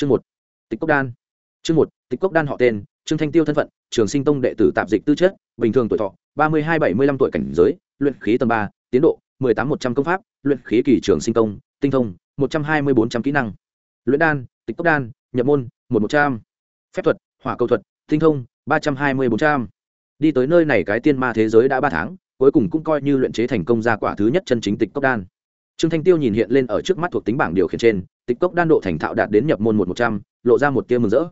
chương một, tịch cốc đan. Chương một, tịch cốc đan họ tên, trương thanh tiêu thân phận, trường sinh tông đệ tử tạp dịch tư chất, bình thường tuổi thọ, ba mươi hai bảy mươi lăm tuổi cảnh giới, luyện khí tầng ba, tiến độ, mười tám một trăm công pháp, luyện khí kỳ trường sinh công tinh thông, một trăm hai mươi bốn trăm kỹ năng. Luyện đan, tịch cốc đan, nhập môn, một một trăm. Phép thuật, hỏa cầu thuật, tinh thông, ba trăm hai mươi bốn trăm. Đi tới nơi này cái tiên ma thế giới đã ba tháng, cuối cùng cũng coi như luyện chế thành công ra quả thứ nhất chân chính tịch cốc đan trương thanh tiêu nhìn hiện lên ở trước mắt thuộc tính bảng điều khiển trên, tịch cốc đan độ thành thạo đạt đến nhập môn một một trăm, lộ ra một tia mừng rỡ.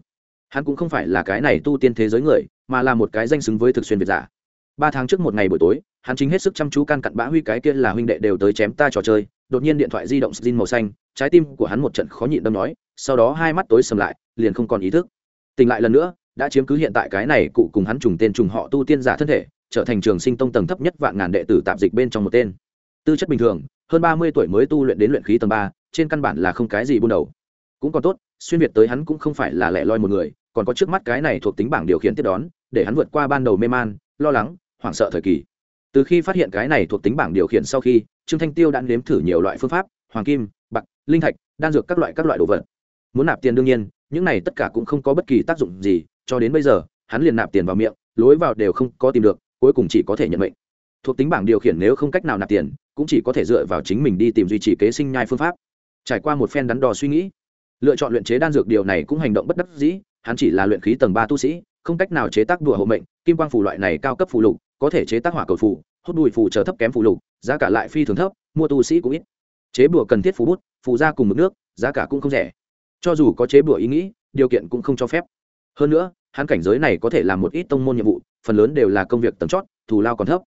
Hắn cũng không phải là cái này tu tiên thế giới người, mà là một cái danh xứng với thực xuyên việt giả. Ba tháng trước một ngày buổi tối, hắn chính hết sức chăm chú can cặn bã huy cái kia là huynh đệ đều tới chém ta trò chơi, đột nhiên điện thoại di động xin màu xanh, trái tim của hắn một trận khó nhịn đâm nói, sau đó hai mắt tối sầm lại, liền không còn ý thức. Tỉnh lại lần nữa, đã chiếm cứ hiện tại cái này cụ cùng hắn trùng tên trùng họ tu tiên giả thân thể, trở thành trường sinh tông tầng thấp nhất vạn ngàn đệ tử tạp dịch bên trong một tên. Tư chất bình thường hơn ba mươi tuổi mới tu luyện đến luyện khí tầng ba, trên căn bản là không cái gì buôn đầu. Cũng còn tốt, xuyên việt tới hắn cũng không phải là lẻ loi một người, còn có trước mắt cái này thuộc tính bảng điều khiển tiếp đón, để hắn vượt qua ban đầu mê man, lo lắng, hoảng sợ thời kỳ. Từ khi phát hiện cái này thuộc tính bảng điều khiển sau khi, trương thanh tiêu đã nếm thử nhiều loại phương pháp, hoàng kim, bạc, linh thạch, đan dược các loại các loại đồ vật. Muốn nạp tiền đương nhiên, những này tất cả cũng không có bất kỳ tác dụng gì, cho đến bây giờ, hắn liền nạp tiền vào miệng, lối vào đều không có tìm được, cuối cùng chỉ có thể nhận mệnh. Thuộc tính bảng điều khiển nếu không cách nào nạp tiền cũng chỉ có thể dựa vào chính mình đi tìm duy trì kế sinh nhai phương pháp. Trải qua một phen đắn đo suy nghĩ, lựa chọn luyện chế đan dược điều này cũng hành động bất đắc dĩ, hắn chỉ là luyện khí tầng ba tu sĩ, không cách nào chế tác đùa hộ mệnh, kim quang phủ loại này cao cấp phù lục, có thể chế tác hỏa cầu phù, hút đùi phù chờ thấp kém phù lục, giá cả lại phi thường thấp, mua tu sĩ cũng ít. Chế bùa cần thiết phù bút, phù ra cùng mực nước, giá cả cũng không rẻ. Cho dù có chế bùa ý nghĩ, điều kiện cũng không cho phép. Hơn nữa, hắn cảnh giới này có thể làm một ít tông môn nhiệm vụ, phần lớn đều là công việc tầm chót, thù lao còn thấp.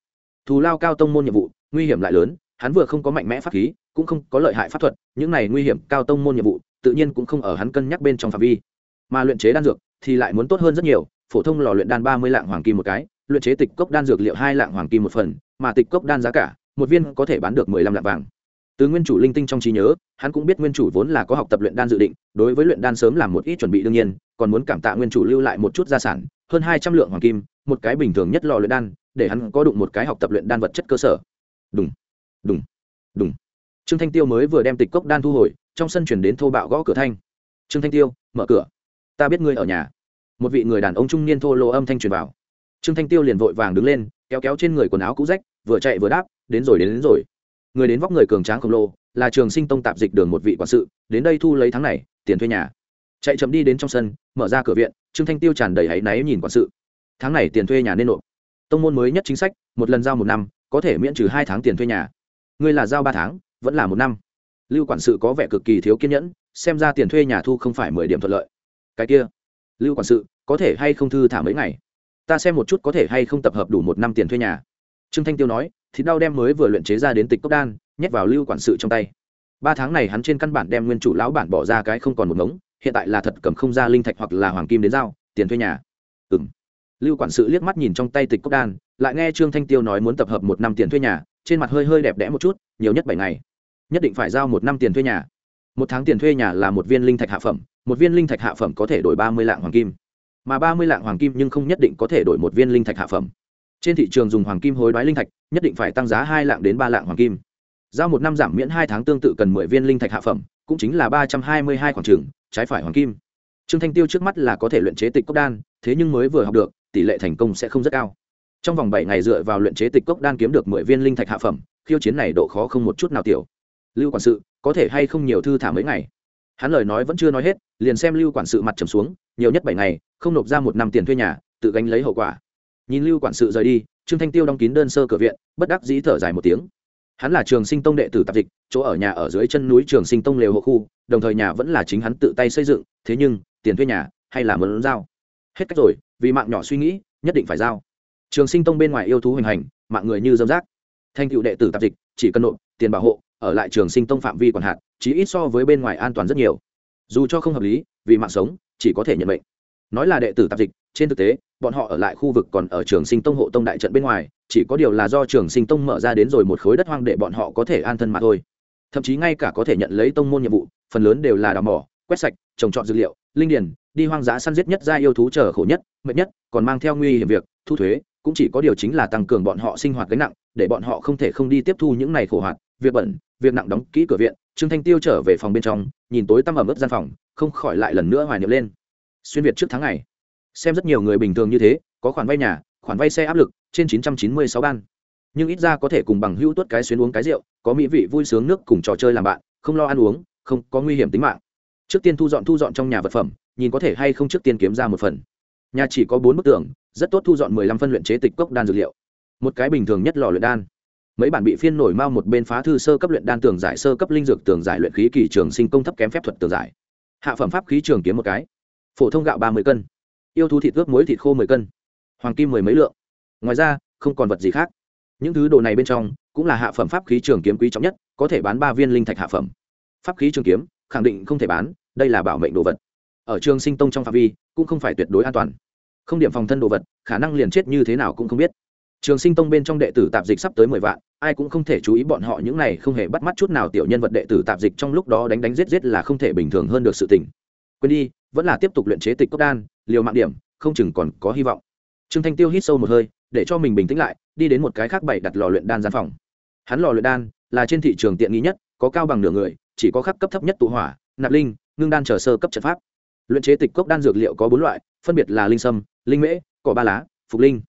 Thù lao cao tông môn nhiệm vụ nguy hiểm lại lớn, hắn vừa không có mạnh mẽ pháp khí, cũng không có lợi hại pháp thuật, những này nguy hiểm cao tông môn nhiệm vụ, tự nhiên cũng không ở hắn cân nhắc bên trong phạm vi. Mà luyện chế đan dược thì lại muốn tốt hơn rất nhiều, phổ thông lò luyện đan ba mươi lạng hoàng kim một cái, luyện chế tịch cốc đan dược liệu hai lạng hoàng kim một phần, mà tịch cốc đan giá cả, một viên có thể bán được mười lăm lạng vàng. Từ nguyên chủ linh tinh trong trí nhớ, hắn cũng biết nguyên chủ vốn là có học tập luyện đan dự định, đối với luyện đan sớm làm một ít chuẩn bị đương nhiên, còn muốn cảm tạ nguyên chủ lưu lại một chút gia sản, hơn hai trăm lượng hoàng kim, một cái bình thường nhất lò luyện đan, để hắn có đụng một cái học tập luyện đan vật chất cơ sở đùng. Đùng. Đùng. trương thanh tiêu mới vừa đem tịch cốc đan thu hồi trong sân chuyển đến thô bạo gõ cửa thanh. Trương thanh tiêu mở cửa. Ta biết ngươi ở nhà. Một vị người đàn ông trung niên thô lỗ âm thanh truyền vào. Trương thanh tiêu liền vội vàng đứng lên kéo kéo trên người quần áo cũ rách vừa chạy vừa đáp đến rồi đến, đến rồi. Người đến vóc người cường tráng khổng lồ là trường sinh tông tạp dịch đường một vị quản sự đến đây thu lấy tháng này tiền thuê nhà. Chạy chậm đi đến trong sân mở ra cửa viện trương thanh tiêu tràn đầy áy náy nhìn quản sự. Tháng này tiền thuê nhà nên nộp. Tông môn mới nhất chính sách một lần giao một năm có thể miễn trừ hai tháng tiền thuê nhà. Ngươi là giao ba tháng, vẫn là một năm. Lưu quản sự có vẻ cực kỳ thiếu kiên nhẫn, xem ra tiền thuê nhà thu không phải mười điểm thuận lợi. Cái kia, lưu quản sự, có thể hay không thư thả mấy ngày? Ta xem một chút có thể hay không tập hợp đủ một năm tiền thuê nhà. Trương thanh tiêu nói thì đau đem mới vừa luyện chế ra đến tịch cốc đan, nhét vào lưu quản sự trong tay. Ba tháng này hắn trên căn bản đem nguyên chủ lão bản bỏ ra cái không còn một ngống, hiện tại là thật cầm không ra linh thạch hoặc là hoàng kim đến giao, tiền thuê nhà. Ừ m lưu quản sự liếc mắt nhìn trong tay tịch cốc đan lại nghe trương thanh tiêu nói muốn tập hợp một năm tiền thuê nhà, trên mặt hơi hơi đẹp đẽ một chút, nhiều nhất bảy ngày. Nhất định phải giao một năm tiền thuê nhà. Một tháng tiền thuê nhà là một viên linh thạch hạ phẩm, một viên linh thạch hạ phẩm có thể đổi ba mươi lạng hoàng kim. Mà ba mươi lạng hoàng kim nhưng không nhất định có thể đổi một viên linh thạch hạ phẩm. Trên thị trường dùng hoàng kim hối đoái linh thạch, nhất định phải tăng giá hai lạng đến ba lạng hoàng kim. Giao một năm giảm miễn hai tháng tương tự cần mười viên linh thạch hạ phẩm, cũng chính là ba trăm hai mươi hai khoảng trường, trái phải hoàng kim. Trương thanh tiêu trước mắt là có thể luyện chế tịch cốc đan, thế nhưng mới vừa học được, tỷ lệ thành công sẽ không rất cao trong vòng bảy ngày dựa vào luyện chế tịch cốc đan kiếm được mười viên linh thạch hạ phẩm, khiêu chiến này độ khó không một chút nào tiểu. Lưu quản sự, có thể hay không nhiều thư thả mấy ngày? Hắn lời nói vẫn chưa nói hết, liền xem lưu quản sự mặt trầm xuống, nhiều nhất bảy ngày, không nộp ra một năm tiền thuê nhà, tự gánh lấy hậu quả. Nhìn lưu quản sự rời đi, trương thanh tiêu đóng kín đơn sơ cửa viện, bất đắc dĩ thở dài một tiếng. Hắn là trường sinh tông đệ tử tạp dịch, chỗ ở nhà ở dưới chân núi trường sinh tông lều hộ khu, đồng thời nhà vẫn là chính hắn tự tay xây dựng, thế nhưng, tiền thuê nhà hay là mớn giao? Hết cách rồi, vì mạng nhỏ suy nghĩ, nhất định phải giao trường sinh tông bên ngoài yêu thú hình hành, mạng người như dâm rác. Thanh cựu đệ tử tạp dịch, chỉ cần nộp tiền bảo hộ, ở lại trường sinh tông phạm vi còn hạn, chí ít so với bên ngoài an toàn rất nhiều. Dù cho không hợp lý, vì mạng sống, chỉ có thể nhận mệnh. Nói là đệ tử tạp dịch, trên thực tế, bọn họ ở lại khu vực còn ở trường sinh tông hộ tông đại trận bên ngoài, chỉ có điều là do trường sinh tông mở ra đến rồi một khối đất hoang để bọn họ có thể an thân mà thôi. Thậm chí ngay cả có thể nhận lấy tông môn nhiệm vụ, phần lớn đều là đào mỏ, quét sạch, trồng trọt dữ liệu, linh điền, đi hoang dã săn giết nhất ra yêu thú chờ khổ nhất, mệt nhất, còn mang theo nguy hiểm việc, thu thuế cũng chỉ có điều chính là tăng cường bọn họ sinh hoạt gánh nặng, để bọn họ không thể không đi tiếp thu những này khổ hoạt, việc bẩn, việc nặng đóng kỹ cửa viện. Trương thanh tiêu trở về phòng bên trong, nhìn tối tăm ẩm ướt gian phòng, không khỏi lại lần nữa hoài niệm lên. Xuyên việt trước tháng ngày, xem rất nhiều người bình thường như thế, có khoản vay nhà, khoản vay xe áp lực, trên chín trăm chín mươi sáu ban. Nhưng ít ra có thể cùng bằng hữu tuất cái xuyên uống cái rượu, có mỹ vị vui sướng nước cùng trò chơi làm bạn, không lo ăn uống, không có nguy hiểm tính mạng. Trước tiên thu dọn thu dọn trong nhà vật phẩm, nhìn có thể hay không trước tiên kiếm ra một phần nhà chỉ có bốn bức tường, rất tốt thu dọn mười lăm phân luyện chế tịch cốc đan dược liệu. Một cái bình thường nhất lò luyện đan. Mấy bản bị phiên nổi mau một bên phá thư sơ cấp luyện đan tường giải, sơ cấp linh dược tường giải luyện khí kỳ trường sinh công thấp kém phép thuật tường giải. Hạ phẩm pháp khí trường kiếm một cái. Phổ thông gạo ba mươi cân. Yêu thú thịt ướp muối thịt khô mười cân. Hoàng kim mười mấy lượng. Ngoài ra, không còn vật gì khác. Những thứ đồ này bên trong, cũng là hạ phẩm pháp khí trường kiếm quý trọng nhất, có thể bán ba viên linh thạch hạ phẩm. Pháp khí trường kiếm, khẳng định không thể bán, đây là bảo mệnh đồ vật ở trường sinh tông trong phạm vi, cũng không phải tuyệt đối an toàn. Không điểm phòng thân đồ vật, khả năng liền chết như thế nào cũng không biết. Trường sinh tông bên trong đệ tử tạp dịch sắp tới mười vạn, ai cũng không thể chú ý bọn họ những này không hề bắt mắt chút nào tiểu nhân vật đệ tử tạp dịch trong lúc đó đánh đánh giết giết là không thể bình thường hơn được sự tình. Quên đi, vẫn là tiếp tục luyện chế tịch cốc đan, liều mạng điểm, không chừng còn có hy vọng. Trương thanh tiêu hít sâu một hơi, để cho mình bình tĩnh lại, đi đến một cái khác bày đặt lò luyện đan gian phòng. Hắn lò luyện đan là trên thị trường tiện nghi nhất, có cao bằng nửa người, chỉ có khắc cấp thấp nhất tụ hỏa, nạp linh, ngưng đan trở sơ cấp trận pháp luyện chế tịch cốc đan dược liệu có bốn loại, phân biệt là linh sâm, linh mễ, cỏ ba lá, phục linh.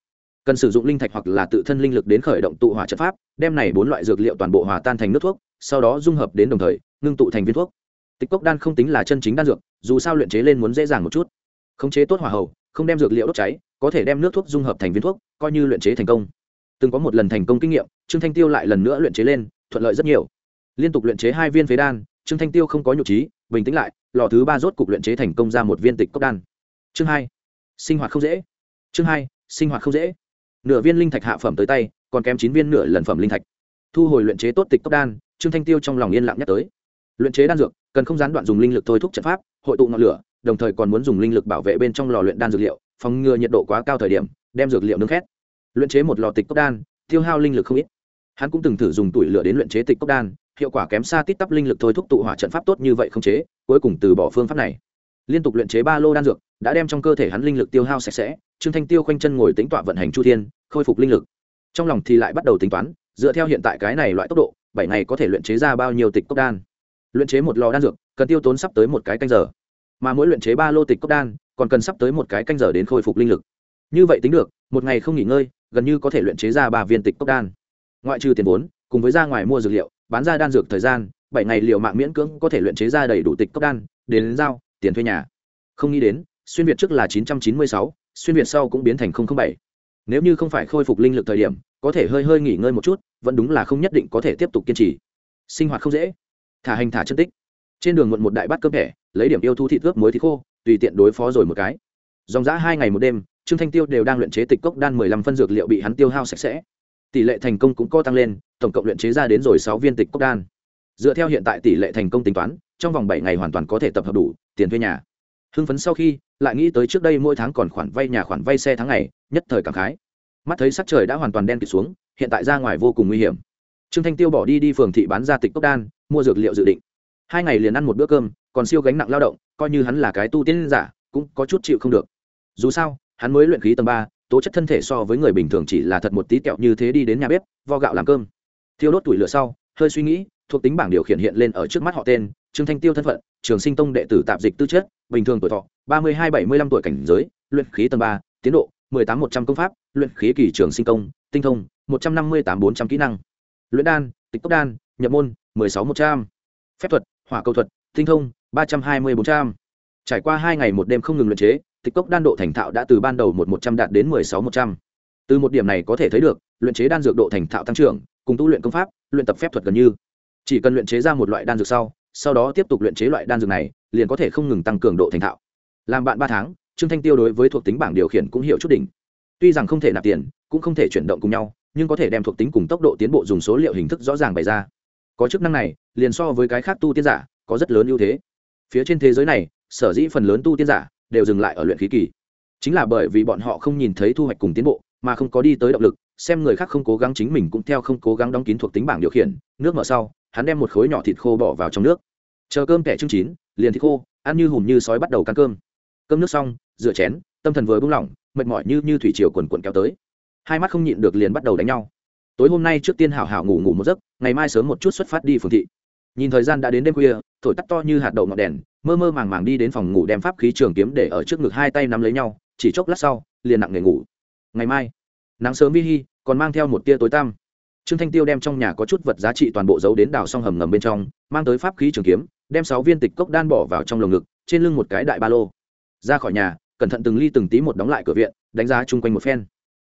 Cần sử dụng linh thạch hoặc là tự thân linh lực đến khởi động tụ hỏa trận pháp, đem này bốn loại dược liệu toàn bộ hòa tan thành nước thuốc, sau đó dung hợp đến đồng thời, ngưng tụ thành viên thuốc. Tịch cốc đan không tính là chân chính đan dược, dù sao luyện chế lên muốn dễ dàng một chút. Khống chế tốt hỏa hậu không đem dược liệu đốt cháy, có thể đem nước thuốc dung hợp thành viên thuốc, coi như luyện chế thành công. Từng có một lần thành công kinh nghiệm, trương thanh tiêu lại lần nữa luyện chế lên, thuận lợi rất nhiều. Liên tục luyện chế hai viên phế đan, trương thanh tiêu không có nhục trí, bình tĩnh lại lò thứ ba rốt cục luyện chế thành công ra một viên tịch cốc đan. Chương hai, sinh hoạt không dễ. Chương hai, sinh hoạt không dễ. Nửa viên linh thạch hạ phẩm tới tay, còn kém chín viên nửa lần phẩm linh thạch. Thu hồi luyện chế tốt tịch cốc đan, trương thanh tiêu trong lòng yên lặng nhắc tới. Luyện chế đan dược, cần không gián đoạn dùng linh lực thôi thúc trận pháp, hội tụ ngọn lửa, đồng thời còn muốn dùng linh lực bảo vệ bên trong lò luyện đan dược liệu, phòng ngừa nhiệt độ quá cao thời điểm, đem dược liệu nướng khét. Luyện chế một lò tịch cốc đan, tiêu hao linh lực không ít. Hắn cũng từng thử dùng tuổi lửa đến luyện chế tịch cốc đan hiệu quả kém xa tít tắp linh lực thôi thúc tụ hỏa trận pháp tốt như vậy không chế, cuối cùng từ bỏ phương pháp này. Liên tục luyện chế ba lô đan dược, đã đem trong cơ thể hắn linh lực tiêu hao sạch sẽ, trương thanh tiêu khoanh chân ngồi tính tọa vận hành chu thiên, khôi phục linh lực. Trong lòng thì lại bắt đầu tính toán, dựa theo hiện tại cái này loại tốc độ, bảy ngày có thể luyện chế ra bao nhiêu tịch cốc đan. Luyện chế một lò đan dược, cần tiêu tốn sắp tới một cái canh giờ. Mà mỗi luyện chế ba lô tịch cốc đan, còn cần sắp tới một cái canh giờ đến khôi phục linh lực. Như vậy tính được, một ngày không nghỉ ngơi, gần như có thể luyện chế ra ba viên tịch cốc đan. Ngoại trừ tiền vốn, cùng với ra ngoài mua dược liệu bán ra đan dược thời gian bảy ngày liệu mạng miễn cưỡng có thể luyện chế ra đầy đủ tịch cốc đan đến, đến giao tiền thuê nhà. Không nghĩ đến xuyên việt trước là chín trăm chín mươi sáu xuyên việt sau cũng biến thành bảy. Nếu như không phải khôi phục linh lực thời điểm có thể hơi hơi nghỉ ngơi một chút vẫn đúng là không nhất định có thể tiếp tục kiên trì. Sinh hoạt không dễ. Thả hành thả chân tích. Trên đường muộn một đại bát cơm thẻ lấy điểm yêu thú thịt ướp muối thịt khô tùy tiện đối phó rồi một cái. Dòng giã hai ngày một đêm trương thanh tiêu đều đang luyện chế tịch cốc đan mười lăm phân dược liệu bị hắn tiêu hao sạch sẽ tỷ lệ thành công cũng co tăng lên, tổng cộng luyện chế ra đến rồi sáu viên tịch cốc đan. Dựa theo hiện tại tỷ lệ thành công tính toán, trong vòng bảy ngày hoàn toàn có thể tập hợp đủ tiền thuê nhà. Hưng phấn sau khi, lại nghĩ tới trước đây mỗi tháng còn khoản vay nhà khoản vay xe tháng ngày, nhất thời cảm khái. Mắt thấy sắc trời đã hoàn toàn đen kịt xuống, hiện tại ra ngoài vô cùng nguy hiểm. Trương thanh tiêu bỏ đi đi phường thị bán ra tịch cốc đan, mua dược liệu dự định. Hai ngày liền ăn một bữa cơm, còn siêu gánh nặng lao động, coi như hắn là cái tu tiên giả, cũng có chút chịu không được. Dù sao, hắn mới luyện khí tầng ba tố chất thân thể so với người bình thường chỉ là thật một tí kẹo như thế đi đến nhà bếp, vo gạo làm cơm. Thiêu đốt tuổi lửa sau, hơi suy nghĩ, thuộc tính bảng điều khiển hiện lên ở trước mắt họ tên, trương thanh tiêu thân phận, trường sinh tông đệ tử tạp dịch tư chất, bình thường tuổi thọ, ba mươi hai bảy mươi lăm tuổi cảnh giới, luyện khí tầng ba, tiến độ, mười tám một trăm công pháp, luyện khí kỳ trường sinh công tinh thông, một trăm năm mươi tám bốn trăm kỹ năng. Luyện đan, tịch tốc đan, nhập môn, mười sáu một trăm. Phép thuật, hỏa cầu thuật, tinh thông, ba trăm hai mươi bốn trăm. Trải qua hai ngày một đêm không ngừng luyện chế tịch cốc đan độ thành thạo đã từ ban đầu một một trăm đạt đến mười sáu một trăm. Từ một điểm này có thể thấy được, luyện chế đan dược độ thành thạo tăng trưởng, cùng tu luyện công pháp, luyện tập phép thuật gần như. Chỉ cần luyện chế ra một loại đan dược sau sau đó tiếp tục luyện chế loại đan dược này, liền có thể không ngừng tăng cường độ thành thạo. Làm bạn ba tháng, trương thanh tiêu đối với thuộc tính bảng điều khiển cũng hiểu chút đỉnh. Tuy rằng không thể nạp tiền, cũng không thể chuyển động cùng nhau, nhưng có thể đem thuộc tính cùng tốc độ tiến bộ dùng số liệu hình thức rõ ràng bày ra. Có chức năng này, liền so với cái khác tu tiên giả, có rất lớn ưu thế. Phía trên thế giới này, sở dĩ phần lớn tu tiên giả đều dừng lại ở luyện khí kỳ. Chính là bởi vì bọn họ không nhìn thấy thu hoạch cùng tiến bộ, mà không có đi tới động lực, xem người khác không cố gắng chính mình cũng theo không cố gắng đóng kín thuộc tính bảng điều khiển, nước mở sau, hắn đem một khối nhỏ thịt khô bỏ vào trong nước. Chờ cơm kẻ chương chín, liền thịt khô, ăn như hùm như sói bắt đầu căn cơm. Cơm nước xong, rửa chén, tâm thần vừa buông lỏng, mệt mỏi như như thủy triều quần quần kéo tới. Hai mắt không nhịn được liền bắt đầu đánh nhau. Tối hôm nay trước tiên hảo hảo ngủ ngủ một giấc, ngày mai sớm một chút xuất phát đi phường thị nhìn thời gian đã đến đêm khuya, thổi tắt to như hạt đậu ngọn đèn, mơ mơ màng màng đi đến phòng ngủ đem pháp khí trường kiếm để ở trước ngực hai tay nắm lấy nhau, chỉ chốc lát sau, liền nặng nghề ngủ. Ngày mai, nắng sớm vi hi, còn mang theo một tia tối tăm. Trương thanh tiêu đem trong nhà có chút vật giá trị toàn bộ giấu đến đào xong hầm ngầm bên trong, mang tới pháp khí trường kiếm, đem sáu viên tịch cốc đan bỏ vào trong lồng ngực, trên lưng một cái đại ba lô. Ra khỏi nhà, cẩn thận từng ly từng tí một đóng lại cửa viện, đánh giá chung quanh một phen.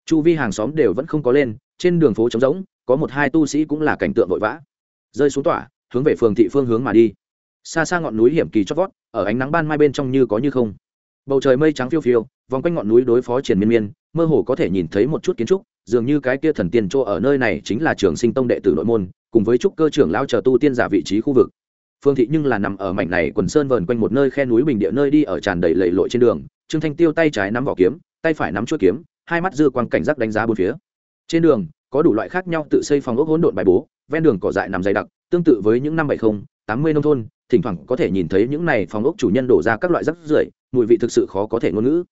Chu vi hàng xóm đều vẫn không có lên, trên đường phố trống rỗng, có một hai tu sĩ cũng là cảnh tượng vội vã. Rơi xuống tỏa hướng về phường thị phương hướng mà đi. Xa xa ngọn núi hiểm kỳ chót vót, ở ánh nắng ban mai bên trong như có như không. Bầu trời mây trắng phiêu phiêu, vòng quanh ngọn núi đối phó triển miên miên, mơ hồ có thể nhìn thấy một chút kiến trúc, dường như cái kia thần tiên chỗ ở nơi này chính là trường sinh tông đệ tử nội môn, cùng với trúc cơ trưởng lao chờ tu tiên giả vị trí khu vực. Phương thị nhưng là nằm ở mảnh này quần sơn vờn quanh một nơi khe núi bình địa nơi đi ở tràn đầy lầy lội trên đường, trương thanh tiêu tay trái nắm vỏ kiếm, tay phải nắm chuỗi kiếm, hai mắt dư quang cảnh giác đánh giá bốn phía. Trên đường, có đủ loại khác nhau tự xây phòng ốc hỗn độn bài bố, ven đường cỏ dại nằm dày đặc tương tự với những năm bảy mươi tám mươi nông thôn, thỉnh thoảng có thể nhìn thấy những này phòng ốc chủ nhân đổ ra các loại rác rưởi, mùi vị thực sự khó có thể ngôn ngữ.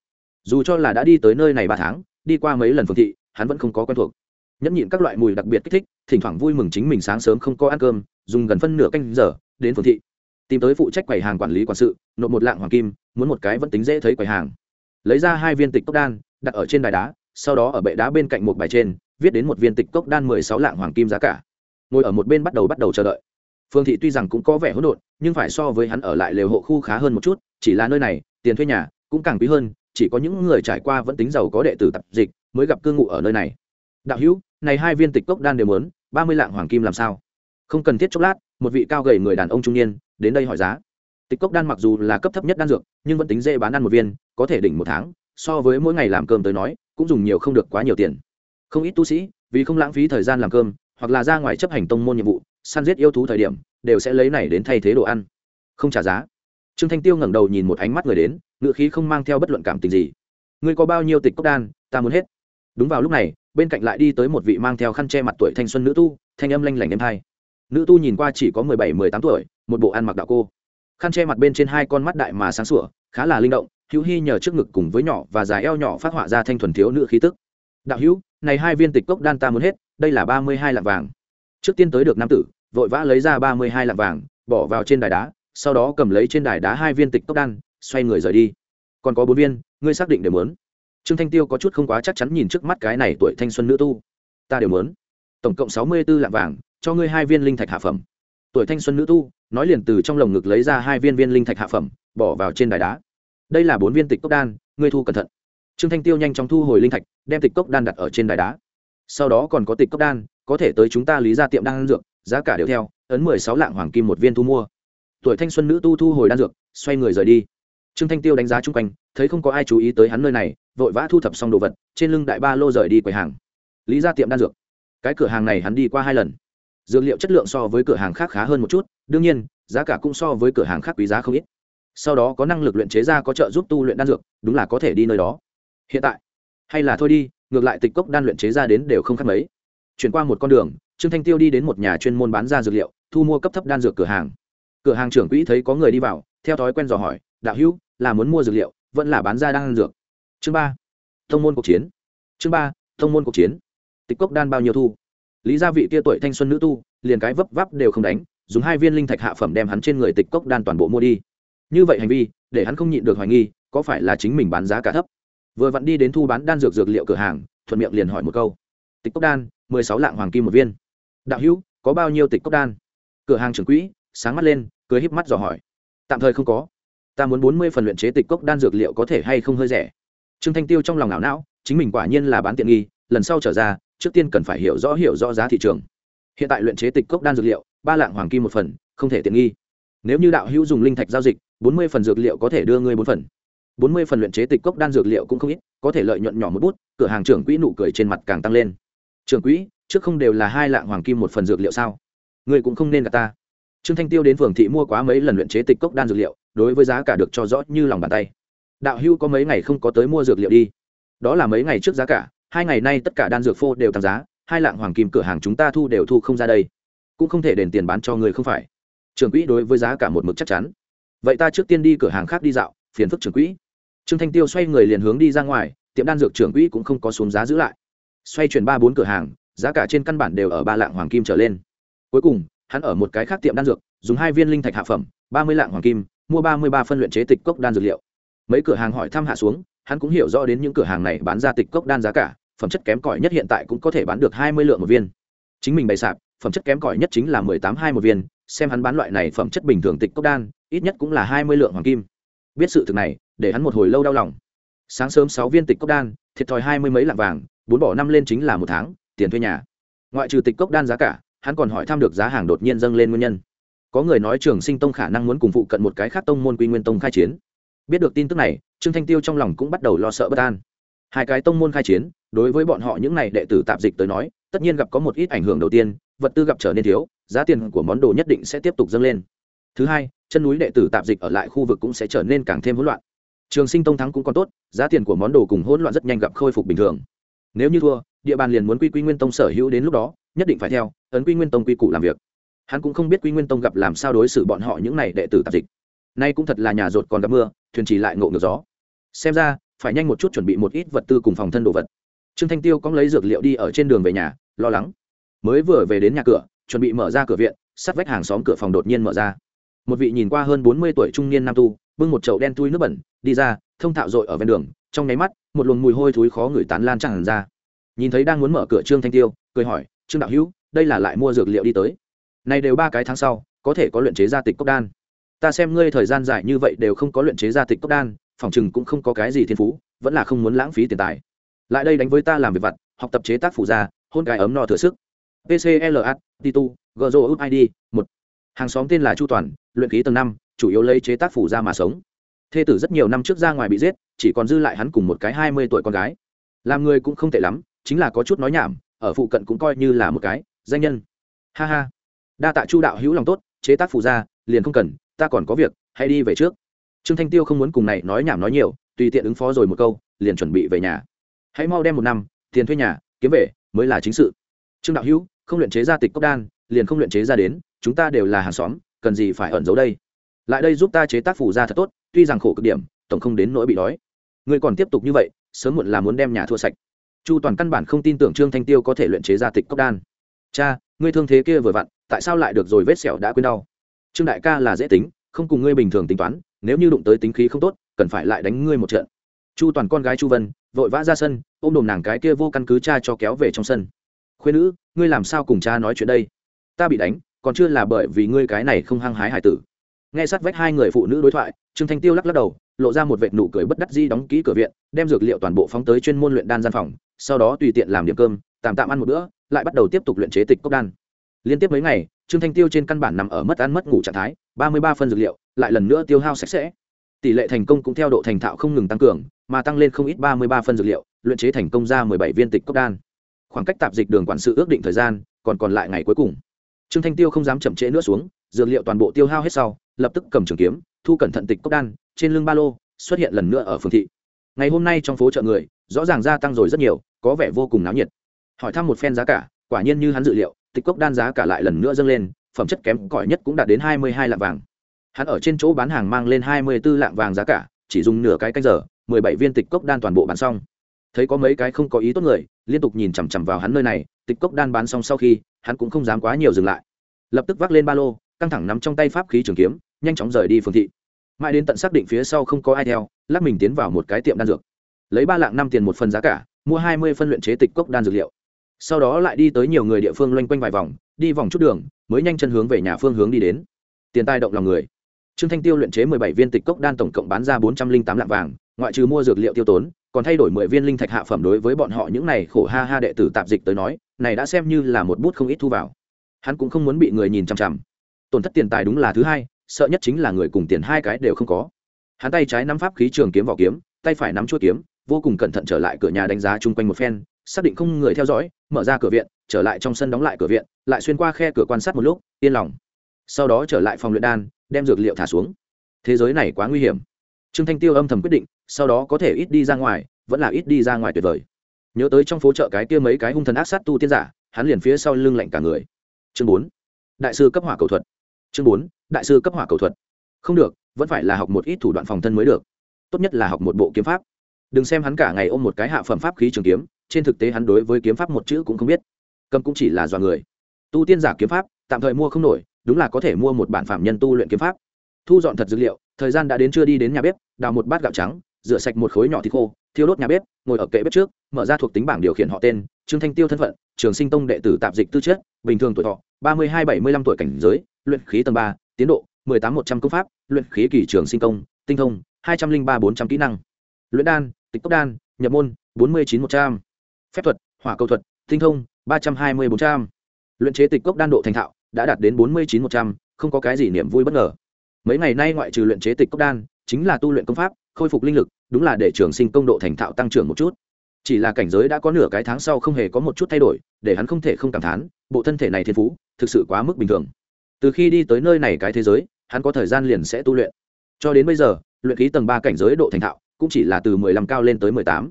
Dù cho là đã đi tới nơi này ba tháng, đi qua mấy lần phương thị, hắn vẫn không có quen thuộc. Nhẫn nhịn các loại mùi đặc biệt kích thích, thỉnh thoảng vui mừng chính mình sáng sớm không có ăn cơm, dùng gần phân nửa canh giờ, đến phương thị. Tìm tới phụ trách quầy hàng quản lý quản sự, nộp một lạng hoàng kim, muốn một cái vẫn tính dễ thấy quầy hàng. Lấy ra hai viên tịch cốc đan, đặt ở trên đài đá, sau đó ở bệ đá bên cạnh một bài trên, viết đến một viên tịch cốc đan mười sáu lạng hoàng kim giá cả ngồi ở một bên bắt đầu bắt đầu chờ đợi. Phương thị tuy rằng cũng có vẻ hỗn độn, nhưng phải so với hắn ở lại lều hộ khu khá hơn một chút, chỉ là nơi này, tiền thuê nhà cũng càng quý hơn, chỉ có những người trải qua vẫn tính giàu có đệ tử tập dịch mới gặp cư ngụ ở nơi này. Đạo hữu, này hai viên tịch cốc đan đều muốn, ba mươi lạng hoàng kim làm sao? Không cần thiết chốc lát, một vị cao gầy người đàn ông trung niên đến đây hỏi giá. Tịch cốc đan mặc dù là cấp thấp nhất đan dược, nhưng vẫn tính dễ bán ăn một viên, có thể đỉnh một tháng, so với mỗi ngày làm cơm tới nói, cũng dùng nhiều không được quá nhiều tiền. Không ít tu sĩ, vì không lãng phí thời gian làm cơm hoặc là ra ngoài chấp hành tông môn nhiệm vụ, săn giết yêu thú thời điểm, đều sẽ lấy này đến thay thế đồ ăn. Không trả giá. Trương thanh tiêu ngẩng đầu nhìn một ánh mắt người đến, ngựa khí không mang theo bất luận cảm tình gì. Ngươi có bao nhiêu tịch cốc đan, ta muốn hết. Đúng vào lúc này, bên cạnh lại đi tới một vị mang theo khăn che mặt tuổi thanh xuân nữ tu, thanh âm lanh lảnh êm hai nữ tu nhìn qua chỉ có mười bảy, mười tám tuổi, một bộ ăn mặc đạo cô. Khăn che mặt bên trên hai con mắt đại mà sáng sủa, khá là linh động, hữu hy nhờ trước ngực cùng với nhỏ và dài eo nhỏ phát họa ra thanh thuần thiếu nữ khí tức. Đạo hữu, này hai viên tịch cốc đan ta muốn hết đây là ba mươi hai lạng vàng. Trước tiên tới được nam tử, vội vã lấy ra ba mươi hai lạng vàng, bỏ vào trên đài đá, sau đó cầm lấy trên đài đá hai viên tịch cốc đan, xoay người rời đi. Còn có bốn viên, ngươi xác định đều muốn. Trương thanh tiêu có chút không quá chắc chắn nhìn trước mắt cái này tuổi thanh xuân nữ tu. Ta đều muốn. Tổng cộng sáu mươi b ố lạng vàng, cho ngươi hai viên linh thạch hạ phẩm. Tuổi thanh xuân nữ tu, nói liền từ trong lồng ngực lấy ra hai viên viên linh thạch hạ phẩm, bỏ vào trên đài đá. Đây là bốn viên tịch cốc đan, ngươi thu cẩn thận. Trương thanh tiêu nhanh chóng thu hồi linh thạch, đem tịch cốc đan đặt ở trên đài đá sau đó còn có tịch cốc đan, có thể tới chúng ta lý ra tiệm đan dược, giá cả đều theo, ấn mười sáu lạng hoàng kim một viên thu mua. Tuổi thanh xuân nữ tu thu hồi đan dược, xoay người rời đi. Trương thanh tiêu đánh giá chung quanh, thấy không có ai chú ý tới hắn nơi này, vội vã thu thập xong đồ vật, trên lưng đại ba lô rời đi quầy hàng. Lý ra tiệm đan dược. Cái cửa hàng này hắn đi qua hai lần. Dược liệu chất lượng so với cửa hàng khác khá hơn một chút, đương nhiên, giá cả cũng so với cửa hàng khác quý giá không ít. Sau đó có năng lực luyện chế ra có trợ giúp tu luyện đan dược, đúng là có thể đi nơi đó. Hiện tại, hay là thôi đi ngược lại tịch cốc đan luyện chế ra đến đều không khác mấy. Chuyển qua một con đường, trương thanh tiêu đi đến một nhà chuyên môn bán ra dược liệu, thu mua cấp thấp đan dược cửa hàng. Cửa hàng trưởng quỹ thấy có người đi vào, theo thói quen dò hỏi, đạo hữu, là muốn mua dược liệu, vẫn là bán ra đan dược? Chương ba, thông môn cuộc chiến. Chương ba, thông môn cuộc chiến. Tịch cốc đan bao nhiêu thu? Lý gia vị tia tuổi thanh xuân nữ tu, liền cái vấp váp đều không đánh, dùng hai viên linh thạch hạ phẩm đem hắn trên người tịch cốc đan toàn bộ mua đi. Như vậy hành vi, để hắn không nhịn được hoài nghi, có phải là chính mình bán giá cả thấp? Vừa vặn đi đến thu bán đan dược dược liệu cửa hàng, thuận miệng liền hỏi một câu. Tịch cốc đan, mười sáu lạng hoàng kim một viên. Đạo hữu, có bao nhiêu tịch cốc đan? Cửa hàng trưởng quỹ, sáng mắt lên, cười híp mắt dò hỏi. Tạm thời không có. Ta muốn bốn mươi phần luyện chế tịch cốc đan dược liệu có thể hay không hơi rẻ. Trương thanh tiêu trong lòng não não, chính mình quả nhiên là bán tiện nghi, lần sau trở ra, trước tiên cần phải hiểu rõ hiểu rõ giá thị trường. Hiện tại luyện chế tịch cốc đan dược liệu, ba lạng hoàng kim một phần, không thể tiện nghi. Nếu như đạo hữu dùng linh thạch giao dịch, bốn mươi phần dược liệu có thể đưa ngươi bốn phần bốn mươi phần luyện chế tịch cốc đan dược liệu cũng không ít, có thể lợi nhuận nhỏ một bút, cửa hàng trưởng quỹ nụ cười trên mặt càng tăng lên. Trưởng quỹ, trước không đều là hai lạng hoàng kim một phần dược liệu sao? Ngươi cũng không nên gặp ta. Trương thanh tiêu đến phường thị mua quá mấy lần luyện chế tịch cốc đan dược liệu, đối với giá cả được cho rõ như lòng bàn tay. Đạo hưu có mấy ngày không có tới mua dược liệu đi. Đó là mấy ngày trước giá cả, hai ngày nay tất cả đan dược phô đều tăng giá, hai lạng hoàng kim cửa hàng chúng ta thu đều thu không ra đây. Cũng không thể đền tiền bán cho người không phải. Trường quỹ đối với giá cả một mực chắc chắn. Vậy ta trước tiên đi cửa hàng khác đi dạo, phiền phức trường quỹ trương thanh tiêu xoay người liền hướng đi ra ngoài, tiệm đan dược trưởng quỹ cũng không có xuống giá giữ lại. Xoay chuyển ba bốn cửa hàng, giá cả trên căn bản đều ở ba lạng hoàng kim trở lên. Cuối cùng, hắn ở một cái khác tiệm đan dược, dùng hai viên linh thạch hạ phẩm, ba mươi lạng hoàng kim, mua ba mươi ba phân luyện chế tịch cốc đan dược liệu. Mấy cửa hàng hỏi thăm hạ xuống, hắn cũng hiểu rõ đến những cửa hàng này bán ra tịch cốc đan giá cả, phẩm chất kém cỏi nhất hiện tại cũng có thể bán được hai mươi lượng một viên. Chính mình bày sạp, phẩm chất kém cỏi nhất chính là mười tám hai một viên, xem hắn bán loại này phẩm chất bình thường tịch cốc đan, ít nhất cũng là hai mươi lượng hoàng kim. Biết sự thực này để hắn một hồi lâu đau lòng. Sáng sớm sáu viên tịch cốc đan, thiệt thòi hai mươi mấy lạng vàng, bốn bỏ năm lên chính là một tháng, tiền thuê nhà. Ngoại trừ tịch cốc đan giá cả, hắn còn hỏi thăm được giá hàng đột nhiên dâng lên nguyên nhân. Có người nói trường sinh tông khả năng muốn cùng phụ cận một cái khác tông môn quy nguyên tông khai chiến. Biết được tin tức này, trương thanh tiêu trong lòng cũng bắt đầu lo sợ bất an. Hai cái tông môn khai chiến, đối với bọn họ những n à y đệ tử tạp dịch tới nói, tất nhiên gặp có một ít ảnh hưởng đầu tiên, vật tư gặp trở nên thiếu, giá tiền của món đồ nhất định sẽ tiếp tục dâng lên. Thứ hai, chân núi đệ tử tạp dịch ở lại khu vực cũng sẽ trở nên càng thêm hỗn loạn trường sinh tông thắng cũng còn tốt, giá tiền của món đồ cùng hỗn loạn rất nhanh gặp khôi phục bình thường. Nếu như thua, địa bàn liền muốn quy quy nguyên tông sở hữu đến lúc đó, nhất định phải theo, ấn quy nguyên tông quy củ làm việc. Hắn cũng không biết quy nguyên tông gặp làm sao đối xử bọn họ những n à y đệ tử tạp dịch. Nay cũng thật là nhà rột còn gặp mưa, thuyền chỉ lại ngộ ngược gió. Xem ra, phải nhanh một chút chuẩn bị một ít vật tư cùng phòng thân đồ vật. Trương thanh tiêu có lấy dược liệu đi ở trên đường về nhà, lo lắng. Mới vừa về đến nhà cửa, chuẩn bị mở ra cửa viện, sắt vách hàng xóm cửa phòng đột nhiên mở ra. Một vị nhìn qua hơn bốn mươi tuổi trung niên nam tu bưng một chậu đen tui nước bẩn, đi ra, thông thạo dội ở ven đường, trong nháy mắt, một luồng mùi hôi thối khó ngửi tán lan tràn ra. Nhìn thấy đang muốn mở cửa trương thanh tiêu, cười hỏi, trương đạo hữu, đây là lại mua dược liệu đi tới. Này đều ba cái tháng sau, có thể có luyện chế gia tịch cốc đan. Ta xem ngươi thời gian dài như vậy đều không có luyện chế gia tịch cốc đan, phòng chừng cũng không có cái gì thiên phú, vẫn là không muốn lãng phí tiền tài. Lại đây đánh với ta làm việc vặt, học tập chế tác phụ gia, hôn cái ấm no thừa sức. Pcla titu gzo id một. Hàng xóm tên là chu toàn, luyện khí tầng năm chủ yếu lấy chế tác phủ ra mà sống. Thê tử rất nhiều năm trước ra ngoài bị giết, chỉ còn dư lại hắn cùng một cái hai mươi tuổi con gái. Làm người cũng không tệ lắm, chính là có chút nói nhảm, ở phụ cận cũng coi như là một cái danh nhân. Ha ha. Đa tạ chu đạo hữu lòng tốt, chế tác phụ ra, liền không cần, ta còn có việc, hãy đi về trước. Trương thanh tiêu không muốn cùng này nói nhảm nói nhiều, tùy tiện ứng phó rồi một câu, liền chuẩn bị về nhà. Hãy mau đem một năm, tiền thuê nhà, kiếm về, mới là chính sự. Trương đạo hữu, không luyện chế ra tịch cốc đan, liền không luyện chế ra đến, chúng ta đều là hàng xóm, cần gì phải ẩn giấu đây? Lại đây giúp ta chế tác phủ ra thật tốt, tuy rằng khổ cực điểm, tổng không đến nỗi bị đói. Ngươi còn tiếp tục như vậy, sớm muộn là muốn đem nhà thua sạch. Chu toàn căn bản không tin tưởng trương thanh tiêu có thể luyện chế ra tịch cốc đan. Cha, ngươi thương thế kia vừa vặn, tại sao lại được rồi vết sẹo đã quên đau? Trương đại ca là dễ tính, không cùng ngươi bình thường tính toán, nếu như đụng tới tính khí không tốt, cần phải lại đánh ngươi một trận. Chu toàn con gái chu vân, vội vã ra sân, ôm đồm nàng cái kia vô căn cứ cha cho kéo về trong sân. Khuyên nữ, ngươi làm sao cùng cha nói chuyện đây? Ta bị đánh, còn chưa là bởi vì ngươi cái này không hăng hái hải tử nghe sát vách hai người phụ nữ đối thoại, trương thanh tiêu lắc lắc đầu, lộ ra một vệt nụ cười bất đắc di đóng kỹ cửa viện, đem dược liệu toàn bộ phóng tới chuyên môn luyện đan gian phòng, sau đó tùy tiện làm điểm cơm, tạm tạm ăn một bữa, lại bắt đầu tiếp tục luyện chế tịch cốc đan. Liên tiếp mấy ngày, trương thanh tiêu trên căn bản nằm ở mất ăn mất ngủ trạng thái, ba mươi ba phân dược liệu, lại lần nữa tiêu hao sạch sẽ. Tỷ lệ thành công cũng theo độ thành thạo không ngừng tăng cường, mà tăng lên không ít ba mươi ba phân dược liệu, luyện chế thành công ra mười bảy viên tịch cốc đan. Khoảng cách tạp dịch đường quản sự ước định thời gian, còn còn lại ngày cuối cùng trương thanh tiêu không dám chậm trễ nữa xuống, dược liệu toàn bộ tiêu hao hết sau, lập tức cầm trường kiếm, thu cẩn thận tịch cốc đan, trên lưng ba lô, xuất hiện lần nữa ở phường thị. Ngày hôm nay trong phố chợ người, rõ ràng gia tăng rồi rất nhiều, có vẻ vô cùng náo nhiệt. Hỏi thăm một phen giá cả, quả nhiên như hắn dự liệu, tịch cốc đan giá cả lại lần nữa dâng lên, phẩm chất kém cỏi nhất cũng đạt đến hai mươi hai lạng vàng. Hắn ở trên chỗ bán hàng mang lên hai mươi b ố lạng vàng giá cả, chỉ dùng nửa cái canh giờ, mười bảy viên tịch cốc đan toàn bộ bán xong. Thấy có mấy cái không có ý tốt người, liên tục nhìn chằm chằm vào hắn nơi này, tịch cốc đan bán xong sau khi hắn cũng không dám quá nhiều dừng lại. Lập tức vác lên ba lô, căng thẳng nắm trong tay pháp khí trường kiếm, nhanh chóng rời đi phường thị. Mãi đến tận xác định phía sau không có ai theo, lắc mình tiến vào một cái tiệm đan dược. Lấy ba lạng năm tiền một phần giá cả, mua hai mươi phân luyện chế tịch cốc đan dược liệu. Sau đó lại đi tới nhiều người địa phương loanh quanh vài vòng, đi vòng chút đường, mới nhanh chân hướng về nhà phương hướng đi đến. Tiền tài động lòng người. Trương thanh tiêu luyện chế mười bảy viên tịch cốc đan tổng cộng bán ra bốn trăm linh tám lạng vàng, ngoại trừ mua dược liệu tiêu tốn còn thay đổi mười viên linh thạch hạ phẩm đối với bọn họ những này khổ ha ha đệ tử tạp dịch tới nói, này đã xem như là một bút không ít thu vào. Hắn cũng không muốn bị người nhìn chằm chằm. Tổn thất tiền tài đúng là thứ hai, sợ nhất chính là người cùng tiền hai cái đều không có. Hắn tay trái nắm pháp khí trường kiếm vào kiếm, tay phải nắm chuỗi kiếm, vô cùng cẩn thận trở lại cửa nhà đánh giá chung quanh một phen, xác định không người theo dõi, mở ra cửa viện, trở lại trong sân đóng lại cửa viện, lại xuyên qua khe cửa quan sát một lúc, yên lòng. Sau đó trở lại phòng luyện đan, đem dược liệu thả xuống. Thế giới này quá nguy hiểm trương thanh tiêu âm thầm quyết định, sau đó có thể ít đi ra ngoài, vẫn là ít đi ra ngoài tuyệt vời. Nhớ tới trong phố chợ cái kia mấy cái hung thần ác sát tu tiên giả, hắn liền phía sau lưng lạnh cả người. Chương bốn, đại sư cấp hỏa cầu thuật. Chương bốn, đại sư cấp hỏa cầu thuật. Không được, vẫn phải là học một ít thủ đoạn phòng thân mới được. Tốt nhất là học một bộ kiếm pháp. Đừng xem hắn cả ngày ôm một cái hạ phẩm pháp khí trường kiếm, trên thực tế hắn đối với kiếm pháp một chữ cũng không biết. Cầm cũng chỉ là dọa người. Tu tiên giả kiếm pháp, tạm thời mua không nổi, đúng là có thể mua một bản phạm nhân tu luyện kiếm pháp thu dọn thật dữ liệu, thời gian đã đến chưa đi đến nhà bếp, đào một bát gạo trắng, rửa sạch một khối nhỏ thịt khô, thiêu đốt nhà bếp, ngồi ở kệ bếp trước, mở ra thuộc tính bảng điều khiển họ tên, trương thanh tiêu thân phận, trường sinh tông đệ tử tạp dịch tư chất, bình thường tuổi thọ, ba mươi hai bảy mươi lăm tuổi cảnh giới, luyện khí tầng ba, tiến độ, mười tám một trăm công pháp, luyện khí kỳ trường sinh công tinh thông, hai trăm linh ba bốn trăm kỹ năng. Luyện đan, tịch cốc đan, nhập môn, bốn mươi chín một trăm. Phép thuật, hỏa cầu thuật, tinh thông, ba trăm hai mươi bốn trăm. Luyện chế tịch cốc đan độ thành thạo, đã đạt đến bốn mươi chín một trăm, không có cái gì niềm vui bất ngờ mấy ngày nay ngoại trừ luyện chế tịch cốc đan, chính là tu luyện công pháp, khôi phục linh lực, đúng là để trường sinh công độ thành thạo tăng trưởng một chút. Chỉ là cảnh giới đã có nửa cái tháng sau không hề có một chút thay đổi, để hắn không thể không cảm thán, bộ thân thể này thiên phú, thực sự quá mức bình thường. Từ khi đi tới nơi này cái thế giới, hắn có thời gian liền sẽ tu luyện. Cho đến bây giờ, luyện khí tầng ba cảnh giới độ thành thạo, cũng chỉ là từ mười lăm cao lên tới mười tám.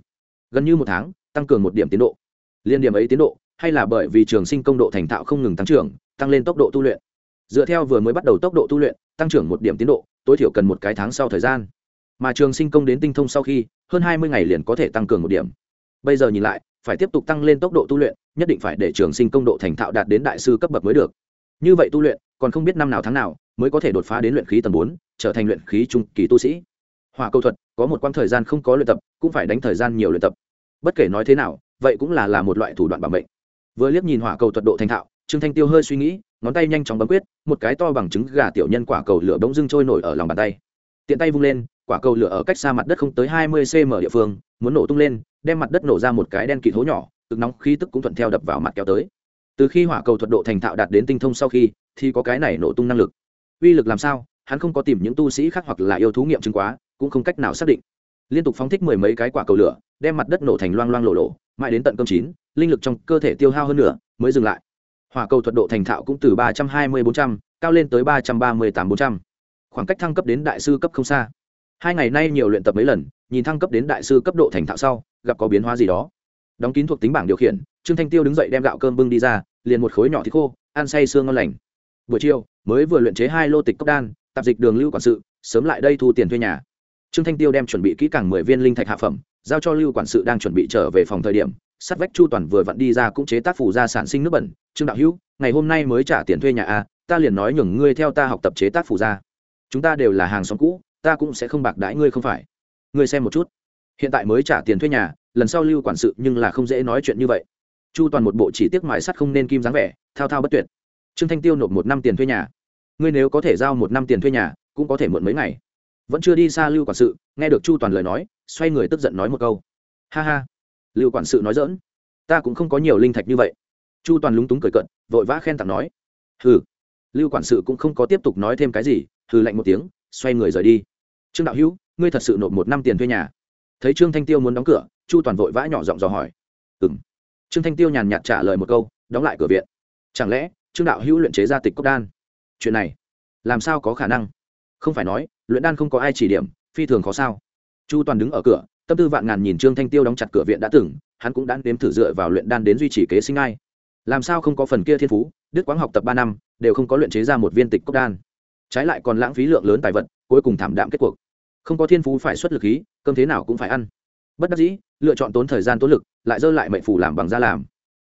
Gần như một tháng, tăng cường một điểm tiến độ. Liên điểm ấy tiến độ, hay là bởi vì trường sinh công độ thành thạo không ngừng tăng trưởng, tăng lên tốc độ tu luyện. Dựa theo vừa mới bắt đầu tốc độ tu luyện tăng trưởng một điểm tiến độ, tối thiểu cần một cái tháng sau thời gian. Mà trường sinh công đến tinh thông sau khi, hơn hai mươi ngày liền có thể tăng cường một điểm. Bây giờ nhìn lại, phải tiếp tục tăng lên tốc độ tu luyện, nhất định phải để trường sinh công độ thành thạo đạt đến đại sư cấp bậc mới được. Như vậy tu luyện, còn không biết năm nào tháng nào, mới có thể đột phá đến luyện khí tầng bốn, trở thành luyện khí trung kỳ tu sĩ. Hòa câu thuật, có một quãng thời gian không có luyện tập, cũng phải đánh thời gian nhiều luyện tập. Bất kể nói thế nào, vậy cũng là là một loại thủ đoạn bảo mệnh. Vừa liếc nhìn hỏa cầu thuật độ thành thạo, trương thanh tiêu hơi suy nghĩ ngón tay nhanh chóng bấm quyết, một cái to bằng trứng gà tiểu nhân quả cầu lửa bỗng dưng trôi nổi ở lòng bàn tay. Tiện tay vung lên, quả cầu lửa ở cách xa mặt đất không tới hai mươi cm địa phương, muốn nổ tung lên, đem mặt đất nổ ra một cái đen kịt hố nhỏ, cực nóng khí tức cũng thuận theo đập vào mặt kéo tới. Từ khi hỏa cầu thuật độ thành thạo đạt đến tinh thông sau khi, thì có cái này nổ tung năng lực. Uy lực làm sao? Hắn không có tìm những tu sĩ khác hoặc là yêu thú nghiệm chứng quá, cũng không cách nào xác định. Liên tục phóng thích mười mấy cái quả cầu lửa, đem mặt đất nổ thành loang loang lộ lộ mãi đến tận cơm chín, linh lực trong cơ thể tiêu hao hơn nữa mới dừng lại hỏa cầu thuật độ thành thạo cũng từ ba trăm hai mươi bốn trăm, cao lên tới ba trăm ba mươi tám bốn trăm. Khoảng cách thăng cấp đến đại sư cấp không xa. Hai ngày nay nhiều luyện tập mấy lần, nhìn thăng cấp đến đại sư cấp độ thành thạo sau, gặp có biến hóa gì đó. Đóng kín thuộc tính bảng điều khiển, trương thanh tiêu đứng dậy đem gạo cơm bưng đi ra, liền một khối nhỏ thịt khô, ăn say sương ngon lành. Buổi chiều, mới vừa luyện chế hai lô tịch cốc đan, tạp dịch đường lưu quản sự, sớm lại đây thu tiền thuê nhà. Trương thanh tiêu đem chuẩn bị kỹ càng mười viên linh thạch hạ phẩm, giao cho lưu quản sự đang chuẩn bị trở về phòng thời điểm sát vách chu toàn vừa vặn đi ra cũng chế tác phủ ra sản sinh nước bẩn. Trương đạo hữu, ngày hôm nay mới trả tiền thuê nhà a ta liền nói nhường ngươi theo ta học tập chế tác phủ ra chúng ta đều là hàng xóm cũ, ta cũng sẽ không bạc đãi ngươi không phải. Ngươi xem một chút. Hiện tại mới trả tiền thuê nhà, lần sau lưu quản sự nhưng là không dễ nói chuyện như vậy. Chu toàn một bộ chỉ tiếc mại sắt không nên kim dáng vẻ, thao thao bất tuyệt. Trương thanh tiêu nộp một năm tiền thuê nhà. Ngươi nếu có thể giao một năm tiền thuê nhà, cũng có thể muộn mấy ngày. Vẫn chưa đi xa lưu quản sự, nghe được chu toàn lời nói, xoay người tức giận nói một câu. Ha ha lưu quản sự nói dỡn ta cũng không có nhiều linh thạch như vậy. Chu toàn lúng túng cười cận vội vã khen tặng nói. Hừ. Lưu quản sự cũng không có tiếp tục nói thêm cái gì, hừ lạnh một tiếng, xoay người rời đi. Trương đạo hữu, ngươi thật sự nộp một năm tiền thuê nhà. Thấy trương thanh tiêu muốn đóng cửa, chu toàn vội vã nhỏ giọng dò hỏi. Ừ m trương thanh tiêu nhàn nhạt trả lời một câu, đóng lại cửa viện. Chẳng lẽ trương đạo hữu luyện chế ra tịch cốc đan? Chuyện này, làm sao có khả năng? Không phải nói, luyện đan không có ai chỉ điểm, phi thường khó sao. Chu toàn đứng ở cửa tâm tư vạn ngàn nhìn trương thanh tiêu đóng chặt cửa viện đã từng, hắn cũng đã nếm thử dựa vào luyện đan đến duy trì kế sinh ai. Làm sao không có phần kia thiên phú, đức quãng học tập ba năm, đều không có luyện chế ra một viên tịch cốc đan. Trái lại còn lãng phí lượng lớn tài vật, cuối cùng thảm đạm kết cuộc. Không có thiên phú phải xuất lực khí cơm thế nào cũng phải ăn. Bất đắc dĩ, lựa chọn tốn thời gian tốn lực, lại dơ lại mệnh phủ làm bằng da làm.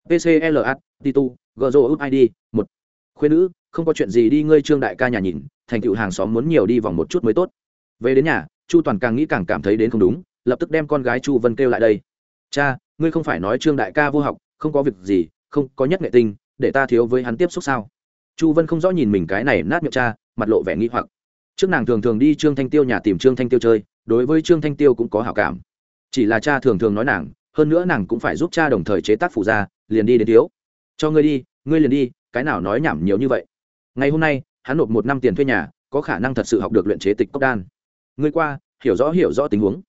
Pclat titu gzo id một. Khuyên nữ, không có chuyện gì đi ngơi trương đại ca nhà nhìn, thành tựu hàng xóm muốn nhiều đi vòng một chút mới tốt. Về đến nhà, chu toàn càng nghĩ càng cảm thấy đến không đúng lập tức đem con gái chu vân kêu lại đây. Cha, ngươi không phải nói trương đại ca vô học, không có việc gì, không, có nhất nghệ tinh, để ta thiếu với hắn tiếp xúc sao? Chu vân không rõ nhìn mình cái này nát miệng cha, mặt lộ vẻ nghi hoặc. Trước nàng thường thường đi trương thanh tiêu nhà tìm trương thanh tiêu chơi, đối với trương thanh tiêu cũng có hảo cảm. Chỉ là cha thường thường nói nàng, hơn nữa nàng cũng phải giúp cha đồng thời chế tác phụ ra liền đi đến thiếu. Cho ngươi đi, ngươi liền đi, cái nào nói nhảm nhiều như vậy? Ngày hôm nay, hắn nộp một năm tiền thuê nhà, có khả năng thật sự học được luyện chế tịch cốc đan. Ngươi qua, hiểu rõ hiểu rõ tình huống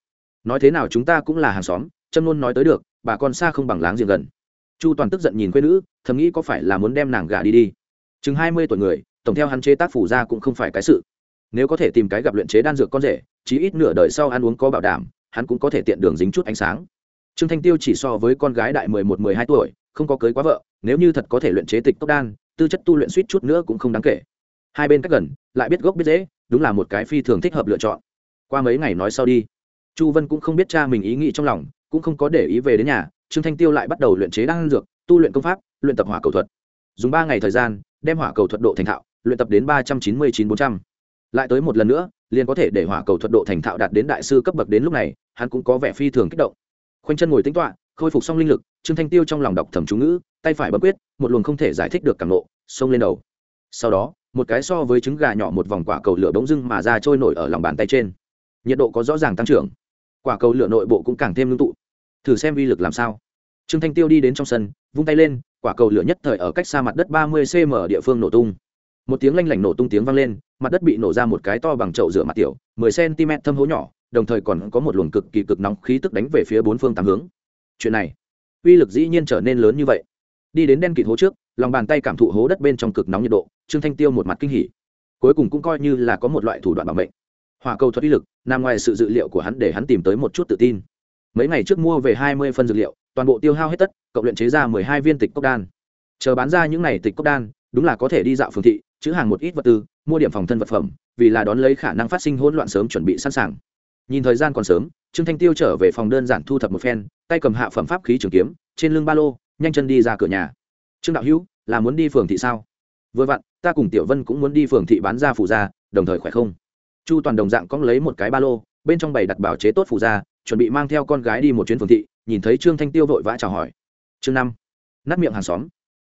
nói thế nào chúng ta cũng là hàng xóm châm luôn nói tới được, bà con xa không bằng láng giềng gần. Chu toàn tức giận nhìn quê nữ, thầm nghĩ có phải là muốn đem nàng gả đi đi. Chừng hai mươi tuổi người, tổng theo hắn chế tác phủ ra cũng không phải cái sự. Nếu có thể tìm cái gặp luyện chế đan dược con rể, chí ít nửa đời sau ăn uống có bảo đảm, hắn cũng có thể tiện đường dính chút ánh sáng. Trương thanh tiêu chỉ so với con gái đại mười một, mười hai tuổi, không có cưới quá vợ, nếu như thật có thể luyện chế tịch tốc đan, tư chất tu luyện suýt chút nữa cũng không đáng kể. Hai bên cách gần, lại biết gốc biết dễ đúng là một cái phi thường thích hợp lựa chọn. Qua mấy ngày nói sau đi chu vân cũng không biết cha mình ý nghĩ trong lòng, cũng không có để ý về đến nhà, trương thanh tiêu lại bắt đầu luyện chế đan dược, tu luyện công pháp, luyện tập hỏa cầu thuật. Dùng ba ngày thời gian, đem hỏa cầu thuật độ thành thạo, luyện tập đến ba trăm chín mươi chín bốn trăm. Lại tới một lần nữa, liền có thể để hỏa cầu thuật độ thành thạo đạt đến đại sư cấp bậc đến lúc này, hắn cũng có vẻ phi thường kích động. Khoanh chân ngồi tính toạ khôi phục xong linh lực, trương thanh tiêu trong lòng đọc thẩm chú ngữ, tay phải bấm quyết, một luồng không thể giải thích được cảm lộ xông lên đầu. Sau đó, một cái so với trứng gà nhỏ một vòng quả cầu lửa bỗng dưng mà ra trôi nổi ở lòng bàn tay trên. Nhiệt độ có rõ ràng tăng trưởng quả cầu lửa nội bộ cũng càng thêm ngưng tụ. Thử xem vi lực làm sao. Trương thanh tiêu đi đến trong sân, vung tay lên, quả cầu lửa nhất thời ở cách xa mặt đất ba mươi cm địa phương nổ tung. Một tiếng lanh lảnh nổ tung tiếng vang lên, mặt đất bị nổ ra một cái to bằng chậu rửa mặt tiểu, mười cm thâm hố nhỏ, đồng thời còn có một luồng cực kỳ cực nóng khí tức đánh về phía bốn phương tám hướng. Chuyện này, uy lực dĩ nhiên trở nên lớn như vậy. Đi đến đen kịt hố trước, lòng bàn tay cảm thụ hố đất bên trong cực nóng nhiệt độ, trương thanh tiêu một mặt kinh hỉ. Cuối cùng cũng coi như là có một loại thủ đoạn bảo mệnh hỏa cầu thuật uy lực, nằm ngoài sự dự liệu của hắn để hắn tìm tới một chút tự tin. Mấy ngày trước mua về hai mươi phân dược liệu, toàn bộ tiêu hao hết tất, cộng luyện chế ra mười hai viên tịch cốc đan. Chờ bán ra những n à y tịch cốc đan, đúng là có thể đi dạo phường thị, chữ hàng một ít vật tư, mua điểm phòng thân vật phẩm, vì là đón lấy khả năng phát sinh hỗn loạn sớm chuẩn bị sẵn sàng. Nhìn thời gian còn sớm, trương thanh tiêu trở về phòng đơn giản thu thập một phen, tay cầm hạ phẩm pháp khí trường kiếm, trên lưng ba lô, nhanh chân đi ra cửa nhà. Trương đạo hữu, là muốn đi phường thị sao? Vừa vặn, ta cùng tiểu vân cũng muốn đi phường thị bán ra phụ ra đồng thời khỏe không? Chu toàn đồng dạng cóng lấy một cái ba lô, bên trong bày đặt bảo chế tốt phù ra chuẩn bị mang theo con gái đi một chuyến phường thị, nhìn thấy trương thanh tiêu vội vã chào hỏi. Chương năm nát miệng hàng xóm.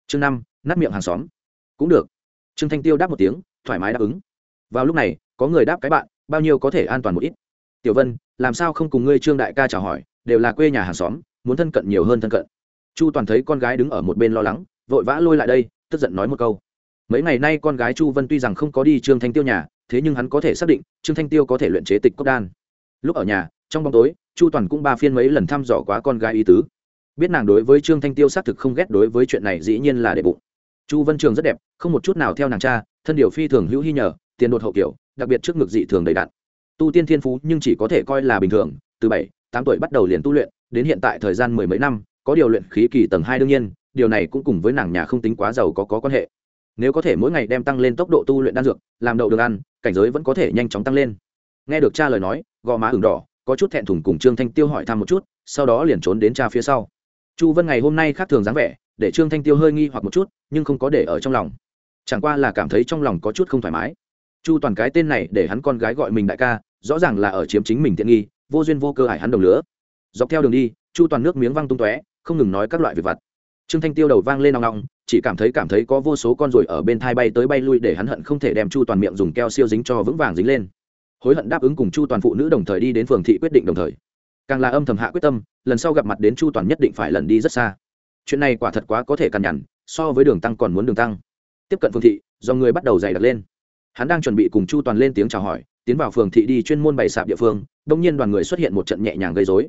Chương năm nát miệng hàng xóm. Cũng được. Trương thanh tiêu đáp một tiếng, thoải mái đáp ứng. Vào lúc này, có người đáp cái bạn, bao nhiêu có thể an toàn một ít. Tiểu vân, làm sao không cùng ngươi trương đại ca chào hỏi, đều là quê nhà hàng xóm, muốn thân cận nhiều hơn thân cận. Chu toàn thấy con gái đứng ở một bên lo lắng, vội vã lôi lại đây, tức giận nói một câu. Mấy ngày nay con gái chu vân tuy rằng không có đi trương thanh tiêu nhà thế nhưng hắn có thể xác định, trương thanh tiêu có thể luyện chế tịch cốc đan. Lúc ở nhà, trong bóng tối, chu toàn cũng ba phiên mấy lần thăm dò quá con gái ý tứ. Biết nàng đối với trương thanh tiêu xác thực không ghét đối với chuyện này dĩ nhiên là đệ bụng. Chu vân trường rất đẹp, không một chút nào theo nàng cha, thân điều phi thường hữu hy nhờ, tiền đột hậu kiểu, đặc biệt trước ngực dị thường đầy đặn. Tu tiên thiên phú nhưng chỉ có thể coi là bình thường, từ bảy, tám tuổi bắt đầu liền tu luyện, đến hiện tại thời gian mười mấy năm, có điều luyện khí kỳ tầng hai đương nhiên, điều này cũng cùng với nàng nhà không tính quá giàu có có quan hệ nếu có thể mỗi ngày đem tăng lên tốc độ tu luyện đan dược, làm đậu đường ăn, cảnh giới vẫn có thể nhanh chóng tăng lên. Nghe được cha lời nói, gò má ửng đỏ, có chút thẹn thùng cùng trương thanh tiêu hỏi thăm một chút, sau đó liền trốn đến cha phía sau. Chu vân ngày hôm nay khác thường dáng vẻ, để trương thanh tiêu hơi nghi hoặc một chút, nhưng không có để ở trong lòng. Chẳng qua là cảm thấy trong lòng có chút không thoải mái. Chu toàn cái tên này để hắn con gái gọi mình đại ca, rõ ràng là ở chiếm chính mình tiện nghi, vô duyên vô cơ hải hắn đồng lứa dọc theo đường đi, chu toàn nước miếng văng tung tóe, không ngừng nói các loại việc vặt. Trương thanh tiêu đầu vang lên nòng nòng chỉ cảm thấy cảm thấy có vô số con ruồi ở bên thai bay tới bay lui để hắn hận không thể đem chu toàn miệng dùng keo siêu dính cho vững vàng dính lên. Hối hận đáp ứng cùng chu toàn phụ nữ đồng thời đi đến phường thị quyết định đồng thời. Càng là âm thầm hạ quyết tâm, lần sau gặp mặt đến chu toàn nhất định phải lần đi rất xa. Chuyện này quả thật quá có thể cằn nhằn so với đường tăng còn muốn đường tăng. Tiếp cận phường thị, do người bắt đầu dày đặt lên. Hắn đang chuẩn bị cùng chu toàn lên tiếng chào hỏi, tiến vào phường thị đi chuyên môn bày sạp địa phương, đông nhiên đoàn người xuất hiện một trận nhẹ nhàng gây dối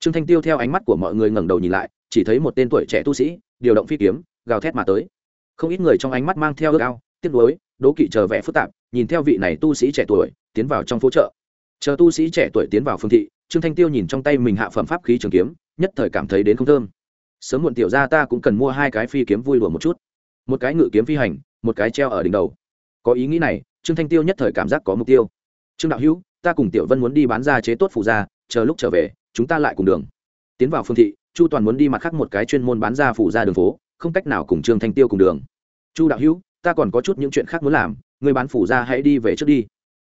trương thanh tiêu theo ánh mắt của mọi người ngẩng đầu nhìn lại, chỉ thấy một tên tuổi trẻ tu sĩ, điều động phi kiếm gào thét mà tới. Không ít người trong ánh mắt mang theo ước ao, tiếc nuối, đố kỵ chờ vẻ phức tạp, nhìn theo vị này tu sĩ trẻ tuổi, tiến vào trong phố chợ. Chờ tu sĩ trẻ tuổi tiến vào phương thị, trương thanh tiêu nhìn trong tay mình hạ phẩm pháp khí trường kiếm, nhất thời cảm thấy đến không thơm. Sớm muộn tiểu ra ta cũng cần mua hai cái phi kiếm vui đùa một chút. Một cái ngự kiếm phi hành, một cái treo ở đỉnh đầu. Có ý nghĩ này, trương thanh tiêu nhất thời cảm giác có mục tiêu. Trương đạo hữu, ta cùng tiểu vân muốn đi bán ra chế tốt phụ gia, chờ lúc trở về, chúng ta lại cùng đường. Tiến vào phương thị, chu toàn muốn đi mặt khác một cái chuyên môn bán ra phủ ra đường phố không cách nào cùng trương thanh tiêu cùng đường. Chu đạo hữu, ta còn có chút những chuyện khác muốn làm, người bán phủ ra hãy đi về trước đi.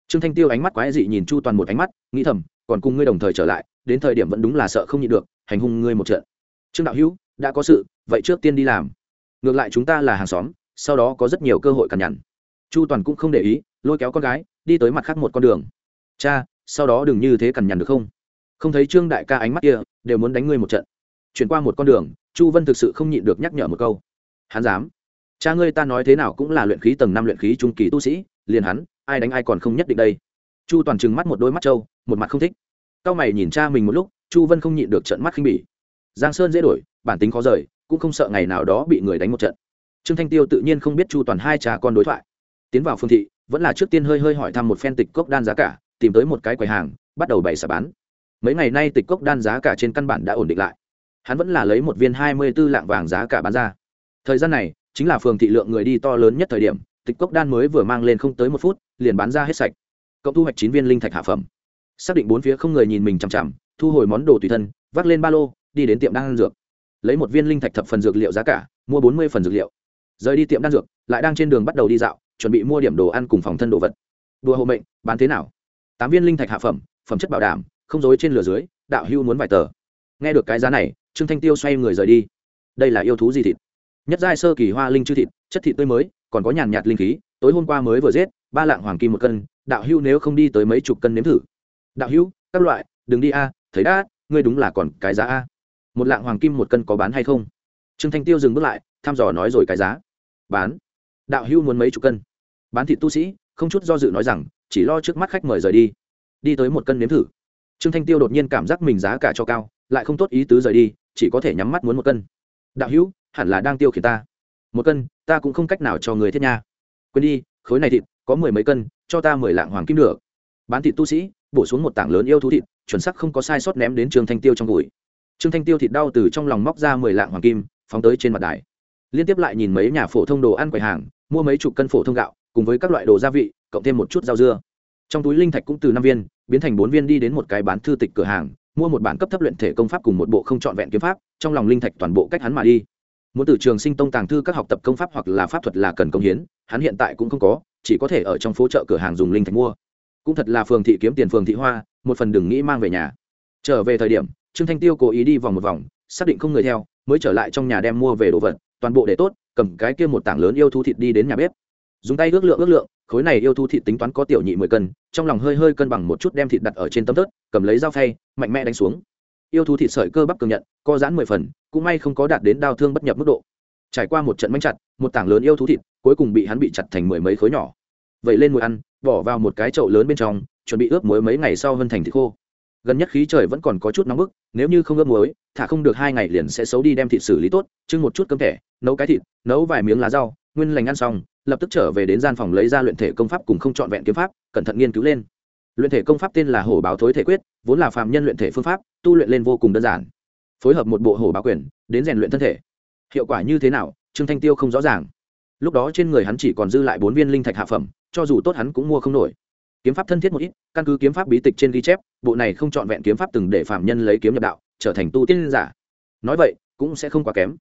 Trương thanh tiêu ánh mắt quái dị nhìn chu toàn một ánh mắt, nghĩ thầm, còn cùng ngươi đồng thời trở lại, đến thời điểm vẫn đúng là sợ không nhịn được, hành hung ngươi một trận. Trương đạo hữu, đã có sự, vậy trước tiên đi làm. Ngược lại chúng ta là hàng xóm, sau đó có rất nhiều cơ hội cằn nhằn. Chu toàn cũng không để ý, lôi kéo con gái, đi tới mặt khác một con đường. Cha, sau đó đừng như thế cằn nhằn được không? Không thấy trương đại ca ánh mắt kia, đều muốn đánh ngươi một trận chuyển qua một con đường, chu vân thực sự không nhịn được nhắc nhở một câu. Hắn dám. Cha ngươi ta nói thế nào cũng là luyện khí tầng năm luyện khí trung kỳ tu sĩ, liền hắn, ai đánh ai còn không nhất định đây. Chu toàn trừng mắt một đôi mắt trâu, một mặt không thích. Cao mày nhìn cha mình một lúc, chu vân không nhịn được trận mắt khinh bỉ. Giang sơn dễ đổi, bản tính khó rời, cũng không sợ ngày nào đó bị người đánh một trận. Trương thanh tiêu tự nhiên không biết chu toàn hai cha con đối thoại. Tiến vào phương thị, vẫn là trước tiên hơi hơi hỏi thăm một phen tịch cốc đan giá cả, tìm tới một cái quầy hàng, bắt đầu bày xả bán. Mấy ngày nay tịch cốc đan giá cả trên căn bản đã ổn định lại hắn vẫn là lấy một viên hai mươi b ố lạng vàng giá cả bán ra. Thời gian này, chính là phường thị lượng người đi to lớn nhất thời điểm, tịch cốc đan mới vừa mang lên không tới một phút, liền bán ra hết sạch. Cộng thu hoạch chín viên linh thạch hạ phẩm. Xác định bốn phía không người nhìn mình chằm chằm, thu hồi món đồ tùy thân, vác lên ba lô, đi đến tiệm đan dược. Lấy một viên linh thạch thập phần dược liệu giá cả, mua bốn mươi phần dược liệu. Rời đi tiệm đan dược, lại đang trên đường bắt đầu đi dạo, chuẩn bị mua điểm đồ ăn cùng phòng thân đồ vật. Đùa hộ mệnh, bán thế nào? Tám viên linh thạch hạ phẩm phẩm chất bảo đảm, không dối trên lửa dưới, đạo hưu muốn vài tờ. Nghe được cái giá này trương thanh tiêu xoay người rời đi. Đây là yêu thú gì thịt? Nhất giai sơ kỳ hoa linh chư thịt, chất thịt tươi mới, còn có nhàn nhạt linh khí, tối hôm qua mới vừa giết, ba lạng hoàng kim một cân, đạo hưu nếu không đi tới mấy chục cân nếm thử. Đạo hưu các loại, đừng đi a, thấy đã, ngươi đúng là còn cái giá a. Một lạng hoàng kim một cân có bán hay không? Trương thanh tiêu dừng bước lại, thăm dò nói rồi cái giá. Bán. Đạo hưu muốn mấy chục cân? Bán thịt tu sĩ, không chút do dự nói rằng, chỉ lo trước mắt khách mời rời đi. Đi tới một cân nếm thử. Trương thanh tiêu đột nhiên cảm giác mình giá cả cho cao, lại không tốt ý tứ rời đi chỉ có thể nhắm mắt muốn một cân. Đạo hữu, hẳn là đang tiêu khiển ta. Một cân, ta cũng không cách nào cho người thiết nha. Quên đi, khối này thịt, có mười mấy cân, cho ta mười lạng hoàng kim được. Bán thịt tu sĩ, bổ xuống một tảng lớn yêu thú thịt, chuẩn sắc không có sai sót ném đến trương thanh tiêu trong đùi trương thanh tiêu thịt đau từ trong lòng móc ra mười lạng hoàng kim, phóng tới trên mặt đài. Liên tiếp lại nhìn mấy nhà phổ thông đồ ăn quầy hàng, mua mấy chục cân phổ thông gạo, cùng với các loại đồ gia vị, cộng thêm một chút rau dưa. Trong túi linh thạch cũng từ năm viên, biến thành bốn viên đi đến một cái bán thư tịch cửa hàng mua một bản cấp thấp luyện thể công pháp cùng một bộ không trọn vẹn kiếm pháp, trong lòng linh thạch toàn bộ cách hắn mà đi. Muốn từ trường sinh tông tàng thư các học tập công pháp hoặc là pháp thuật là cần công hiến, hắn hiện tại cũng không có, chỉ có thể ở trong phố chợ cửa hàng dùng linh thạch mua. Cũng thật là phường thị kiếm tiền phường thị hoa, một phần đừng nghĩ mang về nhà. Trở về thời điểm, trương thanh tiêu cố ý đi vòng một vòng, xác định không người theo, mới trở lại trong nhà đem mua về đồ vật, toàn bộ để tốt, cầm cái kia một tảng lớn yêu thú thịt đi đến nhà bếp dùng tay ước lượng ước lượng, khối này yêu thú thịt tính toán có tiểu nhị mười cân, trong lòng hơi hơi cân bằng một chút đem thịt đặt ở trên tấm tớt cầm lấy dao phay, mạnh mẽ đánh xuống. Yêu thú thịt sợi cơ bắp cường nhận, co giãn mười phần, cũng may không có đạt đến đau thương bất nhập mức độ. Trải qua một trận manh chặt, một tảng lớn yêu thú thịt, cuối cùng bị hắn bị chặt thành mười mấy khối nhỏ. Vậy lên mùi ăn, bỏ vào một cái chậu lớn bên trong, chuẩn bị ướp muối mấy ngày sau hơn thành thịt khô. Gần nhất khí trời vẫn còn có chút nóng bức, nếu như không ướp muối, thả không được hai ngày liền sẽ xấu đi đem thịt xử lý tốt, chưng một chút cơm thẻ, nấu cái thịt, nấu vài miếng lá rau, nguyên lành ăn xong lập tức trở về đến gian phòng lấy ra luyện thể công pháp cùng không trọn vẹn kiếm pháp, cẩn thận nghiên cứu lên. Luyện thể công pháp tên là hổ báo thối thể quyết, vốn là phạm nhân luyện thể phương pháp, tu luyện lên vô cùng đơn giản. Phối hợp một bộ hổ báo quyền, đến rèn luyện thân thể. Hiệu quả như thế nào, trương thanh tiêu không rõ ràng. Lúc đó trên người hắn chỉ còn dư lại bốn viên linh thạch hạ phẩm, cho dù tốt hắn cũng mua không nổi. Kiếm pháp thân thiết một ít, căn cứ kiếm pháp bí tịch trên ghi chép, bộ này không trọn vẹn kiếm pháp từng để phạm nhân lấy kiếm nhập đạo, trở thành tu tiên giả. Nói vậy, cũng sẽ không quá kém.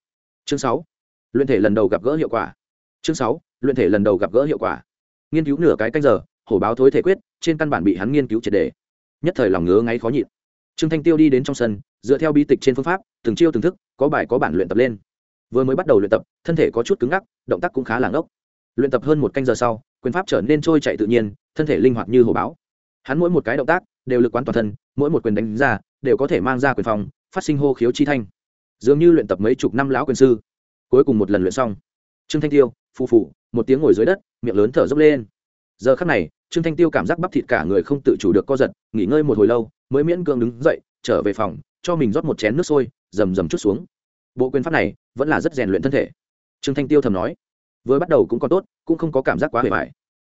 Chương sáu. Luyện thể lần đầu gặp gỡ hiệu quả. Chương sáu luyện thể lần đầu gặp gỡ hiệu quả. Nghiên cứu nửa cái canh giờ, hổ báo thối thể quyết, trên căn bản bị hắn nghiên cứu triệt đề nhất thời lòng ngứa ngáy khó nhịn. Trương thanh tiêu đi đến trong sân, dựa theo bi tịch trên phương pháp, từng chiêu từng thức, có bài có bản luyện tập lên. Vừa mới bắt đầu luyện tập, thân thể có chút cứng ngắc, động tác cũng khá làng ốc luyện tập hơn một canh giờ sau, quyền pháp trở nên trôi chạy tự nhiên, thân thể linh hoạt như hổ báo. Hắn mỗi một cái động tác, đều lực quán toàn thân, mỗi một quyền đánh ra, đều có thể mang ra quyền phòng, phát sinh hô khiếu chi thanh. Dường như luyện tập mấy chục năm lão quyền sư. Cuối cùng một lần luyện xong. Trương thanh tiêu, phù phù một tiếng ngồi dưới đất, miệng lớn thở dốc lên. Giờ khắc này, trương thanh tiêu cảm giác bắp thịt cả người không tự chủ được co giật, nghỉ ngơi một hồi lâu, mới miễn cưỡng đứng dậy, trở về phòng, cho mình rót một chén nước sôi, rầm rầm chút xuống. Bộ quyền pháp này vẫn là rất rèn luyện thân thể. Trương thanh tiêu thầm nói, vừa bắt đầu cũng có tốt, cũng không có cảm giác quá hề mại.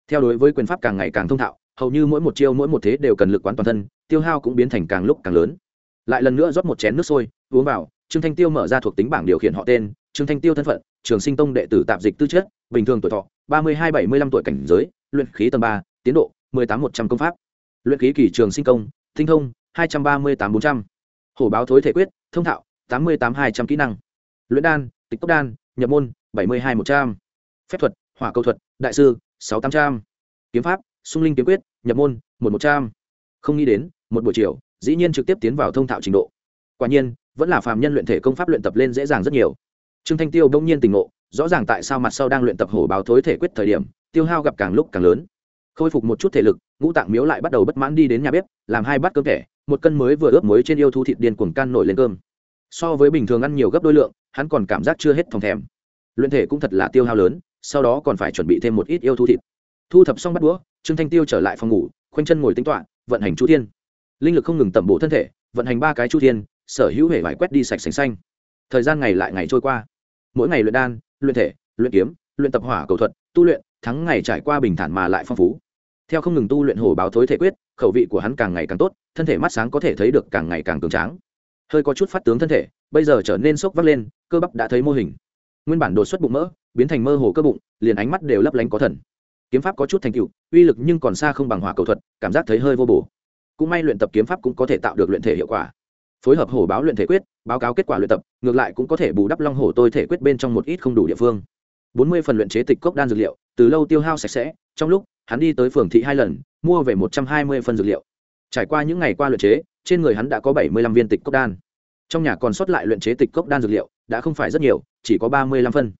Theo đối với quyền pháp càng ngày càng thông thạo, hầu như mỗi một chiêu mỗi một thế đều cần lực quán toàn thân, tiêu hao cũng biến thành càng lúc càng lớn. Lại lần nữa rót một chén nước sôi, uống vào, trương thanh tiêu mở ra thuộc tính bảng điều khiển họ tên, trương thanh tiêu thân phận trường sinh tông đệ tử tạp dịch tư chất, bình thường tuổi thọ, ba mươi hai bảy mươi lăm tuổi cảnh giới, luyện khí tầng ba, tiến độ, mười tám một trăm công pháp. Luyện khí kỳ trường sinh công, tinh thông, hai trăm ba mươi tám bốn trăm. Hổ báo thối thể quyết, thông thạo, tám mươi tám hai trăm kỹ năng. Luyện đan, tịch tốc đan, nhập môn, bảy mươi hai một trăm. Phép thuật, hỏa cầu thuật, đại sư, sáu tám trăm. Kiếm pháp, sung linh kiếm quyết, nhập môn, một một trăm. Không nghĩ đến, một buổi chiều, dĩ nhiên trực tiếp tiến vào thông thạo trình độ. Quả nhiên, vẫn là phàm nhân luyện thể công pháp luyện tập lên dễ dàng rất nhiều trương thanh tiêu đông nhiên tình ngộ, rõ ràng tại sao mặt sau đang luyện tập hổ báo thối thể quyết thời điểm, tiêu hao gặp càng lúc càng lớn. Khôi phục một chút thể lực, ngũ tạng miếu lại bắt đầu bất mãn đi đến nhà bếp, làm hai bát cơm thẻ một cân mới vừa ướp muối trên yêu thú thịt điên cuồng can nổi lên cơm. So với bình thường ăn nhiều gấp đôi lượng, hắn còn cảm giác chưa hết thòng thèm. Luyện thể cũng thật là tiêu hao lớn, sau đó còn phải chuẩn bị thêm một ít yêu thú thịt. Thu thập xong bắt đũa, trương thanh tiêu trở lại phòng ngủ, khoanh chân ngồi tính toạ vận hành chu thiên. Linh lực không ngừng tẩm bổ thân thể, vận hành ba cái chu thiên, sở hữu hệ vải quét đi sạch sành xanh. Thời gian ngày lại ngày trôi qua mỗi ngày luyện đan, luyện thể, luyện kiếm, luyện tập hỏa cầu thuật, tu luyện, thắng ngày trải qua bình thản mà lại phong phú. Theo không ngừng tu luyện hổ báo thối thể quyết, khẩu vị của hắn càng ngày càng tốt, thân thể mắt sáng có thể thấy được càng ngày càng cường tráng. Hơi có chút phát tướng thân thể, bây giờ trở nên sốc vắt lên, cơ bắp đã thấy mô hình. Nguyên bản đột xuất bụng mỡ, biến thành mơ hồ cơ bụng, liền ánh mắt đều lấp lánh có thần. Kiếm pháp có chút thành tựu, uy lực nhưng còn xa không bằng hỏa cầu thuật, cảm giác thấy hơi vô bổ. Cũng may luyện tập kiếm pháp cũng có thể tạo được luyện thể hiệu quả phối hợp hổ báo luyện thể quyết, báo cáo kết quả luyện tập, ngược lại cũng có thể bù đắp long hổ tôi thể quyết bên trong một ít không đủ địa phương. Bốn mươi phần luyện chế tịch cốc đan dược liệu, từ lâu tiêu hao sạch sẽ, trong lúc, hắn đi tới phường thị hai lần, mua về một trăm hai mươi phần dược liệu. Trải qua những ngày qua luyện chế, trên người hắn đã có bảy mươi lăm viên tịch cốc đan. Trong nhà còn sót lại luyện chế tịch cốc đan dược liệu, đã không phải rất nhiều, chỉ có ba mươi lăm phân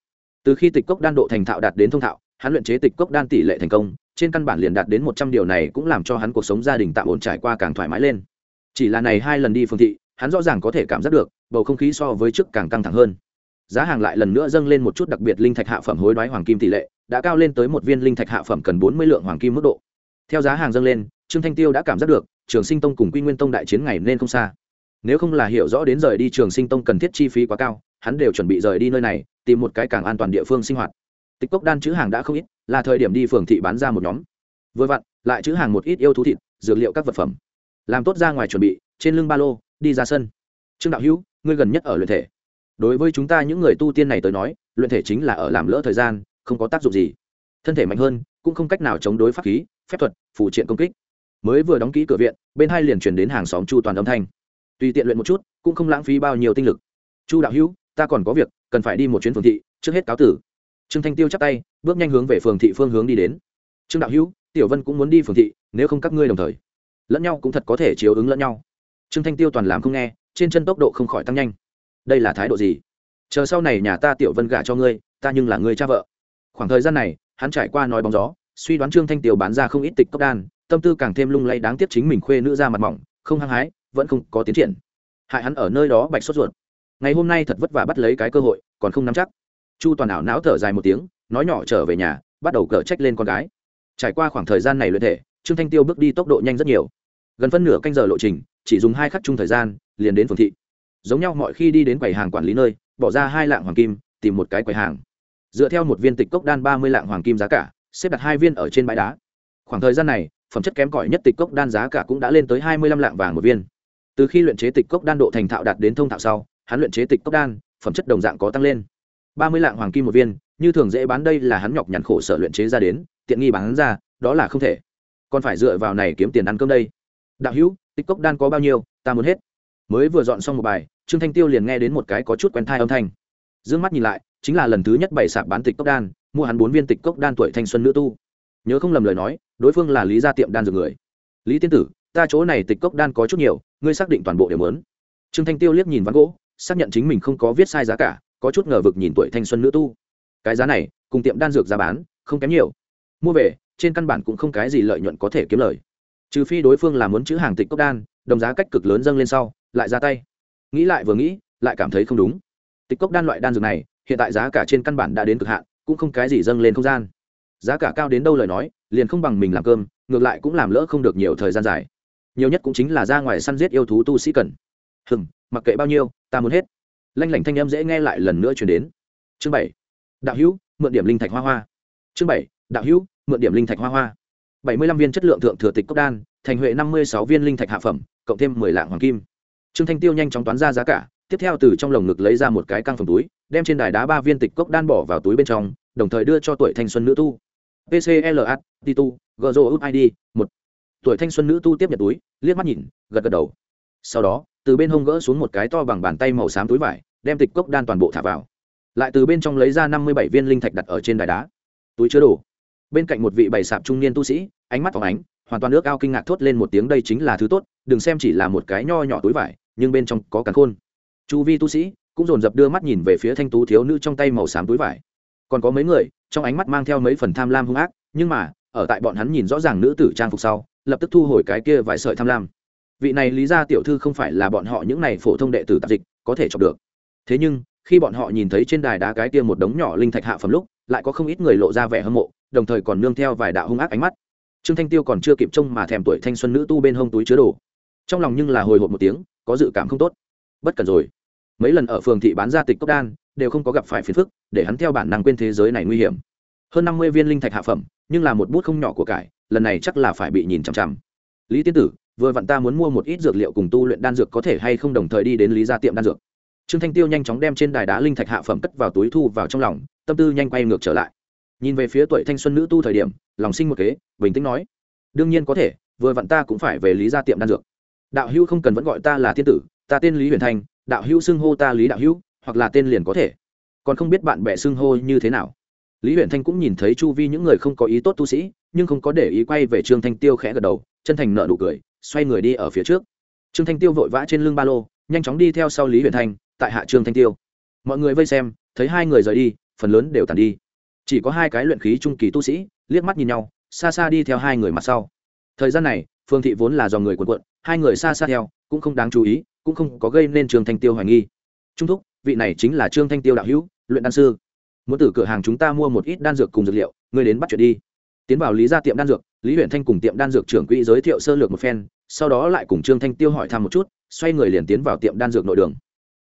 từ khi tịch cốc đan độ thành thạo đạt đến thông thạo, hắn luyện chế tịch cốc đan tỷ lệ thành công, trên căn bản liền đạt đến một trăm điều này cũng làm cho hắn cuộc sống gia đình tạm ổn trải qua càng thoải mái lên. Chỉ là này hai lần đi phương thị hắn rõ ràng có thể cảm giác được, bầu không khí so với trước càng căng thẳng hơn. Giá hàng lại lần nữa dâng lên một chút, đặc biệt linh thạch hạ phẩm hối đoái hoàng kim tỷ lệ đã cao lên tới một viên linh thạch hạ phẩm cần bốn mươi lượng hoàng kim mức độ. Theo giá hàng dâng lên, trương thanh tiêu đã cảm giác được, trường sinh tông cùng quy nguyên tông đại chiến ngày nên không xa. Nếu không là hiểu rõ đến rời đi trường sinh tông cần thiết chi phí quá cao, hắn đều chuẩn bị rời đi nơi này, tìm một cái càng an toàn địa phương sinh hoạt. Tịch cốc đan chữ hàng đã không ít, là thời điểm đi phường thị bán ra một nhóm. Vừa vặn, lại chữ hàng một ít yêu thú thịt, dược liệu các vật phẩm. Làm tốt ra ngoài chuẩn bị, trên lưng ba lô đi ra sân. Trương đạo hữu, ngươi gần nhất ở luyện thể. Đối với chúng ta những người tu tiên này tới nói, luyện thể chính là ở làm lỡ thời gian, không có tác dụng gì. Thân thể mạnh hơn, cũng không cách nào chống đối pháp khí, phép thuật phụ triện công kích. Mới vừa đóng ký cửa viện, bên hai liền truyền đến hàng xóm chu toàn âm thanh. Tùy tiện luyện một chút, cũng không lãng phí bao nhiêu tinh lực. Chu đạo hữu, ta còn có việc, cần phải đi một chuyến phường thị, trước hết cáo tử. Trương thanh tiêu chắp tay, bước nhanh hướng về phường thị phương hướng đi đến. Trương đạo hữu, tiểu vân cũng muốn đi phường thị, nếu không các ngươi đồng thời. Lẫn nhau cũng thật có thể chiếu ứng lẫn nhau trương thanh tiêu toàn làm không nghe, trên chân tốc độ không khỏi tăng nhanh. Đây là thái độ gì? Chờ sau này nhà ta tiểu vân gả cho ngươi, ta nhưng là ngươi cha vợ. Khoảng thời gian này, hắn trải qua nói bóng gió, suy đoán trương thanh tiêu bán ra không ít tịch cốc đan, tâm tư càng thêm lung lay đáng tiếc chính mình khuê nữ ra mặt mỏng, không hăng hái, vẫn không có tiến triển. Hại hắn ở nơi đó bạch sốt ruột. Ngày hôm nay thật vất vả bắt lấy cái cơ hội, còn không nắm chắc. Chu toàn ảo não thở dài một tiếng, nói nhỏ trở về nhà, bắt đầu cở trách lên con gái. Trải qua khoảng thời gian này luyện thể, trương thanh tiêu bước đi tốc độ nhanh rất nhiều. Gần phân nửa canh giờ lộ trình chỉ dùng hai khắc chung thời gian, liền đến phường thị. Giống nhau mọi khi đi đến quầy hàng quản lý nơi, bỏ ra hai lạng hoàng kim, tìm một cái quầy hàng. Dựa theo một viên tịch cốc đan ba mươi lạng hoàng kim giá cả, xếp đặt hai viên ở trên bãi đá. Khoảng thời gian này, phẩm chất kém cỏi nhất tịch cốc đan giá cả cũng đã lên tới hai mươi lăm lạng vàng một viên. Từ khi luyện chế tịch cốc đan độ thành thạo đạt đến thông thạo sau, hắn luyện chế tịch cốc đan, phẩm chất đồng dạng có tăng lên. Ba mươi lạng hoàng kim một viên, như thường dễ bán đây là hắn nhọc nhằn khổ sở luyện chế ra đến, tiện nghi bán ra, đó là không thể. Còn phải dựa vào này kiếm tiền ăn cơm đây. Đạo hữu tịch cốc đan có bao nhiêu, ta muốn hết. Mới vừa dọn xong một bài, trương thanh tiêu liền nghe đến một cái có chút quen thai âm thanh. D ư ơ n g mắt nhìn lại, chính là lần thứ nhất bày sạp bán tịch cốc đan, mua hắn bốn viên tịch cốc đan tuổi thanh xuân nữ tu. Nhớ không lầm lời nói, đối phương là lý gia tiệm đan dược người. Lý tiên tử, ta chỗ này tịch cốc đan có chút nhiều, ngươi xác định toàn bộ đều lớn trương thanh tiêu liếc nhìn ván gỗ, xác nhận chính mình không có viết sai giá cả, có chút ngờ vực nhìn tuổi thanh xuân nữ tu. Cái giá này, cùng tiệm đan dược giá bán, không kém nhiều. Mua về, trên căn bản cũng không cái gì lợi nhuận có thể kiếm lời trừ phi đối phương là muốn chữ hàng tịch cốc đan, đồng giá cách cực lớn dâng lên sau, lại ra tay. Nghĩ lại vừa nghĩ, lại cảm thấy không đúng. Tịch cốc đan loại đan dược này, hiện tại giá cả trên căn bản đã đến cực hạn, cũng không cái gì dâng lên không gian. Giá cả cao đến đâu lời nói, liền không bằng mình làm cơm, ngược lại cũng làm lỡ không được nhiều thời gian dài. Nhiều nhất cũng chính là ra ngoài săn giết yêu thú tu sĩ cần. Hừm, mặc kệ bao nhiêu, ta muốn hết. Lanh lảnh thanh âm dễ nghe lại lần nữa chuyển đến. Chương bảy. Đạo hữu, mượn điểm linh thạch hoa hoa. Chương bảy. Đạo hữu, mượn điểm linh thạch hoa hoa bảy mươi lăm viên chất lượng thượng thừa tịch cốc đan, thành huệ năm mươi sáu viên linh thạch hạ phẩm, cộng thêm mười lạng hoàng kim. Trương thanh tiêu nhanh chóng toán ra giá cả, tiếp theo từ trong lồng ngực lấy ra một cái căng phẩm túi, đem trên đài đá ba viên tịch cốc đan bỏ vào túi bên trong, đồng thời đưa cho tuổi thanh xuân nữ tu. Pclat titu gzo id một. Tuổi thanh xuân nữ tu tiếp nhận túi, liếc mắt nhìn, gật gật đầu. Sau đó, từ bên hông gỡ xuống một cái to bằng bàn tay màu xám túi vải, đem tịch cốc đan toàn bộ thả vào. Lại từ bên trong lấy ra năm mươi bảy viên linh thạch đặt ở trên đài đá. Túi chứa đồ bên cạnh một vị bày sạp trung niên tu sĩ, ánh mắt phóng ánh, hoàn toàn nước ao kinh ngạc thốt lên một tiếng, đây chính là thứ tốt, đừng xem chỉ là một cái nho nhỏ túi vải, nhưng bên trong có cắn khôn. Chu vi tu sĩ cũng dồn dập đưa mắt nhìn về phía thanh tú thiếu nữ trong tay màu xám túi vải. Còn có mấy người, trong ánh mắt mang theo mấy phần tham lam hung ác, nhưng mà, ở tại bọn hắn nhìn rõ ràng nữ tử trang phục sau, lập tức thu hồi cái kia vài sợi tham lam. Vị này lý ra tiểu thư không phải là bọn họ những này phổ thông đệ tử tạp dịch, có thể chọc được. Thế nhưng, khi bọn họ nhìn thấy trên đài đá cái kia một đống nhỏ linh thạch hạ phẩm lúc, lại có không ít người lộ ra vẻ hâm mộ đồng thời còn nương theo vài đạo hung ác ánh mắt. Trương thanh tiêu còn chưa kịp trông mà thèm tuổi thanh xuân nữ tu bên hông túi chứa đồ. Trong lòng nhưng là hồi hộp một tiếng, có dự cảm không tốt. Bất cần rồi. Mấy lần ở phường thị bán ra tịch cốc đan, đều không có gặp phải phiền phức, để hắn theo bản năng quên thế giới này nguy hiểm. Hơn năm mươi viên linh thạch hạ phẩm, nhưng là một bút không nhỏ của cải, lần này chắc là phải bị nhìn chằm chằm. Lý tiên tử, vừa vặn ta muốn mua một ít dược liệu cùng tu luyện đan dược có thể hay không đồng thời đi đến lý gia tiệm đan dược. Trương thanh tiêu nhanh chóng đem trên đài đá linh thạch hạ phẩm cất vào túi thu vào trong lòng, tâm tư nhanh quay ngược trở lại nhìn về phía tuổi thanh xuân nữ tu thời điểm, lòng sinh một kế, bình tĩnh nói, đương nhiên có thể, vừa vặn ta cũng phải về lý gia tiệm đan dược. Đạo hữu không cần vẫn gọi ta là thiên tử, ta tên lý huyền thanh đạo hữu xưng hô ta lý đạo hữu, hoặc là tên liền có thể. Còn không biết bạn bè xưng hô như thế nào. Lý huyền thanh cũng nhìn thấy chu vi những người không có ý tốt tu sĩ, nhưng không có để ý quay về trương thanh tiêu khẽ gật đầu, chân thành nợ nụ cười, xoay người đi ở phía trước. Trương thanh tiêu vội vã trên lưng ba lô, nhanh chóng đi theo sau lý huyền thanh tại hạ trương thanh tiêu. Mọi người vây xem, thấy hai người rời đi, phần lớn đều tàn đi chỉ có hai cái luyện khí trung kỳ tu sĩ, liếc mắt nhìn nhau, xa xa đi theo hai người mặt sau. Thời gian này, phương thị vốn là do người quần quận, hai người xa xa theo, cũng không đáng chú ý, cũng không có gây nên trương thanh tiêu hoài nghi. Trung thúc, vị này chính là trương thanh tiêu đạo hữu, luyện đan sư. Muốn từ cửa hàng chúng ta mua một ít đan dược cùng dược liệu, ngươi đến bắt chuyện đi. Tiến vào lý gia tiệm đan dược, lý huyện thanh cùng tiệm đan dược trưởng quỹ giới thiệu sơ lược một phen, sau đó lại cùng trương thanh tiêu hỏi thăm một chút, xoay người liền tiến vào tiệm đan dược nội đường.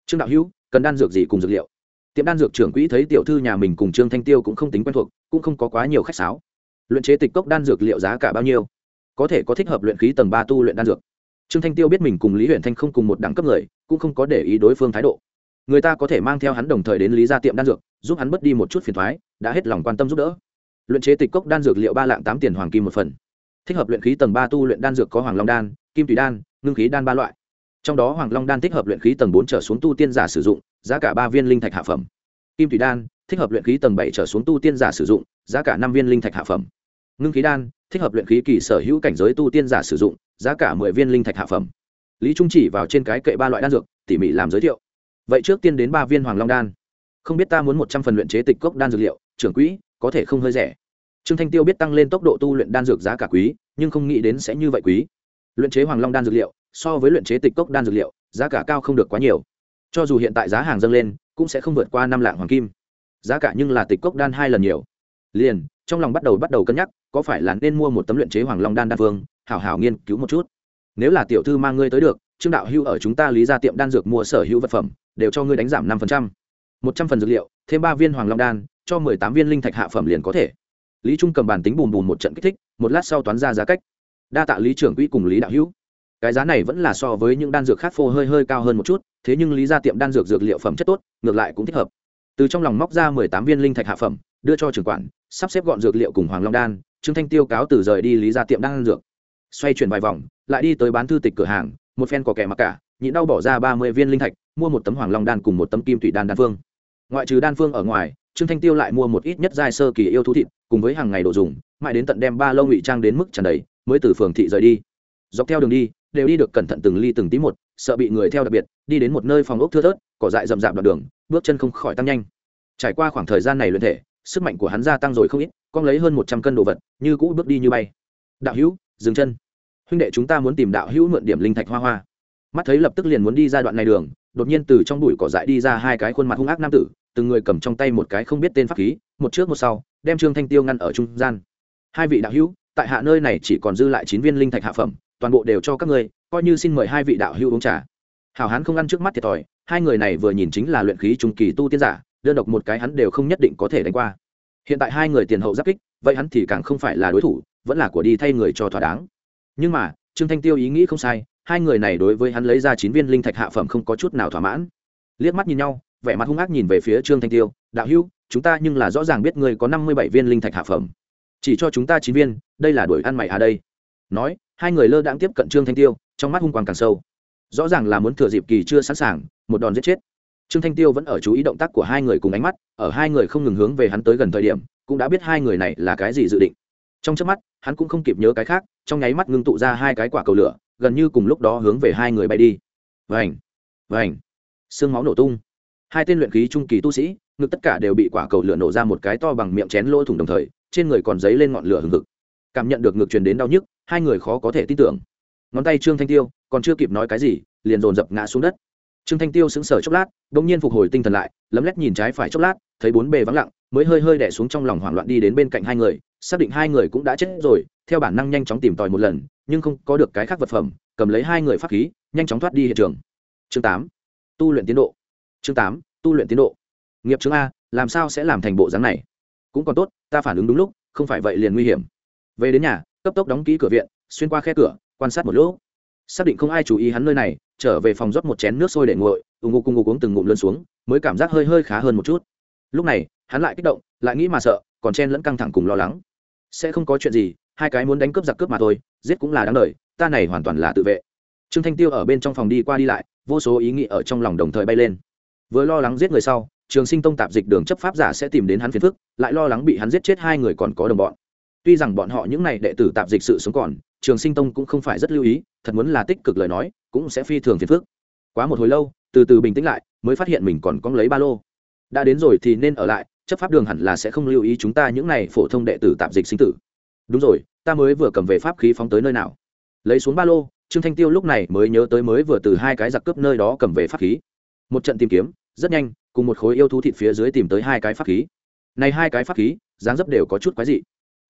Trương đạo hữu, cần đan dược gì cùng dược liệu? Tiệm đan dược trưởng quỹ thấy tiểu thư nhà mình cùng trương thanh tiêu cũng không tính quen thuộc, cũng không có quá nhiều khách sáo. Luyện chế tịch cốc đan dược liệu giá cả bao nhiêu? Có thể có thích hợp luyện khí tầng ba tu luyện đan dược. Trương thanh tiêu biết mình cùng lý huyện thanh không cùng một đẳng cấp người, cũng không có để ý đối phương thái độ. Người ta có thể mang theo hắn đồng thời đến lý gia tiệm đan dược, giúp hắn bớt đi một chút phiền thoái đã hết lòng quan tâm giúp đỡ. Luyện chế tịch cốc đan dược liệu ba lạng tám tiền hoàng kim một phần. Thích hợp luyện khí tầng ba tu luyện đan dược có hoàng long đan, kim tùy đan, ngưng khí đan ba loại. Trong đó hoàng long đan thích hợp luyện khí tầng bốn trở xuống tu tiên giả sử dụng giá cả ba viên linh thạch hạ phẩm. Kim thủy đan, thích hợp luyện khí tầng bảy trở xuống tu tiên giả sử dụng, giá cả năm viên linh thạch hạ phẩm. Ngưng khí đan, thích hợp luyện khí kỳ sở hữu cảnh giới tu tiên giả sử dụng, giá cả mười viên linh thạch hạ phẩm. Lý trung chỉ vào trên cái kệ ba loại đan dược, tỉ mỉ làm giới thiệu. Vậy trước tiên đến ba viên hoàng long đan. Không biết ta muốn một trăm phần luyện chế tịch cốc đan dược liệu, trưởng quỹ, có thể không hơi rẻ. Trương thanh tiêu biết tăng lên tốc độ tu luyện đan dược giá cả quý, nhưng không nghĩ đến sẽ như vậy quý. Luyện chế hoàng long đan dược liệu, so với luyện chế tịch cốc đan dược liệu, giá cả cao không được quá nhiều cho dù hiện tại giá hàng dâng lên, cũng sẽ không vượt qua năm lạng hoàng kim. Giá cả nhưng là tịch cốc đan hai lần nhiều. Liền, trong lòng bắt đầu bắt đầu cân nhắc, có phải là nên mua một tấm luyện chế hoàng long đan đan phương hảo hảo nghiên cứu một chút. Nếu là tiểu thư mang ngươi tới được, trương đạo hưu ở chúng ta lý ra tiệm đan dược mua sở hữu vật phẩm, đều cho ngươi đánh giảm năm phần trăm. Một trăm phần dược liệu, thêm ba viên hoàng long đan, cho mười tám viên linh thạch hạ phẩm liền có thể. Lý trung cầm bàn tính bùn bùn một trận kích thích, một lát sau toán ra giá cách. Đa tạ lý trưởng quỹ cùng lý đạo hữu cái giá này vẫn là so với những đan dược khác phô hơi hơi cao hơn một chút, thế nhưng lý ra tiệm đan dược dược liệu phẩm chất tốt, ngược lại cũng thích hợp. Từ trong lòng móc ra mười tám viên linh thạch hạ phẩm, đưa cho trưởng quản, sắp xếp gọn dược liệu cùng hoàng long đan, trương thanh tiêu cáo từ rời đi lý ra tiệm đan dược. Xoay chuyển vài vòng, lại đi tới bán thư tịch cửa hàng, một phen có kẻ mặc cả, nhị đau bỏ ra ba mươi viên linh thạch, mua một tấm hoàng long đan cùng một tấm kim thủy đan đan phương. Ngoại trừ đan phương ở ngoài, trương thanh tiêu lại mua một ít nhất giai sơ kỳ yêu thú thịt, cùng với hàng ngày đồ dùng, mãi đến tận đem ba lâu ngụy trang đến mức tràn đầy, mới từ phường thị rời đi. Dọc theo đường đi đều đi được cẩn thận từng ly từng tí một, sợ bị người theo đặc biệt, đi đến một nơi phòng ốc thưa thớt, cỏ dại rậm rạp đoạn đường, bước chân không khỏi tăng nhanh. Trải qua khoảng thời gian này luyện thể, sức mạnh của hắn gia tăng rồi không ít, con lấy hơn một trăm cân đồ vật, như cũ bước đi như bay. Đạo hữu, dừng chân. Huynh đệ chúng ta muốn tìm đạo hữu mượn điểm linh thạch hoa hoa. Mắt thấy lập tức liền muốn đi ra đoạn này đường, đột nhiên từ trong bụi cỏ dại đi ra hai cái khuôn mặt hung ác nam tử, từng người cầm trong tay một cái không biết tên pháp khí, một trước một sau, đem trương thanh tiêu ngăn ở trung gian. Hai vị đạo hữu, tại hạ nơi này chỉ còn dư lại chín viên linh thạch hạ phẩm toàn bộ đều cho các ngươi, coi như xin mời hai vị đạo hữu uống trà. Hảo hán không ăn trước mắt thiệt thòi, hai người này vừa nhìn chính là luyện khí trung kỳ tu tiên giả, đơn độc một cái hắn đều không nhất định có thể đánh qua. Hiện tại hai người tiền hậu giáp kích, vậy hắn thì càng không phải là đối thủ, vẫn là của đi thay người cho thỏa đáng. Nhưng mà, trương thanh tiêu ý nghĩ không sai, hai người này đối với hắn lấy ra chín viên linh thạch hạ phẩm không có chút nào thỏa mãn. Liếc mắt nhìn nhau, vẻ mặt hung ác nhìn về phía trương thanh tiêu, đạo hữu, chúng ta nhưng là rõ ràng biết ngươi có năm mươi bảy viên linh thạch hạ phẩm. Chỉ cho chúng ta chín viên, đây là đuổi ăn mày à đây. Nói hai người lơ đãng tiếp cận trương thanh tiêu, trong mắt hung quang càng sâu. Rõ ràng là muốn thừa dịp kỳ chưa sẵn sàng, một đòn giết chết. Trương thanh tiêu vẫn ở chú ý động tác của hai người cùng ánh mắt, ở hai người không ngừng hướng về hắn tới gần thời điểm, cũng đã biết hai người này là cái gì dự định. Trong trước mắt, hắn cũng không kịp nhớ cái khác, trong nháy mắt ngưng tụ ra hai cái quả cầu lửa, gần như cùng lúc đó hướng về hai người bay đi. Vành vành. Xương máu nổ tung. Hai tên luyện khí trung kỳ tu sĩ, ngực tất cả đều bị quả cầu lửa nổ ra một cái to bằng miệng chén lỗ thủng đồng thời, trên người còn dấy lên ngọn lửa hừng hực. Cảm nhận được ngực truyền đến đau nhức hai người khó có thể tin tưởng. Ngón tay trương thanh tiêu còn chưa kịp nói cái gì, liền dồn dập ngã xuống đất. Trương thanh tiêu sững sờ chốc lát đ ỗ n g nhiên phục hồi tinh thần lại, lấm lét nhìn trái phải chốc lát, thấy bốn bề vắng lặng, mới hơi hơi đẻ xuống trong lòng hoảng loạn đi đến bên cạnh hai người, xác định hai người cũng đã chết rồi, theo bản năng nhanh chóng tìm tòi một lần, nhưng không có được cái khác vật phẩm, cầm lấy hai người pháp khí, nhanh chóng thoát đi hiện trường. Chương tám, tu luyện tiến độ. Chương tám, tu luyện tiến độ. Nghiệp chứng a, làm sao sẽ làm thành bộ dáng này? Cũng còn tốt, ta phản ứng đúng lúc, không phải vậy liền nguy hiểm. Về đến nhà cấp tốc đóng kỹ cửa viện, xuyên qua khe cửa, quan sát một lỗ xác định không ai chú ý hắn nơi này, trở về phòng rót một chén nước sôi để nguội, ù ngụ cùng ngục uống từng ngụm lươn xuống, mới cảm giác hơi hơi khá hơn một chút. Lúc này, hắn lại kích động, lại nghĩ mà sợ, còn chen lẫn căng thẳng cùng lo lắng. Sẽ không có chuyện gì, hai cái muốn đánh cướp giặc cướp mà thôi, giết cũng là đáng đời, ta này hoàn toàn là tự vệ. Trương thanh tiêu ở bên trong phòng đi qua đi lại, vô số ý nghĩ ở trong lòng đồng thời bay lên. Vừa lo lắng giết người sau, trường sinh tông tạp dịch đường chấp pháp giả sẽ tìm đến hắn phiền phức, lại lo lắng bị hắn giết chết hai người còn có đồng bọn tuy rằng bọn họ những n à y đệ tử tạp dịch sự sống còn, trường sinh tông cũng không phải rất lưu ý, thật muốn là tích cực lời nói, cũng sẽ phi thường phiền phức. Quá một hồi lâu, từ từ bình tĩnh lại, mới phát hiện mình còn có lấy ba lô. Đã đến rồi thì nên ở lại, chấp pháp đường hẳn là sẽ không lưu ý chúng ta những n à y phổ thông đệ tử tạp dịch sinh tử. Đúng rồi, ta mới vừa cầm về pháp khí phóng tới nơi nào. Lấy xuống ba lô, trương thanh tiêu lúc này mới nhớ tới mới vừa từ hai cái giặc cướp nơi đó cầm về pháp khí. Một trận tìm kiếm, rất nhanh, cùng một khối yêu thú thịt phía dưới tìm tới hai cái pháp khí. Này hai cái pháp khí, dáng dấp đều có chút quái dị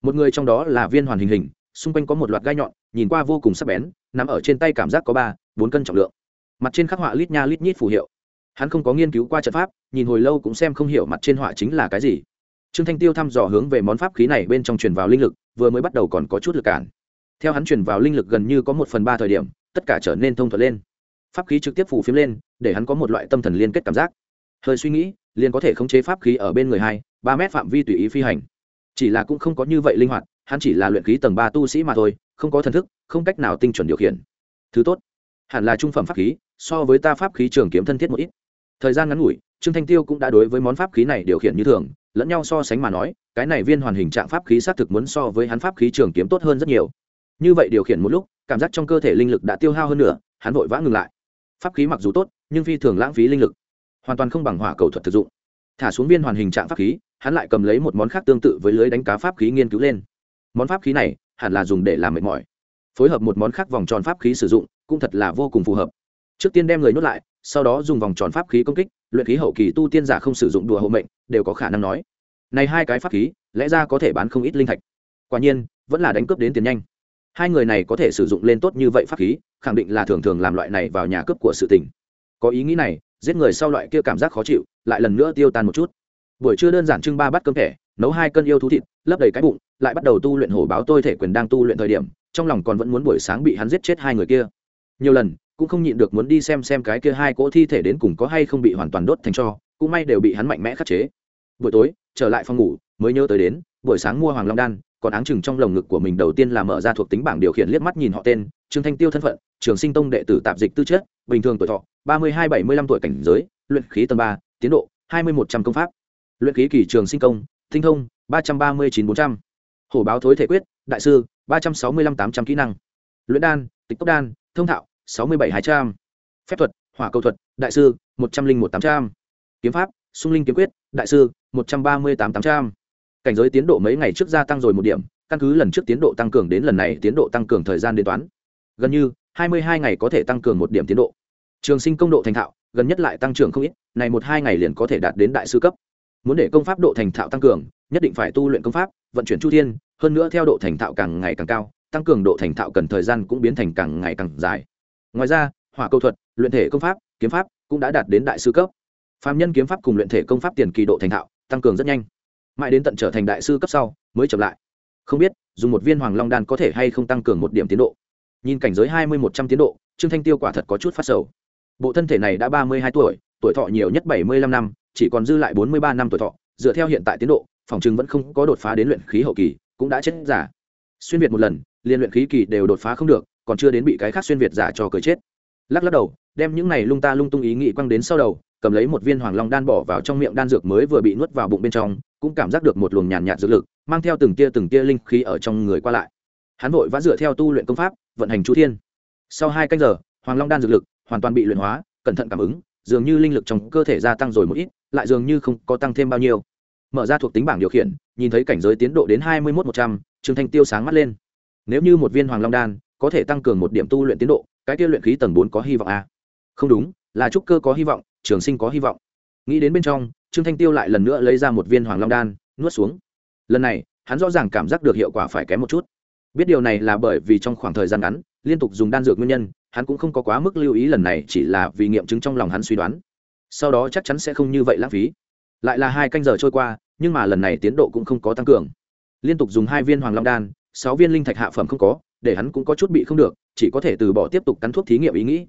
một người trong đó là viên hoàn hình hình, xung quanh có một loạt gai nhọn, nhìn qua vô cùng sắc bén, nằm ở trên tay cảm giác có ba, bốn cân trọng lượng. Mặt trên khắc họa lít nha lít nhít phù hiệu. Hắn không có nghiên cứu qua trận pháp, nhìn hồi lâu cũng xem không hiểu mặt trên họa chính là cái gì. Trương thanh tiêu thăm dò hướng về món pháp khí này bên trong truyền vào linh lực, vừa mới bắt đầu còn có chút lực cản. Theo hắn truyền vào linh lực gần như có một phần ba thời điểm, tất cả trở nên thông thuận lên. Pháp khí trực tiếp phủ phiếm lên, để hắn có một loại tâm thần liên kết cảm giác. Hơi suy nghĩ, liền có thể khống chế pháp khí ở bên người hai, ba mét phạm vi tùy ý phi hành chỉ là cũng không có như vậy linh hoạt, hắn chỉ là luyện khí tầng ba tu sĩ mà thôi, không có thần thức, không cách nào tinh chuẩn điều khiển. Thứ tốt, hẳn là trung phẩm pháp khí, so với ta pháp khí trường kiếm thân thiết một ít. Thời gian ngắn ngủi, trương thanh tiêu cũng đã đối với món pháp khí này điều khiển như thường, lẫn nhau so sánh mà nói, cái này viên hoàn hình trạng pháp khí xác thực muốn so với hắn pháp khí trường kiếm tốt hơn rất nhiều. Như vậy điều khiển một lúc, cảm giác trong cơ thể linh lực đã tiêu hao hơn nữa, hắn vội vã ngừng lại. Pháp khí mặc dù tốt, nhưng phi thường lãng phí linh lực, hoàn toàn không bằng hỏa cầu thuật thực dụng. Thả xuống viên hoàn hình trạng pháp khí hắn lại cầm lấy một món khác tương tự với lưới đánh cá pháp khí nghiên cứu lên. Món pháp khí này hẳn là dùng để làm mệt mỏi. Phối hợp một món khác vòng tròn pháp khí sử dụng, cũng thật là vô cùng phù hợp. Trước tiên đem người nhốt lại, sau đó dùng vòng tròn pháp khí công kích, luyện khí hậu kỳ tu tiên giả không sử dụng đùa hộ mệnh, đều có khả năng nói. Này hai cái pháp khí, lẽ ra có thể bán không ít linh thạch. Quả nhiên, vẫn là đánh cướp đến tiền nhanh. Hai người này có thể sử dụng lên tốt như vậy pháp khí, khẳng định là thường thường làm loại này vào nhà cướp của sự tình. Có ý nghĩ này, giết người sau loại kia cảm giác khó chịu, lại lần nữa tiêu tan một chút buổi trưa đơn giản trưng ba bát cơm thẻ, nấu hai cân yêu thú thịt, lấp đầy cái bụng, lại bắt đầu tu luyện hổ báo tôi thể quyền đang tu luyện thời điểm, trong lòng còn vẫn muốn buổi sáng bị hắn giết chết hai người kia. Nhiều lần, cũng không nhịn được muốn đi xem xem cái kia hai cỗ thi thể đến cùng có hay không bị hoàn toàn đốt thành cho, cũng may đều bị hắn mạnh mẽ khắc chế. Buổi tối, trở lại phòng ngủ, mới nhớ tới đến, buổi sáng mua hoàng long đan, còn áng chừng trong lồng ngực của mình đầu tiên là mở ra thuộc tính bảng điều khiển liếc mắt nhìn họ tên, trương thanh tiêu thân phận, trường sinh tông đệ tử tạp dịch tư chất, bình thường tuổi thọ, ba mươi hai bảy mươi lăm tuổi cảnh giới, luyện khí tầng ba, tiến độ, hai mươi một trăm công pháp luyện khí kỳ trường sinh công, tinh thông ba trăm ba mươi chín bốn trăm. Hổ báo thối thể quyết, đại sư, ba trăm sáu mươi lăm tám trăm kỹ năng. Luyện đan, tịch tốc đan, thông thạo, sáu mươi bảy hai trăm. Phép thuật, hỏa cầu thuật, đại sư, một trăm linh một tám trăm. Kiếm pháp, sung linh kiếm quyết, đại sư, một trăm ba mươi tám tám trăm. Cảnh giới tiến độ mấy ngày trước gia tăng rồi một điểm, căn cứ lần trước tiến độ tăng cường đến lần này tiến độ tăng cường thời gian đến toán. Gần như, hai mươi hai ngày có thể tăng cường một điểm tiến độ. Trường sinh công độ thành thạo, gần nhất lại tăng trưởng không ít, này một hai ngày liền có thể đạt đến đại sư cấp muốn để công pháp độ thành thạo tăng cường, nhất định phải tu luyện công pháp, vận chuyển chu thiên, hơn nữa theo độ thành thạo càng ngày càng cao, tăng cường độ thành thạo cần thời gian cũng biến thành càng ngày càng dài. Ngoài ra, hỏa cầu thuật, luyện thể công pháp, kiếm pháp cũng đã đạt đến đại sư cấp. Phạm nhân kiếm pháp cùng luyện thể công pháp tiền kỳ độ thành thạo, tăng cường rất nhanh. Mãi đến tận trở thành đại sư cấp sau, mới chậm lại. Không biết, dùng một viên hoàng long đan có thể hay không tăng cường một điểm tiến độ. Nhìn cảnh giới hai mươi một trăm tiến độ, trương thanh tiêu quả thật có chút phát sầu. Bộ thân thể này đã ba mươi hai tuổi tuổi thọ nhiều nhất bảy mươi lăm năm chỉ còn dư lại bốn mươi ba năm tuổi thọ, dựa theo hiện tại tiến độ, phòng chừng vẫn không có đột phá đến luyện khí hậu kỳ, cũng đã chết giả. Xuyên việt một lần liên luyện khí kỳ đều đột phá không được, còn chưa đến bị cái khác xuyên việt giả cho cười chết. Lắc lắc đầu, đem những này lung ta lung tung ý nghĩ quăng đến sau đầu, cầm lấy một viên hoàng long đan bỏ vào trong miệng đan dược mới vừa bị nuốt vào bụng bên trong, cũng cảm giác được một luồng nhàn nhạt dược lực, mang theo từng tia từng tia linh khí ở trong người qua lại. Hắn vội vã dựa theo tu luyện công pháp, vận hành chú thiên. Sau hai canh giờ, hoàng long đan dược lực hoàn toàn bị luyện hóa, cẩn thận cảm ứng, dường như linh lực trong cơ thể gia tăng rồi một ít lại dường như không có tăng thêm bao nhiêu. Mở ra thuộc tính bảng điều khiển, nhìn thấy cảnh giới tiến độ đến hai mươi một một trăm, trương thanh tiêu sáng mắt lên. Nếu như một viên hoàng long đan, có thể tăng cường một điểm tu luyện tiến độ, cái kia luyện khí tầng bốn có hy vọng à? không đúng, là trúc cơ có hy vọng, trường sinh có hy vọng. Nghĩ đến bên trong, trương thanh tiêu lại lần nữa lấy ra một viên hoàng long đan, nuốt xuống. Lần này, hắn rõ ràng cảm giác được hiệu quả phải kém một chút. Biết điều này là bởi vì trong khoảng thời gian ngắn, liên tục dùng đan dược nguyên nhân, hắn cũng không có quá mức lưu ý lần này chỉ là vì nghiệm chứng trong lòng hắn suy đoán sau đó chắc chắn sẽ không như vậy lãng phí. Lại là hai canh giờ trôi qua, nhưng mà lần này tiến độ cũng không có tăng cường. Liên tục dùng hai viên hoàng long đan, sáu viên linh thạch hạ phẩm không có, để hắn cũng có chút bị không được, chỉ có thể từ bỏ tiếp tục cắn thuốc thí nghiệm ý nghĩ.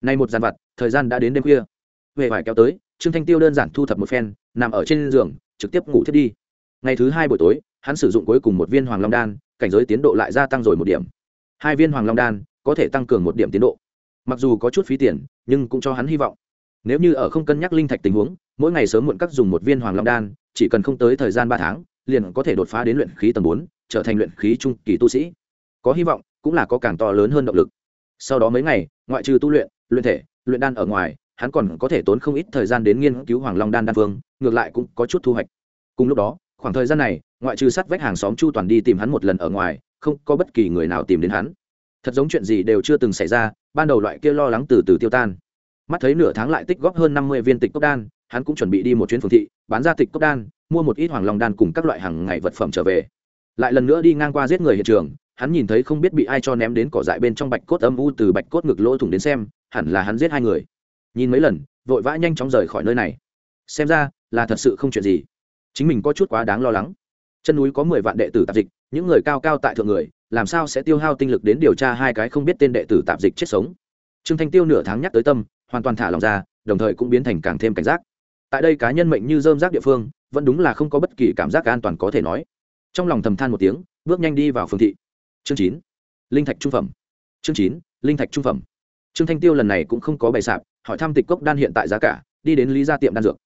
Nay một dàn vặt, thời gian đã đến đêm khuya. Về vải kéo tới, trương thanh tiêu đơn giản thu thập một phen, nằm ở trên giường, trực tiếp ngủ thiết đi. Ngày thứ hai buổi tối, hắn sử dụng cuối cùng một viên hoàng long đan, cảnh giới tiến độ lại gia tăng rồi một điểm. Hai viên hoàng long đan có thể tăng cường một điểm tiến độ. Mặc dù có chút phí tiền, nhưng cũng cho hắn hy vọng nếu như ở không cân nhắc linh thạch tình huống, mỗi ngày sớm muộn các dùng một viên hoàng long đan, chỉ cần không tới thời gian ba tháng, liền có thể đột phá đến luyện khí tầng bốn, trở thành luyện khí trung kỳ tu sĩ. Có hy vọng, cũng là có càng to lớn hơn động lực. Sau đó mấy ngày, ngoại trừ tu luyện luyện thể, luyện đan ở ngoài, hắn còn có thể tốn không ít thời gian đến nghiên cứu hoàng long đan đan phương ngược lại cũng có chút thu hoạch. Cùng lúc đó, khoảng thời gian này, ngoại trừ sát vách hàng xóm chu toàn đi tìm hắn một lần ở ngoài, không có bất kỳ người nào tìm đến hắn. Thật giống chuyện gì đều chưa từng xảy ra, ban đầu loại kia lo lắng từ từ tiêu tan mắt thấy nửa tháng lại tích góp hơn năm mươi viên tịch cốc đan, hắn cũng chuẩn bị đi một chuyến phường thị, bán ra tịch cốc đan, mua một ít hoàng long đan cùng các loại hàng ngày vật phẩm trở về. Lại lần nữa đi ngang qua giết người hiện trường, hắn nhìn thấy không biết bị ai cho ném đến cỏ dại bên trong bạch cốt âm u từ bạch cốt ngực lỗ thủng đến xem, hẳn là hắn giết hai người. Nhìn mấy lần, vội vã nhanh chóng rời khỏi nơi này. Xem ra, là thật sự không chuyện gì. Chính mình có chút quá đáng lo lắng. Chân núi có mười vạn đệ tử tạp dịch, những người cao cao tại thượng người, làm sao sẽ tiêu hao tinh lực đến điều tra hai cái không biết tên đệ tử tạp dịch chết sống? Trương thanh tiêu nửa tháng nhắc tới tâm hoàn toàn thả lòng ra, đồng thời cũng biến thành càng thêm cảnh giác. Tại đây cá nhân mệnh như dơm rác địa phương, vẫn đúng là không có bất kỳ cảm giác an toàn có thể nói. Trong lòng thầm than một tiếng, bước nhanh đi vào phương thị. Chương chín, linh thạch trung phẩm. Chương chín, linh thạch trung phẩm. Trương thanh tiêu lần này cũng không có bày sạp, hỏi thăm tịch cốc đan hiện tại giá cả, đi đến lý gia tiệm đan dược.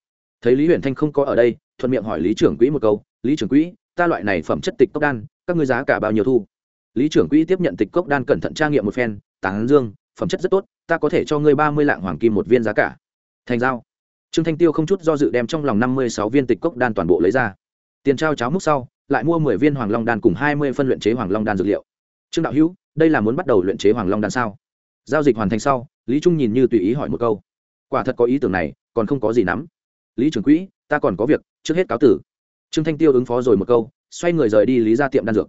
Thấy lý huyền thanh không có ở đây, thuận miệng hỏi lý trưởng quỹ một câu, lý trưởng quỹ, ta loại này phẩm chất tịch cốc đan, các ngươi giá cả bao nhiêu thu? Lý trưởng quỹ tiếp nhận tịch cốc đan cẩn thận tra nghiệm một phen, tán dương phẩm chất rất tốt, ta có thể cho ngươi ba mươi lạng hoàng kim một viên giá cả. Thành giao. Trương thanh tiêu không chút do dự đem trong lòng năm mươi sáu viên tịch cốc đan toàn bộ lấy ra. Tiền trao cháo múc sau, lại mua mười viên hoàng long đan cùng hai mươi phân luyện chế hoàng long đan dược liệu. Trương đạo hữu, đây là muốn bắt đầu luyện chế hoàng long đan sao? Giao dịch hoàn thành sau, lý trung nhìn như tùy ý hỏi một câu. Quả thật có ý tưởng này, còn không có gì nắm. Lý trưởng quỹ, ta còn có việc, trước hết cáo tử. Trương thanh tiêu ứng phó rồi một câu, xoay người rời đi lý ra tiệm đan dược.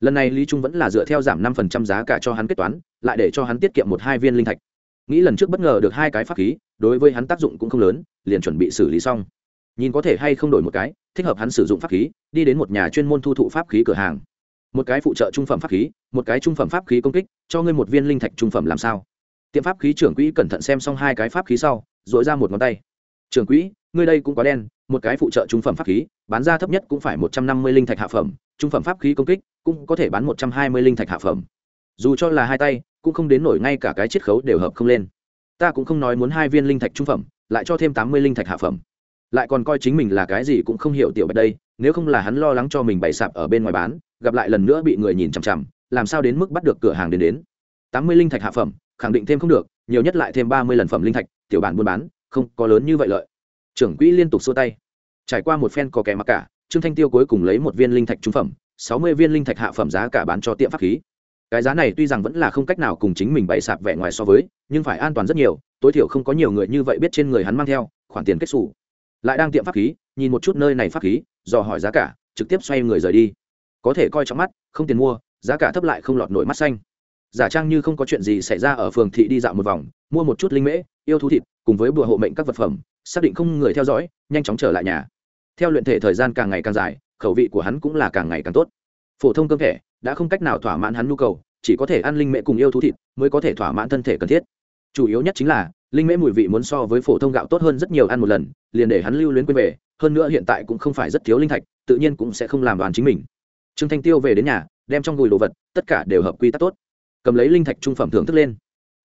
Lần này lý trung vẫn là dựa theo giảm năm phần trăm giá cả cho hắn kết toán lại để cho hắn tiết kiệm một hai viên linh thạch. Nghĩ lần trước bất ngờ được hai cái pháp khí, đối với hắn tác dụng cũng không lớn, liền chuẩn bị xử lý xong. Nhìn có thể hay không đổi một cái, thích hợp hắn sử dụng pháp khí, đi đến một nhà chuyên môn thu thụ pháp khí cửa hàng. Một cái phụ trợ trung phẩm pháp khí, một cái trung phẩm pháp khí công kích, cho ngươi một viên linh thạch trung phẩm làm sao? Tiệm pháp khí trưởng quỹ cẩn thận xem xong hai cái pháp khí sau dội ra một ngón tay. Trưởng quỹ, ngươi đây cũng có đen, một cái phụ trợ trung phẩm pháp khí, bán ra thấp nhất cũng phải một trăm năm mươi linh thạch hạ phẩm, trung phẩm pháp khí công kích cũng có thể bán một trăm hai mươi linh thạch hạ phẩm. Dù cho là hai tay cũng không đến nổi ngay cả cái chiết khấu đều hợp không lên. Ta cũng không nói muốn hai viên linh thạch trung phẩm, lại cho thêm tám mươi linh thạch hạ phẩm. Lại còn coi chính mình là cái gì cũng không hiểu tiểu bạch đây, nếu không là hắn lo lắng cho mình bày sạp ở bên ngoài bán, gặp lại lần nữa bị người nhìn chằm chằm, làm sao đến mức bắt được cửa hàng đến đến. Tám mươi linh thạch hạ phẩm, khẳng định thêm không được, nhiều nhất lại thêm ba mươi lần phẩm linh thạch, tiểu bản buôn bán, không có lớn như vậy lợi. Trưởng quỹ liên tục xua tay. Trải qua một phen có kẻ mặc cả, trương thanh tiêu cuối cùng lấy một viên linh thạch trung phẩm, sáu mươi viên linh thạch hạ phẩm giá cả bán cho tiệm pháp khí cái giá này tuy rằng vẫn là không cách nào cùng chính mình bày sạp vẻ ngoài so với, nhưng phải an toàn rất nhiều, tối thiểu không có nhiều người như vậy biết trên người hắn mang theo, khoản tiền kết xù. Lại đang tiệm pháp khí, nhìn một chút nơi này pháp khí, dò hỏi giá cả, trực tiếp xoay người rời đi. Có thể coi trong mắt, không tiền mua, giá cả thấp lại không lọt nổi mắt xanh. Giả trang như không có chuyện gì xảy ra ở phường thị đi dạo một vòng, mua một chút linh mễ, yêu thú thịt, cùng với bùa hộ mệnh các vật phẩm, xác định không người theo dõi, nhanh chóng trở lại nhà. Theo luyện thể thời gian càng ngày càng dài, khẩu vị của hắn cũng là càng ngày càng tốt. Phổ thông cơm thể đã không cách nào thỏa mãn hắn nhu cầu chỉ có thể ăn linh mễ cùng yêu thú thịt mới có thể thỏa mãn thân thể cần thiết. Chủ yếu nhất chính là, linh mễ mùi vị muốn so với phổ thông gạo tốt hơn rất nhiều ăn một lần, liền để hắn lưu luyến quên về, hơn nữa hiện tại cũng không phải rất thiếu linh thạch, tự nhiên cũng sẽ không làm đoàn chính mình. Trương thanh tiêu về đến nhà, đem trong gùi đồ vật, tất cả đều hợp quy tắc tốt. Cầm lấy linh thạch trung phẩm thưởng thức lên.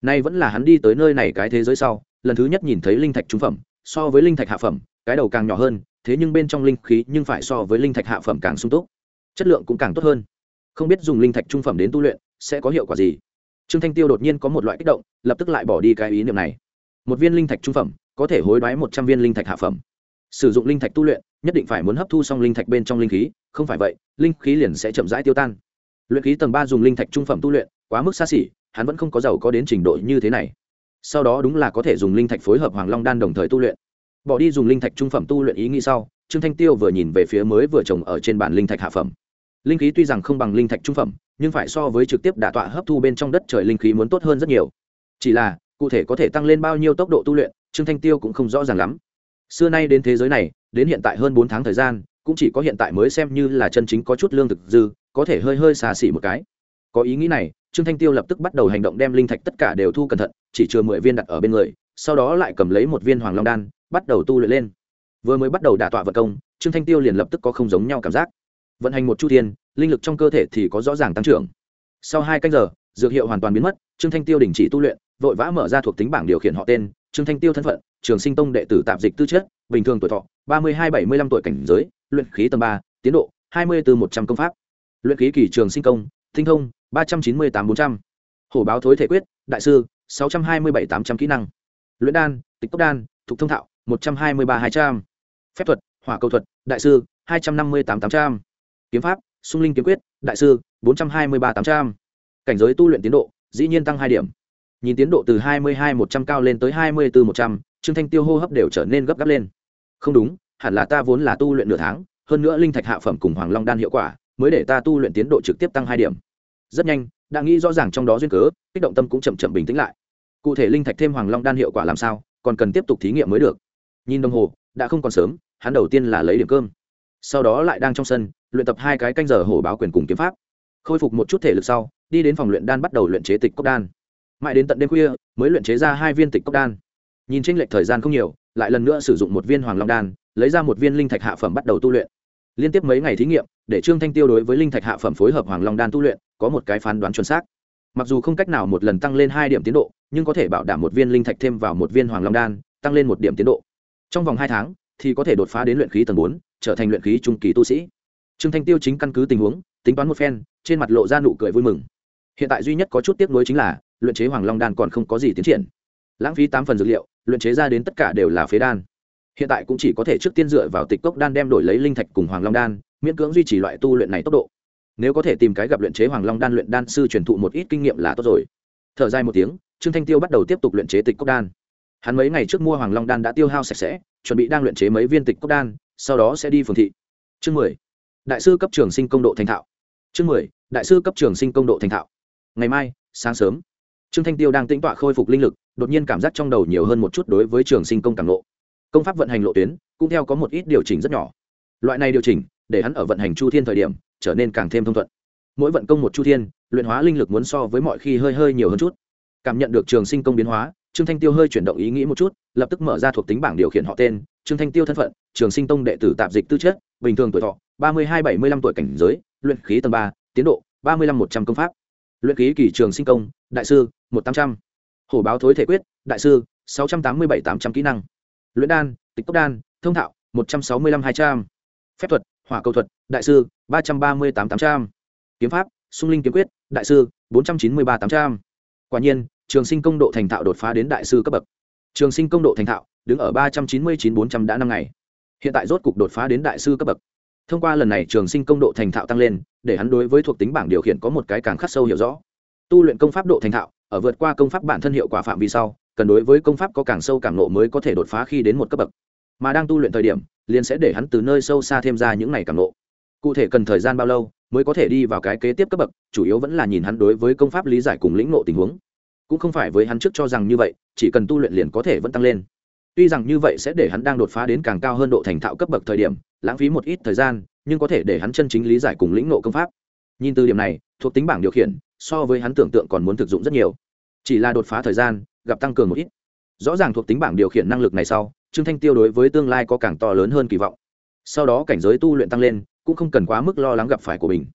Nay vẫn là hắn đi tới nơi này cái thế giới sau, lần thứ nhất nhìn thấy linh thạch trung phẩm, so với linh thạch hạ phẩm, cái đầu càng nhỏ hơn, thế nhưng bên trong linh khí nhưng phải so với linh thạch hạ phẩm càng sung túc. Chất lượng cũng càng tốt hơn. Không biết dùng linh thạch trung phẩm đến tu luyện sẽ có hiệu quả gì? Trương thanh tiêu đột nhiên có một loại kích động, lập tức lại bỏ đi cái ý niệm này. Một viên linh thạch trung phẩm, có thể hối đoái một trăm viên linh thạch hạ phẩm. Sử dụng linh thạch tu luyện, nhất định phải muốn hấp thu xong linh thạch bên trong linh khí, không phải vậy, linh khí liền sẽ chậm rãi tiêu tan. Luyện khí tầng ba dùng linh thạch trung phẩm tu luyện, quá mức xa xỉ, hắn vẫn không có giàu có đến trình độ như thế này. Sau đó đúng là có thể dùng linh thạch phối hợp hoàng long đan đồng thời tu luyện. Bỏ đi dùng linh thạch trung phẩm tu luyện ý nghĩ sau, trương thanh tiêu vừa nhìn về phía mới vừa trồng ở trên bản linh thạch hạ phẩm linh khí tuy rằng không bằng linh thạch trung phẩm, nhưng phải so với trực tiếp đả tọa hấp thu bên trong đất trời linh khí muốn tốt hơn rất nhiều. Chỉ là, cụ thể có thể tăng lên bao nhiêu tốc độ tu luyện, trương thanh tiêu cũng không rõ ràng lắm. Xưa nay đến thế giới này, đến hiện tại hơn bốn tháng thời gian, cũng chỉ có hiện tại mới xem như là chân chính có chút lương thực dư, có thể hơi hơi xà xỉ một cái. Có ý nghĩ này, trương thanh tiêu lập tức bắt đầu hành động đem linh thạch tất cả đều thu cẩn thận, chỉ chừa mười viên đặt ở bên người, sau đó lại cầm lấy một viên hoàng long đan, bắt đầu tu luyện lên. Vừa mới bắt đầu đả tọa vật công, trương thanh tiêu liền lập tức có không giống nhau cảm giác vận hành một chu thiên, linh lực trong cơ thể thì có rõ ràng tăng trưởng. Sau hai canh giờ, dược hiệu hoàn toàn biến mất, trương thanh tiêu đình chỉ tu luyện, vội vã mở ra thuộc tính bảng điều khiển họ tên, trương thanh tiêu thân phận, trường sinh tông đệ tử tạp dịch tư chất, bình thường tuổi thọ, ba mươi hai bảy mươi lăm tuổi cảnh giới, luyện khí tầng ba, tiến độ, hai mươi từ một trăm công pháp. Luyện khí kỳ trường sinh công tinh thông, ba trăm chín mươi tám bốn trăm. Hổ báo thối thể quyết, đại sư, sáu trăm hai mươi bảy tám trăm kỹ năng. Luyện đan, tịch cốc đan, thục thông thạo, một trăm hai mươi ba hai trăm. Phép thuật, hỏa cầu thuật, đại sư, hai trăm năm mươi tám tám trăm kiếm pháp, sung linh kiếm quyết, đại sư, bốn trăm hai mươi ba tám trăm. Cảnh giới tu luyện tiến độ, dĩ nhiên tăng hai điểm. Nhìn tiến độ từ hai mươi hai một trăm cao lên tới hai mươi bốn một trăm, trương thanh tiêu hô hấp đều trở nên gấp gáp lên. Không đúng, hẳn là ta vốn là tu luyện nửa tháng, hơn nữa linh thạch hạ phẩm cùng hoàng long đan hiệu quả, mới để ta tu luyện tiến độ trực tiếp tăng hai điểm. Rất nhanh, đã nghĩ rõ ràng trong đó duyên cớ, kích động tâm cũng chậm chậm bình tĩnh lại. Cụ thể linh thạch thêm hoàng long đan hiệu quả làm sao, còn cần tiếp tục thí nghiệm mới được. Nhìn đồng hồ, đã không còn sớm, hắn đầu tiên là lấy điểm cơm sau đó lại đang trong sân, luyện tập hai cái canh giờ hổ báo quyền cùng kiếm pháp. Khôi phục một chút thể lực sau, đi đến phòng luyện đan bắt đầu luyện chế tịch cốc đan. Mãi đến tận đêm khuya, mới luyện chế ra hai viên tịch cốc đan. Nhìn tranh lệch thời gian không nhiều, lại lần nữa sử dụng một viên hoàng long đan, lấy ra một viên linh thạch hạ phẩm bắt đầu tu luyện. Liên tiếp mấy ngày thí nghiệm, để trương thanh tiêu đối với linh thạch hạ phẩm phối hợp hoàng long đan tu luyện, có một cái phán đoán chuẩn xác. Mặc dù không cách nào một lần tăng lên hai điểm tiến độ, nhưng có thể bảo đảm một viên linh thạch thêm vào một viên hoàng long đan, tăng lên một điểm tiến độ. Trong vòng hai tháng thì có thể đột phá đến luyện khí tầng bốn, trở thành luyện khí trung kỳ tu sĩ. Trương thanh tiêu chính căn cứ tình huống, tính toán một phen, trên mặt lộ ra nụ cười vui mừng. Hiện tại duy nhất có chút tiếc nuối chính là, luyện chế hoàng long đan còn không có gì tiến triển. Lãng phí tám phần dược liệu, luyện chế ra đến tất cả đều là phế đan. Hiện tại cũng chỉ có thể trước tiên dựa vào tịch cốc đan đem đổi lấy linh thạch cùng hoàng long đan, miễn cưỡng duy trì loại tu luyện này tốc độ. Nếu có thể tìm cái gặp luyện chế hoàng long đan luyện đan sư truyền thụ một ít kinh nghiệm là tốt rồi. Thở dài một tiếng, trương thanh tiêu bắt đầu tiếp tục luyện chế tịch cốc đan hắn mấy ngày trước mua hoàng long đan đã tiêu hao sạch sẽ, chuẩn bị đang luyện chế mấy viên tịch cốc đan, sau đó sẽ đi phường thị. Chương mười. Đại sư cấp trường sinh công độ thành thạo. Chương mười. Đại sư cấp trường sinh công độ thành thạo. Ngày mai, sáng sớm. Trương thanh tiêu đang tĩnh tọa khôi phục linh lực, đột nhiên cảm giác trong đầu nhiều hơn một chút đối với trường sinh công càng lộ công pháp vận hành lộ tuyến, cũng theo có một ít điều chỉnh rất nhỏ. Loại này điều chỉnh, để hắn ở vận hành chu thiên thời điểm, trở nên càng thêm thông thuận. Mỗi vận công một chu thiên, luyện hóa linh lực muốn so với mọi khi hơi hơi nhiều hơn chút. Cảm nhận được trường sinh công biến hóa trương thanh tiêu hơi chuyển động ý nghĩ một chút, lập tức mở ra thuộc tính bảng điều khiển họ tên, trương thanh tiêu thân phận, trường sinh tông đệ tử tạp dịch tư chất, bình thường tuổi thọ, ba mươi hai bảy mươi lăm tuổi cảnh giới, luyện khí tầng ba, tiến độ, ba mươi lăm một trăm công pháp. Luyện khí kỳ trường sinh công, đại sư, một tám trăm. Hổ báo thối thể quyết, đại sư, sáu trăm tám mươi bảy tám trăm kỹ năng. Luyện đan, tịch tốc đan, thông thạo, một trăm sáu mươi lăm hai trăm. Phép thuật, hỏa cầu thuật, đại sư, ba trăm ba mươi tám tám trăm. Kiếm pháp, sung linh kiếm quyết, đại sư, bốn trăm chín mươi ba tám trăm. Quả nhiên trường sinh công độ thành thạo đột phá đến đại sư cấp bậc. Trường sinh công độ thành thạo, đứng ở ba trăm chín mươi chín bốn trăm đã năm ngày. Hiện tại rốt cục đột phá đến đại sư cấp bậc. Thông qua lần này trường sinh công độ thành thạo tăng lên, để hắn đối với thuộc tính bảng điều khiển có một cái càng khắc sâu hiểu rõ. Tu luyện công pháp độ thành thạo, ở vượt qua công pháp bản thân hiệu quả phạm vi sau, cần đối với công pháp có càng sâu càng nộ mới có thể đột phá khi đến một cấp bậc. Mà đang tu luyện thời điểm, liền sẽ để hắn từ nơi sâu xa thêm ra những ngày càng nộ. Cụ thể cần thời gian bao lâu, mới có thể đi vào cái kế tiếp cấp bậc, chủ yếu vẫn là nhìn hắn đối với công pháp lý giải cùng lĩnh nộ tình huống cũng không phải với hắn trước cho rằng như vậy, chỉ cần tu luyện liền có thể vẫn tăng lên. Tuy rằng như vậy sẽ để hắn đang đột phá đến càng cao hơn độ thành thạo cấp bậc thời điểm, lãng phí một ít thời gian, nhưng có thể để hắn chân chính lý giải cùng lĩnh nộ công pháp. Nhìn từ điểm này, thuộc tính bảng điều khiển, so với hắn tưởng tượng còn muốn thực dụng rất nhiều. Chỉ là đột phá thời gian, gặp tăng cường một ít. Rõ ràng thuộc tính bảng điều khiển năng lực này sau, trương thanh tiêu đối với tương lai có càng to lớn hơn kỳ vọng. Sau đó cảnh giới tu luyện tăng lên, cũng không cần quá mức lo lắng gặp phải của mình.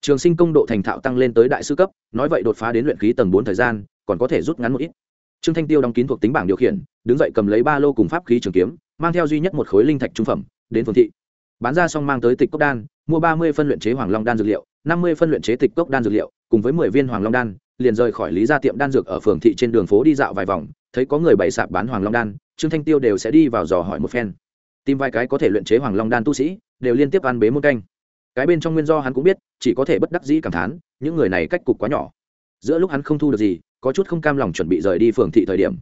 Trường sinh công độ thành thạo tăng lên tới đại sư cấp, nói vậy đột phá đến luyện khí tầng bốn thời gian còn có thể rút ngắn một ít. Trương thanh tiêu đóng kín thuộc tính bảng điều khiển, đứng dậy cầm lấy ba lô cùng pháp khí trường kiếm, mang theo duy nhất một khối linh thạch trung phẩm, đến phường thị. Bán ra xong mang tới tịch cốc đan, mua ba mươi phân luyện chế hoàng long đan dược liệu, năm mươi phân luyện chế tịch cốc đan dược liệu, cùng với mười viên hoàng long đan, liền rời khỏi lý gia tiệm đan dược ở phường thị trên đường phố đi dạo vài vòng, thấy có người bày sạp bán hoàng long đan, trương thanh tiêu đều sẽ đi vào dò hỏi một phen. Tìm vài cái có thể luyện chế hoàng long đan tu sĩ, đều liên tiếp ăn bế môn canh. Cái bên trong nguyên do hắn cũng biết, chỉ có thể bất đắc dĩ cảm thán, những người này cách cục quá nhỏ. Giữa lúc hắn không thu được gì có chút không cam lòng chuẩn bị rời đi phường thị thời điểm.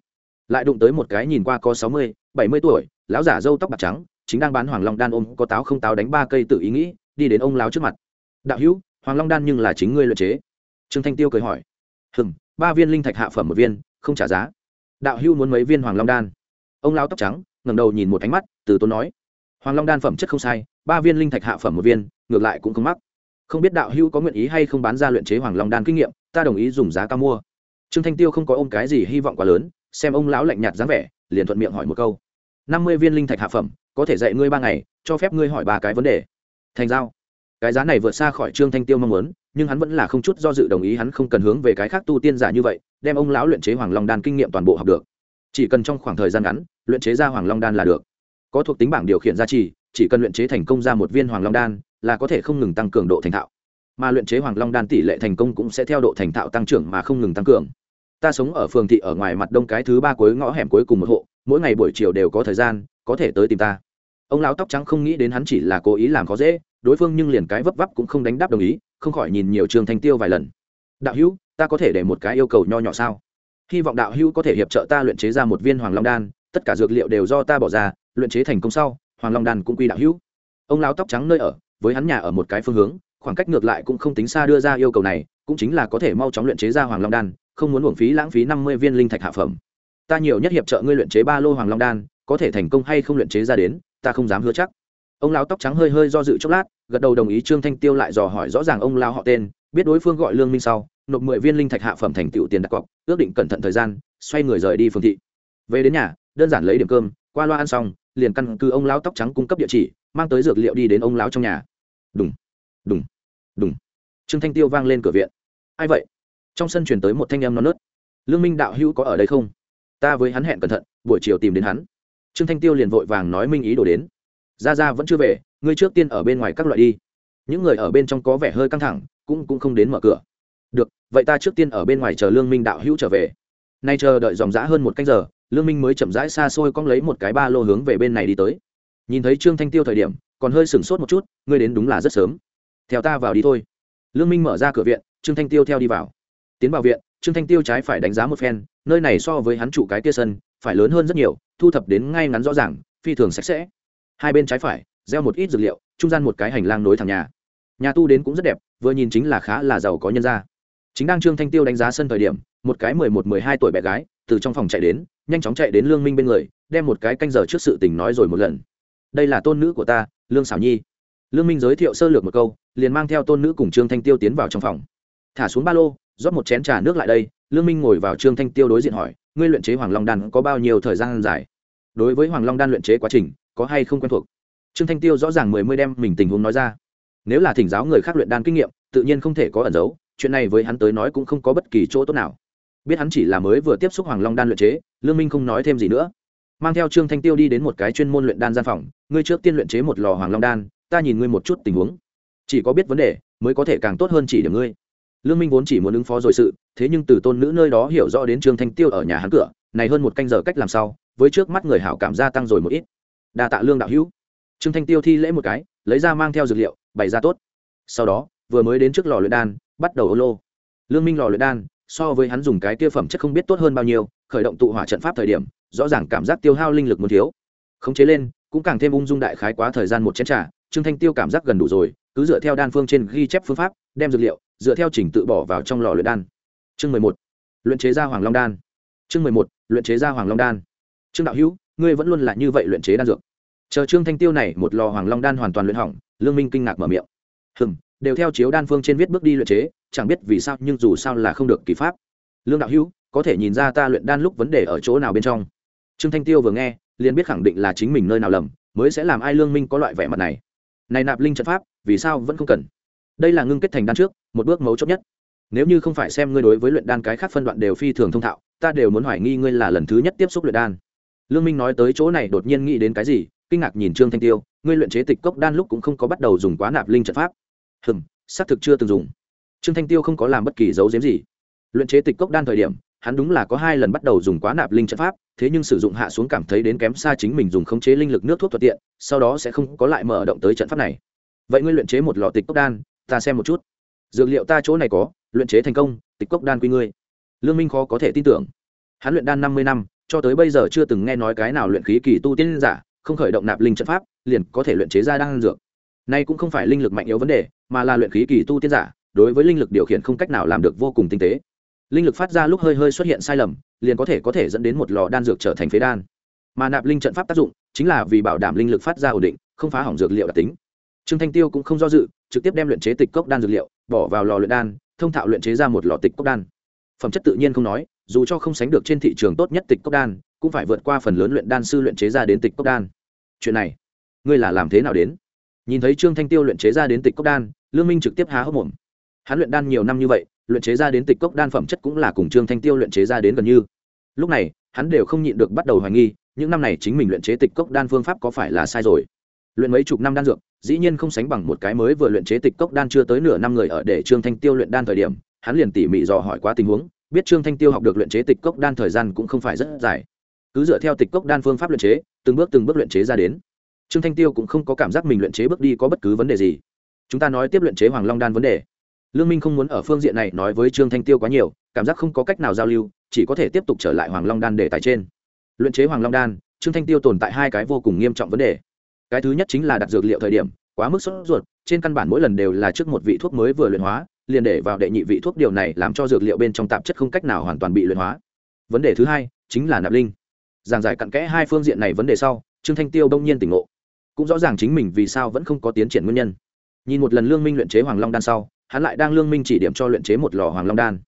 Lại đụng tới một cái nhìn qua có sáu mươi, bảy mươi tuổi, lão giả râu tóc bạc trắng, chính đang bán hoàng long đan ôm có táo không táo đánh ba cây tự ý nghĩ, đi đến ông lão trước mặt. Đạo hữu, hoàng long đan nhưng là chính ngươi luyện chế. Trương thanh tiêu cười hỏi. Hừm, ba viên linh thạch hạ phẩm một viên, không trả giá. Đạo hữu muốn mấy viên hoàng long đan? Ông lão tóc trắng, ngẩng đầu nhìn một ánh mắt, từ tốn nói. Hoàng long đan phẩm chất không sai, ba viên linh thạch hạ phẩm một viên, ngược lại cũng không mắc. Không biết đạo hữu có nguyện ý hay không bán ra luyện chế hoàng long đan kinh nghiệm, ta đồng ý dùng giá cao mua trương thanh tiêu không có ôm cái gì hy vọng quá lớn, xem ông lão lạnh nhạt dáng vẻ, liền thuận miệng hỏi một câu. Năm mươi viên linh thạch hạ phẩm, có thể dạy ngươi ba ngày, cho phép ngươi hỏi ba cái vấn đề. Thành giao. Cái giá này vượt xa khỏi trương thanh tiêu mong muốn, nhưng hắn vẫn là không chút do dự đồng ý, hắn không cần hướng về cái khác tu tiên giả như vậy, đem ông lão luyện chế hoàng long đan kinh nghiệm toàn bộ học được. Chỉ cần trong khoảng thời gian ngắn, luyện chế ra hoàng long đan là được. Có thuộc tính bảng điều khiển gia trì, chỉ cần luyện chế thành công ra một viên hoàng long đan, là có thể không ngừng tăng cường độ thành thạo. Mà luyện chế hoàng long đan tỷ lệ thành công cũng sẽ theo độ thành thạo tăng trưởng mà không ngừng tăng cường ta sống ở phường thị ở ngoài mặt đông cái thứ ba cuối ngõ hẻm cuối cùng một hộ, mỗi ngày buổi chiều đều có thời gian, có thể tới tìm ta. Ông lão tóc trắng không nghĩ đến hắn chỉ là cố ý làm khó dễ, đối phương nhưng liền cái vấp vấp cũng không đánh đáp đồng ý, không khỏi nhìn nhiều trường thanh tiêu vài lần. Đạo hữu, ta có thể để một cái yêu cầu nho nhỏ sao? Hy vọng đạo hữu có thể hiệp trợ ta luyện chế ra một viên hoàng long đan, tất cả dược liệu đều do ta bỏ ra, luyện chế thành công sau, hoàng long đan cũng quy đạo hữu. Ông lão tóc trắng nơi ở, với hắn nhà ở một cái phương hướng, khoảng cách ngược lại cũng không tính xa đưa ra yêu cầu này, cũng chính là có thể mau chóng luyện chế ra hoàng long đan không muốn uổng phí lãng phí năm mươi viên linh thạch hạ phẩm. Ta nhiều nhất hiệp trợ ngươi luyện chế ba lô hoàng long đan, có thể thành công hay không luyện chế ra đến, ta không dám hứa chắc. Ông lão tóc trắng hơi hơi do dự chốc lát, gật đầu đồng ý trương thanh tiêu lại dò hỏi rõ ràng ông lão họ tên, biết đối phương gọi lương minh sau, nộp mười viên linh thạch hạ phẩm thành tựu tiền đặt cọc, ước định cẩn thận thời gian, xoay người rời đi phương thị. Về đến nhà, đơn giản lấy điểm cơm, qua loa ăn xong, liền căn cứ ông lão tóc trắng cung cấp địa chỉ, mang tới dược liệu đi đến ông lão trong nhà. Đúng đúng đúng trương thanh tiêu vang lên cửa viện. Ai vậy? Trong sân chuyển tới một thanh em non nớt. Lương minh đạo hữu có ở đây không? Ta với hắn hẹn cẩn thận, buổi chiều tìm đến hắn. Trương thanh tiêu liền vội vàng nói minh ý đồ đến. Ra ra vẫn chưa về, ngươi trước tiên ở bên ngoài các loại đi. Những người ở bên trong có vẻ hơi căng thẳng, cũng cũng không đến mở cửa. Được, vậy ta trước tiên ở bên ngoài chờ lương minh đạo hữu trở về. Nay chờ đợi dòng dã hơn một canh giờ, lương minh mới chậm rãi xa xôi cong lấy một cái ba lô hướng về bên này đi tới. Nhìn thấy trương thanh tiêu thời điểm, còn hơi sửng sốt một chút, ngươi đến đúng là rất sớm. Theo ta vào đi thôi. Lương minh mở ra cửa viện, trương thanh tiêu theo đi vào tiến vào viện, trương thanh tiêu trái phải đánh giá một phen, nơi này so với hắn trụ cái kia sân, phải lớn hơn rất nhiều, thu thập đến ngay ngắn rõ ràng, phi thường sạch sẽ. Hai bên trái phải, gieo một ít dược liệu, trung gian một cái hành lang nối thẳng nhà. Nhà tu đến cũng rất đẹp, vừa nhìn chính là khá là giàu có nhân gia. Chính đang trương thanh tiêu đánh giá sân thời điểm, một cái mười một, mười hai tuổi bé gái, từ trong phòng chạy đến, nhanh chóng chạy đến lương minh bên người, đem một cái canh giờ trước sự tình nói rồi một lần. Đây là tôn nữ của ta, lương xảo nhi. Lương minh giới thiệu sơ lược một câu, liền mang theo tôn nữ cùng trương thanh tiêu tiến vào trong phòng. Thả xuống ba lô rót một chén trà nước lại đây, lương minh ngồi vào trương thanh tiêu đối diện hỏi, ngươi luyện chế hoàng long đan có bao nhiêu thời gian dài? Đối với hoàng long đan luyện chế quá trình, có hay không quen thuộc? Trương thanh tiêu rõ ràng mười mươi đem mình tình huống nói ra. Nếu là thỉnh giáo người khác luyện đan kinh nghiệm, tự nhiên không thể có ẩn giấu, chuyện này với hắn tới nói cũng không có bất kỳ chỗ tốt nào. Biết hắn chỉ là mới vừa tiếp xúc hoàng long đan luyện chế, lương minh không nói thêm gì nữa. Mang theo trương thanh tiêu đi đến một cái chuyên môn luyện đan gian phòng, ngươi trước tiên luyện chế một lò hoàng long đan, ta nhìn ngươi một chút tình huống. Chỉ có biết vấn đề, mới có thể càng tốt hơn chỉ điểm ngươi lương minh vốn chỉ muốn ứng phó rồi sự, thế nhưng từ tôn nữ nơi đó hiểu rõ đến trương thanh tiêu ở nhà hắn cửa, này hơn một canh giờ cách làm sao, với trước mắt người hảo cảm gia tăng rồi một ít. Đa tạ lương đạo hữu. Trương thanh tiêu thi lễ một cái, lấy ra mang theo dược liệu, bày ra tốt. Sau đó, vừa mới đến trước lò luyện đan, bắt đầu ô lô. Lương minh lò luyện đan, so với hắn dùng cái tiêu phẩm chất không biết tốt hơn bao nhiêu, khởi động tụ hỏa trận pháp thời điểm, rõ ràng cảm giác tiêu hao linh lực muốn thiếu. Khống chế lên, cũng càng thêm ung dung đại khái quá thời gian một chén trà, trương thanh tiêu cảm giác gần đủ rồi, cứ dựa theo đan phương trên ghi chép phương pháp, đem dược liệu dựa theo trình tự bỏ vào trong lò luyện đan. Chương mười một, luyện chế ra hoàng long đan. Chương mười một, luyện chế ra hoàng long đan. Trương đạo hữu, ngươi vẫn luôn là như vậy luyện chế đan dược. Chờ trương thanh tiêu này một lò hoàng long đan hoàn toàn luyện hỏng, lương minh kinh ngạc mở miệng. Hừng đều theo chiếu đan phương trên viết bước đi luyện chế, chẳng biết vì sao nhưng dù sao là không được kỳ pháp. Lương đạo hữu, có thể nhìn ra ta luyện đan lúc vấn đề ở chỗ nào bên trong? Trương thanh tiêu vừa nghe, liền biết khẳng định là chính mình nơi nào lầm, mới sẽ làm ai lương minh có loại vẻ mặt này. Này nạp linh trận pháp, vì sao vẫn không cần? Đây là ngưng kết thành đan trước, một bước mấu chốt nhất. Nếu như không phải xem ngươi đối với luyện đan cái khác phân đoạn đều phi thường thông thạo, ta đều muốn hoài nghi ngươi là lần thứ nhất tiếp xúc luyện đan. Lương minh nói tới chỗ này đột nhiên nghĩ đến cái gì, kinh ngạc nhìn trương thanh tiêu, ngươi luyện chế tịch cốc đan lúc cũng không có bắt đầu dùng quá nạp linh trận pháp. Hừm, xác thực chưa từng dùng. Trương thanh tiêu không có làm bất kỳ dấu diếm gì. Luyện chế tịch cốc đan thời điểm, hắn đúng là có hai lần bắt đầu dùng quá nạp linh trận pháp, thế nhưng sử dụng hạ xuống cảm thấy đến kém xa chính mình dùng khống chế linh lực nước thuốc thuận tiện, sau đó sẽ không có lại mở động tới trận pháp này. Vậy ngươi luyện chế một lọ tịch cốc đan ta xem một chút. Dược liệu ta chỗ này có, luyện chế thành công, tịch cốc đan quy ngươi. Lương minh khó có thể tin tưởng. Hắn luyện đan năm mươi năm, cho tới bây giờ chưa từng nghe nói cái nào luyện khí kỳ tu tiên giả, không khởi động nạp linh trận pháp, liền có thể luyện chế ra đan dược. Nay cũng không phải linh lực mạnh yếu vấn đề, mà là luyện khí kỳ tu tiên giả, đối với linh lực điều khiển không cách nào làm được vô cùng tinh tế. Linh lực phát ra lúc hơi hơi xuất hiện sai lầm, liền có thể có thể dẫn đến một lò đan dược trở thành phế đan. Mà nạp linh trận pháp tác dụng, chính là vì bảo đảm linh lực phát ra ổn định, không phá hỏng dược liệu đặc tính. Trương thanh tiêu cũng không do dự trực tiếp đem luyện chế tịch cốc đan dược liệu, bỏ vào lò luyện đan, thông thạo luyện chế ra một lò tịch cốc đan. Phẩm chất tự nhiên không nói, dù cho không sánh được trên thị trường tốt nhất tịch cốc đan, cũng phải vượt qua phần lớn luyện đan sư luyện chế ra đến tịch cốc đan. Chuyện này, ngươi là làm thế nào đến? Nhìn thấy trương thanh tiêu luyện chế ra đến tịch cốc đan, lương minh trực tiếp há hốc mồm. Hắn luyện đan nhiều năm như vậy, luyện chế ra đến tịch cốc đan phẩm chất cũng là cùng trương thanh tiêu luyện chế ra đến gần như. Lúc này, hắn đều không nhịn được bắt đầu hoài nghi, những năm này chính mình luyện chế tịch cốc đan phương pháp có phải là sai rồi? Luyện mấy chục năm đan dược dĩ nhiên không sánh bằng một cái mới vừa luyện chế tịch cốc đan chưa tới nửa năm người ở để trương thanh tiêu luyện đan thời điểm, hắn liền tỉ mỉ dò hỏi qua tình huống, biết trương thanh tiêu học được luyện chế tịch cốc đan thời gian cũng không phải rất dài. Cứ dựa theo tịch cốc đan phương pháp luyện chế, từng bước từng bước luyện chế ra đến. Trương thanh tiêu cũng không có cảm giác mình luyện chế bước đi có bất cứ vấn đề gì. Chúng ta nói tiếp luyện chế hoàng long đan vấn đề. Lương minh không muốn ở phương diện này nói với trương thanh tiêu quá nhiều, cảm giác không có cách nào giao lưu, chỉ có thể tiếp tục trở lại hoàng long đan để tài trên. Luyện chế hoàng long đan, trương thanh tiêu tồn tại hai cái vô cùng nghiêm trọng vấn đề cái thứ nhất chính là đặt dược liệu thời điểm, quá mức sốt ruột, trên căn bản mỗi lần đều là trước một vị thuốc mới vừa luyện hóa, liền để vào đệ nhị vị thuốc điều này làm cho dược liệu bên trong tạp chất không cách nào hoàn toàn bị luyện hóa. Vấn đề thứ hai chính là nạp linh. Giảng giải cặn kẽ hai phương diện này vấn đề sau, trương thanh tiêu đông nhiên tỉnh ngộ. Cũng rõ ràng chính mình vì sao vẫn không có tiến triển nguyên nhân. Nhìn một lần lương minh luyện chế hoàng long đan sau, hắn lại đang lương minh chỉ điểm cho luyện chế một lò hoàng long đan.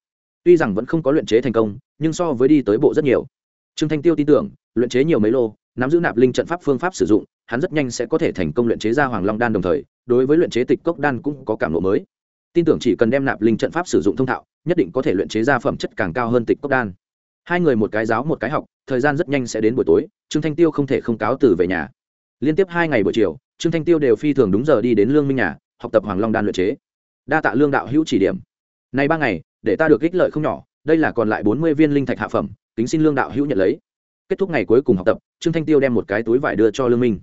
Tuy rằng vẫn không có luyện chế thành công, nhưng so với đi tới bộ rất nhiều. Trương thanh tiêu tin tưởng, luyện chế nhiều mấy lô nắm giữ nạp linh trận pháp phương pháp sử dụng, hắn rất nhanh sẽ có thể thành công luyện chế ra hoàng long đan đồng thời, đối với luyện chế tịch cốc đan cũng có cảm lộ mới. Tin tưởng chỉ cần đem nạp linh trận pháp sử dụng thông thạo, nhất định có thể luyện chế ra phẩm chất càng cao hơn tịch cốc đan. Hai người một cái giáo một cái học, thời gian rất nhanh sẽ đến buổi tối, trương thanh tiêu không thể không cáo từ về nhà. Liên tiếp hai ngày buổi chiều, trương thanh tiêu đều phi thường đúng giờ đi đến lương minh nhà, học tập hoàng long đan luyện chế. Đa tạ lương đạo hữu chỉ điểm. Nay ba ngày, để ta được ích lợi không nhỏ, đây là còn lại bốn mươi viên linh thạch hạ phẩm, kính xin lương đạo hữu nhận lấy kết thúc ngày cuối cùng học tập, trương thanh tiêu đem một cái túi vải đưa cho lương minh.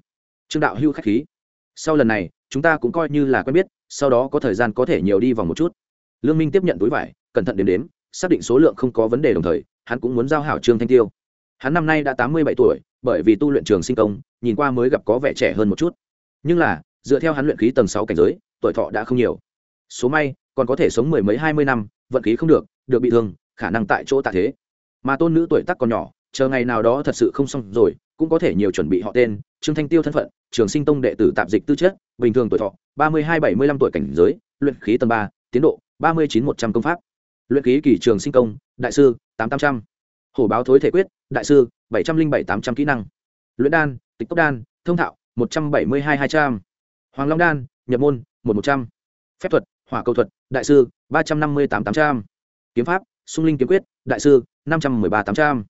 Trương đạo Hưu k h á c h khí. Sau lần này, chúng ta cũng coi như là quen biết, sau đó có thời gian có thể nhiều đi vòng một chút. Lương minh tiếp nhận túi vải, cẩn thận đếm đếm, xác định số lượng không có vấn đề đồng thời, hắn cũng muốn giao hảo trương thanh tiêu. Hắn năm nay đã tám mươi bảy tuổi, bởi vì tu luyện trường sinh công, nhìn qua mới gặp có vẻ trẻ hơn một chút. Nhưng là, dựa theo hắn luyện khí tầng sáu cảnh giới, tuổi thọ đã không nhiều. Số may, còn có thể sống mười mấy hai mươi năm, vận khí không được được bị thương, khả năng tại chỗ tạ thế. Mà tôn nữ tuổi tác còn nhỏ chờ ngày nào đó thật sự không xong rồi, cũng có thể nhiều chuẩn bị họ tên, trương thanh tiêu thân phận, trường sinh tông đệ tử tạp dịch tư chất, bình thường tuổi thọ, ba mươi hai bảy mươi lăm tuổi cảnh giới, luyện khí tầng ba, tiến độ, ba mươi chín một trăm công pháp. Luyện khí kỳ trường sinh công, đại sư, tám tám trăm. Hổ báo thối thể quyết, đại sư, bảy trăm linh bảy tám trăm kỹ năng. Luyện đan, tịch cốc đan, thông thạo, một trăm bảy mươi hai hai trăm. Hoàng long đan, nhập môn, một một trăm. Phép thuật, hỏa cầu thuật, đại sư, ba trăm năm mươi tám tám trăm. Kiếm pháp, sung linh kiếm quyết, đại sư, năm trăm m ư ơ i ba tám trăm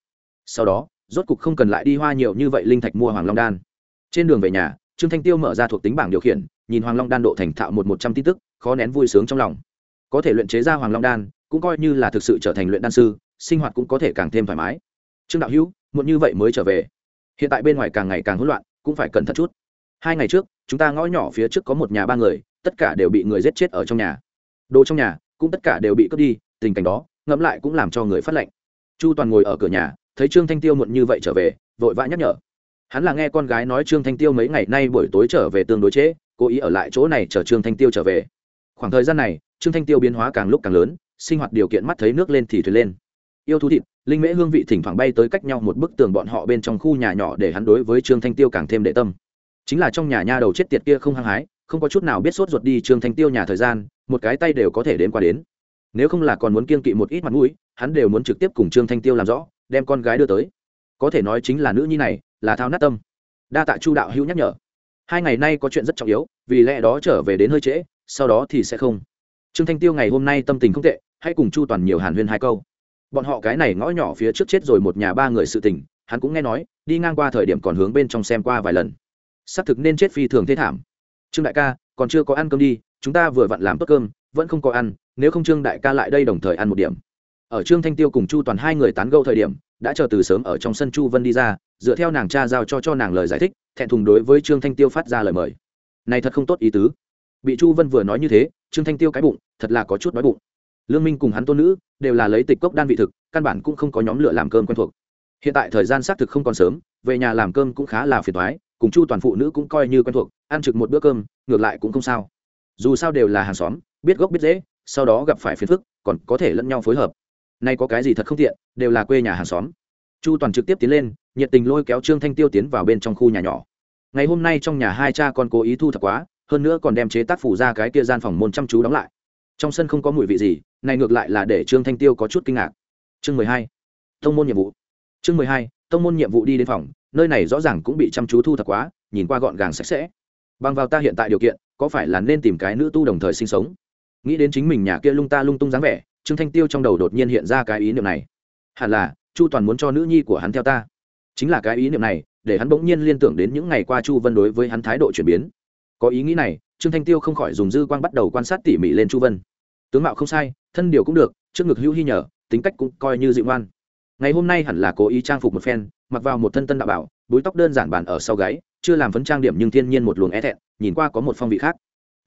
sau đó, rốt cục không cần lại đi hoa nhiều như vậy linh thạch mua hoàng long đan. Trên đường về nhà, trương thanh tiêu mở ra thuộc tính bảng điều khiển, nhìn hoàng long đan độ thành thạo một một trăm tin tức, khó nén vui sướng trong lòng. Có thể luyện chế ra hoàng long đan, cũng coi như là thực sự trở thành luyện đan sư, sinh hoạt cũng có thể càng thêm thoải mái. Trương đạo hữu, muộn như vậy mới trở về. Hiện tại bên ngoài càng ngày càng hỗn loạn, cũng phải cẩn thận chút. Hai ngày trước, chúng ta ngõ nhỏ phía trước có một nhà ba người, tất cả đều bị người giết chết ở trong nhà. Đồ trong nhà, cũng tất cả đều bị cướp đi, tình cảnh đó, ngẫm lại cũng làm cho người phát lệnh. Chu toàn ngồi ở cửa nhà thấy trương thanh tiêu muộn như vậy trở về, vội vã nhắc nhở. Hắn là nghe con gái nói trương thanh tiêu mấy ngày nay buổi tối trở về tương đối trễ, cố ý ở lại chỗ này chờ trương thanh tiêu trở về. Khoảng thời gian này, trương thanh tiêu biến hóa càng lúc càng lớn, sinh hoạt điều kiện mắt thấy nước lên thì thuyền lên. Yêu thú thịt, linh mễ hương vị thỉnh thoảng bay tới cách nhau một bức tường bọn họ bên trong khu nhà nhỏ để hắn đối với trương thanh tiêu càng thêm đệ tâm. Chính là trong nhà nha đầu chết tiệt kia không hăng hái, không có chút nào biết sốt ruột đi trương thanh tiêu nhà thời gian, một cái tay đều có thể đến qua đến. Nếu không là còn muốn kiên kỵ một ít mặt mũi, hắn đều muốn trực tiếp cùng trương thanh tiêu làm rõ đem con gái đưa tới. Có thể nói chính là nữ nhi này, là thao nát tâm. Đa tạ chu đạo hữu nhắc nhở. Hai ngày nay có chuyện rất trọng yếu, vì lẽ đó trở về đến hơi trễ, sau đó thì sẽ không. Trương thanh tiêu ngày hôm nay tâm tình không tệ, hãy cùng chu toàn nhiều hàn huyên hai câu. Bọn họ cái này ngõ nhỏ phía trước chết rồi một nhà ba người sự tình, hắn cũng nghe nói, đi ngang qua thời điểm còn hướng bên trong xem qua vài lần. Xác thực nên chết phi thường thế thảm. Trương đại ca, còn chưa có ăn cơm đi, chúng ta vừa vặn làm tốt cơm, vẫn không có ăn, nếu không trương đại ca lại đây đồng thời ăn một điểm ở trương thanh tiêu cùng chu toàn hai người tán gẫu thời điểm, đã chờ từ sớm ở trong sân chu vân đi ra, dựa theo nàng cha giao cho cho nàng lời giải thích, thẹn thùng đối với trương thanh tiêu phát ra lời mời. Này thật không tốt ý tứ. Bị chu vân vừa nói như thế, trương thanh tiêu cái bụng, thật là có chút nói bụng. Lương minh cùng hắn tôn nữ, đều là lấy tịch cốc đan vị thực, căn bản cũng không có nhóm lửa làm cơm quen thuộc. Hiện tại thời gian xác thực không còn sớm, về nhà làm cơm cũng khá là phiền thoái cùng chu toàn phụ nữ cũng coi như quen thuộc, ăn trực một bữa cơm, ngược lại cũng không sao. Dù sao đều là hàng xóm, biết gốc biết dễ sau đó gặp phải phiền phức, còn có thể lẫn nhau phối hợp nay có cái gì thật không tiện, đều là quê nhà hàng xóm. Chu toàn trực tiếp tiến lên, nhiệt tình lôi kéo trương thanh tiêu tiến vào bên trong khu nhà nhỏ. Ngày hôm nay trong nhà hai cha con cố ý thu thập quá, hơn nữa còn đem chế tác phủ ra cái kia gian phòng môn chăm chú đóng lại. Trong sân không có mùi vị gì, này ngược lại là để trương thanh tiêu có chút kinh ngạc. Chương mười hai, thông môn nhiệm vụ. Chương mười hai, thông môn nhiệm vụ đi đến phòng, nơi này rõ ràng cũng bị chăm chú thu thập quá, nhìn qua gọn gàng sạch sẽ. Bằng vào ta hiện tại điều kiện, có phải là nên tìm cái nữ tu đồng thời sinh sống? Nghĩ đến chính mình nhà kia lung ta lung tung dáng vẻ trương thanh tiêu trong đầu đột nhiên hiện ra cái ý niệm này. Hẳn là, chu toàn muốn cho nữ nhi của hắn theo ta. Chính là cái ý niệm này, để hắn bỗng nhiên liên tưởng đến những ngày qua chu vân đối với hắn thái độ chuyển biến. Có ý nghĩ này, trương thanh tiêu không khỏi dùng dư quang bắt đầu quan sát tỉ mỉ lên chu vân. Tướng mạo không sai, thân điều cũng được, trước ngực hữu hy nhở tính cách cũng coi như dịu ngoan. Ngày hôm nay hẳn là cố ý trang phục một phen, mặc vào một thân tân đạo bảo, búi tóc đơn giản bản ở sau gáy, chưa làm phấn trang điểm nhưng thiên nhiên một luồng e thẹn, nhìn qua có một phong vị khác.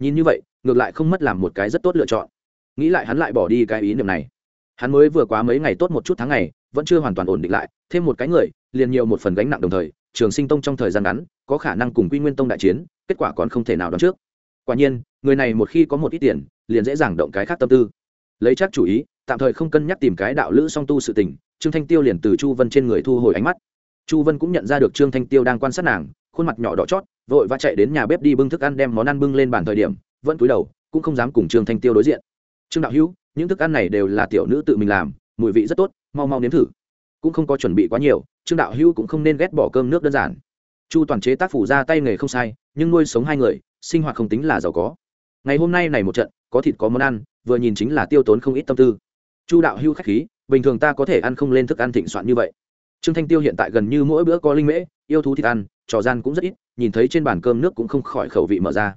Nhìn như vậy, ngược lại không mất làm một cái rất tốt lựa chọn nghĩ lại hắn lại bỏ đi cái ý niệm này. Hắn mới vừa quá mấy ngày tốt một chút tháng ngày, vẫn chưa hoàn toàn ổn định lại, thêm một cái người, liền nhiều một phần gánh nặng đồng thời, trường sinh tông trong thời gian ngắn, có khả năng cùng quy nguyên tông đại chiến, kết quả còn không thể nào đoán trước. Quả nhiên, người này một khi có một ít tiền, liền dễ dàng động cái khác tâm tư. Lấy chắc chủ ý, tạm thời không cân nhắc tìm cái đạo lữ song tu sự tình, trương thanh tiêu liền từ chu vân trên người thu hồi ánh mắt. Chu vân cũng nhận ra được trương thanh tiêu đang quan sát nàng, khuôn mặt nhỏ đỏ chót, vội và chạy đến nhà bếp đi bưng thức ăn đem món ăn bưng lên bàn thời điểm, vẫn cúi đầu, cũng không dám cùng trương thanh tiêu đối diện trương đạo hữu, những thức ăn này đều là tiểu nữ tự mình làm, mùi vị rất tốt, mau mau nếm thử. Cũng không có chuẩn bị quá nhiều, trương đạo hữu cũng không nên ghét bỏ cơm nước đơn giản. Chu toàn chế tác phủ ra tay nghề không sai, nhưng nuôi sống hai người, sinh hoạt không tính là giàu có. Ngày hôm nay này một trận, có thịt có món ăn, vừa nhìn chính là tiêu tốn không ít tâm tư. Chu đạo hưu khách khí, bình thường ta có thể ăn không lên thức ăn thịnh soạn như vậy. Trương thanh tiêu hiện tại gần như mỗi bữa có linh mễ, yêu thú thịt ăn, trò gian cũng rất ít, nhìn thấy trên bàn cơm nước cũng không khỏi khẩu vị mở ra.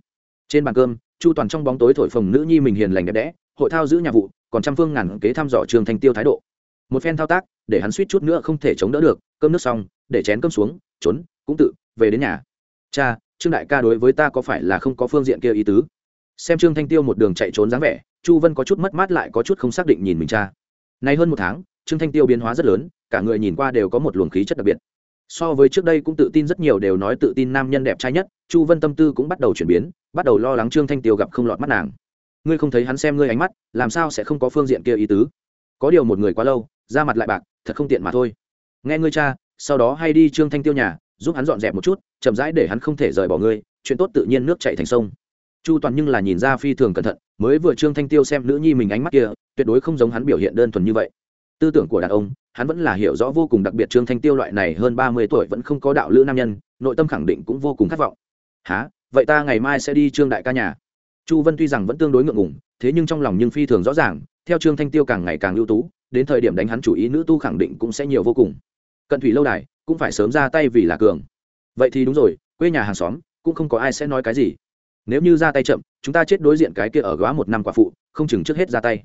Trên bàn cơm, chu toàn trong bóng tối thổi phồng nữ nhi mình hiền lành đẹp đẽ hội thao giữ nhà vụ, còn trăm phương ngàn kế thăm dò trương thanh tiêu thái độ. Một phen thao tác, để hắn suýt chút nữa không thể chống đỡ được, cơm nước xong, để chén cơm xuống, trốn, cũng tự, về đến nhà. Cha, trương đại ca đối với ta có phải là không có phương diện kia ý tứ? Xem trương thanh tiêu một đường chạy trốn dáng vẻ, chu vân có chút mất mát lại có chút không xác định nhìn mình cha. Nay hơn một tháng, trương thanh tiêu biến hóa rất lớn, cả người nhìn qua đều có một luồng khí chất đặc biệt. So với trước đây cũng tự tin rất nhiều đều nói tự tin nam nhân đẹp trai nhất, chu vân tâm tư cũng bắt đầu chuyển biến, bắt đầu lo lắng trương thanh tiêu gặp không lọt mắt nàng ngươi không thấy hắn xem ngươi ánh mắt, làm sao sẽ không có phương diện kia ý tứ? Có điều một người quá lâu, ra mặt lại bạc, thật không tiện mà thôi. Nghe ngươi cha, sau đó hay đi trương thanh tiêu nhà, giúp hắn dọn dẹp một chút, chậm rãi để hắn không thể rời bỏ ngươi, chuyện tốt tự nhiên nước chạy thành sông. Chu toàn nhưng là nhìn ra phi thường cẩn thận, mới vừa trương thanh tiêu xem nữ nhi mình ánh mắt kia, tuyệt đối không giống hắn biểu hiện đơn thuần như vậy. Tư tưởng của đàn ông, hắn vẫn là hiểu rõ vô cùng, đặc biệt trương thanh tiêu loại này hơn ba mươi tuổi vẫn không có đạo lữ nam nhân, nội tâm khẳng định cũng vô cùng khát vọng. Há vậy ta ngày mai sẽ đi trương đại ca nhà chu vân tuy rằng vẫn tương đối ngượng ngùng, thế nhưng trong lòng nhưng phi thường rõ ràng, theo trương thanh tiêu càng ngày càng ưu tú, đến thời điểm đánh hắn chủ ý nữ tu khẳng định cũng sẽ nhiều vô cùng. Cận thủy lâu đài cũng phải sớm ra tay vì là cường. Vậy thì đúng rồi, quê nhà hàng xóm cũng không có ai sẽ nói cái gì. Nếu như ra tay chậm, chúng ta chết đối diện cái kia ở góa một năm quả phụ, không chừng trước hết ra tay.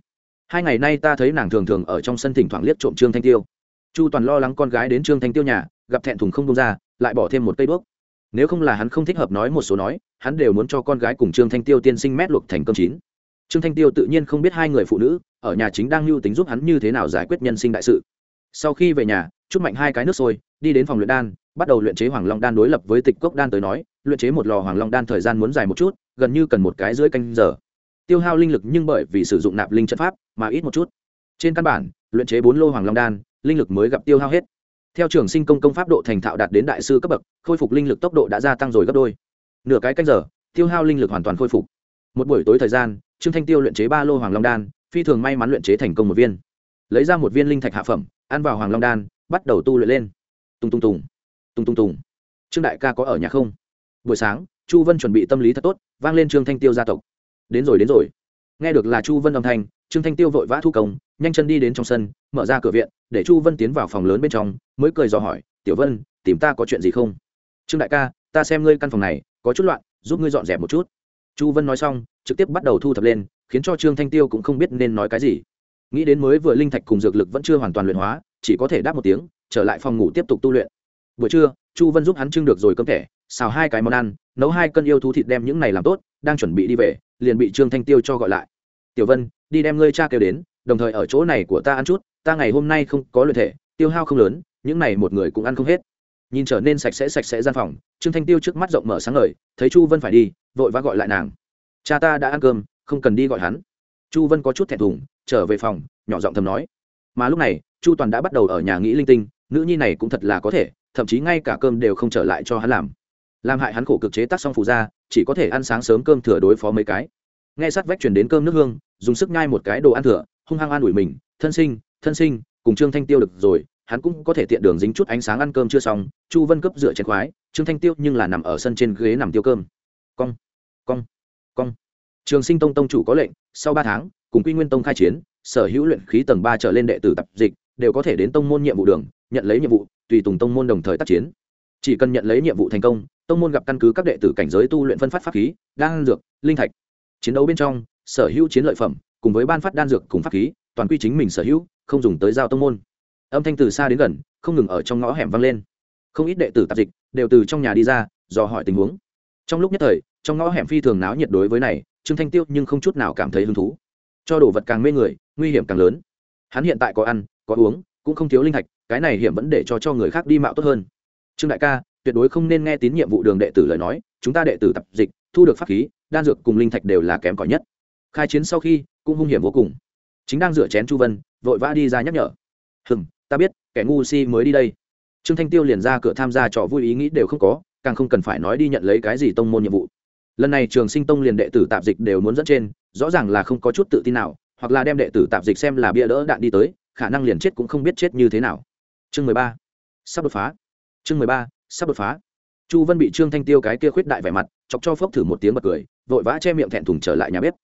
Hai ngày nay ta thấy nàng thường thường ở trong sân thỉnh thoảng liếc trộm trương thanh tiêu. Chu toàn lo lắng con gái đến trương thanh tiêu nhà, gặp thẹn thùng không đông ra, lại bỏ thêm một cây đuốc nếu không là hắn không thích hợp nói một số nói, hắn đều muốn cho con gái cùng trương thanh tiêu tiên sinh mét luộc thành cơm chín. Trương thanh tiêu tự nhiên không biết hai người phụ nữ ở nhà chính đang lưu tính giúp hắn như thế nào giải quyết nhân sinh đại sự. Sau khi về nhà chúc mạnh hai cái nước sôi, đi đến phòng luyện đan, bắt đầu luyện chế hoàng long đan đối lập với tịch cốc đan tới nói, luyện chế một lò hoàng long đan thời gian muốn dài một chút, gần như cần một cái dưới canh giờ. Tiêu hao linh lực nhưng bởi vì sử dụng nạp linh trận pháp mà ít một chút. Trên căn bản, luyện chế bốn lô hoàng long đan, linh lực mới gặp tiêu hao hết theo trường sinh công công pháp độ thành thạo đạt đến đại sư cấp bậc, khôi phục linh lực tốc độ đã gia tăng rồi gấp đôi. Nửa cái canh giờ, tiêu hao linh lực hoàn toàn khôi phục. Một buổi tối thời gian, trương thanh tiêu luyện chế ba lô hoàng long đan, phi thường may mắn luyện chế thành công một viên. Lấy ra một viên linh thạch hạ phẩm, ăn vào hoàng long đan, bắt đầu tu luyện lên. Tùng tùng tùng tùng tùng tùng. Trương đại ca có ở nhà không? Buổi sáng, chu vân chuẩn bị tâm lý thật tốt, vang lên trương thanh tiêu gia tộc. Đến rồi đến rồi nghe được là chu vân âm thanh, trương thanh tiêu vội vã thu công, nhanh chân đi đến trong sân, mở ra cửa viện, để chu vân tiến vào phòng lớn bên trong, mới cười dò hỏi, tiểu vân, tìm ta có chuyện gì không? Trương đại ca, ta xem ngươi căn phòng này, có chút loạn, giúp ngươi dọn dẹp một chút. Chu vân nói xong, trực tiếp bắt đầu thu thập lên, khiến cho trương thanh tiêu cũng không biết nên nói cái gì. Nghĩ đến mới vừa linh thạch cùng dược lực vẫn chưa hoàn toàn luyện hóa, chỉ có thể đáp một tiếng, trở lại phòng ngủ tiếp tục tu luyện. Buổi trưa, chu vân giúp hắn trưng được rồi cơm thẻ, xào hai cái món ăn, nấu hai cân yêu thú thịt đem những này làm tốt, đang chuẩn bị đi về, liền bị trương thanh tiêu cho gọi lại tiểu vân, đi đem ngươi cha kêu đến, đồng thời ở chỗ này của ta ăn chút, ta ngày hôm nay không có luyện thể, tiêu hao không lớn, những này một người cũng ăn không hết. Nhìn trở nên sạch sẽ sạch sẽ gian phòng, trương thanh tiêu trước mắt rộng mở sáng ngời, thấy chu vân phải đi, vội vã gọi lại nàng. Cha ta đã ăn cơm, không cần đi gọi hắn. Chu vân có chút thẹn thùng, trở về phòng, nhỏ giọng thầm nói. Mà lúc này, chu toàn đã bắt đầu ở nhà nghĩ linh tinh, nữ nhi này cũng thật là có thể, thậm chí ngay cả cơm đều không trở lại cho hắn làm. Làm hại hắn khổ cực chế tác xong phụ ra chỉ có thể ăn sáng sớm cơm thừa đối phó mấy cái nghe sát vách chuyển đến cơm nước hương, dùng sức nhai một cái đồ ăn thừa, hung hăng an ủi mình, thân sinh thân sinh, cùng trương thanh tiêu được rồi, hắn cũng có thể tiện đường dính chút ánh sáng ăn cơm chưa xong. Chu vân cấp dựa chén khoái, trương thanh tiêu nhưng là nằm ở sân trên ghế nằm tiêu cơm. Cong cong cong. Trường sinh tông tông chủ có lệnh, sau ba tháng, cùng quy nguyên tông khai chiến, sở hữu luyện khí tầng ba trở lên đệ tử tập dịch, đều có thể đến tông môn nhiệm vụ đường, nhận lấy nhiệm vụ, tùy tùng tông môn đồng thời tác chiến. Chỉ cần nhận lấy nhiệm vụ thành công, tông môn gặp căn cứ các đệ tử cảnh giới tu luyện phân phát pháp khí, đan dược, linh thạch chiến đấu bên trong, sở hữu chiến lợi phẩm, cùng với ban phát đan dược cùng pháp khí, toàn quy chính mình sở hữu, không dùng tới giao tông môn. Âm thanh từ xa đến gần, không ngừng ở trong ngõ hẻm vang lên. Không ít đệ tử tạp dịch đều từ trong nhà đi ra, dò hỏi tình huống. Trong lúc nhất thời, trong ngõ hẻm phi thường náo nhiệt đối với này, trương thanh tiêu nhưng không chút nào cảm thấy hứng thú. Cho đồ vật càng mê người, nguy hiểm càng lớn. Hắn hiện tại có ăn, có uống, cũng không thiếu linh thạch, cái này hiểm vẫn để cho cho người khác đi mạo tốt hơn. Trương đại ca, tuyệt đối không nên nghe tín nhiệm vụ đường đệ tử lời nói, chúng ta đệ tử tập dịch, thu được pháp khí đan dược cùng linh thạch đều là kém cỏi nhất. Khai chiến sau khi, cũng hung hiểm vô cùng. Chính đang rửa chén chu vân, vội vã đi ra nhắc nhở. Hừng ta biết, kẻ ngu si mới đi đây. Trương thanh tiêu liền ra cửa tham gia trò vui ý nghĩ đều không có, càng không cần phải nói đi nhận lấy cái gì tông môn nhiệm vụ. Lần này trường sinh tông liền đệ tử tạp dịch đều muốn dẫn trên, rõ ràng là không có chút tự tin nào, hoặc là đem đệ tử tạp dịch xem là bia đỡ đạn đi tới, khả năng liền chết cũng không biết chết như thế nào. Chương mười ba. Sắp đột phá. Chương mười ba. Sắp đột phá chu vân bị trương thanh tiêu cái kia khuyết đại vẻ mặt, chọc cho phốc thử một tiếng bật cười, vội vã che miệng thẹn thùng trở lại nhà bếp.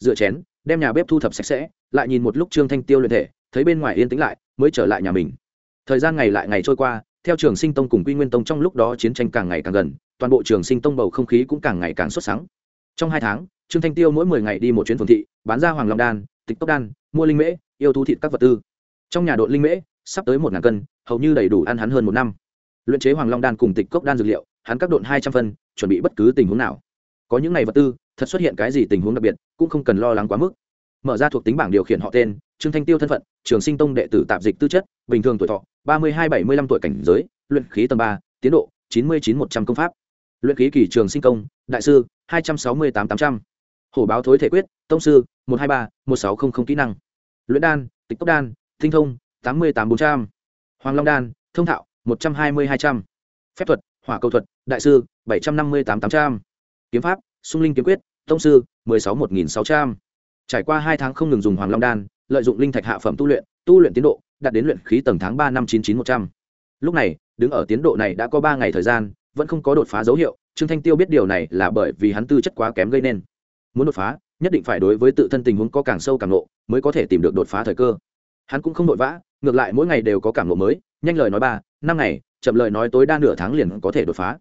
Dựa chén, đem nhà bếp thu thập sạch sẽ, lại nhìn một lúc trương thanh tiêu luyện thể, thấy bên ngoài yên tĩnh lại, mới trở lại nhà mình. Thời gian ngày lại ngày trôi qua, theo trường sinh tông cùng quy nguyên tông trong lúc đó chiến tranh càng ngày càng gần, toàn bộ trường sinh tông bầu không khí cũng càng ngày càng xuất sáng trong hai tháng, trương thanh tiêu mỗi mười ngày đi một chuyến phường thị, bán ra hoàng long đan, tịch tốc đan, mua linh mễ, yêu thú thịt các vật tư. Trong nhà đội linh mễ, sắp tới một ngàn cân, hầu như đầy đủ ăn hắn hơn một năm luyện chế hoàng long đan cùng tịch cốc đan dược liệu, hắn các độn hai trăm phân, chuẩn bị bất cứ tình huống nào. Có những ngày vật tư, thật xuất hiện cái gì tình huống đặc biệt, cũng không cần lo lắng quá mức. Mở ra thuộc tính bảng điều khiển họ tên, trương thanh tiêu thân phận, trường sinh tông đệ tử tạp dịch tư chất, bình thường tuổi thọ, ba mươi hai, bảy mươi lăm tuổi cảnh giới, luyện khí tầng ba, tiến độ, chín mươi chín, một trăm công pháp. Luyện khí kỳ trường sinh công đại sư, hai trăm sáu mươi tám tám trăm. Hổ báo thối thể quyết, tông sư, một hai ba, một sáu không không kỹ năng. Luyện đan, tịch cốc đan thinh thông, tám mươi tám, bốn trăm. Hoàng long đan, thông thạo một trăm hai mươi hai trăm. Phép thuật, hỏa cầu thuật, đại sư, bảy trăm năm mươi tám tám trăm. Kiếm pháp, sung linh kiếm quyết, tông sư, mười sáu một nghìn sáu trăm. Trải qua hai tháng không ngừng dùng hoàng long đan, lợi dụng linh thạch hạ phẩm tu luyện tu luyện tiến độ, đạt đến luyện khí tầng tháng ba năm chín chín một trăm. Lúc này, đứng ở tiến độ này đã có ba ngày thời gian, vẫn không có đột phá dấu hiệu, trương thanh tiêu biết điều này là bởi vì hắn tư chất quá kém gây nên. Muốn đột phá, nhất định phải đối với tự thân tình huống có càng sâu càng lộ mới có thể tìm được đột phá thời cơ. Hắn cũng không vội vã, ngược lại mỗi ngày đều có cảm lộ mới, nhanh lời nói ba năm ngày, chậm lời nói tối đa nửa tháng liền có thể đột phá.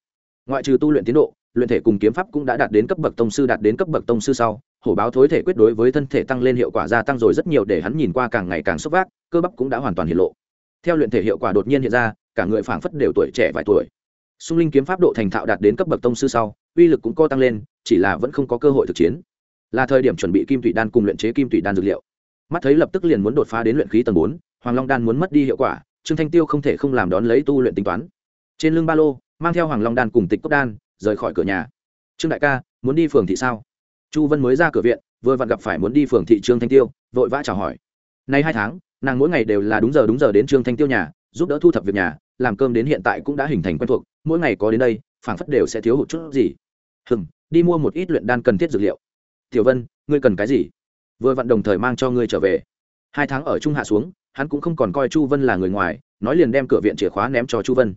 Ngoại trừ tu luyện tiến độ, luyện thể cùng kiếm pháp cũng đã đạt đến cấp bậc tông sư, đạt đến cấp bậc tông sư sau, hổ báo thối thể quyết đối với thân thể tăng lên hiệu quả gia tăng rồi rất nhiều để hắn nhìn qua càng ngày càng sốc vác, cơ bắp cũng đã hoàn toàn hiện lộ. Theo luyện thể hiệu quả đột nhiên hiện ra, cả người phảng phất đều tuổi trẻ vài tuổi. Xung linh kiếm pháp độ thành thạo đạt đến cấp bậc tông sư sau, uy lực cũng co tăng lên, chỉ là vẫn không có cơ hội thực chiến. Là thời điểm chuẩn bị kim thủy đan cùng luyện chế kim thủy đan dược liệu. Mắt thấy lập tức liền muốn đột phá đến luyện khí tầng bốn, hoàng long đan muốn mất đi hiệu quả trương thanh tiêu không thể không làm đón lấy tu luyện tính toán. Trên lưng ba lô, mang theo hoàng long đan cùng tịch cốc đan, rời khỏi cửa nhà. Trương đại ca, muốn đi phường thị sao? Chu vân mới ra cửa viện, vừa vặn gặp phải muốn đi phường thị trương thanh tiêu, vội vã chào hỏi. Nay hai tháng, nàng mỗi ngày đều là đúng giờ đúng giờ đến trương thanh tiêu nhà, giúp đỡ thu thập việc nhà, làm cơm đến hiện tại cũng đã hình thành quen thuộc, mỗi ngày có đến đây, phảng phất đều sẽ thiếu hụt chút gì. Hừm, đi mua một ít luyện đan cần thiết dược liệu. Tiểu vân, ngươi cần cái gì? Vừa vặn đồng thời mang cho ngươi trở về. Hai tháng ở trung hạ xuống hắn cũng không còn coi chu vân là người ngoài, nói liền đem cửa viện chìa khóa ném cho chu vân.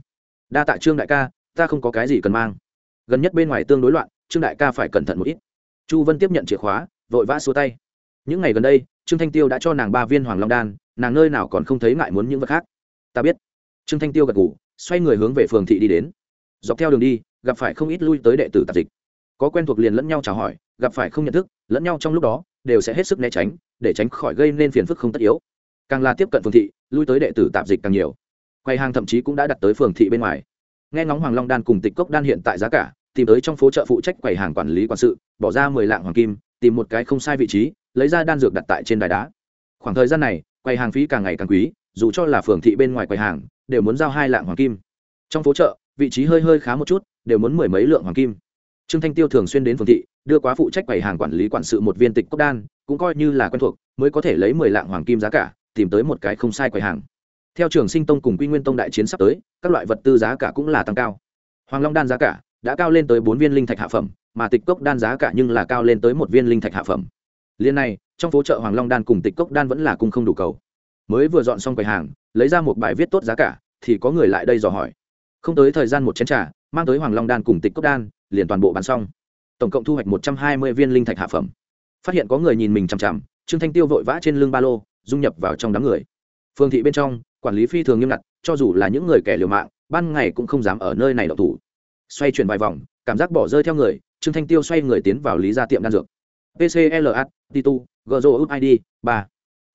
Đa tạ trương đại ca, ta không có cái gì cần mang. Gần nhất bên ngoài tương đối loạn, trương đại ca phải cẩn thận một ít. Chu vân tiếp nhận chìa khóa, vội vã xua tay. Những ngày gần đây, trương thanh tiêu đã cho nàng ba viên hoàng long đan, nàng nơi nào còn không thấy ngại muốn những vật khác. Ta biết. Trương thanh tiêu gật ngủ xoay người hướng về phường thị đi đến. Dọc theo đường đi, gặp phải không ít lui tới đệ tử tạp dịch. Có quen thuộc liền lẫn nhau chào hỏi, gặp phải không nhận thức, lẫn nhau trong lúc đó, đều sẽ hết sức né tránh, để tránh khỏi gây nên phiền phức không tất yếu càng là tiếp cận phường thị, lui tới đệ tử tạp dịch càng nhiều. Quầy hàng thậm chí cũng đã đặt tới phường thị bên ngoài. Nghe ngóng hoàng long đan cùng tịch cốc đan hiện tại giá cả, tìm tới trong phố chợ phụ trách quầy hàng quản lý quản sự, bỏ ra mười lạng hoàng kim, tìm một cái không sai vị trí, lấy ra đan dược đặt tại trên đài đá. Khoảng thời gian này, quầy hàng phí càng ngày càng quý, dù cho là phường thị bên ngoài quầy hàng, đều muốn giao hai lạng hoàng kim. Trong phố chợ, vị trí hơi hơi khá một chút, đều muốn mười mấy lượng hoàng kim. Trương thanh tiêu thường xuyên đến phường thị, đưa quá phụ trách quầy hàng quản lý quản sự một viên tịch cốc đan, cũng coi như là quen thuộc, mới có thể lấy mười lạng hoàng kim giá cả tìm tới một cái không sai quầy hàng. Theo trường sinh tông cùng quy nguyên tông đại chiến sắp tới, các loại vật tư giá cả cũng là tăng cao. Hoàng long đan giá cả đã cao lên tới bốn viên linh thạch hạ phẩm, mà tịch cốc đan giá cả nhưng là cao lên tới một viên linh thạch hạ phẩm. Liên này, trong phố chợ hoàng long đan cùng tịch cốc đan vẫn là cung không đủ cầu. Mới vừa dọn xong quầy hàng, lấy ra một bài viết tốt giá cả, thì có người lại đây dò hỏi. Không tới thời gian một chén t r à mang tới hoàng long đan cùng tịch cốc đan, liền toàn bộ bán xong. Tổng cộng thu hoạch một trăm hai mươi viên linh thạch hạ phẩm. Phát hiện có người nhìn mình chằm chằm, trương thanh tiêu vội vã trên lưng ba lô dung nhập vào trong đám người. Phương thị bên trong, quản lý phi thường nghiêm ngặt, cho dù là những người kẻ liều mạng, ban ngày cũng không dám ở nơi này đậu thủ. Xoay chuyển vài vòng, cảm giác bỏ rơi theo người, trương thanh tiêu xoay người tiến vào lý gia tiệm đan dược. Pcla titu gzo id ba.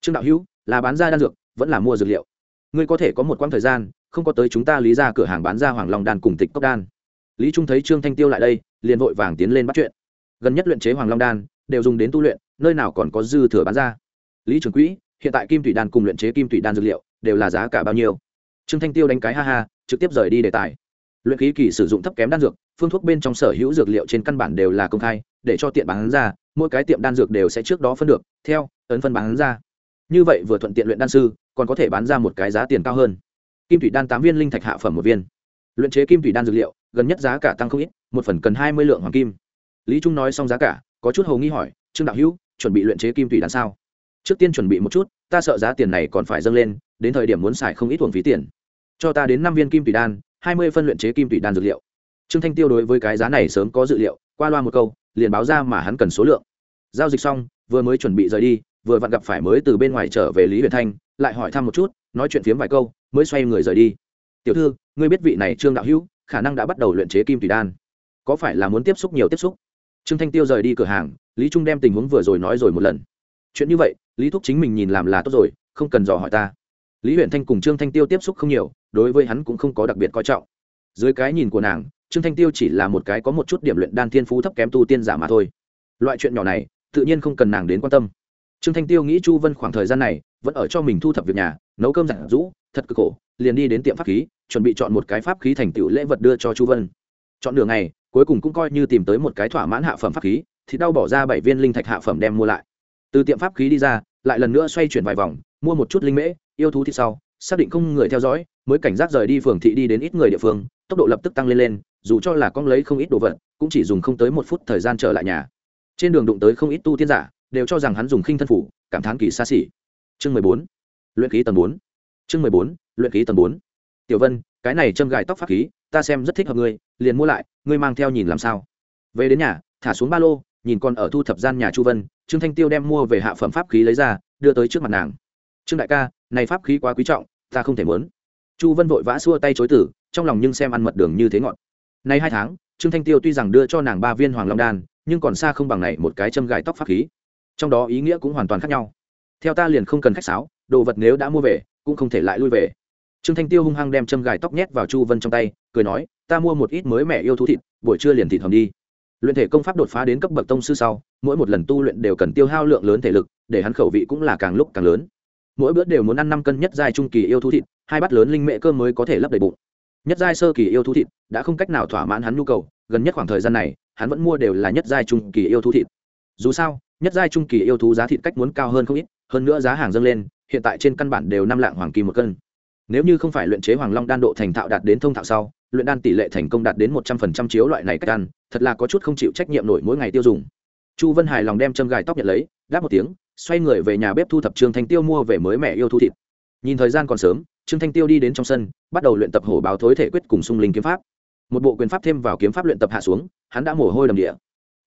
Trương đạo hữu, là bán ra đan dược, vẫn là mua dược liệu. Ngươi có thể có một quãng thời gian, không có tới chúng ta lý ra cửa hàng bán ra hoàng long đan cùng tịch cốc đan. Lý trung thấy trương thanh tiêu lại đây, liền vội vàng tiến lên bắt chuyện. Gần nhất luyện chế hoàng long đan, đều dùng đến tu luyện, nơi nào còn có dư thừa bán ra. Lý trưởng quỹ hiện tại kim thủy đan cùng luyện chế kim thủy đan dược liệu đều là giá cả bao nhiêu? Trương thanh tiêu đánh cái ha ha, trực tiếp rời đi đề tài. Luyện khí kỳ sử dụng thấp kém đan dược, phương thuốc bên trong sở hữu dược liệu trên căn bản đều là công khai, để cho tiện bán ra, mỗi cái tiệm đan dược đều sẽ trước đó phân được, theo ấn phân bán ra. Như vậy vừa thuận tiện luyện đan sư, còn có thể bán ra một cái giá tiền cao hơn. Kim thủy đan tám viên linh thạch hạ phẩm một viên. Luyện chế kim thủy đan dược liệu, gần nhất giá cả tăng không ít, một phần cần hai mươi lượng hoàng kim. Lý trung nói xong giá cả, có chút hầu nghi hỏi, trương đạo hữu, chuẩn bị luyện chế kim thủy đan sao? Trước tiên chuẩn bị một chút, ta sợ giá tiền này còn phải dâng lên, đến thời điểm muốn xài không ít thuồng phí tiền. Cho ta đến năm viên kim thủy đan, hai mươi phân luyện chế kim thủy đan dược liệu. Trương thanh tiêu đối với cái giá này sớm có dự liệu, qua loa một câu, liền báo ra mà hắn cần số lượng. Giao dịch xong, vừa mới chuẩn bị rời đi, vừa vặn gặp phải mới từ bên ngoài trở về lý huyền thanh, lại hỏi thăm một chút, nói chuyện phiếm vài câu, mới xoay người rời đi. Tiểu thư, ngươi biết vị này trương đạo hữu, khả năng đã bắt đầu luyện chế kim thủy đan. Có phải là muốn tiếp xúc nhiều tiếp xúc? Trương thanh tiêu rời đi cửa hàng, lý trung đem tình huống vừa rồi nói rồi một lần chuyện như vậy, lý thúc chính mình nhìn làm là tốt rồi, không cần dò hỏi ta. Lý huyện thanh cùng trương thanh tiêu tiếp xúc không nhiều, đối với hắn cũng không có đặc biệt coi trọng. Dưới cái nhìn của nàng, trương thanh tiêu chỉ là một cái có một chút điểm luyện đan thiên phú thấp kém tu tiên giả mà thôi. Loại chuyện nhỏ này, tự nhiên không cần nàng đến quan tâm. Trương thanh tiêu nghĩ chu vân khoảng thời gian này, vẫn ở cho mình thu thập việc nhà, nấu cơm giản rũ, thật cực khổ, liền đi đến tiệm pháp khí, chuẩn bị chọn một cái pháp khí thành tựu lễ vật đưa cho chu vân. Chọn đường này cuối cùng cũng coi như tìm tới một cái thỏa mãn hạ phẩm pháp khí, thì đau bỏ ra bảy viên linh thạch hạ phẩm đem mua lại từ tiệm pháp khí đi ra, lại lần nữa xoay chuyển vài vòng, mua một chút linh mễ, yêu thú thịt sau, xác định không người theo dõi, mới cảnh giác rời đi phường thị đi đến ít người địa phương, tốc độ lập tức tăng lên lên, dù cho là con lấy không ít đồ vật, cũng chỉ dùng không tới một phút thời gian trở lại nhà. Trên đường đụng tới không ít tu tiên giả, đều cho rằng hắn dùng khinh thân phủ, cảm thán kỳ xa xỉ. Chương mười bốn. Luyện khí tầng bốn. Chương mười bốn, luyện khí tầng bốn. Tiểu vân, cái này châm gài tóc pháp khí, ta xem rất thích hợp ngươi, liền mua lại, ngươi mang theo nhìn làm sao. Về đến nhà, thả xuống ba lô, nhìn con ở thu thập gian nhà chu vân trương thanh tiêu đem mua về hạ phẩm pháp khí lấy ra, đưa tới trước mặt nàng. Trương đại ca, này pháp khí quá quý trọng, ta không thể muốn. Chu vân vội vã xua tay chối tử, trong lòng nhưng xem ăn mật đường như thế ngọn nay hai tháng, trương thanh tiêu tuy rằng đưa cho nàng ba viên hoàng long đan, nhưng còn xa không bằng này một cái châm gài tóc pháp khí. Trong đó ý nghĩa cũng hoàn toàn khác nhau. Theo ta liền không cần khách sáo, đồ vật nếu đã mua về, cũng không thể lại lui về. Trương thanh tiêu hung hăng đem châm gài tóc nhét vào chu vân trong tay, cười nói, ta mua một ít mới mẻ yêu thú thịt, buổi trưa liền thịt hầm đi luyện thể công pháp đột phá đến cấp bậc tông sư sau, mỗi một lần tu luyện đều cần tiêu hao lượng lớn thể lực, để hắn khẩu vị cũng là càng lúc càng lớn. Mỗi bữa đều muốn ăn năm cân nhất giai trung kỳ yêu thú thịt, hai bát lớn linh mệ cơm mới có thể lấp đầy bụng. Nhất giai sơ kỳ yêu thú thịt đã không cách nào thỏa mãn hắn nhu cầu, gần nhất khoảng thời gian này, hắn vẫn mua đều là nhất giai trung kỳ yêu thú thịt. Dù sao, nhất giai trung kỳ yêu thú giá thịt cách muốn cao hơn không ít, hơn nữa giá hàng dâng lên, hiện tại trên căn bản đều năm lạng hoàng kỳ một cân nếu như không phải luyện chế hoàng long đan độ thành thạo đạt đến thông thạo sau, luyện đan tỷ lệ thành công đạt đến một trăm phần trăm chiếu loại này cách ăn, thật là có chút không chịu trách nhiệm nổi mỗi ngày tiêu dùng. Chu vân hài lòng đem châm gài tóc nhận lấy, đáp một tiếng, xoay người về nhà bếp thu thập trương thanh tiêu mua về mới mẹ yêu thu thịt. Nhìn thời gian còn sớm, trương thanh tiêu đi đến trong sân, bắt đầu luyện tập hổ báo thối thể quyết cùng sung linh kiếm pháp. Một bộ quyền pháp thêm vào kiếm pháp luyện tập hạ xuống, hắn đã mồ hôi đầm địa.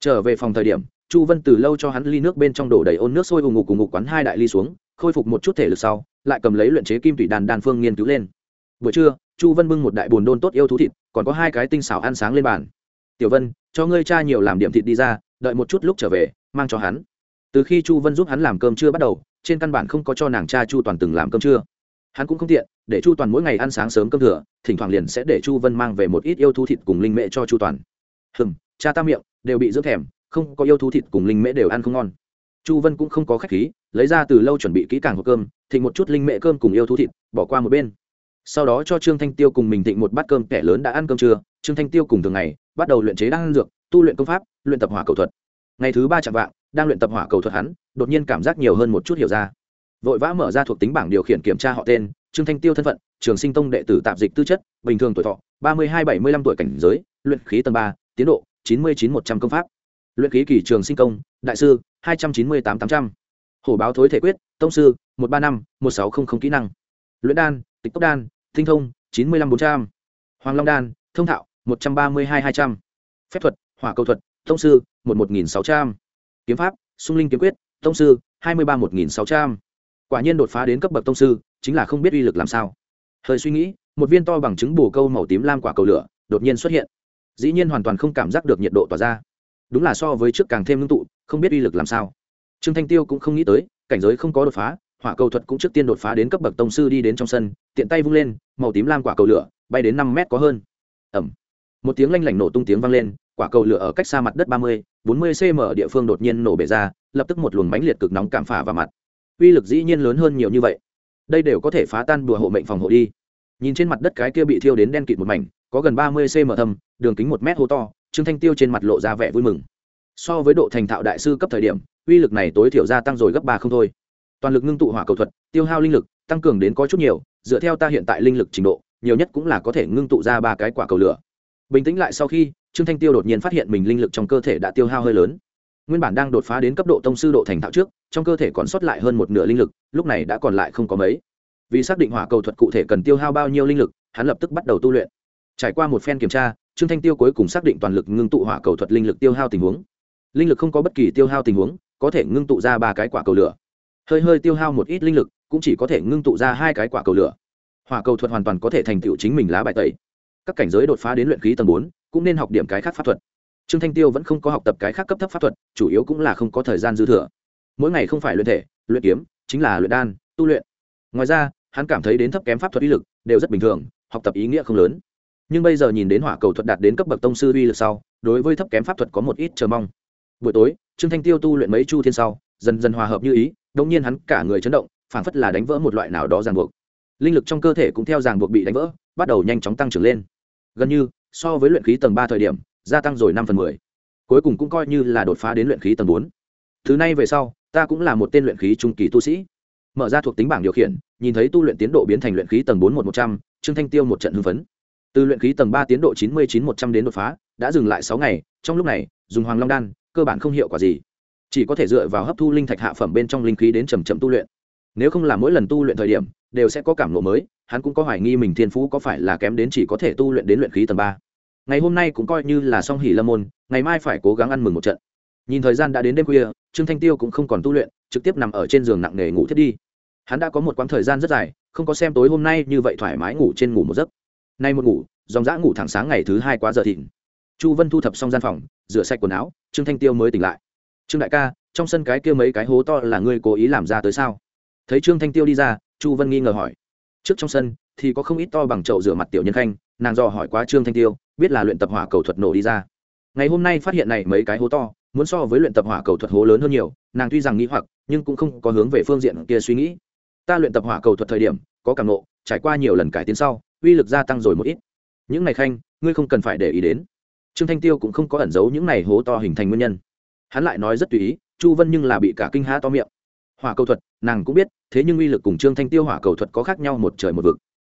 Trở về phòng thời điểm, chu vân từ lâu cho hắn ly nước bên trong đổ đầy ôn nước sôi ù ngục cùng ngục quán hai đại ly xuống khôi phục một chút thể lực sau, lại cầm lấy luyện chế kim thủy đàn đan phương nghiên cứu lên. Buổi trưa, chu vân bưng một đại bồn đôn tốt yêu thú thịt, còn có hai cái tinh xảo ăn sáng lên bàn. Tiểu vân, cho ngươi cha nhiều làm điểm thịt đi ra, đợi một chút lúc trở về, mang cho hắn. Từ khi chu vân giúp hắn làm cơm trưa bắt đầu, trên căn bản không có cho nàng cha chu toàn từng làm cơm trưa. Hắn cũng không tiện, để chu toàn mỗi ngày ăn sáng sớm cơm thừa, thỉnh thoảng liền sẽ để chu vân mang về một ít yêu thú thịt cùng linh mễ cho chu toàn. Hừm, cha ta miệng đều bị dưỡng thèm, không có yêu thú thịt cùng linh mễ đều ăn không ngon chu vân cũng không có khách khí, lấy ra từ lâu chuẩn bị kỹ càng hộp cơm, thịnh một chút linh mệ cơm cùng yêu thú thịt, bỏ qua một bên. Sau đó cho trương thanh tiêu cùng mình thịnh một bát cơm, kẻ lớn đã ăn cơm trưa. Trương thanh tiêu cùng thường ngày, bắt đầu luyện chế đan dược, tu luyện công pháp, luyện tập hỏa cầu thuật. Ngày thứ ba chạm vạng, đang luyện tập hỏa cầu thuật hắn, đột nhiên cảm giác nhiều hơn một chút hiểu ra. Vội vã mở ra thuộc tính bảng điều khiển kiểm tra họ tên, trương thanh tiêu thân phận, trường sinh tông đệ tử tạp dịch tư chất, bình thường tuổi thọ, ba mươi hai bảy mươi lăm tuổi cảnh giới, luyện khí tầng ba, tiến độ, chín mươi chín một trăm công pháp luyện khí kỳ trường sinh công, đại sư, hai trăm chín mươi tám tám trăm. Hổ báo thối thể quyết, tông sư, một ba năm, một sáu không không kỹ năng. Luyện đan, tịch tốc đan, tinh thông, chín mươi năm bốn trăm. Hoàng long đan, thông thạo, một trăm ba mươi hai hai trăm. Phép thuật, hỏa cầu thuật thông sư, một một nghìn sáu trăm. Kiếm pháp, sung linh kiếm quyết, tông sư, hai mươi ba một nghìn sáu trăm. Quả nhiên đột phá đến cấp bậc tông sư, chính là không biết uy lực làm sao. Hơi suy nghĩ, một viên to bằng trứng bù câu màu tím lam quả cầu lửa, đột nhiên xuất hiện. Dĩ nhiên hoàn toàn không cảm giác được nhiệt độ tỏa ra đúng là so với trước càng thêm ngưng tụ, không biết uy lực làm sao. Trương thanh tiêu cũng không nghĩ tới, cảnh giới không có đột phá, hỏa cầu thuật cũng trước tiên đột phá đến cấp bậc tông sư đi đến trong sân, tiện tay vung lên, màu tím lam quả cầu lửa, bay đến năm mét có hơn. Ẩm. Một tiếng lanh lảnh nổ tung tiếng vang lên, quả cầu lửa ở cách xa mặt đất ba mươi, bốn mươi cm địa phương đột nhiên nổ bể ra, lập tức một luồng bánh liệt cực nóng cảm phả vào mặt. Uy lực dĩ nhiên lớn hơn nhiều như vậy. Đây đều có thể phá tan bùa hộ mệnh phòng hộ đi. Nhìn trên mặt đất cái kia bị thiêu đến đen kịt một mảnh, có gần ba mươi cm thâm, đường kính một mét hô to trương thanh tiêu trên mặt lộ ra vẻ vui mừng. So với độ thành thạo đại sư cấp thời điểm, uy lực này tối thiểu gia tăng rồi gấp ba không thôi. Toàn lực ngưng tụ hỏa cầu thuật, tiêu hao linh lực, tăng cường đến có chút nhiều, dựa theo ta hiện tại linh lực trình độ, nhiều nhất cũng là có thể ngưng tụ ra ba cái quả cầu lửa. Bình tĩnh lại sau khi, trương thanh tiêu đột nhiên phát hiện mình linh lực trong cơ thể đã tiêu hao hơi lớn. Nguyên bản đang đột phá đến cấp độ tông sư độ thành thạo trước, trong cơ thể còn sót lại hơn một nửa linh lực, lúc này đã còn lại không có mấy. Vì xác định hỏa cầu thuật cụ thể cần tiêu hao bao nhiêu linh lực, hắn lập tức bắt đầu tu luyện. Trải qua một phen kiểm tra trương thanh tiêu cuối cùng xác định toàn lực ngưng tụ hỏa cầu thuật linh lực tiêu hao tình huống. Linh lực không có bất kỳ tiêu hao tình huống, có thể ngưng tụ ra ba cái quả cầu lửa. Hơi hơi tiêu hao một ít linh lực, cũng chỉ có thể ngưng tụ ra hai cái quả cầu lửa. Hỏa cầu thuật hoàn toàn có thể thành tựu chính mình lá bài tẩy. Các cảnh giới đột phá đến luyện khí tầng bốn, cũng nên học điểm cái khác pháp thuật. Trương thanh tiêu vẫn không có học tập cái khác cấp thấp pháp thuật, chủ yếu cũng là không có thời gian dư thừa. Mỗi ngày không phải luyện thể, luyện kiếm, chính là luyện đan, tu luyện. Ngoài ra, hắn cảm thấy đến thấp kém pháp thuật uy lực đều rất bình thường, học tập ý nghĩa không lớn nhưng bây giờ nhìn đến hỏa cầu thuật đạt đến cấp bậc tông sư uy lực sau, đối với thấp kém pháp thuật có một ít chờ mong. Buổi tối, trương thanh tiêu tu luyện mấy chu thiên sau, dần dần hòa hợp như ý đống nhiên hắn cả người chấn động, phảng phất là đánh vỡ một loại nào đó ràng buộc. Linh lực trong cơ thể cũng theo ràng buộc bị đánh vỡ, bắt đầu nhanh chóng tăng trưởng lên. Gần như, so với luyện khí tầng ba thời điểm, gia tăng rồi năm phần mười. Cuối cùng cũng coi như là đột phá đến luyện khí tầng bốn. Thứ này về sau, ta cũng là một tên luyện khí trung kỳ tu sĩ. Mở ra thuộc tính bảng điều khiển, nhìn thấy tu luyện tiến độ biến thành luyện khí tầng bốn một một trăm, trương thanh tiêu một trận hưng phấn từ luyện khí tầng ba tiến độ chín mươi chín, một trăm đến đột phá, đã dừng lại sáu ngày, trong lúc này, dùng hoàng long đan, cơ bản không hiệu quả gì. Chỉ có thể dựa vào hấp thu linh thạch hạ phẩm bên trong linh khí đến chầm chậm tu luyện. Nếu không là mỗi lần tu luyện thời điểm, đều sẽ có cảm lộ mới, hắn cũng có hoài nghi mình thiên phú có phải là kém đến chỉ có thể tu luyện đến luyện khí tầng ba. Ngày hôm nay cũng coi như là song hỉ lâm môn, ngày mai phải cố gắng ăn mừng một trận. Nhìn thời gian đã đến đêm khuya, trương thanh tiêu cũng không còn tu luyện, trực tiếp nằm ở trên giường nặng nề ngủ thiết đi. Hắn đã có một quãng thời gian rất dài, không có xem tối hôm nay như vậy thoải mái ngủ trên ngủ một giấc nay một ngủ, dòng dã ngủ thẳng sáng ngày thứ hai quá giờ thịnh. Chu vân thu thập xong gian phòng, rửa sạch quần áo, trương thanh tiêu mới tỉnh lại. Trương đại ca, trong sân cái kia mấy cái hố to là ngươi cố ý làm ra tới sao? Thấy trương thanh tiêu đi ra, chu vân nghi ngờ hỏi. Trước trong sân thì có không ít to bằng chậu rửa mặt tiểu nhân khanh, nàng dò hỏi quá trương thanh tiêu, biết là luyện tập hỏa cầu thuật nổ đi ra. Ngày hôm nay phát hiện này mấy cái hố to, muốn so với luyện tập hỏa cầu thuật hố lớn hơn nhiều, nàng tuy rằng nghĩ hoặc, nhưng cũng không có hướng về phương diện kia suy nghĩ. Ta luyện tập hỏa cầu thuật thời điểm, có cảm nộ trải qua nhiều lần cải tiến sau uy lực gia tăng rồi một ít. Những này khanh, ngươi không cần phải để ý đến. Trương thanh tiêu cũng không có ẩn giấu những này hố to hình thành nguyên nhân. Hắn lại nói rất tùy ý, chu vân nhưng là bị cả kinh há to miệng. Hỏa cầu thuật, nàng cũng biết, thế nhưng uy lực cùng trương thanh tiêu hỏa cầu thuật có khác nhau một trời một vực.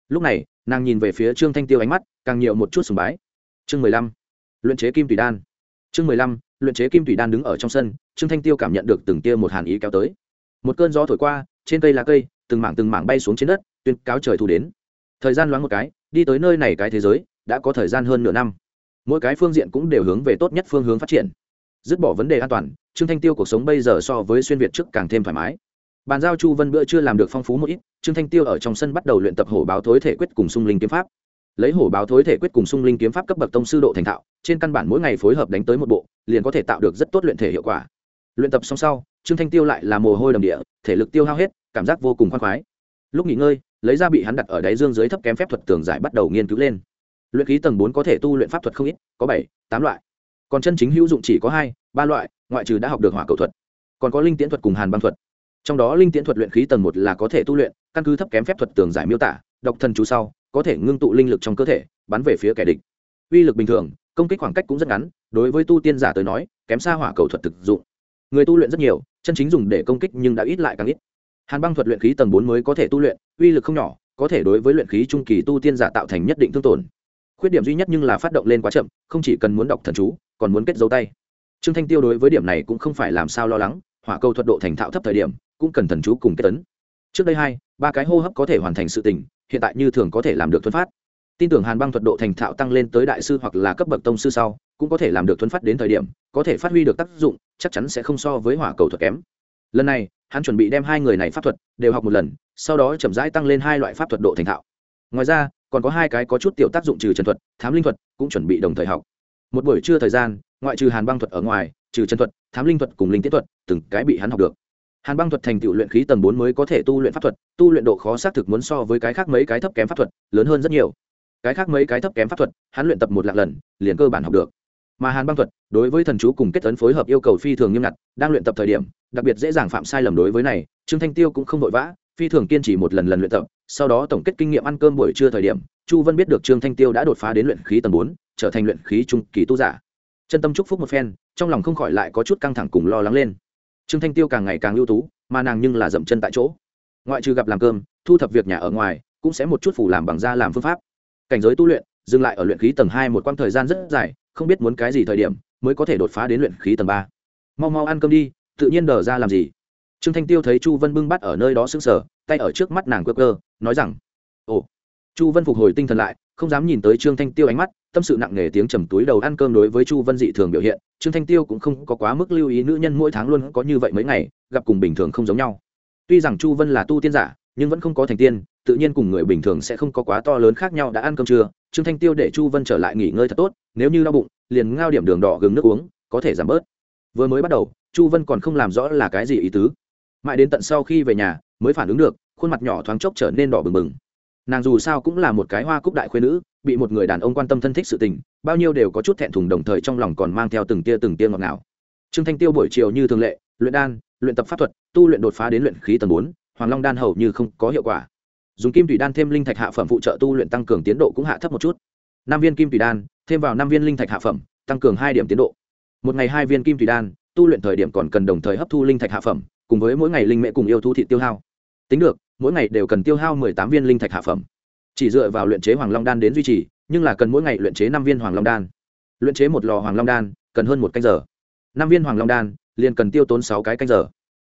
Lúc này, nàng nhìn về phía trương thanh tiêu ánh mắt, càng nhiều một chút sùng bái. Chương mười lăm, luyện chế kim thủy đan. Chương mười lăm, luyện chế kim thủy đan đứng ở trong sân, trương thanh tiêu cảm nhận được từng tia một hàn ý kéo tới. Một cơn gió thổi qua, trên cây lá cây, từng mảng từng mảng bay xuống trên đất, tuyên cáo trời thu đến thời gian loáng một cái, đi tới nơi này cái thế giới, đã có thời gian hơn nửa năm. Mỗi cái phương diện cũng đều hướng về tốt nhất phương hướng phát triển. Dứt bỏ vấn đề an toàn, trương thanh tiêu cuộc sống bây giờ so với xuyên việt trước càng thêm thoải mái. Bàn giao chu vân bữa chưa làm được phong phú một ít, trương thanh tiêu ở trong sân bắt đầu luyện tập hổ báo thối thể quyết cùng sung linh kiếm pháp. Lấy hổ báo thối thể quyết cùng sung linh kiếm pháp cấp bậc tông sư độ thành thạo, trên căn bản mỗi ngày phối hợp đánh tới một bộ, liền có thể tạo được rất tốt luyện thể hiệu quả. Luyện tập xong sau, trương thanh tiêu lại là mồ hôi đầm địa, thể lực tiêu hao hết, cảm giác vô cùng khoan khoái. Lúc nghỉ ngơi lấy ra bị hắn đặt ở đáy dương dưới thấp kém phép thuật tường giải bắt đầu nghiên cứu lên. Luyện khí tầng bốn có thể tu luyện pháp thuật không ít, có bảy, tám loại. Còn chân chính hữu dụng chỉ có hai, ba loại, ngoại trừ đã học được hỏa cầu thuật. Còn có linh tiễn thuật cùng hàn băng thuật. Trong đó linh tiễn thuật luyện khí tầng một là có thể tu luyện, căn cứ thấp kém phép thuật tường giải miêu tả, độc thần chú sau, có thể ngưng tụ linh lực trong cơ thể, bắn về phía kẻ địch. Uy lực bình thường, công kích khoảng cách cũng rất ngắn, đối với tu tiên giả tới nói, kém xa hỏa cầu thuật thực dụng. Người tu luyện rất nhiều, chân chính dùng để công kích nhưng đã ít lại càng ít hàn băng thuật luyện khí tầng bốn mới có thể tu luyện, uy lực không nhỏ, có thể đối với luyện khí trung kỳ tu tiên giả tạo thành nhất định thương tổn. Khuyết điểm duy nhất nhưng là phát động lên quá chậm, không chỉ cần muốn đọc thần chú, còn muốn kết dấu tay. Trương thanh tiêu đối với điểm này cũng không phải làm sao lo lắng, hỏa cầu thuật độ thành thạo thấp thời điểm, cũng cần thần chú cùng kết tấn. Trước đây hai, ba cái hô hấp có thể hoàn thành sự tình, hiện tại như thường có thể làm được thuần phát. Tin tưởng hàn băng thuật độ thành thạo tăng lên tới đại sư hoặc là cấp bậc tông sư sau, cũng có thể làm được thuấn phát đến thời điểm, có thể phát huy được tác dụng, chắc chắn sẽ không so với hỏa cầu thuật kém lần này, hắn chuẩn bị đem hai người này pháp thuật đều học một lần, sau đó chậm rãi tăng lên hai loại pháp thuật độ thành thạo. Ngoài ra, còn có hai cái có chút tiểu tác dụng trừ trần thuật, thám linh thuật cũng chuẩn bị đồng thời học. Một buổi trưa thời gian, ngoại trừ hàn băng thuật ở ngoài, trừ trần thuật, thám linh thuật cùng linh tiết thuật, từng cái bị hắn học được. Hàn băng thuật thành tựu luyện khí tầng bốn mới có thể tu luyện pháp thuật, tu luyện độ khó xác thực muốn so với cái khác mấy cái thấp kém pháp thuật, lớn hơn rất nhiều. Cái khác mấy cái thấp kém pháp thuật, hắn luyện tập một lạc lần, liền cơ bản học được. Mà hàn băng thuật, đối với thần chú cùng kết tấn phối hợp yêu cầu phi thường nghiêm ngặt, đang luyện tập thời điểm đặc biệt dễ dàng phạm sai lầm đối với này, trương thanh tiêu cũng không vội vã, phi thường kiên trì một lần lần luyện tập, sau đó tổng kết kinh nghiệm ăn cơm buổi trưa thời điểm, chu vân biết được trương thanh tiêu đã đột phá đến luyện khí tầng bốn, trở thành luyện khí trung kỳ tu giả. Chân tâm chúc phúc một phen, trong lòng không khỏi lại có chút căng thẳng cùng lo lắng lên. Trương thanh tiêu càng ngày càng ưu tú, mà nàng nhưng là dậm chân tại chỗ. Ngoại trừ gặp làm cơm, thu thập việc nhà ở ngoài, cũng sẽ một chút phủ làm bằng da làm phương pháp. Cảnh giới tu luyện, dừng lại ở luyện khí tầng hai một quãng thời gian rất dài, không biết muốn cái gì thời điểm, mới có thể đột phá đến luyện khí tầng ba. Mau mau ăn cơm đi tự nhiên đờ ra làm gì? Trương thanh tiêu thấy chu vân bưng bắt ở nơi đó sững sờ, tay ở trước mắt nàng cơ cơ nói rằng, ồ. Chu vân phục hồi tinh thần lại, không dám nhìn tới trương thanh tiêu ánh mắt, tâm sự nặng nề tiếng trầm túi đầu ăn cơm đối với chu vân dị thường biểu hiện. Trương thanh tiêu cũng không có quá mức lưu ý nữ nhân mỗi tháng luôn có như vậy mấy ngày, gặp cùng bình thường không giống nhau. Tuy rằng chu vân là tu tiên giả, nhưng vẫn không có thành tiên, tự nhiên cùng người bình thường sẽ không có quá to lớn khác nhau, đã ăn cơm trưa, trương thanh tiêu để chu vân trở lại nghỉ ngơi thật tốt, nếu như đau bụng, liền ngao điểm đường đỏ gừng nước uống, có thể giảm bớt. Vừa mới bắt đầu chu vân còn không làm rõ là cái gì ý tứ. Mãi đến tận sau khi về nhà, mới phản ứng được, khuôn mặt nhỏ thoáng chốc trở nên đỏ bừng bừng. Nàng dù sao cũng là một cái hoa cúc đại khuyên nữ, bị một người đàn ông quan tâm thân thích sự tình, bao nhiêu đều có chút thẹn thùng đồng thời trong lòng còn mang theo từng tia từng tia ngọt ngào. Trương thanh tiêu buổi chiều như thường lệ, luyện đan, luyện tập pháp thuật, tu luyện đột phá đến luyện khí tầng bốn, hoàng long đan hầu như không có hiệu quả. Dùng kim thủy đan thêm linh thạch hạ phẩm phụ trợ tu luyện tăng cường tiến độ cũng hạ thấp một chút. Năm viên kim thủy đan, thêm vào năm viên linh thạch hạ phẩm, tăng cường hai điểm tiến độ. Một ngày hai viên kim thủy đan tu luyện thời điểm còn cần đồng thời hấp thu linh thạch hạ phẩm, cùng với mỗi ngày linh mẹ cùng yêu thu thị tiêu hao. Tính được, mỗi ngày đều cần tiêu hao mười tám viên linh thạch hạ phẩm. Chỉ dựa vào luyện chế hoàng long đan đến duy trì, nhưng là cần mỗi ngày luyện chế năm viên hoàng long đan. Luyện chế một lò hoàng long đan, cần hơn một canh giờ. Năm viên hoàng long đan, liền cần tiêu tốn sáu cái canh giờ.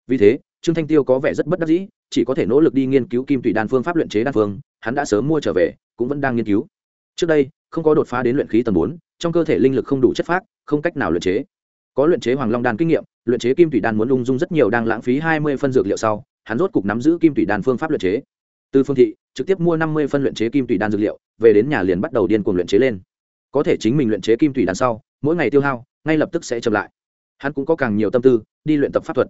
Vì thế, trương thanh tiêu có vẻ rất bất đắc dĩ, chỉ có thể nỗ lực đi nghiên cứu kim tùy đan phương pháp luyện chế đan phương, hắn đã sớm mua trở về, cũng vẫn đang nghiên cứu. Trước đây, không có đột phá đến luyện khí tầng bốn, trong cơ thể linh lực không đủ chất phác, không cách nào luyện chế có luyện chế hoàng long đan kinh nghiệm, luyện chế kim thủy đan muốn lung dung rất nhiều, đang lãng phí hai mươi phân dược liệu sau, hắn rốt cục nắm giữ kim thủy đan phương pháp luyện chế. Từ phương thị, trực tiếp mua năm mươi phân luyện chế kim thủy đan dược liệu, về đến nhà liền bắt đầu điên cuồng luyện chế lên. Có thể chính mình luyện chế kim thủy đan sau, mỗi ngày tiêu hao, ngay lập tức sẽ chậm lại. Hắn cũng có càng nhiều tâm tư, đi luyện tập pháp thuật.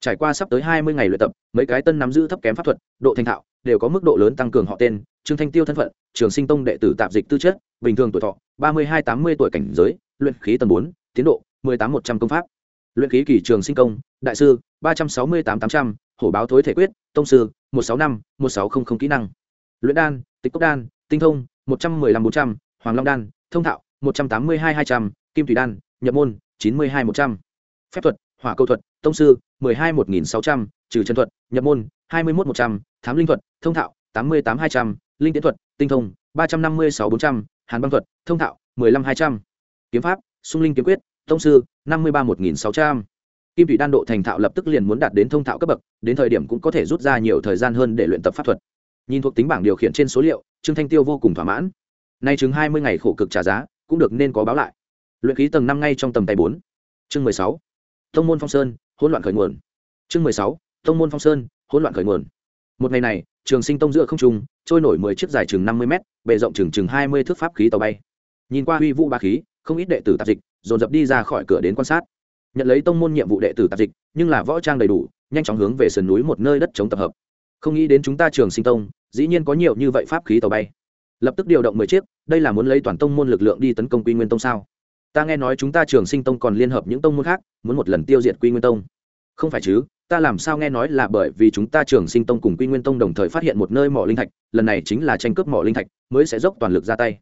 Trải qua sắp tới hai mươi ngày luyện tập, mấy cái tân nắm giữ thấp kém pháp thuật, độ thành thạo, đều có mức độ lớn tăng cường họ tên, trương thanh tiêu thân phận, trường sinh tông đệ tử tạp dịch tư chất, bình thường tuổi thọ, ba mươi hai tám mươi tuổi cảnh giới, luyện khí tầng bốn, tiến độ mười tám một trăm công pháp. Luyện khí kỳ trường sinh công, đại sư, ba trăm sáu mươi tám tám trăm, hổ báo thối thể quyết, tông sư, một sáu năm, một sáu không không kỹ năng. Luyện đan, tịch cốc đan, tinh thông, một trăm mười lăm bốn trăm, hoàng long đan, thông thạo, một trăm tám mươi hai hai trăm, kim thủy đan, nhập môn, chín mươi hai một trăm. Phép thuật, hỏa câu thuật, tông sư, mười hai một nghìn sáu trăm, trừ chân thuật, nhập môn, hai mươi một một trăm, thám linh thuật, thông thạo, tám mươi tám hai trăm, linh tiến thuật, tinh thông, ba trăm năm mươi sáu bốn trăm, hàn băng thuật, thông thạo, mười lăm hai trăm. Kiếm pháp, sung linh kiếm quyết tông sư, năm mươi ba một nghìn sáu trăm. Kim thủy đan độ thành thạo lập tức liền muốn đạt đến thông thạo cấp bậc, đến thời điểm cũng có thể rút ra nhiều thời gian hơn để luyện tập pháp thuật. Nhìn thuộc tính bảng điều khiển trên số liệu, trương thanh tiêu vô cùng thỏa mãn. Nay chứng hai mươi ngày khổ cực trả giá, cũng được nên có báo lại. Luyện khí tầng năm ngay trong tầm tay bốn. Chương mười sáu. Thông môn phong sơn, hỗn loạn khởi nguồn. Chương mười sáu. Thông môn phong sơn, hỗn loạn khởi nguồn. Một ngày này, trường sinh tông giữa không trung, trôi nổi mười chiếc dài chừng năm mươi m bề rộng chừng chừng hai mươi thước pháp khí tàu bay. Nhìn qua huy vũ ba khí không ít đệ tử tạp dịch, dồn dập đi ra khỏi cửa đến quan sát. Nhận lấy tông môn nhiệm vụ đệ tử tạp dịch, nhưng là võ trang đầy đủ, nhanh chóng hướng về sườn núi một nơi đất chống tập hợp. Không nghĩ đến chúng ta trường sinh tông, dĩ nhiên có nhiều như vậy pháp khí tàu bay. Lập tức điều động mười chiếc, đây là muốn lấy toàn tông môn lực lượng đi tấn công quy nguyên tông sao? Ta nghe nói chúng ta trường sinh tông còn liên hợp những tông môn khác, muốn một lần tiêu diệt quy nguyên tông. Không phải chứ, ta làm sao nghe nói là bởi vì chúng ta trường sinh tông cùng quy nguyên tông đồng thời phát hiện một nơi mỏ linh thạch, lần này chính là tranh cướp mỏ linh thạch, mới sẽ dốc toàn lực ra tay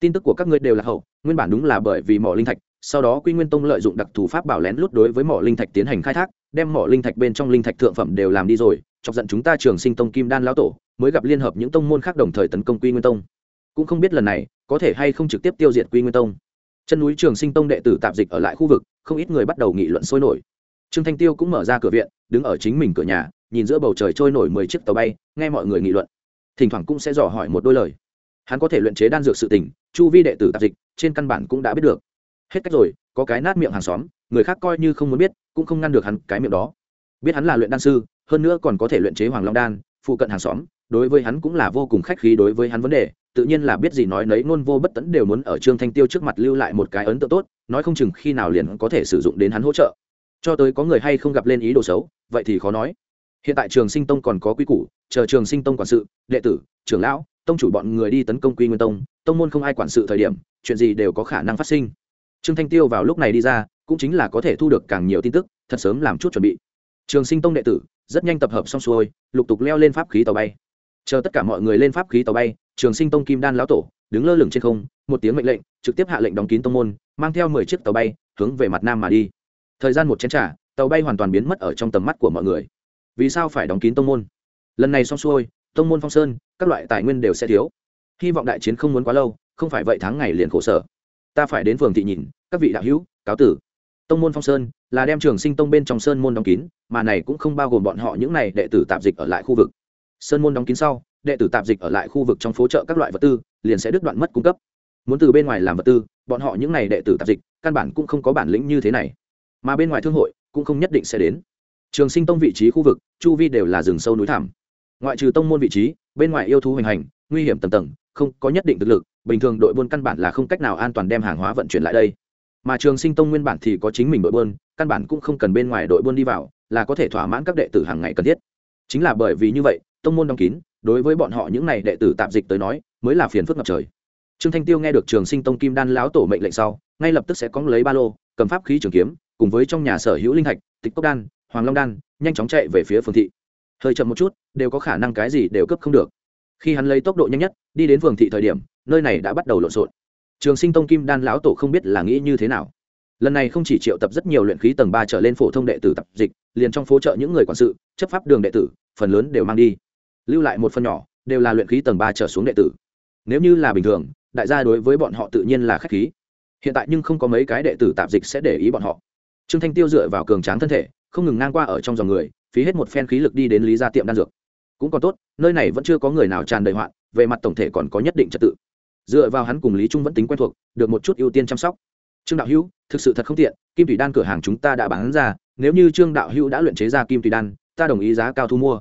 tin tức của các ngươi đều là hậu, nguyên bản đúng là bởi vì mỏ linh thạch, sau đó quy nguyên tông lợi dụng đặc thù pháp bảo lén lút đối với mỏ linh thạch tiến hành khai thác, đem mỏ linh thạch bên trong linh thạch thượng phẩm đều làm đi rồi, chọc giận chúng ta trường sinh tông kim đan lão tổ, mới gặp liên hợp những tông môn khác đồng thời tấn công quy nguyên tông. Cũng không biết lần này, có thể hay không trực tiếp tiêu diệt quy nguyên tông. Chân núi trường sinh tông đệ tử tạp dịch ở lại khu vực, không ít người bắt đầu nghị luận sôi nổi. Trương thanh tiêu cũng mở ra cửa viện, đứng ở chính mình cửa nhà, nhìn giữa bầu trời trôi nổi mười chiếc tàu bay, nghe mọi người nghị luận. Thỉnh thoảng cũng sẽ dò hỏi một đôi lời hắn có thể luyện chế đan dược sự tình, chu vi đệ tử tạp dịch trên căn bản cũng đã biết được. Hết cách rồi, có cái nát miệng hàng xóm, người khác coi như không muốn biết, cũng không ngăn được hắn cái miệng đó. Biết hắn là luyện đan sư, hơn nữa còn có thể luyện chế hoàng long đan, phụ cận hàng xóm, đối với hắn cũng là vô cùng khách khí đối với hắn vấn đề, tự nhiên là biết gì nói nấy ngôn vô bất tẫn đều muốn ở trương thanh tiêu trước mặt lưu lại một cái ấn tượng tốt, nói không chừng khi nào liền có thể sử dụng đến hắn hỗ trợ. Cho tới có người hay không gặp lên ý đồ xấu, vậy thì khó nói. Hiện tại trường sinh tông còn có quy củ, chờ trường sinh tông quản sự, đệ tử, trưởng lão tông chủ bọn người đi tấn công quy nguyên tông tông môn không ai quản sự thời điểm, chuyện gì đều có khả năng phát sinh. Trương thanh tiêu vào lúc này đi ra, cũng chính là có thể thu được càng nhiều tin tức, thật sớm làm chút chuẩn bị. Trường sinh tông đệ tử, rất nhanh tập hợp xong xuôi, lục tục leo lên pháp khí tàu bay. Chờ tất cả mọi người lên pháp khí tàu bay, trường sinh tông kim đan lão tổ, đứng lơ lửng trên không, một tiếng mệnh lệnh, trực tiếp hạ lệnh đóng kín tông môn, mang theo mười chiếc tàu bay, hướng về mặt nam mà đi. Thời gian một chén t r à tàu bay hoàn toàn biến mất ở trong tầm mắt của mọi người. Vì sao phải đóng kín tông môn? Lần này xong xuôi, tông môn phong sơn các loại tài nguyên đều sẽ thiếu. Hy vọng đại chiến không muốn quá lâu, không phải vậy tháng ngày liền khổ sở. Ta phải đến phường thị nhìn, các vị đạo hữu, cáo tử. Tông môn phong sơn là đem trường sinh tông bên trong sơn môn đóng kín, mà này cũng không bao gồm bọn họ những n à y đệ tử tạp dịch ở lại khu vực. Sơn môn đóng kín sau, đệ tử tạp dịch ở lại khu vực trong phố chợ các loại vật tư, liền sẽ đứt đoạn mất cung cấp. Muốn từ bên ngoài làm vật tư, bọn họ những n à y đệ tử tạp dịch, căn bản cũng không có bản lĩnh như thế này. Mà bên ngoài thương hội, cũng không nhất định sẽ đến. Trường sinh tông vị trí khu vực, chu vi đều là rừng sâu núi thảm ngoại trừ tông môn vị trí bên ngoài yêu thú hoành hành, nguy hiểm tầng tầng, không có nhất định thực lực, bình thường đội buôn căn bản là không cách nào an toàn đem hàng hóa vận chuyển lại đây. Mà trường sinh tông nguyên bản thì có chính mình đội buôn, căn bản cũng không cần bên ngoài đội buôn đi vào, là có thể thỏa mãn các đệ tử hàng ngày cần thiết. Chính là bởi vì như vậy, tông môn đóng kín, đối với bọn họ những n à y đệ tử tạp dịch tới nói, mới là phiền phức ngập trời. Trương thanh tiêu nghe được trường sinh tông kim đan lão tổ mệnh lệnh sau, ngay lập tức sẽ cóng lấy ba lô, cầm pháp khí trường kiếm, cùng với trong nhà sở hữu linh thạch, tịch cốc đan, hoàng long đan, nhanh chóng chạy về phía phường thị hơi chậm một chút, đều có khả năng cái gì đều cấp không được. Khi hắn lấy tốc độ nhanh nhất, đi đến phường thị thời điểm, nơi này đã bắt đầu lộn xộn. Trường sinh tông kim đan lão tổ không biết là nghĩ như thế nào. Lần này không chỉ triệu tập rất nhiều luyện khí tầng ba trở lên phổ thông đệ tử tập dịch, liền trong phố chợ những người quản sự, chấp pháp đường đệ tử, phần lớn đều mang đi. Lưu lại một phần nhỏ, đều là luyện khí tầng ba trở xuống đệ tử. Nếu như là bình thường, đại gia đối với bọn họ tự nhiên là k h á c h khí. Hiện tại nhưng không có mấy cái đệ tử tạp dịch sẽ để ý bọn họ. Trương thanh tiêu dựa vào cường tráng thân thể, không ngừng ngang qua ở trong dòng người phí hết một phen khí lực đi đến lý gia tiệm đan dược. Cũng còn tốt, nơi này vẫn chưa có người nào tràn đầy hoạn, về mặt tổng thể còn có nhất định trật tự. Dựa vào hắn cùng lý trung vẫn tính quen thuộc, được một chút ưu tiên chăm sóc. Trương đạo hữu, thực sự thật không tiện, kim thủy đan cửa hàng chúng ta đã bán ra, nếu như trương đạo hữu đã luyện chế ra kim thủy đan, ta đồng ý giá cao thu mua.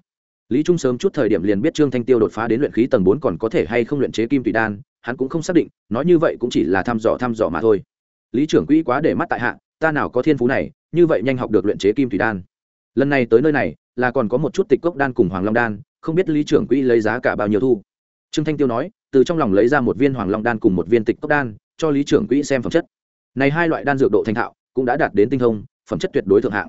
Lý trung sớm chút thời điểm liền biết trương thanh tiêu đột phá đến luyện khí tầng bốn còn có thể hay không luyện chế kim thủy đan, hắn cũng không xác định, nói như vậy cũng chỉ là thăm dò thăm dò mà thôi. Lý trưởng quỹ quá để mắt tại hạ, ta nào có thiên phú này, như vậy nhanh học được luyện chế kim thủy đan lần này tới nơi này, là còn có một chút tịch cốc đan cùng hoàng long đan, không biết lý trưởng quỹ lấy giá cả bao nhiêu thu. Trương thanh tiêu nói, từ trong lòng lấy ra một viên hoàng long đan cùng một viên tịch cốc đan, cho lý trưởng quỹ xem phẩm chất. Này hai loại đan dược độ thành thạo, cũng đã đạt đến tinh thông, phẩm chất tuyệt đối thượng hạng.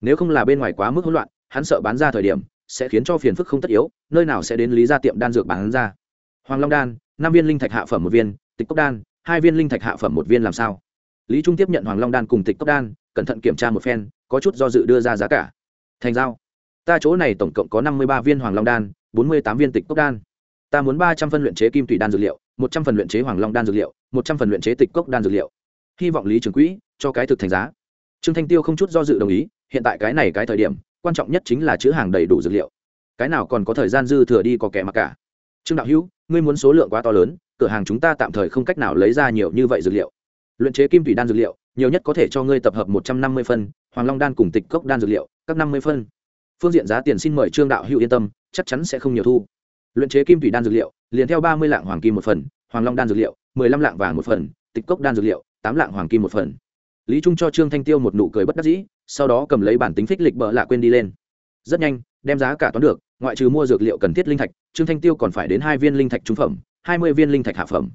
Nếu không là bên ngoài quá mức hỗn loạn, hắn sợ bán ra thời điểm, sẽ khiến cho phiền phức không tất yếu, nơi nào sẽ đến lý ra tiệm đan dược bán ra. Hoàng long đan, năm viên linh thạch hạ phẩm một viên, tịch cốc đan, hai viên linh thạch hạ phẩm một viên làm sao? Lý trung tiếp nhận hoàng long đan cùng tịch cốc đan, cẩn thận kiểm tra một phen, có chút do dự đưa ra giá cả thành giao. Ta chỗ này tổng cộng có năm mươi ba viên hoàng long đan, bốn mươi tám viên tịch cốc đan. Ta muốn ba trăm phân luyện chế kim thủy đan dược liệu, một trăm phần luyện chế hoàng long đan dược liệu, một trăm phần luyện chế tịch cốc đan dược liệu. Hy vọng lý trưởng quỹ cho cái thực thành giá. Trương thanh tiêu không chút do dự đồng ý, hiện tại cái này cái thời điểm, quan trọng nhất chính là chữ hàng đầy đủ dược liệu. Cái nào còn có thời gian dư thừa đi có kẻ mặc cả. Trương đạo hữu, ngươi muốn số lượng quá to lớn, cửa hàng chúng ta tạm thời không cách nào lấy ra nhiều như vậy dược liệu. Luyện chế kim thủy đan dược liệu, nhiều nhất có thể cho ngươi tập hợp một trăm năm mươi phân, hoàng long đan cùng tịch cốc đan dược liệu các năm mươi phân. Phương diện giá tiền xin mời trương đạo hữu yên tâm, chắc chắn sẽ không nhiều thu. Luyện chế kim thủy đan dược liệu, liền theo ba mươi lạng hoàng kim một phần, hoàng long đan dược liệu, mười lăm lạng vàng một phần, tịch cốc đan dược liệu, tám lạng hoàng kim một phần. Lý trung cho trương thanh tiêu một nụ cười bất đắc dĩ, sau đó cầm lấy bản tính phích lịch bợ lạ quên đi lên. Rất nhanh, đem giá cả toán được, ngoại trừ mua dược liệu cần thiết linh thạch, trương thanh tiêu còn phải đến hai viên linh thạch trung phẩm, hai mươi viên linh thạch hạ phẩm.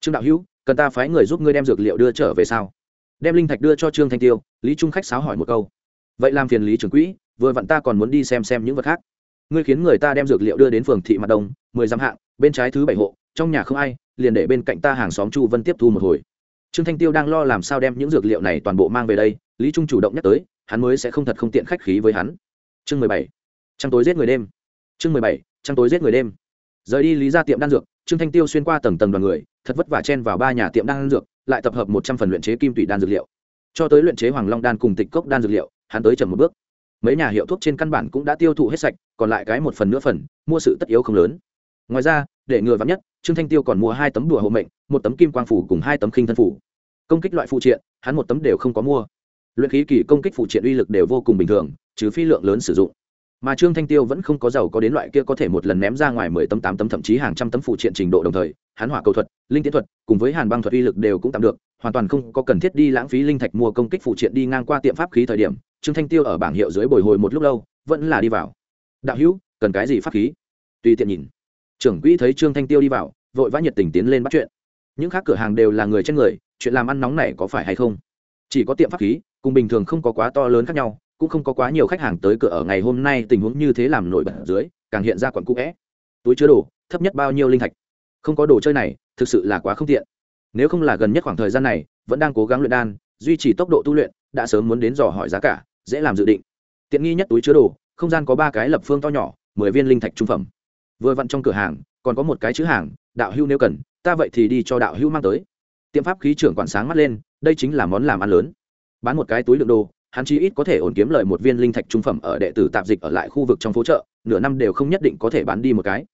Trương đạo hữu, cần ta phái người giúp ngươi đem dược liệu đưa trở về sao? Đem linh thạch đưa cho trương thanh tiêu, lý trung khách sáo hỏi một câu vậy làm phiền lý trưởng quỹ, vừa vặn ta còn muốn đi xem xem những vật khác. Ngươi khiến người ta đem dược liệu đưa đến phường thị mặt đông, mười dặm hạng, bên trái thứ bảy hộ, trong nhà không ai, liền để bên cạnh ta hàng xóm chu vân tiếp thu một hồi. Trương thanh tiêu đang lo làm sao đem những dược liệu này toàn bộ mang về đây, lý trung chủ động nhắc tới, hắn mới sẽ không thật không tiện khách khí với hắn. Chương mười bảy. Trăng tối giết người đêm. Chương mười bảy. Trăng tối giết người đêm. Rời đi lý ra tiệm đan dược, trương thanh tiêu xuyên qua tầng tầng đoàn người, thật vất vả chen vào ba nhà tiệm đan dược, lại tập hợp một trăm phần luyện chế kim tủy đan dược liệu. Cho tới luyện chế hoàng long đan cùng tịch cốc đan dược liệu hắn tới chậm một bước. Mấy nhà hiệu thuốc trên căn bản cũng đã tiêu thụ hết sạch, còn lại cái một phần nữa phần, mua sự tất yếu không lớn. Ngoài ra, để ngừa vắng nhất, trương thanh tiêu còn mua hai tấm đùa hộ mệnh, một tấm kim quang phủ cùng hai tấm khinh thân phủ. Công kích loại phụ triện, hắn một tấm đều không có mua. Luyện khí kỳ công kích phụ triện uy lực đều vô cùng bình thường, trừ phi lượng lớn sử dụng. Mà trương thanh tiêu vẫn không có giàu có đến loại kia có thể một lần ném ra ngoài mười tấm, tám tấm, thậm chí hàng trăm tấm phụ triện trình độ đồng thời, hắn hỏa cầu thuật, linh tiến thuật, cùng với hàn băng thuật uy lực đều cũng tạm được, hoàn toàn không có cần thiết đi lãng phí linh thạch mua công kích phụ triện đi ngang qua tiệm pháp khí thời điểm trương thanh tiêu ở bảng hiệu dưới bồi hồi một lúc lâu, vẫn là đi vào. Đạo hữu, cần cái gì pháp khí? Tùy tiện nhìn. Trưởng quỹ thấy trương thanh tiêu đi vào, vội vã nhiệt tình tiến lên bắt chuyện. Những khác cửa hàng đều là người trên người, chuyện làm ăn nóng này có phải hay không? Chỉ có tiệm pháp khí, cùng bình thường không có quá to lớn khác nhau, cũng không có quá nhiều khách hàng tới cửa ở ngày hôm nay, tình huống như thế làm nổi bật dưới, càng hiện ra quận cũ vẽ túi chứa đồ, thấp nhất bao nhiêu linh thạch? Không có đồ chơi này, thực sự là quá không tiện. Nếu không là gần nhất khoảng thời gian này, vẫn đang cố gắng luyện đan, duy trì tốc độ tu luyện, đã sớm muốn đến dò hỏi giá cả dễ làm dự định. Tiện nghi nhất túi chứa đồ, không gian có ba cái lập phương to nhỏ, mười viên linh thạch trung phẩm. Vừa vặn trong cửa hàng, còn có một cái chữ hàng, đạo hưu nếu cần, ta vậy thì đi cho đạo hưu mang tới. Tiệm pháp khí trưởng quản sáng mắt lên, đây chính là món làm ăn lớn. Bán một cái túi lượng đồ, hắn chi ít có thể ổn kiếm lợi một viên linh thạch trung phẩm ở đệ tử tạp dịch ở lại khu vực trong phố chợ, nửa năm đều không nhất định có thể bán đi một cái.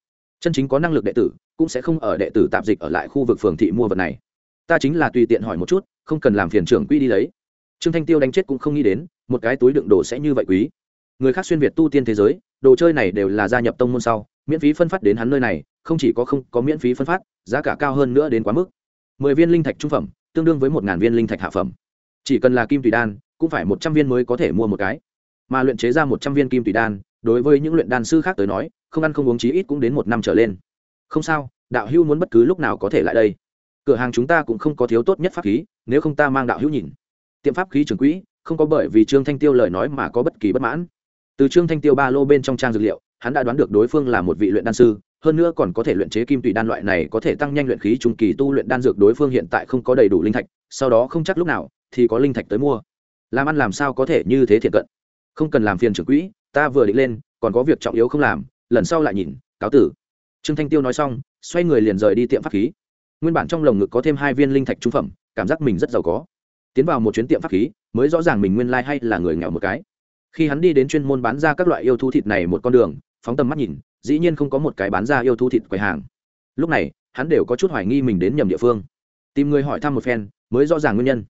Chân chính có năng lực đệ tử, cũng sẽ không ở đệ tử tạp dịch ở lại khu vực phường thị mua vật này. Ta chính là tùy tiện hỏi một chút, không cần làm phiền trưởng quy đi lấy. Trương thanh tiêu đánh chết cũng không nghĩ đến một cái túi đựng đồ sẽ như vậy quý. Người khác xuyên việt tu tiên thế giới, đồ chơi này đều là gia nhập tông môn sau, miễn phí phân phát đến hắn nơi này, không chỉ có không có miễn phí phân phát, giá cả cao hơn nữa đến quá mức. Mười viên linh thạch trung phẩm, tương đương với một ngàn viên linh thạch hạ phẩm. Chỉ cần là kim tùy đan, cũng phải một trăm viên mới có thể mua một cái. Mà luyện chế ra một trăm viên kim tùy đan, đối với những luyện đan sư khác tới nói, không ăn không uống chí ít cũng đến một năm trở lên. Không sao, đạo hữu muốn bất cứ lúc nào có thể lại đây. Cửa hàng chúng ta cũng không có thiếu tốt nhất pháp khí, nếu không ta mang đạo hữu nhìn. Tiệm pháp khí trường quỹ không có bởi vì trương thanh tiêu lời nói mà có bất kỳ bất mãn. Từ trương thanh tiêu ba lô bên trong trang dược liệu, hắn đã đoán được đối phương là một vị luyện đan sư, hơn nữa còn có thể luyện chế kim tùy đan loại này có thể tăng nhanh luyện khí trung kỳ tu luyện đan dược đối phương hiện tại không có đầy đủ linh thạch, sau đó không chắc lúc nào thì có linh thạch tới mua. Làm ăn làm sao có thể như thế thiện cận? Không cần làm phiền trưởng quỹ, ta vừa định lên, còn có việc trọng yếu không làm, lần sau lại nhìn, cáo tử. Trương thanh tiêu nói xong, xoay người liền rời đi tiệm pháp khí. Nguyên bản trong lồng ngực có thêm hai viên linh thạch trung phẩm, cảm giác mình rất giàu có tiến vào một chuyến tiệm pháp khí, mới rõ ràng mình nguyên lai、like、hay là người nghèo một cái. Khi hắn đi đến chuyên môn bán ra các loại yêu thú thịt này một con đường, phóng tầm mắt nhìn, dĩ nhiên không có một cái bán ra yêu thú thịt quầy hàng. Lúc này, hắn đều có chút hoài nghi mình đến nhầm địa phương. Tìm người hỏi thăm một phen, mới rõ ràng nguyên nhân.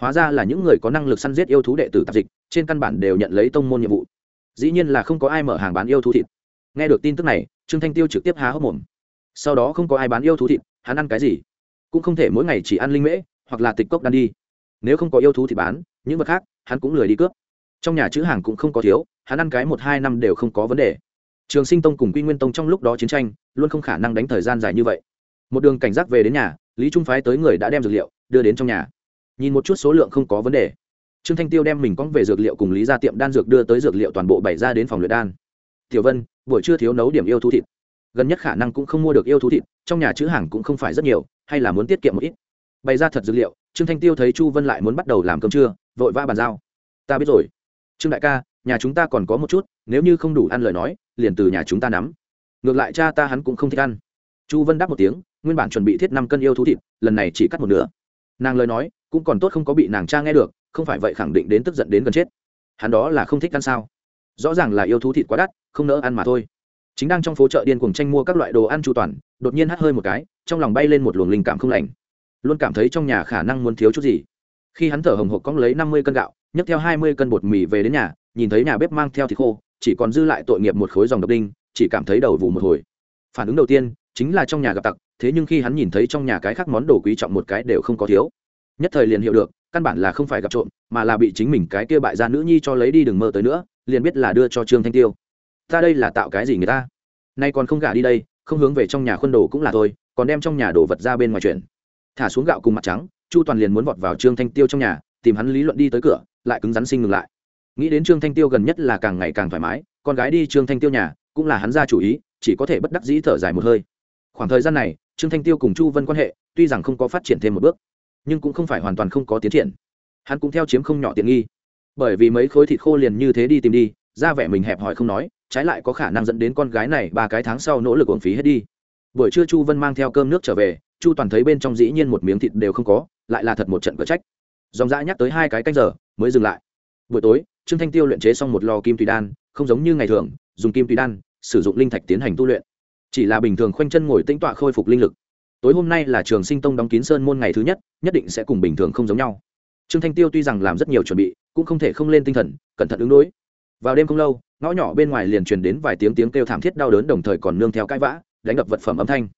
Hóa ra là những người có năng lực săn giết yêu thú đệ tử tạp dịch, trên căn bản đều nhận lấy tông môn nhiệm vụ. Dĩ nhiên là không có ai mở hàng bán yêu thú thịt. Nghe được tin tức này, trương thanh tiêu trực tiếp há hốc mồm. Sau đó không có ai bán yêu thú thịt, hắn ăn cái gì? Cũng không thể mỗi ngày chỉ ăn linh mễ, hoặc là tịch cốc đan đi nếu không có yêu thú thì bán, những vật khác, hắn cũng lười đi cướp. Trong nhà chữ hàng cũng không có thiếu, hắn ăn cái một hai năm đều không có vấn đề. Trường sinh tông cùng quy nguyên tông trong lúc đó chiến tranh, luôn không khả năng đánh thời gian dài như vậy. Một đường cảnh giác về đến nhà, lý trung phái tới người đã đem dược liệu, đưa đến trong nhà. Nhìn một chút số lượng không có vấn đề. Trương thanh tiêu đem mình cóng về dược liệu cùng lý ra tiệm đan dược đưa tới dược liệu toàn bộ bày ra đến phòng luyện đan. Tiểu vân, buổi trưa thiếu nấu điểm yêu thú thịt. Gần nhất khả năng cũng không mua được yêu thú thịt, trong nhà chữ hàng cũng không phải rất nhiều, hay là muốn tiết kiệm một ít. Bày ra thật dược liệu trương thanh tiêu thấy chu vân lại muốn bắt đầu làm cơm trưa, vội vã bàn giao. Ta biết rồi. Trương đại ca, nhà chúng ta còn có một chút, nếu như không đủ ăn lời nói, liền từ nhà chúng ta nắm. Ngược lại cha ta hắn cũng không thích ăn. Chu vân đáp một tiếng, nguyên bản chuẩn bị thiết năm cân yêu thú thịt, lần này chỉ cắt một nửa. Nàng lời nói, cũng còn tốt không có bị nàng cha nghe được, không phải vậy khẳng định đến tức giận đến gần chết. Hắn đó là không thích ăn sao? Rõ ràng là yêu thú thịt quá đắt, không nỡ ăn mà thôi. Chính đang trong phố chợ điên cùng tranh mua các loại đồ ăn chu toàn, đột nhiên hắt hơi một cái, trong lòng bay lên một luồng linh cảm không lành luôn cảm thấy trong nhà khả năng muốn thiếu chút gì. Khi hắn thở hồng hộc cóng lấy năm mươi cân gạo, nhấc theo hai mươi cân bột mì về đến nhà, nhìn thấy nhà bếp mang theo thịt khô, chỉ còn dư lại tội nghiệp một khối dòng độc đinh, chỉ cảm thấy đầu vụ một hồi. Phản ứng đầu tiên chính là trong nhà gặp tặc, thế nhưng khi hắn nhìn thấy trong nhà cái khác món đồ quý trọng một cái đều không có thiếu. Nhất thời liền hiểu được, căn bản là không phải gặp trộm, mà là bị chính mình cái kia bại gia nữ nhi cho lấy đi đừng mơ tới nữa, liền biết là đưa cho trương thanh tiêu. Ta đây là tạo cái gì người ta? Nay còn không gả đi đây, không hướng về trong nhà khuôn đồ cũng là thôi, còn đem trong nhà đồ vật ra bên ngoài chuyện thả xuống gạo cùng mặt trắng, chu toàn liền muốn vọt vào trương thanh tiêu trong nhà, tìm hắn lý luận đi tới cửa, lại cứng rắn sinh ngừng lại. Nghĩ đến trương thanh tiêu gần nhất là càng ngày càng thoải mái, con gái đi trương thanh tiêu nhà, cũng là hắn ra chủ ý, chỉ có thể bất đắc dĩ thở dài một hơi. Khoảng thời gian này, trương thanh tiêu cùng chu vân quan hệ, tuy rằng không có phát triển thêm một bước, nhưng cũng không phải hoàn toàn không có tiến triển. Hắn cũng theo chiếm không nhỏ tiện nghi. Bởi vì mấy khối thịt khô liền như thế đi tìm đi, ra vẻ mình hẹp hòi không nói, trái lại có khả năng dẫn đến con gái này ba cái tháng sau nỗ lực uổng phí hết đi. Buổi trưa chu vân mang theo cơm nước trở về chu toàn thấy bên trong dĩ nhiên một miếng thịt đều không có lại là thật một trận cờ trách dòng dã nhắc tới hai cái canh giờ mới dừng lại buổi tối trương thanh tiêu luyện chế xong một lò kim tùy đan không giống như ngày thường dùng kim tùy đan sử dụng linh thạch tiến hành tu luyện chỉ là bình thường khoanh chân ngồi tĩnh tọa khôi phục linh lực tối hôm nay là trường sinh tông đóng kín sơn môn ngày thứ nhất nhất định sẽ cùng bình thường không giống nhau trương thanh tiêu tuy rằng làm rất nhiều chuẩn bị cũng không thể không lên tinh thần cẩn thận ứng đối vào đêm không lâu ngõ nhỏ bên ngoài liền truyền đến vài tiếng tiếng kêu thảm thiết đau đớn đồng thời còn nương theo cãi vã đánh đập vật phẩm âm thanh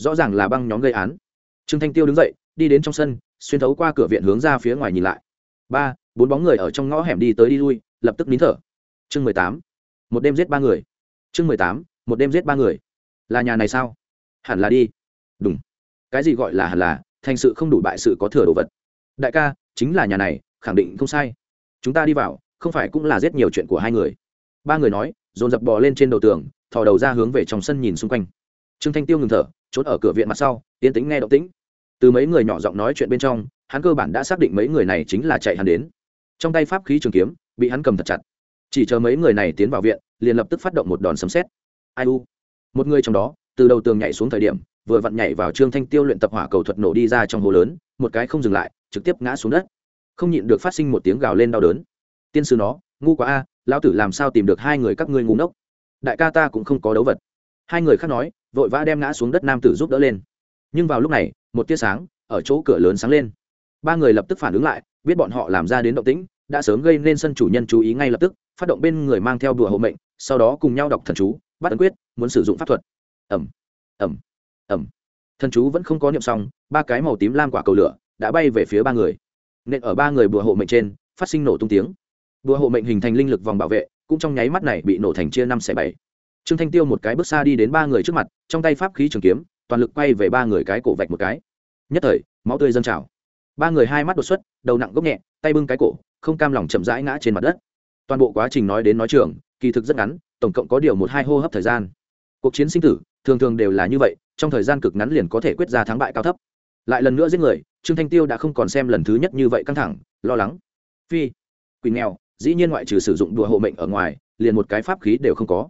rõ ràng là băng nhóm gây án. Trương thanh tiêu đứng dậy, đi đến trong sân, xuyên thấu qua cửa viện hướng ra phía ngoài nhìn lại. Ba, bốn bóng người ở trong ngõ hẻm đi tới đi lui, lập tức nín thở. Chương mười tám, một đêm giết ba người. Chương mười tám, một đêm giết ba người. Là nhà này sao? Hẳn là đi. Đúng cái gì gọi là hẳn là, thành sự không đủ bại sự có thừa đồ vật. Đại ca, chính là nhà này, khẳng định không sai. Chúng ta đi vào, không phải cũng là giết nhiều chuyện của hai người. Ba người nói, dồn dập bò lên trên đầu tường, thò đầu ra hướng về trong sân nhìn xung quanh trương thanh tiêu ngừng thở, trốn ở cửa viện mặt sau tiến tính nghe động tĩnh. Từ mấy người nhỏ giọng nói chuyện bên trong, hắn cơ bản đã xác định mấy người này chính là chạy hắn đến. Trong tay pháp khí trường kiếm, bị hắn cầm thật chặt. Chỉ chờ mấy người này tiến vào viện, liền lập tức phát động một đòn sấm xét ai u? Một người trong đó, từ đầu tường nhảy xuống thời điểm, vừa vặn nhảy vào trương thanh tiêu luyện tập hỏa cầu thuật nổ đi ra trong hồ lớn, một cái không dừng lại, trực tiếp ngã xuống đất. Không nhịn được phát sinh một tiếng gào lên đau đớn. Tiên sư nó, ngu quá a, lão tử làm sao tìm được hai người các ngươi ngu ngốc? Đại ca ta cũng không có đấu vật. Hai người khác nói vội vã đem ngã xuống đất nam tử giúp đỡ lên. Nhưng vào lúc này, một tia sáng ở chỗ cửa lớn sáng lên. Ba người lập tức phản ứng lại, biết bọn họ làm ra đến động tĩnh, đã sớm gây nên sân chủ nhân chú ý ngay lập tức, phát động bên người mang theo đùa hộ mệnh, sau đó cùng nhau đọc thần chú, bắt ấn quyết, muốn sử dụng pháp thuật. Ẩm ẩm ẩm thần chú vẫn không có niệm xong, ba cái màu tím lam quả cầu lửa đã bay về phía ba người. Nên ở ba người bùa hộ mệnh trên, phát sinh nổ tung tiếng. Bùa hộ mệnh hình thành linh lực vòng bảo vệ, cũng trong nháy mắt này bị nổ thành chia năm xẻ bảy trương thanh tiêu một cái bước xa đi đến ba người trước mặt, trong tay pháp khí trường kiếm, toàn lực quay về ba người cái cổ vạch một cái. Nhất thời, máu tươi dâng trào. Ba người hai mắt đột xuất, đầu nặng gốc nhẹ, tay bưng cái cổ, không cam lòng chậm rãi ngã trên mặt đất. Toàn bộ quá trình nói đến nói trường, kỳ thực rất ngắn, tổng cộng có điều một hai hô hấp thời gian. Cuộc chiến sinh tử, thường thường đều là như vậy, trong thời gian cực ngắn liền có thể quyết ra thắng bại cao thấp. Lại lần nữa giết người, trương thanh tiêu đã không còn xem lần thứ nhất như vậy căng thẳng, lo lắng. Phi, quỷ nghèo, dĩ nhiên ngoại trừ sử dụng đùa hộ mệnh ở ngoài, liền một cái pháp khí đều không có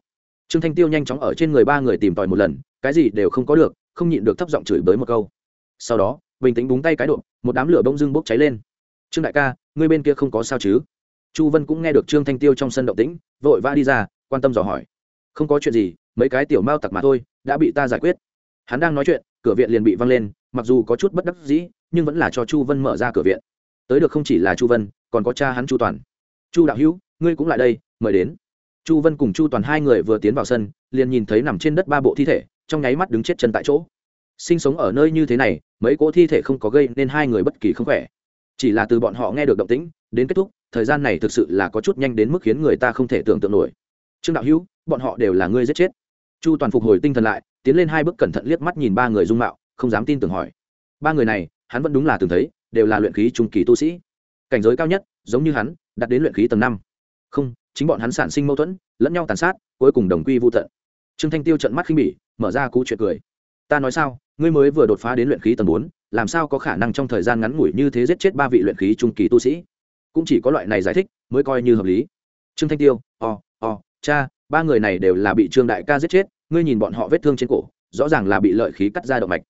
trương thanh tiêu nhanh chóng ở trên người ba người tìm tòi một lần, cái gì đều không có được, không nhịn được thấp giọng chửi bới một câu. Sau đó, bình tĩnh búng tay cái độ một đám lửa bông dưng bốc cháy lên. Trương đại ca, ngươi bên kia không có sao chứ? Chu vân cũng nghe được trương thanh tiêu trong sân động tĩnh, vội vã đi ra, quan tâm dò hỏi. Không có chuyện gì, mấy cái tiểu mao tặc mà thôi, đã bị ta giải quyết. Hắn đang nói chuyện, cửa viện liền bị văng lên, mặc dù có chút bất đắc dĩ, nhưng vẫn là cho chu vân mở ra cửa viện. Tới được không chỉ là chu vân, còn có cha hắn chu toàn. Chu đạo hữu, ngươi cũng lại đây, mời đến chu vân cùng chu toàn hai người vừa tiến vào sân, liền nhìn thấy nằm trên đất ba bộ thi thể, trong nháy mắt đứng chết chân tại chỗ. Sinh sống ở nơi như thế này, mấy cỗ thi thể không có gây nên hai người bất kỳ không khỏe. Chỉ là từ bọn họ nghe được động tĩnh, đến kết thúc, thời gian này thực sự là có chút nhanh đến mức khiến người ta không thể tưởng tượng nổi. Trương đạo hữu, bọn họ đều là ngươi giết chết. Chu toàn phục hồi tinh thần lại, tiến lên hai bước cẩn thận liếc mắt nhìn ba người dung mạo, không dám tin tưởng hỏi. Ba người này, hắn vẫn đúng là từng thấy, đều là luyện khí trung kỳ tu sĩ. Cảnh giới cao nhất, giống như hắn, đạt đến luyện khí tầng năm. Không chính bọn hắn sản sinh mâu thuẫn lẫn nhau tàn sát cuối cùng đồng quy vô tận. Trương thanh tiêu trận mắt khinh bỉ mở ra cú chuyện cười. Ta nói sao ngươi mới vừa đột phá đến luyện khí tầng bốn làm sao có khả năng trong thời gian ngắn ngủi như thế giết chết ba vị luyện khí trung kỳ tu sĩ? Cũng chỉ có loại này giải thích mới coi như hợp lý. Trương thanh tiêu o、oh, o、oh, cha ba người này đều là bị trương đại ca giết chết ngươi nhìn bọn họ vết thương trên cổ rõ ràng là bị lợi khí cắt ra động mạch.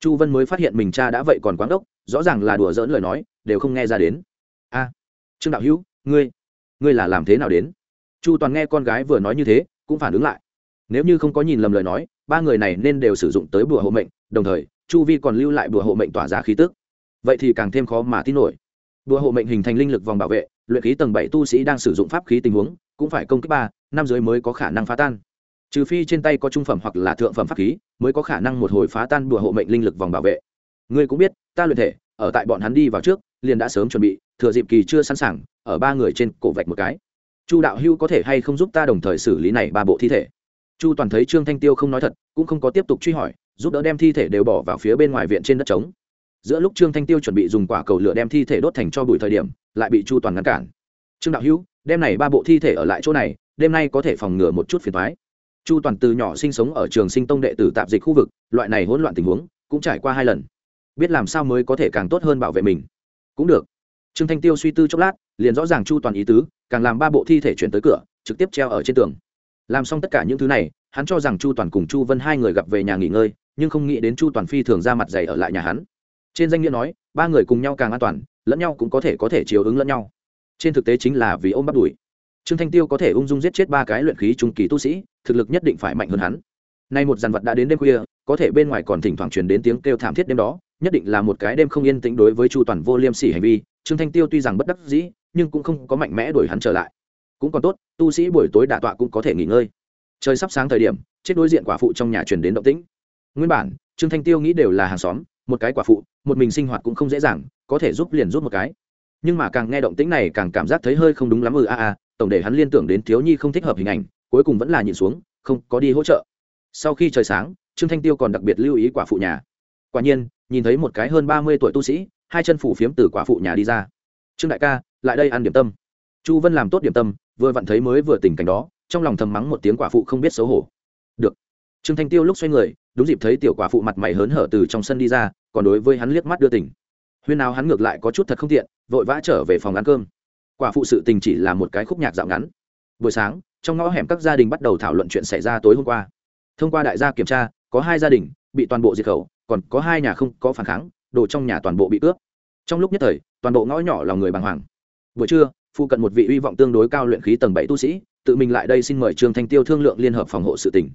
Chu vân mới phát hiện mình cha đã vậy còn quán ốc rõ ràng là đùa dỡn lời nói đều không nghe ra đến. A trương đạo hữu ngươi ngươi là làm thế nào đến? Chu toàn nghe con gái vừa nói như thế, cũng phản ứng lại. Nếu như không có nhìn lầm lời nói, ba người này nên đều sử dụng tới bùa hộ mệnh, đồng thời, chu vi còn lưu lại bùa hộ mệnh tỏa ra khí tức. Vậy thì càng thêm khó mà tin nổi. Bùa hộ mệnh hình thành linh lực vòng bảo vệ, luyện khí tầng bảy tu sĩ đang sử dụng pháp khí tình huống, cũng phải công kích ba, năm dưới mới có khả năng phá tan. Trừ phi trên tay có trung phẩm hoặc là thượng phẩm pháp khí, mới có khả năng một hồi phá tan bùa hộ mệnh linh lực vòng bảo vệ. Ngươi cũng biết, ta luyện thể, ở tại bọn hắn đi vào trước liền đã sớm chuẩn bị, thừa dịp kỳ chưa sẵn sàng, ở ba người trên cổ vạch một cái. Chu đạo hưu có thể hay không giúp ta đồng thời xử lý này ba bộ thi thể? Chu toàn thấy trương thanh tiêu không nói thật, cũng không có tiếp tục truy hỏi, giúp đỡ đem thi thể đều bỏ vào phía bên ngoài viện trên đất trống. Giữa lúc trương thanh tiêu chuẩn bị dùng quả cầu lửa đem thi thể đốt thành cho bụi thời điểm, lại bị chu toàn ngăn cản. Trương đạo hữu, đem này ba bộ thi thể ở lại chỗ này, đêm nay có thể phòng ngừa một chút phiền thoái chu toàn từ nhỏ sinh sống ở trường sinh tông đệ tử tạp dịch khu vực, loại này hỗn loạn tình huống cũng trải qua hai lần. Biết làm sao mới có thể càng tốt hơn bảo vệ mình cũng được. Trương thanh tiêu suy tư chốc lát, liền rõ ràng chu toàn ý tứ, càng làm ba bộ thi thể chuyển tới cửa, trực tiếp treo ở trên tường. Làm xong tất cả những thứ này, hắn cho rằng chu toàn cùng chu vân hai người gặp về nhà nghỉ ngơi, nhưng không nghĩ đến chu toàn phi thường ra mặt dày ở lại nhà hắn. Trên danh nghĩa nói, ba người cùng nhau càng an toàn, lẫn nhau cũng có thể có thể chiều ứng lẫn nhau. Trên thực tế chính là vì ôm bắt đùi. Trương thanh tiêu có thể ung dung giết chết ba cái luyện khí trung kỳ tu sĩ, thực lực nhất định phải mạnh hơn hắn nay một dàn vật đã đến đêm khuya, có thể bên ngoài còn thỉnh thoảng truyền đến tiếng kêu thảm thiết đêm đó, nhất định là một cái đêm không yên tĩnh đối với chu toàn vô liêm sỉ hành vi. Trương thanh tiêu tuy rằng bất đắc dĩ, nhưng cũng không có mạnh mẽ đuổi hắn trở lại. Cũng còn tốt, tu sĩ buổi tối đả tọa cũng có thể nghỉ ngơi. Trời sắp sáng thời điểm, chết đối diện quả phụ trong nhà truyền đến động tĩnh. Nguyên bản, trương thanh tiêu nghĩ đều là hàng xóm, một cái quả phụ, một mình sinh hoạt cũng không dễ dàng, có thể giúp liền giúp một cái. Nhưng mà càng nghe động tĩnh này càng cảm giác thấy hơi không đúng lắm. Ừ a a, tổng để hắn liên tưởng đến thiếu nhi không thích hợp hình ảnh, cuối cùng vẫn là nhìn xuống, không có đi hỗ trợ sau khi trời sáng, trương thanh tiêu còn đặc biệt lưu ý quả phụ nhà. Quả nhiên, nhìn thấy một cái hơn ba mươi tuổi tu sĩ, hai chân phủ phiếm từ quả phụ nhà đi ra. Trương đại ca, lại đây ăn điểm tâm. Chu vân làm tốt điểm tâm, vừa vặn thấy mới vừa tình cảnh đó, trong lòng thầm mắng một tiếng quả phụ không biết xấu hổ. Được. Trương thanh tiêu lúc xoay người, đúng dịp thấy tiểu quả phụ mặt mày hớn hở từ trong sân đi ra, còn đối với hắn liếc mắt đưa tỉnh huyên nào hắn ngược lại có chút thật không tiện, vội vã trở về phòng ăn cơm. Quả phụ sự tình chỉ là một cái khúc nhạc dạo ngắn. Buổi sáng, trong ngõ hẻm các gia đình bắt đầu thảo luận chuyện xảy ra tối hôm qua thông qua đại gia kiểm tra, có hai gia đình bị toàn bộ diệt khẩu, còn có hai nhà không có phản kháng, đồ trong nhà toàn bộ bị cướp. Trong lúc nhất thời, toàn bộ ngõ nhỏ lòng người bàng hoàng. Buổi trưa, phụ cận một vị hy vọng tương đối cao luyện khí tầng bảy tu sĩ, tự mình lại đây xin mời trương thanh tiêu thương lượng liên hợp phòng hộ sự tỉnh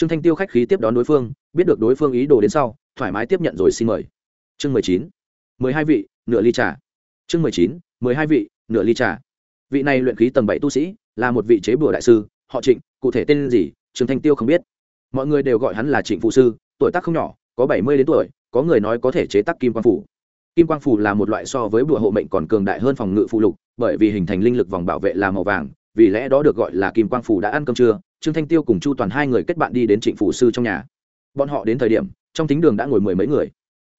trương thanh tiêu khách khí tiếp đón đối phương, biết được đối phương ý đồ đến sau, thoải mái tiếp nhận rồi xin mời. Chương mười chín, mười hai vị, nửa ly trà. Chương mười chín, mười hai vị, nửa ly trà. Vị này luyện khí tầng bảy tu sĩ là một vị chế bùa đại sư, họ trịnh, cụ thể tên gì, trương thanh tiêu không biết mọi người đều gọi hắn là trịnh phụ sư, tuổi tác không nhỏ, có bảy mươi đến tuổi, có người nói có thể chế tác kim quang phủ. Kim quang phủ là một loại so với bùa hộ mệnh còn cường đại hơn phòng ngự phụ lục, bởi vì hình thành linh lực vòng bảo vệ là màu vàng, vì lẽ đó được gọi là kim quang phủ đã ăn cơm trưa. Trương thanh tiêu cùng chu toàn hai người kết bạn đi đến trịnh phủ sư trong nhà. Bọn họ đến thời điểm, trong tính đường đã ngồi mười mấy người.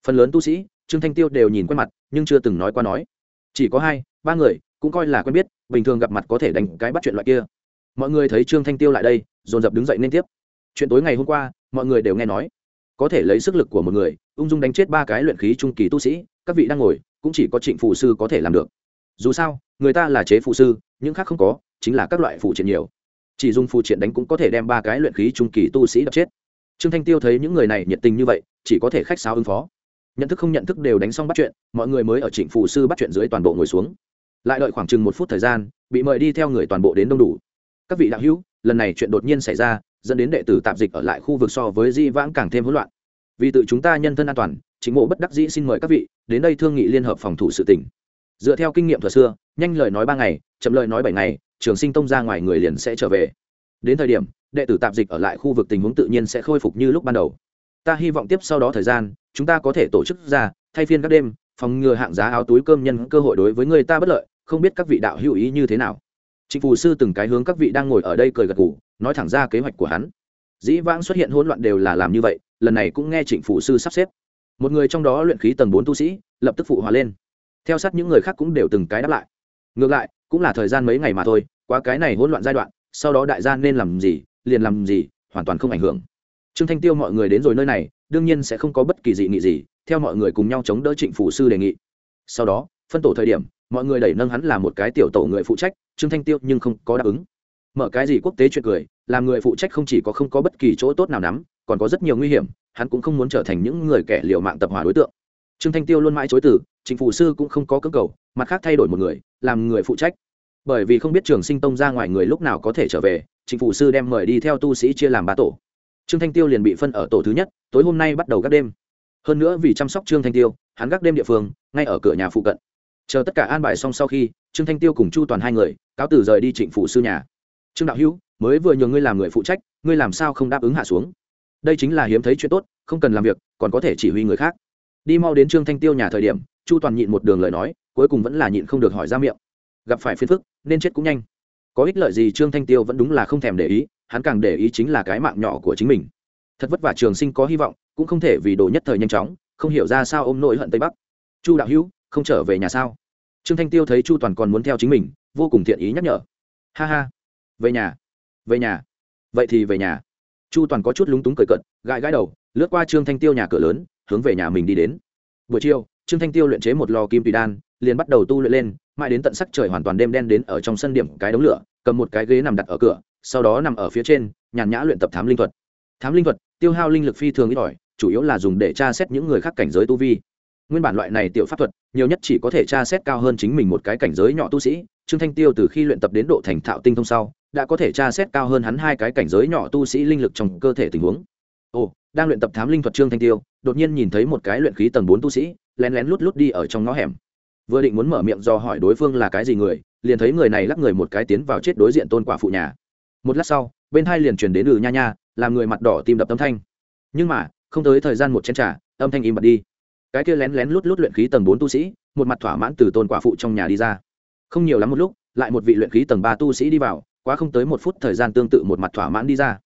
Phần lớn tu sĩ, trương thanh tiêu đều nhìn quen mặt, nhưng chưa từng nói qua nói. Chỉ có hai, ba người, cũng coi là quen biết, bình thường gặp mặt có thể đánh cái bắt chuyện loại kia. Mọi người thấy trương thanh tiêu lại đây, dồn dập đứng dậy liên tiếp chuyện tối ngày hôm qua, mọi người đều nghe nói. Có thể lấy sức lực của một người, ung dung đánh chết ba cái luyện khí trung kỳ tu sĩ, các vị đang ngồi, cũng chỉ có trịnh Phụ sư có thể làm được. Dù sao, người ta là chế phụ sư, những khác không có, chính là các loại phụ triện nhiều. Chỉ dùng phụ triện đánh cũng có thể đem ba cái luyện khí trung kỳ tu sĩ đập chết. Trương thanh tiêu thấy những người này nhiệt tình như vậy, chỉ có thể khách sáo ứng phó. Nhận thức không nhận thức đều đánh xong bắt chuyện, mọi người mới ở trịnh Phụ sư bắt chuyện dưới toàn bộ ngồi xuống. Lại đợi khoảng chừng một phút thời gian, bị mời đi theo người toàn bộ đến đông đủ. Các vị đạo hữu, lần này chuyện đột nhiên xảy ra dẫn đến đệ tử tạp dịch ở lại khu vực so với di vãng càng thêm hỗn loạn. Vì tự chúng ta nhân thân an toàn chính mộ bất đắc dĩ xin mời các vị đến đây thương nghị liên hợp phòng thủ sự tỉnh dựa theo kinh nghiệm thuật xưa, nhanh lời nói ba ngày, chậm lời nói bảy ngày, trường sinh tông ra ngoài người liền sẽ trở về. Đến thời điểm, đệ tử tạp dịch ở lại khu vực tình huống tự nhiên sẽ khôi phục như lúc ban đầu. Ta hy vọng tiếp sau đó thời gian, chúng ta có thể tổ chức ra, thay phiên các đêm, phòng ngừa hạng giá áo túi cơm nhân cơ hội đối với người ta bất lợi, không biết các vị đạo hữu ý như thế nào chính phủ sư từng cái hướng các vị đang ngồi ở đây cười gật gù, nói thẳng ra kế hoạch của hắn. Dĩ vãng xuất hiện hỗn loạn đều là làm như vậy, lần này cũng nghe trịnh phủ sư sắp xếp. Một người trong đó luyện khí tầng bốn tu sĩ, lập tức phụ hòa lên. Theo sát những người khác cũng đều từng cái đáp lại. Ngược lại, cũng là thời gian mấy ngày mà thôi, qua cái này hỗn loạn giai đoạn, sau đó đại gia nên làm gì, liền làm gì, hoàn toàn không ảnh hưởng. Trương thanh tiêu mọi người đến rồi nơi này, đương nhiên sẽ không có bất kỳ dị nghị gì, theo mọi người cùng nhau chống đỡ trịnh phủ sư đề nghị. Sau đó, phân tổ thời điểm, mọi người đẩy nâng hắn là một cái tiểu tổ người phụ trách trương thanh tiêu nhưng không có đáp ứng. Mở cái gì quốc tế chuyện cười, làm người phụ trách không chỉ có không có bất kỳ chỗ tốt nào nắm, còn có rất nhiều nguy hiểm, hắn cũng không muốn trở thành những người kẻ liều mạng tập hòa đối tượng. Trương thanh tiêu luôn mãi chối từ, chính phủ sư cũng không có cơ cầu, mặt khác thay đổi một người, làm người phụ trách. Bởi vì không biết trường sinh tông ra ngoài người lúc nào có thể trở về, chính phủ sư đem mời đi theo tu sĩ chia làm ba tổ. Trương thanh tiêu liền bị phân ở tổ thứ nhất, tối hôm nay bắt đầu gác đêm. Hơn nữa vì chăm sóc trương thanh tiêu, hắn gác đêm địa phương, ngay ở cửa nhà phụ cận chờ tất cả an bài xong sau khi, trương thanh tiêu cùng chu toàn hai người, cáo từ rời đi trịnh phủ sư nhà. Trương đạo hữu, mới vừa nhờ ngươi làm người phụ trách, ngươi làm sao không đáp ứng hạ xuống? Đây chính là hiếm thấy chuyện tốt, không cần làm việc, còn có thể chỉ huy người khác. Đi mau đến trương thanh tiêu nhà thời điểm, chu toàn nhịn một đường lời nói, cuối cùng vẫn là nhịn không được hỏi ra miệng. Gặp phải phiền phức, nên chết cũng nhanh. Có ích lợi gì trương thanh tiêu vẫn đúng là không thèm để ý, hắn càng để ý chính là cái mạng nhỏ của chính mình. Thật vất vả trường sinh có hy vọng, cũng không thể vì đồ nhất thời nhanh chóng, không hiểu ra sao ôm nỗi hận tây bắc. Chu đạo hữu, không trở về nhà sao? Trương thanh tiêu thấy chu toàn còn muốn theo chính mình, vô cùng thiện ý nhắc nhở. Ha ha. Về nhà. Về nhà. Vậy thì về nhà. Chu toàn có chút lúng túng cười cận gãi gãi đầu, lướt qua trương thanh tiêu nhà cửa lớn, hướng về nhà mình đi đến. Buổi chiều, trương thanh tiêu luyện chế một lò kim tùy đan, liền bắt đầu tu luyện lên, mãi đến tận sắc trời hoàn toàn đêm đen đến ở trong sân điểm cái đống lửa, cầm một cái ghế nằm đặt ở cửa, sau đó nằm ở phía trên, nhàn nhã luyện tập thám linh thuật. Thám linh thuật, tiêu hao linh lực phi thường ít ỏi, chủ yếu là dùng để tra xét những người khác cảnh giới tu vi nguyên bản loại này tiểu pháp thuật, nhiều nhất chỉ có thể tra xét cao hơn chính mình một cái cảnh giới nhỏ tu sĩ. Trương thanh tiêu từ khi luyện tập đến độ thành thạo tinh thông sau, đã có thể tra xét cao hơn hắn hai cái cảnh giới nhỏ tu sĩ linh lực trong cơ thể tình huống. Ồ, đang luyện tập thám linh thuật trương thanh tiêu, đột nhiên nhìn thấy một cái luyện khí tầng bốn tu sĩ, lén lén lút lút đi ở trong ngõ hẻm. Vừa định muốn mở miệng do hỏi đối phương là cái gì người, liền thấy người này lắc người một cái tiến vào chết đối diện tôn quả phụ nhà. Một lát sau, bên hai liền truyền đến ừ nha nha, làm người mặt đỏ tim đập tâm thanh. Nhưng mà, không tới thời gian một chén t r à âm thanh im bật đi cái kia lén lén lút lút luyện khí tầng bốn tu sĩ, một mặt thỏa mãn từ tôn quả phụ trong nhà đi ra. Không nhiều lắm một lúc, lại một vị luyện khí tầng ba tu sĩ đi vào, quá không tới một phút thời gian tương tự một mặt thỏa mãn đi ra.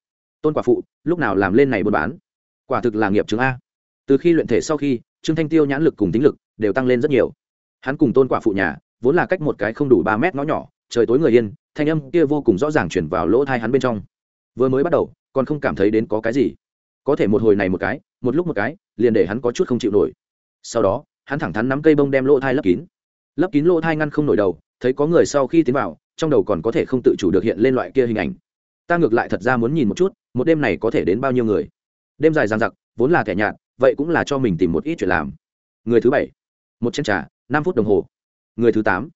Tôn quả phụ, lúc nào làm lên này buôn bán? Quả thực là nghiệp chứng a. Từ khi luyện thể sau khi, trương thanh tiêu nhãn lực cùng tính lực đều tăng lên rất nhiều. Hắn cùng tôn quả phụ nhà, vốn là cách một cái không đủ ba mét ngõ nhỏ, trời tối người yên, thanh âm kia vô cùng rõ ràng chuyển vào lỗ thai hắn bên trong. Vừa mới bắt đầu, còn không cảm thấy đến có cái gì. Có thể một hồi này một cái, một lúc một cái, liền để hắn có chút không chịu nổi sau đó, hắn thẳng thắn nắm cây bông đem lỗ thai lấp kín. Lấp kín lỗ thai ngăn không nổi đầu, thấy có người sau khi tiến vào, trong đầu còn có thể không tự chủ được hiện lên loại kia hình ảnh. Ta ngược lại thật ra muốn nhìn một chút, một đêm này có thể đến bao nhiêu người. Đêm dài dang dặc, vốn là kẻ nhạt, vậy cũng là cho mình tìm một ít chuyện làm. Người thứ bảy, một chén trà, năm phút đồng hồ. Người thứ tám,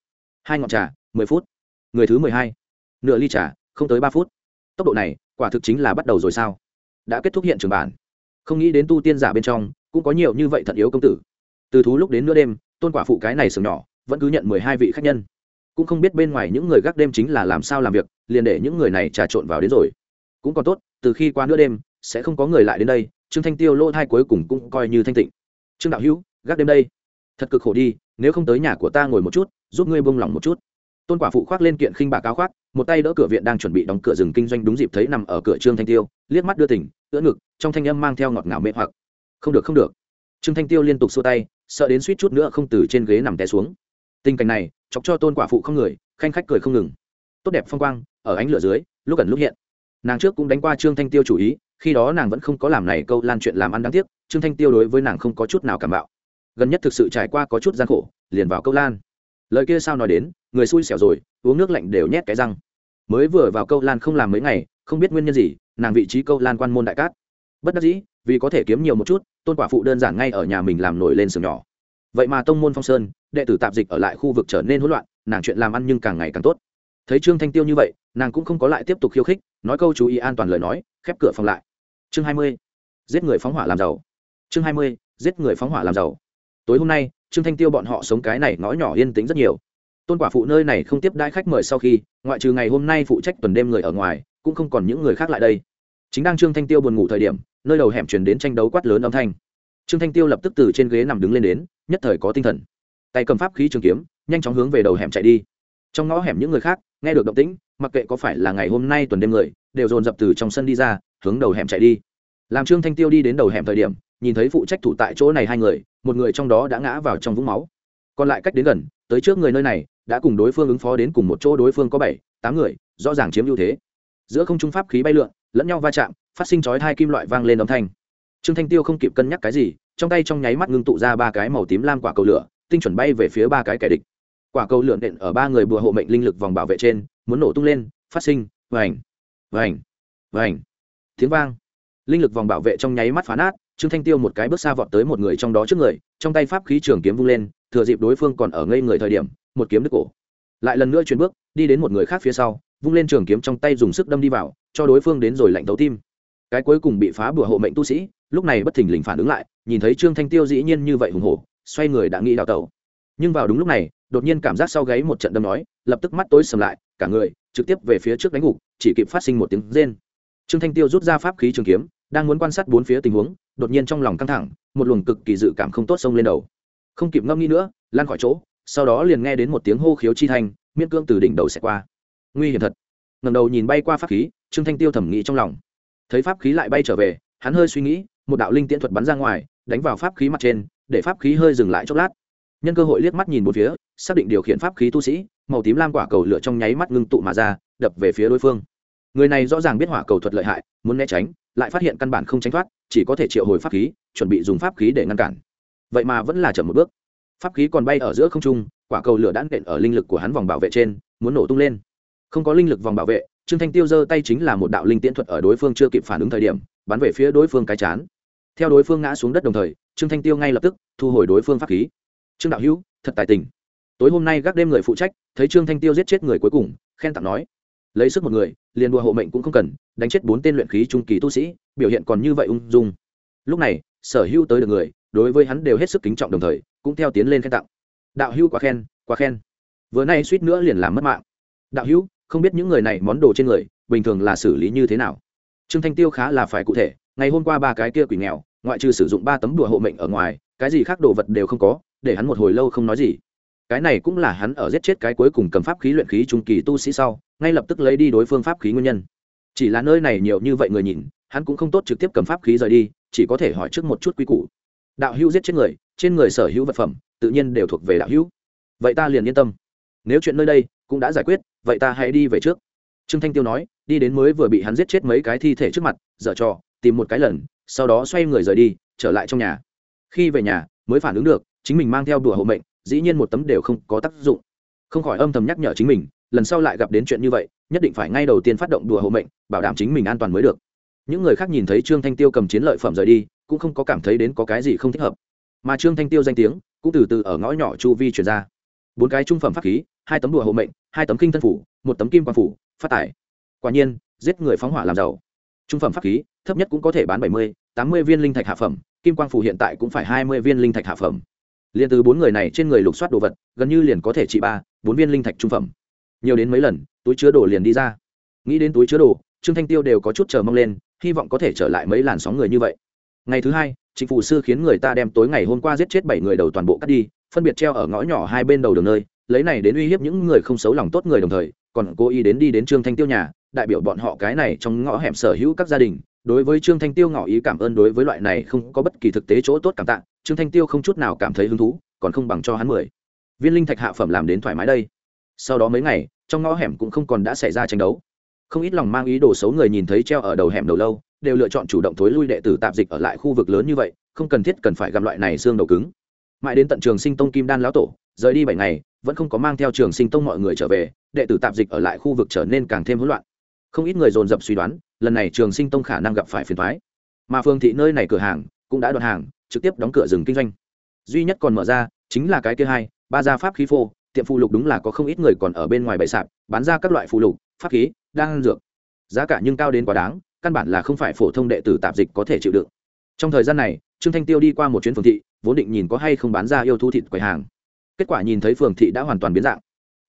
hai ngọn trà, mười phút. Người thứ mười hai, nửa ly trà, không tới ba phút. Tốc độ này, quả thực chính là bắt đầu rồi sao? Đã kết thúc hiện trường bản. Không nghĩ đến tu tiên giả bên trong, cũng có nhiều như vậy thật yếu công tử từ thú lúc đến nửa đêm, tôn quả phụ cái này sừng nhỏ, vẫn cứ nhận mười hai vị khách nhân. Cũng không biết bên ngoài những người gác đêm chính là làm sao làm việc, liền để những người này trà trộn vào đến rồi. Cũng còn tốt, từ khi qua nửa đêm, sẽ không có người lại đến đây, trương thanh tiêu lỗ thai cuối cùng cũng coi như thanh tịnh. Trương đạo hữu, gác đêm đây. Thật cực khổ đi, nếu không tới nhà của ta ngồi một chút, giúp ngươi bông lỏng một chút. Tôn quả phụ khoác lên kiện khinh bạc áo khoác, một tay đỡ cửa viện đang chuẩn bị đóng cửa rừng kinh doanh đúng dịp thấy nằm ở cửa trương thanh tiêu, liếc mắt đưa tỉnh, ưỡn ngực, trong thanh âm mang theo ngọt ngào mê hoặc. Không được không được. Trương thanh tiêu liên tục xua tay sợ đến suýt chút nữa không từ trên ghế nằm té xuống. Tình cảnh này, chọc cho tôn quả phụ không người, khanh khách cười không ngừng. Tốt đẹp phong quang, ở ánh lửa dưới, lúc gần lúc hiện. Nàng trước cũng đánh qua trương thanh tiêu chủ ý, khi đó nàng vẫn không có làm này câu lan chuyện làm ăn đáng tiếc, trương thanh tiêu đối với nàng không có chút nào cảm bạo. Gần nhất thực sự trải qua có chút gian khổ, liền vào câu lan. Lời kia sao nói đến, người xui xẻo rồi, uống nước lạnh đều nhét cái răng. Mới vừa vào câu lan không làm mấy ngày, không biết nguyên nhân gì, nàng vị trí câu lan quan môn đại cát. Bất đắc dĩ, vì có thể kiếm nhiều một chút tôn quả phụ đơn giản ngay ở nhà mình làm nổi lên sừng nhỏ. Vậy mà tông môn phong sơn, đệ tử tạp dịch ở lại khu vực trở nên hỗn loạn, nàng chuyện làm ăn nhưng càng ngày càng tốt. Thấy trương thanh tiêu như vậy, nàng cũng không có lại tiếp tục khiêu khích, nói câu chú ý an toàn lời nói, khép cửa phòng lại. Chương hai mươi, giết người phóng hỏa làm giàu. Chương hai mươi, giết người phóng hỏa làm giàu. Tối hôm nay, trương thanh tiêu bọn họ sống cái này ngõ nhỏ yên tĩnh rất nhiều. Tôn quả phụ nơi này không tiếp đãi khách mời sau khi, ngoại trừ ngày hôm nay phụ trách tuần đêm người ở ngoài, cũng không còn những người khác lại đây. Chính đang trương thanh tiêu buồn ngủ thời điểm nơi đầu hẻm chuyển đến tranh đấu quát lớn âm thanh. Trương thanh tiêu lập tức từ trên ghế nằm đứng lên đến, nhất thời có tinh thần. Tay cầm pháp khí trường kiếm, nhanh chóng hướng về đầu hẻm chạy đi. Trong ngõ hẻm những người khác, nghe được động tĩnh, mặc kệ có phải là ngày hôm nay tuần đêm người, đều dồn dập từ trong sân đi ra, hướng đầu hẻm chạy đi. Làm trương thanh tiêu đi đến đầu hẻm thời điểm, nhìn thấy phụ trách thủ tại chỗ này hai người, một người trong đó đã ngã vào trong vũng máu. Còn lại cách đến gần, tới trước người nơi này, đã cùng đối phương ứng phó đến cùng một chỗ đối phương có bảy, tám người, rõ ràng chiếm ưu thế. Giữa không trung pháp khí bay lượn lẫn nhau va chạm, phát sinh chói hai kim loại vang lên âm thanh. Trương thanh tiêu không kịp cân nhắc cái gì, trong tay trong nháy mắt ngưng tụ ra ba cái màu tím lam quả cầu lửa, tinh chuẩn bay về phía ba cái kẻ địch. Quả cầu lửa nện ở ba người bùa hộ mệnh linh lực vòng bảo vệ trên, muốn nổ tung lên, phát sinh, vành vành vành, tiếng vang. Linh lực vòng bảo vệ trong nháy mắt phá nát, trương thanh tiêu một cái bước xa vọt tới một người trong đó trước người, trong tay pháp khí trường kiếm vung lên, thừa dịp đối phương còn ở ngây người thời điểm, một kiếm đứt cổ. Lại lần nữa chuyển bước, đi đến một người khác phía sau vung lên trường kiếm trong tay dùng sức đâm đi vào, cho đối phương đến rồi lạnh tấu tim. Cái cuối cùng bị phá bừa hộ mệnh tu sĩ, lúc này bất thình lình phản ứng lại, nhìn thấy trương thanh tiêu dĩ nhiên như vậy hùng hổ, xoay người đã nghĩ đào tẩu. Nhưng vào đúng lúc này, đột nhiên cảm giác sau gáy một trận đâm nói, lập tức mắt tối sầm lại, cả người, trực tiếp về phía trước đánh gục, chỉ kịp phát sinh một tiếng rên. Trương thanh tiêu rút ra pháp khí trường kiếm, đang muốn quan sát bốn phía tình huống, đột nhiên trong lòng căng thẳng, một luồng cực kỳ dự cảm không tốt xông lên đầu. Không kịp ngâm nghĩ nữa lan khỏi chỗ, sau đó liền nghe đến một tiếng hô khiếu chi thanh, miễn cương từ đỉnh đầu xẹt qua nguy hiểm thật. Ngầm đầu nhìn bay qua pháp khí, trương thanh tiêu thẩm nghĩ trong lòng. Thấy pháp khí lại bay trở về, hắn hơi suy nghĩ, một đạo linh tiễn thuật bắn ra ngoài, đánh vào pháp khí mặt trên, để pháp khí hơi dừng lại chốc lát. Nhân cơ hội liếc mắt nhìn một phía, xác định điều khiển pháp khí tu sĩ, màu tím lam quả cầu lửa trong nháy mắt ngưng tụ mà ra, đập về phía đối phương. Người này rõ ràng biết hỏa cầu thuật lợi hại, muốn né tránh, lại phát hiện căn bản không tránh thoát, chỉ có thể triệu hồi pháp khí, chuẩn bị dùng pháp khí để ngăn cản. Vậy mà vẫn là chậm một bước. Pháp khí còn bay ở giữa không trung, quả cầu lửa đã nện ở linh lực của hắn vòng bảo vệ trên, muốn nổ tung lên không có linh lực vòng bảo vệ, trương thanh tiêu giơ tay chính là một đạo linh tiễn thuật ở đối phương chưa kịp phản ứng thời điểm, bắn về phía đối phương cái chán. Theo đối phương ngã xuống đất đồng thời, trương thanh tiêu ngay lập tức thu hồi đối phương pháp khí. Trương đạo hữu, thật tài tình. Tối hôm nay gác đêm người phụ trách, thấy trương thanh tiêu giết chết người cuối cùng, khen tặng nói, lấy sức một người, liền đùa hộ mệnh cũng không cần, đánh chết bốn tên luyện khí trung kỳ tu sĩ, biểu hiện còn như vậy ung dung. Lúc này, sở hữu tới được người, đối với hắn đều hết sức kính trọng đồng thời, cũng theo tiến lên khen tặng. Đạo hữu, quá khen quá khen. Vừa nay suýt nữa liền làm mất mạng. Đạo hữu không biết những người này món đồ trên người, bình thường là xử lý như thế nào. Trương thanh tiêu khá là phải cụ thể, ngày hôm qua ba cái kia quỷ nghèo, ngoại trừ sử dụng ba tấm đùa hộ mệnh ở ngoài, cái gì khác đồ vật đều không có, để hắn một hồi lâu không nói gì. Cái này cũng là hắn ở giết chết cái cuối cùng cầm pháp khí luyện khí trung kỳ tu sĩ sau, ngay lập tức lấy đi đối phương pháp khí nguyên nhân. Chỉ là nơi này nhiều như vậy người nhìn, hắn cũng không tốt trực tiếp cầm pháp khí rời đi, chỉ có thể hỏi trước một chút quy củ. Đạo hữu giết chết người, trên người sở hữu vật phẩm, tự nhiên đều thuộc về đạo hữu. Vậy ta liền yên tâm. Nếu chuyện nơi đây cũng đã giải quyết, vậy ta hãy đi về trước. Trương thanh tiêu nói, đi đến mới vừa bị hắn giết chết mấy cái thi thể trước mặt, dở trò, tìm một cái lần, sau đó xoay người rời đi, trở lại trong nhà. Khi về nhà, mới phản ứng được, chính mình mang theo đùa hộ mệnh, dĩ nhiên một tấm đều không có tác dụng. Không khỏi âm thầm nhắc nhở chính mình, lần sau lại gặp đến chuyện như vậy, nhất định phải ngay đầu tiên phát động đùa hộ mệnh, bảo đảm chính mình an toàn mới được. Những người khác nhìn thấy trương thanh tiêu cầm chiến lợi phẩm rời đi, cũng không có cảm thấy đến có cái gì không thích hợp. Mà trương thanh tiêu danh tiếng, cũng từ từ ở ngõ nhỏ chu vi chuyển ra. Bốn cái trung phẩm pháp khí, hai tấm đùa hộ mệnh hai tấm kinh thân phủ, một tấm kim quan phủ, phát tải quả nhiên, giết người phóng hỏa làm giàu. Trung phẩm pháp khí, thấp nhất cũng có thể bán bảy mươi, tám mươi viên linh thạch hạ phẩm, kim quang phủ hiện tại cũng phải hai mươi viên linh thạch hạ phẩm. Liền từ bốn người này trên người lục soát đồ vật, gần như liền có thể trị ba, bốn viên linh thạch trung phẩm. Nhiều đến mấy lần, túi chứa đồ liền đi ra. Nghĩ đến túi chứa đồ, trương thanh tiêu đều có chút chờ mong lên, hy vọng có thể trở lại mấy làn sóng người như vậy. Ngày thứ hai chính phủ sư khiến người ta đem tối ngày hôm qua giết chết bảy người đầu toàn bộ cắt đi, phân biệt treo ở ngõ nhỏ hai bên đầu đường nơi lấy này đến uy hiếp những người không xấu lòng tốt người đồng thời, còn cố ý đến đi đến trương thanh tiêu nhà, đại biểu bọn họ cái này trong ngõ hẻm sở hữu các gia đình. Đối với trương thanh tiêu ngỏ ý cảm ơn, đối với loại này không có bất kỳ thực tế chỗ tốt cảm tạ, trương thanh tiêu không chút nào cảm thấy hứng thú, còn không bằng cho hắn mười. Viên linh thạch hạ phẩm làm đến thoải mái đây. Sau đó mấy ngày, trong ngõ hẻm cũng không còn đã xảy ra tranh đấu. Không ít lòng mang ý đồ xấu người nhìn thấy treo ở đầu hẻm đầu lâu, đều lựa chọn chủ động thối lui đệ tử tạp dịch ở lại khu vực lớn như vậy, không cần thiết cần phải gặp loại này xương đầu cứng. Mãi đến tận trường sinh tông kim đan lão tổ, rời đi bảy ngày vẫn không có mang theo trường sinh tông mọi người trở về, đệ tử tạp dịch ở lại khu vực trở nên càng thêm hỗn loạn. Không ít người dồn dập suy đoán, lần này trường sinh tông khả năng gặp phải phiền thoái mà phương thị nơi này cửa hàng cũng đã đoạt hàng, trực tiếp đóng cửa dừng kinh doanh. Duy nhất còn mở ra chính là cái kia hai, ba gia pháp khí phô, tiệm phụ lục đúng là có không ít người còn ở bên ngoài bày sạp, bán ra các loại phụ lục, pháp khí đang dược. Giá cả nhưng cao đến quá đáng, căn bản là không phải phổ thông đệ tử tạp dịch có thể chịu đựng. Trong thời gian này, trương thanh tiêu đi qua một chuyến phường thị, vốn định nhìn có hay không bán ra yêu thú thịt quầy hàng kết quả nhìn thấy phường thị đã hoàn toàn biến dạng.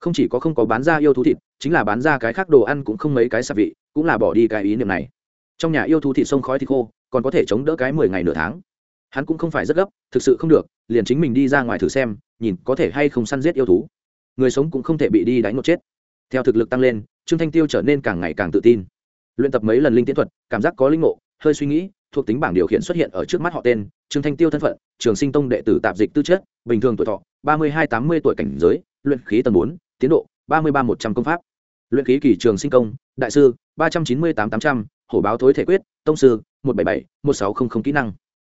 Không chỉ có không có bán ra yêu thú thịt, chính là bán ra cái khác đồ ăn cũng không mấy cái sạp vị, cũng là bỏ đi cái ý niệm này. Trong nhà yêu thú thịt sông khói thịt khô, còn có thể chống đỡ cái mười ngày nửa tháng. Hắn cũng không phải rất gấp, thực sự không được, liền chính mình đi ra ngoài thử xem, nhìn có thể hay không săn giết yêu thú. Người sống cũng không thể bị đi đánh một chết. Theo thực lực tăng lên, trương thanh tiêu trở nên càng ngày càng tự tin. Luyện tập mấy lần linh tiến thuật, cảm giác có linh ngộ, hơi suy nghĩ, thuộc tính bảng điều khiển xuất hiện ở trước mắt họ tên trương thanh tiêu thân phận, trường sinh tông đệ tử tạp dịch tư chất, bình thường tuổi thọ, ba mươi hai tám mươi tuổi cảnh giới, luyện khí tầng bốn, tiến độ, ba mươi ba một trăm công pháp. Luyện khí kỳ trường sinh công, đại sư, ba trăm chín mươi tám tám trăm, hổ báo thối thể quyết, tông sư, một trăm bảy bảy, một sáu không không kỹ năng.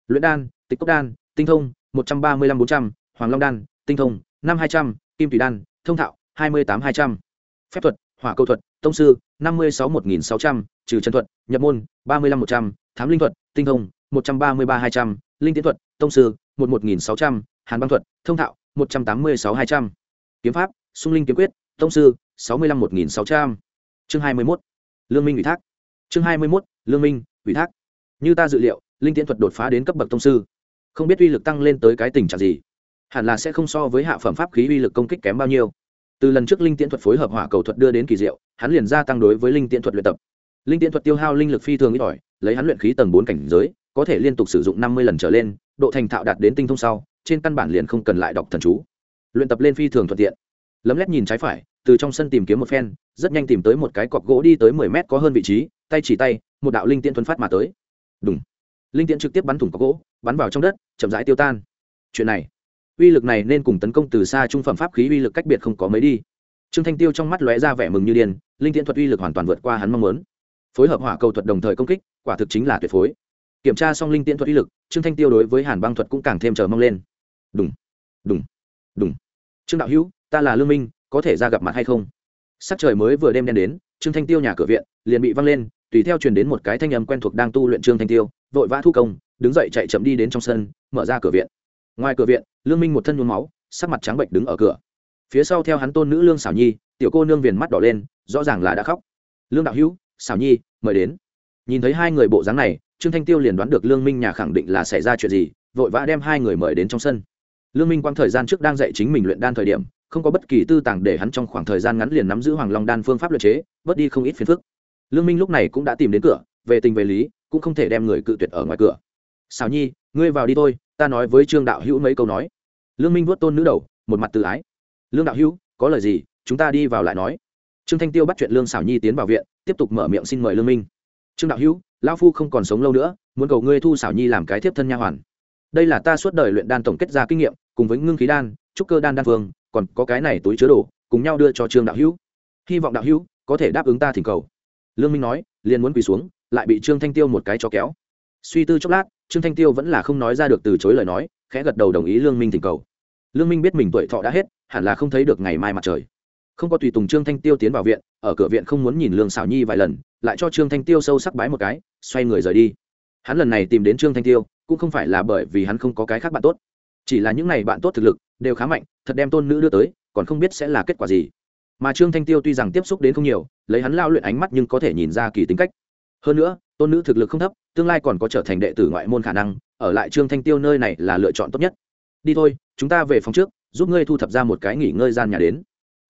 Luyện đan, tịch cốc đan, tinh thông, một trăm ba mươi năm bốn trăm, hoàng long đan, tinh thông, năm hai trăm, kim thủy đan, thông thạo, hai mươi tám hai trăm. Phép thuật, hỏa câu thuật, tông sư, năm mươi sáu một nghìn sáu trăm, trừ chân thuật, nhập môn, ba mươi năm một trăm, thám linh thuật, tinh thông, một trăm ba mươi ba hai trăm linh tiến thuật, tông sư, một một nghìn sáu trăm, hàn băng thuật, thông thạo, một trăm tám mươi sáu hai trăm. Kiếm pháp, sung linh kiếm quyết, tông sư, sáu mươi năm một nghìn sáu trăm. Chương hai mươi mốt, lương minh ủy thác. Chương hai mươi mốt, lương minh ủy thác. Như ta dự liệu, linh tiễn thuật đột phá đến cấp bậc tông sư. Không biết uy lực tăng lên tới cái tình trạng gì. Hẳn là sẽ không so với hạ phẩm pháp khí uy lực công kích kém bao nhiêu. Từ lần trước linh tiễn thuật phối hợp hỏa cầu thuật đưa đến kỳ diệu, hắn liền gia tăng đối với linh tiễn thuật luyện tập. Linh tiễn thuật tiêu hao linh lực phi thường ít ỏi, lấy hắn luyện khí tầng bốn cảnh giới có thể liên tục sử dụng năm mươi lần trở lên, độ thành thạo đạt đến tinh thông sau, trên căn bản liền không cần lại đọc thần chú. Luyện tập lên phi thường thuận tiện. Lấm lét nhìn trái phải, từ trong sân tìm kiếm một phen, rất nhanh tìm tới một cái cọc gỗ đi tới mười mét có hơn vị trí, tay chỉ tay, một đạo linh tiễn thuần phát mà tới. Đúng linh tiễn trực tiếp bắn thủng cọc gỗ, bắn vào trong đất, chậm rãi tiêu tan. Chuyện này, uy lực này nên cùng tấn công từ xa trung phẩm pháp khí uy lực cách biệt không có mấy đi. Trương thanh tiêu trong mắt lóe ra vẻ mừng như điên, linh tiễn thuật uy lực hoàn toàn vượt qua hắn mong muốn. Phối hợp hỏa cầu thuật đồng thời công kích, quả thực chính là tuyệt phối kiểm tra xong linh tiễn thuật uy lực, trương thanh tiêu đối với hàn băng thuật cũng càng thêm chờ mong lên. Đúng đúng đúng trương đạo hữu, ta là lương minh, có thể ra gặp mặt hay không? Sắc trời mới vừa đêm đen đến, trương thanh tiêu nhà cửa viện, liền bị văng lên, tùy theo truyền đến một cái thanh âm quen thuộc đang tu luyện trương thanh tiêu, vội vã thu công, đứng dậy chạy chậm đi đến trong sân, mở ra cửa viện. Ngoài cửa viện, lương minh một thân nhuốm máu, sắc mặt trắng bệnh đứng ở cửa. Phía sau theo hắn tôn nữ lương xảo nhi, tiểu cô nương viền mắt đỏ lên, rõ ràng là đã khóc. Lương đạo hữu xảo nhi, mời đến. Nhìn thấy hai người bộ dáng này trương thanh tiêu liền đoán được lương minh nhà khẳng định là xảy ra chuyện gì, vội vã đem hai người mời đến trong sân. Lương minh quang thời gian trước đang dạy chính mình luyện đan thời điểm, không có bất kỳ tư tàng để hắn trong khoảng thời gian ngắn liền nắm giữ hoàng long đan phương pháp luyện chế, bớt đi không ít phiền phức. Lương minh lúc này cũng đã tìm đến cửa, về tình về lý, cũng không thể đem người cự tuyệt ở ngoài cửa. Xào nhi, ngươi vào đi thôi, ta nói với trương đạo hữu mấy câu nói. Lương minh vuốt tôn nữ đầu, một mặt tự ái. Lương đạo hữu, có lời gì, chúng ta đi vào lại nói. Trương thanh tiêu bắt chuyện lương xảo nhi tiến vào viện, tiếp tục mở miệng xin mời lương minh. Trương đạo hữu lão phu không còn sống lâu nữa, muốn cầu ngươi thu xảo nhi làm cái thiếp thân nha hoàn. Đây là ta suốt đời luyện đan tổng kết ra kinh nghiệm, cùng với ngưng khí đan, trúc cơ đan đan phương còn có cái này túi chứa đồ, cùng nhau đưa cho trương đạo hữu. Hy vọng đạo hữu có thể đáp ứng ta thỉnh cầu. Lương minh nói, liền muốn quỳ xuống, lại bị trương thanh tiêu một cái cho kéo. Suy tư chốc lát, trương thanh tiêu vẫn là không nói ra được từ chối lời nói, khẽ gật đầu đồng ý lương minh thỉnh cầu. Lương minh biết mình tuổi thọ đã hết, hẳn là không thấy được ngày mai mặt trời không có tùy tùng trương thanh tiêu tiến vào viện, ở cửa viện không muốn nhìn lương xảo nhi vài lần, lại cho trương thanh tiêu sâu sắc bái một cái, xoay người rời đi. Hắn lần này tìm đến trương thanh tiêu, cũng không phải là bởi vì hắn không có cái khác bạn tốt, chỉ là những n à y bạn tốt thực lực đều khá mạnh, thật đem tôn nữ đưa tới, còn không biết sẽ là kết quả gì. Mà trương thanh tiêu tuy rằng tiếp xúc đến không nhiều, lấy hắn lao luyện ánh mắt nhưng có thể nhìn ra kỳ tính cách. Hơn nữa, tôn nữ thực lực không thấp, tương lai còn có trở thành đệ tử ngoại môn khả năng, ở lại trương thanh tiêu nơi này là lựa chọn tốt nhất. Đi thôi, chúng ta về phòng trước, giúp ngươi thu thập ra một cái nghỉ ngơi gian nhà đến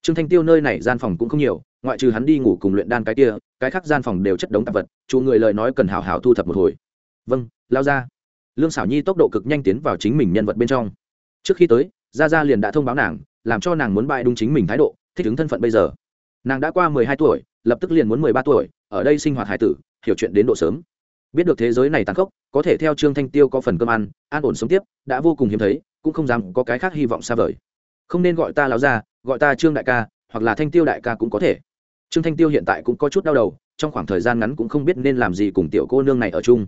trương thanh tiêu nơi này gian phòng cũng không nhiều, ngoại trừ hắn đi ngủ cùng luyện đan cái kia, cái khác gian phòng đều chất đống tạp vật chủ người lời nói cần hào hào thu thập một hồi. Vâng lao ra. Lương xảo nhi tốc độ cực nhanh tiến vào chính mình nhân vật bên trong. Trước khi tới, gia gia liền đã thông báo nàng, làm cho nàng muốn bại đúng chính mình thái độ, thích ứng thân phận bây giờ. Nàng đã qua mười hai tuổi, lập tức liền muốn mười ba tuổi, ở đây sinh hoạt hải tử, hiểu chuyện đến độ sớm. Biết được thế giới này tàn khốc, có thể theo trương thanh tiêu có phần cơm ăn, an ổn sống tiếp, đã vô cùng hiếm thấy, cũng không dám có cái khác hy vọng xa vời. Không nên gọi ta Lão gia gọi ta trương đại ca, hoặc là thanh tiêu đại ca cũng có thể. Trương thanh tiêu hiện tại cũng có chút đau đầu, trong khoảng thời gian ngắn cũng không biết nên làm gì cùng tiểu cô nương này ở chung.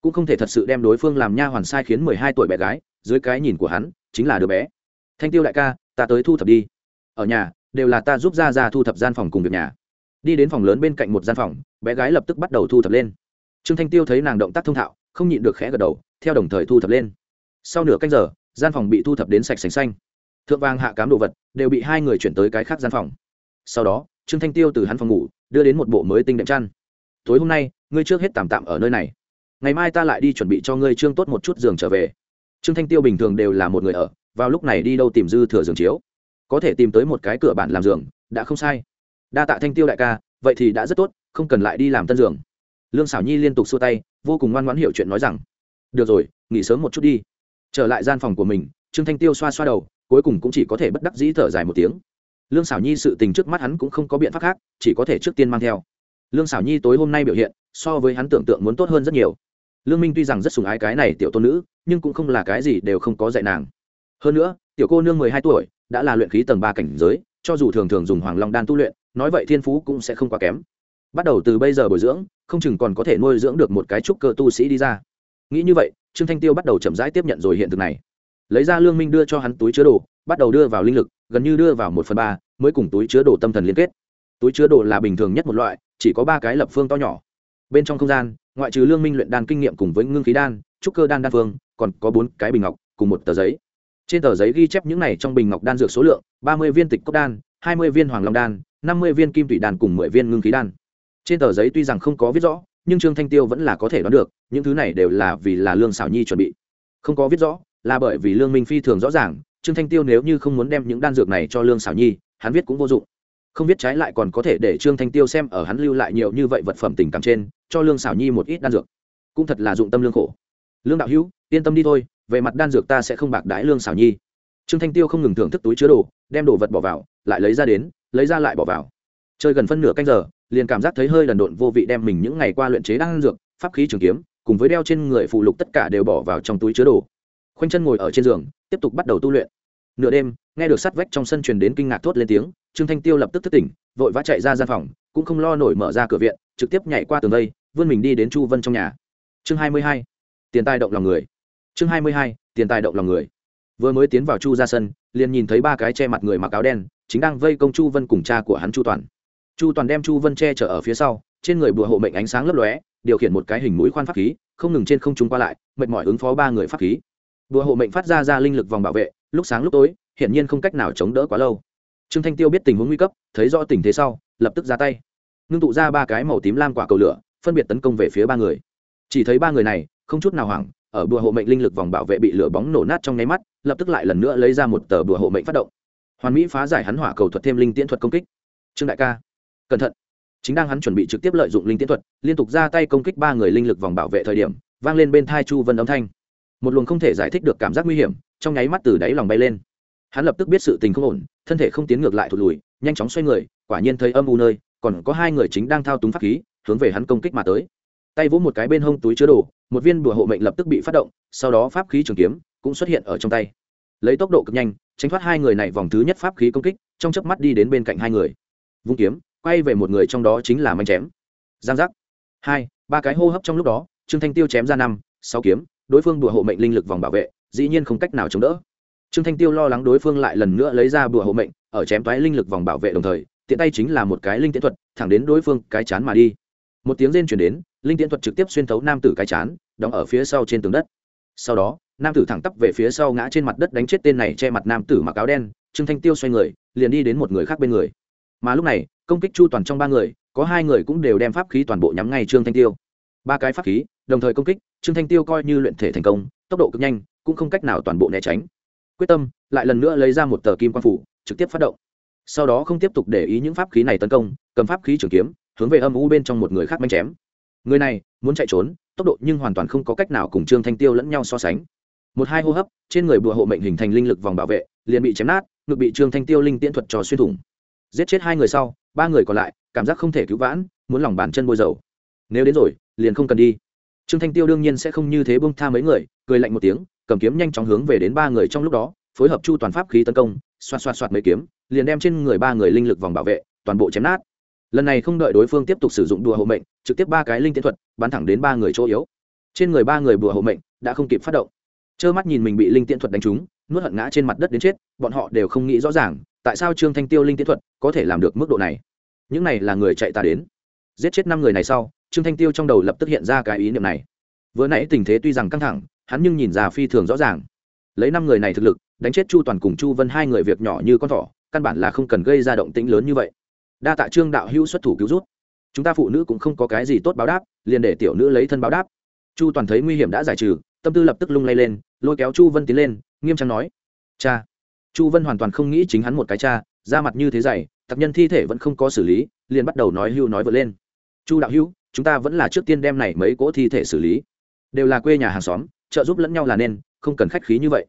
Cũng không thể thật sự đem đối phương làm nha hoàn sai khiến mười hai tuổi bé gái, dưới cái nhìn của hắn, chính là đứa bé. Thanh tiêu đại ca, ta tới thu thập đi. Ở nhà, đều là ta giúp ra ra thu thập gian phòng cùng việc nhà. Đi đến phòng lớn bên cạnh một gian phòng, bé gái lập tức bắt đầu thu thập lên. Trương thanh tiêu thấy nàng động tác thông thạo, không nhịn được khẽ gật đầu, theo đồng thời thu thập lên. Sau nửa canh giờ, gian phòng bị thu thập đến sạch sành xanh thượng vàng hạ cám đồ vật, đều bị hai người chuyển tới cái khác gian phòng. Sau đó, trương thanh tiêu từ hắn phòng ngủ, đưa đến một bộ mới tinh đệm chăn. Tối hôm nay, ngươi trước hết tạm tạm ở nơi này. Ngày mai ta lại đi chuẩn bị cho ngươi trương tốt một chút giường trở về. Trương thanh tiêu bình thường đều là một người ở, vào lúc này đi đâu tìm dư thừa giường chiếu. Có thể tìm tới một cái cửa bản làm giường, đã không sai. Đa tạ thanh tiêu đại ca, vậy thì đã rất tốt, không cần lại đi làm tân giường. Lương xảo nhi liên tục xua tay, vô cùng ngoan ngoãn hiểu chuyện nói rằng, được rồi, nghỉ sớm một chút đi. Trở lại gian phòng của mình, trương thanh tiêu xoa xoa đầu cuối cùng cũng chỉ có thể bất đắc dĩ thở dài một tiếng. Lương xảo nhi sự tình trước mắt hắn cũng không có biện pháp khác, chỉ có thể trước tiên mang theo. Lương xảo nhi tối hôm nay biểu hiện, so với hắn tưởng tượng muốn tốt hơn rất nhiều. Lương minh tuy rằng rất sùng ái cái này tiểu tôn nữ, nhưng cũng không là cái gì đều không có dạy nàng. Hơn nữa, tiểu cô nương mười hai tuổi, đã là luyện khí tầng ba cảnh giới, cho dù thường thường dùng hoàng long đan tu luyện, nói vậy thiên phú cũng sẽ không quá kém. Bắt đầu từ bây giờ bồi dưỡng, không chừng còn có thể nuôi dưỡng được một cái trúc cơ tu sĩ đi ra. Nghĩ như vậy, trương thanh tiêu bắt đầu chậm rãi tiếp nhận rồi hiện thực này lấy ra lương minh đưa cho hắn túi chứa đồ, bắt đầu đưa vào linh lực, gần như đưa vào một phần ba, mới cùng túi chứa đồ tâm thần liên kết. Túi chứa đồ là bình thường nhất một loại, chỉ có ba cái lập phương to nhỏ. Bên trong không gian, ngoại trừ lương minh luyện đan kinh nghiệm cùng với ngưng khí đan, trúc cơ đan đa phương, còn có bốn cái bình ngọc cùng một tờ giấy. Trên tờ giấy ghi chép những này trong bình ngọc đan dược số lượng, ba mươi viên tịch cốc đan, hai mươi viên hoàng long đan, năm mươi viên kim thủy đan cùng mười viên ngưng khí đan. Trên tờ giấy tuy rằng không có viết rõ, nhưng trương thanh tiêu vẫn là có thể đoán được, những thứ này đều là vì là lương xảo nhi chuẩn bị. Không có viết rõ là bởi vì lương minh phi thường rõ ràng, trương thanh tiêu nếu như không muốn đem những đan dược này cho lương xảo nhi, hắn viết cũng vô dụng. Không viết trái lại còn có thể để trương thanh tiêu xem ở hắn lưu lại nhiều như vậy vật phẩm tình cảm trên, cho lương xảo nhi một ít đan dược. Cũng thật là dụng tâm lương khổ. Lương đạo hữu, yên tâm đi thôi, về mặt đan dược ta sẽ không bạc đái lương xảo nhi. Trương thanh tiêu không ngừng thưởng thức túi chứa đồ, đem đồ vật bỏ vào, lại lấy ra đến, lấy ra lại bỏ vào. Chơi gần phân nửa canh giờ, liền cảm giác thấy hơi đần độn vô vị đem mình những ngày qua luyện chế đan dược, pháp khí trường kiếm, cùng với đeo trên người phụ lục tất cả đều bỏ vào trong túi chứa đồ khoanh chân ngồi ở trên giường, tiếp tục bắt đầu tu luyện. Nửa đêm, nghe được sắt vách trong sân truyền đến kinh ngạc thốt lên tiếng, trương thanh tiêu lập tức thức tỉnh, vội vã chạy ra gian phòng, cũng không lo nổi mở ra cửa viện, trực tiếp nhảy qua tường đây vươn mình đi đến chu vân trong nhà. Chương hai mươi hai, tiền tài động lòng người. Chương hai mươi hai, tiền tài động lòng người. Vừa mới tiến vào chu ra sân, liền nhìn thấy ba cái che mặt người mặc áo đen, chính đang vây công chu vân cùng cha của hắn chu toàn. Chu toàn đem chu vân che chở ở phía sau, trên người bùa hộ mệnh ánh sáng lấp lóe, điều khiển một cái hình mũi khoan pháp khí, không ngừng trên không trung qua lại, mệt mỏi ứng phó ba người pháp khí bùa hộ mệnh phát ra ra linh lực vòng bảo vệ, lúc sáng lúc tối, hiển nhiên không cách nào chống đỡ quá lâu. Trương thanh tiêu biết tình huống nguy cấp, thấy rõ tình thế sau, lập tức ra tay. Ngưng tụ ra ba cái màu tím lam quả cầu lửa, phân biệt tấn công về phía ba người. Chỉ thấy ba người này, không chút nào hoảng, ở bùa hộ mệnh linh lực vòng bảo vệ bị lửa bóng nổ nát trong nháy mắt, lập tức lại lần nữa lấy ra một tờ bùa hộ mệnh phát động. Hoàn mỹ phá giải hắn hỏa cầu thuật thêm linh tiễn thuật công kích. Trương đại ca, cẩn thận. Chính đang hắn chuẩn bị trực tiếp lợi dụng linh tiễn thuật, liên tục ra tay công kích ba người linh lực vòng bảo vệ thời điểm, vang lên bên thai chu vân âm thanh một luồng không thể giải thích được cảm giác nguy hiểm trong nháy mắt từ đáy lòng bay lên. Hắn lập tức biết sự tình không ổn, thân thể không tiến ngược lại thụt lùi, nhanh chóng xoay người, quả nhiên thấy âm u nơi, còn có hai người chính đang thao túng pháp khí, hướng về hắn công kích mà tới. Tay vỗ một cái bên hông túi chứa đồ, một viên đùa hộ mệnh lập tức bị phát động, sau đó pháp khí trường kiếm cũng xuất hiện ở trong tay. Lấy tốc độ cực nhanh, tránh thoát hai người này vòng thứ nhất pháp khí công kích, trong chớp mắt đi đến bên cạnh hai người. Vung kiếm, quay về một người trong đó chính là manh chém. Giang giác. Hai, ba cái hô hấp trong lúc đó, trương thanh tiêu chém ra năm, sáu kiếm đối phương đùa hộ mệnh linh lực vòng bảo vệ, dĩ nhiên không cách nào chống đỡ. Trương thanh tiêu lo lắng đối phương lại lần nữa lấy ra bùa hộ mệnh, ở chém toái linh lực vòng bảo vệ đồng thời, tiện tay chính là một cái linh tiễn thuật, thẳng đến đối phương cái chán mà đi. Một tiếng rên chuyển đến, linh tiễn thuật trực tiếp xuyên thấu nam tử cái chán, đóng ở phía sau trên tường đất. Sau đó, nam tử thẳng tắp về phía sau ngã trên mặt đất đánh chết tên này che mặt nam tử mặc áo đen, trương thanh tiêu xoay người, liền đi đến một người khác bên người. Mà lúc này, công kích chu toàn trong ba người, có hai người cũng đều đem pháp khí toàn bộ nhắm ngay trương thanh tiêu. Ba cái pháp khí đồng thời công kích, trương thanh tiêu coi như luyện thể thành công, tốc độ cực nhanh, cũng không cách nào toàn bộ né tránh. Quyết tâm, lại lần nữa lấy ra một tờ kim quan phủ, trực tiếp phát động. Sau đó không tiếp tục để ý những pháp khí này tấn công, cầm pháp khí trường kiếm, hướng về âm u bên trong một người khác manh chém. Người này, muốn chạy trốn, tốc độ nhưng hoàn toàn không có cách nào cùng trương thanh tiêu lẫn nhau so sánh. Một hai hô hấp, trên người bùa hộ mệnh hình thành linh lực vòng bảo vệ, liền bị chém nát, ngực bị trương thanh tiêu linh tiễn thuật trò xuyên thủng. Giết chết hai người sau, ba người còn lại, cảm giác không thể cứu vãn, muốn lòng bàn chân bôi dầu. Nếu đến rồi, liền không cần đi trương thanh tiêu đương nhiên sẽ không như thế bông tha mấy người, cười lạnh một tiếng, cầm kiếm nhanh chóng hướng về đến ba người trong lúc đó, phối hợp chu toàn pháp khí tấn công, xoạt xoạt xoạt mấy kiếm, liền đem trên người ba người linh lực vòng bảo vệ, toàn bộ chém nát. Lần này không đợi đối phương tiếp tục sử dụng đùa hộ mệnh, trực tiếp ba cái linh tiến thuật, bắn thẳng đến ba người chỗ yếu. Trên người ba người bùa hộ mệnh đã không kịp phát động. Trơ mắt nhìn mình bị linh tiễn thuật đánh trúng, nuốt hận ngã trên mặt đất đến chết, bọn họ đều không nghĩ rõ ràng, tại sao trương thanh tiêu linh tiễn thuật có thể làm được mức độ này. Những này là người chạy ta đến. Giết chết năm người này sau trương thanh tiêu trong đầu lập tức hiện ra cái ý niệm này. Vừa nãy tình thế tuy rằng căng thẳng, hắn nhưng nhìn ra phi thường rõ ràng. Lấy năm người này thực lực, đánh chết chu toàn cùng chu vân hai người việc nhỏ như con thỏ, căn bản là không cần gây ra động tĩnh lớn như vậy. Đa tạ trương đạo hữu xuất thủ cứu rút chúng ta phụ nữ cũng không có cái gì tốt báo đáp, liền để tiểu nữ lấy thân báo đáp. Chu toàn thấy nguy hiểm đã giải trừ, tâm tư lập tức lung lay lên, lôi kéo chu vân tiến lên, nghiêm trang nói, cha. Chu vân hoàn toàn không nghĩ chính hắn một cái cha, da mặt như thế dày tặc nhân thi thể vẫn không có xử lý, liền bắt đầu nói hưu nói vượt lên. Chu đạo hữu chúng ta vẫn là trước tiên đem này mấy cỗ thi thể xử lý. Đều là quê nhà hàng xóm, trợ giúp lẫn nhau là nên, không cần khách khí như vậy.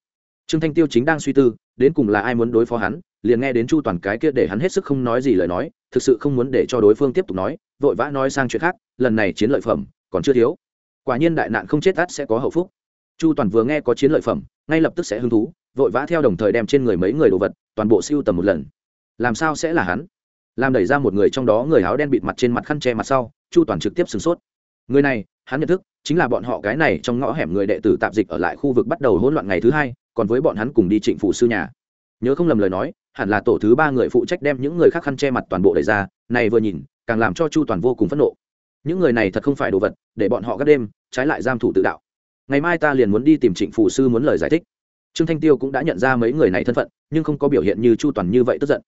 Trương thanh tiêu chính đang suy tư, đến cùng là ai muốn đối phó hắn, liền nghe đến chu toàn cái kia để hắn hết sức không nói gì lời nói, thực sự không muốn để cho đối phương tiếp tục nói, vội vã nói sang chuyện khác, lần này chiến lợi phẩm, còn chưa thiếu. Quả nhiên đại nạn không chết ắt sẽ có hậu phúc. Chu toàn vừa nghe có chiến lợi phẩm, ngay lập tức sẽ hứng thú, vội vã theo đồng thời đem trên người mấy người đồ vật, toàn bộ siêu tầm một lần. Làm sao sẽ là hắn? Làm đẩy ra một người trong đó người áo đen bịt mặt trên mặt khăn che mặt sau chu toàn trực tiếp sửng sốt. Người này, hắn nhận thức, chính là bọn họ cái này trong ngõ hẻm người đệ tử tạp dịch ở lại khu vực bắt đầu hỗn loạn ngày thứ hai, còn với bọn hắn cùng đi trịnh phụ sư nhà. Nhớ không lầm lời nói, hẳn là tổ thứ ba người phụ trách đem những người khác khăn che mặt toàn bộ đẩy ra, này vừa nhìn, càng làm cho chu toàn vô cùng phẫn nộ. Những người này thật không phải đồ vật, để bọn họ gác đêm, trái lại giam thủ tự đạo. Ngày mai ta liền muốn đi tìm trịnh phụ sư muốn lời giải thích. Trương thanh tiêu cũng đã nhận ra mấy người này thân phận, nhưng không có biểu hiện như chu toàn như vậy tức giận.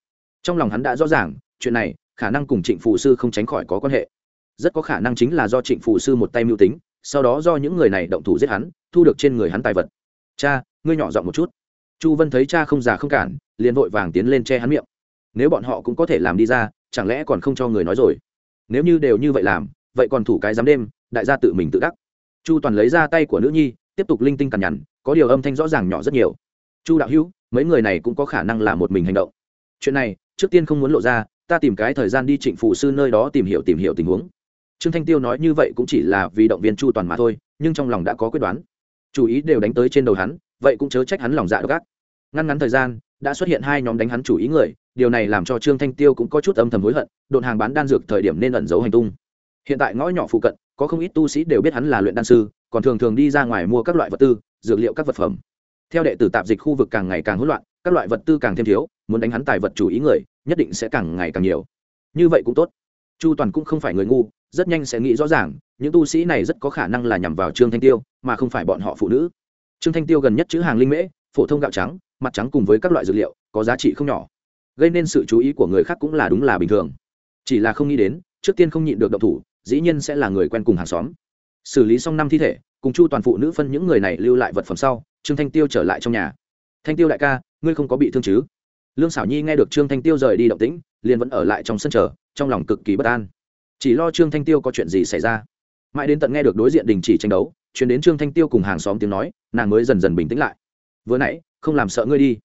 Trong lòng hắn đã rõ ràng, chuyện này, khả năng cùng trịnh phụ sư không tránh khỏi có quan hệ rất có khả năng chính là do trịnh phụ sư một tay mưu tính, sau đó do những người này động thủ giết hắn, thu được trên người hắn tài vật. Cha, ngươi nhỏ giọng một chút. Chu vân thấy cha không già không cản, liền vội vàng tiến lên che hắn miệng. Nếu bọn họ cũng có thể làm đi ra, chẳng lẽ còn không cho người nói rồi? Nếu như đều như vậy làm, vậy còn thủ cái dám đêm, đại gia tự mình tự đắc. Chu toàn lấy ra tay của nữ nhi, tiếp tục linh tinh cằn nhằn, có điều âm thanh rõ ràng nhỏ rất nhiều. Chu đạo hữu, mấy người này cũng có khả năng là một mình hành động. Chuyện này, trước tiên không muốn lộ ra, ta tìm cái thời gian đi trịnh phụ sư nơi đó tìm hiểu tìm hiểu tình huống trương thanh tiêu nói như vậy cũng chỉ là vì động viên chu toàn mà thôi, nhưng trong lòng đã có quyết đoán. Chủ ý đều đánh tới trên đầu hắn, vậy cũng chớ trách hắn lòng dạ độc ác. Ngăn ngắn thời gian, đã xuất hiện hai nhóm đánh hắn chủ ý người, điều này làm cho trương thanh tiêu cũng có chút âm thầm hối hận đột hàng bán đan dược thời điểm nên ẩn giấu hành tung. Hiện tại ngõ nhỏ phụ cận, có không ít tu sĩ đều biết hắn là luyện đan sư, còn thường thường đi ra ngoài mua các loại vật tư, dược liệu các vật phẩm. Theo đệ tử tạp dịch khu vực càng ngày càng hỗn loạn, các loại vật tư càng thêm thiếu, muốn đánh hắn tài vật chủ ý người, nhất định sẽ càng ngày càng nhiều. Như vậy cũng tốt. Chu toàn cũng không phải người ngu rất nhanh sẽ nghĩ rõ ràng, những tu sĩ này rất có khả năng là nhằm vào trương thanh tiêu, mà không phải bọn họ phụ nữ. Trương thanh tiêu gần nhất chữ hàng linh mễ, phổ thông gạo trắng, mặt trắng cùng với các loại dược liệu, có giá trị không nhỏ. Gây nên sự chú ý của người khác cũng là đúng là bình thường. Chỉ là không nghĩ đến, trước tiên không nhịn được động thủ, dĩ nhiên sẽ là người quen cùng hàng xóm. Xử lý xong năm thi thể, cùng chu toàn phụ nữ phân những người này lưu lại vật phẩm sau, trương thanh tiêu trở lại trong nhà. Thanh tiêu đại ca, ngươi không có bị thương chứ? Lương xảo nhi nghe được trương thanh tiêu rời đi động tĩnh, liền vẫn ở lại trong sân chờ, trong lòng cực kỳ bất an chỉ lo trương thanh tiêu có chuyện gì xảy ra. Mãi đến tận nghe được đối diện đình chỉ tranh đấu, chuyển đến trương thanh tiêu cùng hàng xóm tiếng nói, nàng mới dần dần bình tĩnh lại. Vừa nãy, không làm sợ ngươi đi.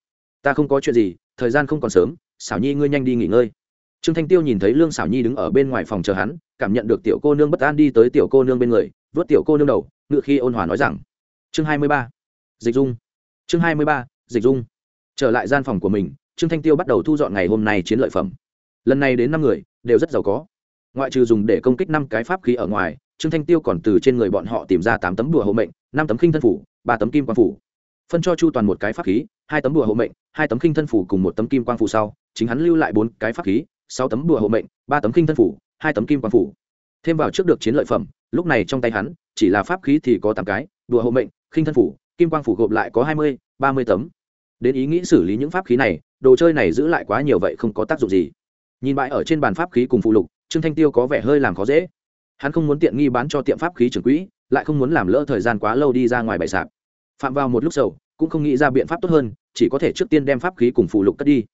Ta không có chuyện gì, thời gian không còn sớm, xảo nhi ngươi nhanh đi nghỉ ngơi. Trương thanh tiêu nhìn thấy lương xảo nhi đứng ở bên ngoài phòng chờ hắn, cảm nhận được tiểu cô nương bất an đi tới tiểu cô nương bên người vớt tiểu cô nương đầu ngự khi ôn hòa nói rằng, chương hai mươi ba, dịch dung. Chương hai mươi ba, dịch dung. Trở lại gian phòng của mình, trương thanh tiêu bắt đầu thu dọn ngày hôm nay chiến lợi phẩm. Lần này đến năm người, đều rất giàu có ngoại trừ dùng để công kích năm cái pháp khí ở ngoài, trương thanh tiêu còn từ trên người bọn họ tìm ra tám tấm đùa hộ mệnh, năm tấm khinh thân phủ, ba tấm kim quang phủ. Phân cho chu toàn một cái pháp khí, hai tấm đùa hộ mệnh, hai tấm khinh thân phủ cùng một tấm kim quang phủ sau, chính hắn lưu lại bốn cái pháp khí, sáu tấm đùa hộ mệnh, ba tấm khinh thân phủ, hai tấm kim quang phủ. Thêm vào trước được chiến lợi phẩm, lúc này trong tay hắn, chỉ là pháp khí thì có tám cái, đùa hộ mệnh, khinh thân phủ, kim quang phủ gộp lại có hai mươi, ba mươi tấm. Đến ý nghĩ xử lý những pháp khí này, đồ chơi này giữ lại quá nhiều vậy không có tác dụng gì. Nhìn bãi ở trên bàn pháp khí cùng phụ lục trương thanh tiêu có vẻ hơi làm khó dễ. Hắn không muốn tiện nghi bán cho tiệm pháp khí trưởng quỹ, lại không muốn làm lỡ thời gian quá lâu đi ra ngoài bài sạp. Phạm vào một lúc sầu, cũng không nghĩ ra biện pháp tốt hơn, chỉ có thể trước tiên đem pháp khí cùng phụ lục cất đi.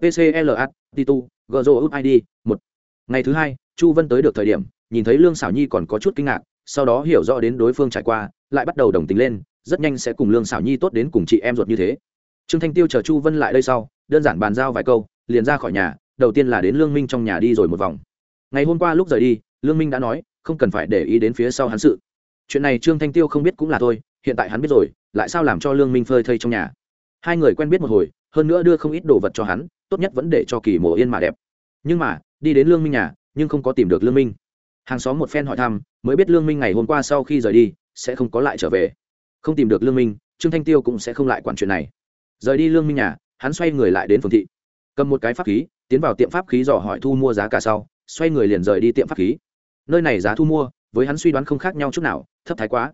Pcla titu gzo id một. Ngày thứ hai, chu vân tới được thời điểm, nhìn thấy lương xảo nhi còn có chút kinh ngạc, sau đó hiểu rõ đến đối phương trải qua, lại bắt đầu đồng tình lên, rất nhanh sẽ cùng lương xảo nhi tốt đến cùng chị em ruột như thế. Trương thanh tiêu chờ chu vân lại đây sau, đơn giản bàn giao vài câu, liền ra khỏi nhà, đầu tiên là đến lương minh trong nhà đi rồi một vòng ngày hôm qua lúc rời đi, lương minh đã nói, không cần phải để ý đến phía sau hắn sự. Chuyện này trương thanh tiêu không biết cũng là thôi, hiện tại hắn biết rồi, lại sao làm cho lương minh phơi thây trong nhà? Hai người quen biết một hồi, hơn nữa đưa không ít đồ vật cho hắn, tốt nhất vẫn để cho kỳ mộ yên mà đẹp. Nhưng mà, đi đến lương minh nhà, nhưng không có tìm được lương minh. Hàng xóm một phen hỏi thăm, mới biết lương minh ngày hôm qua sau khi rời đi, sẽ không có lại trở về. Không tìm được lương minh, trương thanh tiêu cũng sẽ không lại quản chuyện này. Rời đi lương minh nhà, hắn xoay người lại đến phường thị. Cầm một cái pháp khí, tiến vào tiệm pháp khí dò hỏi thu mua giá cả sau xoay người liền rời đi tiệm pháp khí. Nơi này giá thu mua, với hắn suy đoán không khác nhau chút nào, thấp thái quá.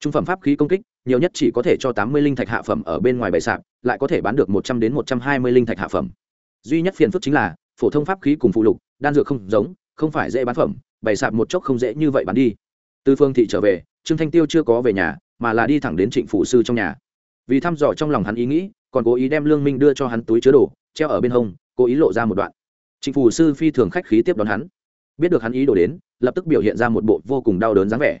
Trung phẩm pháp khí công kích, nhiều nhất chỉ có thể cho tám mươi linh thạch hạ phẩm ở bên ngoài bày sạp, lại có thể bán được một trăm đến một trăm hai mươi linh thạch hạ phẩm. Duy nhất phiền phức chính là, phổ thông pháp khí cùng phụ lục, đan dược không giống, không phải dễ bán phẩm, bày sạp một chốc không dễ như vậy bán đi. Từ phương thị trở về, trương thanh tiêu chưa có về nhà, mà là đi thẳng đến trịnh phụ sư trong nhà. Vì thăm dò trong lòng hắn ý nghĩ, còn cố ý đem lương minh đưa cho hắn túi chứa đồ, treo ở bên hông, cố ý lộ ra một đoạn trịnh Phủ sư phi thường khách khí tiếp đón hắn. Biết được hắn ý đồ đến, lập tức biểu hiện ra một bộ vô cùng đau đớn dáng vẻ.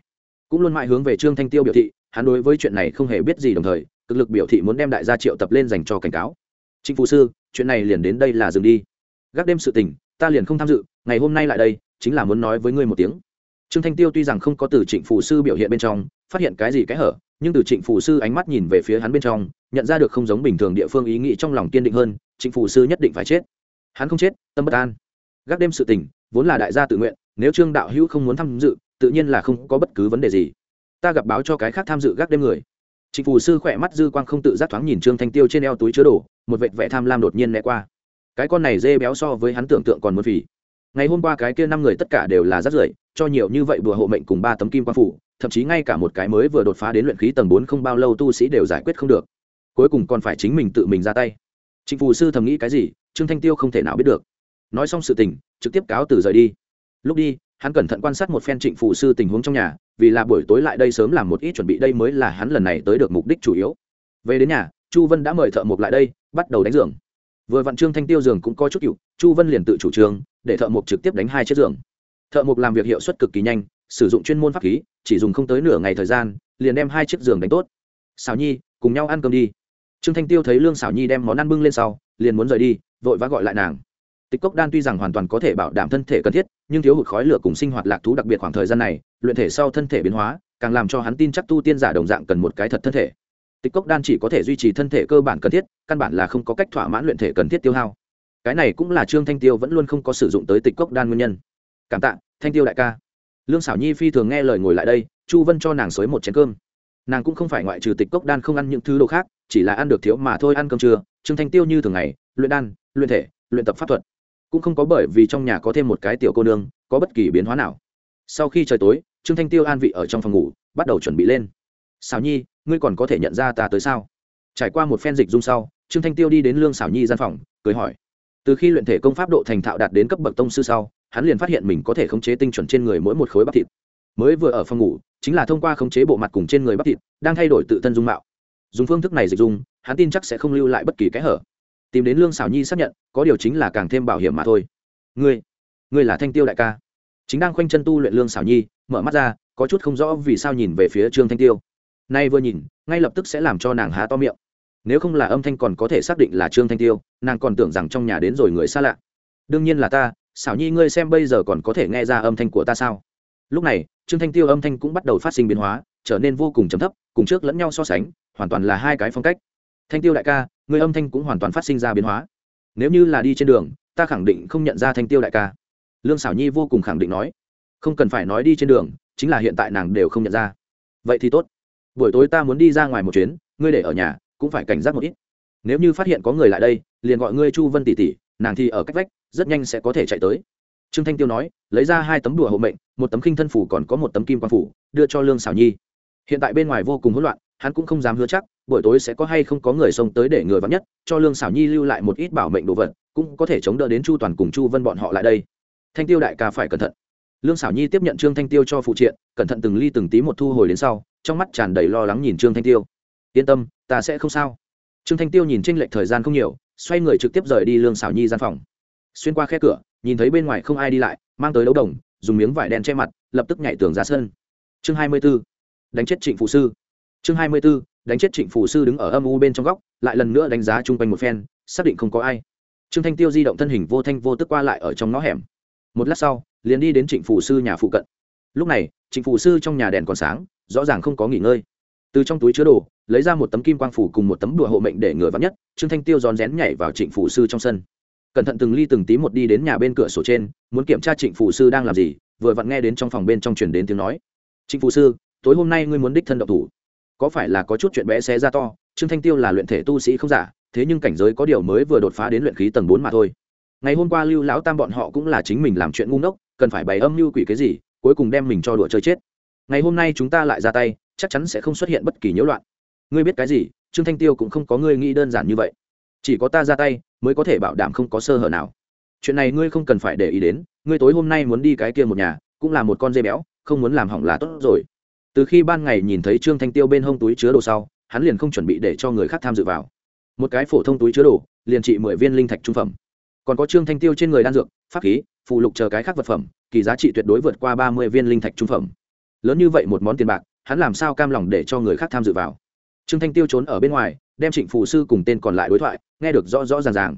Cũng luôn mãi hướng về trương thanh tiêu biểu thị, hắn đối với chuyện này không hề biết gì đồng thời, cực lực biểu thị muốn đem đại gia triệu tập lên dành cho cảnh cáo. Trịnh Phủ sư, chuyện này liền đến đây là dừng đi. Gác đêm sự tình, ta liền không tham dự, ngày hôm nay lại đây, chính là muốn nói với ngươi một tiếng. Trương thanh tiêu tuy rằng không có từ trịnh Phủ sư biểu hiện bên trong, phát hiện cái gì cái hở, nhưng từ trịnh Phủ sư ánh mắt nhìn về phía hắn bên trong, nhận ra được không giống bình thường địa phương ý nghĩ trong lòng kiên định hơn, trịnh Phủ sư nhất định phải chết hắn không chết, tâm bất an. Gác đêm sự tình, vốn là đại gia tự nguyện, nếu trương đạo hữu không muốn tham dự, tự nhiên là không có bất cứ vấn đề gì. Ta gặp báo cho cái khác tham dự gác đêm người. Trịnh phù sư khỏe mắt dư quang không tự giác thoáng nhìn trương thanh tiêu trên eo túi chứa đồ, một vệt vẽ tham lam đột nhiên né qua. Cái con này dê béo so với hắn tưởng tượng còn muốn phì. Ngày hôm qua cái kia năm người tất cả đều là rất rưởi, cho nhiều như vậy bùa hộ mệnh cùng ba tấm kim quang phủ, thậm chí ngay cả một cái mới vừa đột phá đến luyện khí tầng bốn không bao lâu tu sĩ đều giải quyết không được. Cuối cùng còn phải chính mình tự mình ra tay. Trịnh phù sư thầm nghĩ cái gì? Trương thanh tiêu không thể nào biết được. Nói xong sự tình, trực tiếp cáo từ rời đi. Lúc đi, hắn cẩn thận quan sát một phen trịnh Phụ sư tình huống trong nhà, vì là buổi tối lại đây sớm làm một ít chuẩn bị, đây mới là hắn lần này tới được mục đích chủ yếu. Về đến nhà, chu vân đã mời thợ mộc lại đây, bắt đầu đánh giường. Vừa vặn trương thanh tiêu giường cũng có chút cựu, chu vân liền tự chủ trương để thợ mộc trực tiếp đánh hai chiếc giường. Thợ mộc làm việc hiệu suất cực kỳ nhanh, sử dụng chuyên môn pháp khí, chỉ dùng không tới nửa ngày thời gian, liền đem hai chiếc giường đánh tốt. Xào nhi, cùng nhau ăn cơm đi. Trương thanh tiêu thấy lương xào nhi đem món ăn bưng lên sau, liền muốn rời đi vội vã gọi lại nàng. Tịch cốc đan tuy rằng hoàn toàn có thể bảo đảm thân thể cần thiết, nhưng thiếu hụt khói lửa cùng sinh hoạt lạc thú đặc biệt khoảng thời gian này, luyện thể sau thân thể biến hóa, càng làm cho hắn tin chắc tu tiên giả đồng dạng cần một cái thật thân thể. Tịch cốc đan chỉ có thể duy trì thân thể cơ bản cần thiết, căn bản là không có cách thỏa mãn luyện thể cần thiết tiêu hao. Cái này cũng là trương thanh tiêu vẫn luôn không có sử dụng tới tịch cốc đan nguyên nhân. Cảm tạ, thanh tiêu đại ca. Lương xảo nhi phi thường nghe lời ngồi lại đây, chu vân cho nàng xới một chén cơm. Nàng cũng không phải ngoại trừ tịch cốc đan không ăn những thứ đồ khác, chỉ là ăn được thiếu mà thôi, ăn cơm trưa. Trương thanh tiêu như thường ngày, luyện đan luyện thể, luyện tập pháp thuật. Cũng không có bởi vì trong nhà có thêm một cái tiểu cô nương, có bất kỳ biến hóa nào. Sau khi trời tối, trương thanh tiêu an vị ở trong phòng ngủ, bắt đầu chuẩn bị lên. Xảo nhi, ngươi còn có thể nhận ra ta tới sao? Trải qua một phen dịch dung sau, trương thanh tiêu đi đến lương xảo nhi gian phòng, cười hỏi. Từ khi luyện thể công pháp độ thành thạo đạt đến cấp bậc tông sư sau, hắn liền phát hiện mình có thể khống chế tinh chuẩn trên người mỗi một khối bắp thịt. Mới vừa ở phòng ngủ, chính là thông qua khống chế bộ mặt cùng trên người bắp thịt, đang thay đổi tự thân dung mạo. Dùng phương thức này dịch dung, hắn tin chắc sẽ không lưu lại bất kỳ cái hở tìm đến lương xảo nhi xác nhận, có điều chính là càng thêm bảo hiểm mà thôi. Ngươi ngươi là thanh tiêu đại ca. Chính đang khoanh chân tu luyện lương xảo nhi, mở mắt ra, có chút không rõ vì sao nhìn về phía trương thanh tiêu. Nay vừa nhìn, ngay lập tức sẽ làm cho nàng há to miệng. Nếu không là âm thanh còn có thể xác định là trương thanh tiêu, nàng còn tưởng rằng trong nhà đến rồi người xa lạ. Đương nhiên là ta, xảo nhi ngươi xem bây giờ còn có thể nghe ra âm thanh của ta sao? Lúc này, trương thanh tiêu âm thanh cũng bắt đầu phát sinh biến hóa, trở nên vô cùng trầm thấp, cùng trước lẫn nhau so sánh, hoàn toàn là hai cái phong cách. Thanh tiêu đại ca người âm thanh cũng hoàn toàn phát sinh ra biến hóa. Nếu như là đi trên đường, ta khẳng định không nhận ra thanh tiêu đại ca. Lương xảo nhi vô cùng khẳng định nói. Không cần phải nói đi trên đường, chính là hiện tại nàng đều không nhận ra. Vậy thì tốt. Buổi tối ta muốn đi ra ngoài một chuyến, ngươi để ở nhà, cũng phải cảnh giác một ít. Nếu như phát hiện có người lại đây, liền gọi ngươi chu vân tỷ tỷ, nàng thì ở cách vách, rất nhanh sẽ có thể chạy tới. Trương thanh tiêu nói, lấy ra hai tấm đùa hộ mệnh, một tấm khinh thân phủ còn có một tấm kim quan phủ, đưa cho lương xảo nhi. Hiện tại bên ngoài vô cùng hỗn loạn hắn cũng không dám hứa chắc, buổi tối sẽ có hay không có người xông tới để người vắng nhất, cho lương xảo nhi lưu lại một ít bảo mệnh đồ vật, cũng có thể chống đỡ đến chu toàn cùng chu vân bọn họ lại đây. Thanh tiêu đại ca phải cẩn thận. Lương xảo nhi tiếp nhận trương thanh tiêu cho phụ triện, cẩn thận từng ly từng tí một thu hồi đến sau, trong mắt tràn đầy lo lắng nhìn trương thanh tiêu. Yên tâm, ta sẽ không sao. Trương thanh tiêu nhìn tranh lệch thời gian không nhiều, xoay người trực tiếp rời đi lương xảo nhi gian phòng. Xuyên qua khe cửa, nhìn thấy bên ngoài không ai đi lại, mang tới đấu đồng, dùng miếng vải đen che mặt, lập tức nhảy tường ra sân. Chương hai mươi b ố đánh chết trịnh phụ sư chương hai mươi b ố đánh chết trịnh phụ sư đứng ở âm u bên trong góc, lại lần nữa đánh giá chung quanh một phen, xác định không có ai. Trương thanh tiêu di động thân hình vô thanh vô tức qua lại ở trong ngõ hẻm. Một lát sau, liền đi đến trịnh phụ sư nhà phụ cận. Lúc này, trịnh phụ sư trong nhà đèn còn sáng, rõ ràng không có nghỉ ngơi. Từ trong túi chứa đồ, lấy ra một tấm kim quang phủ cùng một tấm đùa hộ mệnh để ngừa vắn nhất, trương thanh tiêu rón rén nhảy vào trịnh phủ sư trong sân. Cẩn thận từng ly từng tí một đi đến nhà bên cửa sổ trên, muốn kiểm tra trịnh phủ sư đang làm gì, vừa vặn nghe đến trong phòng bên trong truyền đến tiếng nói. Trịnh phủ sư, tối hôm nay ngươi muốn đích thân độc thủ có phải là có chút chuyện bé xé ra to, trương thanh tiêu là luyện thể tu sĩ không giả, thế nhưng cảnh giới có điều mới vừa đột phá đến luyện khí tầng bốn mà thôi. Ngày hôm qua lưu lão tam bọn họ cũng là chính mình làm chuyện ngu ngốc, cần phải bày âm mưu quỷ cái gì, cuối cùng đem mình cho đùa chơi chết. Ngày hôm nay chúng ta lại ra tay, chắc chắn sẽ không xuất hiện bất kỳ nhiễu loạn. Ngươi biết cái gì, trương thanh tiêu cũng không có ngươi nghĩ đơn giản như vậy. Chỉ có ta ra tay, mới có thể bảo đảm không có sơ hở nào. Chuyện này ngươi không cần phải để ý đến, ngươi tối hôm nay muốn đi cái kia một nhà, cũng là một con dê béo, không muốn làm hỏng là tốt rồi từ khi ban ngày nhìn thấy trương thanh tiêu bên hông túi chứa đồ sau, hắn liền không chuẩn bị để cho người khác tham dự vào. Một cái phổ thông túi chứa đồ, liền trị mười viên linh thạch trung phẩm. Còn có trương thanh tiêu trên người đan dược, pháp khí, phụ lục chờ cái khác vật phẩm, kỳ giá trị tuyệt đối vượt qua ba mươi viên linh thạch trung phẩm. Lớn như vậy một món tiền bạc, hắn làm sao cam lòng để cho người khác tham dự vào? Trương thanh tiêu trốn ở bên ngoài, đem trịnh phù sư cùng tên còn lại đối thoại, nghe được rõ rõ ràng ràng.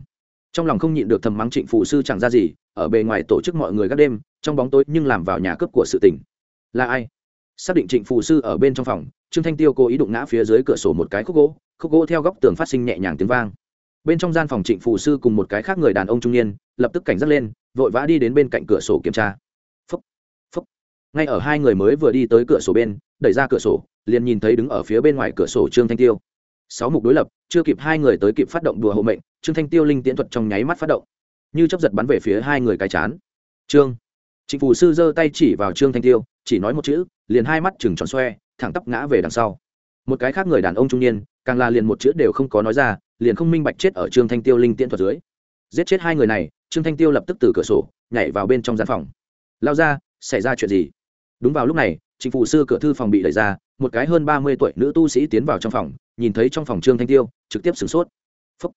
Trong lòng không nhịn được thầm mắng trịnh phù sư chẳng ra gì, ở bề ngoài tổ chức mọi người các đêm, trong bóng tối nhưng làm vào nhà cướp của sự tình. Là ai? Xác định trịnh phù sư ở bên trong phòng trương thanh tiêu cố ý đụng ngã phía dưới cửa sổ một cái khúc gỗ khúc gỗ theo góc tường phát sinh nhẹ nhàng tiếng vang. Bên trong gian phòng trịnh phù sư cùng một cái khác người đàn ông trung niên lập tức cảnh giác lên vội vã đi đến bên cạnh cửa sổ kiểm tra. Phúc, phúc. ngay ở hai người mới vừa đi tới cửa sổ bên đẩy ra cửa sổ liền nhìn thấy đứng ở phía bên ngoài cửa sổ trương thanh tiêu. Sáu mục đối lập chưa kịp hai người tới kịp phát động đùa hộ mệnh trương thanh tiêu linh tiễn thuật trong nháy mắt phát động. Như chấp giật bắn về phía hai người cái chán. Trương. Trịnh phù sư giơ tay chỉ vào trương thanh tiêu chỉ nói một chữ, liền hai mắt chừng tròn xoe, thẳng tắp ngã về đằng sau. Một cái khác người đàn ông trung niên, càng là liền một chữ đều không có nói ra, liền không minh bạch chết ở trương thanh tiêu linh tiễn thuật dưới. Giết chết hai người này, trương thanh tiêu lập tức từ cửa sổ, nhảy vào bên trong gian phòng. Lao ra, xảy ra chuyện gì? Đúng vào lúc này chính phủ sư cửa thư phòng bị đẩy ra, một cái hơn ba mươi tuổi nữ tu sĩ tiến vào trong phòng, nhìn thấy trong phòng trương thanh tiêu, trực tiếp sửng sốt. Phúc.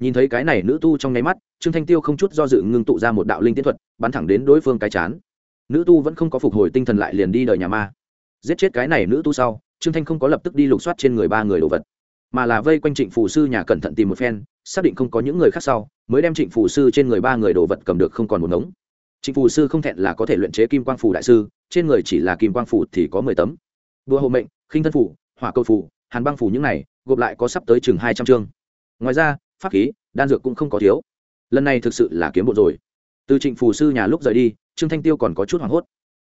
nhìn thấy cái này nữ tu trong nháy mắt, trương thanh tiêu không chút do dự ngưng tụ ra một đạo linh tiến thuật, bắn thẳng đến đối phương cái chán nữ tu vẫn không có phục hồi tinh thần lại liền đi đời nhà ma. Giết chết cái này nữ tu sau, trương thanh không có lập tức đi lục soát trên người ba người đồ vật, mà là vây quanh trịnh phù sư nhà cẩn thận tìm một phen, xác định không có những người khác sau, mới đem trịnh phù sư trên người ba người đồ vật cầm được không còn một ngống. Trịnh phù sư không thẹn là có thể luyện chế kim quang phù đại sư, trên người chỉ là kim quang phù thì có mười tấm. Đua hộ mệnh, khinh thân phù, hỏa cầu phù, hàn băng phù những này, gộp lại có sắp tới chừng hai trăm chương. Ngoài ra, pháp khí, đan dược cũng không có thiếu. Lần này thực sự là kiếm bộ rồi từ trịnh phù sư nhà lúc rời đi, trương thanh tiêu còn có chút hoảng hốt.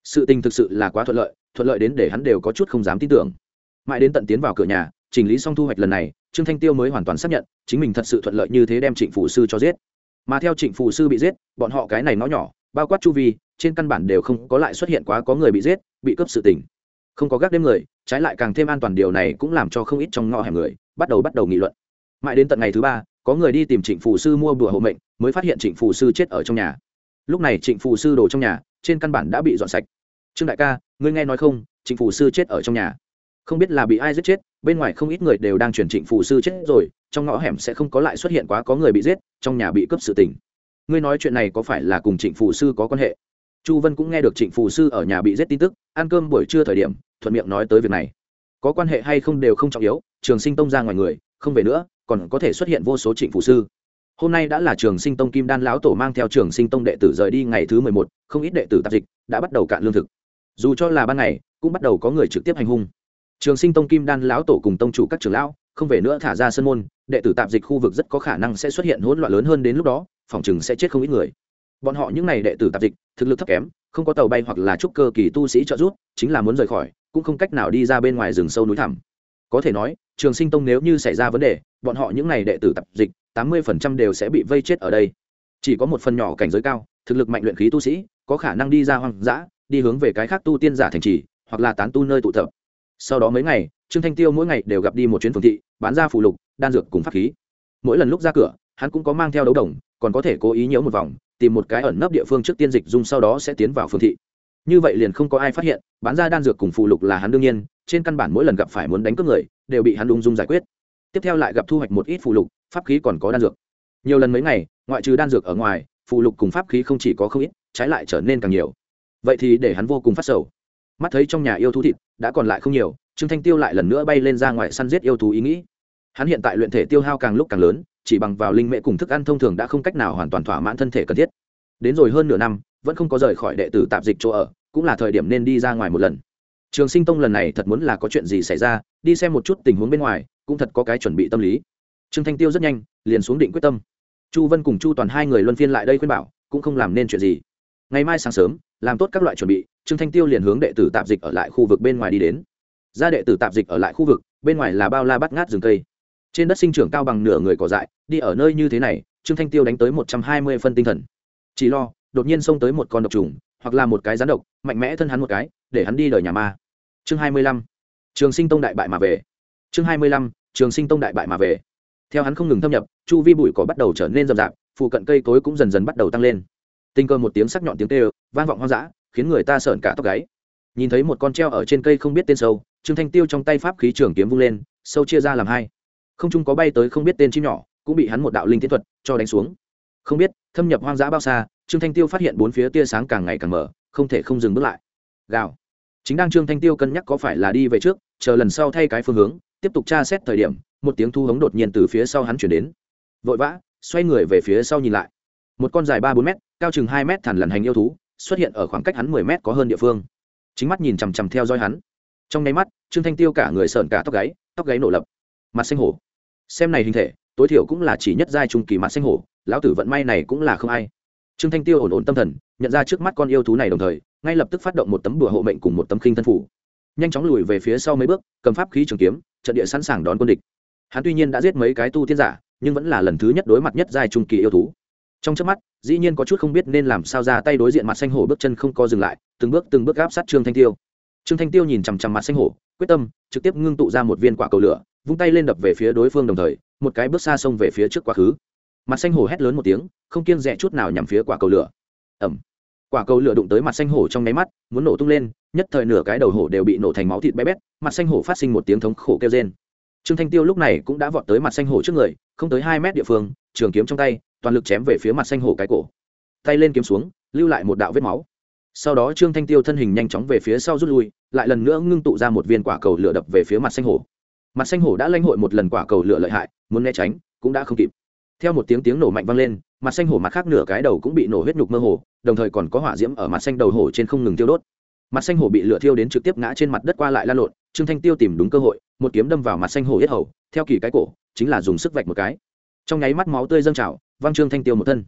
Sự tình thực sự là quá thuận lợi thuận lợi đến để hắn đều có chút không dám tin tưởng. Mãi đến tận tiến vào cửa nhà, chỉnh lý xong thu hoạch lần này, trương thanh tiêu mới hoàn toàn xác nhận, chính mình thật sự thuận lợi như thế đem trịnh phù sư cho giết. Mà theo trịnh phù sư bị giết, bọn họ cái này nó nhỏ, bao quát chu vi, trên căn bản đều không có lại xuất hiện quá có người bị giết, bị cướp sự tình. Không có gác đêm người, trái lại càng thêm an toàn điều này cũng làm cho không ít trong ngõ hẻm người bắt đầu bắt đầu nghị luận. Mãi đến tận ngày thứ ba có người đi tìm trịnh phù sư mua bùa hộ mệnh, mới phát hiện trịnh phù sư chết ở trong nhà. Lúc này trịnh phù sư đồ trong nhà, trên căn bản đã bị dọn sạch. Trương đại ca, ngươi nghe nói không? Trịnh phù sư chết ở trong nhà. Không biết là bị ai giết chết, bên ngoài không ít người đều đang chuyển trịnh phù sư chết rồi, trong ngõ hẻm sẽ không có lại xuất hiện quá có người bị giết, trong nhà bị cướp sự tình. Ngươi nói chuyện này có phải là cùng trịnh phù sư có quan hệ? Chu vân cũng nghe được trịnh phù sư ở nhà bị giết tin tức, ăn cơm buổi trưa thời điểm, thuận miệng nói tới việc này. Có quan hệ hay không đều không trọng yếu, trường sinh tông ra ngoài người, không về nữa còn có thể xuất hiện vô số trịnh phụ sư. Hôm nay đã là trường sinh tông kim đan lão tổ mang theo trường sinh tông đệ tử rời đi ngày thứ mười một, không ít đệ tử tạp dịch đã bắt đầu cạn lương thực. Dù cho là ban ngày, cũng bắt đầu có người trực tiếp hành hung. Trường sinh tông kim đan lão tổ cùng tông chủ các trường lão, không về nữa thả ra sân môn, đệ tử tạp dịch khu vực rất có khả năng sẽ xuất hiện hỗn loạn lớn hơn đến lúc đó, phòng chừng sẽ chết không ít người. Bọn họ những n à y đệ tử tạp dịch, thực lực thấp kém, không có tàu bay hoặc là trúc cơ kỳ tu sĩ trợ giúp, chính là muốn rời khỏi, cũng không cách nào đi ra bên ngoài rừng sâu núi thẳm. Có thể nói, trường sinh tông nếu như xảy ra vấn đề bọn họ những n à y đệ tử tập dịch, tám mươi phần trăm đều sẽ bị vây chết ở đây. Chỉ có một phần nhỏ cảnh giới cao, thực lực mạnh luyện khí tu sĩ, có khả năng đi ra hoang dã, đi hướng về cái khác tu tiên giả thành trì, hoặc là tán tu nơi tụ tập. Sau đó mấy ngày, trương thanh tiêu mỗi ngày đều gặp đi một chuyến phường thị, bán ra phù lục, đan dược cùng pháp khí. Mỗi lần lúc ra cửa, hắn cũng có mang theo đấu đồng, còn có thể cố ý nhiễu một vòng, tìm một cái ẩn nấp địa phương trước tiên dịch dung sau đó sẽ tiến vào phường thị. Như vậy liền không có ai phát hiện, bán ra đan dược cùng phù lục là hắn đương nhiên, trên căn bản mỗi lần gặp phải muốn đánh cướp người, đều bị hắn ung dung giải quyết tiếp theo lại gặp thu hoạch một ít phụ lục, pháp khí còn có đan dược. Nhiều lần mấy ngày, ngoại trừ đan dược ở ngoài phụ lục cùng pháp khí không chỉ có không ít, trái lại trở nên càng nhiều. Vậy thì để hắn vô cùng phát sầu. Mắt thấy trong nhà yêu thú thịt đã còn lại không nhiều, trương thanh tiêu lại lần nữa bay lên ra ngoài săn giết yêu thú ý nghĩ. Hắn hiện tại luyện thể tiêu hao càng lúc càng lớn, chỉ bằng vào linh mễ cùng thức ăn thông thường đã không cách nào hoàn toàn thỏa mãn thân thể cần thiết. Đến rồi hơn nửa năm, vẫn không có rời khỏi đệ tử tạp dịch chỗ ở, cũng là thời điểm nên đi ra ngoài một lần. Trường sinh tông lần này thật muốn là có chuyện gì xảy ra, đi xem một chút tình huống bên ngoài cũng thật có cái chuẩn bị tâm lý. Trương thanh tiêu rất nhanh, liền xuống định quyết tâm. Chu vân cùng chu toàn hai người luân phiên lại đây khuyên bảo, cũng không làm nên chuyện gì. Ngày mai sáng sớm, làm tốt các loại chuẩn bị, trương thanh tiêu liền hướng đệ tử tạp dịch ở lại khu vực bên ngoài đi đến. Ra đệ tử tạp dịch ở lại khu vực, bên ngoài là bao la bắt ngát rừng cây. Trên đất sinh trưởng cao bằng nửa người cỏ dại, đi ở nơi như thế này, trương thanh tiêu đánh tới một trăm hai mươi phân tinh thần. Chỉ lo, đột nhiên xông tới một con độc trùng, hoặc là một cái rắn độc, mạnh mẽ thân hắn một cái, để hắn đi đời nhà ma. Chương hai mươi lăm. Trường sinh tông đại bại mà về. Chương hai mươi lăm trường sinh tông đại bại mà về. Theo hắn không ngừng thâm nhập, chu vi bụi cỏ bắt đầu trở nên rậm rạp, phụ cận cây cối cũng dần dần bắt đầu tăng lên. Tình cờ một tiếng sắc nhọn tiếng tê vang vọng hoang dã, khiến người ta sợn cả tóc gáy. Nhìn thấy một con treo ở trên cây không biết tên sâu, trương thanh tiêu trong tay pháp khí trường kiếm vung lên, sâu chia ra làm hai. Không trung có bay tới không biết tên chim nhỏ, cũng bị hắn một đạo linh tiến thuật cho đánh xuống. Không biết, thâm nhập hoang dã bao xa, trương thanh tiêu phát hiện bốn phía tia sáng càng ngày càng mở, không thể không dừng bước lại. Gào. Chính đang trương thanh tiêu cân nhắc có phải là đi về trước, chờ lần sau thay cái phương hướng tiếp tục tra xét thời điểm, một tiếng thu hống đột nhiên từ phía sau hắn chuyển đến. Vội vã, xoay người về phía sau nhìn lại. Một con dài ba bốn m cao chừng hai m thẳn lằn hành yêu thú, xuất hiện ở khoảng cách hắn mười m có hơn địa phương. Chính mắt nhìn chằm chằm theo dõi hắn. Trong nháy mắt, trương thanh tiêu cả người sợn cả tóc gáy tóc gáy nổ lập. Mặt xanh hổ. Xem này hình thể, tối thiểu cũng là chỉ nhất giai trung kỳ mặt xanh hổ, lão tử vận may này cũng là không ai. Trương thanh tiêu ổn ổn tâm thần, nhận ra trước mắt con yêu thú này đồng thời, ngay lập tức phát động một tấm đùa hộ mệnh cùng một tấm khinh thân phủ nhanh chóng lùi về phía sau mấy bước, cầm pháp khí trường kiếm, trận địa sẵn sàng đón quân địch. Hắn tuy nhiên đã giết mấy cái tu tiên giả, nhưng vẫn là lần thứ nhất đối mặt nhất giai trung kỳ yêu thú. Trong trước mắt, dĩ nhiên có chút không biết nên làm sao ra tay đối diện mặt xanh hổ bước chân không co dừng lại, từng bước từng bước áp sát trương thanh tiêu. Trương thanh tiêu nhìn chằm chằm mặt xanh hổ, quyết tâm, trực tiếp ngưng tụ ra một viên quả cầu lửa, vung tay lên đập về phía đối phương đồng thời, một cái bước xa xông về phía trước quá khứ. Mặt xanh hổ hét lớn một tiếng, không kiêng rẽ chút nào nhằm phía quả cầu lửa. Ẩm quả cầu lửa đụng tới mặt xanh hổ trong nháy mắt, muốn nổ tung lên nhất thời nửa cái đầu hổ đều bị nổ thành máu thịt bé bét, mặt xanh hổ phát sinh một tiếng thống khổ kêu trên trương thanh tiêu lúc này cũng đã vọt tới mặt xanh hổ trước người, không tới hai mét địa phương, trường kiếm trong tay, toàn lực chém về phía mặt xanh hổ cái cổ. Tay lên kiếm xuống, lưu lại một đạo vết máu. Sau đó trương thanh tiêu thân hình nhanh chóng về phía sau rút lui, lại lần nữa ngưng tụ ra một viên quả cầu lửa đập về phía mặt xanh hổ. Mặt xanh hổ đã lanh hội một lần quả cầu lửa lợi hại, muốn né tránh, cũng đã không kịp. Theo một tiếng tiếng nổ mạnh vang lên, mặt xanh hổ mặt khác nửa cái đầu cũng bị nổ huyết nhục mơ hồ, đồng thời còn có hỏa diễm ở mặt xanh đầu hổ trên không ngừng tiêu đốt mặt xanh hổ bị lửa thiêu đến trực tiếp ngã trên mặt đất qua lại la lộn, trương thanh tiêu tìm đúng cơ hội, một kiếm đâm vào mặt xanh hổ yết hầu, theo kỳ cái cổ, chính là dùng sức vạch một cái. Trong nháy mắt máu tươi dâng trào, văng trương thanh tiêu một thân.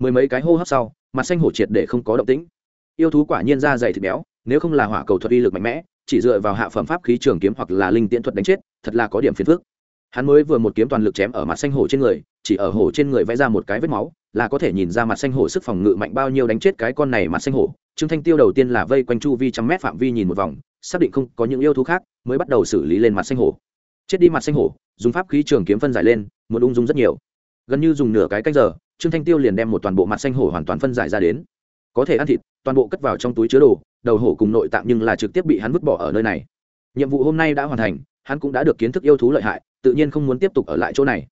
Mười mấy cái hô hấp sau, mặt xanh hổ triệt để không có động tĩnh. Yêu thú quả nhiên da dày thịt béo, nếu không là hỏa cầu thuật uy lực mạnh mẽ, chỉ dựa vào hạ phẩm pháp khí trường kiếm hoặc là linh tiễn thuật đánh chết, thật là có điểm phiền phức. Hắn mới vừa một kiếm toàn lực chém ở mặt xanh hổ trên người, chỉ ở hổ trên người vẽ ra một cái vết máu, là có thể nhìn ra mặt xanh hổ sức phòng ngự mạnh bao nhiêu đánh chết cái con này mặt xanh hổ trương thanh tiêu đầu tiên là vây quanh chu vi trăm mét phạm vi nhìn một vòng, xác định không có những yêu thú khác, mới bắt đầu xử lý lên mặt xanh hổ. Chết đi mặt xanh hổ, dùng pháp khí trường kiếm phân giải lên một ung dung rất nhiều. Gần như dùng nửa cái cách giờ, trương thanh tiêu liền đem một toàn bộ mặt xanh hổ hoàn toàn phân giải ra đến. Có thể ăn thịt, toàn bộ cất vào trong túi chứa đồ, đầu hổ cùng nội tạng nhưng là trực tiếp bị hắn vứt bỏ ở nơi này. Nhiệm vụ hôm nay đã hoàn thành, hắn cũng đã được kiến thức yêu thú lợi hại, tự nhiên không muốn tiếp tục ở lại chỗ này.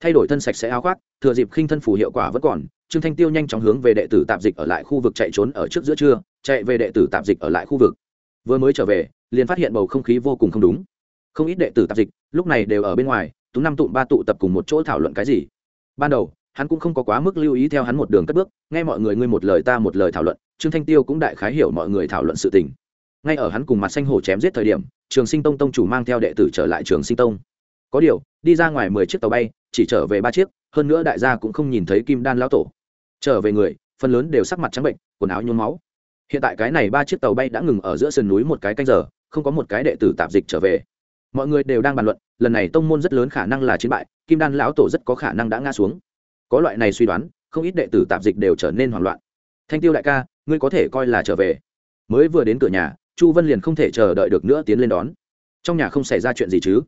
Thay đổi thân sạch sẽ áo khoác, thừa dịp khinh thân phủ hiệu quả vẫn còn trương thanh tiêu nhanh chóng hướng về đệ tử tạp dịch ở lại khu vực chạy trốn ở trước giữa trưa, chạy về đệ tử tạp dịch ở lại khu vực. Vừa mới trở về, liền phát hiện bầu không khí vô cùng không đúng. Không ít đệ tử tạp dịch, lúc này đều ở bên ngoài, tú năm tụm ba tụ tập cùng một chỗ thảo luận cái gì. Ban đầu, hắn cũng không có quá mức lưu ý theo hắn một đường cất bước, nghe mọi người ngươi một lời ta một lời thảo luận, trương thanh tiêu cũng đại khái hiểu mọi người thảo luận sự tình. Ngay ở hắn cùng mặt xanh hổ chém giết thời điểm, trường sinh tông tông chủ mang theo đệ tử trở lại trường sinh tông. Có điều, đi ra ngoài mười chiếc tàu bay, chỉ trở về ba chiếc, hơn nữa đại gia cũng không nhìn thấy kim đan lão tổ trở về người, phần lớn đều sắc mặt trắng bệnh, quần áo nhuốm máu. Hiện tại cái này ba chiếc tàu bay đã ngừng ở giữa sườn núi một cái canh giờ, không có một cái đệ tử tạp dịch trở về. Mọi người đều đang bàn luận, lần này tông môn rất lớn khả năng là chiến bại, kim đan lão tổ rất có khả năng đã ngã xuống. Có loại này suy đoán, không ít đệ tử tạp dịch đều trở nên hoảng loạn. Thanh tiêu đại ca, ngươi có thể coi là trở về. Mới vừa đến cửa nhà, chu vân liền không thể chờ đợi được nữa tiến lên đón. Trong nhà không xảy ra chuyện gì chứ?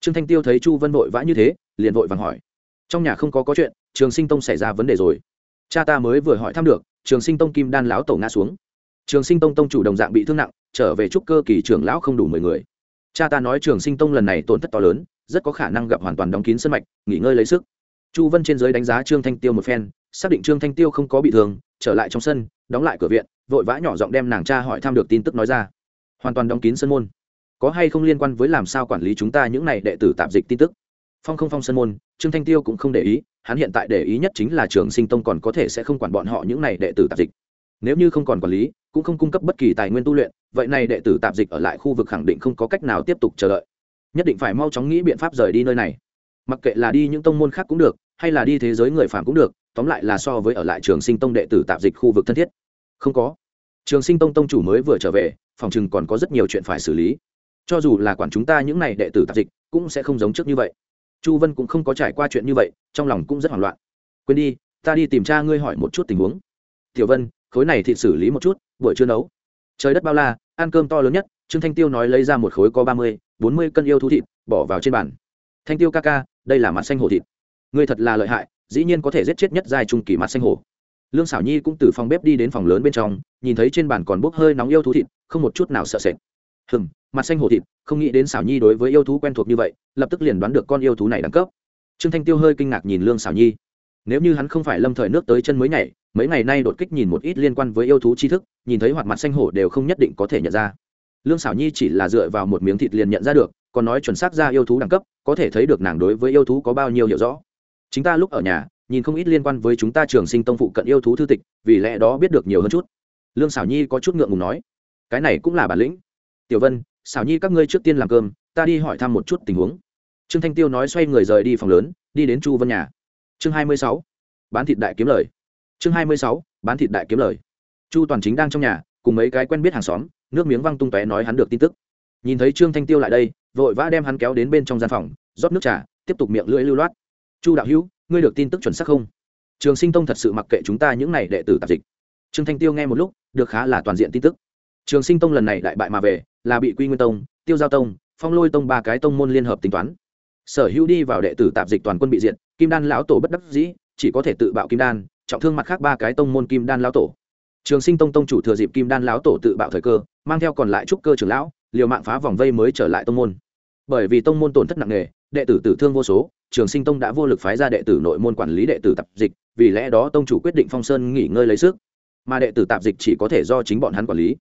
Trương thanh tiêu thấy chu vân vội vã như thế, liền vội vàng hỏi. Trong nhà không có có chuyện, trường sinh tông xảy ra vấn đề rồi cha ta mới vừa hỏi thăm được, trường sinh tông kim đan lão tổ ngã xuống. Trường sinh tông tông chủ đồng dạng bị thương nặng, trở về trúc cơ kỳ trưởng lão không đủ mười người. Cha ta nói trường sinh tông lần này tổn thất to lớn, rất có khả năng gặp hoàn toàn đóng kín sân mạch, nghỉ ngơi lấy sức. Chu vân trên giới đánh giá trương thanh tiêu một phen, xác định trương thanh tiêu không có bị thương, trở lại trong sân, đóng lại cửa viện, vội vã nhỏ giọng đem nàng cha hỏi thăm được tin tức nói ra. Hoàn toàn đóng kín sân môn. Có hay không liên quan với làm sao quản lý chúng ta những này đệ tử tạp dịch tin tức? Phong không phong sân môn, trương thanh tiêu cũng không để ý, hắn hiện tại để ý nhất chính là trường sinh tông còn có thể sẽ không quản bọn họ những này đệ tử tạp dịch. Nếu như không còn quản lý, cũng không cung cấp bất kỳ tài nguyên tu luyện, vậy này đệ tử tạp dịch ở lại khu vực khẳng định không có cách nào tiếp tục chờ đợi. Nhất định phải mau chóng nghĩ biện pháp rời đi nơi này. Mặc kệ là đi những tông môn khác cũng được, hay là đi thế giới người phạm cũng được, tóm lại là so với ở lại trường sinh tông đệ tử tạp dịch khu vực thân thiết. Không có. Trường sinh tông tông chủ mới vừa trở về, phòng chừng còn có rất nhiều chuyện phải xử lý. Cho dù là quản chúng ta những n à y đệ tử tạp dịch, cũng sẽ không giống trước như vậy chu vân cũng không có trải qua chuyện như vậy, trong lòng cũng rất hoảng loạn. Quên đi, ta đi tìm cha ngươi hỏi một chút tình huống. Tiểu vân, khối này thịt xử lý một chút, buổi trưa nấu. Trời đất bao la, ăn cơm to lớn nhất. Trương thanh tiêu nói lấy ra một khối có ba mươi, bốn mươi cân yêu thú thịt, bỏ vào trên bàn. Thanh tiêu ca ca, đây là mặt xanh hổ thịt. Ngươi thật là lợi hại, dĩ nhiên có thể giết chết nhất giai trung kỳ mặt xanh hổ lương xảo nhi cũng từ phòng bếp đi đến phòng lớn bên trong, nhìn thấy trên bàn còn bốc hơi nóng yêu thú thịt, không một chút nào sợ sệt. Hừng mặt xanh hổ thịt, không nghĩ đến xảo nhi đối với yêu thú quen thuộc như vậy, lập tức liền đoán được con yêu thú này đẳng cấp. Trương thanh tiêu hơi kinh ngạc nhìn lương xảo nhi. Nếu như hắn không phải lâm thời nước tới chân mới nhảy, mấy ngày nay đột kích nhìn một ít liên quan với yêu thú tri thức, nhìn thấy hoạt mặt xanh hổ đều không nhất định có thể nhận ra. Lương xảo nhi chỉ là dựa vào một miếng thịt liền nhận ra được, còn nói chuẩn xác ra yêu thú đẳng cấp, có thể thấy được nàng đối với yêu thú có bao nhiêu hiểu rõ. Chính ta lúc ở nhà, nhìn không ít liên quan với chúng ta trường sinh tông phụ cận yêu thú thư tịch, vì lẽ đó biết được nhiều hơn chút. Lương xảo nhi có chút ngượng ngùng nói, cái này cũng là bản lĩnh. Tiểu vân xảo nhi, các ngươi trước tiên làm cơm, ta đi hỏi thăm một chút tình huống. Trương thanh tiêu nói xoay người rời đi phòng lớn, đi đến chu vân nhà. Chương hai mươi sáu, bán thịt đại kiếm lời. Chương hai mươi sáu, bán thịt đại kiếm lời. Chu toàn chính đang trong nhà, cùng mấy cái quen biết hàng xóm, nước miếng văng tung tóe nói hắn được tin tức. Nhìn thấy trương thanh tiêu lại đây, vội vã đem hắn kéo đến bên trong gian phòng, rót nước trà, tiếp tục miệng lưỡi lưu loát. Chu đạo hữu, ngươi được tin tức chuẩn xác không? Trường sinh tông thật sự mặc kệ chúng ta những n à y đệ tử tạp dịch. Trương thanh tiêu nghe một lúc, được khá là toàn diện tin tức trường sinh tông lần này đại bại mà về, là bị quy nguyên tông, tiêu giao tông, phong lôi tông ba cái tông môn liên hợp tính toán. Sở hữu đi vào đệ tử tạp dịch toàn quân bị diện kim đan lão tổ bất đắc dĩ, chỉ có thể tự bạo kim đan, trọng thương mặt khác ba cái tông môn kim đan lão tổ. Trường sinh tông tông chủ thừa dịp kim đan lão tổ tự bạo thời cơ, mang theo còn lại trúc cơ trưởng lão, liều mạng phá vòng vây mới trở lại tông môn. Bởi vì tông môn tổn thất nặng nề, đệ tử tử thương vô số, trường sinh tông đã vô lực phái ra đệ tử nội môn quản lý đệ tử tạp dịch, vì lẽ đó tông chủ quyết định phong sơn nghỉ ngơi lấy sức. Mà đệ tử tạp dịch chỉ có thể do chính bọn hắn quản lý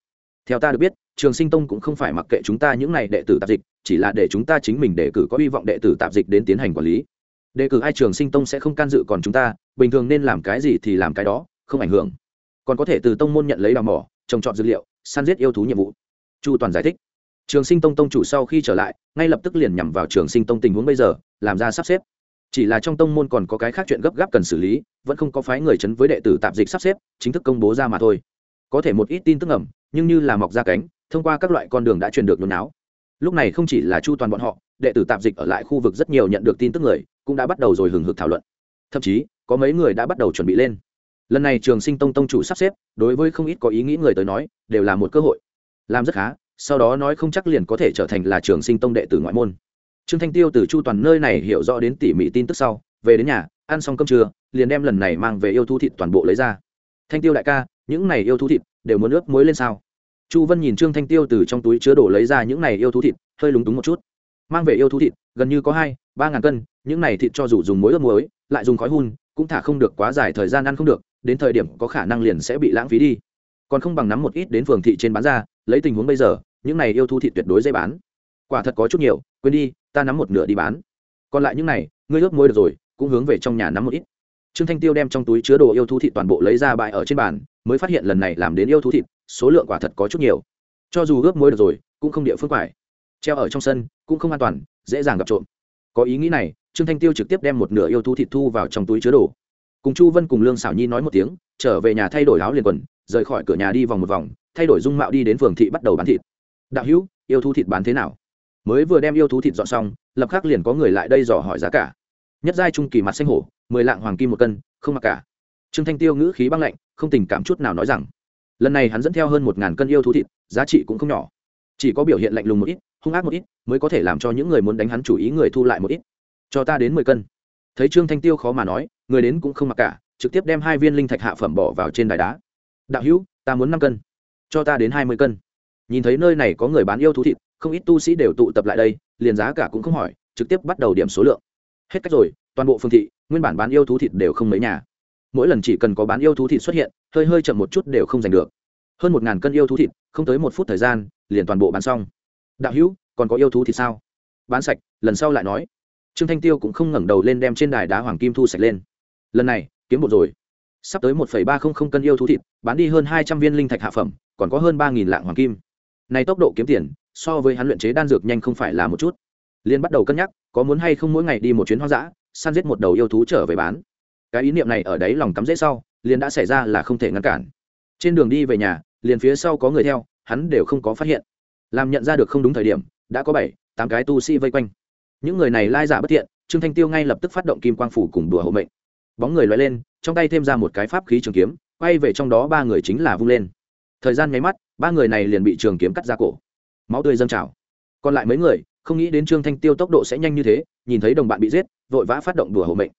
theo ta được biết, trường sinh tông cũng không phải mặc kệ chúng ta những n à y đệ tử tạp dịch, chỉ là để chúng ta chính mình đề cử có hy vọng đệ tử tạp dịch đến tiến hành quản lý. Đề cử ai trường sinh tông sẽ không can dự còn chúng ta, bình thường nên làm cái gì thì làm cái đó, không ảnh hưởng. Còn có thể từ tông môn nhận lấy đào mỏ, trồng trọt dữ liệu, săn giết yêu thú nhiệm vụ. Chu toàn giải thích. Trường sinh tông tông chủ sau khi trở lại, ngay lập tức liền nhằm vào trường sinh tông tình huống bây giờ, làm ra sắp xếp. Chỉ là trong tông môn còn có cái khác chuyện gấp gáp cần xử lý, vẫn không có phái người chấn với đệ tử tạp dịch sắp xếp, chính thức công bố ra mà thôi. Có thể một ít tin tức ẩm nhưng như là mọc ra cánh, thông qua các loại con đường đã truyền được nôn áo lúc này không chỉ là chu toàn bọn họ, đệ tử tạp dịch ở lại khu vực rất nhiều nhận được tin tức người, cũng đã bắt đầu rồi hừng hực thảo luận. Thậm chí, có mấy người đã bắt đầu chuẩn bị lên. Lần này trường sinh tông tông chủ sắp xếp, đối với không ít có ý nghĩ người tới nói, đều là một cơ hội. Làm rất khá, sau đó nói không chắc liền có thể trở thành là trường sinh tông đệ tử ngoại môn. Trương thanh tiêu từ chu toàn nơi này hiểu rõ đến tỉ mỉ tin tức sau, về đến nhà, ăn xong cơm trưa, liền đem lần này mang về yêu thu thịt toàn bộ lấy ra. Thanh tiêu đại ca, những này yêu thú thịt đều muốn ướp muối lên sao? Chu vân nhìn trương thanh tiêu từ trong túi chứa đồ lấy ra những này yêu thú thịt, hơi lúng túng một chút. Mang về yêu thú thịt, gần như có hai, ba ngàn cân, những này thịt cho dù dùng muối ướp muối, lại dùng khói hun, cũng thả không được quá dài thời gian ăn không được, đến thời điểm có khả năng liền sẽ bị lãng phí đi. Còn không bằng nắm một ít đến phường thị trên bán ra, lấy tình huống bây giờ, những này yêu thú thịt tuyệt đối dễ bán. Quả thật có chút nhiều, quên đi, ta nắm một nửa đi bán. Còn lại những này, ngươi ướp muối được rồi, cũng hướng về trong nhà nắm một ít. Trương thanh tiêu đem trong túi chứa đồ yêu thú thịt toàn bộ lấy ra bại ở trên bàn, mới phát hiện lần này làm đến yêu thú thịt số lượng quả thật có chút nhiều. Cho dù ướp muối được rồi, cũng không địa phương phải. Treo ở trong sân, cũng không an toàn, dễ dàng gặp trộm. Có ý nghĩ này, trương thanh tiêu trực tiếp đem một nửa yêu thú thịt thu vào trong túi chứa đồ. Cùng chu vân cùng lương xảo nhi nói một tiếng, trở về nhà thay đổi áo liền quần, rời khỏi cửa nhà đi vòng một vòng, thay đổi dung mạo đi đến phường thị bắt đầu bán thịt. Đạo hữu, yêu thú thịt bán thế nào? Mới vừa đem yêu thú thịt dọn xong, lập khắc liền có người lại đây dò hỏi giá cả. Nhất giai trung kỳ mặt xanh hổ, mười lạng hoàng kim một cân, không mặc cả. Trương thanh tiêu ngữ khí băng lạnh, không tình cảm chút nào nói rằng lần này hắn dẫn theo hơn một ngàn cân yêu thú thịt, giá trị cũng không nhỏ. Chỉ có biểu hiện lạnh lùng một ít, hung ác một ít, mới có thể làm cho những người muốn đánh hắn chủ ý người thu lại một ít. Cho ta đến mười cân. Thấy trương thanh tiêu khó mà nói, người đến cũng không mặc cả, trực tiếp đem hai viên linh thạch hạ phẩm bỏ vào trên đài đá. Đạo hữu, ta muốn năm cân. Cho ta đến hai mươi cân. Nhìn thấy nơi này có người bán yêu thú thịt, không ít tu sĩ đều tụ tập lại đây, liền giá cả cũng không hỏi, trực tiếp bắt đầu điểm số lượng. Hết cách rồi, toàn bộ phương thị, nguyên bản bán yêu thú thịt đều không mấy nhà. Mỗi lần chỉ cần có bán yêu thú thịt xuất hiện hơi hơi chậm một chút đều không giành được. Hơn một ngàn cân yêu thú thịt, không tới một phút thời gian, liền toàn bộ bán xong. Đạo hữu, còn có yêu thú thịt sao? Bán sạch, lần sau lại nói. Trương thanh tiêu cũng không ngẩng đầu lên đem trên đài đá hoàng kim thu sạch lên. Lần này, kiếm một rồi. Sắp tới một ba trăm linh cân yêu thú thịt, bán đi hơn hai trăm viên linh thạch hạ phẩm, còn có hơn ba lạng hoàng kim. Này tốc độ kiếm tiền, so với hắn luyện chế đan dược nhanh không phải là một chút. Liên bắt đầu cân nhắc, có muốn hay không mỗi ngày đi một chuyến hoang dã, săn giết một đầu yêu thú trở về bán. Cái ý niệm này ở đấy lòng cắm dễ sau liền đã xảy ra là không thể ngăn cản. Trên đường đi về nhà, liền phía sau có người theo, hắn đều không có phát hiện. Làm nhận ra được không đúng thời điểm, đã có bảy, tám cái tu sĩ vây quanh. Những người này lai giả bất thiện, trương thanh tiêu ngay lập tức phát động kim quang phủ cùng đùa hộ mệnh. Bóng người loay lên, trong tay thêm ra một cái pháp khí trường kiếm, quay về trong đó ba người chính là vung lên. Thời gian nháy mắt, ba người này liền bị trường kiếm cắt ra cổ. Máu tươi dâng trào. Còn lại mấy người, không nghĩ đến trương thanh tiêu tốc độ sẽ nhanh như thế, nhìn thấy đồng bạn bị giết, vội vã phát động đùa hộ mệnh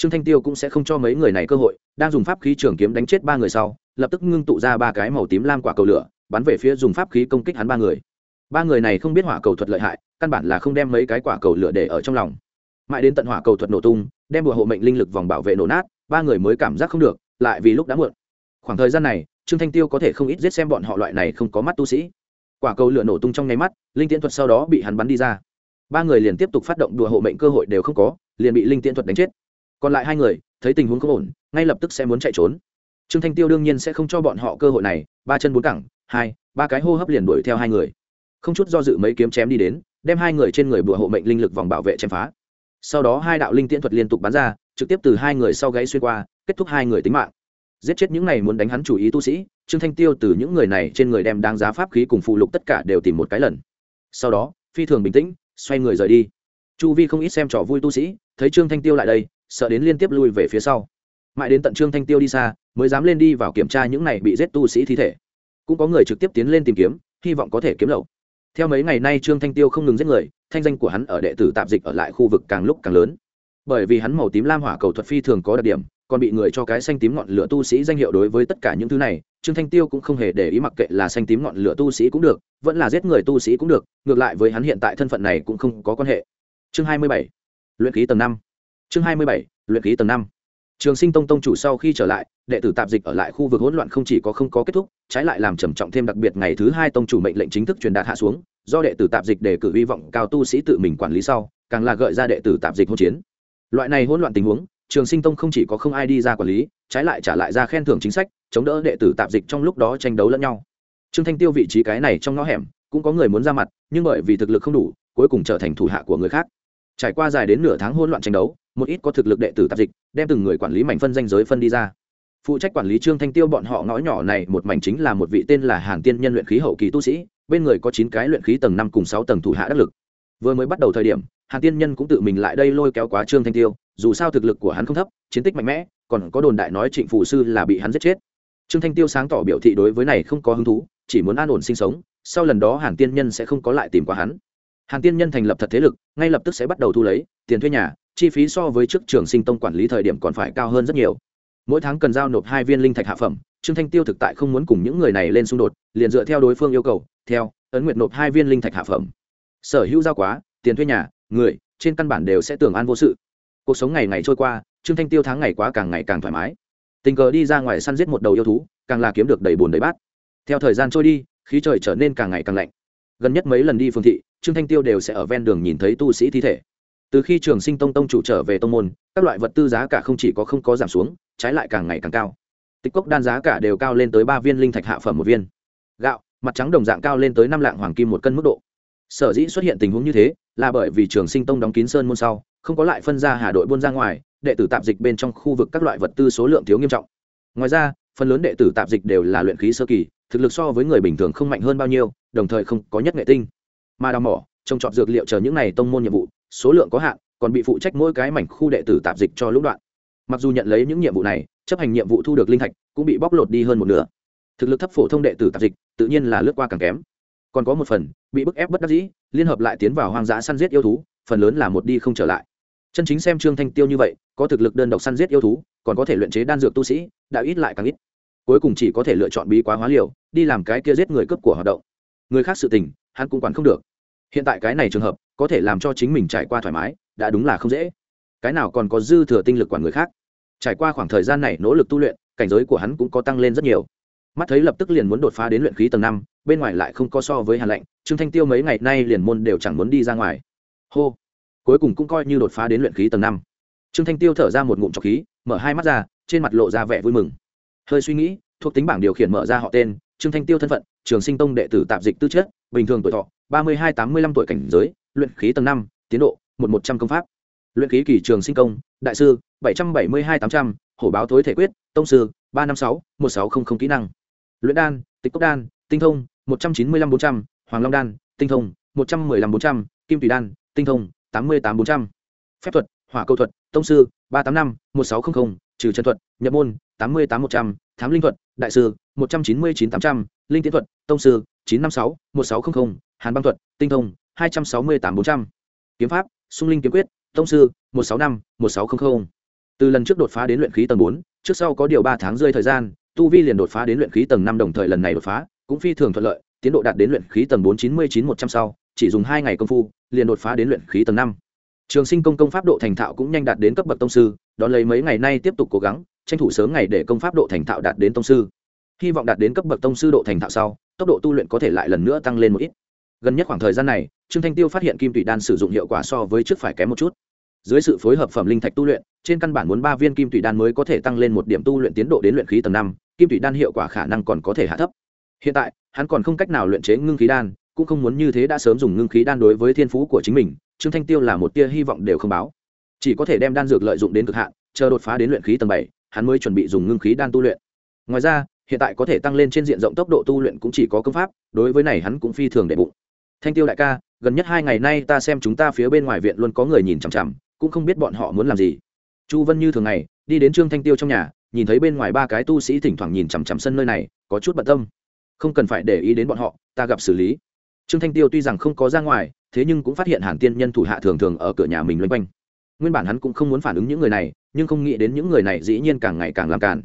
trương thanh tiêu cũng sẽ không cho mấy người này cơ hội, đang dùng pháp khí trường kiếm đánh chết ba người sau, lập tức ngưng tụ ra ba cái màu tím lam quả cầu lửa, bắn về phía dùng pháp khí công kích hắn ba người. Ba người này không biết hỏa cầu thuật lợi hại, căn bản là không đem mấy cái quả cầu lửa để ở trong lòng. Mãi đến tận hỏa cầu thuật nổ tung, đem bùa hộ mệnh linh lực vòng bảo vệ nổ nát, ba người mới cảm giác không được, lại vì lúc đã muộn. Khoảng thời gian này, trương thanh tiêu có thể không ít giết xem bọn họ loại này không có mắt tu sĩ. Quả cầu lửa nổ tung trong nháy mắt, linh tiễn thuật sau đó bị hắn bắn đi ra. Ba người liền tiếp tục phát động đùa hộ mệnh cơ hội đều không có, liền bị linh tiễn thuật đánh chết còn lại hai người, thấy tình huống không ổn, ngay lập tức sẽ muốn chạy trốn. Trương thanh tiêu đương nhiên sẽ không cho bọn họ cơ hội này, ba chân bốn cẳng, hai, ba cái hô hấp liền đuổi theo hai người. Không chút do dự mấy kiếm chém đi đến, đem hai người trên người bụa hộ mệnh linh lực vòng bảo vệ chém phá. Sau đó hai đạo linh tiễn thuật liên tục bắn ra, trực tiếp từ hai người sau gáy xuyên qua, kết thúc hai người tính mạng. Giết chết những này muốn đánh hắn chủ ý tu sĩ, trương thanh tiêu từ những người này trên người đem đáng giá pháp khí cùng phụ lục tất cả đều tìm một cái lần. Sau đó, phi thường bình tĩnh, xoay người rời đi. Chu vi không ít xem trò vui tu sĩ, thấy trương thanh tiêu lại đây sợ đến liên tiếp lui về phía sau. Mãi đến tận trương thanh tiêu đi xa, mới dám lên đi vào kiểm tra những này bị giết tu sĩ thi thể. Cũng có người trực tiếp tiến lên tìm kiếm, hy vọng có thể kiếm lậu. Theo mấy ngày nay trương thanh tiêu không ngừng giết người, thanh danh của hắn ở đệ tử tạp dịch ở lại khu vực càng lúc càng lớn. Bởi vì hắn màu tím lam hỏa cầu thuật phi thường có đặc điểm, còn bị người cho cái xanh tím ngọn lửa tu sĩ danh hiệu đối với tất cả những thứ này, trương thanh tiêu cũng không hề để ý mặc kệ là xanh tím ngọn lửa tu sĩ cũng được, vẫn là giết người tu sĩ cũng được, ngược lại với hắn hiện tại thân phận này cũng không có quan hệ. Chương hai mươi bảy, luyện khí tầng năm chương hai mươi bảy, luyện khí tầng năm. Trường sinh tông tông chủ sau khi trở lại, đệ tử tạp dịch ở lại khu vực hỗn loạn không chỉ có không có kết thúc, trái lại làm trầm trọng thêm đặc biệt ngày thứ hai tông chủ mệnh lệnh chính thức truyền đạt hạ xuống, do đệ tử tạp dịch để cử hy vọng cao tu sĩ tự mình quản lý sau, càng là gợi ra đệ tử tạp dịch hỗn chiến. Loại này hỗn loạn tình huống, trường sinh tông không chỉ có không ai đi ra quản lý, trái lại trả lại ra khen thưởng chính sách, chống đỡ đệ tử tạp dịch trong lúc đó tranh đấu lẫn nhau. Trương thanh tiêu vị trí cái này trong ngõ hẻm, cũng có người muốn ra mặt, nhưng bởi vì thực lực không đủ, cuối cùng trở thành thủ hạ của người khác. Trải qua dài đến nửa tháng hỗn loạn tranh đấu một ít có thực lực đệ tử tạp dịch, đem từng người quản lý mảnh phân danh giới phân đi ra. Phụ trách quản lý trương thanh tiêu bọn họ ngõ nhỏ này một mảnh chính là một vị tên là hàn tiên nhân luyện khí hậu kỳ tu sĩ, bên người có chín cái luyện khí tầng năm cùng sáu tầng thủ hạ đắc lực. Vừa mới bắt đầu thời điểm, hàn tiên nhân cũng tự mình lại đây lôi kéo quá trương thanh tiêu, dù sao thực lực của hắn không thấp, chiến tích mạnh mẽ, còn có đồn đại nói trịnh phủ sư là bị hắn giết chết. Trương thanh tiêu sáng tỏ biểu thị đối với này không có hứng thú, chỉ muốn an ổn sinh sống, sau lần đó hàn tiên nhân sẽ không có lại tìm qua hắn. Hàn tiên nhân thành lập thật thế lực, ngay lập tức sẽ bắt đầu thu lấy, tiền thuê nhà chi phí so với trước trường sinh tông quản lý thời điểm còn phải cao hơn rất nhiều. Mỗi tháng cần giao nộp hai viên linh thạch hạ phẩm, trương thanh tiêu thực tại không muốn cùng những người này lên xung đột, liền dựa theo đối phương yêu cầu, theo, ấn nguyện nộp hai viên linh thạch hạ phẩm. Sở hữu giao quá, tiền thuê nhà, người, trên căn bản đều sẽ tưởng an vô sự. Cuộc sống ngày ngày trôi qua, trương thanh tiêu tháng ngày quá càng ngày càng thoải mái. Tình cờ đi ra ngoài săn giết một đầu yêu thú, càng là kiếm được đầy bùn đầy bát. Theo thời gian trôi đi, khí trời trở nên càng ngày càng lạnh. Gần nhất mấy lần đi phương thị, trương thanh tiêu đều sẽ ở ven đường nhìn thấy tu sĩ thi thể từ khi trường sinh tông tông chủ trở về tông môn, các loại vật tư giá cả không chỉ có không có giảm xuống, trái lại càng ngày càng cao. Tích cốc đan giá cả đều cao lên tới ba viên linh thạch hạ phẩm một viên. Gạo, mặt trắng đồng dạng cao lên tới năm lạng hoàng kim một cân mức độ. Sở dĩ xuất hiện tình huống như thế, là bởi vì trường sinh tông đóng kín sơn môn sau, không có lại phân ra hà đội buôn ra ngoài, đệ tử tạp dịch bên trong khu vực các loại vật tư số lượng thiếu nghiêm trọng. Ngoài ra, phần lớn đệ tử tạp dịch đều là luyện khí sơ kỳ, thực lực so với người bình thường không mạnh hơn bao nhiêu, đồng thời không có nhất nghệ tinh. Mà đào mỏ, trồng trọt dược liệu chờ những này tông môn nhiệm vụ số lượng có hạn, còn bị phụ trách mỗi cái mảnh khu đệ tử tạp dịch cho lũng đoạn. Mặc dù nhận lấy những nhiệm vụ này, chấp hành nhiệm vụ thu được linh thạch cũng bị bóc lột đi hơn một nửa. Thực lực thấp phổ thông đệ tử tạp dịch tự nhiên là lướt qua càng kém. Còn có một phần, bị bức ép bất đắc dĩ, liên hợp lại tiến vào hoang dã săn giết yêu thú, phần lớn là một đi không trở lại. Chân chính xem trương thanh tiêu như vậy, có thực lực đơn độc săn giết yêu thú, còn có thể luyện chế đan dược tu sĩ, đã ít lại càng ít. Cuối cùng chỉ có thể lựa chọn bí quá hóa liều, đi làm cái kia giết người cướp của hoạt động. Người khác sự tình, hắn cũng quản không được hiện tại cái này trường hợp, có thể làm cho chính mình trải qua thoải mái, đã đúng là không dễ. Cái nào còn có dư thừa tinh lực quản người khác. Trải qua khoảng thời gian này nỗ lực tu luyện, cảnh giới của hắn cũng có tăng lên rất nhiều. Mắt thấy lập tức liền muốn đột phá đến luyện khí tầng năm, bên ngoài lại không có so với hàn lạnh trương thanh tiêu mấy ngày nay liền môn đều chẳng muốn đi ra ngoài. Hô. Cuối cùng cũng coi như đột phá đến luyện khí tầng năm. Trương thanh tiêu thở ra một ngụm trọc khí, mở hai mắt ra, trên mặt lộ ra vẻ vui mừng. Hơi suy nghĩ, thuộc tính bảng điều khiển mở ra họ tên, trương thanh tiêu thân phận, trường sinh tông đệ tử tạp dịch tư chất, bình thường tuổi thọ ba mươi hai tám mươi lăm tuổi cảnh giới luyện khí tầng năm tiến độ một một trăm công pháp. Luyện khí kỳ trường sinh công đại sư bảy trăm bảy mươi hai tám trăm hổ báo thối thể quyết tông sư ba năm sáu một sáu không không kỹ năng. Luyện đan tịch cốc đan tinh thông một trăm chín mươi lăm bốn trăm hoàng long đan tinh thông một trăm mười lăm bốn trăm kim tùy đan tinh thông tám mươi tám bốn trăm. Phép thuật hỏa cầu thuật tông sư ba tám năm một sáu không không, trừ trần thuật nhập môn tám mươi tám một trăm thám linh thuật đại sư một trăm chín mươi chín tám trăm linh tiến thuật tông sư chín năm sáu, một sáu trăm linh hàn băng thuật, tinh thông, hai trăm sáu mươi tám bốn trăm. Kiếm pháp, sung linh kiếm quyết, tông sư, một sáu năm, một sáu trăm linh từ lần trước đột phá đến luyện khí tầng bốn, trước sau có điều ba tháng rơi thời gian, tu vi liền đột phá đến luyện khí tầng năm đồng thời lần này đột phá, cũng phi thường thuận lợi, tiến độ đạt đến luyện khí tầng bốn chín mươi chín, một trăm sau, chỉ dùng hai ngày công phu, liền đột phá đến luyện khí tầng năm. Trường sinh công công pháp độ thành thạo cũng nhanh đạt đến cấp bậc tông sư đón lấy mấy ngày nay tiếp tục cố gắng, tranh thủ sớm ngày để công pháp độ thành thạo đạt đến tông sư. Hy vọng đạt đến cấp bậc tông sư độ thành thạo sau tốc độ tu luyện có thể lại lần nữa tăng lên một ít. Gần nhất khoảng thời gian này, trương thanh tiêu phát hiện kim tủy đan sử dụng hiệu quả so với trước phải kém một chút. Dưới sự phối hợp phẩm linh thạch tu luyện, trên căn bản muốn ba viên kim tủy đan mới có thể tăng lên một điểm tu luyện tiến độ đến luyện khí tầng năm, kim tủy đan hiệu quả khả năng còn có thể hạ thấp. Hiện tại, hắn còn không cách nào luyện chế ngưng khí đan, cũng không muốn như thế đã sớm dùng ngưng khí đan đối với thiên phú của chính mình, trương thanh tiêu là một tia hy vọng đều không báo. Chỉ có thể đem đan dược lợi dụng đến cực hạn, chờ đột phá đến luyện khí tầng bảy, hắn mới chuẩn bị dùng ngưng khí đan tu luyện. Ngoài ra hiện tại có thể tăng lên trên diện rộng tốc độ tu luyện cũng chỉ có công pháp, đối với này hắn cũng phi thường đệ bụng. Thanh tiêu đại ca, gần nhất hai ngày nay ta xem chúng ta phía bên ngoài viện luôn có người nhìn chằm chằm, cũng không biết bọn họ muốn làm gì. Chu vân như thường ngày, đi đến trương thanh tiêu trong nhà, nhìn thấy bên ngoài ba cái tu sĩ thỉnh thoảng nhìn chằm chằm sân nơi này, có chút bận tâm. Không cần phải để ý đến bọn họ, ta gặp xử lý. Trương thanh tiêu tuy rằng không có ra ngoài, thế nhưng cũng phát hiện hàn tiên nhân thủ hạ thường thường ở cửa nhà mình loanh quanh. Nguyên bản hắn cũng không muốn phản ứng những người này, nhưng không nghĩ đến những người này dĩ nhiên càng ngày càng làm càn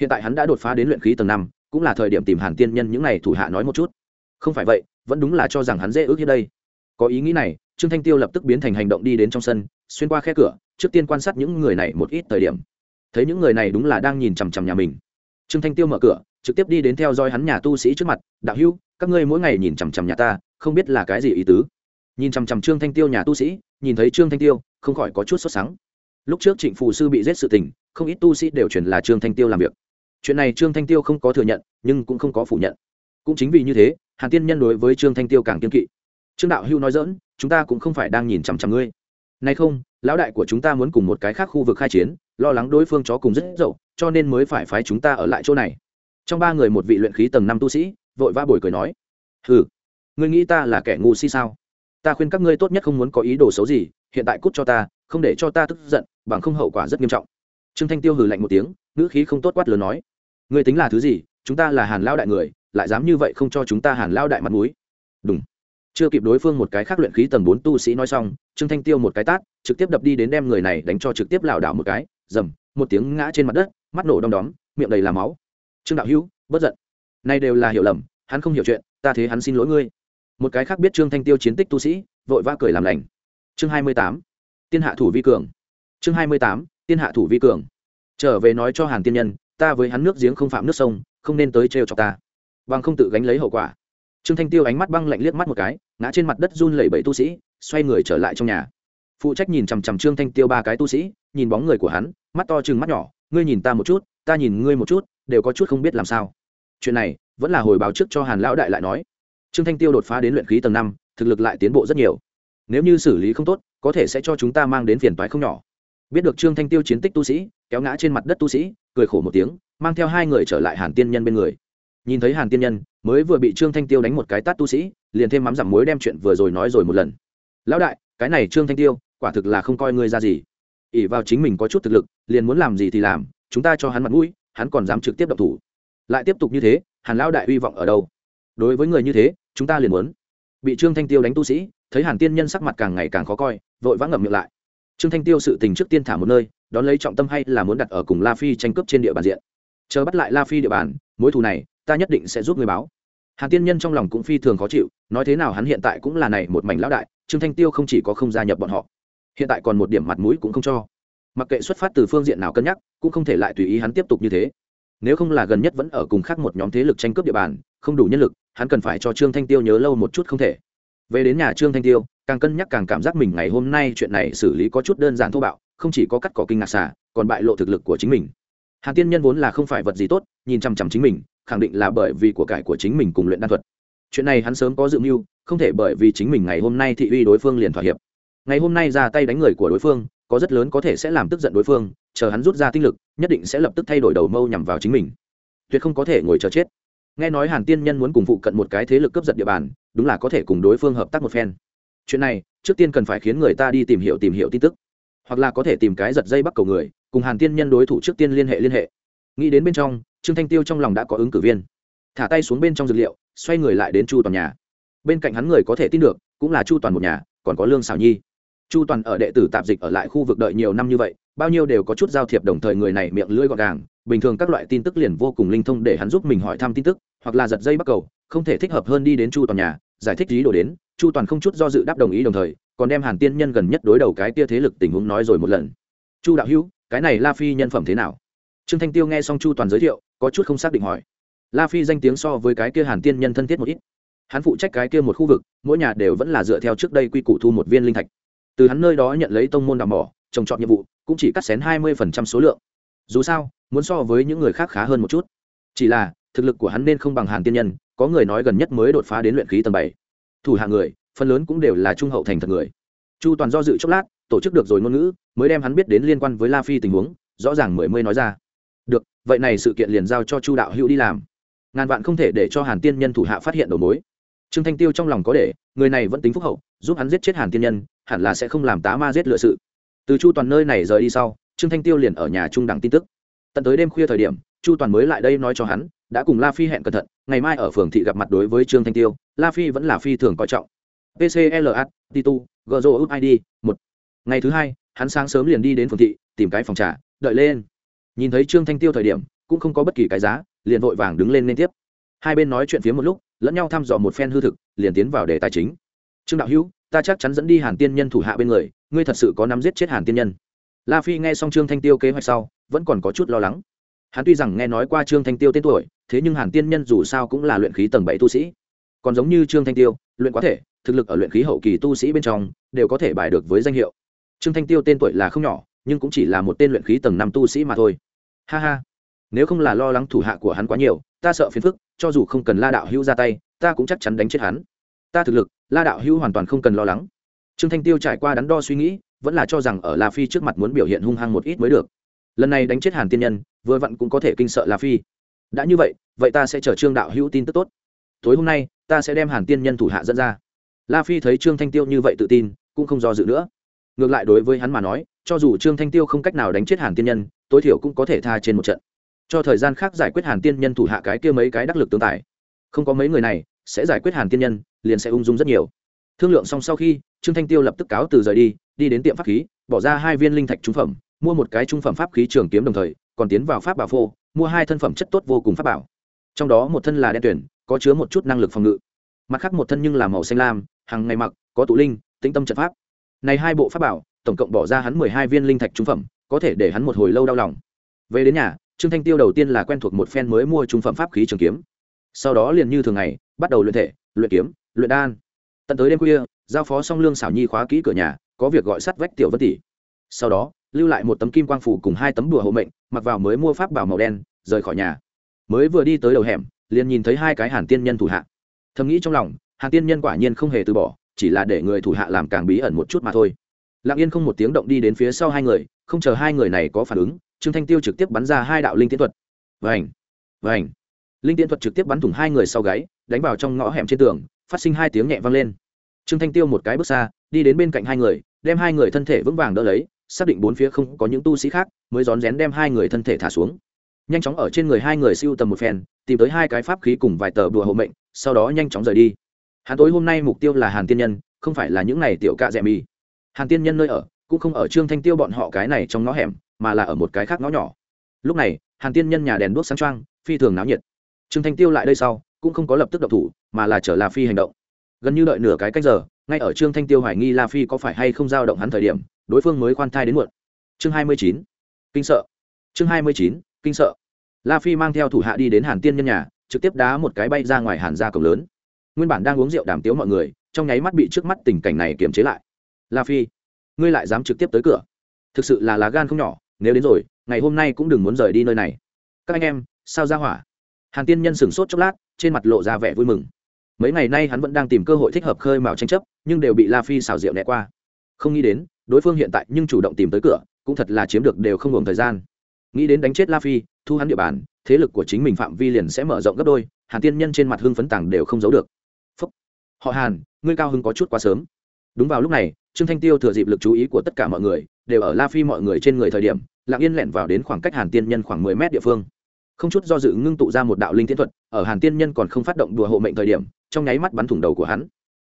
hiện tại hắn đã đột phá đến luyện khí tầng năm, cũng là thời điểm tìm hàn tiên nhân những n à y thủ hạ nói một chút. Không phải vậy, vẫn đúng là cho rằng hắn dễ ước như đây. Có ý nghĩ này, trương thanh tiêu lập tức biến thành hành động đi đến trong sân, xuyên qua khe cửa, trước tiên quan sát những người này một ít thời điểm. Thấy những người này đúng là đang nhìn chằm chằm nhà mình. Trương thanh tiêu mở cửa, trực tiếp đi đến theo dõi hắn nhà tu sĩ trước mặt, đạo hữu, các ngươi mỗi ngày nhìn chằm chằm nhà ta, không biết là cái gì ý tứ? Nhìn chằm chằm trương thanh tiêu nhà tu sĩ, nhìn thấy trương thanh tiêu, không khỏi có chút sốt sắng. Lúc trước trịnh phù sư bị giết sự tình, không ít tu sĩ đều chuyển là trương thanh tiêu làm việc chuyện này trương thanh tiêu không có thừa nhận, nhưng cũng không có phủ nhận. Cũng chính vì như thế, hàn tiên nhân đối với trương thanh tiêu càng kiên kỵ. Trương đạo hưu nói dỡn chúng ta cũng không phải đang nhìn chằm chằm ngươi. Nay không, lão đại của chúng ta muốn cùng một cái khác khu vực khai chiến, lo lắng đối phương chó cùng rất dậu, cho nên mới phải phái chúng ta ở lại chỗ này. Trong ba người một vị luyện khí tầng năm tu sĩ, vội vã bồi cười nói ừ ngươi nghĩ ta là kẻ ngu si sao? Ta khuyên các ngươi tốt nhất không muốn có ý đồ xấu gì, hiện tại cút cho ta, không để cho ta tức giận, bằng không hậu quả rất nghiêm trọng. Trương thanh tiêu hừ lạnh một tiếng ngữ khí không tốt quát lớn nói, ngươi tính là thứ gì? Chúng ta là hàn lao đại người, lại dám như vậy không cho chúng ta hàn lao đại mặt mũi? Đúng chưa kịp đối phương một cái khác luyện khí tầng bốn tu sĩ nói xong, trương thanh tiêu một cái tát, trực tiếp đập đi đến đem người này đánh cho trực tiếp lảo đảo một cái dầm một tiếng ngã trên mặt đất, mắt nổ đom đóm, miệng đầy là máu. Trương đạo hữu bất giận. Nay đều là hiểu lầm, hắn không hiểu chuyện, ta thế hắn xin lỗi ngươi. Một cái khác biết trương thanh tiêu chiến tích tu sĩ, vội vã cười làm lành. Chương hai mươi tám, tiên hạ thủ vi cường. Chương hai mươi tám, tiên hạ thủ vi cường trở về nói cho hàn tiên nhân, ta với hắn nước giếng không phạm nước sông, không nên tới trêu chọc ta. Bằng không tự gánh lấy hậu quả. Trương thanh tiêu ánh mắt băng lạnh liếc mắt một cái, ngã trên mặt đất run lẩy bẩy tu sĩ, xoay người trở lại trong nhà. Phụ trách nhìn chằm chằm trương thanh tiêu ba cái tu sĩ, nhìn bóng người của hắn, mắt to chừng mắt nhỏ, ngươi nhìn ta một chút, ta nhìn ngươi một chút, đều có chút không biết làm sao. Chuyện này, vẫn là hồi báo trước cho hàn lão đại lại nói. Trương thanh tiêu đột phá đến luyện khí tầng năm, thực lực lại tiến bộ rất nhiều. Nếu như xử lý không tốt, có thể sẽ cho chúng ta mang đến phiền toái không nhỏ. Biết được trương thanh tiêu chiến tích tu sĩ kéo ngã trên mặt đất tu sĩ, cười khổ một tiếng, mang theo hai người trở lại hàn tiên nhân bên người. Nhìn thấy hàn tiên nhân, mới vừa bị trương thanh tiêu đánh một cái tát tu sĩ, liền thêm mắm giảm muối đem chuyện vừa rồi nói rồi một lần. Lão đại, cái này trương thanh tiêu, quả thực là không coi ngươi ra gì. Ỉ vào chính mình có chút thực lực, liền muốn làm gì thì làm, chúng ta cho hắn mặt mũi, hắn còn dám trực tiếp đập thủ. Lại tiếp tục như thế, hàn lão đại hy vọng ở đâu? Đối với người như thế, chúng ta liền muốn. Bị trương thanh tiêu đánh tu sĩ, thấy hàn tiên nhân sắc mặt càng ngày càng khó coi, vội vã ngậm miệng lại. Trương thanh tiêu sự tình trước tiên thả một nơi đón lấy trọng tâm hay là muốn đặt ở cùng la phi tranh cướp trên địa bàn diện. Chờ bắt lại la phi địa bàn, mối thù này, ta nhất định sẽ giúp người báo. Hàn tiên nhân trong lòng cũng phi thường khó chịu, nói thế nào hắn hiện tại cũng là này một mảnh lão đại, trương thanh tiêu không chỉ có không gia nhập bọn họ, hiện tại còn một điểm mặt mũi cũng không cho. Mặc kệ xuất phát từ phương diện nào cân nhắc, cũng không thể lại tùy ý hắn tiếp tục như thế. Nếu không là gần nhất vẫn ở cùng khác một nhóm thế lực tranh cướp địa bàn, không đủ nhân lực, hắn cần phải cho trương thanh tiêu nhớ lâu một chút không thể. Về đến nhà trương thanh tiêu, càng cân nhắc càng cảm giác mình ngày hôm nay chuyện này xử lý có chút đơn giản thô bạo không chỉ có cắt cỏ kinh ngạc xả, còn bại lộ thực lực của chính mình. Hàn tiên nhân vốn là không phải vật gì tốt, nhìn chằm chằm chính mình, khẳng định là bởi vì của cải của chính mình cùng luyện đan thuật. Chuyện này hắn sớm có dự mưu, không thể bởi vì chính mình ngày hôm nay thị uy đối phương liền thỏa hiệp. Ngày hôm nay ra tay đánh người của đối phương, có rất lớn có thể sẽ làm tức giận đối phương, chờ hắn rút ra tinh lực, nhất định sẽ lập tức thay đổi đầu mâu nhằm vào chính mình. Tuyệt không có thể ngồi chờ chết. Nghe nói hàn tiên nhân muốn cùng phụ cận một cái thế lực cướp giật địa bàn, đúng là có thể cùng đối phương hợp tác một phen. Chuyện này, trước tiên cần phải khiến người ta đi tìm hiểu tìm hiểu tin tức hoặc là có thể tìm cái giật dây bắt cầu người, cùng hàn tiên nhân đối thủ trước tiên liên hệ liên hệ. Nghĩ đến bên trong, trương thanh tiêu trong lòng đã có ứng cử viên. Thả tay xuống bên trong dược liệu, xoay người lại đến chu toàn nhà. Bên cạnh hắn người có thể tin được, cũng là chu toàn một nhà, còn có lương xảo nhi. Chu toàn ở đệ tử tạp dịch ở lại khu vực đợi nhiều năm như vậy, bao nhiêu đều có chút giao thiệp đồng thời người này miệng lưỡi gọn gàng, bình thường các loại tin tức liền vô cùng linh thông để hắn giúp mình hỏi thăm tin tức, hoặc là giật dây bắt cầu, không thể thích hợp hơn đi đến chu toàn nhà, giải thích lý đồ đến, chu toàn không chút do dự đáp đồng ý đồng thời còn đem hàn tiên nhân gần nhất đối đầu cái tia thế lực tình huống nói rồi một lần. Chu đạo hữu, cái này la phi nhân phẩm thế nào? Trương thanh tiêu nghe xong chu toàn giới thiệu, có chút không xác định hỏi. La phi danh tiếng so với cái kia hàn tiên nhân thân thiết một ít. Hắn phụ trách cái kia một khu vực, mỗi nhà đều vẫn là dựa theo trước đây quy củ thu một viên linh thạch. Từ hắn nơi đó nhận lấy tông môn đào mỏ trồng trọt nhiệm vụ, cũng chỉ cắt xén hai mươi số lượng. Dù sao, muốn so với những người khác khá hơn một chút. Chỉ là, thực lực của hắn nên không bằng hàn tiên nhân, có người nói gần nhất mới đột phá đến luyện khí tầng bảy. Thủ hạ người phần lớn cũng đều là trung hậu thành thật người. Chu toàn do dự chốc lát, tổ chức được rồi ngôn ngữ, mới đem hắn biết đến liên quan với la phi tình huống, rõ ràng mười mươi nói ra. Được, vậy này sự kiện liền giao cho chu đạo hữu đi làm. Ngàn vạn không thể để cho hàn tiên nhân thủ hạ phát hiện đầu mối. Trương thanh tiêu trong lòng có để, người này vẫn tính phúc hậu, giúp hắn giết chết hàn tiên nhân, hẳn là sẽ không làm tá ma giết lựa sự. Từ chu toàn nơi này rời đi sau, trương thanh tiêu liền ở nhà trung đẳng tin tức. Tận tới đêm khuya thời điểm, chu toàn mới lại đây nói cho hắn, đã cùng la phi hẹn cẩn thận, ngày mai ở phường thị gặp mặt đối với trương thanh tiêu, la phi vẫn là phi thường coi trọng pcla titu gzo id một. Ngày thứ hai, hắn sáng sớm liền đi đến phường thị, tìm cái phòng trà, đợi lên. Nhìn thấy trương thanh tiêu thời điểm, cũng không có bất kỳ cái giá, liền vội vàng đứng lên liên tiếp. Hai bên nói chuyện phía một lúc, lẫn nhau thăm dò một phen hư thực, liền tiến vào đề tài chính. Trương đạo hữu, ta chắc chắn dẫn đi hàn tiên nhân thủ hạ bên người, ngươi thật sự có nắm giết chết hàn tiên nhân. La phi nghe xong trương thanh tiêu kế hoạch sau, vẫn còn có chút lo lắng. Hắn tuy rằng nghe nói qua trương thanh tiêu tên tuổi, thế nhưng hàn tiên nhân dù sao cũng là luyện khí tầng bảy tu sĩ. Còn giống như trương thanh tiêu, luyện quá thể thực lực ở luyện khí hậu kỳ tu sĩ bên trong, đều có thể bài được với danh hiệu. Trương thanh tiêu tên tuổi là không nhỏ, nhưng cũng chỉ là một tên luyện khí tầng năm tu sĩ mà thôi. Ha ha. Nếu không là lo lắng thủ hạ của hắn quá nhiều, ta sợ phiền phức, cho dù không cần la đạo hữu ra tay, ta cũng chắc chắn đánh chết hắn. Ta thực lực, la đạo hữu hoàn toàn không cần lo lắng. Trương thanh tiêu trải qua đắn đo suy nghĩ, vẫn là cho rằng ở la phi trước mặt muốn biểu hiện hung hăng một ít mới được. Lần này đánh chết hàn tiên nhân, vừa vặn cũng có thể kinh sợ la phi. Đã như vậy vậy ta sẽ chờ trương đạo hữu tin tức tốt. Tối hôm nay, ta sẽ đem hàn tiên nhân thủ hạ dẫn ra la phi thấy trương thanh tiêu như vậy tự tin, cũng không do dự nữa. Ngược lại đối với hắn mà nói, cho dù trương thanh tiêu không cách nào đánh chết hàn tiên nhân, tối thiểu cũng có thể tha trên một trận. Cho thời gian khác giải quyết hàn tiên nhân thủ hạ cái kia mấy cái đắc lực tương tài. Không có mấy người này, sẽ giải quyết hàn tiên nhân, liền sẽ ung dung rất nhiều. Thương lượng xong sau khi, trương thanh tiêu lập tức cáo từ rời đi đi đến tiệm pháp khí, bỏ ra hai viên linh thạch trung phẩm, mua một cái trung phẩm pháp khí trường kiếm đồng thời, còn tiến vào pháp bảo phô, mua hai thân phẩm chất tốt vô cùng pháp bảo. Trong đó một thân là đen tuyển, có chứa một chút năng lực phòng ngự. Mặt khác một thân nhưng là màu xanh lam hàng ngày mặc, có tụ linh, tĩnh tâm trận pháp. Này hai bộ pháp bảo, tổng cộng bỏ ra hắn mười hai viên linh thạch trung phẩm, có thể để hắn một hồi lâu đau lòng. Về đến nhà, trương thanh tiêu đầu tiên là quen thuộc một phen mới mua trung phẩm pháp khí trường kiếm. Sau đó liền như thường ngày, bắt đầu luyện thể, luyện kiếm, luyện đan. Tận tới đêm khuya, giao phó song lương xảo nhi khóa kỹ cửa nhà, có việc gọi sắt vách tiểu vân tỷ. Sau đó, lưu lại một tấm kim quang phủ cùng hai tấm đùa hộ mệnh, mặc vào mới mua pháp bảo màu đen, rời khỏi nhà. Mới vừa đi tới đầu hẻm, liền nhìn thấy hai cái hàn tiên nhân thủ hạ. Thầm nghĩ trong lòng hàn tiên nhân quả nhiên không hề từ bỏ chỉ là để người thủ hạ làm càng bí ẩn một chút mà thôi. Lặng yên không một tiếng động đi đến phía sau hai người không chờ hai người này có phản ứng trương thanh tiêu trực tiếp bắn ra hai đạo linh tiến thuật. Vành, Vành. linh tiến thuật trực tiếp bắn thủng hai người sau gáy đánh vào trong ngõ hẻm trên tường phát sinh hai tiếng nhẹ vang lên. Trương thanh tiêu một cái bước xa đi đến bên cạnh hai người đem hai người thân thể vững vàng đỡ lấy xác định bốn phía không có những tu sĩ khác mới rón rén đem hai người thân thể thả xuống. Nhanh chóng ở trên người hai người siêu tầm một phen tìm tới hai cái pháp khí cùng vài tờ đùa hộ mệnh sau đó nhanh chóng rời đi hắn tối hôm nay mục tiêu là hàn tiên nhân, không phải là những này tiểu cạ rẻ mì. Hàn tiên nhân nơi ở, cũng không ở trương thanh tiêu bọn họ cái này trong ngõ hẻm, mà là ở một cái khác ngõ nhỏ. Lúc này, hàn tiên nhân nhà đèn đuốc sáng trăng phi thường náo nhiệt. Trương thanh tiêu lại đây sau, cũng không có lập tức độc thủ, mà là chở la phi hành động. Gần như đợi nửa cái cách giờ, ngay ở trương thanh tiêu hoài nghi la phi có phải hay không giao động hắn thời điểm, đối phương mới khoan thai đến muộn. Chương hai mươi chín, kinh sợ. Chương hai mươi chín, kinh sợ. La phi mang theo thủ hạ đi đến hàn tiên nhân nhà, trực tiếp đá một cái bay ra ngoài hàn ra cổng lớn nguyên bản đang uống rượu đàm tiếu mọi người, trong nháy mắt bị trước mắt tình cảnh này kiềm chế lại. La phi, ngươi lại dám trực tiếp tới cửa? Thực sự là lá gan không nhỏ, nếu đến rồi, ngày hôm nay cũng đừng muốn rời đi nơi này. Các anh em, sao ra hỏa? Hàn tiên nhân sửng sốt chốc lát, trên mặt lộ ra vẻ vui mừng. Mấy ngày nay hắn vẫn đang tìm cơ hội thích hợp khơi mào tranh chấp, nhưng đều bị la phi xào rượu đẻ qua. Không nghĩ đến, đối phương hiện tại nhưng chủ động tìm tới cửa, cũng thật là chiếm được đều không ngừng thời gian. Nghĩ đến đánh chết la phi, thu hắn địa bàn, thế lực của chính mình phạm vi liền sẽ mở rộng gấp đôi, hàn tiên nhân trên mặt hưng phấn tàng đều không giấu được họ hàn, ngươi cao hưng có chút quá sớm. Đúng vào lúc này, trương thanh tiêu thừa dịp lực chú ý của tất cả mọi người, đều ở la phi mọi người trên người thời điểm, lặng yên lẹn vào đến khoảng cách hàn tiên nhân khoảng mười mét địa phương. Không chút do dự ngưng tụ ra một đạo linh tiến thuật, ở hàn tiên nhân còn không phát động đùa hộ mệnh thời điểm, trong nháy mắt bắn thủng đầu của hắn.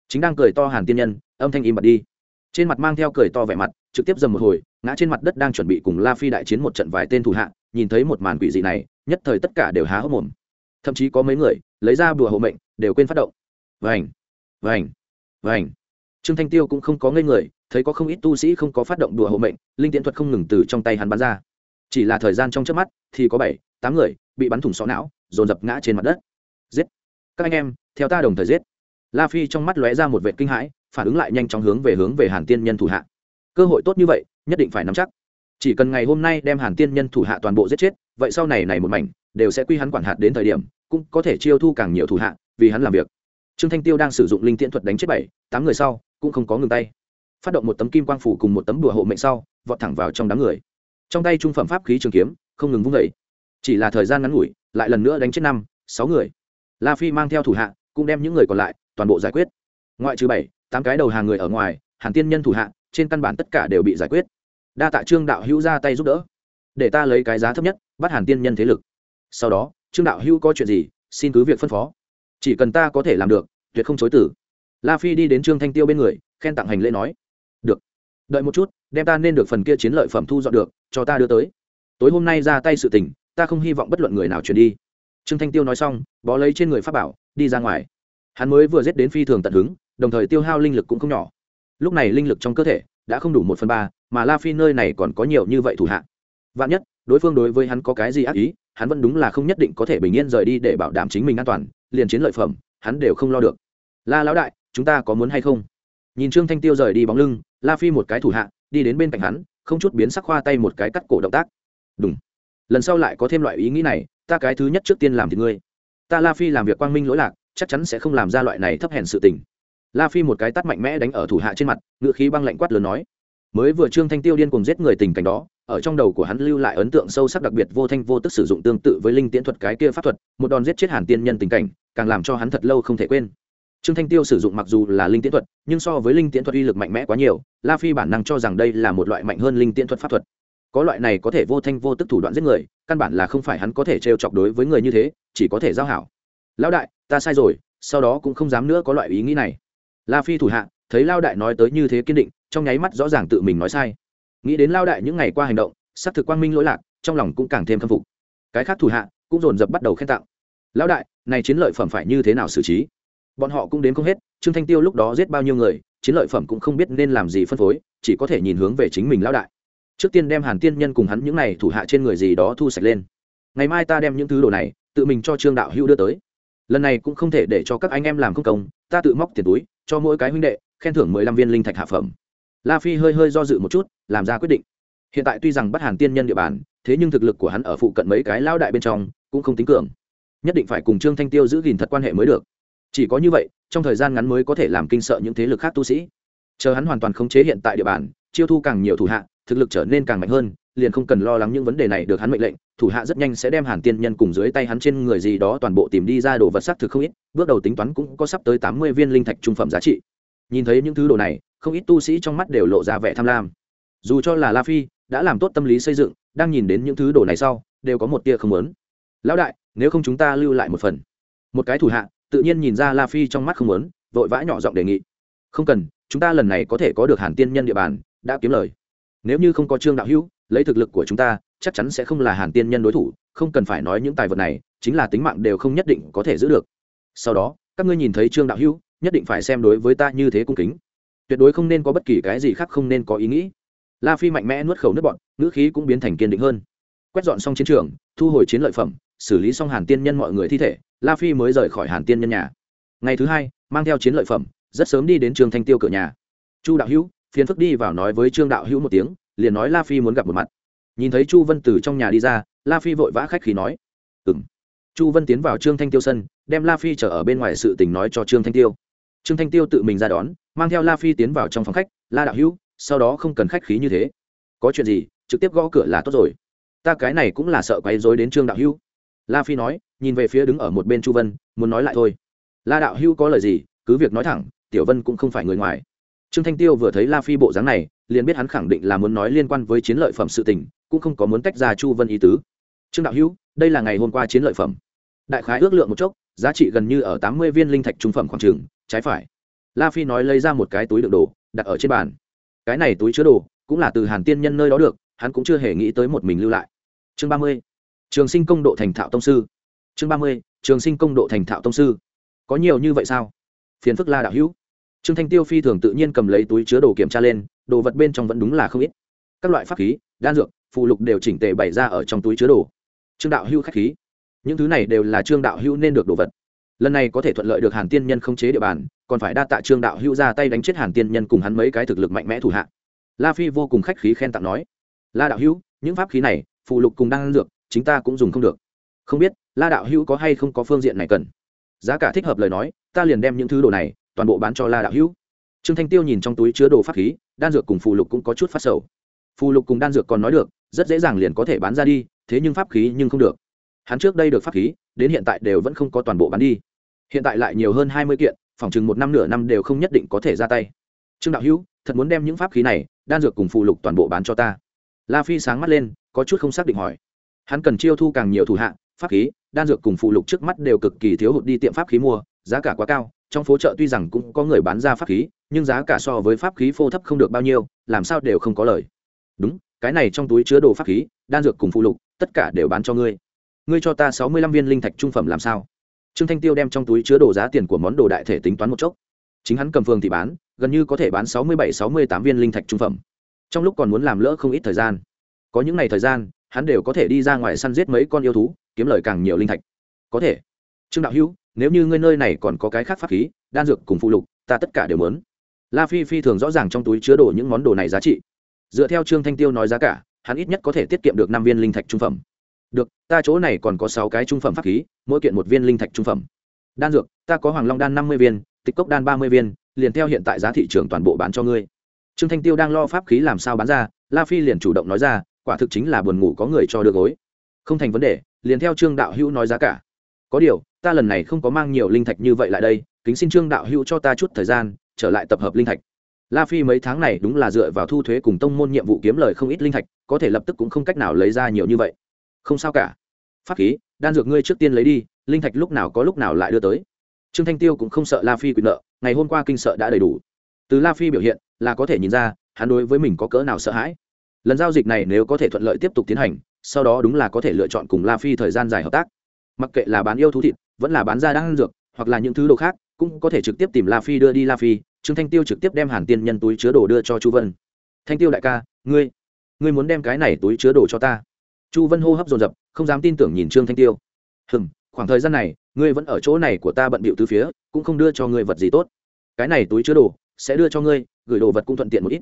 Chính đang cười to hàn tiên nhân, âm thanh im bật đi. Trên mặt mang theo cười to vẻ mặt, trực tiếp dầm một hồi, ngã trên mặt đất đang chuẩn bị cùng la phi đại chiến một trận vài tên thủ hạ, nhìn thấy một màn quỷ dị này, nhất thời tất cả đều há hốc mồm. Thậm chí có mấy người, lấy ra bùa hộ mệnh, đều quên phát động. Vảnh vành vành. Trương thanh tiêu cũng không có ngây người, thấy có không ít tu sĩ không có phát động đùa hộ mệnh, linh tiễn thuật không ngừng từ trong tay hắn bắn ra. Chỉ là thời gian trong trước mắt thì có bảy, tám người bị bắn thủng sọ não, dồn dập ngã trên mặt đất. Giết. Các anh em, theo ta đồng thời giết. La phi trong mắt lóe ra một vệ kinh hãi, phản ứng lại nhanh chóng hướng về hướng về hàn tiên nhân thủ hạ. Cơ hội tốt như vậy, nhất định phải nắm chắc. Chỉ cần ngày hôm nay đem hàn tiên nhân thủ hạ toàn bộ giết chết, vậy sau này này một mảnh đều sẽ quy hắn quản hạt đến thời điểm, cũng có thể chiêu thu càng nhiều thủ hạ, vì hắn làm việc trương thanh tiêu đang sử dụng linh tiễn thuật đánh chết bảy, tám người sau, cũng không có ngừng tay. Phát động một tấm kim quang phủ cùng một tấm đùa hộ mệnh sau, vọt thẳng vào trong đám người. Trong tay trung phẩm pháp khí trường kiếm, không ngừng vung vẩy chỉ là thời gian ngắn ngủi, lại lần nữa đánh chết năm, sáu người. La phi mang theo thủ hạ, cũng đem những người còn lại, toàn bộ giải quyết. Ngoại trừ bảy, tám cái đầu hàng người ở ngoài, hàn tiên nhân thủ hạ, trên căn bản tất cả đều bị giải quyết. Đa tạ trương đạo hữu ra tay giúp đỡ. Để ta lấy cái giá thấp nhất, bắt hàn tiên nhân thế lực. Sau đó, trương đạo hữu có chuyện gì, xin cứ việc phân phó chỉ cần ta có thể làm được, tuyệt không chối tử la phi đi đến trương thanh tiêu bên người, khen tặng hành lễ nói, được. Đợi một chút, đem ta nên được phần kia chiến lợi phẩm thu dọn được, cho ta đưa tới. Tối hôm nay ra tay sự tình, ta không hy vọng bất luận người nào chuyển đi. Trương thanh tiêu nói xong, bó lấy trên người pháp bảo, đi ra ngoài. Hắn mới vừa giết đến phi thường tận hứng, đồng thời tiêu hao linh lực cũng không nhỏ. Lúc này linh lực trong cơ thể đã không đủ một phần ba, mà la phi nơi này còn có nhiều như vậy thủ hạ. Vạn nhất, đối phương đối với hắn có cái gì ác ý, hắn vẫn đúng là không nhất định có thể bình yên rời đi để bảo đảm chính mình an toàn liền chiến lợi phẩm, hắn đều không lo được. La lão đại, chúng ta có muốn hay không? Nhìn trương thanh tiêu rời đi bóng lưng, la phi một cái thủ hạ, đi đến bên cạnh hắn, không chút biến sắc khoa tay một cái cắt cổ động tác. Đúng lần sau lại có thêm loại ý nghĩ này, ta cái thứ nhất trước tiên làm thì ngươi. Ta la phi làm việc quang minh lỗi lạc, chắc chắn sẽ không làm ra loại này thấp hèn sự tình. La phi một cái tắt mạnh mẽ đánh ở thủ hạ trên mặt ngựa khí băng lạnh quát lớn nói. Mới vừa trương thanh tiêu điên cùng giết người tình cảnh đó, ở trong đầu của hắn lưu lại ấn tượng sâu sắc đặc biệt vô thanh vô tức sử dụng tương tự với linh tiễn thuật cái kia pháp thuật, một đòn giết chết hàn tiên nhân tình cảnh càng làm cho hắn thật lâu không thể quên. Trương thanh tiêu sử dụng mặc dù là linh tiễn thuật, nhưng so với linh tiễn thuật uy lực mạnh mẽ quá nhiều, la phi bản năng cho rằng đây là một loại mạnh hơn linh tiễn thuật pháp thuật. Có loại này có thể vô thanh vô tức thủ đoạn giết người, căn bản là không phải hắn có thể trêu chọc đối với người như thế, chỉ có thể giao hảo. Lão đại, ta sai rồi, sau đó cũng không dám nữa có loại ý nghĩ này. La phi thủ hạ, thấy lao đại nói tới như thế kiên định, trong nháy mắt rõ ràng tự mình nói sai. Nghĩ đến lao đại những ngày qua hành động s c thực quang minh lỗi lạc, trong lòng cũng càng thêm khâm phục. Cái khác thủ hạ cũng dồn dập bắt đầu khen tặng lão đại, này chiến lợi phẩm phải như thế nào xử trí? Bọn họ cũng đến không hết, trương thanh tiêu lúc đó giết bao nhiêu người, chiến lợi phẩm cũng không biết nên làm gì phân phối, chỉ có thể nhìn hướng về chính mình lão đại. Trước tiên đem hàn tiên nhân cùng hắn những này thủ hạ trên người gì đó thu sạch lên. Ngày mai ta đem những thứ đồ này, tự mình cho trương đạo hữu đưa tới. Lần này cũng không thể để cho các anh em làm công công, ta tự móc tiền túi, cho mỗi cái huynh đệ, khen thưởng mười lăm viên linh thạch hạ phẩm. La phi hơi hơi do dự một chút, làm ra quyết định. Hiện tại tuy rằng bắt hàn tiên nhân địa bàn, thế nhưng thực lực của hắn ở phụ cận mấy cái lao đại bên trong, cũng không tính cường nhất định phải cùng trương thanh tiêu giữ gìn thật quan hệ mới được. Chỉ có như vậy, trong thời gian ngắn mới có thể làm kinh sợ những thế lực khác tu sĩ. Chờ hắn hoàn toàn khống chế hiện tại địa bàn, chiêu thu càng nhiều thủ hạ, thực lực trở nên càng mạnh hơn, liền không cần lo lắng những vấn đề này được hắn mệnh lệnh, thủ hạ rất nhanh sẽ đem hàn tiên nhân cùng dưới tay hắn trên người gì đó toàn bộ tìm đi ra đồ vật sắc thực không ít, bước đầu tính toán cũng có sắp tới tám mươi viên linh thạch trung phẩm giá trị. Nhìn thấy những thứ đồ này, không ít tu sĩ trong mắt đều lộ ra vẻ tham lam. Dù cho là la phi đã làm tốt tâm lý xây dựng, đang nhìn đến những thứ đồ này sau, đều có một tia không muốn lão đại, nếu không chúng ta lưu lại một phần. Một cái thủ hạ, tự nhiên nhìn ra la phi trong mắt không muốn, vội vã nhỏ giọng đề nghị. Không cần, chúng ta lần này có thể có được hàn tiên nhân địa bàn, đã kiếm lời. Nếu như không có trương đạo hữu, lấy thực lực của chúng ta, chắc chắn sẽ không là hàn tiên nhân đối thủ, không cần phải nói những tài vật này, chính là tính mạng đều không nhất định có thể giữ được. Sau đó, các ngươi nhìn thấy trương đạo hữu, nhất định phải xem đối với ta như thế cung kính. Tuyệt đối không nên có bất kỳ cái gì khác không nên có ý nghĩ. La phi mạnh mẽ nuốt khẩu nước bọn, ngữ khí cũng biến thành kiên định hơn. Quét dọn xong chiến trường, thu hồi chiến lợi phẩm xử lý xong hàn tiên nhân mọi người thi thể, la phi mới rời khỏi hàn tiên nhân nhà. Ngày thứ hai, mang theo chiến lợi phẩm, rất sớm đi đến trường thanh tiêu cửa nhà. Chu đạo hữu, phiền phức đi vào nói với trương đạo hữu một tiếng, liền nói la phi muốn gặp một mặt. Nhìn thấy chu vân từ trong nhà đi ra, la phi vội vã khách khí nói ừ m chu vân tiến vào trương thanh tiêu sân, đem la phi chở ở bên ngoài sự tình nói cho trương thanh tiêu. Trương thanh tiêu tự mình ra đón, mang theo la phi tiến vào trong phòng khách, la đạo hữu, sau đó không cần khách khí như thế. Có chuyện gì, trực tiếp gõ cửa là tốt rồi. Ta cái này cũng là sợ quấy dối đến trương đạo hữu la phi nói, nhìn về phía đứng ở một bên chu vân, muốn nói lại thôi. La đạo hữu có lời gì, cứ việc nói thẳng, tiểu vân cũng không phải người ngoài. Trương thanh tiêu vừa thấy la phi bộ dáng này, liền biết hắn khẳng định là muốn nói liên quan với chiến lợi phẩm sự tình, cũng không có muốn tách ra chu vân ý tứ. Trương đạo hữu, đây là ngày hôm qua chiến lợi phẩm. Đại khái ước lượng một chốc, giá trị gần như ở tám mươi viên linh thạch trung phẩm khoảng trường, trái phải. La phi nói lấy ra một cái túi đựng đồ, đặt ở trên bàn. Cái này túi chứa đồ, cũng là từ hàn tiên nhân nơi đó được, hắn cũng chưa hề nghĩ tới một mình lưu lại. Chương ba mươi trường sinh công độ thành thạo tông sư. Chương ba mươi, trường sinh công độ thành thạo tông sư. Có nhiều như vậy sao? Phiền phức la đạo hữu. Trương thanh tiêu phi thường tự nhiên cầm lấy túi chứa đồ kiểm tra lên, đồ vật bên trong vẫn đúng là không ít. Các loại pháp khí, đan dược phụ lục đều chỉnh tề bày ra ở trong túi chứa đồ. Trương đạo hữu khách khí. Những thứ này đều là trương đạo hữu nên được đồ vật. Lần này có thể thuận lợi được hàn tiên nhân không chế địa bàn, còn phải đa tạ trương đạo hữu ra tay đánh chết hàn tiên nhân cùng hắn mấy cái thực lực mạnh mẽ thủ hạ. La phi vô cùng khách khí khen tặng nói. La đạo hữu, những pháp khí này phụ lục cùng đan dược chính ta cũng dùng không được. Không biết, la đạo hữu có hay không có phương diện này cần? Giá cả thích hợp lời nói, ta liền đem những thứ đồ này, toàn bộ bán cho la đạo hữu. Trương thanh tiêu nhìn trong túi chứa đồ pháp khí, đan dược cùng phù lục cũng có chút phát sầu. Phù lục cùng đan dược còn nói được, rất dễ dàng liền có thể bán ra đi, thế nhưng pháp khí nhưng không được. Hắn trước đây được pháp khí, đến hiện tại đều vẫn không có toàn bộ bán đi. Hiện tại lại nhiều hơn hai mươi kiện, phòng chừng một năm nửa năm đều không nhất định có thể ra tay. Trương đạo hữu, thật muốn đem những pháp khí này, đan dược cùng phù lục toàn bộ bán cho ta. La phi sáng mắt lên, có chút không xác định hỏi hắn cần chiêu thu càng nhiều thủ hạng pháp khí, đan dược cùng phụ lục trước mắt đều cực kỳ thiếu hụt đi tiệm pháp khí mua, giá cả quá cao, trong phố chợ tuy rằng cũng có người bán ra pháp khí, nhưng giá cả so với pháp khí phô thấp không được bao nhiêu, làm sao đều không có lời. Đúng, cái này trong túi chứa đồ pháp khí, đan dược cùng phụ lục, tất cả đều bán cho ngươi. Ngươi cho ta sáu mươi lăm viên linh thạch trung phẩm làm sao? Trương thanh tiêu đem trong túi chứa đồ giá tiền của món đồ đại thể tính toán một chốc. Chính hắn cầm phường thì bán, gần như có thể bán sáu mươi bảy, sáu mươi tám viên linh thạch trung phẩm. Trong lúc còn muốn làm lỡ không ít thời gian. Có những ngày thời gian hắn đều có thể đi ra ngoài săn giết mấy con yêu thú, kiếm lời càng nhiều linh thạch. Có thể. Trương đạo hữu, nếu như ngươi nơi này còn có cái khác pháp khí, đan dược cùng phụ lục, ta tất cả đều muốn. La phi phi thường rõ ràng trong túi chứa đồ những món đồ này giá trị. Dựa theo trương thanh tiêu nói giá cả, hắn ít nhất có thể tiết kiệm được năm viên linh thạch trung phẩm. Được, ta chỗ này còn có sáu cái trung phẩm pháp khí, mỗi kiện một viên linh thạch trung phẩm. Đan dược, ta có hoàng long đan năm mươi viên, tịch cốc đan ba mươi viên, liền theo hiện tại giá thị trường toàn bộ bán cho ngươi. Trương thanh tiêu đang lo pháp khí làm sao bán ra, la phi liền chủ động nói ra quả thực chính là buồn ngủ có người cho đưa gối. Không thành vấn đề, liền theo trương đạo hữu nói giá cả. Có điều, ta lần này không có mang nhiều linh thạch như vậy lại đây, kính xin trương đạo hữu cho ta chút thời gian, trở lại tập hợp linh thạch. La phi mấy tháng này đúng là dựa vào thu thuế cùng tông môn nhiệm vụ kiếm lời không ít linh thạch, có thể lập tức cũng không cách nào lấy ra nhiều như vậy. Không sao cả. Pháp khí, đan dược ngươi trước tiên lấy đi, linh thạch lúc nào có lúc nào lại đưa tới. Trương thanh tiêu cũng không sợ la phi quyền nợ, ngày hôm qua kinh sợ đã đầy đủ. Từ la phi biểu hiện, là có thể nhìn ra, hắn đối với mình có cỡ nào sợ hãi lần giao dịch này nếu có thể thuận lợi tiếp tục tiến hành, sau đó đúng là có thể lựa chọn cùng la phi thời gian dài hợp tác. Mặc kệ là bán yêu thú thịt, vẫn là bán ra đang dược, hoặc là những thứ đồ khác, cũng có thể trực tiếp tìm la phi đưa đi la phi, trương thanh tiêu trực tiếp đem hàn tiên nhân túi chứa đồ đưa cho chu vân. Thanh tiêu đại ca, ngươi ngươi muốn đem cái này túi chứa đồ cho ta? Chu vân hô hấp dồn dập, không dám tin tưởng nhìn trương thanh tiêu. Hừm, khoảng thời gian này, ngươi vẫn ở chỗ này của ta bận bịu từ phía, cũng không đưa cho ngươi vật gì tốt. Cái này túi chứa đồ, sẽ đưa cho ngươi, gửi đồ vật cũng thuận tiện một ít.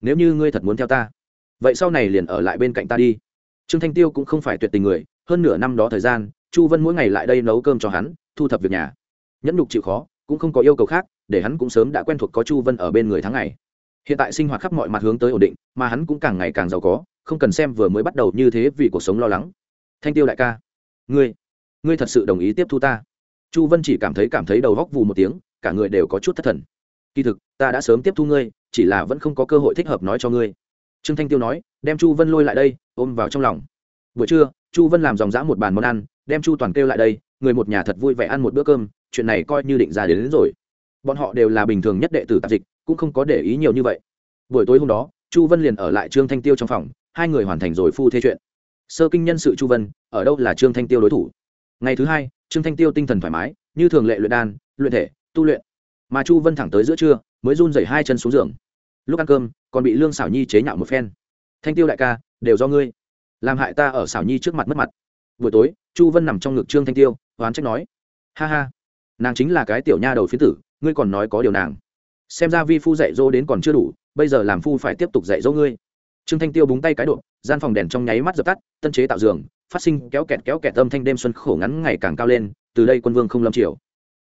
Nếu như ngươi thật muốn theo ta vậy sau này liền ở lại bên cạnh ta đi. Trương thanh tiêu cũng không phải tuyệt tình người, hơn nửa năm đó thời gian, chu vân mỗi ngày lại đây nấu cơm cho hắn, thu thập việc nhà. Nhẫn nhục chịu khó, cũng không có yêu cầu khác, để hắn cũng sớm đã quen thuộc có chu vân ở bên người tháng ngày. Hiện tại sinh hoạt khắp mọi mặt hướng tới ổn định, mà hắn cũng càng ngày càng giàu có, không cần xem vừa mới bắt đầu như thế vì cuộc sống lo lắng. Thanh tiêu đại ca, ngươi ngươi thật sự đồng ý tiếp thu ta? Chu vân chỉ cảm thấy cảm thấy đầu góc vù một tiếng, cả người đều có chút thất thần. Kỳ thực, ta đã sớm tiếp thu ngươi, chỉ là vẫn không có cơ hội thích hợp nói cho ngươi trương thanh tiêu nói đem chu vân lôi lại đây ôm vào trong lòng. Buổi trưa chu vân làm dòng dã một bàn món ăn đem chu toàn kêu lại đây người một nhà thật vui vẻ ăn một bữa cơm chuyện này coi như định ra đến, đến rồi. Bọn họ đều là bình thường nhất đệ tử tạp dịch cũng không có để ý nhiều như vậy. Buổi tối hôm đó chu vân liền ở lại trương thanh tiêu trong phòng hai người hoàn thành rồi phu thê chuyện. Sơ kinh nhân sự chu vân ở đâu là trương thanh tiêu đối thủ? Ngày thứ hai trương thanh tiêu tinh thần thoải mái như thường lệ luyện đan luyện thể tu luyện. Mà chu vân thẳng tới giữa trưa mới run dày hai chân xuống giường lúc ăn cơm, còn bị lương xảo nhi chế nhạo một phen. Thanh tiêu đại ca, đều do ngươi. Làm hại ta ở xảo nhi trước mặt mất mặt. Buổi tối, chu vân nằm trong ngực trương thanh tiêu, oán trách nói. Ha ha, nàng chính là cái tiểu nha đầu phiến tử, ngươi còn nói có điều nàng. Xem ra vi phu dạy dỗ đến còn chưa đủ, bây giờ làm phu phải tiếp tục dạy dỗ ngươi. Trương thanh tiêu búng tay cái độ gian phòng đèn trong nháy mắt dập tắt, tân chế tạo giường, phát sinh kéo kẹt kéo kẹt âm thanh đêm xuân khổ ngắn ngày càng cao lên, từ đây quân vương không lâm chiều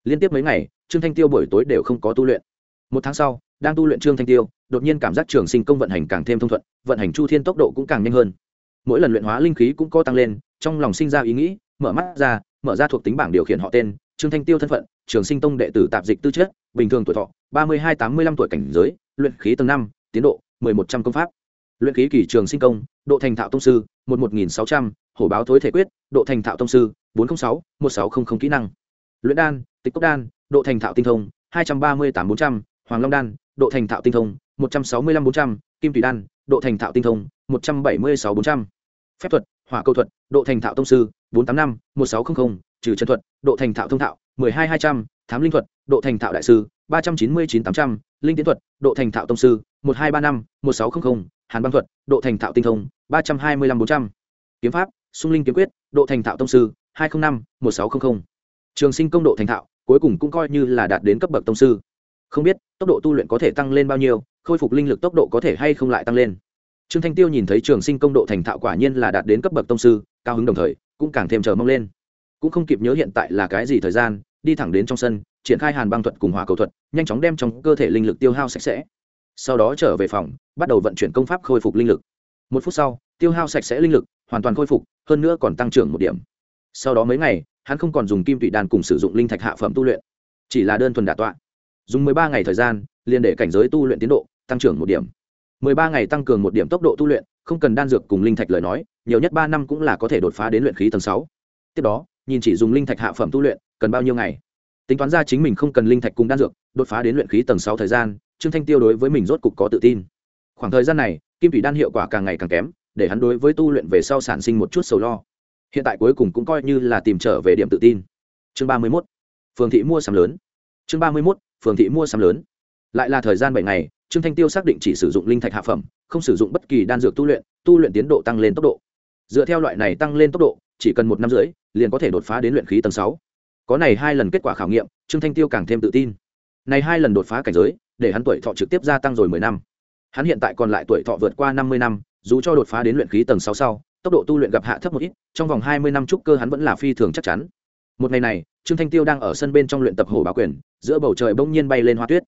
liên tiếp mấy ngày, trương thanh tiêu buổi tối đều không có tu luyện. Một tháng sau, đang tu luyện trương thanh tiêu đột nhiên cảm giác trường sinh công vận hành càng thêm thông thuận, vận hành chu thiên tốc độ cũng càng nhanh hơn. Mỗi lần luyện hóa linh khí cũng có tăng lên, trong lòng sinh ra ý nghĩ, mở mắt ra, mở ra thuộc tính bảng điều khiển họ tên, trương thanh tiêu thân phận, trường sinh tông đệ tử tạp dịch tư chất, bình thường tuổi thọ, ba mươi hai tám mươi lăm tuổi cảnh giới, luyện khí tầng năm, tiến độ, mười một trăm công pháp. Luyện khí kỷ trường sinh công, độ thành thạo tông sư, một một nghìn sáu trăm, hổ báo thối thể quyết, độ thành thạo tông sư, bốn trăm sáu, một sáu trăm linh kỹ năng. Luyện đan, tịch cốc đan, độ thành thạo tinh thông, hai trăm ba mươi tám bốn trăm, hoàng long đan độ thành thạo tinh thông, một trăm sáu mươi lăm bốn trăm, kim tùy đan, độ thành thạo tinh thông, một trăm bảy mươi sáu bốn trăm. Phép thuật, hỏa câu thuật, độ thành thạo tông sư, bốn tám năm, một sáu trăm linh trừ chân thuật, độ thành thạo thông thạo, mười hai hai trăm, thám linh thuật, độ thành thạo đại sư, ba trăm chín mươi chín tám trăm, linh tiến thuật, độ thành thạo tông sư, một hai ba năm, một sáu trăm linh hàn băng thuật, độ thành thạo tinh thông, ba trăm hai mươi lăm bốn trăm. Kiếm pháp, sung linh kiếm quyết, độ thành thạo tông sư, hai trăm linh năm, một sáu trăm linh trường sinh công độ thành thạo, cuối cùng cũng coi như là đạt đến cấp bậc tông sư không biết, tốc độ tu luyện có thể tăng lên bao nhiêu, khôi phục linh lực tốc độ có thể hay không lại tăng lên. Trương thanh tiêu nhìn thấy trường sinh công độ thành thạo quả nhiên là đạt đến cấp bậc tông sư, cao hứng đồng thời, cũng càng thêm chờ mong lên. Cũng không kịp nhớ hiện tại là cái gì thời gian, đi thẳng đến trong sân, triển khai hàn băng thuật cùng hỏa cầu thuật, nhanh chóng đem trong cơ thể linh lực tiêu hao sạch sẽ. Sau đó trở về phòng, bắt đầu vận chuyển công pháp khôi phục linh lực. Một phút sau, tiêu hao sạch sẽ linh lực, hoàn toàn khôi phục, hơn nữa còn tăng trưởng một điểm. Sau đó mấy ngày, hắn không còn dùng kim tụy đàn cùng sử dụng linh thạch hạ phẩm tu luyện, chỉ là đơn thuần đả tọa dùng mười ba ngày thời gian, liền để cảnh giới tu luyện tiến độ tăng trưởng một điểm. mười ba ngày tăng cường một điểm tốc độ tu luyện, không cần đan dược cùng linh thạch lời nói, nhiều nhất ba năm cũng là có thể đột phá đến luyện khí tầng sáu. Tiếp đó, nhìn chỉ dùng linh thạch hạ phẩm tu luyện, cần bao nhiêu ngày? Tính toán ra chính mình không cần linh thạch cùng đan dược, đột phá đến luyện khí tầng sáu thời gian, trương thanh tiêu đối với mình rốt cục có tự tin. Khoảng thời gian này, kim thủy đan hiệu quả càng ngày càng kém, để hắn đối với tu luyện về sau sản sinh một chút sầu lo. Hiện tại cuối cùng cũng coi như là tìm trở về điểm tự tin. Chương ba mươi mốt. Phường thị mua sắm lớn. Chương ba mươi mốt phường thị mua sắm lớn. Lại là thời gian bảy ngày, trương thanh tiêu xác định chỉ sử dụng linh thạch hạ phẩm, không sử dụng bất kỳ đan dược tu luyện tu luyện tiến độ tăng lên tốc độ. Dựa theo loại này tăng lên tốc độ, chỉ cần một năm rưỡi, liền có thể đột phá đến luyện khí tầng sáu. Có này hai lần kết quả khảo nghiệm, trương thanh tiêu càng thêm tự tin. Này hai lần đột phá cảnh giới, để hắn tuổi thọ trực tiếp gia tăng rồi mười năm. Hắn hiện tại còn lại tuổi thọ vượt qua năm mươi năm, dù cho đột phá đến luyện khí tầng sáu sau, tốc độ tu luyện gặp hạ thấp một ít, trong vòng hai mươi năm trúc cơ hắn vẫn là phi thường chắc chắn một ngày này, trương thanh tiêu đang ở sân bên trong luyện tập hồ báo quyền, giữa bầu trời bỗng nhiên bay lên hoa tuyết.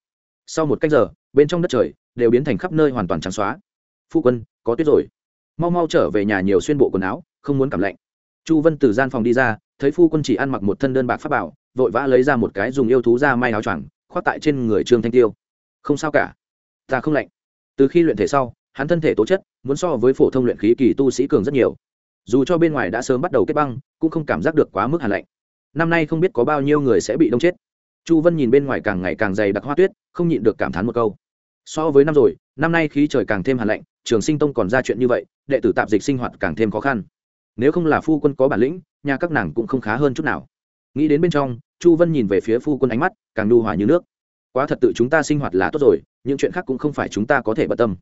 Sau một cách giờ, bên trong đất trời đều biến thành khắp nơi hoàn toàn trắng xóa. Phu quân, có tuyết rồi. Mau mau trở về nhà nhiều xuyên bộ quần áo, không muốn cảm lạnh. Chu vân từ gian phòng đi ra, thấy phu quân chỉ ăn mặc một thân đơn bạc pháp bảo, vội vã lấy ra một cái dùng yêu thú ra may áo choàng, khoác tại trên người trương thanh tiêu. Không sao cả, ta không lạnh. Từ khi luyện thể sau, hắn thân thể tố chất muốn so với phổ thông luyện khí kỳ tu sĩ cường rất nhiều. Dù cho bên ngoài đã sớm bắt đầu kết băng, cũng không cảm giác được quá mức hàn lạnh năm nay không biết có bao nhiêu người sẽ bị đông chết. Chu vân nhìn bên ngoài càng ngày càng dày đặc hoa tuyết, không nhịn được cảm thán một câu. So với năm rồi, năm nay khí trời càng thêm hàn lạnh, trường sinh tông còn ra chuyện như vậy, đệ tử tạp dịch sinh hoạt càng thêm khó khăn. Nếu không là phu quân có bản lĩnh, nhà các nàng cũng không khá hơn chút nào. Nghĩ đến bên trong, chu vân nhìn về phía phu quân ánh mắt càng đu hòa như nước. Quá thật tự chúng ta sinh hoạt là tốt rồi, những chuyện khác cũng không phải chúng ta có thể bận tâm.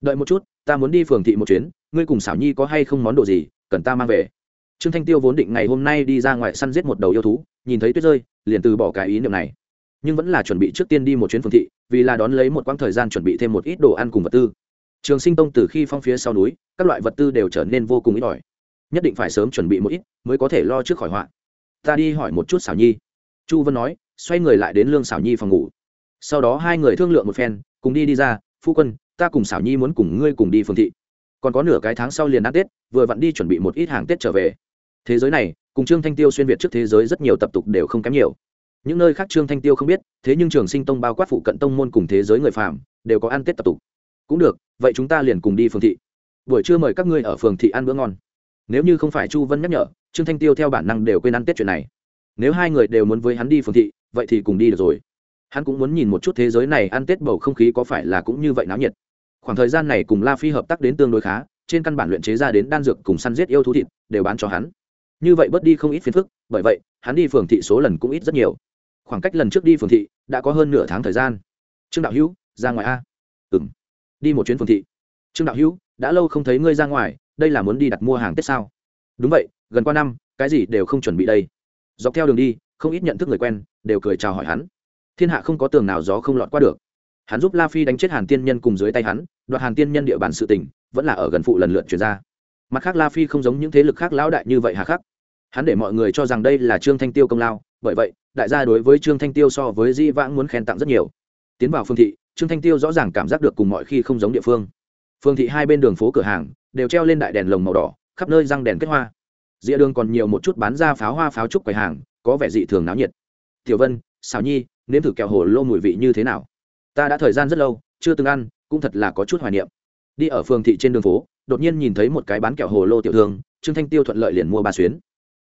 Đợi một chút, ta muốn đi phường thị một chuyến, ngươi cùng xảo nhi có hay không món đồ gì, cần ta mang về? Trương thanh tiêu vốn định ngày hôm nay đi ra ngoài săn giết một đầu yêu thú, nhìn thấy tuyết rơi, liền từ bỏ cái ý niệm này. Nhưng vẫn là chuẩn bị trước tiên đi một chuyến phường thị, vì là đón lấy một quãng thời gian chuẩn bị thêm một ít đồ ăn cùng vật tư. Trường sinh tông từ khi phong phía sau núi, các loại vật tư đều trở nên vô cùng ít ỏi. Nhất định phải sớm chuẩn bị một ít, mới có thể lo trước khỏi họa. Ta đi hỏi một chút xảo nhi. Chu vân nói, xoay người lại đến lương xảo nhi phòng ngủ. Sau đó hai người thương lượng một phen, cùng đi đi ra, phu quân, ta cùng xảo nhi muốn cùng ngươi cùng đi phương thị. Còn có nửa cái tháng sau liền ăn tết, vừa vặn đi chuẩn bị một ít hàng tết trở về thế giới này, cùng trương thanh tiêu xuyên việt trước thế giới rất nhiều tập tục đều không kém nhiều. Những nơi khác trương thanh tiêu không biết, thế nhưng trường sinh tông bao quát phụ cận tông môn cùng thế giới người phạm đều có ăn tết tập tục. Cũng được, vậy chúng ta liền cùng đi phường thị. Buổi trưa mời các ngươi ở phường thị ăn bữa ngon. Nếu như không phải chu vân nhắc nhở, trương thanh tiêu theo bản năng đều quên ăn tết chuyện này. Nếu hai người đều muốn với hắn đi phường thị, vậy thì cùng đi được rồi. Hắn cũng muốn nhìn một chút thế giới này ăn tết bầu không khí có phải là cũng như vậy náo nhiệt. Khoảng thời gian này cùng la phi hợp tác đến tương đối khá, trên căn bản luyện chế ra đến đan dược cùng săn giết yêu thú thịt, đều bán cho hắn như vậy bớt đi không ít phiền phức, bởi vậy, hắn đi phường thị số lần cũng ít rất nhiều. Khoảng cách lần trước đi phường thị đã có hơn nửa tháng thời gian. Trương đạo hữu, ra ngoài a. Ừ m đi một chuyến phường thị. Trương đạo hữu, đã lâu không thấy ngươi ra ngoài, đây là muốn đi đặt mua hàng tết sao? Đúng vậy, gần qua năm, cái gì đều không chuẩn bị đây. Dọc theo đường đi, không ít nhận thức người quen, đều cười chào hỏi hắn. Thiên hạ không có tường nào gió không lọt qua được. Hắn giúp la phi đánh chết hàn tiên nhân cùng dưới tay hắn, đoạt hàn tiên nhân địa bàn sự tỉnh vẫn là ở gần phụ lần lượt chuyển ra. Mặt khác la phi không giống những thế lực khác lão đại như vậy hà khắc hắn để mọi người cho rằng đây là trương thanh tiêu công lao, bởi vậy, đại gia đối với trương thanh tiêu so với di vãng muốn khen tặng rất nhiều. Tiến vào phương thị, trương thanh tiêu rõ ràng cảm giác được cùng mọi khi không giống địa phương. Phương thị hai bên đường phố cửa hàng đều treo lên đại đèn lồng màu đỏ, khắp nơi răng đèn kết hoa. Rìa đường còn nhiều một chút bán ra pháo hoa pháo trúc quầy hàng, có vẻ dị thường náo nhiệt. Tiểu vân xào nhi, nếm thử kẹo hồ lô mùi vị như thế nào? Ta đã thời gian rất lâu, chưa từng ăn, cũng thật là có chút hoài niệm. Đi ở phương thị trên đường phố, đột nhiên nhìn thấy một cái bán kẹo hồ lô tiểu thương, trương thanh tiêu thuận lợi liền mua ba xuyến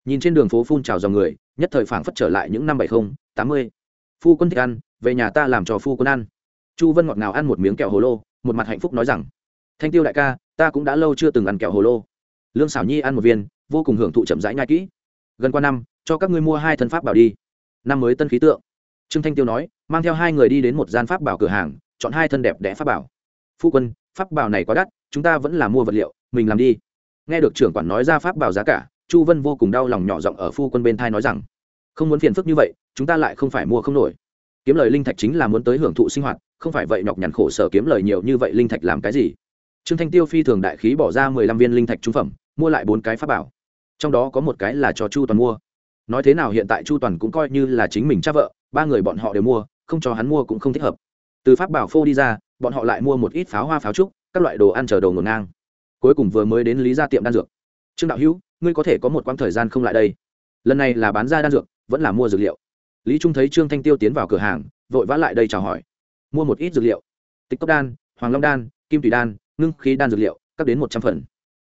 nhìn trên đường phố phun trào dòng người, nhất thời phảng phất trở lại những năm bảy mươi tám mươi. Phu quân thích ăn, về nhà ta làm cho phu quân ăn. Chu vân ngọt ngào ăn một miếng kẹo hồ lô, một mặt hạnh phúc nói rằng, thanh tiêu đại ca, ta cũng đã lâu chưa từng ăn kẹo hồ lô. Lương xảo nhi ăn một viên, vô cùng hưởng thụ chậm rãi ngay kỹ. Gần qua năm, cho các ngươi mua hai thân pháp bảo đi. Năm mới tân khí tượng. Trương thanh tiêu nói, mang theo hai người đi đến một gian pháp bảo cửa hàng, chọn hai thân đẹp đẽ pháp bảo. Phu quân, pháp bảo này quá đắt, chúng ta vẫn là mua vật liệu, mình làm đi. Nghe được trưởng quản nói ra pháp bảo giá cả chu vân vô cùng đau lòng nhỏ giọng ở phu quân bên thai nói rằng, không muốn phiền phức như vậy, chúng ta lại không phải mua không nổi. Kiếm lời linh thạch chính là muốn tới hưởng thụ sinh hoạt, không phải vậy nhọc nhằn khổ sở kiếm lời nhiều như vậy linh thạch làm cái gì? Trương thanh tiêu phi thường đại khí bỏ ra mười lăm viên linh thạch trung phẩm, mua lại bốn cái pháp bảo. Trong đó có một cái là cho chu toàn mua. Nói thế nào hiện tại chu toàn cũng coi như là chính mình cha vợ, ba người bọn họ đều mua, không cho hắn mua cũng không thích hợp. Từ pháp bảo phô đi ra, bọn họ lại mua một ít pháo hoa pháo trúc, các loại đồ ăn chờ đồ ngổn ngang. Cuối cùng vừa mới đến lý gia tiệm đan dược. Trương đạo hữu ngươi có thể có một quãng thời gian không lại đây. Lần này là bán ra đan dược, vẫn là mua dược liệu. Lý trung thấy trương thanh tiêu tiến vào cửa hàng, vội vã lại đây chào hỏi. Mua một ít dược liệu. Tích cốc đan, hoàng long đan, kim tùy đan, ngưng khí đan dược liệu, các đến một trăm phần.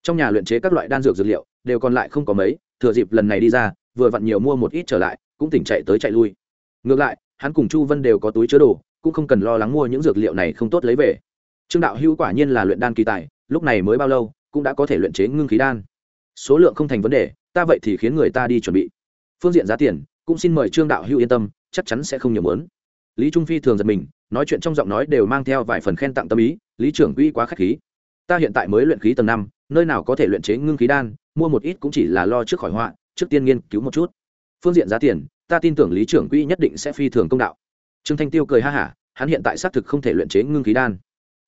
Trong nhà luyện chế các loại đan dược dược liệu, đều còn lại không có mấy, thừa dịp lần này đi ra, vừa vặn nhiều mua một ít trở lại, cũng tỉnh chạy tới chạy lui. Ngược lại, hắn cùng chu vân đều có túi chứa đồ, cũng không cần lo lắng mua những dược liệu này không tốt lấy về. Trương đạo hữu quả nhiên là luyện đan kỳ tài, lúc này mới bao lâu, cũng đã có thể luyện chế ngưng khí đan số lượng không thành vấn đề, ta vậy thì khiến người ta đi chuẩn bị. Phương diện giá tiền, cũng xin mời trương đạo hữu yên tâm, chắc chắn sẽ không nhiều mớn lý trung phi thường giật mình, nói chuyện trong giọng nói đều mang theo vài phần khen tặng tâm ý, lý trưởng quỹ quá k h á c h khí. Ta hiện tại mới luyện khí tầng năm, nơi nào có thể luyện chế ngưng khí đan, mua một ít cũng chỉ là lo trước khỏi họa, trước tiên nghiên cứu một chút. Phương diện giá tiền, ta tin tưởng lý trưởng quỹ nhất định sẽ phi thường công đạo. Trương thanh tiêu cười ha hả, hắn hiện tại xác thực không thể luyện chế ngưng khí đan.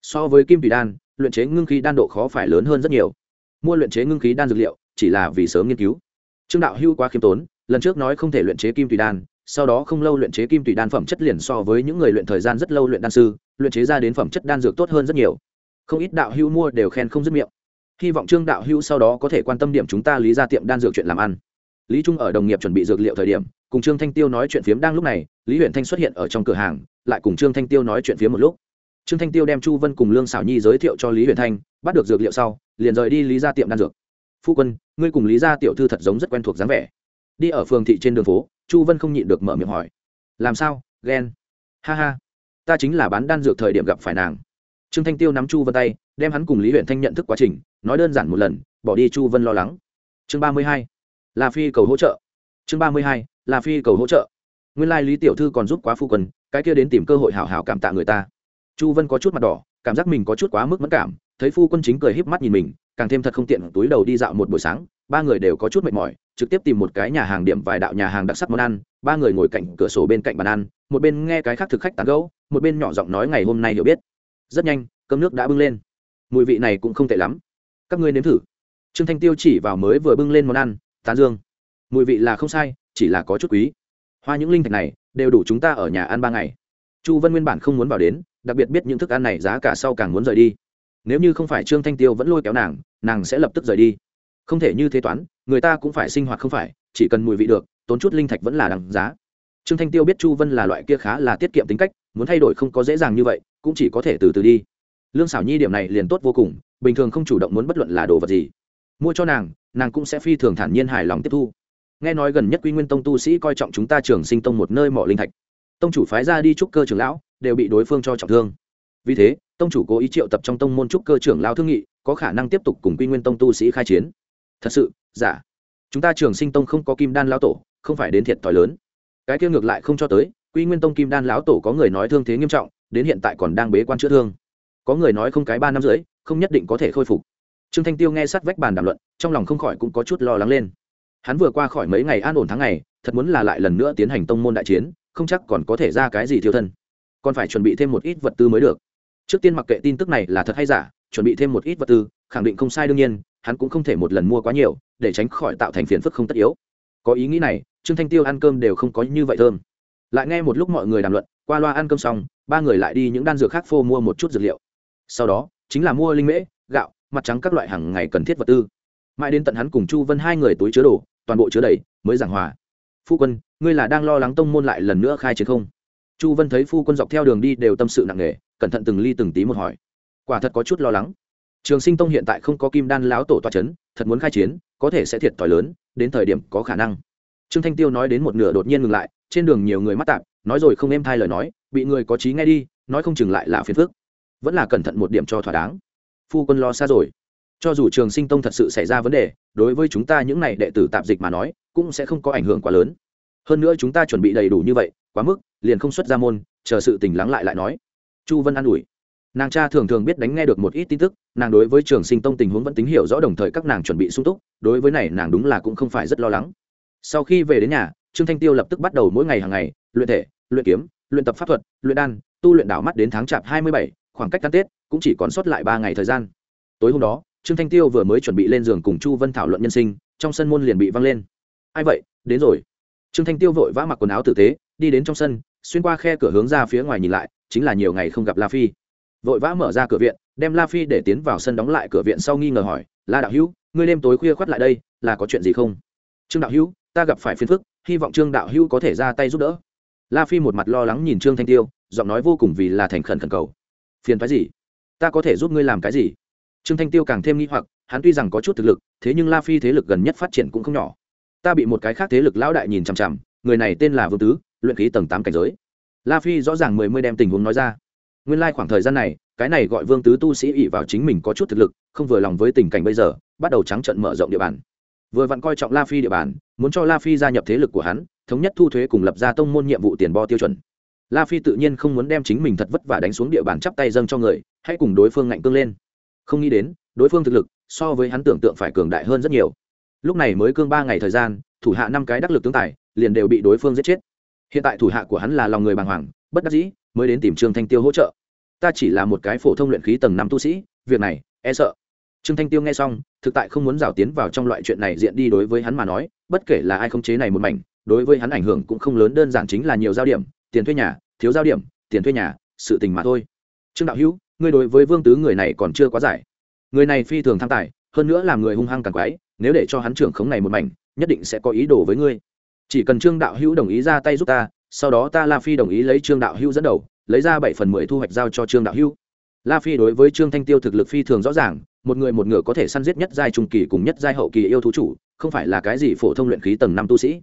So với kim thủy đan, luyện chế ngưng khí đan độ khó phải lớn hơn rất nhiều mua luyện chế ngưng khí đan dược liệu, chỉ là vì sớm nghiên cứu. Trương đạo hưu quá khiêm tốn, lần trước nói không thể luyện chế kim tùy đan, sau đó không lâu luyện chế kim tùy đan phẩm chất liền so với những người luyện thời gian rất lâu luyện đan sư, luyện chế ra đến phẩm chất đan dược tốt hơn rất nhiều. Không ít đạo hưu mua đều khen không dứt miệng. Hy vọng trương đạo hưu sau đó có thể quan tâm điểm chúng ta lý ra tiệm đan dược chuyện làm ăn. Lý trung ở đồng nghiệp chuẩn bị dược liệu thời điểm, cùng trương thanh tiêu nói chuyện phiếm đang lúc này, lý huyện thanh xuất hiện ở trong cửa hàng, lại cùng trương thanh tiêu nói chuyện phiếm một lúc trương thanh tiêu đem chu vân cùng lương xảo nhi giới thiệu cho lý Huyền thanh, bắt được dược liệu sau, liền rời đi lý ra tiệm đan dược. Phu quân, ngươi cùng lý gia tiểu thư thật giống rất quen thuộc dáng vẻ. Đi ở phường thị trên đường phố, chu vân không nhịn được mở miệng hỏi. Làm sao, ghen? Ha ha, ta chính là bán đan dược thời điểm gặp phải nàng. Trương thanh tiêu nắm chu vân tay, đem hắn cùng lý huyện thanh nhận thức quá trình, nói đơn giản một lần, bỏ đi chu vân lo lắng. Chương ba mươi hai là phi cầu hỗ trợ. Chương ba mươi hai là phi cầu hỗ trợ. Nguyên lai lý tiểu thư còn giúp quá phu quân, cái kia đến tìm cơ hội hảo hảo cảm tạ người ta chu vân có chút mặt đỏ, cảm giác mình có chút quá mức mất cảm, thấy phu quân chính cười híp mắt nhìn mình, càng thêm thật không tiện túi đầu đi dạo một buổi sáng, ba người đều có chút mệt mỏi, trực tiếp tìm một cái nhà hàng điểm vài đạo nhà hàng đặc sắc món ăn, ba người ngồi cạnh cửa sổ bên cạnh bàn ăn, một bên nghe cái khác thực khách tán gẫu, một bên nhỏ giọng nói ngày hôm nay hiểu biết. Rất nhanh, cơm nước đã bưng lên. Mùi vị này cũng không tệ lắm. Các ngươi nếm thử. Trương thanh tiêu chỉ vào mới vừa bưng lên món ăn, tán dương. Mùi vị là không sai, chỉ là có chút quý. Hoa những linh thạch này, đều đủ chúng ta ở nhà ăn ba ngày. Chu vân nguyên bản không muốn vào đến đặc biệt biết những thức ăn này giá cả sau càng muốn rời đi. Nếu như không phải trương thanh tiêu vẫn lôi kéo nàng nàng sẽ lập tức rời đi. Không thể như thế toán, người ta cũng phải sinh hoạt không phải, chỉ cần mùi vị được, tốn chút linh thạch vẫn là đằng giá. Trương thanh tiêu biết chu vân là loại kia khá là tiết kiệm tính cách, muốn thay đổi không có dễ dàng như vậy, cũng chỉ có thể từ từ đi. Lương xảo nhi điểm này liền tốt vô cùng, bình thường không chủ động muốn bất luận là đồ vật gì, mua cho nàng nàng cũng sẽ phi thường thản nhiên hài lòng tiếp thu. Nghe nói gần nhất quy nguyên tông tu sĩ coi trọng chúng ta trường sinh tông một nơi mỏ linh thạch tông chủ phái ra đi trúc cơ trưởng lão, đều bị đối phương cho trọng thương. Vì thế, tông chủ cố ý triệu tập trong tông môn trúc cơ trưởng lão thương nghị, có khả năng tiếp tục cùng quy nguyên tông tu sĩ khai chiến. Thật sự giả chúng ta trường sinh tông không có kim đan lão tổ, không phải đến thiệt thòi lớn. Cái kia ngược lại không cho tới, quy nguyên tông kim đan lão tổ có người nói thương thế nghiêm trọng, đến hiện tại còn đang bế quan chữa thương. Có người nói không cái ba năm rưỡi, không nhất định có thể khôi phục. Trương thanh tiêu nghe sát vách bàn đàm luận, trong lòng không khỏi cũng có chút lo lắng lên. Hắn vừa qua khỏi mấy ngày an ổn tháng ngày, thật muốn là lại lần nữa tiến hành tông môn đại chiến không chắc còn có thể ra cái gì thiêu thân. Còn phải chuẩn bị thêm một ít vật tư mới được. Trước tiên mặc kệ tin tức này là thật hay giả, chuẩn bị thêm một ít vật tư, khẳng định không sai đương nhiên, hắn cũng không thể một lần mua quá nhiều, để tránh khỏi tạo thành phiền phức không tất yếu. Có ý nghĩ này, trương thanh tiêu ăn cơm đều không có như vậy thơm. Lại nghe một lúc mọi người đàm luận, qua loa ăn cơm xong, ba người lại đi những đan dược khác phô mua một chút dược liệu. Sau đó, chính là mua linh mễ, gạo, mặt trắng các loại hàng ngày cần thiết vật tư. Mãi đến tận hắn cùng chu vân hai người túi chứa đồ, toàn bộ chứa đầy, mới giảng hòa phu quân, ngươi là đang lo lắng tông môn lại lần nữa khai chiến không? Chu vân thấy phu quân dọc theo đường đi đều tâm sự nặng nề, cẩn thận từng ly từng tí một hỏi. Quả thật có chút lo lắng. Trường sinh tông hiện tại không có kim đan láo tổ toa c h ấ n thật muốn khai chiến, có thể sẽ thiệt thòi lớn, đến thời điểm có khả năng. Trương thanh tiêu nói đến một nửa đột nhiên ngừng lại, trên đường nhiều người mắc tạp, nói rồi không êm thai lời nói, bị người có trí nghe đi, nói không chừng lại là phiền phước vẫn là cẩn thận một điểm cho thỏa đáng. Phu quân lo xa rồi. Cho dù trường sinh tông thật sự xảy ra vấn đề, đối với chúng ta những n à y đệ tử tạp dịch mà nói cũng sẽ không có ảnh hưởng quá lớn. Hơn nữa chúng ta chuẩn bị đầy đủ như vậy, quá mức, liền không xuất ra môn, chờ sự tình lắng lại lại nói. Chu vân an ủi. Nàng cha thường thường biết đánh nghe được một ít tin tức, nàng đối với trường sinh tông tình huống vẫn tín hiểu rõ đồng thời các nàng chuẩn bị sung túc, đối với này nàng đúng là cũng không phải rất lo lắng. Sau khi về đến nhà, trương thanh tiêu lập tức bắt đầu mỗi ngày hàng ngày, luyện thể, luyện kiếm, luyện tập pháp thuật, luyện đan, tu luyện đảo mắt đến tháng chạp hai mươi bảy, khoảng cách cắt tết, cũng chỉ còn sót lại ba ngày thời gian. Tối hôm đó, trương thanh tiêu vừa mới chuẩn bị lên giường cùng chu vân thảo luận nhân sinh, trong sân môn liền bị văng lên ai vậy? Đến rồi. Trương thanh tiêu vội vã mặc quần áo tử tế, đi đến trong sân, xuyên qua khe cửa hướng ra phía ngoài nhìn lại, chính là nhiều ngày không gặp la phi. Vội vã mở ra cửa viện, đem la phi để tiến vào sân đóng lại cửa viện sau nghi ngờ hỏi, la đạo hữu, ngươi đêm tối khuya khoắt lại đây, là có chuyện gì không? Trương đạo hữu, ta gặp phải phiền phức, hy vọng trương đạo hữu có thể ra tay giúp đỡ. La phi một mặt lo lắng nhìn trương thanh tiêu, giọng nói vô cùng vì là thành khẩn khẩn cầu. Phiền phái gì? Ta có thể giúp ngươi làm cái gì? Trương thanh tiêu càng thêm nghi hoặc, hắn tuy rằng có chút thực lực, thế nhưng la phi thế lực gần nhất phát triển cũng không nhỏ ta bị một cái khác thế lực lão đại nhìn chằm chằm, người này tên là vương tứ, luyện khí tầng tám cảnh giới. La phi rõ ràng mười mươi đem tình huống nói ra. Nguyên lai khoảng thời gian này, cái này gọi vương tứ tu sĩ ỉ vào chính mình có chút thực lực, không vừa lòng với tình cảnh bây giờ, bắt đầu trắng trận mở rộng địa bàn. Vừa vặn coi trọng la phi địa bàn, muốn cho la phi gia nhập thế lực của hắn, thống nhất thu thuế cùng lập ra tông môn nhiệm vụ tiền bo tiêu chuẩn. La phi tự nhiên không muốn đem chính mình thật vất vả đánh xuống địa bàn chắp tay dâng cho người, hãy cùng đối phương ngạnh cương lên. Không nghĩ đến, đối phương thực lực, so với hắn tưởng tượng phải cường đại hơn rất nhiều lúc này mới cương ba ngày thời gian, thủ hạ năm cái đắc lực tướng tài liền đều bị đối phương giết chết. Hiện tại thủ hạ của hắn là lòng người bàng hoàng, bất đắc dĩ, mới đến tìm trương thanh tiêu hỗ trợ. Ta chỉ là một cái phổ thông luyện khí tầng năm tu sĩ, việc này e sợ. Trương thanh tiêu nghe xong, thực tại không muốn rào tiến vào trong loại chuyện này diện đi đối với hắn mà nói, bất kể là ai không chế này một mảnh, đối với hắn ảnh hưởng cũng không lớn, đơn giản chính là nhiều giao điểm, tiền thuê nhà, thiếu giao điểm, tiền thuê nhà, sự tình mà thôi. Trương đạo hữu, ngươi đối với vương tứ người này còn chưa quá giải. Người này phi thường tham tài, hơn nữa làm người hung hăng càng quái nếu để cho hắn trưởng khống này một mảnh, nhất định sẽ có ý đồ với ngươi. Chỉ cần trương đạo hữu đồng ý ra tay giúp ta, sau đó ta la phi đồng ý lấy trương đạo hữu dẫn đầu, lấy ra bảy phần mười thu hoạch giao cho trương đạo hữu. La phi đối với trương thanh tiêu thực lực phi thường rõ ràng, một người một ngựa có thể săn giết nhất giai trung kỳ cùng nhất giai hậu kỳ yêu thú chủ, không phải là cái gì phổ thông luyện khí tầng năm tu sĩ.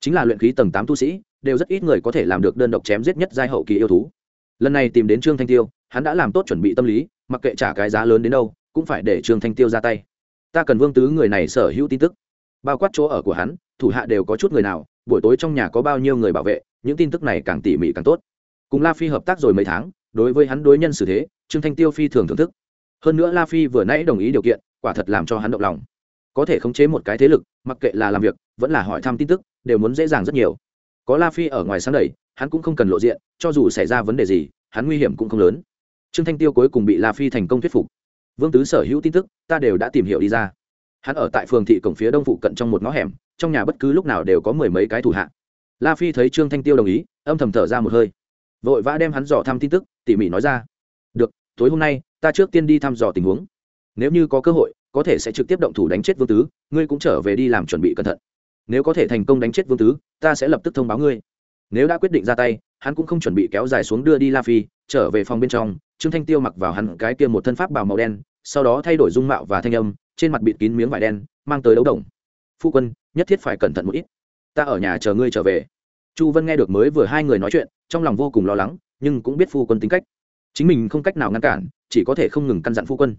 Chính là luyện khí tầng tám tu sĩ, đều rất ít người có thể làm được đơn độc chém giết nhất giai hậu kỳ yêu thú. Lần này tìm đến trương thanh tiêu, hắn đã làm tốt chuẩn bị tâm lý, mặc kệ trả cái giá lớn đến đâu, cũng phải để trương thanh tiêu ra tay ta cần vương tứ người này sở hữu tin tức. Bao quát chỗ ở của hắn, thủ hạ đều có chút người nào, buổi tối trong nhà có bao nhiêu người bảo vệ, những tin tức này càng tỉ mỉ càng tốt. Cùng la phi hợp tác rồi mấy tháng, đối với hắn đối nhân xử thế, trương thanh tiêu phi thường thưởng thức. Hơn nữa la phi vừa nãy đồng ý điều kiện, quả thật làm cho hắn động lòng. Có thể khống chế một cái thế lực, mặc kệ là làm việc, vẫn là hỏi thăm tin tức, đều muốn dễ dàng rất nhiều. Có la phi ở ngoài sáng đầy, hắn cũng không cần lộ diện, cho dù xảy ra vấn đề gì, hắn nguy hiểm cũng không lớn. Trương thanh tiêu cuối cùng bị la phi thành công thuyết phục vương tứ sở hữu tin tức, ta đều đã tìm hiểu đi ra. Hắn ở tại phường thị cổng phía đông phụ cận trong một ngõ hẻm, trong nhà bất cứ lúc nào đều có mười mấy cái thủ hạ. La phi thấy trương thanh tiêu đồng ý, âm thầm thở ra một hơi. Vội vã đem hắn dò thăm tin tức, tỉ mỉ nói ra. Được, tối hôm nay, ta trước tiên đi thăm dò tình huống. Nếu như có cơ hội, có thể sẽ trực tiếp động thủ đánh chết vương tứ, ngươi cũng trở về đi làm chuẩn bị cẩn thận. Nếu có thể thành công đánh chết vương tứ, ta sẽ lập tức thông báo ngươi. Nếu đã quyết định ra tay, hắn cũng không chuẩn bị kéo dài xuống đưa đi la phi, trở về phòng bên trong trương thanh tiêu mặc vào hắn cái kia một thân pháp bào màu đen, sau đó thay đổi dung mạo và thanh âm, trên mặt bịt kín miếng vải đen, mang tới đấu đồng. Phu quân, nhất thiết phải cẩn thận một ít. Ta ở nhà chờ ngươi trở về. Chu vân nghe được mới vừa hai người nói chuyện, trong lòng vô cùng lo lắng, nhưng cũng biết phu quân tính cách. Chính mình không cách nào ngăn cản, chỉ có thể không ngừng căn dặn phu quân.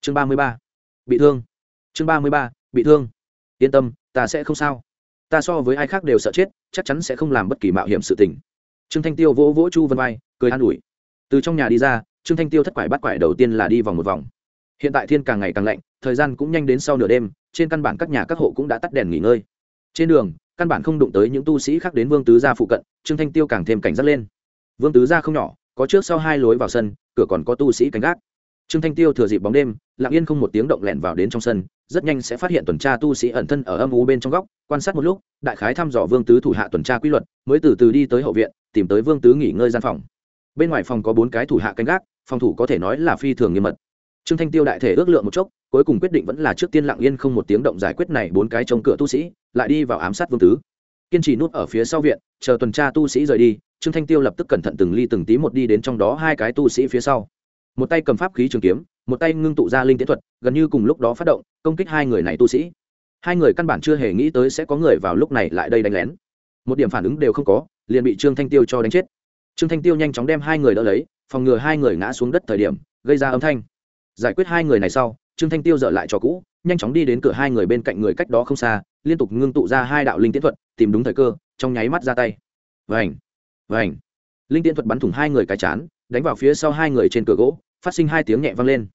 Chương ba mươi ba. Bị thương. Chương ba mươi ba. Bị thương. Yên tâm, ta sẽ không sao. Ta so với ai khác đều sợ chết, chắc chắn sẽ không làm bất kỳ mạo hiểm sự tình. Trương thanh tiêu vỗ vỗ chu vân vai, cười an ủi. Từ trong nhà đi ra trương thanh tiêu thất quải bắt quải đầu tiên là đi vòng một vòng. Hiện tại thiên càng ngày càng lạnh, thời gian cũng nhanh đến sau nửa đêm, trên căn bản các nhà các hộ cũng đã tắt đèn nghỉ ngơi. Trên đường, căn bản không đụng tới những tu sĩ khác đến vương tứ gia phụ cận, trương thanh tiêu càng thêm cảnh giác lên. Vương tứ gia không nhỏ, có trước sau hai lối vào sân, cửa còn có tu sĩ canh gác. Trương thanh tiêu thừa dịp bóng đêm, lặng yên không một tiếng động lẹn vào đến trong sân, rất nhanh sẽ phát hiện tuần tra tu sĩ ẩn thân ở âm u bên trong góc, quan sát một lúc, đại khái thăm dò vương tứ thủ hạ tuần tra quy luật, mới từ từ đi tới hậu viện, tìm tới vương tứ nghỉ ngơi gian phòng bên ngoài phòng có bốn cái thủ hạ canh gác, phòng thủ có thể nói là phi thường nghiêm mật. Trương thanh tiêu đại thể ước lượng một chốc, cuối cùng quyết định vẫn là trước tiên lặng yên không một tiếng động giải quyết này bốn cái chống cửa tu sĩ, lại đi vào ám sát vương tứ. Kiên trì nút ở phía sau viện, chờ tuần tra tu sĩ rời đi, trương thanh tiêu lập tức cẩn thận từng ly từng tí một đi đến trong đó hai cái tu sĩ phía sau. Một tay cầm pháp khí trường kiếm, một tay ngưng tụ ra linh tiến thuật, gần như cùng lúc đó phát động, công kích hai người này tu sĩ. Hai người căn bản chưa hề nghĩ tới sẽ có người vào lúc này lại đây đánh lén. Một điểm phản ứng đều không có, liền bị trương thanh tiêu cho đánh chết trương thanh tiêu nhanh chóng đem hai người đỡ lấy, phòng ngừa hai người ngã xuống đất thời điểm, gây ra âm thanh. Giải quyết hai người này sau, trương thanh tiêu dở lại cho cũ, nhanh chóng đi đến cửa hai người bên cạnh người cách đó không xa, liên tục ngưng tụ ra hai đạo linh tiến thuật, tìm đúng thời cơ, trong nháy mắt ra tay. Vảnh vảnh linh tiến thuật bắn thủng hai người cái chán, đánh vào phía sau hai người trên cửa gỗ, phát sinh hai tiếng nhẹ vang lên.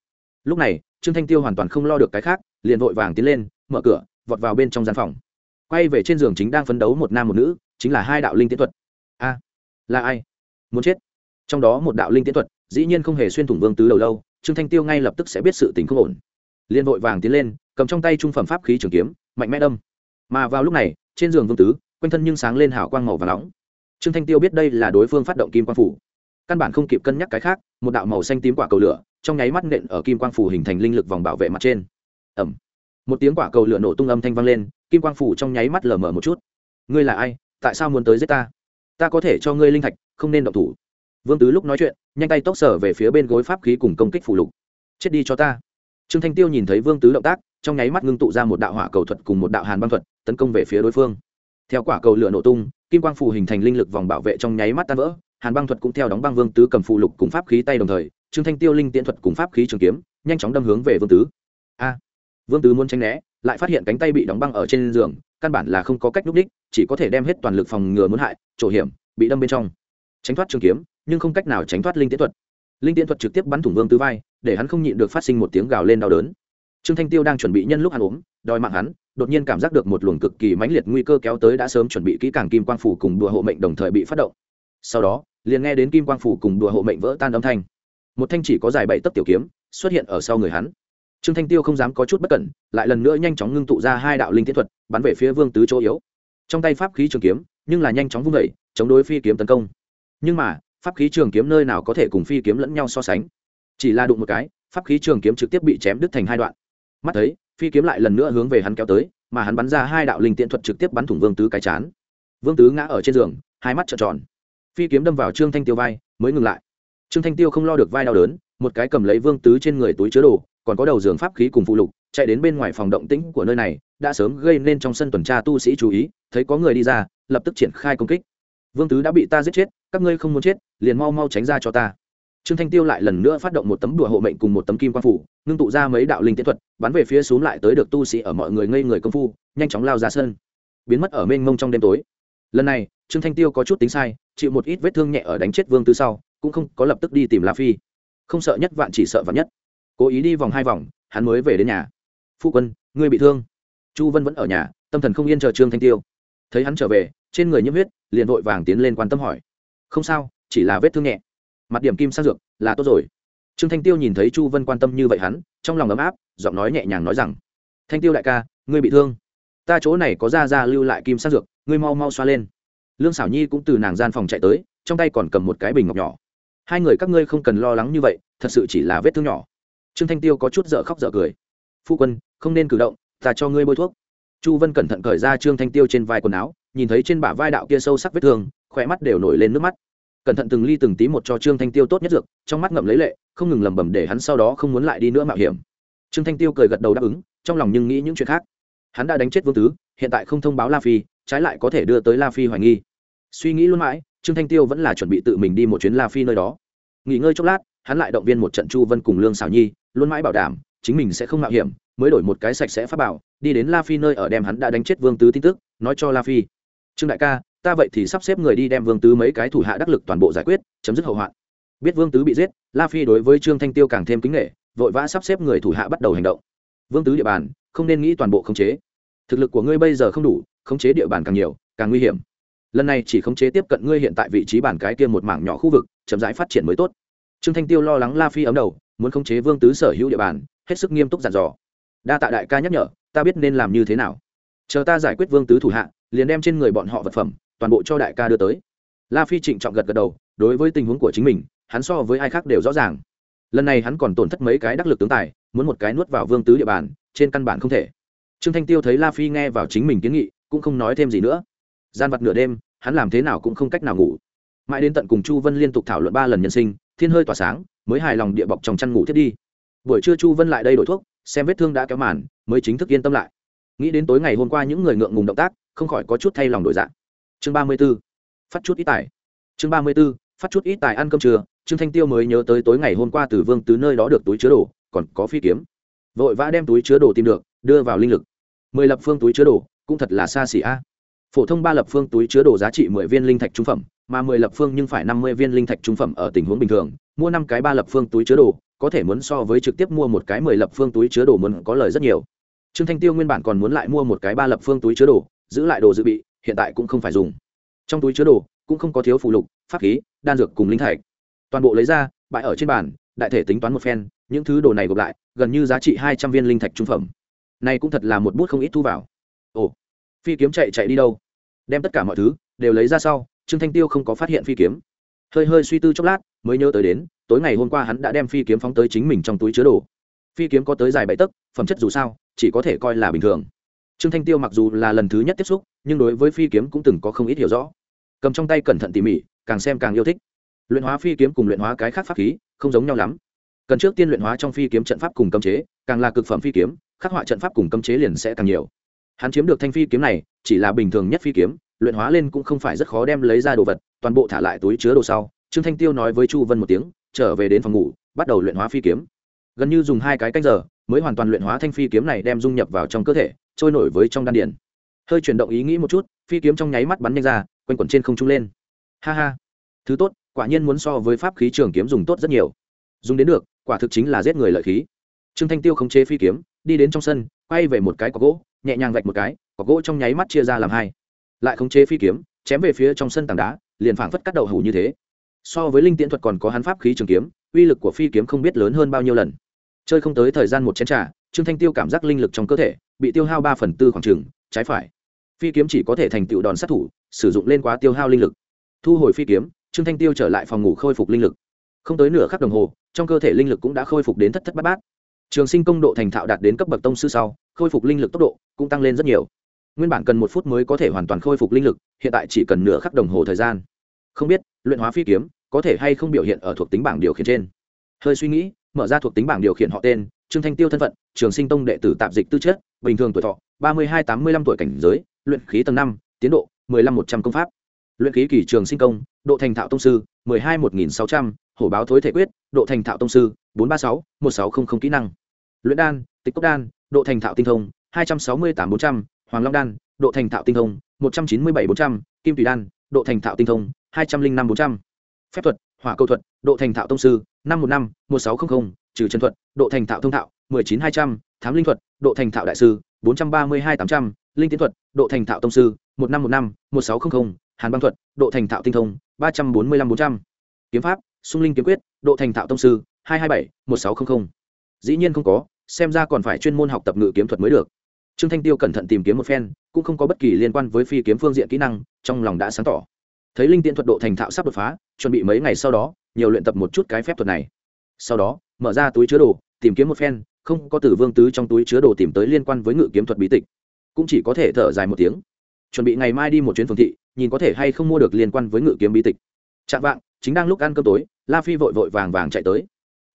Lúc này, trương thanh tiêu hoàn toàn không lo được cái khác, liền vội vàng tiến lên, mở cửa, vọt vào bên trong gian phòng. Quay về trên giường chính đang phấn đấu một nam một nữ, chính là hai đạo linh tiến thuật. A, là ai? Muốn chết. Trong đó một đạo linh tiễn thuật, dĩ nhiên không hề xuyên thủng vương tứ đầu lâu, trương thanh tiêu ngay lập tức sẽ biết sự tình không ổn. Liên vội vàng tiến lên, cầm trong tay trung phẩm pháp khí trường kiếm, mạnh mẽ đâm. Mà vào lúc này, trên giường vương tứ, quanh thân nhưng sáng lên hào quang màu và nóng. Trương thanh tiêu biết đây là đối phương phát động kim quang phủ. Căn bản không kịp cân nhắc cái khác, một đạo màu xanh tím quả cầu lửa, trong nháy mắt nện ở kim quang phủ hình thành linh lực vòng bảo vệ mặt trên. Ẩm một tiếng quả cầu lửa nổ tung âm thanh vang lên, kim quang phủ trong nháy mắt lờ mờ một chút. Ngươi là ai? Tại sao muốn tới giết ta? Ta có thể cho ngươi linh thạch, không nên động thủ. Vương tứ lúc nói chuyện, nhanh tay tốc sở về phía bên gối pháp khí cùng công kích phủ lục. Chết đi cho ta. Trương thanh tiêu nhìn thấy vương tứ động tác, trong nháy mắt ngưng tụ ra một đạo hỏa cầu thuật cùng một đạo hàn băng thuật, tấn công về phía đối phương. Theo quả cầu lửa nổ tung, kim quang phủ hình thành linh lực vòng bảo vệ trong nháy mắt tan vỡ, hàn băng thuật cũng theo đóng băng vương tứ cầm phụ lục cùng pháp khí tay đồng thời, trương thanh tiêu linh tiễn thuật cùng pháp khí trường kiếm, nhanh chóng đâm hướng về vương tứ. A! Vương tứ muốn tránh né lại phát hiện cánh tay bị đóng băng ở trên giường, căn bản là không có cách núp đích chỉ có thể đem hết toàn lực phòng ngừa muốn hại, chỗ hiểm, bị đâm bên trong. Tránh thoát trường kiếm, nhưng không cách nào tránh thoát linh tiễn thuật. Linh tiễn thuật trực tiếp bắn thủng vương tứ vai, để hắn không nhịn được phát sinh một tiếng gào lên đau đớn. Trương thanh tiêu đang chuẩn bị nhân lúc hắn ốm, đòi mạng hắn, đột nhiên cảm giác được một luồng cực kỳ mãnh liệt nguy cơ kéo tới đã sớm chuẩn bị kỹ càng kim quang phủ cùng đùa hộ mệnh đồng thời bị phát động. Sau đó, liền nghe đến kim quang phủ cùng đùa hộ mệnh vỡ tan âm thanh. Một thanh chỉ có dài bảy tấc tiểu kiếm xuất hiện ở sau người hắn trương thanh tiêu không dám có chút bất cẩn, lại lần nữa nhanh chóng ngưng tụ ra hai đạo linh tiến thuật, bắn về phía vương tứ chỗ yếu. Trong tay pháp khí trường kiếm, nhưng là nhanh chóng vung vẩy chống đối phi kiếm tấn công. Nhưng mà, pháp khí trường kiếm nơi nào có thể cùng phi kiếm lẫn nhau so sánh? Chỉ là đụng một cái, pháp khí trường kiếm trực tiếp bị chém đứt thành hai đoạn. Mắt thấy, phi kiếm lại lần nữa hướng về hắn kéo tới, mà hắn bắn ra hai đạo linh tiện thuật trực tiếp bắn thủng vương tứ cái chán. Vương tứ ngã ở trên giường, hai mắt trợn tròn. Phi kiếm đâm vào trương thanh tiêu vai, mới ngừng lại. Trương thanh tiêu không lo được vai đau đớn, một cái cầm lấy vương tứ trên người túi chứa đồ còn có đầu giường pháp khí cùng phụ lục, chạy đến bên ngoài phòng động tĩnh của nơi này, đã sớm gây nên trong sân tuần tra tu sĩ chú ý, thấy có người đi ra, lập tức triển khai công kích. Vương tứ đã bị ta giết chết, các ngươi không muốn chết, liền mau mau tránh ra cho ta. Trương thanh tiêu lại lần nữa phát động một tấm đùa hộ mệnh cùng một tấm kim quan phủ, ngưng tụ ra mấy đạo linh tiến thuật, bắn về phía xuống lại tới được tu sĩ ở mọi người ngây người công phu, nhanh chóng lao ra sân. Biến mất ở mênh mông trong đêm tối. Lần này, trương thanh tiêu có chút tính sai, chịu một ít vết thương nhẹ ở đánh chết vương tứ sau, cũng không có lập tức đi tìm la phi. Không sợ nhất vạn chỉ sợ vạn nhất cố ý đi vòng hai vòng, hắn mới về đến nhà. Phu quân, ngươi bị thương. Chu vân vẫn ở nhà, tâm thần không yên chờ trương thanh tiêu. Thấy hắn trở về, trên người nhiễm huyết, liền vội vàng tiến lên quan tâm hỏi. Không sao, chỉ là vết thương nhẹ. Mặt điểm kim sang dược là tốt rồi. Trương thanh tiêu nhìn thấy chu vân quan tâm như vậy hắn, trong lòng ấm áp, giọng nói nhẹ nhàng nói rằng, thanh tiêu đại ca, ngươi bị thương. Ta chỗ này có ra ra lưu lại kim sang dược, ngươi mau mau xoa lên. Lương xảo nhi cũng từ nàng gian phòng chạy tới, trong tay còn cầm một cái bình ngọc nhỏ. Hai người các ngươi không cần lo lắng như vậy, thật sự chỉ là vết thương nhỏ trương thanh tiêu có chút dở khóc dở cười. Phu quân, không nên cử động, ta cho ngươi bôi thuốc. Chu vân cẩn thận cởi ra trương thanh tiêu trên vai quần áo, nhìn thấy trên bả vai đạo kia sâu sắc vết thương, khỏe mắt đều nổi lên nước mắt. Cẩn thận từng ly từng tí một cho trương thanh tiêu tốt nhất dược, trong mắt ngậm lấy lệ, không ngừng lẩm bẩm để hắn sau đó không muốn lại đi nữa mạo hiểm. Trương thanh tiêu cười gật đầu đáp ứng, trong lòng nhưng nghĩ những chuyện khác. Hắn đã đánh chết vương tứ, hiện tại không thông báo la phi, trái lại có thể đưa tới la phi hoài nghi. Suy nghĩ luôn mãi, trương thanh tiêu vẫn là chuẩn bị tự mình đi một chuyến la phi nơi đó. Nghỉ ngơi chốc lát hắn lại động viên một trận chu vân cùng lương xảo nhi, luôn mãi bảo đảm, chính mình sẽ không mạo hiểm, mới đổi một cái sạch sẽ pháp bảo, đi đến la phi nơi ở đem hắn đã đánh chết vương tứ tin tức, nói cho la phi. Trương đại ca, ta vậy thì sắp xếp người đi đem vương tứ mấy cái thủ hạ đắc lực toàn bộ giải quyết, chấm dứt hậu hoạn. Biết vương tứ bị giết, la phi đối với trương thanh tiêu càng thêm kính nghệ vội vã sắp xếp người thủ hạ bắt đầu hành động. Vương tứ địa bàn, không nên nghĩ toàn bộ khống chế. Thực lực của ngươi bây giờ không đủ, khống chế địa bàn càng nhiều, càng nguy hiểm. Lần này chỉ khống chế tiếp cận ngươi hiện tại vị trí bản cái kia một mảng nhỏ khu vực, chậm rãi phát triển mới tốt trương thanh tiêu lo lắng la phi ấm đầu, muốn khống chế vương tứ sở hữu địa bàn, hết sức nghiêm túc dặn dò. Đa tạ đại ca nhắc nhở, ta biết nên làm như thế nào. Chờ ta giải quyết vương tứ thủ hạ, liền đem trên người bọn họ vật phẩm, toàn bộ cho đại ca đưa tới. La phi trịnh trọng gật gật đầu, đối với tình huống của chính mình, hắn so với ai khác đều rõ ràng. Lần này hắn còn tổn thất mấy cái đắc lực tướng tài, muốn một cái nuốt vào vương tứ địa bàn, trên căn bản không thể. Trương thanh tiêu thấy la phi nghe vào chính mình kiến nghị, cũng không nói thêm gì nữa. Gian vặt nửa đêm, hắn làm thế nào cũng không cách nào ngủ. Mãi đến tận cùng chu vân liên tục thảo luận ba lần nhân sinh thiên hơi tỏa sáng, mới hài lòng địa bọc trong chăn ngủ thiết đi. Buổi trưa chu vân lại đây đổi thuốc, xem vết thương đã kéo màn, mới chính thức yên tâm lại. Nghĩ đến tối ngày hôm qua những người ngượng ngùng động tác, không khỏi có chút thay lòng đổi dạng. Chương ba mươi b ố phát chút ít tài. Chương ba mươi b ố phát chút ít tài ăn cơm trưa, trương thanh tiêu mới nhớ tới tối ngày hôm qua từ vương tứ nơi đó được túi chứa đồ, còn có phi kiếm. Vội vã đem túi chứa đồ tìm được, đưa vào linh lực. Mười lập phương túi chứa đồ, cũng thật là xa xỉ a. Phổ thông ba lập phương túi chứa đồ giá trị mười viên linh thạch trung phẩm mà mười lập phương nhưng phải năm mươi viên linh thạch trung phẩm ở tình huống bình thường, mua năm cái ba lập phương túi chứa đồ, có thể muốn so với trực tiếp mua một cái mười lập phương túi chứa đồ muốn có lời rất nhiều. Trương thanh tiêu nguyên bản còn muốn lại mua một cái ba lập phương túi chứa đồ, giữ lại đồ dự bị, hiện tại cũng không phải dùng. Trong túi chứa đồ, cũng không có thiếu phụ lục, pháp khí, đan dược cùng linh thạch. Toàn bộ lấy ra bày ở trên bàn, đại thể tính toán một phen, những thứ đồ này gộp lại, gần như giá trị hai trăm viên linh thạch trung phẩm. Này cũng thật là một bút không ít thu vào. Ồ, phi kiếm chạy chạy đi đâu? Đem tất cả mọi thứ đều lấy ra sau trương thanh tiêu không có phát hiện phi kiếm. Hơi hơi suy tư chốc lát, mới nhớ tới đến, tối ngày hôm qua hắn đã đem phi kiếm phóng tới chính mình trong túi chứa đồ. Phi kiếm có tới dài bảy tấc, phẩm chất dù sao, chỉ có thể coi là bình thường. Trương thanh tiêu mặc dù là lần thứ nhất tiếp xúc, nhưng đối với phi kiếm cũng từng có không ít hiểu rõ. Cầm trong tay cẩn thận tỉ mỉ, càng xem càng yêu thích. Luyện hóa phi kiếm cùng luyện hóa cái khác pháp khí, không giống nhau lắm. Cần trước tiên luyện hóa trong phi kiếm trận pháp cùng cấm chế, càng là cực phẩm phi kiếm, khắc họa trận pháp cùng cấm chế liền sẽ càng nhiều. Hắn chiếm được thanh phi kiếm này, chỉ là bình thường nhất phi kiếm luyện hóa lên cũng không phải rất khó đem lấy ra đồ vật, toàn bộ thả lại túi chứa đồ sau, trương thanh tiêu nói với chu vân một tiếng, trở về đến phòng ngủ, bắt đầu luyện hóa phi kiếm. Gần như dùng hai cái canh giờ, mới hoàn toàn luyện hóa thanh phi kiếm này đem dung nhập vào trong cơ thể, trôi nổi với trong đan điền. Hơi chuyển động ý nghĩ một chút, phi kiếm trong nháy mắt bắn nhanh ra, quanh quẩn trên không trung lên. Ha ha. Thứ tốt, quả nhiên muốn so với pháp khí trường kiếm dùng tốt rất nhiều. Dùng đến được, quả thực chính là giết người lợi khí. Trương thanh tiêu khống chế phi kiếm, đi đến trong sân, quay về một cái cọc gỗ, nhẹ nhàng vạch một cái cọc gỗ trong nháy mắt chia ra làm hai lại khống chế phi kiếm, chém về phía trong sân tảng đá, liền phảng phất cắt đầu hủ như thế. So với linh tiễn thuật còn có hắn pháp khí trường kiếm, uy lực của phi kiếm không biết lớn hơn bao nhiêu lần. Chơi không tới thời gian một chén t r à trương thanh tiêu cảm giác linh lực trong cơ thể bị tiêu hao ba phần tư khoảng trừng trái phải. Phi kiếm chỉ có thể thành tựu đòn sát thủ, sử dụng lên quá tiêu hao linh lực. Thu hồi phi kiếm, trương thanh tiêu trở lại phòng ngủ khôi phục linh lực. Không tới nửa khắc đồng hồ, trong cơ thể linh lực cũng đã khôi phục đến thất thất bát bát. Trường sinh công độ thành thạo đạt đến cấp bậc tông sư sau, khôi phục linh lực tốc độ cũng tăng lên rất nhiều nguyên bản cần một phút mới có thể hoàn toàn khôi phục linh lực, hiện tại chỉ cần nửa khắc đồng hồ thời gian. Không biết, luyện hóa phi kiếm, có thể hay không biểu hiện ở thuộc tính bảng điều khiển trên? Hơi suy nghĩ, mở ra thuộc tính bảng điều khiển họ tên, trương thanh tiêu thân phận, trường sinh tông đệ tử tạp dịch tư chất, bình thường tuổi thọ, ba mươi hai tám mươi lăm tuổi cảnh giới, luyện khí tầng năm, tiến độ, mười lăm một trăm công pháp. Luyện khí kỳ trường sinh công, độ thành thạo tông sư, mười hai một nghìn sáu trăm, hổ báo thối thể quyết, độ thành thạo tông sư, bốn ba sáu, một sáu không không kỹ năng. Luyện đan, tịch cốc đan, độ thành thạo tinh thông, hai trăm sáu mươi tám bốn trăm hoàng long đan, độ thành thạo tinh thông, một trăm chín mươi bảy bốn trăm, kim tùy đan, độ thành thạo tinh thông, hai trăm linh năm bốn trăm. Phép thuật, hỏa câu thuật, độ thành thạo tông sư, năm một năm, một sáu trăm linh trừ trần thuật, độ thành thạo thông thạo, mười chín hai trăm, thám linh thuật, độ thành thạo đại sư, bốn trăm ba mươi hai tám trăm, linh tiến thuật, độ thành thạo tông sư, một năm một năm, một sáu trăm linh hàn băng thuật, độ thành thạo tinh thông, ba trăm bốn mươi năm bốn trăm. Kiếm pháp, sung linh kiếm quyết, độ thành thạo tông sư, hai hai bảy, một sáu trăm linh dĩ nhiên không có, xem ra còn phải chuyên môn học tập ngự kiếm thuật mới được trương thanh tiêu cẩn thận tìm kiếm một phen, cũng không có bất kỳ liên quan với phi kiếm phương diện kỹ năng, trong lòng đã sáng tỏ. Thấy linh tiện thuật độ thành thạo sắp đột phá, chuẩn bị mấy ngày sau đó, nhiều luyện tập một chút cái phép thuật này. Sau đó, mở ra túi chứa đồ, tìm kiếm một phen, không có tử vương tứ trong túi chứa đồ tìm tới liên quan với ngự kiếm thuật bí tịch. Cũng chỉ có thể thở dài một tiếng. Chuẩn bị ngày mai đi một chuyến phương thị, nhìn có thể hay không mua được liên quan với ngự kiếm bí tịch. Chạm vạng, chính đang lúc ăn cơm tối, la phi vội vội vàng vàng chạy tới.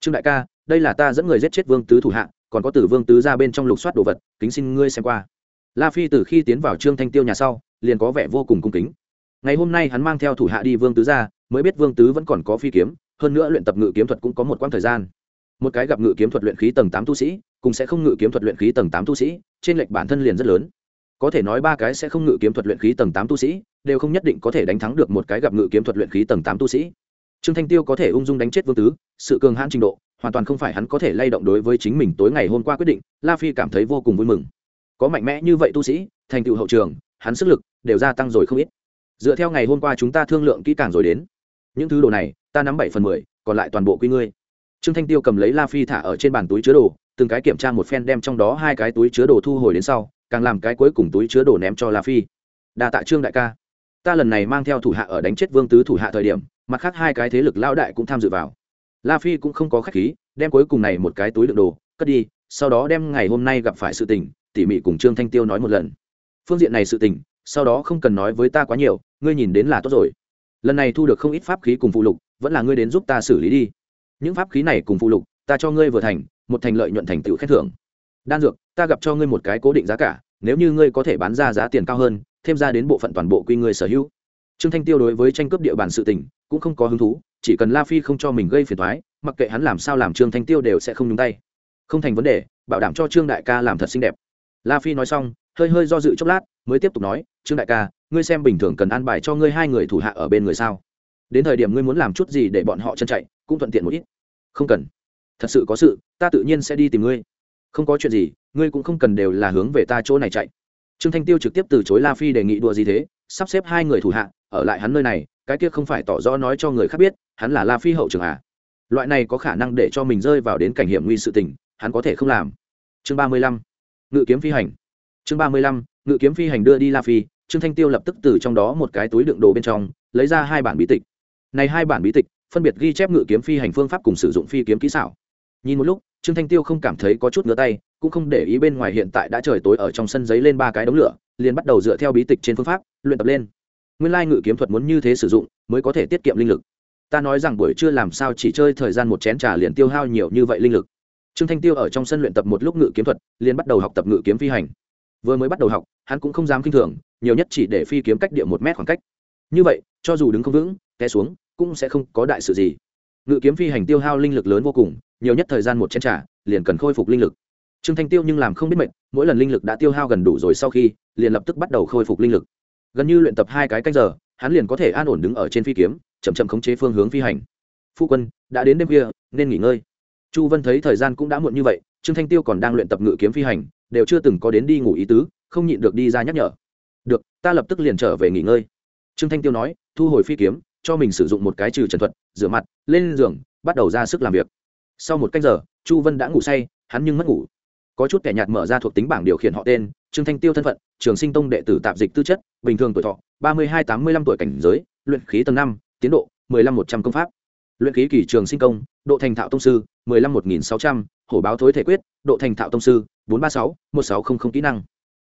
Trương đại ca, đây là ta dẫn người giết chết vương tứ thủ hạ còn có tử vương tứ ra bên trong lục soát đồ vật, kính xin ngươi xem qua. La phi từ khi tiến vào trương thanh tiêu nhà sau, liền có vẻ vô cùng cung kính. Ngày hôm nay hắn mang theo thủ hạ đi vương tứ ra mới biết vương tứ vẫn còn có phi kiếm, hơn nữa luyện tập ngự kiếm thuật cũng có một quãng thời gian. Một cái gặp ngự kiếm thuật luyện khí tầng tám tu sĩ, cùng sẽ không ngự kiếm thuật luyện khí tầng tám tu sĩ, trên lệch bản thân liền rất lớn. Có thể nói ba cái sẽ không ngự kiếm thuật luyện khí tầng tám tu sĩ, đều không nhất định có thể đánh thắng được một cái gặp ngự kiếm thuật luyện khí tầng tám tu sĩ. Trương thanh tiêu có thể ung dung đánh chết vương tứ, sự cường hãn trình độ hoàn toàn không phải hắn có thể lay động đối với chính mình tối ngày hôm qua quyết định, la phi cảm thấy vô cùng vui mừng. Có mạnh mẽ như vậy tu sĩ, thành tựu hậu trường, hắn sức lực đều gia tăng rồi không ít. Dựa theo ngày hôm qua chúng ta thương lượng kỹ càng rồi đến. Những thứ đồ này, ta nắm bảy phần mười, còn lại toàn bộ quy ngươi. Trương thanh tiêu cầm lấy la phi thả ở trên bàn túi chứa đồ, từng cái kiểm tra một phen đem trong đó hai cái túi chứa đồ thu hồi đến sau, càng làm cái cuối cùng túi chứa đồ ném cho la phi. Đa tạ trương đại ca. Ta lần này mang theo thủ hạ ở đánh chết vương tứ thủ hạ thời điểm, mặt khác hai cái thế lực lão đại cũng tham dự vào la phi cũng không có khách khí, đem cuối cùng này một cái túi đựng đồ cất đi, sau đó đem ngày hôm nay gặp phải sự tình, tỉ mỉ cùng trương thanh tiêu nói một lần. Phương diện này sự tình, sau đó không cần nói với ta quá nhiều, ngươi nhìn đến là tốt rồi. Lần này thu được không ít pháp khí cùng phụ lục, vẫn là ngươi đến giúp ta xử lý đi. Những pháp khí này cùng phụ lục, ta cho ngươi vừa thành, một thành lợi nhuận thành tựu khen thưởng. Đan dược, ta gặp cho ngươi một cái cố định giá cả, nếu như ngươi có thể bán ra giá tiền cao hơn, thêm ra đến bộ phận toàn bộ quy ngươi sở hữu. Trương thanh tiêu đối với tranh cướp địa bàn sự tình cũng không có hứng thú, chỉ cần la phi không cho mình gây phiền thoái mặc kệ hắn làm sao làm trương thanh tiêu đều sẽ không nhúng tay. Không thành vấn đề, bảo đảm cho trương đại ca làm thật xinh đẹp. La phi nói xong, hơi hơi do dự chốc lát, mới tiếp tục nói, trương đại ca, ngươi xem bình thường cần an bài cho ngươi hai người thủ hạ ở bên người sao? Đến thời điểm ngươi muốn làm chút gì để bọn họ chân chạy, cũng thuận tiện một ít. Không cần. Thật sự có sự, ta tự nhiên sẽ đi tìm ngươi. Không có chuyện gì, ngươi cũng không cần đều là hướng về ta chỗ này chạy trương thanh tiêu trực tiếp từ chối la phi đề nghị đùa gì thế, sắp xếp hai người thủ hạ, ở lại hắn nơi này, cái kia không phải tỏ rõ nói cho người khác biết, hắn là la phi hậu trường à. Loại này có khả năng để cho mình rơi vào đến cảnh hiểm nguy sự tình, hắn có thể không làm. Chương ba mươi lăm, ngự kiếm phi hành. Chương ba mươi lăm, ngự kiếm phi hành đưa đi la phi, trương thanh tiêu lập tức từ trong đó một cái túi đựng đồ bên trong, lấy ra hai bản bí tịch. Này hai bản bí tịch, phân biệt ghi chép ngự kiếm phi hành phương pháp cùng sử dụng phi kiếm kỹ xảo. Nhìn một lúc, trương thanh tiêu không cảm thấy có chút ngứa tay cũng không để ý bên ngoài hiện tại đã trời tối ở trong sân giấy lên ba cái đống lửa, liền bắt đầu dựa theo bí tịch trên phương pháp, luyện tập lên. Nguyên lai ngự kiếm thuật muốn như thế sử dụng, mới có thể tiết kiệm linh lực. Ta nói rằng buổi trưa làm sao chỉ chơi thời gian một chén trà liền tiêu hao nhiều như vậy linh lực. Trương thanh tiêu ở trong sân luyện tập một lúc ngự kiếm thuật, liền bắt đầu học tập ngự kiếm phi hành. Vừa mới bắt đầu học, hắn cũng không dám kinh thường, nhiều nhất chỉ để phi kiếm cách địa một mét khoảng cách. Như vậy, cho dù đứng không vững, té xuống, cũng sẽ không có đại sự gì. Ngự kiếm phi hành tiêu hao linh lực lớn vô cùng, nhiều nhất thời gian một chén trà, liền cần khôi phục linh lực trương thanh tiêu nhưng làm không biết mệt, mỗi lần linh lực đã tiêu hao gần đủ rồi sau khi liền lập tức bắt đầu khôi phục linh lực. Gần như luyện tập hai cái canh giờ hắn liền có thể an ổn đứng ở trên phi kiếm chậm chậm khống chế phương hướng phi hành. Phu quân đã đến đêm khuya nên nghỉ ngơi. Chu vân thấy thời gian cũng đã muộn như vậy trương thanh tiêu còn đang luyện tập ngự kiếm phi hành đều chưa từng có đến đi ngủ ý tứ không nhịn được đi ra nhắc nhở. Được ta lập tức liền trở về nghỉ ngơi. Trương thanh tiêu nói thu hồi phi kiếm cho mình sử dụng một cái trừ trần thuật rửa mặt lên giường bắt đầu ra sức làm việc. Sau một cách giờ chu vân đã ngủ say hắn nhưng mất ngủ có chút kẻ nhạt mở ra thuộc tính bảng điều khiển họ tên, trương thanh tiêu thân phận, trường sinh tông đệ tử tạp dịch tư chất, bình thường tuổi thọ, ba mươi hai tám mươi lăm tuổi cảnh giới, luyện khí tầng năm, tiến độ, mười lăm một trăm công pháp. Luyện khí kỳ trường sinh công, độ thành thạo tông sư, mười lăm một nghìn sáu trăm, hổ báo thối thể quyết, độ thành thạo tông sư, bốn ba sáu một sáu không không kỹ năng.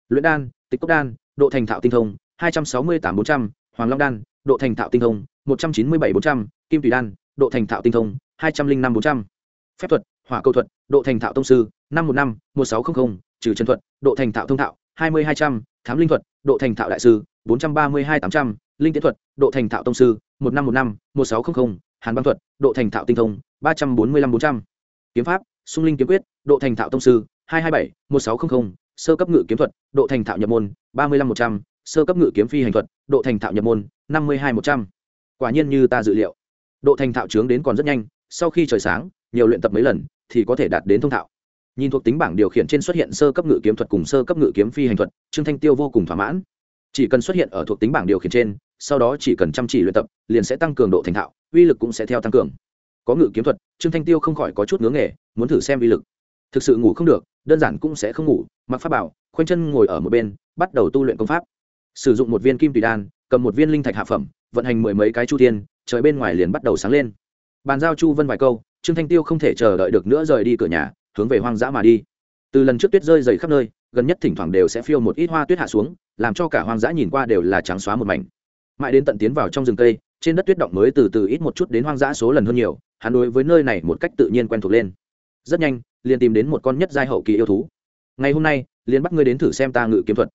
Luyện đan, tịch cốc đan, độ thành thạo tinh thông, hai trăm sáu mươi tám bốn trăm, hoàng long đan, độ thành thạo tinh thông, một trăm chín mươi bảy bốn trăm, kim tùy đan, độ thành thạo tinh thông, hai trăm linh năm bốn trăm. Phép thuật, hỏa câu thuật, độ thành thạo tông sư năm một năm, một sáu trăm linh trừ chân thuật, độ thành thạo thông thạo, hai mươi hai trăm, thám linh thuật, độ thành thạo đại sư, bốn trăm ba mươi hai tám trăm, linh tiến thuật, độ thành thạo tông sư, một năm một năm, một sáu trăm linh hàn băng thuật, độ thành thạo tinh thông, ba trăm bốn mươi năm bốn trăm. Kiếm pháp, sung linh kiếm quyết, độ thành thạo tông sư, hai hai bảy, một sáu trăm linh sơ cấp ngự kiếm thuật, độ thành thạo nhập môn, ba mươi năm một trăm, sơ cấp ngự kiếm phi hành thuật, độ thành thạo nhập môn, năm mươi hai một trăm. Quả nhiên như ta dự liệu. Độ thành thạo trướng đến còn rất nhanh, sau khi trời sáng, nhiều luyện tập mấy lần, thì có thể đạt đến thông thạo nhìn thuộc tính bảng điều khiển trên xuất hiện sơ cấp ngự kiếm thuật cùng sơ cấp ngự kiếm phi hành thuật, trương thanh tiêu vô cùng thỏa mãn. Chỉ cần xuất hiện ở thuộc tính bảng điều khiển trên, sau đó chỉ cần chăm chỉ luyện tập, liền sẽ tăng cường độ thành thạo, uy lực cũng sẽ theo tăng cường. Có ngự kiếm thuật, trương thanh tiêu không khỏi có chút ngưỡng nghề, muốn thử xem uy lực. Thực sự ngủ không được, đơn giản cũng sẽ không ngủ, mặc pháp bảo, khoanh chân ngồi ở một bên, bắt đầu tu luyện công pháp. Sử dụng một viên kim tùy đan, cầm một viên linh thạch hạ phẩm, vận hành mười mấy cái chu thiên, trời bên ngoài liền bắt đầu sáng lên. Bàn giao chu vân vài câu, trương thanh tiêu không thể chờ đợi được nữa rời đi cửa nhà hướng về hoang dã mà đi. Từ lần trước tuyết rơi dày khắp nơi, gần nhất thỉnh thoảng đều sẽ phiêu một ít hoa tuyết hạ xuống, làm cho cả hoang dã nhìn qua đều là trắng xóa một mảnh. Mãi đến tận tiến vào trong rừng cây, trên đất tuyết động mới từ từ ít một chút đến hoang dã số lần hơn nhiều, hắn đối với nơi này một cách tự nhiên quen thuộc lên. Rất nhanh, liền tìm đến một con nhất giai hậu kỳ yêu thú. Ngày hôm nay, liền bắt ngươi đến thử xem ta ngự kiếm thuật.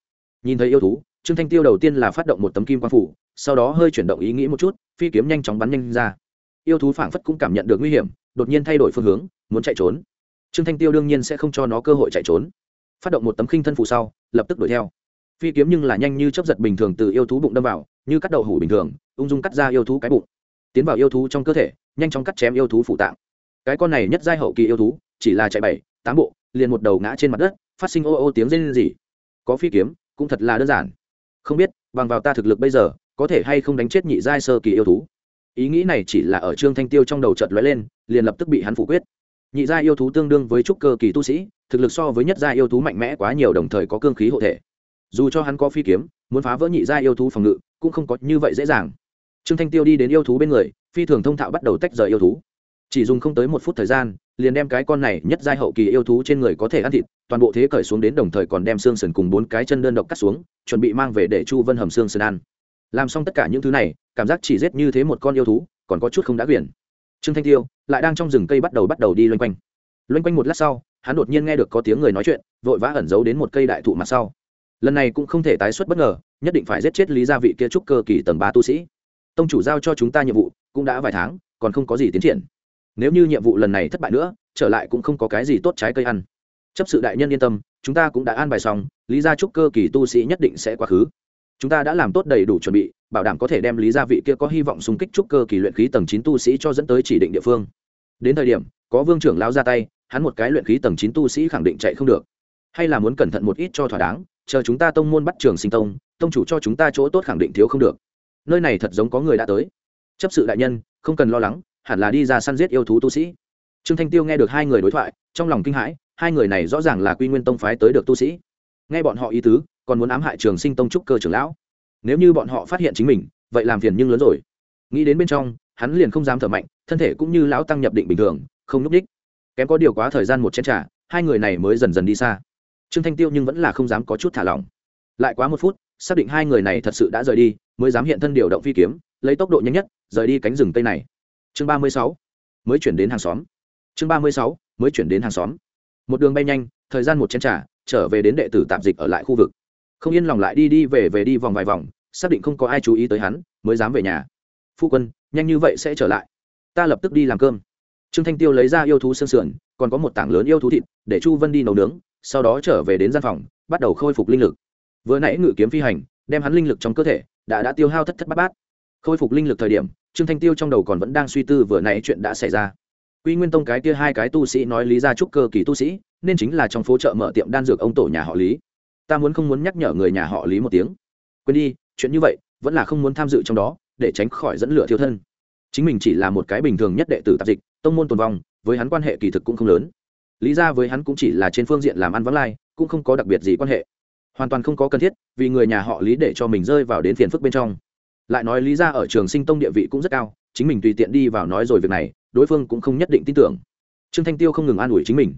Nhìn thấy yêu thú, trương thanh tiêu đầu tiên là phát động một tấm kim quang phủ, sau đó hơi chuyển động ý nghĩ một chút, phi kiếm nhanh chóng bắn nhanh ra. Yêu thú phảng phất cũng cảm nhận được nguy hiểm, đột nhiên thay đổi phương hướng, muốn chạy trốn trương thanh tiêu đương nhiên sẽ không cho nó cơ hội chạy trốn. Phát động một tấm khinh thân phù sau, lập tức đuổi theo. Phi kiếm nhưng là nhanh như chấp giật bình thường từ yêu thú bụng đâm vào, như cắt đậu hủ bình thường, ung dung cắt ra yêu thú cái bụng. Tiến vào yêu thú trong cơ thể, nhanh chóng cắt chém yêu thú phụ tạng. Cái con này nhất giai hậu kỳ yêu thú, chỉ là chạy bảy, tám bộ, liền một đầu ngã trên mặt đất, phát sinh ô ô tiếng rên rỉ. Có phi kiếm, cũng thật là đơn giản. Không biết, bằng vào ta thực lực bây giờ, có thể hay không đánh chết nhị giai sơ kỳ yêu thú? Ý nghĩ này chỉ là ở trương thanh tiêu trong đầu chợt lóe lên, liền lập tức bị hắn phủ quyết nhị gia yêu thú tương đương với trúc cơ kỳ tu sĩ, thực lực so với nhất gia yêu thú mạnh mẽ quá nhiều đồng thời có cương khí hộ thể. Dù cho hắn có phi kiếm, muốn phá vỡ nhị gia yêu thú phòng ngự, cũng không có như vậy dễ dàng. Trương thanh tiêu đi đến yêu thú bên người, phi thường thông thạo bắt đầu tách rời yêu thú. Chỉ dùng không tới một phút thời gian, liền đem cái con này nhất giai hậu kỳ yêu thú trên người có thể ăn thịt, toàn bộ thế cởi xuống đến đồng thời còn đem xương sườn cùng bốn cái chân đơn độc cắt xuống, chuẩn bị mang về để chu vân hầm xương sườn ăn. Làm xong tất cả những thứ này, cảm giác chỉ giết như thế một con yêu thú, còn có chút không đã quyển trương thanh tiêu lại đang trong rừng cây bắt đầu bắt đầu đi loanh quanh. Loanh quanh một lát sau, hắn đột nhiên nghe được có tiếng người nói chuyện, vội vã ẩn giấu đến một cây đại thụ mặt sau. Lần này cũng không thể tái xuất bất ngờ, nhất định phải giết chết lý gia vị kia trúc cơ kỳ tầng ba tu sĩ. Tông chủ giao cho chúng ta nhiệm vụ, cũng đã vài tháng, còn không có gì tiến triển. Nếu như nhiệm vụ lần này thất bại nữa, trở lại cũng không có cái gì tốt trái cây ăn. Chấp sự đại nhân yên tâm, chúng ta cũng đã an bài xong, lý gia trúc cơ kỳ tu sĩ nhất định sẽ quá khứ. Chúng ta đã làm tốt đầy đủ chuẩn bị bảo đảm có thể đem lý gia vị kia có hy vọng xung kích trúc cơ kỳ luyện khí tầng chín tu sĩ cho dẫn tới chỉ định địa phương. Đến thời điểm, có vương trưởng lao ra tay, hắn một cái luyện khí tầng chín tu sĩ khẳng định chạy không được. Hay là muốn cẩn thận một ít cho thỏa đáng, chờ chúng ta tông môn bắt trường sinh tông tông chủ cho chúng ta chỗ tốt khẳng định thiếu không được. Nơi này thật giống có người đã tới. Chấp sự đại nhân, không cần lo lắng, hẳn là đi ra săn giết yêu thú tu sĩ. Trương thanh tiêu nghe được hai người đối thoại, trong lòng kinh hãi, hai người này rõ ràng là quy nguyên tông phái tới được tu sĩ. Nghe bọn họ ý tứ, còn muốn ám hại trường sinh tông trúc cơ trưởng lão nếu như bọn họ phát hiện chính mình, vậy làm phiền nhưng lớn rồi. Nghĩ đến bên trong, hắn liền không dám thở mạnh, thân thể cũng như lão tăng nhập định bình thường, không núp đích kém có điều quá thời gian một chén t r à hai người này mới dần dần đi xa. Trương thanh tiêu nhưng vẫn là không dám có chút thả lỏng. Lại quá một phút, xác định hai người này thật sự đã rời đi, mới dám hiện thân điều động phi kiếm, lấy tốc độ nhanh nhất, rời đi cánh rừng tây này. Chương ba mươi sáu, mới chuyển đến hàng xóm. Chương ba mươi sáu, mới chuyển đến hàng xóm. Một đường bay nhanh, thời gian một chén t r à trở về đến đệ tử tạm dịch ở lại khu vực không yên lòng lại đi đi về về đi vòng vài vòng, xác định không có ai chú ý tới hắn, mới dám về nhà. Phu quân, nhanh như vậy sẽ trở lại. Ta lập tức đi làm cơm. Trương thanh tiêu lấy ra yêu thú xương sườn, còn có một tảng lớn yêu thú thịt, để chu vân đi nấu nướng, sau đó trở về đến gian phòng, bắt đầu khôi phục linh lực. Vừa nãy ngự kiếm phi hành, đem hắn linh lực trong cơ thể, đã đã tiêu hao thất thất bát bát. Khôi phục linh lực thời điểm, trương thanh tiêu trong đầu còn vẫn đang suy tư vừa nãy chuyện đã xảy ra. Quy nguyên tông cái kia hai cái tu sĩ nói lý ra trúc cơ kỳ tu sĩ, nên chính là trong phố chợ mở tiệm đan dược ông tổ nhà họ lý ta muốn không muốn nhắc nhở người nhà họ lý một tiếng. Quên đi, chuyện như vậy, vẫn là không muốn tham dự trong đó, để tránh khỏi dẫn lửa thiêu thân. Chính mình chỉ là một cái bình thường nhất đệ tử tạp dịch, tông môn tồn vong, với hắn quan hệ kỳ thực cũng không lớn. Lý ra với hắn cũng chỉ là trên phương diện làm ăn vắng lai, cũng không có đặc biệt gì quan hệ. Hoàn toàn không có cần thiết, vì người nhà họ lý để cho mình rơi vào đến phiền phức bên trong. Lại nói lý ra ở trường sinh tông địa vị cũng rất cao, chính mình tùy tiện đi vào nói rồi việc này, đối phương cũng không nhất định tin tưởng. Trương thanh tiêu không ngừng an ủi chính mình.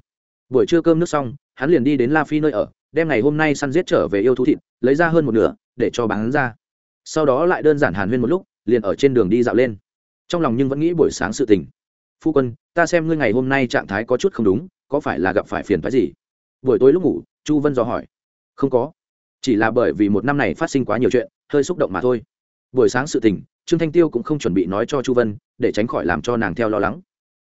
Buổi trưa cơm nước xong, hắn liền đi đến la phi nơi ở đem ngày hôm nay săn giết trở về yêu thú thịt, lấy ra hơn một nửa, để cho bán ra. Sau đó lại đơn giản hàn huyên một lúc, liền ở trên đường đi dạo lên. Trong lòng nhưng vẫn nghĩ buổi sáng sự tình. Phu quân, ta xem ngươi ngày hôm nay trạng thái có chút không đúng, có phải là gặp phải phiền phái gì? Buổi tối lúc ngủ, chu vân dò hỏi. Không có. Chỉ là bởi vì một năm này phát sinh quá nhiều chuyện, hơi xúc động mà thôi. Buổi sáng sự tình, trương thanh tiêu cũng không chuẩn bị nói cho chu vân, để tránh khỏi làm cho nàng theo lo lắng.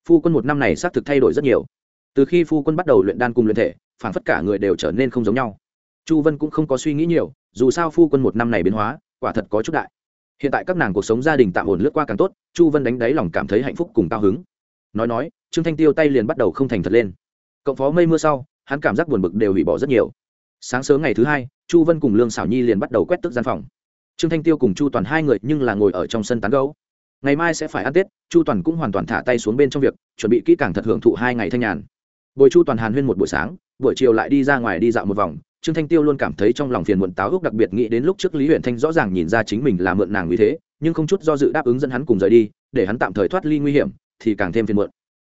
Phu quân một năm này xác thực thay đổi rất nhiều. Từ khi phu quân bắt đầu luyện đan cùng luyện thể phản phất cả người đều trở nên không giống nhau. Chu vân cũng không có suy nghĩ nhiều, dù sao phu quân một năm này biến hóa, quả thật có chút đại. Hiện tại các nàng cuộc sống gia đình tạm ổn lướt qua càng tốt, chu vân đánh đáy lòng cảm thấy hạnh phúc cùng cao hứng. Nói nói, trương thanh tiêu tay liền bắt đầu không thành thật lên. Cộng phó mây mưa sau, hắn cảm giác buồn bực đều hủy bỏ rất nhiều. Sáng sớm ngày thứ hai, chu vân cùng lương xảo nhi liền bắt đầu quét tức gian phòng. Trương thanh tiêu cùng chu toàn hai người nhưng là ngồi ở trong sân tán gấu ngày mai sẽ phải ăn tết, chu toàn cũng hoàn toàn thả tay xuống bên trong việc, chuẩn bị kỹ càng thật hưởng thụ hai ngày thanh nhàn. Bồi chu toàn hàn huyên một buổi sáng buổi chiều lại đi ra ngoài đi dạo một vòng, trương thanh tiêu luôn cảm thấy trong lòng phiền muộn táo úc đặc biệt nghĩ đến lúc trước lý huyện thanh rõ ràng nhìn ra chính mình là mượn nàng như thế, nhưng không chút do dự đáp ứng dẫn hắn cùng rời đi, để hắn tạm thời thoát ly nguy hiểm, thì càng thêm phiền muộn.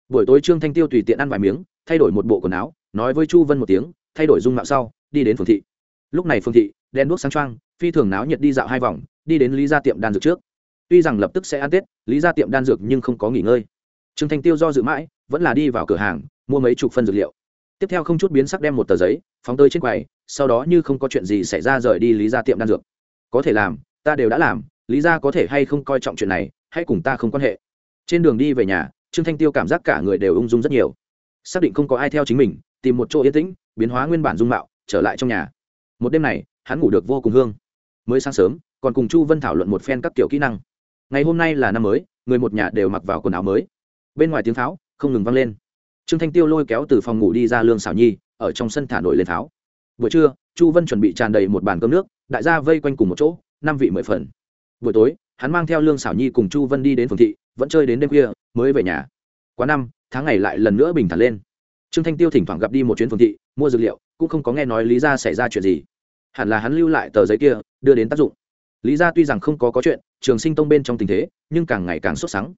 Buổi tối trương thanh tiêu tùy tiện ăn vài miếng, thay đổi một bộ quần áo, nói với chu vân một tiếng, thay đổi dung mạo sau, đi đến phường thị. Lúc này Phương thị đen đuốc sáng trăng phi thường náo nhiệt đi dạo hai vòng, đi đến lý gia tiệm đan dược trước. Tuy rằng lập tức sẽ ăn tết, lý gia tiệm đan dược nhưng không có nghỉ ngơi. Trương thanh tiêu do dự mãi, vẫn là đi vào cửa hàng, mua mấy chục phân dược liệu tiếp theo không chút biến sắc đem một tờ giấy, phóng tới trên quầy, sau đó như không có chuyện gì xảy ra rời đi lý gia tiệm đan dược. Có thể làm, ta đều đã làm, lý gia có thể hay không coi trọng chuyện này hay cùng ta không quan hệ. Trên đường đi về nhà, trương thanh tiêu cảm giác cả người đều ung dung rất nhiều. Xác định không có ai theo chính mình, tìm một chỗ yên tĩnh, biến hóa nguyên bản dung mạo, trở lại trong nhà. Một đêm này, hắn ngủ được vô cùng hương. Mới sáng sớm, còn cùng chu vân thảo luận một phen các kiểu kỹ năng. Ngày hôm nay là năm mới, người một nhà đều mặc vào quần áo mới. Bên ngoài tiếng pháo không ngừng vang lên trương thanh tiêu lôi kéo từ phòng ngủ đi ra lương xảo nhi, ở trong sân thả nổi lên pháo. Buổi trưa, chu vân chuẩn bị tràn đầy một bàn cơm nước, đại gia vây quanh cùng một chỗ, năm vị mười phần. Buổi tối, hắn mang theo lương xảo nhi cùng chu vân đi đến phường thị, vẫn chơi đến đêm khuya, mới về nhà. Quá năm, tháng ngày lại lần nữa bình thản lên. Trương thanh tiêu thỉnh thoảng gặp đi một chuyến phường thị, mua dược liệu, cũng không có nghe nói lý ra xảy ra chuyện gì. Hẳn là hắn lưu lại tờ giấy kia, đưa đến tác dụng. Lý ra tuy rằng không có có chuyện, trường sinh tông bên trong tình thế, nhưng càng ngày càng xuất sáng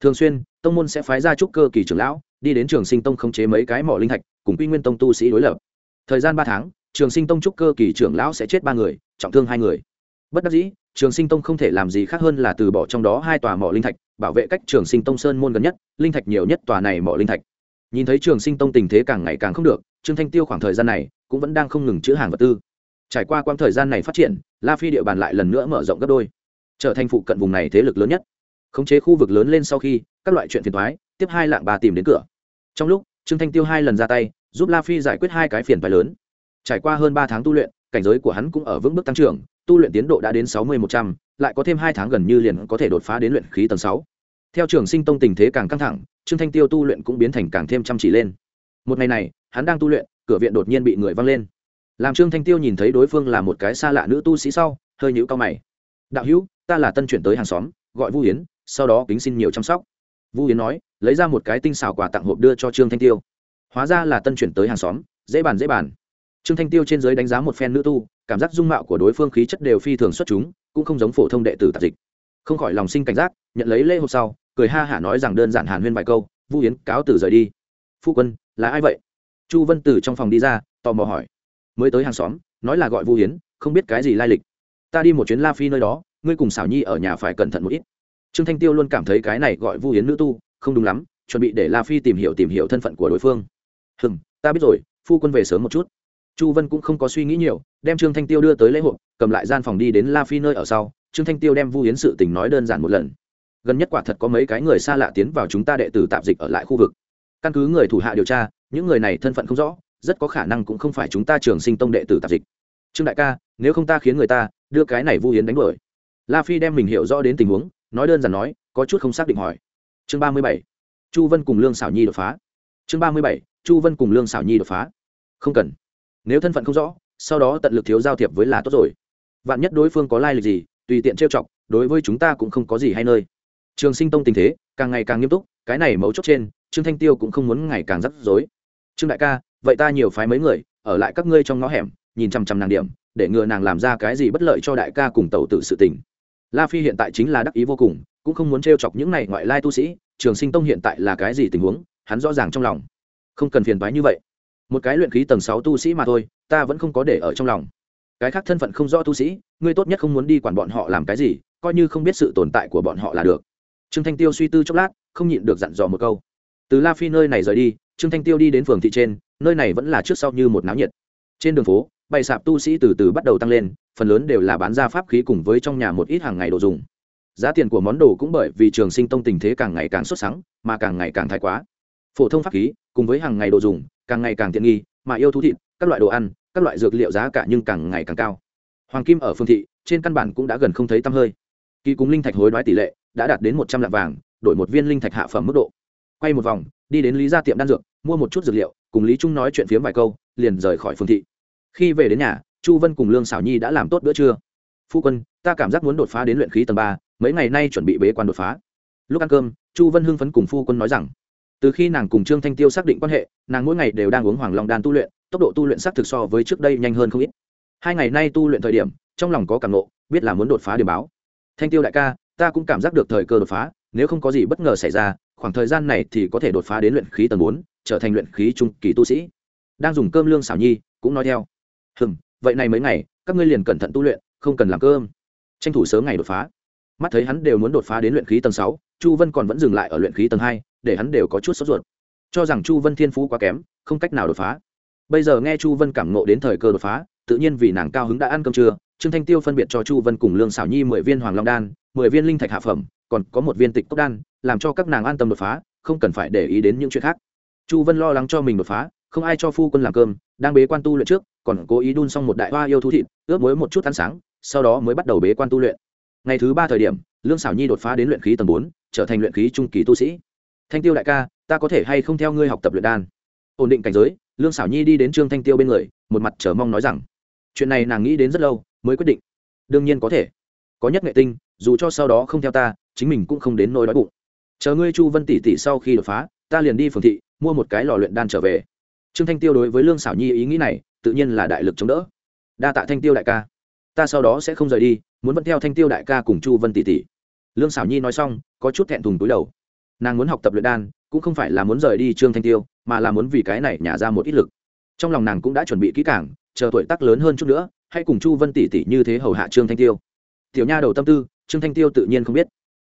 thường xuyên, tông môn sẽ phái ra trúc cơ kỳ trưởng lão đi đến trường sinh tông khống chế mấy cái mỏ linh thạch, cùng quy nguyên tông tu sĩ đối lập. Thời gian ba tháng, trường sinh tông trúc cơ kỳ trưởng lão sẽ chết ba người, trọng thương hai người. Bất đắc dĩ, trường sinh tông không thể làm gì khác hơn là từ bỏ trong đó hai tòa mỏ linh thạch, bảo vệ cách trường sinh tông sơn môn gần nhất, linh thạch nhiều nhất tòa này mỏ linh thạch. Nhìn thấy trường sinh tông tình thế càng ngày càng không được, trương thanh tiêu khoảng thời gian này cũng vẫn đang không ngừng chữ hàng vật tư. Trải qua quãng thời gian này phát triển, la phi địa bàn lại lần nữa mở rộng gấp đôi, trở thành phụ cận vùng này thế lực lớn nhất. Khống chế khu vực lớn lên sau khi, các loại chuyện phiền thoái tiếp hai lạng bà tìm đến cửa. Trong lúc, trương thanh tiêu hai lần ra tay, giúp la phi giải quyết hai cái phiền phái lớn. Trải qua hơn ba tháng tu luyện, cảnh giới của hắn cũng ở vững bước tăng trưởng, tu luyện tiến độ đã đến sáu mươi một trăm, lại có thêm hai tháng gần như liền có thể đột phá đến luyện khí tầng sáu. Theo trường sinh tông tình thế càng căng thẳng, trương thanh tiêu tu luyện cũng biến thành càng thêm chăm chỉ lên. Một ngày này, hắn đang tu luyện, cửa viện đột nhiên bị người văng lên. Làm trương thanh tiêu nhìn thấy đối phương là một cái xa lạ nữ tu sĩ sau, hơi nhũ cao mày. Đạo hữu, ta là tân chuyển tới hàng xóm, gọi vu hiến sau đó kính xin nhiều chăm sóc. Vu hiến nói lấy ra một cái tinh xảo quà tặng hộp đưa cho trương thanh tiêu. Hóa ra là tân chuyển tới hàng xóm, dễ bàn dễ bàn. Trương thanh tiêu trên giới đánh giá một phen nữ tu, cảm giác dung mạo của đối phương khí chất đều phi thường xuất chúng, cũng không giống phổ thông đệ tử tạp dịch. Không khỏi lòng sinh cảnh giác, nhận lấy lễ hộp sau, cười ha hả nói rằng đơn giản hàn huyên vài câu, vu yến, cáo từ rời đi. Phu quân, là ai vậy? Chu vân từ trong phòng đi ra, tò mò hỏi. Mới tới hàng xóm, nói là gọi vu hiến không biết cái gì lai lịch. Ta đi một chuyến la phi nơi đó, ngươi cùng xảo nhi ở nhà phải cẩn thận một ít. Trương thanh tiêu luôn cảm thấy cái này gọi vu hiến nữ tu không đúng lắm, chuẩn bị để la phi tìm hiểu tìm hiểu thân phận của đối phương. Hừm, ta biết rồi, phu quân về sớm một chút. Chu vân cũng không có suy nghĩ nhiều, đem trương thanh tiêu đưa tới lễ hội, cầm lại gian phòng đi đến la phi nơi ở sau, trương thanh tiêu đem vu hiến sự tình nói đơn giản một lần. Gần nhất quả thật có mấy cái người xa lạ tiến vào chúng ta đệ tử tạp dịch ở lại khu vực. Căn cứ người thủ hạ điều tra, những người này thân phận không rõ, rất có khả năng cũng không phải chúng ta trường sinh tông đệ tử tạp dịch. Trương đại ca, nếu không ta khiến người ta đưa cái này vu hiến đánh đuổi. La phi đem mình hiểu rõ đến tình huống, nói đơn giản nói, có chút không xác định hỏi chương ba mươi bảy, chu vân cùng lương xảo nhi đột phá. Chương ba mươi bảy, chu vân cùng lương xảo nhi đột phá. Không cần. Nếu thân phận không rõ, sau đó tận lực thiếu giao thiệp với là tốt rồi. Vạn nhất đối phương có lai lịch gì, tùy tiện trêu chọc, đối với chúng ta cũng không có gì hay nơi. Trường sinh tông tình thế, càng ngày càng nghiêm túc, cái này mấu chốt trên, trương thanh tiêu cũng không muốn ngày càng rắc rối. Trương đại ca, vậy ta nhiều phái mấy người, ở lại các ngươi trong ngõ hẻm, nhìn chằm chằm nàng điểm, để ngừa nàng làm ra cái gì bất lợi cho đại ca cùng tàu tử sự tình. La phi hiện tại chính là đắc ý vô cùng cũng không muốn t chọc những này ngoại lai tu sĩ, trường sinh tông hiện tại là cái gì tình huống, hắn rõ ràng trong lòng. Không cần phiền toái như vậy. Một cái luyện khí tầng sáu tu sĩ mà thôi, ta vẫn không có để ở trong lòng. Cái khác thân phận không rõ tu sĩ, ngươi tốt nhất không muốn đi quản bọn họ làm cái gì, coi như không biết sự tồn tại của bọn họ là được. Trương thanh tiêu suy tư chốc lát, không nhịn được dặn dò một câu. Từ la phi nơi này rời đi, trương thanh tiêu đi đến phường thị trên, nơi này vẫn là trước sau như một náo nhiệt. Trên đường phố, bày sạp tu sĩ từ từ bắt đầu tăng lên, phần lớn đều là bán ra pháp khí cùng với trong nhà một ít hàng ngày đồ dùng giá tiền của món đồ cũng bởi vì trường sinh tông tình thế càng ngày càng xuất sáng, mà càng ngày càng thái quá. Phổ thông pháp khí cùng với hàng ngày đồ dùng càng ngày càng tiện nghi mà yêu thú thịt các loại đồ ăn các loại dược liệu giá cả nhưng càng ngày càng cao. Hoàng kim ở phương thị trên căn bản cũng đã gần không thấy tăm hơi. Kỳ cúng linh thạch hối đoái tỷ lệ đã đạt đến một trăm lạng vàng đổi một viên linh thạch hạ phẩm mức độ. Quay một vòng đi đến lý gia tiệm đan dược mua một chút dược liệu cùng lý trung nói chuyện phiếm vài câu liền rời khỏi phương thị. Khi về đến nhà chu vân cùng lương xảo nhi đã làm tốt bữa trưa. Phu quân ta cảm giác muốn đột phá đến luyện khí tầng ba mấy ngày nay chuẩn bị bế quan đột phá. Lúc ăn cơm, chu vân hưng phấn cùng phu quân nói rằng, từ khi nàng cùng trương thanh tiêu xác định quan hệ, nàng mỗi ngày đều đang uống hoàng long đan tu luyện, tốc độ tu luyện xác thực so với trước đây nhanh hơn không ít. Hai ngày nay tu luyện thời điểm, trong lòng có cảm nộ biết là muốn đột phá điểm báo. Thanh tiêu đại ca, ta cũng cảm giác được thời cơ đột phá, nếu không có gì bất ngờ xảy ra, khoảng thời gian này thì có thể đột phá đến luyện khí tầng bốn, trở thành luyện khí trung kỳ tu sĩ. Đang dùng cơm lương xảo nhi, cũng nói theo. Hừm, vậy này mấy ngày, các ngươi liền cẩn thận tu luyện, không cần làm cơm. Tranh thủ sớm ngày đột phá mắt thấy hắn đều muốn đột phá đến luyện khí tầng sáu, chu vân còn vẫn dừng lại ở luyện khí tầng hai, để hắn đều có chút sốt ruột. Cho rằng chu vân thiên phú quá kém, không cách nào đột phá. Bây giờ nghe chu vân cảm ngộ đến thời cơ đột phá, tự nhiên vì nàng cao hứng đã ăn cơm trưa, trương thanh tiêu phân biệt cho chu vân cùng lương xảo nhi mười viên hoàng long đan, mười viên linh thạch hạ phẩm, còn có một viên tịch cốc đan, làm cho các nàng an tâm đột phá, không cần phải để ý đến những chuyện khác. Chu vân lo lắng cho mình đột phá, không ai cho phu quân làm cơm, đang bế quan tu luyện trước, còn cố ý đun xong một đại hoa yêu thú thịt, ướp mới một chút ăn sáng, sau đó mới bắt đầu bế quan tu luyện ngày thứ ba thời điểm, lương xảo nhi đột phá đến luyện khí tầng bốn, trở thành luyện khí trung kỳ tu sĩ. Thanh tiêu đại ca, ta có thể hay không theo ngươi học tập luyện đan? Ổn định cảnh giới, lương xảo nhi đi đến trương thanh tiêu bên người, một mặt chờ mong nói rằng, chuyện này nàng nghĩ đến rất lâu, mới quyết định. Đương nhiên có thể. Có nhất nghệ tinh, dù cho sau đó không theo ta, chính mình cũng không đến nỗi đói bụng. Chờ ngươi chu vân tỷ tỷ sau khi đột phá, ta liền đi phường thị, mua một cái lò luyện đan trở về. Trương thanh tiêu đối với lương xảo nhi ý nghĩ này, tự nhiên là đại lực chống đỡ. Đa tạ thanh tiêu đại ca ta sau đó sẽ không rời đi, muốn vẫn theo thanh tiêu đại ca cùng chu vân tỷ tỷ. Lương xảo nhi nói xong, có chút thẹn thùng túi đầu. Nàng muốn học tập luyện đan, cũng không phải là muốn rời đi trương thanh tiêu, mà là muốn vì cái này nhả ra một ít lực. Trong lòng nàng cũng đã chuẩn bị kỹ càng, chờ tuổi tác lớn hơn chút nữa hay cùng chu vân tỷ tỷ như thế hầu hạ trương thanh tiêu. Tiểu nha đầu tâm tư, trương thanh tiêu tự nhiên không biết.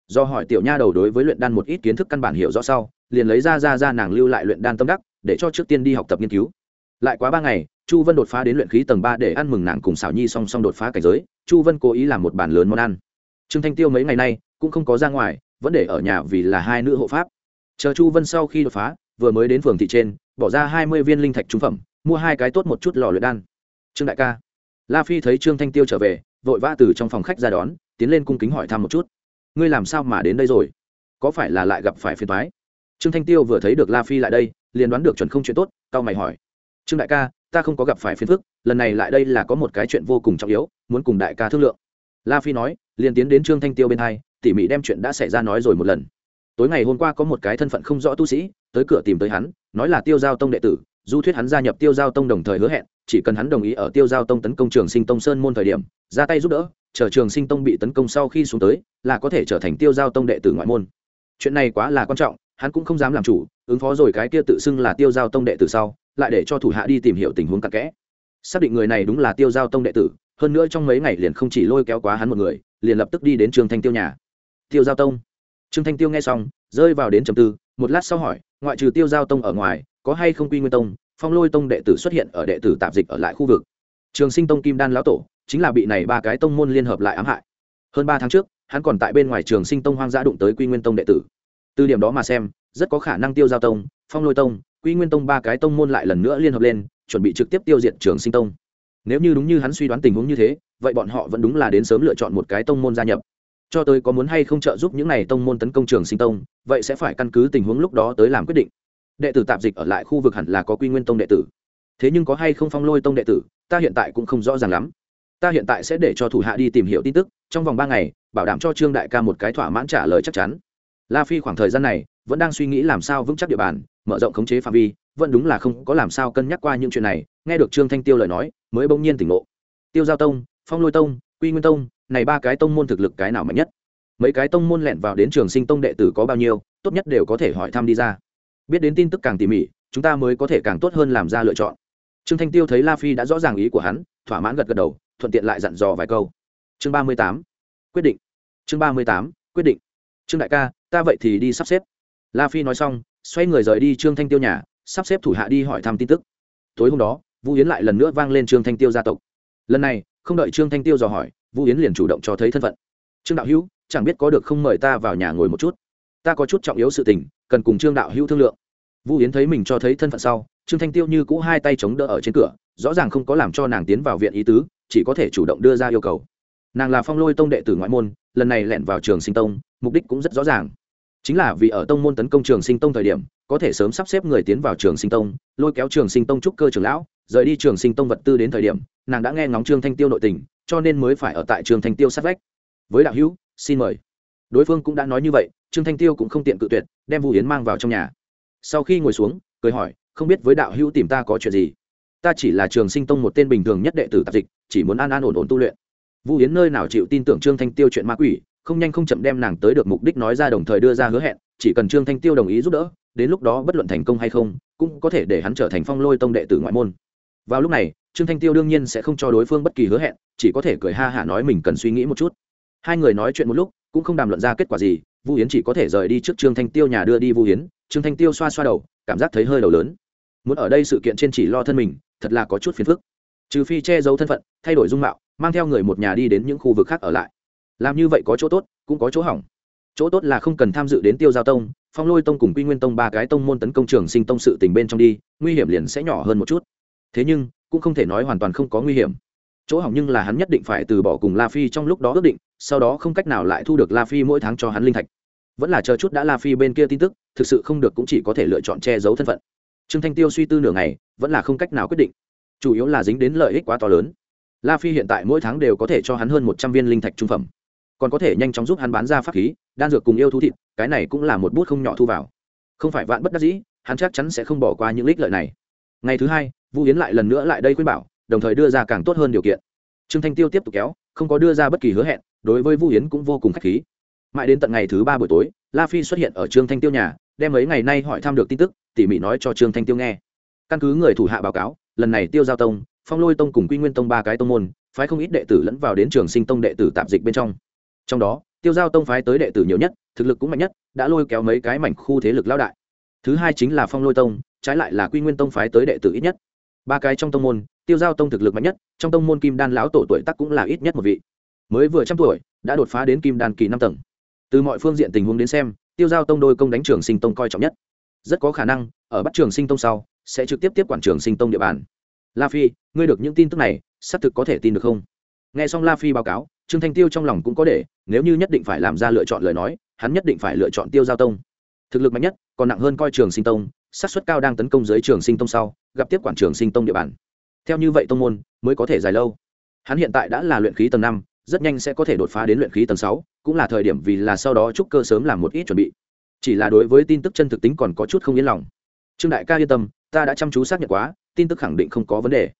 Do hỏi tiểu nha đầu đối với luyện đan một ít kiến thức căn bản hiểu rõ sau, liền lấy ra ra ra nàng lưu lại luyện đan tâm đắc, để cho trước tiên đi học tập nghiên cứu. Lại quá ba ngày chu vân đột phá đến luyện khí tầng ba để ăn mừng nàng cùng xảo nhi song song đột phá cảnh giới, chu vân cố ý làm một bàn lớn món ăn. Trương thanh tiêu mấy ngày nay cũng không có ra ngoài, vẫn để ở nhà vì là hai nữ hộ pháp. Chờ chu vân sau khi đột phá, vừa mới đến phường thị trên, bỏ ra hai mươi viên linh thạch trung phẩm, mua hai cái tốt một chút lò luyện đan. Trương đại ca. La phi thấy trương thanh tiêu trở về, vội vã từ trong phòng khách ra đón, tiến lên cung kính hỏi thăm một chút. Ngươi làm sao mà đến đây rồi? Có phải là lại gặp phải phiền thoái trương thanh tiêu vừa thấy được la phi lại đây, liền đoán được chuẩn không chuyện tốt tao mày hỏi. Trương đại ca ta không có gặp phải phiền phức, lần này lại đây là có một cái chuyện vô cùng trọng yếu, muốn cùng đại ca thương lượng. La phi nói, liền tiến đến trương thanh tiêu bên hai, tỉ mỉ đem chuyện đã xảy ra nói rồi một lần. Tối ngày hôm qua có một cái thân phận không rõ tu sĩ, tới cửa tìm tới hắn, nói là tiêu giao tông đệ tử, du thuyết hắn gia nhập tiêu giao tông đồng thời hứa hẹn, chỉ cần hắn đồng ý ở tiêu giao tông tấn công trường sinh tông sơn môn thời điểm, ra tay giúp đỡ, chờ trường sinh tông bị tấn công sau khi xuống tới, là có thể trở thành tiêu giao tông đệ tử ngoại môn. Chuyện này quá là quan trọng, hắn cũng không dám làm chủ, ứng phó rồi cái kia tự xưng là tiêu giao tông đệ tử sau lại để cho thủ hạ đi tìm hiểu tình huống cặn kẽ. Xác định người này đúng là tiêu giao tông đệ tử, hơn nữa trong mấy ngày liền không chỉ lôi kéo quá hắn một người, liền lập tức đi đến trường thanh tiêu nhà. Tiêu giao tông. Trương thanh tiêu nghe xong, rơi vào đến trầm tư, một lát sau hỏi, ngoại trừ tiêu giao tông ở ngoài, có hay không quy nguyên tông, phong lôi tông đệ tử xuất hiện ở đệ tử tạp dịch ở lại khu vực? Trường sinh tông kim đan lão tổ, chính là bị này ba cái tông môn liên hợp lại ám hại. Hơn ba tháng trước, hắn còn tại bên ngoài trường sinh tông hoang dã đụng tới quy nguyên tông đệ tử. Từ điểm đó mà xem, rất có khả năng tiêu giao tông, phong lôi tông quy nguyên tông ba cái tông môn lại lần nữa liên hợp lên, chuẩn bị trực tiếp tiêu diệt trường sinh tông. Nếu như đúng như hắn suy đoán tình huống như thế, vậy bọn họ vẫn đúng là đến sớm lựa chọn một cái tông môn gia nhập. Cho tới có muốn hay không trợ giúp những n à y tông môn tấn công trường sinh tông, vậy sẽ phải căn cứ tình huống lúc đó tới làm quyết định. Đệ tử tạp dịch ở lại khu vực hẳn là có quy nguyên tông đệ tử. Thế nhưng có hay không phong lôi tông đệ tử, ta hiện tại cũng không rõ ràng lắm. Ta hiện tại sẽ để cho thủ hạ đi tìm hiểu tin tức, trong vòng ba ngày, bảo đảm cho trương đại ca một cái thỏa mãn trả lời chắc chắn. La phi khoảng thời gian này vẫn đang suy nghĩ làm sao vững chắc địa bàn, mở rộng khống chế phạm vi, vẫn đúng là không có làm sao cân nhắc qua những chuyện này, nghe được trương thanh tiêu lời nói, mới bỗng nhiên tỉnh ngộ. Tiêu giao tông, phong lôi tông, quy nguyên tông, này ba cái tông môn thực lực cái nào mạnh nhất? Mấy cái tông môn lẹn vào đến trường sinh tông đệ tử có bao nhiêu, tốt nhất đều có thể hỏi thăm đi ra. Biết đến tin tức càng tỉ mỉ, chúng ta mới có thể càng tốt hơn làm ra lựa chọn. Trương thanh tiêu thấy la phi đã rõ ràng ý của hắn, thỏa mãn gật gật đầu, thuận tiện lại dặn dò vài câu. Chương ba mươi tám, quyết định. Chương ba mươi tám, quyết định. Trương đại ca, ta vậy thì đi sắp xếp la phi nói xong, xoay người rời đi trương thanh tiêu nhà, sắp xếp thủ hạ đi hỏi thăm tin tức. Tối hôm đó vũ yến lại lần nữa vang lên trương thanh tiêu gia tộc. Lần này, không đợi trương thanh tiêu dò hỏi vũ yến liền chủ động cho thấy thân phận. Trương đạo hữu, chẳng biết có được không mời ta vào nhà ngồi một chút. Ta có chút trọng yếu sự tình, cần cùng trương đạo hữu thương lượng. Vũ yến thấy mình cho thấy thân phận sau, trương thanh tiêu như cũ hai tay chống đỡ ở trên cửa, rõ ràng không có làm cho nàng tiến vào viện ý tứ, chỉ có thể chủ động đưa ra yêu cầu. Nàng là phong lôi tông đệ tử ngoại môn, lần này lẻn vào trường sinh tông, mục đích cũng rất rõ ràng chính là vì ở tông môn tấn công trường sinh tông thời điểm, có thể sớm sắp xếp người tiến vào trường sinh tông, lôi kéo trường sinh tông trúc cơ trường lão, rời đi trường sinh tông vật tư đến thời điểm, nàng đã nghe ngóng trương thanh tiêu nội tình, cho nên mới phải ở tại trường thanh tiêu sát vách. Với đạo hữu, xin mời. Đối phương cũng đã nói như vậy, trương thanh tiêu cũng không tiện cự tuyệt, đem vu hiến mang vào trong nhà. Sau khi ngồi xuống, cười hỏi, không biết với đạo hữu tìm ta có chuyện gì? Ta chỉ là trường sinh tông một tên bình thường nhất đệ tử tạp dịch, chỉ muốn an an ổn ổn tu luyện. Vu hiến nơi nào chịu tin tưởng trương thanh tiêu chuyện ma quỷ không nhanh không chậm đem nàng tới được mục đích nói ra đồng thời đưa ra hứa hẹn, chỉ cần trương thanh tiêu đồng ý giúp đỡ, đến lúc đó bất luận thành công hay không, cũng có thể để hắn trở thành phong lôi tông đệ tử ngoại môn. Vào lúc này, trương thanh tiêu đương nhiên sẽ không cho đối phương bất kỳ hứa hẹn, chỉ có thể cười ha hả nói mình cần suy nghĩ một chút. Hai người nói chuyện một lúc, cũng không đàm luận ra kết quả gì, vu hiến chỉ có thể rời đi trước trương thanh tiêu nhà đưa đi vu hiến, trương thanh tiêu xoa xoa đầu, cảm giác thấy hơi đầu lớn. Muốn ở đây sự kiện trên chỉ lo thân mình, thật là có chút phiền phức. Trừ phi che giấu thân phận, thay đổi dung mạo, mang theo người một nhà đi đến những khu vực khác ở lại làm như vậy có chỗ tốt, cũng có chỗ hỏng. Chỗ tốt là không cần tham dự đến tiêu giao tông, phong lôi tông cùng quy nguyên tông ba cái tông môn tấn công trường sinh tông sự tình bên trong đi, nguy hiểm liền sẽ nhỏ hơn một chút. Thế nhưng, cũng không thể nói hoàn toàn không có nguy hiểm. Chỗ hỏng nhưng là hắn nhất định phải từ bỏ cùng la phi trong lúc đó ước định, sau đó không cách nào lại thu được la phi mỗi tháng cho hắn linh thạch. Vẫn là chờ chút đã la phi bên kia tin tức, thực sự không được cũng chỉ có thể lựa chọn che giấu thân phận. Trương thanh tiêu suy tư nửa ngày, vẫn là không cách nào quyết định. Chủ yếu là dính đến lợi ích quá to lớn. La phi hiện tại mỗi tháng đều có thể cho hắn hơn một trăm viên linh thạch trung phẩm còn có thể nhanh chóng giúp hắn bán ra pháp khí, đan dược cùng yêu thú thịt, cái này cũng là một bút không nhỏ thu vào. Không phải vạn bất đắc dĩ, hắn chắc chắn sẽ không bỏ qua những lích lợi này. Ngày thứ hai, vu hiến lại lần nữa lại đây khuyên bảo, đồng thời đưa ra càng tốt hơn điều kiện. Trương thanh tiêu tiếp tục kéo, không có đưa ra bất kỳ hứa hẹn, đối với vu hiến cũng vô cùng k h á c h khí. Mãi đến tận ngày thứ ba buổi tối, la phi xuất hiện ở trương thanh tiêu nhà, đem mấy ngày nay hỏi thăm được tin tức, tỉ mỉ nói cho trương thanh tiêu nghe. Căn cứ người thủ hạ báo cáo, lần này tiêu giao tông, phong lôi tông cùng quy nguyên tông ba cái tông môn, phái không ít đệ tử lẫn vào đến trường sinh tông đệ tử tạp dịch bên trong trong đó, tiêu giao tông phái tới đệ tử nhiều nhất, thực lực cũng mạnh nhất, đã lôi kéo mấy cái mảnh khu thế lực lao đại. Thứ hai chính là phong lôi tông, trái lại là quy nguyên tông phái tới đệ tử ít nhất. Ba cái trong tông môn, tiêu giao tông thực lực mạnh nhất, trong tông môn kim đan lão tổ tuổi tắc cũng là ít nhất một vị. Mới vừa trăm tuổi, đã đột phá đến kim đan kỳ năm tầng. Từ mọi phương diện tình huống đến xem, tiêu giao tông đôi công đánh trường sinh tông coi trọng nhất. Rất có khả năng, ở bắt trường sinh tông sau, sẽ trực tiếp tiếp quản trường sinh tông địa bàn. La phi, ngươi được những tin tức này, xác thực có thể tin được không? Nghe xong la phi báo cáo, trương thanh tiêu trong lòng cũng có để nếu như nhất định phải làm ra lựa chọn lời nói, hắn nhất định phải lựa chọn tiêu giao tông. Thực lực mạnh nhất, còn nặng hơn coi trường sinh tông sát suất cao đang tấn công dưới trường sinh tông sau, gặp tiếp quản trường sinh tông địa bàn. Theo như vậy tông môn, mới có thể dài lâu. Hắn hiện tại đã là luyện khí tầng năm, rất nhanh sẽ có thể đột phá đến luyện khí tầng sáu, cũng là thời điểm vì là sau đó trúc cơ sớm làm một ít chuẩn bị. Chỉ là đối với tin tức chân thực tính còn có chút không yên lòng. Trương đại ca yên tâm, ta đã chăm chú xác nhận quá, tin tức khẳng định không có vấn đề.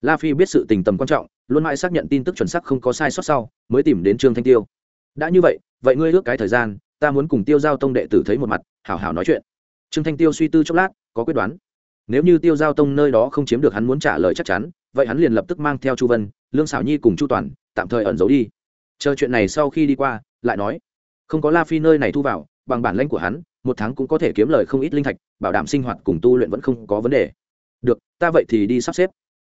La phi biết sự tình tầm quan trọng, luôn mãi xác nhận tin tức chuẩn xác không có sai sót sau, mới tìm đến trương thanh tiêu đã như vậy vậy ngươi ước cái thời gian, ta muốn cùng tiêu giao tông đệ tử thấy một mặt, hảo hảo nói chuyện. Trương thanh tiêu suy tư chốc lát, có quyết đoán. Nếu như tiêu giao tông nơi đó không chiếm được hắn muốn trả lời chắc chắn, vậy hắn liền lập tức mang theo chu vân, lương xảo nhi cùng chu toàn, tạm thời ẩn giấu đi. Chờ chuyện này sau khi đi qua, lại nói. Không có la phi nơi này thu vào, bằng bản lãnh của hắn, một tháng cũng có thể kiếm lời không ít linh thạch, bảo đảm sinh hoạt cùng tu luyện vẫn không có vấn đề. Được, ta vậy thì đi sắp xếp.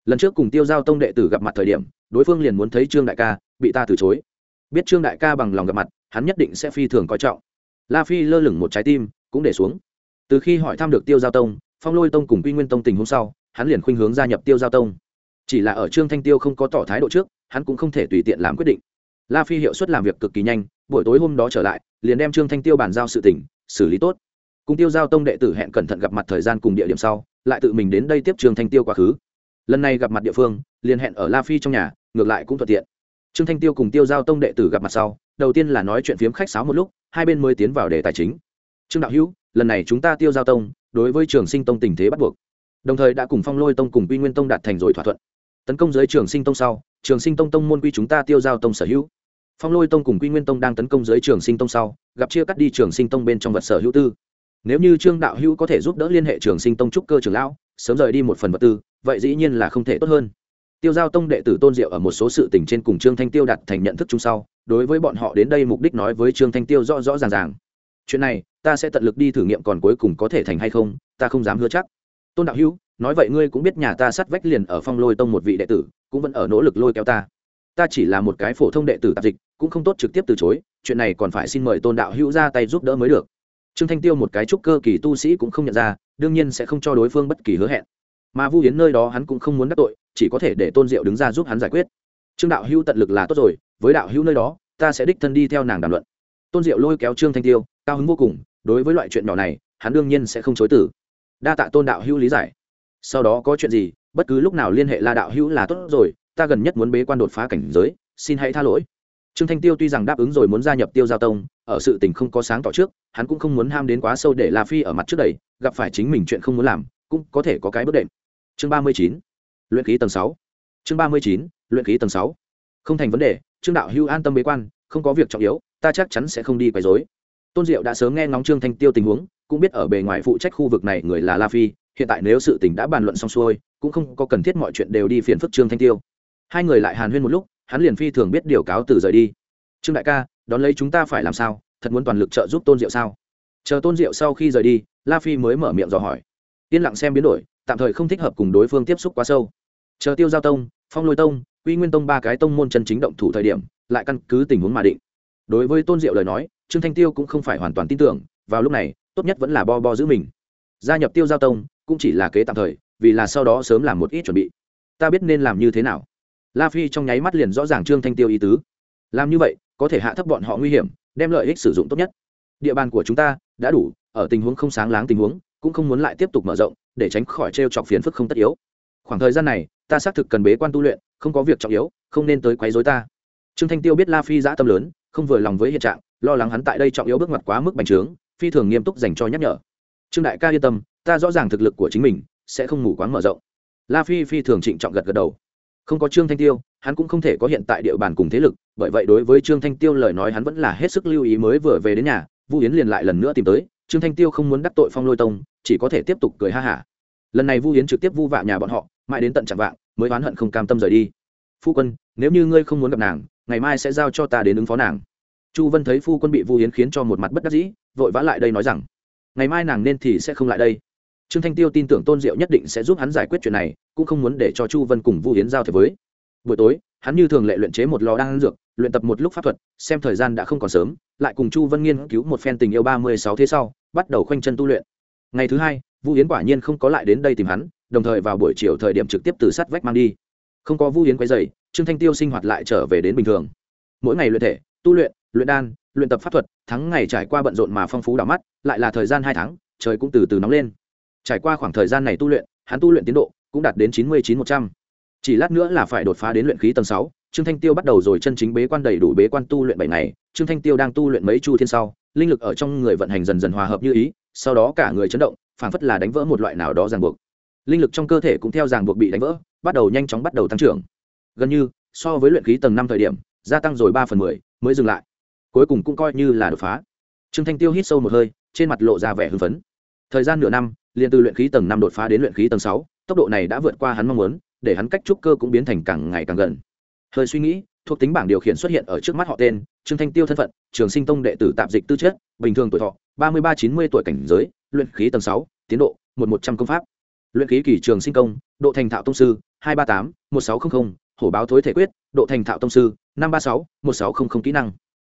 Lần trước cùng tiêu giao tông đệ tử gặp mặt thời điểm, đối phương liền muốn thấy trương đại ca, bị ta từ chối biết trương đại ca bằng lòng gặp mặt, hắn nhất định sẽ phi thường coi trọng. La phi lơ lửng một trái tim, cũng để xuống. Từ khi hỏi thăm được tiêu giao tông, phong lôi tông cùng quy nguyên tông tình hôm sau, hắn liền khuynh hướng gia nhập tiêu giao tông. Chỉ là ở trương thanh tiêu không có tỏ thái độ trước, hắn cũng không thể tùy tiện làm quyết định. La phi hiệu suất làm việc cực kỳ nhanh, buổi tối hôm đó trở lại, liền đem trương thanh tiêu bàn giao sự tỉnh xử lý tốt. Cùng tiêu giao tông đệ tử hẹn cẩn thận gặp mặt thời gian cùng địa điểm sau, lại tự mình đến đây tiếp trương thanh tiêu quá khứ. Lần này gặp mặt địa phương, liền hẹn ở la phi trong nhà, ngược lại cũng thuận tiện trương thanh tiêu cùng tiêu giao tông đệ tử gặp mặt sau, đầu tiên là nói chuyện phiếm khách sáo một lúc, hai bên mới tiến vào đề tài chính. Trương đạo hữu, lần này chúng ta tiêu giao tông, đối với trường sinh tông tình thế bắt buộc. Đồng thời đã cùng phong lôi tông cùng quy nguyên tông đạt thành rồi thỏa thuận. Tấn công dưới trường sinh tông sau, trường sinh tông tông môn quy chúng ta tiêu giao tông sở hữu. Phong lôi tông cùng quy nguyên tông đang tấn công dưới trường sinh tông sau, gặp chia cắt đi trường sinh tông bên trong vật sở hữu tư. Nếu như trương đạo hữu có thể giúp đỡ liên hệ trường sinh tông trúc cơ trường lão, sớm rời đi một phần vật tư, vậy dĩ nhiên là không thể tốt hơn tiêu giao tông đệ tử tôn diệu ở một số sự tình trên cùng trương thanh tiêu đặt thành nhận thức chung sau, đối với bọn họ đến đây mục đích nói với trương thanh tiêu rõ rõ ràng ràng. Chuyện này, ta sẽ tận lực đi thử nghiệm còn cuối cùng có thể thành hay không, ta không dám hứa chắc. Tôn đạo hữu, nói vậy ngươi cũng biết nhà ta sát vách liền ở phong lôi tông một vị đệ tử, cũng vẫn ở nỗ lực lôi kéo ta. Ta chỉ là một cái phổ thông đệ tử tạp dịch, cũng không tốt trực tiếp từ chối, chuyện này còn phải xin mời tôn đạo hữu ra tay giúp đỡ mới được. Trương thanh tiêu một cái trúc cơ kỳ tu sĩ cũng không nhận ra, đương nhiên sẽ không cho đối phương bất kỳ hứa hẹn mà vu hiến nơi đó hắn cũng không muốn đắc tội, chỉ có thể để tôn diệu đứng ra giúp hắn giải quyết. Trương đạo hữu tận lực là tốt rồi, với đạo hữu nơi đó, ta sẽ đích thân đi theo nàng đàm luận. Tôn diệu lôi kéo trương thanh tiêu, cao hứng vô cùng, đối với loại chuyện nhỏ này, hắn đương nhiên sẽ không chối tử đa tạ tôn đạo hữu lý giải. Sau đó có chuyện gì, bất cứ lúc nào liên hệ la đạo hữu là tốt rồi, ta gần nhất muốn bế quan đột phá cảnh giới, xin hãy tha lỗi. Trương thanh tiêu tuy rằng đáp ứng rồi muốn gia nhập tiêu giao tông, ở sự tình không có sáng tỏ trước, hắn cũng không muốn ham đến quá sâu để la phi ở mặt trước đầy gặp phải chính mình chuyện không muốn làm, cũng có thể có cái bước đệm chương ba mươi chín, luyện khí tầng sáu. Chương ba mươi chín, luyện khí tầng sáu. Không thành vấn đề, trương đạo hưu an tâm bế quan, không có việc trọng yếu, ta chắc chắn sẽ không đi quấy rối. Tôn diệu đã sớm nghe ngóng trương thanh tiêu tình huống, cũng biết ở bề ngoài phụ trách khu vực này người là la phi, hiện tại nếu sự tình đã bàn luận xong xuôi, cũng không có cần thiết mọi chuyện đều đi phiền phức trương thanh tiêu. Hai người lại hàn huyên một lúc, hắn liền phi thường biết điều cáo từ rời đi. Trương đại ca, đón lấy chúng ta phải làm sao? Thật muốn toàn lực trợ giúp tôn diệu sao? Chờ tôn diệu sau khi rời đi, la phi mới mở miệng dò hỏi. Yên lặng xem biến đổi tạm thời không thích hợp cùng đối phương tiếp xúc quá sâu. Chờ tiêu giao tông, phong lôi tông uy nguyên tông ba cái tông môn chân chính động thủ thời điểm, lại căn cứ tình huống mà định. Đối với tôn diệu lời nói, trương thanh tiêu cũng không phải hoàn toàn tin tưởng, vào lúc này, tốt nhất vẫn là bo bo giữ mình. Gia nhập tiêu giao tông, cũng chỉ là kế tạm thời, vì là sau đó sớm làm một ít chuẩn bị. Ta biết nên làm như thế nào. La phi trong nháy mắt liền rõ ràng trương thanh tiêu ý tứ. Làm như vậy, có thể hạ thấp bọn họ nguy hiểm, đem lợi ích sử dụng tốt nhất. Địa bàn của chúng ta đã đủ, ở tình huống không sáng láng tình huống, cũng không muốn lại tiếp tục mở rộng để tránh khỏi t r e o chọc phiền phức không tất yếu. Khoảng thời gian này, ta xác thực cần bế quan tu luyện, không có việc trọng yếu, không nên tới quấy dối ta. Trương thanh tiêu biết la phi giã tâm lớn, không vừa lòng với hiện trạng, lo lắng hắn tại đây trọng yếu bước ngoặt quá mức bành trướng, phi thường nghiêm túc dành cho nhắc nhở. Trương đại ca yên tâm, ta rõ ràng thực lực của chính mình, sẽ không ngủ quáng mở rộng. La phi phi thường trịnh trọng gật gật đầu. Không có trương thanh tiêu, hắn cũng không thể có hiện tại địa bàn cùng thế lực, bởi vậy đối với trương thanh tiêu lời nói hắn vẫn là hết sức lưu ý mới vừa về đến nhà, vu yến liền lại lần nữa tìm tới trương thanh tiêu không muốn đắc tội phong lôi tông, chỉ có thể tiếp tục cười ha hả. Lần này vu yến trực tiếp vu vạ nhà bọn họ, mãi đến tận chạm vạng, mới oán hận không cam tâm rời đi. Phu quân, nếu như ngươi không muốn gặp nàng, ngày mai sẽ giao cho ta đến ứng phó nàng. Chu vân thấy phu quân bị vu yến khiến cho một mặt bất đắc dĩ, vội vã lại đây nói rằng, ngày mai nàng nên thì sẽ không lại đây. Trương thanh tiêu tin tưởng tôn diệu nhất định sẽ giúp hắn giải quyết chuyện này, cũng không muốn để cho chu vân cùng vu yến giao thế với. Buổi tối, hắn như thường lệ luyện chế một lò đan dược, luyện tập một lúc pháp thuật, xem thời gian đã không còn sớm lại cùng chu vân nghiên cứu một phen tình yêu ba mươi sáu thế sau, bắt đầu khoanh chân tu luyện. Ngày thứ hai, vu yến quả nhiên không có lại đến đây tìm hắn, đồng thời vào buổi chiều thời điểm trực tiếp từ sắt vách mang đi. Không có vu yến quấy dày trương thanh tiêu sinh hoạt lại trở về đến bình thường. Mỗi ngày luyện thể, tu luyện luyện đan, luyện tập pháp thuật tháng ngày trải qua bận rộn mà phong phú đỏ mắt, lại là thời gian hai tháng, trời cũng từ từ nóng lên. Trải qua khoảng thời gian này tu luyện, hắn tu luyện tiến độ cũng đạt đến chín mươi chín một trăm. Chỉ lát nữa là phải đột phá đến luyện khí tầng sáu trương thanh tiêu bắt đầu rồi chân chính bế quan đầy đủ bế quan tu luyện bảy ngày, trương thanh tiêu đang tu luyện mấy chu thiên sau, linh lực ở trong người vận hành dần dần hòa hợp như ý, sau đó cả người chấn động, phảng phất là đánh vỡ một loại nào đó ràng buộc. Linh lực trong cơ thể cũng theo ràng buộc bị đánh vỡ, bắt đầu nhanh chóng bắt đầu tăng trưởng. Gần như, so với luyện khí tầng năm thời điểm, gia tăng rồi ba phần mười, mới dừng lại. Cuối cùng cũng coi như là đột phá. Trương thanh tiêu hít sâu một hơi, trên mặt lộ ra vẻ hưng phấn. Thời gian nửa năm, liền từ luyện khí tầng năm đột phá đến luyện khí tầng sáu, tốc độ này đã vượt qua hắn mong muốn, để hắn cách trúc cơ cũng biến thành càng ngày càng gần hơi suy nghĩ, thuộc tính bảng điều khiển xuất hiện ở trước mắt họ tên, trương thanh tiêu thân phận, trường sinh tông đệ tử tạp dịch tư chất, bình thường tuổi thọ, ba mươi ba, chín mươi tuổi cảnh giới, luyện khí tầng sáu, tiến độ, một một trăm công pháp. Luyện khí kỳ trường sinh công, độ thành thạo tông sư, hai ba tám, một sáu trăm linh hổ báo thối thể quyết, độ thành thạo tông sư, năm ba sáu, một sáu trăm linh kỹ năng.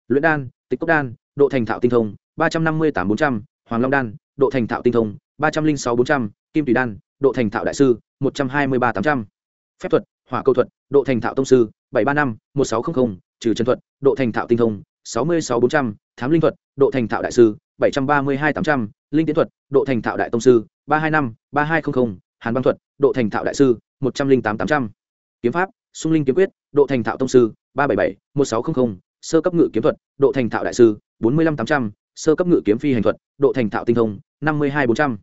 Luyện đan, tịch cốc đan, độ thành thạo tinh thông, ba trăm năm mươi tám bốn trăm, hoàng long đan, độ thành thạo tinh thông, ba trăm linh sáu bốn trăm, kim tùy đan, độ thành thạo đại sư, một trăm hai mươi ba tám trăm. Phép thuật hỏa cầu thuật, độ thành thạo tông sư, bảy ba năm, một sáu trăm linh trừ Trần thuật, độ thành thạo tinh thông, sáu mươi sáu bốn trăm, thám linh thuật, độ thành thạo đại sư, bảy trăm ba mươi hai tám trăm, linh tiến thuật, độ thành thạo đại tông sư, ba hai năm, ba hai trăm linh hàn băng thuật, độ thành thạo đại sư, một trăm linh tám tám trăm. Kiếm pháp, sung linh kiếm quyết, độ thành thạo tông sư, ba bảy bảy, một sáu trăm linh sơ cấp ngự kiếm thuật, độ thành thạo đại sư, bốn mươi năm tám trăm, sơ cấp ngự kiếm phi hành thuật, độ thành thạo tinh thông, năm mươi hai bốn trăm.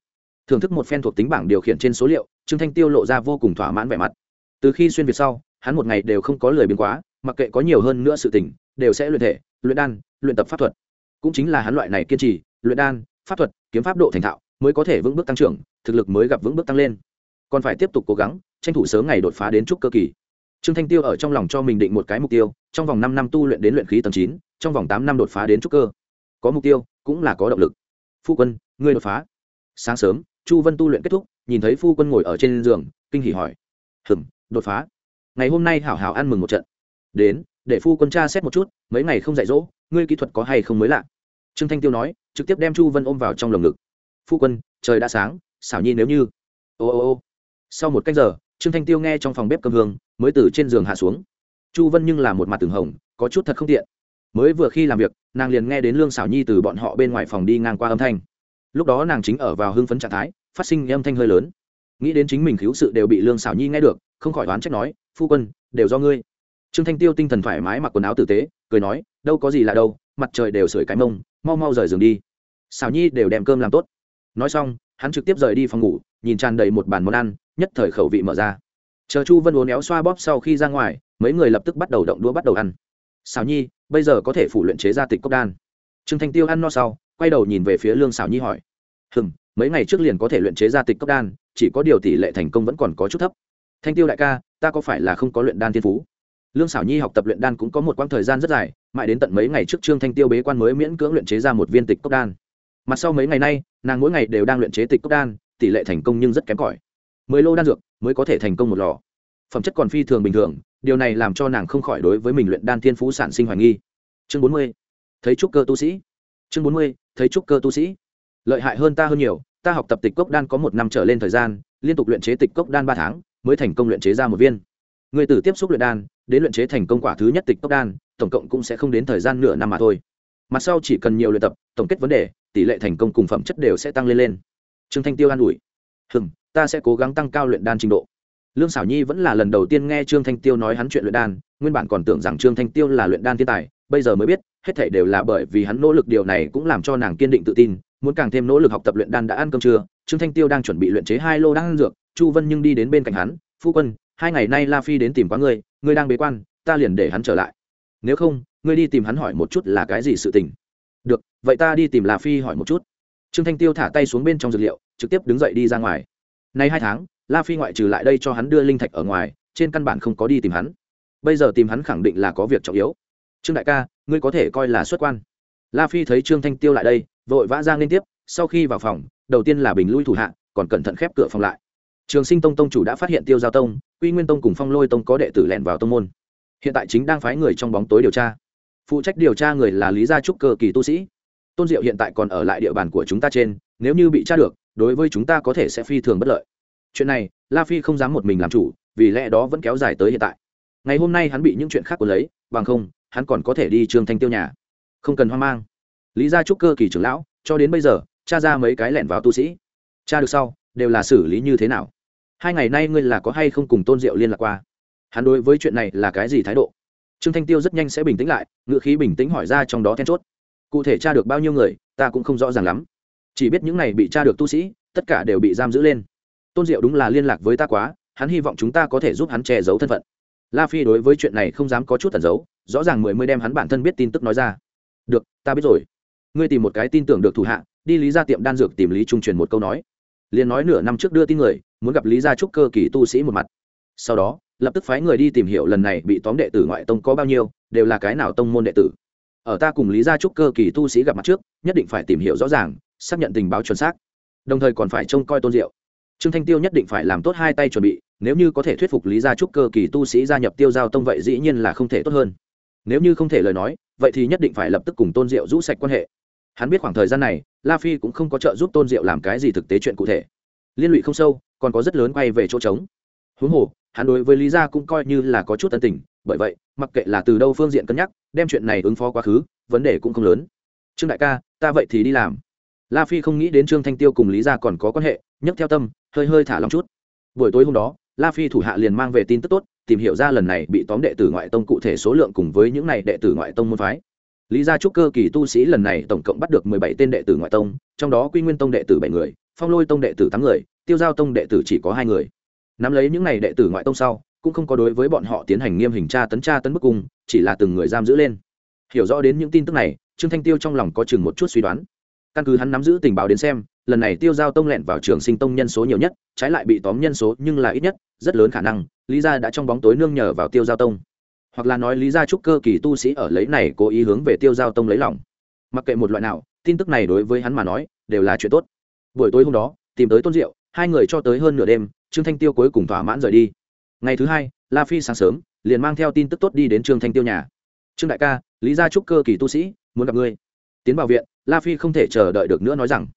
Thưởng thức một phen thuộc tính bảng điều khiển trên số liệu, trương thanh tiêu lộ ra vô cùng thỏa mãn vẻ mặt từ khi xuyên việt sau, hắn một ngày đều không có lời biến quá, mặc kệ có nhiều hơn nữa sự tình, đều sẽ luyện thể, luyện đan, luyện tập pháp thuật. Cũng chính là hắn loại này kiên trì, luyện đan, pháp thuật, kiếm pháp độ thành thạo, mới có thể vững bước tăng trưởng, thực lực mới gặp vững bước tăng lên. Còn phải tiếp tục cố gắng, tranh thủ sớm ngày đột phá đến trúc cơ kỳ. Trương thanh tiêu ở trong lòng cho mình định một cái mục tiêu, trong vòng năm năm tu luyện đến luyện khí tầng chín, trong vòng tám năm đột phá đến trúc cơ. Có mục tiêu, cũng là có động lực. Phu quân, ngươi đột phá. Sáng sớm, chu vân tu luyện kết thúc, nhìn thấy phu quân ngồi ở trên giường, kinh hỉ hỏi. Hừm đột phá. Ngày hôm nay hảo hảo ăn mừng một trận. Đến, để phu quân cha xét một chút, mấy ngày không dạy dỗ, ngươi kỹ thuật có hay không mới lạ? Trương thanh tiêu nói, trực tiếp đem chu vân ôm vào trong lồng ngực. Phu quân, trời đã sáng, xảo nhi nếu như. Ô ô ô. Sau một cách giờ, trương thanh tiêu nghe trong phòng bếp cơm hương, mới từ trên giường hạ xuống. Chu vân nhưng là một mặt từng hồng, có chút thật không tiện. Mới vừa khi làm việc, nàng liền nghe đến lương xảo nhi từ bọn họ bên ngoài phòng đi ngang qua âm thanh. Lúc đó nàng chính ở vào hưng phấn trạng thái, phát sinh âm thanh hơi lớn nghĩ đến chính mình khiếu sự đều bị lương xảo nhi nghe được, không khỏi đoán trách nói, phu quân, đều do ngươi. Trương thanh tiêu tinh thần thoải mái mặc quần áo tử tế, cười nói, đâu có gì là đâu, mặt trời đều sưởi cái mông, mau mau rời giường đi. Xảo nhi đều đem cơm làm tốt. Nói xong, hắn trực tiếp rời đi phòng ngủ, nhìn tràn đầy một bàn món ăn, nhất thời khẩu vị mở ra. Chờ chu vân uốn éo xoa bóp sau khi ra ngoài, mấy người lập tức bắt đầu động đũa bắt đầu ăn. Xảo nhi, bây giờ có thể phủ luyện chế ra tịch cốc đan. Trương thanh tiêu ăn no sau, quay đầu nhìn về phía lương xảo nhi hỏi, hừm, mấy ngày trước liền có thể luyện chế ra tịch cốc đan chỉ có điều tỷ lệ thành công vẫn còn có chút thấp. Thanh tiêu đại ca, ta có phải là không có luyện đan thiên phú? Lương xảo nhi học tập luyện đan cũng có một quãng thời gian rất dài, mãi đến tận mấy ngày trước trương thanh tiêu bế quan mới miễn cưỡng luyện chế ra một viên tịch cốc đan. Mặt sau mấy ngày nay, nàng mỗi ngày đều đang luyện chế tịch cốc đan, tỷ lệ thành công nhưng rất kém cỏi. Mười lô đan dược mới có thể thành công một lò. Phẩm chất còn phi thường bình thường, điều này làm cho nàng không khỏi đối với mình luyện đan thiên phú sản sinh hoài nghi. Chương bốn mươi. Thấy trúc cơ tu sĩ. Chương bốn mươi. Thấy trúc cơ tu sĩ. Lợi hại hơn ta hơn nhiều ta học tập tịch cốc đan có một năm trở lên thời gian, liên tục luyện chế tịch cốc đan ba tháng, mới thành công luyện chế ra một viên. Người từ tiếp xúc luyện đan, đến luyện chế thành công quả thứ nhất tịch cốc đan, tổng cộng cũng sẽ không đến thời gian nửa năm mà thôi. Mặt sau chỉ cần nhiều luyện tập, tổng kết vấn đề, tỷ lệ thành công cùng phẩm chất đều sẽ tăng lên lên. Trương thanh tiêu an ủi. Hừng ta sẽ cố gắng tăng cao luyện đan trình độ. Lương xảo nhi vẫn là lần đầu tiên nghe trương thanh tiêu nói hắn chuyện luyện đan, nguyên bản còn tưởng rằng trương thanh tiêu là luyện đan thiên tài, bây giờ mới biết, hết thảy đều là bởi vì hắn nỗ lực, điều này cũng làm cho nàng kiên định tự tin muốn càng thêm nỗ lực học tập luyện đan đã ăn cơm trưa, trương thanh tiêu đang chuẩn bị luyện chế hai lô đan dược, chu vân nhưng đi đến bên cạnh hắn, phu quân, hai ngày nay la phi đến tìm quá ngươi ngươi đang bế quan, ta liền để hắn trở lại. Nếu không, ngươi đi tìm hắn hỏi một chút là cái gì sự tình. Được, vậy ta đi tìm la phi hỏi một chút. Trương thanh tiêu thả tay xuống bên trong dược liệu, trực tiếp đứng dậy đi ra ngoài. Nay hai tháng, la phi ngoại trừ lại đây cho hắn đưa linh thạch ở ngoài, trên căn bản không có đi tìm hắn. Bây giờ tìm hắn khẳng định là có việc trọng yếu. Trương đại ca, ngươi có thể coi là xuất quan. La phi thấy trương thanh tiêu lại đây vội vã ra liên tiếp, sau khi vào phòng, đầu tiên là bình lui thủ hạ, còn cẩn thận khép cửa phòng lại. Trường sinh tông tông chủ đã phát hiện tiêu giao tông, quy nguyên tông cùng phong lôi tông có đệ tử lẻn vào tông môn. Hiện tại chính đang phái người trong bóng tối điều tra. Phụ trách điều tra người là lý gia trúc cơ kỳ tu sĩ. Tôn diệu hiện tại còn ở lại địa bàn của chúng ta trên, nếu như bị tra được, đối với chúng ta có thể sẽ phi thường bất lợi. Chuyện này, la phi không dám một mình làm chủ, vì lẽ đó vẫn kéo dài tới hiện tại. Ngày hôm nay hắn bị những chuyện khác của lấy, bằng không, hắn còn có thể đi trường thanh tiêu nhà. Không cần hoang mang lý gia trúc cơ kỳ trưởng lão, cho đến bây giờ cha ra mấy cái lẻn vào tu sĩ. Cha được sau, đều là xử lý như thế nào? Hai ngày nay ngươi là có hay không cùng tôn diệu liên lạc qua? Hắn đối với chuyện này là cái gì thái độ? Trương thanh tiêu rất nhanh sẽ bình tĩnh lại, ngựa khí bình tĩnh hỏi ra trong đó then chốt. Cụ thể cha được bao nhiêu người, ta cũng không rõ ràng lắm. Chỉ biết những này bị cha được tu sĩ, tất cả đều bị giam giữ lên. Tôn diệu đúng là liên lạc với ta quá, hắn hy vọng chúng ta có thể giúp hắn che giấu thân phận. La phi đối với chuyện này không dám có chút tẩn giấu, rõ ràng mười mươi đem hắn bản thân biết tin tức nói ra. Được, ta biết rồi ngươi tìm một cái tin tưởng được thủ hạ, đi lý ra tiệm đan dược tìm lý trung truyền một câu nói. Liền nói nửa năm trước đưa tin người, muốn gặp lý gia trúc cơ kỳ tu sĩ một mặt. Sau đó, lập tức phái người đi tìm hiểu lần này bị tóm đệ tử ngoại tông có bao nhiêu, đều là cái nào tông môn đệ tử. Ở ta cùng lý gia trúc cơ kỳ tu sĩ gặp mặt trước, nhất định phải tìm hiểu rõ ràng, xác nhận tình báo chuẩn xác. Đồng thời còn phải trông coi tôn diệu. Trương thanh tiêu nhất định phải làm tốt hai tay chuẩn bị, nếu như có thể thuyết phục lý gia trúc cơ kỳ tu sĩ gia nhập tiêu giao tông vậy dĩ nhiên là không thể tốt hơn. Nếu như không thể lời nói, vậy thì nhất định phải lập tức cùng tôn diệu rũ sạch quan hệ hắn biết khoảng thời gian này, la phi cũng không có trợ giúp tôn diệu làm cái gì thực tế chuyện cụ thể. Liên lụy không sâu, còn có rất lớn quay về chỗ trống. Huống hồ, hắn đối với lý gia cũng coi như là có chút tân tình, bởi vậy, mặc kệ là từ đâu phương diện cân nhắc, đem chuyện này ứng phó quá khứ, vấn đề cũng không lớn. Trương đại ca, ta vậy thì đi làm. La phi không nghĩ đến trương thanh tiêu cùng lý gia còn có quan hệ, nhấc theo tâm, hơi hơi thả lòng chút. Buổi tối hôm đó, la phi thủ hạ liền mang về tin tức tốt, tìm hiểu ra lần này bị tóm đệ tử ngoại tông cụ thể số lượng cùng với những này đệ tử ngoại tông môn phái lý gia trúc cơ kỳ tu sĩ lần này tổng cộng bắt được mười bảy tên đệ tử ngoại tông, trong đó quy nguyên tông đệ tử bảy người, phong lôi tông đệ tử tám người, tiêu giao tông đệ tử chỉ có hai người. Nắm lấy những n à y đệ tử ngoại tông sau, cũng không có đối với bọn họ tiến hành nghiêm hình tra tấn tra tấn bức cung, chỉ là từng người giam giữ lên. Hiểu rõ đến những tin tức này, trương thanh tiêu trong lòng có chừng một chút suy đoán. Căn cứ hắn nắm giữ tình báo đến xem, lần này tiêu giao tông lẹn vào trường sinh tông nhân số nhiều nhất, trái lại bị tóm nhân số nhưng là ít nhất, rất lớn khả năng, lý gia đã trong bóng tối nương nhờ vào tiêu giao tông hoặc là nói lý gia trúc cơ kỳ tu sĩ ở lấy này cố ý hướng về tiêu giao tông lấy lòng. Mặc kệ một loại nào, tin tức này đối với hắn mà nói, đều là chuyện tốt. Buổi tối hôm đó, tìm tới tôn diệu, hai người cho tới hơn nửa đêm, trương thanh tiêu cuối cùng thỏa mãn rời đi. Ngày thứ hai, la phi sáng sớm, liền mang theo tin tức tốt đi đến trương thanh tiêu nhà. Trương đại ca, lý gia trúc cơ kỳ tu sĩ, muốn gặp ngươi. Tiến vào viện, la phi không thể chờ đợi được nữa nói rằng,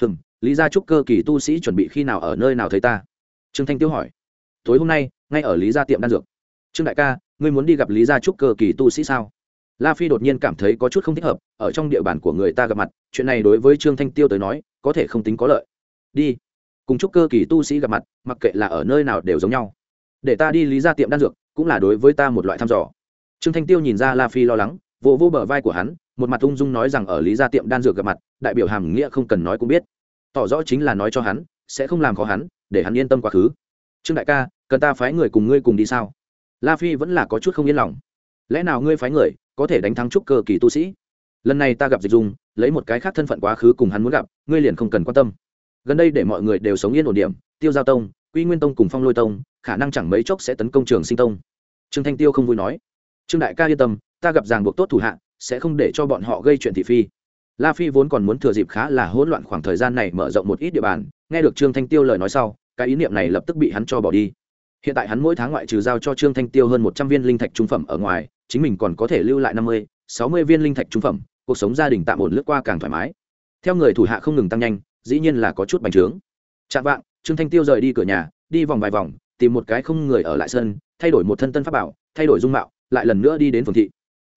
hừm, lý gia trúc cơ kỳ tu sĩ chuẩn bị khi nào ở nơi nào thấy ta? Trương thanh tiêu hỏi. Tối hôm nay, ngay ở lý gia tiệm đan dược. Trương đại ca ngươi muốn đi gặp lý gia trúc cơ kỳ tu sĩ sao? La phi đột nhiên cảm thấy có chút không thích hợp, ở trong địa bàn của người ta gặp mặt, chuyện này đối với trương thanh tiêu tới nói, có thể không tính có lợi. Đi. Cùng trúc cơ kỳ tu sĩ gặp mặt, mặc kệ là ở nơi nào đều giống nhau. Để ta đi lý gia tiệm đan dược, cũng là đối với ta một loại thăm dò. Trương thanh tiêu nhìn ra la phi lo lắng, vỗ vỗ bờ vai của hắn, một mặt ung dung nói rằng ở lý gia tiệm đan dược gặp mặt, đại biểu hàm nghĩa không cần nói cũng biết. Tỏ rõ chính là nói cho hắn, sẽ không làm khó hắn, để hắn yên tâm quá khứ. Trương đại ca, cần ta phái người cùng ngươi cùng đi sao? La phi vẫn là có chút không yên lòng. Lẽ nào ngươi phái người có thể đánh thắng trúc cơ kỳ tu sĩ? Lần này ta gặp dịch dung, lấy một cái khác thân phận quá khứ cùng hắn muốn gặp, ngươi liền không cần quan tâm. Gần đây để mọi người đều sống yên ổn điểm, tiêu giao tông, quy nguyên tông cùng phong lôi tông, khả năng chẳng mấy chốc sẽ tấn công trường sinh tông. Trương thanh tiêu không vui nói, trương đại ca yên tâm, ta gặp ràng buộc tốt thủ hạ, sẽ không để cho bọn họ gây chuyện thị phi. La phi vốn còn muốn thừa dịp khá là hỗn loạn khoảng thời gian này mở rộng một ít địa bàn, nghe được trương thanh tiêu lời nói sau, cái ý niệm này lập tức bị hắn cho bỏ đi hiện tại hắn mỗi tháng ngoại trừ giao cho trương thanh tiêu hơn một trăm viên linh thạch trung phẩm ở ngoài, chính mình còn có thể lưu lại năm mươi, sáu mươi viên linh thạch trung phẩm, cuộc sống gia đình tạm ổn lướt qua càng thoải mái. Theo người thủ hạ không ngừng tăng nhanh, dĩ nhiên là có chút bành trướng. Chạm vạng, trương thanh tiêu rời đi cửa nhà, đi vòng vài vòng, tìm một cái không người ở lại sân, thay đổi một thân tân pháp bảo, thay đổi dung mạo, lại lần nữa đi đến phường thị.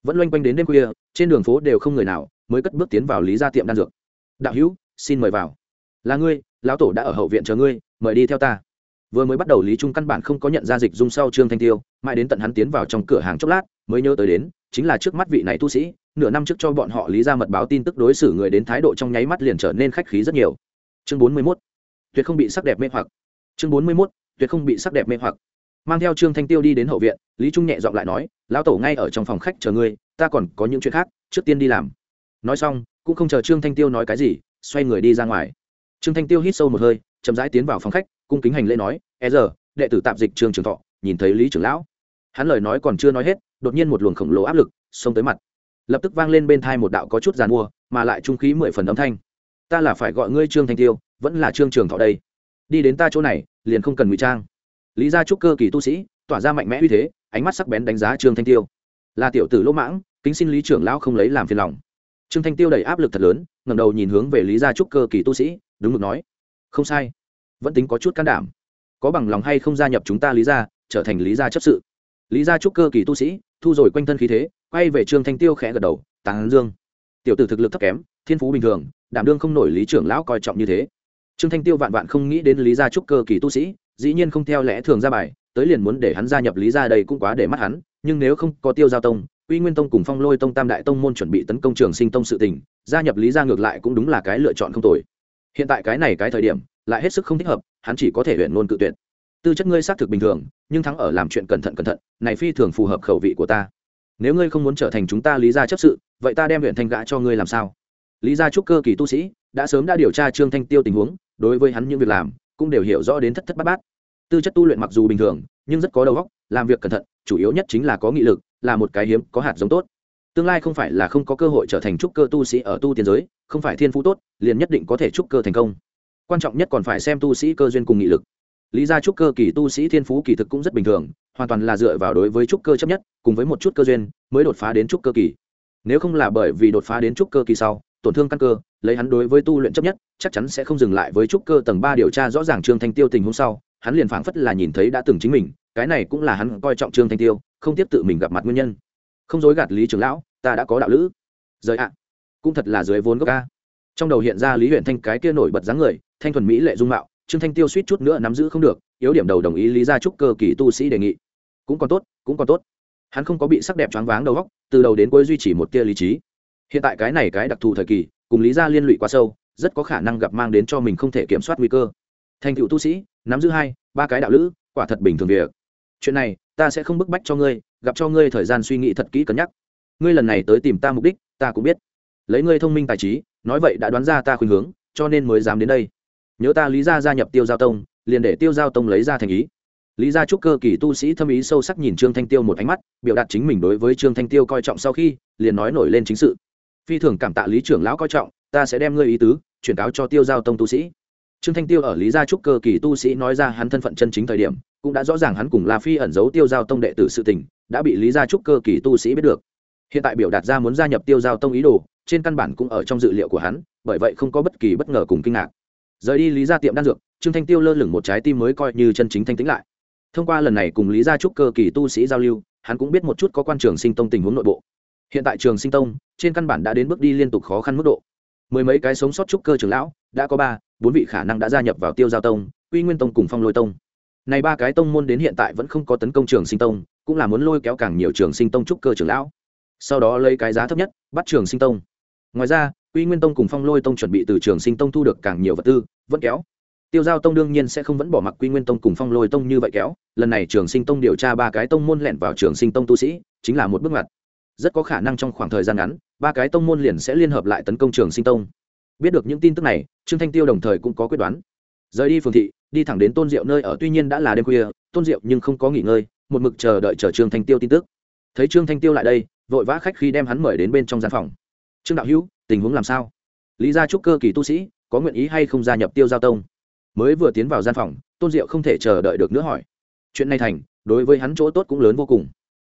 Vẫn loanh quanh đến đêm khuya, trên đường phố đều không người nào, mới cất bước tiến vào lý gia tiệm đan dược. Đạo hữu, xin mời vào. Là ngươi, lão tổ đã ở hậu viện chờ ngươi, mời đi theo ta vừa mới bắt đầu lý trung căn bản không có nhận ra dịch dung sau trương thanh tiêu, mãi đến tận hắn tiến vào trong cửa hàng chốc lát, mới nhớ tới đến, chính là trước mắt vị này tu sĩ, nửa năm trước cho bọn họ lý ra mật báo tin tức đối xử người đến thái độ trong nháy mắt liền trở nên khách khí rất nhiều. Chương bốn mươi mốt. Tuyệt không bị sắc đẹp mê hoặc. Chương bốn mươi mốt. Tuyệt không bị sắc đẹp mê hoặc. Mang theo trương thanh tiêu đi đến hậu viện, lý trung nhẹ giọng lại nói, lão tổ ngay ở trong phòng khách chờ ngươi, ta còn có những chuyện khác, trước tiên đi làm. Nói xong, cũng không chờ trương thanh tiêu nói cái gì, xoay người đi ra ngoài. Trương thanh tiêu hít sâu một hơi chậm rãi tiến vào phòng khách, cung kính hành lễ nói e giờ, đệ tử tạp dịch trường trường thọ, nhìn thấy lý trưởng lão. Hắn lời nói còn chưa nói hết, đột nhiên một luồng khổng lồ áp lực xông tới mặt. Lập tức vang lên bên thai một đạo có chút giàn mua, mà lại trung khí mười phần âm thanh. Ta là phải gọi ngươi trương thanh tiêu, vẫn là trương trường thọ đây. Đi đến ta chỗ này, liền không cần ngụy trang. Lý gia trúc cơ kỳ tu sĩ, tỏa ra mạnh mẽ uy thế, ánh mắt sắc bén đánh giá trương thanh tiêu. Là tiểu tử lỗ mãng, kính xin lý trưởng lão không lấy làm phiền lòng. Trương thanh tiêu đầy áp lực thật lớn ngầm đầu nhìn hướng về lý gia trúc cơ kỳ tu sĩ, đúng mực nói không sai. Vẫn tính có chút can đảm. Có bằng lòng hay không gia nhập chúng ta lý gia, trở thành lý gia chấp sự. Lý gia trúc cơ kỳ tu sĩ, thu rồi quanh thân khí thế, quay về trương thanh tiêu khẽ gật đầu tàng dương, tiểu tử thực lực thấp kém, thiên phú bình thường, đảm đương không nổi lý trưởng lão coi trọng như thế. Trương thanh tiêu vạn vạn không nghĩ đến lý gia trúc cơ kỳ tu sĩ, dĩ nhiên không theo lẽ thường ra bài, tới liền muốn để hắn gia nhập lý gia đây cũng quá để mắt hắn, nhưng nếu không có tiêu giao tông uy nguyên tông cùng phong lôi tông tam đại tông môn chuẩn bị tấn công trường sinh tông sự tình, gia nhập lý gia ngược lại cũng đúng là cái lựa chọn không tồi hiện tại cái này cái thời điểm, lại hết sức không thích hợp, hắn chỉ có thể huyện ngôn cự tuyệt. Tư chất ngươi xác thực bình thường, nhưng thắng ở làm chuyện cẩn thận cẩn thận, này phi thường phù hợp khẩu vị của ta. Nếu ngươi không muốn trở thành chúng ta lý gia chấp sự, vậy ta đem huyện thanh gã cho ngươi làm sao? Lý gia trúc cơ kỳ tu sĩ, đã sớm đã điều tra trương thanh tiêu tình huống, đối với hắn những việc làm, cũng đều hiểu rõ đến thất thất bát bát. Tư chất tu luyện mặc dù bình thường, nhưng rất có đầu óc, làm việc cẩn thận, chủ yếu nhất chính là có nghị lực, là một cái hiếm, có hạt giống tốt tương lai không phải là không có cơ hội trở thành trúc cơ tu sĩ ở tu tiên giới, không phải thiên phú tốt, liền nhất định có thể trúc cơ thành công. Quan trọng nhất còn phải xem tu sĩ cơ duyên cùng nghị lực. Lý gia trúc cơ kỳ tu sĩ thiên phú kỳ thực cũng rất bình thường, hoàn toàn là dựa vào đối với trúc cơ chấp nhất, cùng với một chút cơ duyên, mới đột phá đến trúc cơ kỳ. Nếu không là bởi vì đột phá đến trúc cơ kỳ sau, tổn thương căn cơ, lấy hắn đối với tu luyện chấp nhất, chắc chắn sẽ không dừng lại với trúc cơ tầng ba điều tra rõ ràng trương thanh tiêu tình hôm sau, hắn liền phảng phất là nhìn thấy đã từng chính mình, cái này cũng là hắn coi trọng trương thanh tiêu, không tiếp tự mình gặp mặt nguyên nhân không dối gạt lý trưởng lão, ta đã có đạo lữ. Rời ạ. Cũng thật là dưới vốn gốc ca trong đầu hiện ra lý huyện thanh cái kia nổi bật dáng người, thanh thuần mỹ lệ dung mạo, trương thanh tiêu suýt chút nữa nắm giữ không được, yếu điểm đầu đồng ý lý gia trúc cơ kỳ tu sĩ đề nghị. Cũng còn tốt, cũng còn tốt. Hắn không có bị sắc đẹp choáng váng đầu góc từ đầu đến cuối duy trì một tia lý trí. Hiện tại cái này cái đặc thù thời kỳ, cùng lý gia liên lụy quá sâu, rất có khả năng gặp mang đến cho mình không thể kiểm soát nguy cơ. Thành cựu tu sĩ, nắm giữ hai, ba cái đạo lữ, quả thật bình thường việc chuyện này, ta sẽ không bức bách cho ngươi, gặp cho ngươi thời gian suy nghĩ thật kỹ cân nhắc. Ngươi lần này tới tìm ta mục đích, ta cũng biết. Lấy ngươi thông minh tài trí, nói vậy đã đoán ra ta khuyên hướng, cho nên mới dám đến đây. Nhớ ta lý gia gia nhập tiêu giao tông, liền để tiêu giao tông lấy ra thành ý. Lý gia trúc cơ kỳ tu sĩ thâm ý sâu sắc nhìn trương thanh tiêu một ánh mắt, biểu đạt chính mình đối với trương thanh tiêu coi trọng sau khi, liền nói nổi lên chính sự. Phi thường cảm tạ lý trưởng lão coi trọng, ta sẽ đem ngươi ý tứ, chuyển cáo cho tiêu giao tông tu sĩ. Trương thanh tiêu ở lý gia trúc cơ kỳ tu sĩ nói ra hắn thân phận chân chính thời điểm cũng đã rõ ràng hắn cùng la phi ẩn giấu tiêu giao tông đệ tử sự tình, đã bị lý gia trúc cơ kỳ tu sĩ biết được. Hiện tại biểu đạt ra muốn gia nhập tiêu giao tông ý đồ, trên căn bản cũng ở trong dự liệu của hắn, bởi vậy không có bất kỳ bất ngờ cùng kinh ngạc. Rời đi lý gia tiệm đan dược, trương thanh tiêu lơ lửng một trái tim mới coi như chân chính thanh tĩnh lại. Thông qua lần này cùng lý gia trúc cơ kỳ tu sĩ giao lưu, hắn cũng biết một chút có quan trường sinh tông tình huống nội bộ. Hiện tại trường sinh tông, trên căn bản đã đến bước đi liên tục khó khăn mức độ. Mười mấy cái sống sót trúc cơ trưởng lão, đã có ba, bốn vị khả năng đã gia nhập vào tiêu giao tông uy nguyên tông cùng phong lôi tông này ba cái tông môn đến hiện tại vẫn không có tấn công trường sinh tông, cũng là muốn lôi kéo càng nhiều trường sinh tông trúc cơ trưởng lão. Sau đó lấy cái giá thấp nhất, bắt trường sinh tông. Ngoài ra uy nguyên tông cùng phong lôi tông chuẩn bị từ trường sinh tông thu được càng nhiều vật tư, vẫn kéo. Tiêu giao tông đương nhiên sẽ không vẫn bỏ mặc quy nguyên tông cùng phong lôi tông như vậy kéo. Lần này trường sinh tông điều tra ba cái tông môn lẻn vào trường sinh tông tu sĩ, chính là một bước ngoặt. Rất có khả năng trong khoảng thời gian ngắn, ba cái tông môn liền sẽ liên hợp lại tấn công trường sinh tông. Biết được những tin tức này, trương thanh tiêu đồng thời cũng có quyết đoán rời đi phường thị, đi thẳng đến tôn diệu nơi ở tuy nhiên đã là đêm khuya, tôn diệu nhưng không có nghỉ ngơi, một mực chờ đợi chờ trương thanh tiêu tin tức. Thấy trương thanh tiêu lại đây, vội vã khách khi đem hắn mời đến bên trong gian phòng. Trương đạo hữu, tình huống làm sao? Lý gia trúc cơ kỳ tu sĩ, có nguyện ý hay không gia nhập tiêu giao tông? Mới vừa tiến vào gian phòng, tôn diệu không thể chờ đợi được nữa hỏi. Chuyện này thành, đối với hắn chỗ tốt cũng lớn vô cùng.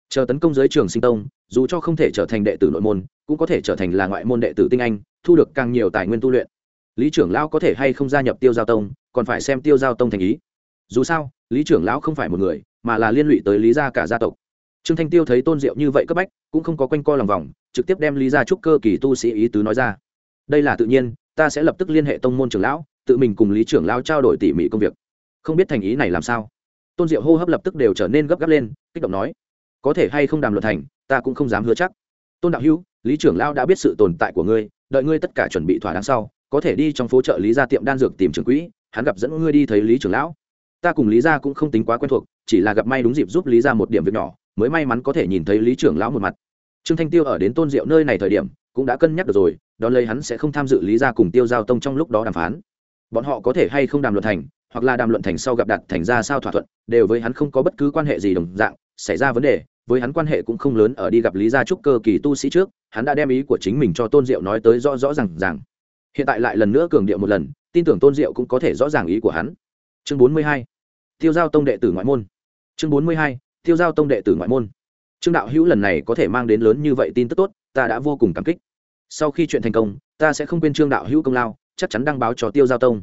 Chờ tấn công giới trường sinh tông, dù cho không thể trở thành đệ tử nội môn, cũng có thể trở thành là ngoại môn đệ tử tinh anh, thu được càng nhiều tài nguyên tu luyện. Lý trưởng lão có thể hay không gia nhập tiêu giao tông còn phải xem tiêu giao tông thành ý. Dù sao, lý trưởng lão không phải một người, mà là liên lụy tới lý gia cả gia tộc. Trương thanh tiêu thấy tôn diệu như vậy cấp bách, cũng không có quanh co lòng vòng, trực tiếp đem lý gia trúc cơ kỳ tu sĩ ý tứ nói ra. Đây là tự nhiên, ta sẽ lập tức liên hệ tông môn trưởng lão, tự mình cùng lý trưởng lão trao đổi tỉ mỉ công việc. Không biết thành ý này làm sao? Tôn diệu hô hấp lập tức đều trở nên gấp gáp lên, kích động nói, có thể hay không đàm luận thành, ta cũng không dám hứa chắc. Tôn đạo hữu, lý trưởng lão đã biết sự tồn tại của ngươi, đợi ngươi tất cả chuẩn bị thỏa đáng sau, có thể đi trong phố chợ lý gia tiệm đan dược tìm trưởng quỹ hắn gặp dẫn ngươi đi thấy lý trưởng lão. Ta cùng lý gia cũng không tính quá quen thuộc, chỉ là gặp may đúng dịp giúp lý gia một điểm việc nhỏ, mới may mắn có thể nhìn thấy lý trưởng lão một mặt. Trương thanh tiêu ở đến tôn diệu nơi này thời điểm, cũng đã cân nhắc được rồi, đón lấy hắn sẽ không tham dự lý gia cùng tiêu giao tông trong lúc đó đàm phán. Bọn họ có thể hay không đàm luận thành, hoặc là đàm luận thành sau gặp đặt thành ra sao thỏa thuận, đều với hắn không có bất cứ quan hệ gì đồng dạng, xảy ra vấn đề, với hắn quan hệ cũng không lớn ở đi gặp lý gia trúc cơ kỳ tu sĩ trước, hắn đã đem ý của chính mình cho tôn diệu nói tới rõ rõ r à n g rằng hiện tại lại lần nữa cường điệu một lần, tin tưởng tôn diệu cũng có thể rõ ràng ý của hắn. Chương bốn mươi hai, tiêu giao tông đệ tử ngoại môn. Chương bốn mươi hai, tiêu giao tông đệ tử ngoại môn. Trương đạo hữu lần này có thể mang đến lớn như vậy tin tức tốt, ta đã vô cùng cảm kích. Sau khi chuyện thành công, ta sẽ không quên trương đạo hữu công lao, chắc chắn đăng báo cho tiêu giao tông.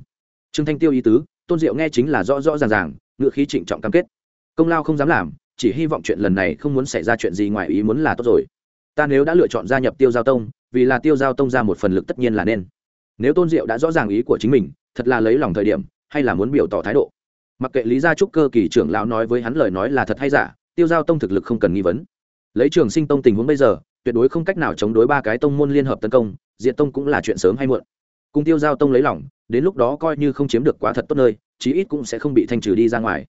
Trương thanh tiêu ý tứ, tôn diệu nghe chính là rõ rõ ràng ràng, ngựa khí trịnh trọng cam kết. Công lao không dám làm, chỉ hy vọng chuyện lần này không muốn xảy ra chuyện gì ngoài ý muốn là tốt rồi. Ta nếu đã lựa chọn gia nhập tiêu giao tông, vì là tiêu giao tông ra một phần lực tất nhiên là nên nếu tôn diệu đã rõ ràng ý của chính mình, thật là lấy lòng thời điểm, hay là muốn biểu tỏ thái độ? Mặc kệ lý gia trúc cơ kỳ trưởng lão nói với hắn lời nói là thật hay giả, tiêu giao tông thực lực không cần nghi vấn. Lấy trường sinh tông tình huống bây giờ, tuyệt đối không cách nào chống đối ba cái tông môn liên hợp tấn công diện tông cũng là chuyện sớm hay muộn. Cùng tiêu giao tông lấy lòng, đến lúc đó coi như không chiếm được quá thật tốt nơi, chí ít cũng sẽ không bị thanh trừ đi ra ngoài.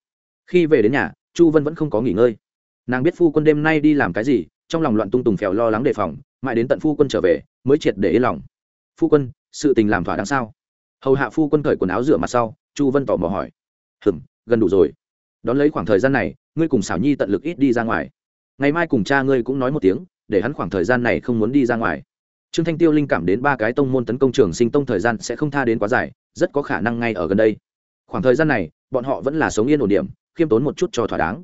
Khi về đến nhà, chu vân vẫn không có nghỉ ngơi. Nàng biết phu quân đêm nay đi làm cái gì, trong lòng loạn tung tùng phèo lo lắng đề phòng, mãi đến tận phu quân trở về, mới triệt để yên lòng. Phu quân sự tình làm thỏa đáng sao? Hầu hạ phu quân cởi quần áo rửa mặt sau, chu vân tỏ mò hỏi. Hừm, gần đủ rồi. Đón lấy khoảng thời gian này, ngươi cùng xảo nhi tận lực ít đi ra ngoài. Ngày mai cùng cha ngươi cũng nói một tiếng, để hắn khoảng thời gian này không muốn đi ra ngoài. Trương thanh tiêu linh cảm đến ba cái tông môn tấn công trường sinh tông thời gian sẽ không tha đến quá dài, rất có khả năng ngay ở gần đây. Khoảng thời gian này, bọn họ vẫn là sống yên ổn điểm, khiêm tốn một chút cho thỏa đáng.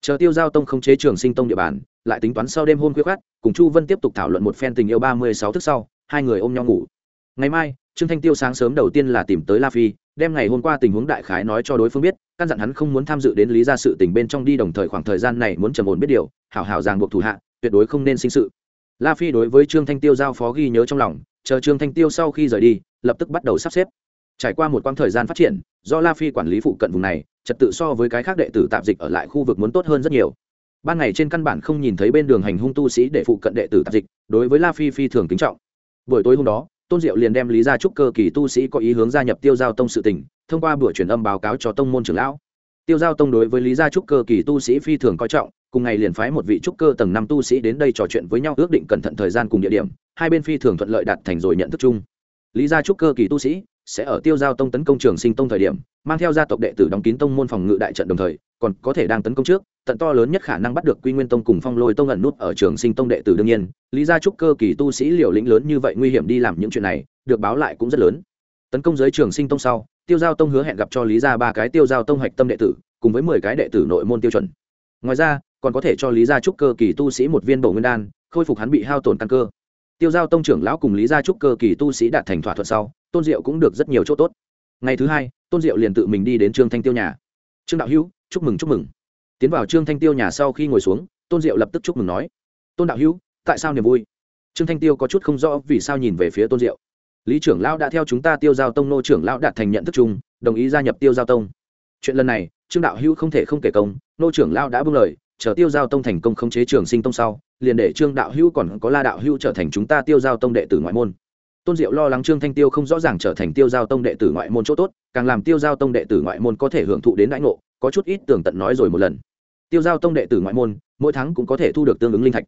Chờ tiêu giao tông không chế trường sinh tông địa bàn, lại tính toán sau đêm hôn khuya khát cùng chu vân tiếp tục thảo luận một phen tình yêu ba mươi sáu thức sau, hai người ôm nhau ngủ ngày mai, trương thanh tiêu sáng sớm đầu tiên là tìm tới la phi, đem ngày hôm qua tình huống đại khái nói cho đối phương biết, căn dặn hắn không muốn tham dự đến lý ra sự tình bên trong đi đồng thời khoảng thời gian này muốn trầm ổn biết điều, hảo hảo ràng buộc thủ hạ, tuyệt đối không nên sinh sự. La phi đối với trương thanh tiêu giao phó ghi nhớ trong lòng, chờ trương thanh tiêu sau khi rời đi, lập tức bắt đầu sắp xếp. Trải qua một quãng thời gian phát triển, do la phi quản lý phụ cận vùng này, trật tự so với cái khác đệ tử tạp dịch ở lại khu vực muốn tốt hơn rất nhiều. Ban ngày trên căn bản không nhìn thấy bên đường hành hung tu sĩ để phụ cận đệ tử tạp dịch, đối với la phi phi thường kính trọng. Buổi tối hôm đó tôn diệu liền đem lý ra trúc cơ kỳ tu sĩ có ý hướng gia nhập tiêu giao tông sự tỉnh thông qua buổi truyền âm báo cáo cho tông môn trưởng lão. Tiêu giao tông đối với lý gia trúc cơ kỳ tu sĩ phi thường coi trọng, cùng ngày liền phái một vị trúc cơ tầng năm tu sĩ đến đây trò chuyện với nhau, ước định cẩn thận thời gian cùng địa điểm, hai bên phi thường thuận lợi đạt thành rồi nhận thức chung. Lý gia trúc cơ kỳ tu sĩ sẽ ở tiêu giao tông tấn công trường sinh tông thời điểm, mang theo gia tộc đệ tử đóng kín tông môn phòng ngự đại trận đồng thời, còn có thể đang tấn công trước tận to lớn nhất khả năng bắt được quy nguyên tông cùng phong lôi tông ẩn nút ở trường sinh tông đệ tử đương nhiên. Lý gia trúc cơ kỳ tu sĩ liều lĩnh lớn như vậy nguy hiểm đi làm những chuyện này, được báo lại cũng rất lớn. Tấn công giới trường sinh tông sau, tiêu giao tông hứa hẹn gặp cho lý gia ba cái tiêu giao tông hạch tâm đệ tử, cùng với mười cái đệ tử nội môn tiêu chuẩn. Ngoài ra, còn có thể cho lý gia trúc cơ kỳ tu sĩ một viên bổ nguyên đan, khôi phục hắn bị hao tổn căn cơ. Tiêu giao tông trưởng lão cùng lý gia trúc cơ kỳ tu sĩ đạt thành thỏa thuận sau, tôn diệu cũng được rất nhiều chỗ tốt. Ngày thứ hai, tôn diệu liền tự mình đi đến trương thanh tiêu nhà. Trương đạo hữu, chúc mừng chúc mừng tiến vào trương thanh tiêu nhà sau khi ngồi xuống, tôn diệu lập tức chúc mừng nói, tôn đạo hữu, tại sao niềm vui? Trương thanh tiêu có chút không rõ vì sao nhìn về phía tôn diệu. Lý trưởng lão đã theo chúng ta tiêu giao tông nô trưởng lão đạt thành nhận thức chung, đồng ý gia nhập tiêu giao tông. Chuyện lần này, trương đạo hữu không thể không kể công, nô trưởng lão đã bưng lời, chờ tiêu giao tông thành công khống chế trường sinh tông sau, liền để trương đạo hữu còn có la đạo hữu trở thành chúng ta tiêu giao tông đệ tử ngoại môn. Tôn diệu lo lắng trương thanh tiêu không rõ ràng trở thành tiêu giao tông đệ tử ngoại môn chỗ tốt, càng làm tiêu giao tông đệ tử ngoại môn có thể hưởng thụ đến đãi ngộ có chút ít tường tận nói rồi một lần. Tiêu giao tông đệ tử ngoại môn, mỗi tháng cũng có thể thu được tương ứng linh thạch.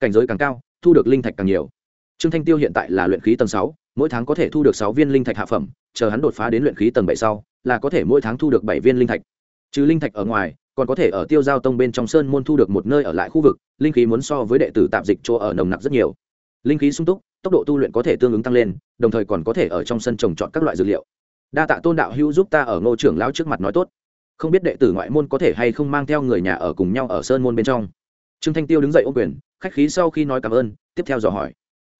Cảnh giới càng cao, thu được linh thạch càng nhiều. Trương thanh tiêu hiện tại là luyện khí tầng sáu, mỗi tháng có thể thu được sáu viên linh thạch hạ phẩm, chờ hắn đột phá đến luyện khí tầng bảy sau, là có thể mỗi tháng thu được bảy viên linh thạch. Trừ linh thạch ở ngoài, còn có thể ở tiêu giao tông bên trong sơn môn thu được một nơi ở lại khu vực, linh khí muốn so với đệ tử tạp dịch chỗ ở nồng nặc rất nhiều. Linh khí sung túc, tốc độ tu luyện có thể tương ứng tăng lên, đồng thời còn có thể ở trong sân trồng trọt các loại dược liệu. Đa tạ tôn đạo hữu giúp ta ở ngô trưởng lão trước mặt nói tốt không biết đệ tử ngoại môn có thể hay không mang theo người nhà ở cùng nhau ở sơn môn bên trong. Trương thanh tiêu đứng dậy ô quyền, khách khí sau khi nói cảm ơn, tiếp theo dò hỏi.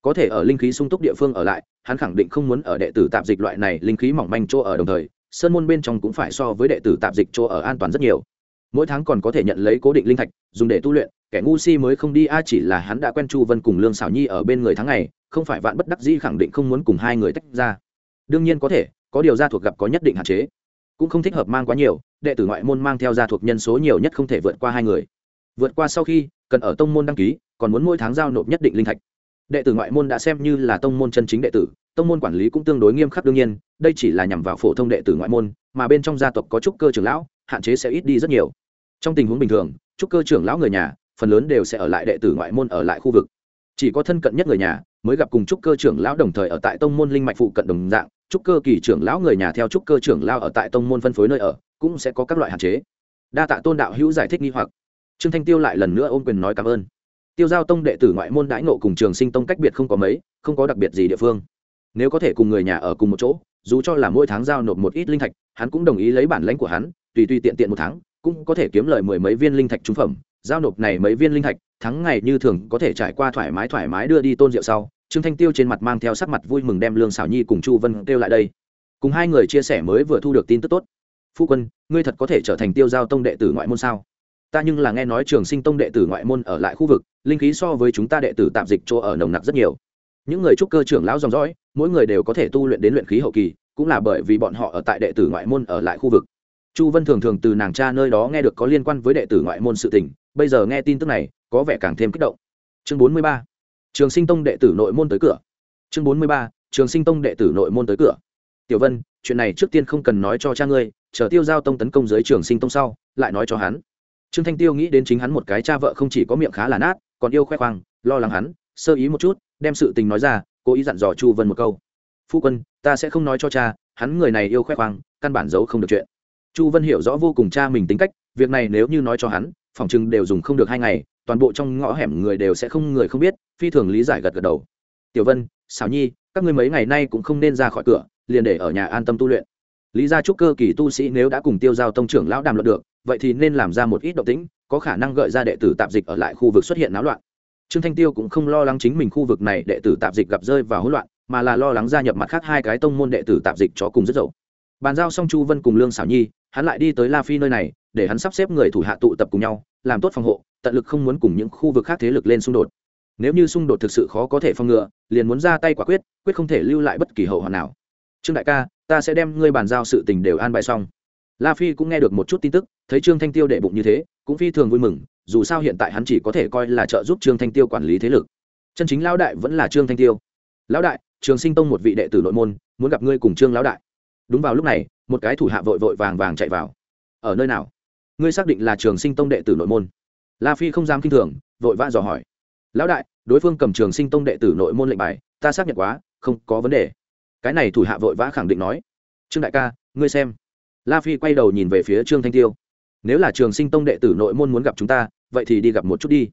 Có thể ở linh khí sung túc địa phương ở lại, hắn khẳng định không muốn ở đệ tử tạp dịch loại này linh khí mỏng manh chỗ ở đồng thời, sơn môn bên trong cũng phải so với đệ tử tạp dịch chỗ ở an toàn rất nhiều. Mỗi tháng còn có thể nhận lấy cố định linh thạch, dùng để tu luyện, kẻ ngu si mới không đi, a chỉ là hắn đã quen chu vân cùng lương xảo nhi ở bên người tháng ngày, không phải vạn bất đắc dĩ khẳng định không muốn cùng hai người tách ra. Đương nhiên có thể, có điều gia thuộc gặp có nhất định hạn chế cũng không thích hợp mang quá nhiều, đệ tử ngoại môn mang theo gia thuộc nhân số nhiều nhất không thể vượt qua hai người. Vượt qua sau khi, cần ở tông môn đăng ký, còn muốn mỗi tháng giao nộp nhất định linh thạch. Đệ tử ngoại môn đã xem như là tông môn chân chính đệ tử, tông môn quản lý cũng tương đối nghiêm khắc đương nhiên, đây chỉ là nhằm vào phổ thông đệ tử ngoại môn, mà bên trong gia tộc có trúc cơ trưởng lão, hạn chế sẽ ít đi rất nhiều. Trong tình huống bình thường, trúc cơ trưởng lão người nhà, phần lớn đều sẽ ở lại đệ tử ngoại môn ở lại khu vực. Chỉ có thân cận nhất người nhà, mới gặp cùng trúc cơ trưởng lão đồng thời ở tại tông môn linh mạch phụ cận đồng dạng trúc cơ kỳ trưởng lão người nhà theo trúc cơ trưởng lão ở tại tông môn phân phối nơi ở, cũng sẽ có các loại hạn chế. Đa tạ tôn đạo hữu giải thích nghi hoặc. Trương thanh tiêu lại lần nữa ôm quyền nói cảm ơn. Tiêu giao tông đệ tử ngoại môn đãi nộ cùng trường sinh tông cách biệt không có mấy, không có đặc biệt gì địa phương. Nếu có thể cùng người nhà ở cùng một chỗ, dù cho là mỗi tháng giao nộp một ít linh thạch, hắn cũng đồng ý lấy bản lãnh của hắn, tùy tùy tiện tiện một tháng, cũng có thể kiếm lời mười mấy viên linh thạch trúng phẩm. Giao nộp này mấy viên linh thạch, tháng ngày như thường có thể trải qua thoải mái thoải mái đưa đi tôn rượu sau trương thanh tiêu trên mặt mang theo sắc mặt vui mừng đem lương xảo nhi cùng chu vân kêu lại đây. Cùng hai người chia sẻ mới vừa thu được tin tức tốt. Phu quân, ngươi thật có thể trở thành tiêu giao tông đệ tử ngoại môn sao? Ta nhưng là nghe nói trường sinh tông đệ tử ngoại môn ở lại khu vực, linh khí so với chúng ta đệ tử tạm dịch chỗ ở nồng nặc rất nhiều. Những người trúc cơ trưởng lão dòng dõi, mỗi người đều có thể tu luyện đến luyện khí hậu kỳ, cũng là bởi vì bọn họ ở tại đệ tử ngoại môn ở lại khu vực. Chu vân thường thường từ nàng cha nơi đó nghe được có liên quan với đệ tử ngoại môn sự tình, bây giờ nghe tin tức này, có vẻ càng thêm kích động. Chương bốn mươi ba trường sinh tông đệ tử nội môn tới cửa. Chương bốn mươi ba, trường sinh tông đệ tử nội môn tới cửa. Tiểu vân, chuyện này trước tiên không cần nói cho cha ngươi, chờ tiêu giao tông tấn công dưới trường sinh tông sau, lại nói cho hắn. Trương thanh tiêu nghĩ đến chính hắn một cái cha vợ không chỉ có miệng khá là nát, còn yêu khoe khoang, lo lắng hắn, sơ ý một chút, đem sự tình nói ra, cố ý dặn dò chu vân một câu. Phu quân, ta sẽ không nói cho cha, hắn người này yêu khoe khoang, căn bản giấu không được chuyện. Chu vân hiểu rõ vô cùng cha mình tính cách, việc này nếu như nói cho hắn, phòng chừng đều dùng không được hai ngày toàn bộ trong ngõ hẻm người đều sẽ không người không biết, phi thường lý giải gật gật đầu. Tiểu vân xảo nhi, các ngươi mấy ngày nay cũng không nên ra khỏi cửa, liền để ở nhà an tâm tu luyện. Lý gia trúc cơ kỳ tu sĩ nếu đã cùng tiêu giao tông trưởng lão đàm luận được, vậy thì nên làm ra một ít động tĩnh, có khả năng gợi ra đệ tử tạp dịch ở lại khu vực xuất hiện náo loạn. Trương thanh tiêu cũng không lo lắng chính mình khu vực này đệ tử tạp dịch gặp rơi vào hỗn loạn, mà là lo lắng gia nhập mặt khác hai cái tông môn đệ tử tạp dịch chó cùng rất dậu. Bàn giao xong chu vân cùng lương xảo nhi, hắn lại đi tới la phi nơi này để hắn sắp xếp người thủ hạ tụ tập cùng nhau, làm tốt phòng hộ, tận lực không muốn cùng những khu vực khác thế lực lên xung đột. Nếu như xung đột thực sự khó có thể phòng ngừa, liền muốn ra tay quả quyết quyết không thể lưu lại bất kỳ hậu hoạn nào. Trương đại ca, ta sẽ đem ngươi bàn giao sự tình đều an bài xong. La phi cũng nghe được một chút tin tức, thấy trương thanh tiêu đệ bụng như thế, cũng phi thường vui mừng, dù sao hiện tại hắn chỉ có thể coi là trợ giúp trương thanh tiêu quản lý thế lực. Chân chính lão đại vẫn là trương thanh tiêu. Lão đại, trường sinh tông một vị đệ tử nội môn, muốn gặp ngươi cùng trương lão đại. Đúng vào lúc này, một cái thủ hạ vội vội vàng vàng chạy vào. Ở nơi nào? Ngươi xác định là trường sinh tông đệ tử nội môn. La phi không dám kinh thường, vội vã dò hỏi. Lão đại, đối phương cầm trường sinh tông đệ tử nội môn lệnh bài, ta xác nhận quá, không có vấn đề. Cái này thủ hạ vội vã khẳng định nói. Trương đại ca, ngươi xem. La phi quay đầu nhìn về phía trương thanh tiêu. Nếu là trường sinh tông đệ tử nội môn muốn gặp chúng ta, vậy thì đi gặp một chút đi.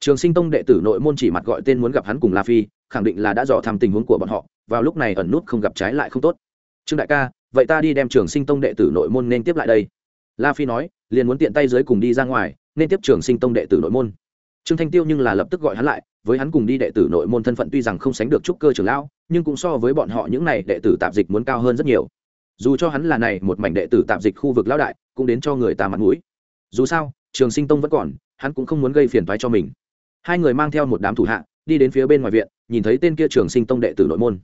Trường sinh tông đệ tử nội môn chỉ mặt gọi tên muốn gặp hắn cùng la phi, khẳng định là đã dò thăm tình huống của bọn họ, vào lúc này ẩn nút không gặp trái lại không tốt. Trương đại ca, vậy ta đi đem trường sinh tông đệ tử nội môn nên tiếp lại đây la phi nói, liền muốn tiện tay dưới cùng đi ra ngoài, nên tiếp trường sinh tông đệ tử nội môn. Trương thanh tiêu nhưng là lập tức gọi hắn lại, với hắn cùng đi đệ tử nội môn thân phận tuy rằng không sánh được trúc cơ trưởng lão, nhưng cũng so với bọn họ những này đệ tử tạp dịch muốn cao hơn rất nhiều. Dù cho hắn là này một mảnh đệ tử tạp dịch khu vực lão đại, cũng đến cho người ta mặt mũi. Dù sao, trường sinh tông vẫn còn, hắn cũng không muốn gây phiền toái cho mình. Hai người mang theo một đám thủ hạ, đi đến phía bên ngoài viện, nhìn thấy tên kia trường sinh tông đệ tử nội môn.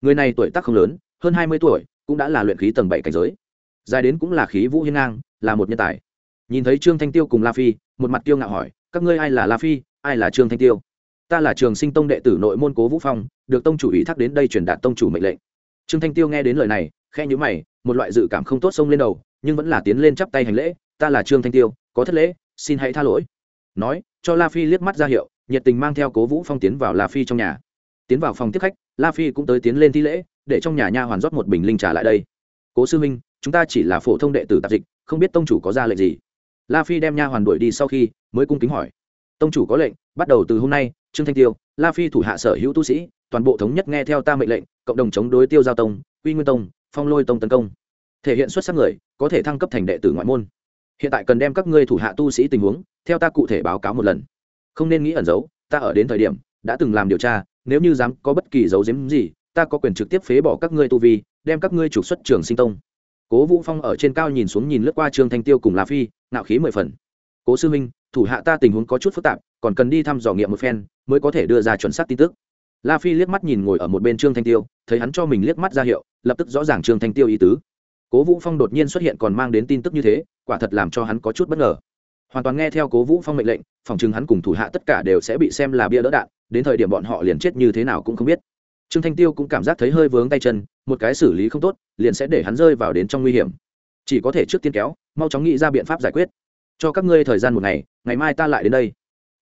Người này tuổi tác không lớn, hơn hai mươi tuổi, cũng đã là luyện khí tầng bảy cảnh giới. Dài đến cũng là khí vũ hiên ngang là một nhân tài. Nhìn thấy trương thanh tiêu cùng la phi, một mặt tiêu ngạo hỏi, các ngươi ai là la phi, ai là trương thanh tiêu? Ta là trường sinh tông đệ tử nội môn cố vũ phong, được tông chủ ủy thác đến đây truyền đạt tông chủ mệnh lệnh. Trương thanh tiêu nghe đến lời này khe nhữ mày, một loại dự cảm không tốt xông lên đầu, nhưng vẫn là tiến lên chắp tay hành lễ, ta là trương thanh tiêu, có thất lễ, xin hãy tha lỗi. Nói, cho la phi liếc mắt ra hiệu, nhiệt tình mang theo cố vũ phong tiến vào la phi trong nhà. Tiến vào phòng tiếp khách, la phi cũng tới tiến lên thi lễ, để trong nhà nha hoàn rót một bình linh trà lại đây. Cố sư minh chúng ta chỉ là phổ thông đệ tử tạp dịch không biết tông chủ có ra lệnh gì. La phi đem nha hoàn đuổi đi sau khi mới cung kính hỏi. Tông chủ có lệnh, bắt đầu từ hôm nay, trương thanh tiêu, la phi thủ hạ sở hữu tu sĩ, toàn bộ thống nhất nghe theo ta mệnh lệnh, cộng đồng chống đối tiêu giao tông, quy nguyên tông, phong lôi tông tấn công. Thể hiện xuất sắc người, có thể thăng cấp thành đệ tử ngoại môn. Hiện tại cần đem các ngươi thủ hạ tu sĩ tình huống, theo ta cụ thể báo cáo một lần. Không nên nghĩ ẩn giấu, ta ở đến thời điểm, đã từng làm điều tra, nếu như dám có bất kỳ dấu giếm gì, ta có quyền trực tiếp phế bỏ các ngươi tu vi, đem các ngươi trục xuất trường sinh tông cố vũ phong ở trên cao nhìn xuống nhìn lướt qua trương thanh tiêu cùng la phi nạo khí mười phần. Cố sư minh thủ hạ ta tình huống có chút phức tạp, còn cần đi thăm dò nghiệm một phen, mới có thể đưa ra chuẩn xác tin tức. La phi liếc mắt nhìn ngồi ở một bên trương thanh tiêu, thấy hắn cho mình liếc mắt ra hiệu, lập tức rõ ràng trương thanh tiêu ý tứ. Cố vũ phong đột nhiên xuất hiện còn mang đến tin tức như thế, quả thật làm cho hắn có chút bất ngờ. Hoàn toàn nghe theo cố vũ phong mệnh lệnh, phòng chừng hắn cùng thủ hạ tất cả đều sẽ bị xem là bia đỡ đạn, đến thời điểm bọn họ liền chết như thế nào cũng không biết trương thanh tiêu cũng cảm giác thấy hơi vướng tay chân, một cái xử lý không tốt, liền sẽ để hắn rơi vào đến trong nguy hiểm. Chỉ có thể trước tiên kéo, mau chóng nghĩ ra biện pháp giải quyết. Cho các ngươi thời gian một ngày ngày mai ta lại đến đây.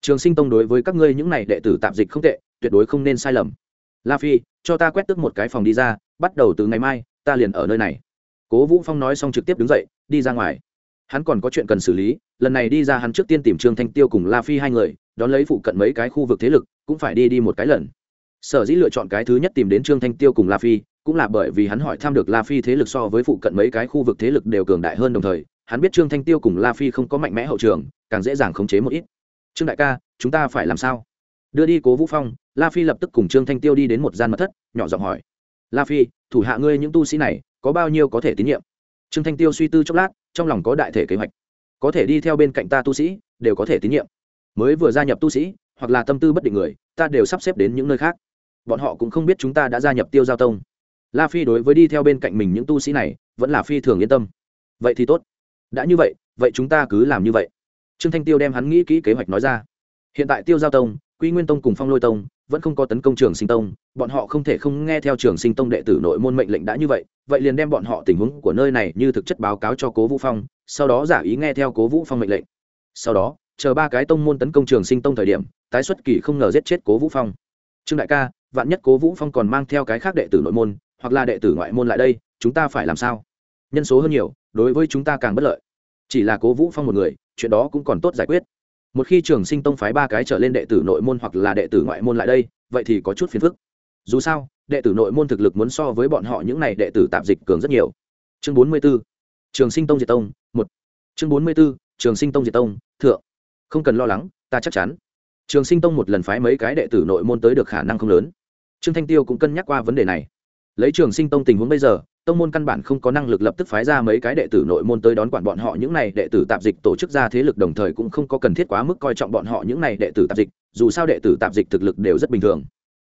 Trường sinh tông đối với các ngươi những n à y đệ tử tạp dịch không tệ, tuyệt đối không nên sai lầm. La phi, cho ta quét tức một cái phòng đi ra, bắt đầu từ ngày mai, ta liền ở nơi này. Cố vũ phong nói xong trực tiếp đứng dậy, đi ra ngoài. Hắn còn có chuyện cần xử lý, lần này đi ra hắn trước tiên tìm trương thanh tiêu cùng la phi hai người, đón lấy phụ cận mấy cái khu vực thế lực, cũng phải đi đi một cái lần sở dĩ lựa chọn cái thứ nhất tìm đến trương thanh tiêu cùng la phi, cũng là bởi vì hắn hỏi thăm được la phi thế lực so với phụ cận mấy cái khu vực thế lực đều cường đại hơn đồng thời, hắn biết trương thanh tiêu cùng la phi không có mạnh mẽ hậu trường, càng dễ dàng khống chế một ít. Trương đại ca, chúng ta phải làm sao? Đưa đi cố vũ phong, la phi lập tức cùng trương thanh tiêu đi đến một gian mật thất, nhỏ giọng hỏi. La phi, thủ hạ ngươi những tu sĩ này, có bao nhiêu có thể tín nhiệm? Trương thanh tiêu suy tư chốc lát, trong lòng có đại thể kế hoạch. Có thể đi theo bên cạnh ta tu sĩ, đều có thể tín nhiệm. Mới vừa gia nhập tu sĩ hoặc là tâm tư bất định người, ta đều sắp xếp đến những nơi khác. Bọn họ cũng không biết chúng ta đã gia nhập tiêu giao tông. La phi đối với đi theo bên cạnh mình những tu sĩ này, vẫn là phi thường yên tâm. Vậy thì tốt. Đã như vậy vậy chúng ta cứ làm như vậy. Trương thanh tiêu đem hắn nghĩ kỹ kế hoạch nói ra. Hiện tại tiêu giao tông, quy nguyên tông cùng phong lôi tông vẫn không có tấn công trường sinh tông, bọn họ không thể không nghe theo trường sinh tông đệ tử nội môn mệnh lệnh đã như vậy vậy liền đem bọn họ tình huống của nơi này như thực chất báo cáo cho cố vũ phong, sau đó giả ý nghe theo cố vũ phong mệnh lệnh. Sau đó chờ ba cái tông môn tấn công trường sinh tông thời điểm, tái xuất kỳ không ngờ giết chết cố vũ phong. Trương đại ca, vạn nhất cố vũ phong còn mang theo cái khác đệ tử nội môn, hoặc là đệ tử ngoại môn lại đây, chúng ta phải làm sao? Nhân số hơn nhiều, đối với chúng ta càng bất lợi. Chỉ là cố vũ phong một người, chuyện đó cũng còn tốt giải quyết. Một khi trường sinh tông phái ba cái trở lên đệ tử nội môn hoặc là đệ tử ngoại môn lại đây, vậy thì có chút phiền phức. Dù sao, đệ tử nội môn thực lực muốn so với bọn họ những này đệ tử tạp dịch cường rất nhiều. Chương bốn mươi 44. trường sinh tông diệt tông, một. Chương bốn mươi 44. trường sinh tông diệt tông, thượng không cần lo lắng, ta chắc chắn. Trường sinh tông một lần phái mấy cái đệ tử nội môn tới được khả năng không lớn. Trương thanh tiêu cũng cân nhắc qua vấn đề này. Lấy trường sinh tông tình huống bây giờ, tông môn căn bản không có năng lực lập tức phái ra mấy cái đệ tử nội môn tới đón quản bọn họ những này đệ tử tạp dịch tổ chức ra thế lực đồng thời cũng không có cần thiết quá mức coi trọng bọn họ những này đệ tử tạp dịch, dù sao đệ tử tạp dịch thực lực đều rất bình thường.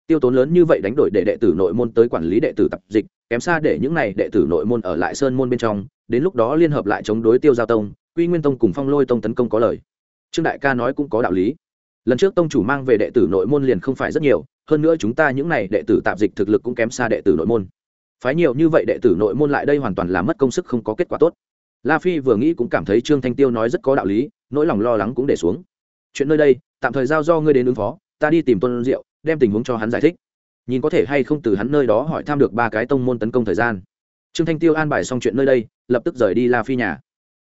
Tiêu tốn lớn như vậy đánh đổi để đệ tử nội môn tới quản lý đệ tử tạp dịch, kém xa để những này đệ tử nội môn ở lại sơn môn bên trong, đến lúc đó liên hợp lại chống đối tiêu giao tông, quy nguyên tông cùng phong lôi tông tấn công có lời trương đại ca nói cũng có đạo lý. Lần trước tông chủ mang về đệ tử nội môn liền không phải rất nhiều, hơn nữa chúng ta những này đệ tử tạp dịch thực lực cũng kém xa đệ tử nội môn. Phái nhiều như vậy đệ tử nội môn lại đây hoàn toàn là mất công sức không có kết quả tốt. La phi vừa nghĩ cũng cảm thấy trương thanh tiêu nói rất có đạo lý, nỗi lòng lo lắng cũng để xuống. Chuyện nơi đây, tạm thời giao do ngươi đến ứng phó, ta đi tìm tôn diệu, đem tình huống cho hắn giải thích. Nhìn có thể hay không từ hắn nơi đó hỏi thăm được ba cái tông môn tấn công thời gian. Trương thanh tiêu an bài xong chuyện nơi đây, lập tức rời đi la phi nhà.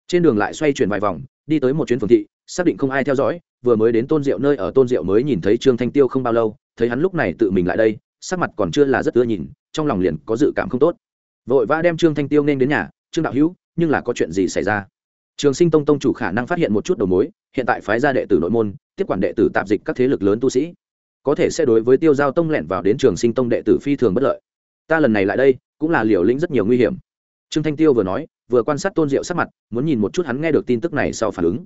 Trên đường lại xoay chuyển vài vòng, đi tới một chuyến phường thị xác định không ai theo dõi, vừa mới đến tôn diệu nơi ở tôn diệu mới nhìn thấy trương thanh tiêu không bao lâu, thấy hắn lúc này tự mình lại đây, sắc mặt còn chưa là rất ưa nhìn, trong lòng liền có dự cảm không tốt. Vội vã đem trương thanh tiêu nên đến nhà, trương đạo hữu, nhưng là có chuyện gì xảy ra? Trường sinh tông tông chủ khả năng phát hiện một chút đầu mối, hiện tại phái gia đệ tử nội môn, tiếp quản đệ tử tạp dịch các thế lực lớn tu sĩ. Có thể sẽ đối với tiêu giao tông lẻn vào đến trường sinh tông đệ tử phi thường bất lợi. Ta lần này lại đây, cũng là liều lĩnh rất nhiều nguy hiểm. Trương thanh tiêu vừa nói, vừa quan sát tôn diệu sắc mặt, muốn nhìn một chút hắn nghe được tin tức này sau phản ứng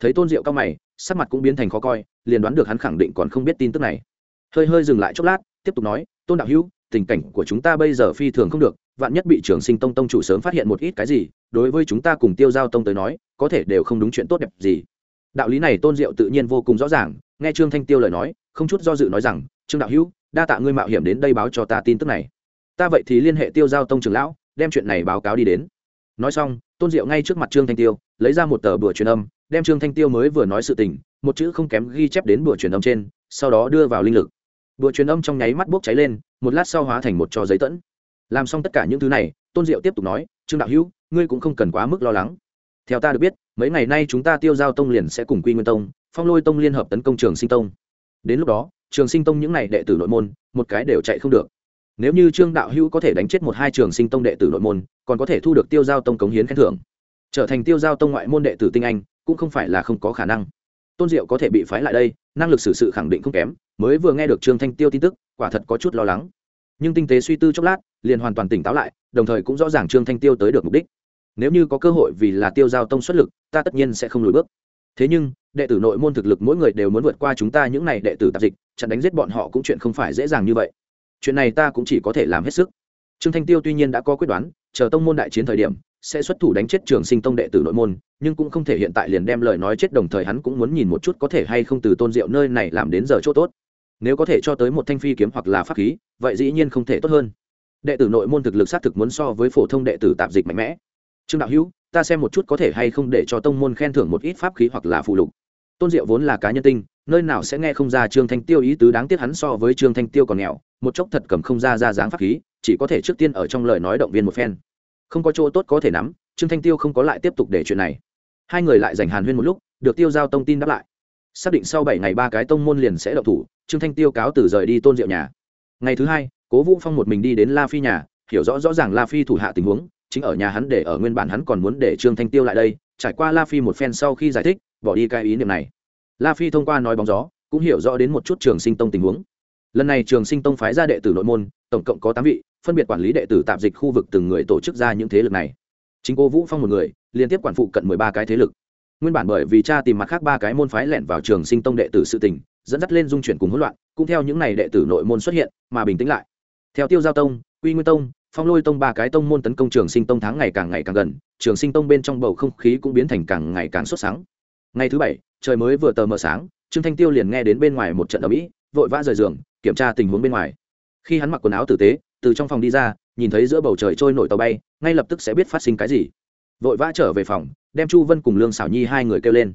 thấy tôn diệu cao mày, sắc mặt cũng biến thành khó coi, liền đoán được hắn khẳng định còn không biết tin tức này. Hơi hơi dừng lại chốc lát, tiếp tục nói, tôn đạo hữu, tình cảnh của chúng ta bây giờ phi thường không được, vạn nhất bị trường sinh tông tông chủ sớm phát hiện một ít cái gì, đối với chúng ta cùng tiêu giao tông tới nói, có thể đều không đúng chuyện tốt đẹp gì. Đạo lý này tôn diệu tự nhiên vô cùng rõ ràng, nghe trương thanh tiêu lời nói, không chút do dự nói rằng, trương đạo hữu, đa tạ ngươi mạo hiểm đến đây báo cho ta tin tức này. Ta vậy thì liên hệ tiêu giao tông trường lão, đem chuyện này báo cáo đi đến. Nói xong, tôn diệu ngay trước mặt trương thanh tiêu, lấy ra một tờ bừa truyền âm đem trương thanh tiêu mới vừa nói sự tình, một chữ không kém ghi chép đến bữa truyền âm trên, sau đó đưa vào linh lực. Bữa truyền âm trong nháy mắt bốc cháy lên, một lát sau hóa thành một trò giấy tẫn. Làm xong tất cả những thứ này, tôn diệu tiếp tục nói, trương đạo hữu, ngươi cũng không cần quá mức lo lắng. Theo ta được biết, mấy ngày nay chúng ta tiêu giao tông liền sẽ cùng quy nguyên tông, phong lôi tông liên hợp tấn công trường sinh tông. Đến lúc đó, trường sinh tông những n à y đệ tử nội môn, một cái đều chạy không được. Nếu như trương đạo hữu có thể đánh chết một hai trường sinh tông đệ tử nội môn, còn có thể thu được tiêu giao tông cống hiến khen thưởng. Trở thành tiêu giao tông ngoại môn đệ tử tinh anh cũng không phải là không có khả năng. Tôn diệu có thể bị phái lại đây, năng lực xử sự khẳng định không kém, mới vừa nghe được trương thanh tiêu tin tức, quả thật có chút lo lắng. Nhưng tinh tế suy tư chốc lát, liền hoàn toàn tỉnh táo lại, đồng thời cũng rõ ràng trương thanh tiêu tới được mục đích. Nếu như có cơ hội vì là tiêu giao tông xuất lực, ta tất nhiên sẽ không lùi bước. Thế nhưng, đệ tử nội môn thực lực mỗi người đều muốn vượt qua chúng ta những n à y đệ tử tạp dịch, chặn đánh giết bọn họ cũng chuyện không phải dễ dàng như vậy. Chuyện này ta cũng chỉ có thể làm hết sức. Trương thanh tiêu tuy nhiên đã có quyết đoán, chờ tông môn đại chiến thời điểm sẽ xuất thủ đánh chết trường sinh tông đệ tử nội môn, nhưng cũng không thể hiện tại liền đem lời nói chết đồng thời hắn cũng muốn nhìn một chút có thể hay không từ tôn diệu nơi này làm đến giờ chỗ tốt. Nếu có thể cho tới một thanh phi kiếm hoặc là pháp khí, vậy dĩ nhiên không thể tốt hơn. Đệ tử nội môn thực lực xác thực muốn so với phổ thông đệ tử tạp dịch mạnh mẽ. Trương đạo hữu, ta xem một chút có thể hay không để cho tông môn khen thưởng một ít pháp khí hoặc là phụ lục. Tôn diệu vốn là cá nhân tinh, nơi nào sẽ nghe không ra trương thanh tiêu ý tứ đáng tiếc hắn so với trương thanh tiêu còn nghèo, một chốc thật cầm không ra ra dáng pháp khí, chỉ có thể trước tiên ở trong lời nói động viên một phen không có chỗ tốt có thể nắm, trương thanh tiêu không có lại tiếp tục để chuyện này. Hai người lại dành hàn huyên một lúc, được tiêu giao tông tin đáp lại. Xác định sau bảy ngày ba cái tông môn liền sẽ động thủ, trương thanh tiêu cáo từ rời đi tôn diệu nhà. Ngày thứ hai, cố vũ phong một mình đi đến la phi nhà, hiểu rõ rõ ràng la phi thủ hạ tình huống, chính ở nhà hắn để ở nguyên bản hắn còn muốn để trương thanh tiêu lại đây, trải qua la phi một phen sau khi giải thích, bỏ đi cái ý niệm này. La phi thông qua nói bóng gió, cũng hiểu rõ đến một chút trường sinh tông tình huống. Lần này trường sinh tông phái ra đệ tử nội môn, tổng cộng có tám vị phân biệt quản lý đệ tử tạp dịch khu vực từng người tổ chức ra những thế lực này. Chính cô vũ phong một người, liên tiếp quản phụ cận mười ba cái thế lực. Nguyên bản bởi vì cha tìm mặt khác ba cái môn phái lẻn vào trường sinh tông đệ tử sự tình, dẫn dắt lên dung chuyển cùng hỗn loạn, cũng theo những này đệ tử nội môn xuất hiện, mà bình tĩnh lại. Theo tiêu giao tông, quy nguyên tông, phong lôi tông ba cái tông môn tấn công trường sinh tông tháng ngày càng ngày càng gần, trường sinh tông bên trong bầu không khí cũng biến thành càng ngày càng sốt sáng. Ngày thứ bảy, trời mới vừa tờ mờ sáng, trương thanh tiêu liền nghe đến bên ngoài một trận ở mỹ vội vã rời giường, kiểm tra tình huống bên ngoài. Khi hắn mặc quần áo tử tế từ trong phòng đi ra, nhìn thấy giữa bầu trời trôi nổi tàu bay, ngay lập tức sẽ biết phát sinh cái gì. Vội vã trở về phòng, đem chu vân cùng lương xảo nhi hai người kêu lên.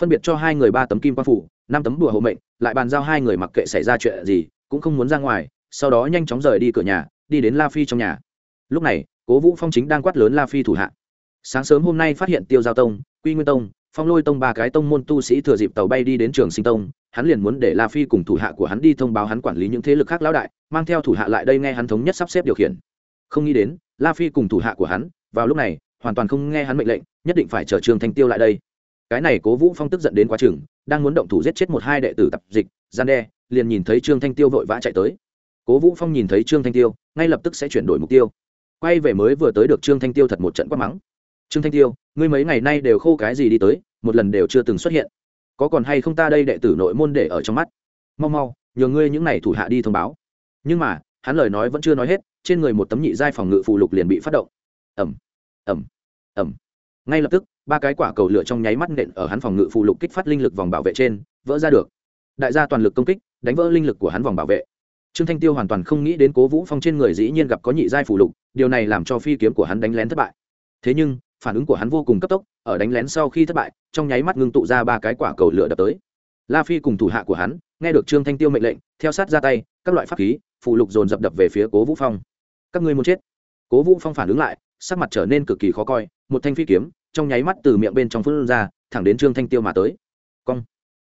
Phân biệt cho hai người ba tấm kim quan phủ, năm tấm đùa hộ mệnh, lại bàn giao hai người mặc kệ xảy ra chuyện gì, cũng không muốn ra ngoài, sau đó nhanh chóng rời đi cửa nhà, đi đến la phi trong nhà. Lúc này, cố vũ phong chính đang quát lớn la phi thủ hạ. Sáng sớm hôm nay phát hiện tiêu giao tông, quy nguyên tông, phong lôi tông ba cái tông môn tu sĩ thừa dịp tàu bay đi đến trường sinh tông hắn liền muốn để la phi cùng thủ hạ của hắn đi thông báo hắn quản lý những thế lực khác lão đại, mang theo thủ hạ lại đây nghe hắn thống nhất sắp xếp điều khiển. Không nghĩ đến, la phi cùng thủ hạ của hắn, vào lúc này, hoàn toàn không nghe hắn mệnh lệnh, nhất định phải chờ Trương thanh tiêu lại đây. Cái này cố vũ phong tức giận đến quá chừng, đang muốn động thủ giết chết một hai đệ tử tập dịch, gian đe, liền nhìn thấy trương thanh tiêu vội vã chạy tới. Cố vũ phong nhìn thấy trương thanh tiêu, ngay lập tức sẽ chuyển đổi mục tiêu. Quay về mới vừa tới được trương thanh tiêu thật một trận quát mắng. Trương thanh tiêu, ngươi mấy ngày nay đều khô cái gì đi tới, một lần đều chưa từng xuất hiện có còn hay không ta đây đệ tử nội môn để ở trong mắt? Mau mau, nhờ ngươi những n à y thủ hạ đi thông báo. Nhưng mà, hắn lời nói vẫn chưa nói hết, trên người một tấm nhị giai phòng ngự phụ lục liền bị phát động. Ẩm ẩm ẩm ngay lập tức, ba cái quả cầu lửa trong nháy mắt nện ở hắn phòng ngự phụ lục kích phát linh lực vòng bảo vệ trên, vỡ ra được. Đại gia toàn lực công kích, đánh vỡ linh lực của hắn vòng bảo vệ. Trương thanh tiêu hoàn toàn không nghĩ đến cố vũ phong trên người dĩ nhiên gặp có nhị giai phụ lục, điều này làm cho phi kiếm của hắn đánh lén thất bại. Thế nhưng phản ứng của hắn vô cùng cấp tốc, ở đánh lén sau khi thất bại, trong nháy mắt ngưng tụ ra ba cái quả cầu lửa đập tới. La phi cùng thủ hạ của hắn, nghe được trương thanh tiêu mệnh lệnh, theo sát ra tay, các loại pháp khí, phụ lục dồn dập đập về phía cố vũ phong. Các ngươi muốn chết? Cố vũ phong phản ứng lại, sắc mặt trở nên cực kỳ khó coi, một thanh phi kiếm, trong nháy mắt từ miệng bên trong phun ra, thẳng đến trương thanh tiêu mà tới. Cong.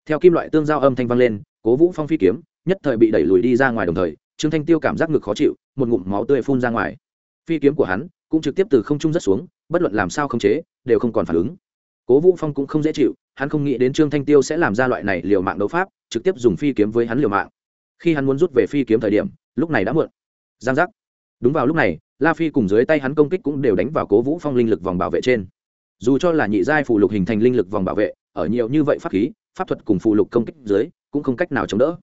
Theo kim loại tương giao âm thanh vang lên, cố vũ phong phi kiếm, nhất thời bị đẩy lùi đi ra ngoài đồng thời, trương thanh tiêu cảm giác ngực khó chịu, một ngụm máu tươi phun ra ngoài. Phi kiếm của hắn cũng trực tiếp từ không trung rất xuống bất luận làm sao không chế, đều không còn phản ứng. Cố vũ phong cũng không dễ chịu, hắn không nghĩ đến trương thanh tiêu sẽ làm ra loại này liều mạng đấu pháp, trực tiếp dùng phi kiếm với hắn liều mạng. Khi hắn muốn rút về phi kiếm thời điểm, lúc này đã muộn. Giang giác. Đúng vào lúc này, la phi cùng dưới tay hắn công kích cũng đều đánh vào cố vũ phong linh lực vòng bảo vệ trên. Dù cho là nhị giai phụ lục hình thành linh lực vòng bảo vệ, ở nhiều như vậy pháp khí, pháp thuật cùng phụ lục công kích dưới, cũng không cách nào chống đỡ.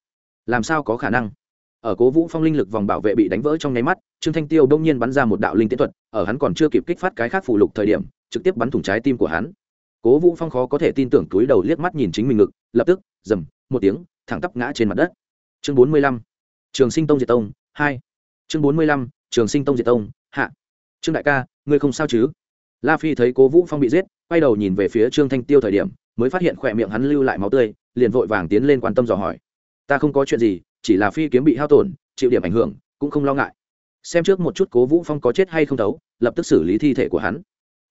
Làm sao có khả năng? Ở cố vũ phong linh lực vòng bảo vệ bị đánh vỡ trong nháy mắt, trương thanh tiêu đông nhiên bắn ra một đạo linh tiến thuật, ở hắn còn chưa kịp kích phát cái khác phụ lục thời điểm, trực tiếp bắn thủng trái tim của hắn. Cố vũ phong khó có thể tin tưởng túi đầu liếc mắt nhìn chính mình ngực, lập tức, dầm, một tiếng, thẳng tắp ngã trên mặt đất. Chương bốn mươi lăm, trường sinh tông diệt tông, hai. Chương bốn mươi lăm, trường sinh tông diệt tông, hạ. Trương đại ca, ngươi không sao chứ? La phi thấy cố vũ phong bị giết, quay đầu nhìn về phía trương thanh tiêu thời điểm, mới phát hiện khỏe miệng hắn lưu lại máu tươi, liền vội vàng tiến lên quan tâm dò hỏi. Ta không có chuyện gì chỉ là phi kiếm bị hao tổn, chịu điểm ảnh hưởng, cũng không lo ngại. Xem trước một chút cố vũ phong có chết hay không thấu, lập tức xử lý thi thể của hắn.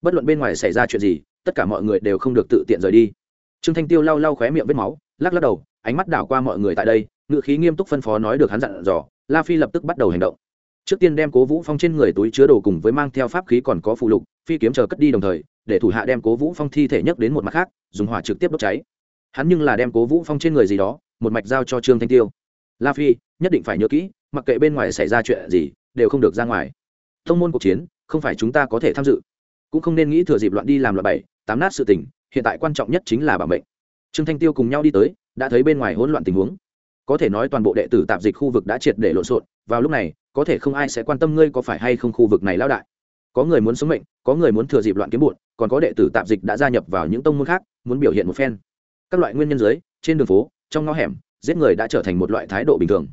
Bất luận bên ngoài xảy ra chuyện gì, tất cả mọi người đều không được tự tiện rời đi. Trương thanh tiêu lau lau khóe miệng vết máu, lắc lắc đầu, ánh mắt đảo qua mọi người tại đây ngự khí nghiêm túc phân phó nói được hắn dặn dò, la phi lập tức bắt đầu hành động. Trước tiên đem cố vũ phong trên người túi chứa đồ cùng với mang theo pháp khí còn có phụ lục, phi kiếm chờ cất đi đồng thời, để thủ hạ đem cố vũ phong thi thể nhấc đến một mặt khác, dùng hỏa trực tiếp đốt cháy. Hắn nhưng là đem cố vũ phong trên người gì đó, một mạch giao cho trương thanh tiêu la phi, nhất định phải nhớ kỹ, mặc kệ bên ngoài xảy ra chuyện gì, đều không được ra ngoài. Thông môn cuộc chiến, không phải chúng ta có thể tham dự. Cũng không nên nghĩ thừa dịp loạn đi làm loạn bảy tám nát sự tình, hiện tại quan trọng nhất chính là bảo mệnh. Trương thanh tiêu cùng nhau đi tới, đã thấy bên ngoài hỗn loạn tình huống. Có thể nói toàn bộ đệ tử tạp dịch khu vực đã triệt để lộn xộn, vào lúc này, có thể không ai sẽ quan tâm ngươi có phải hay không khu vực này lao đại. Có người muốn sống mệnh, có người muốn thừa dịp loạn kiếm bụn còn có đệ tử tạp dịch đã gia nhập vào những tông môn khác, muốn biểu hiện một phen. Các loại nguyên nhân dưới, trên đường phố, trong ngõ hẻm giết người đã trở thành một loại thái độ bình thường.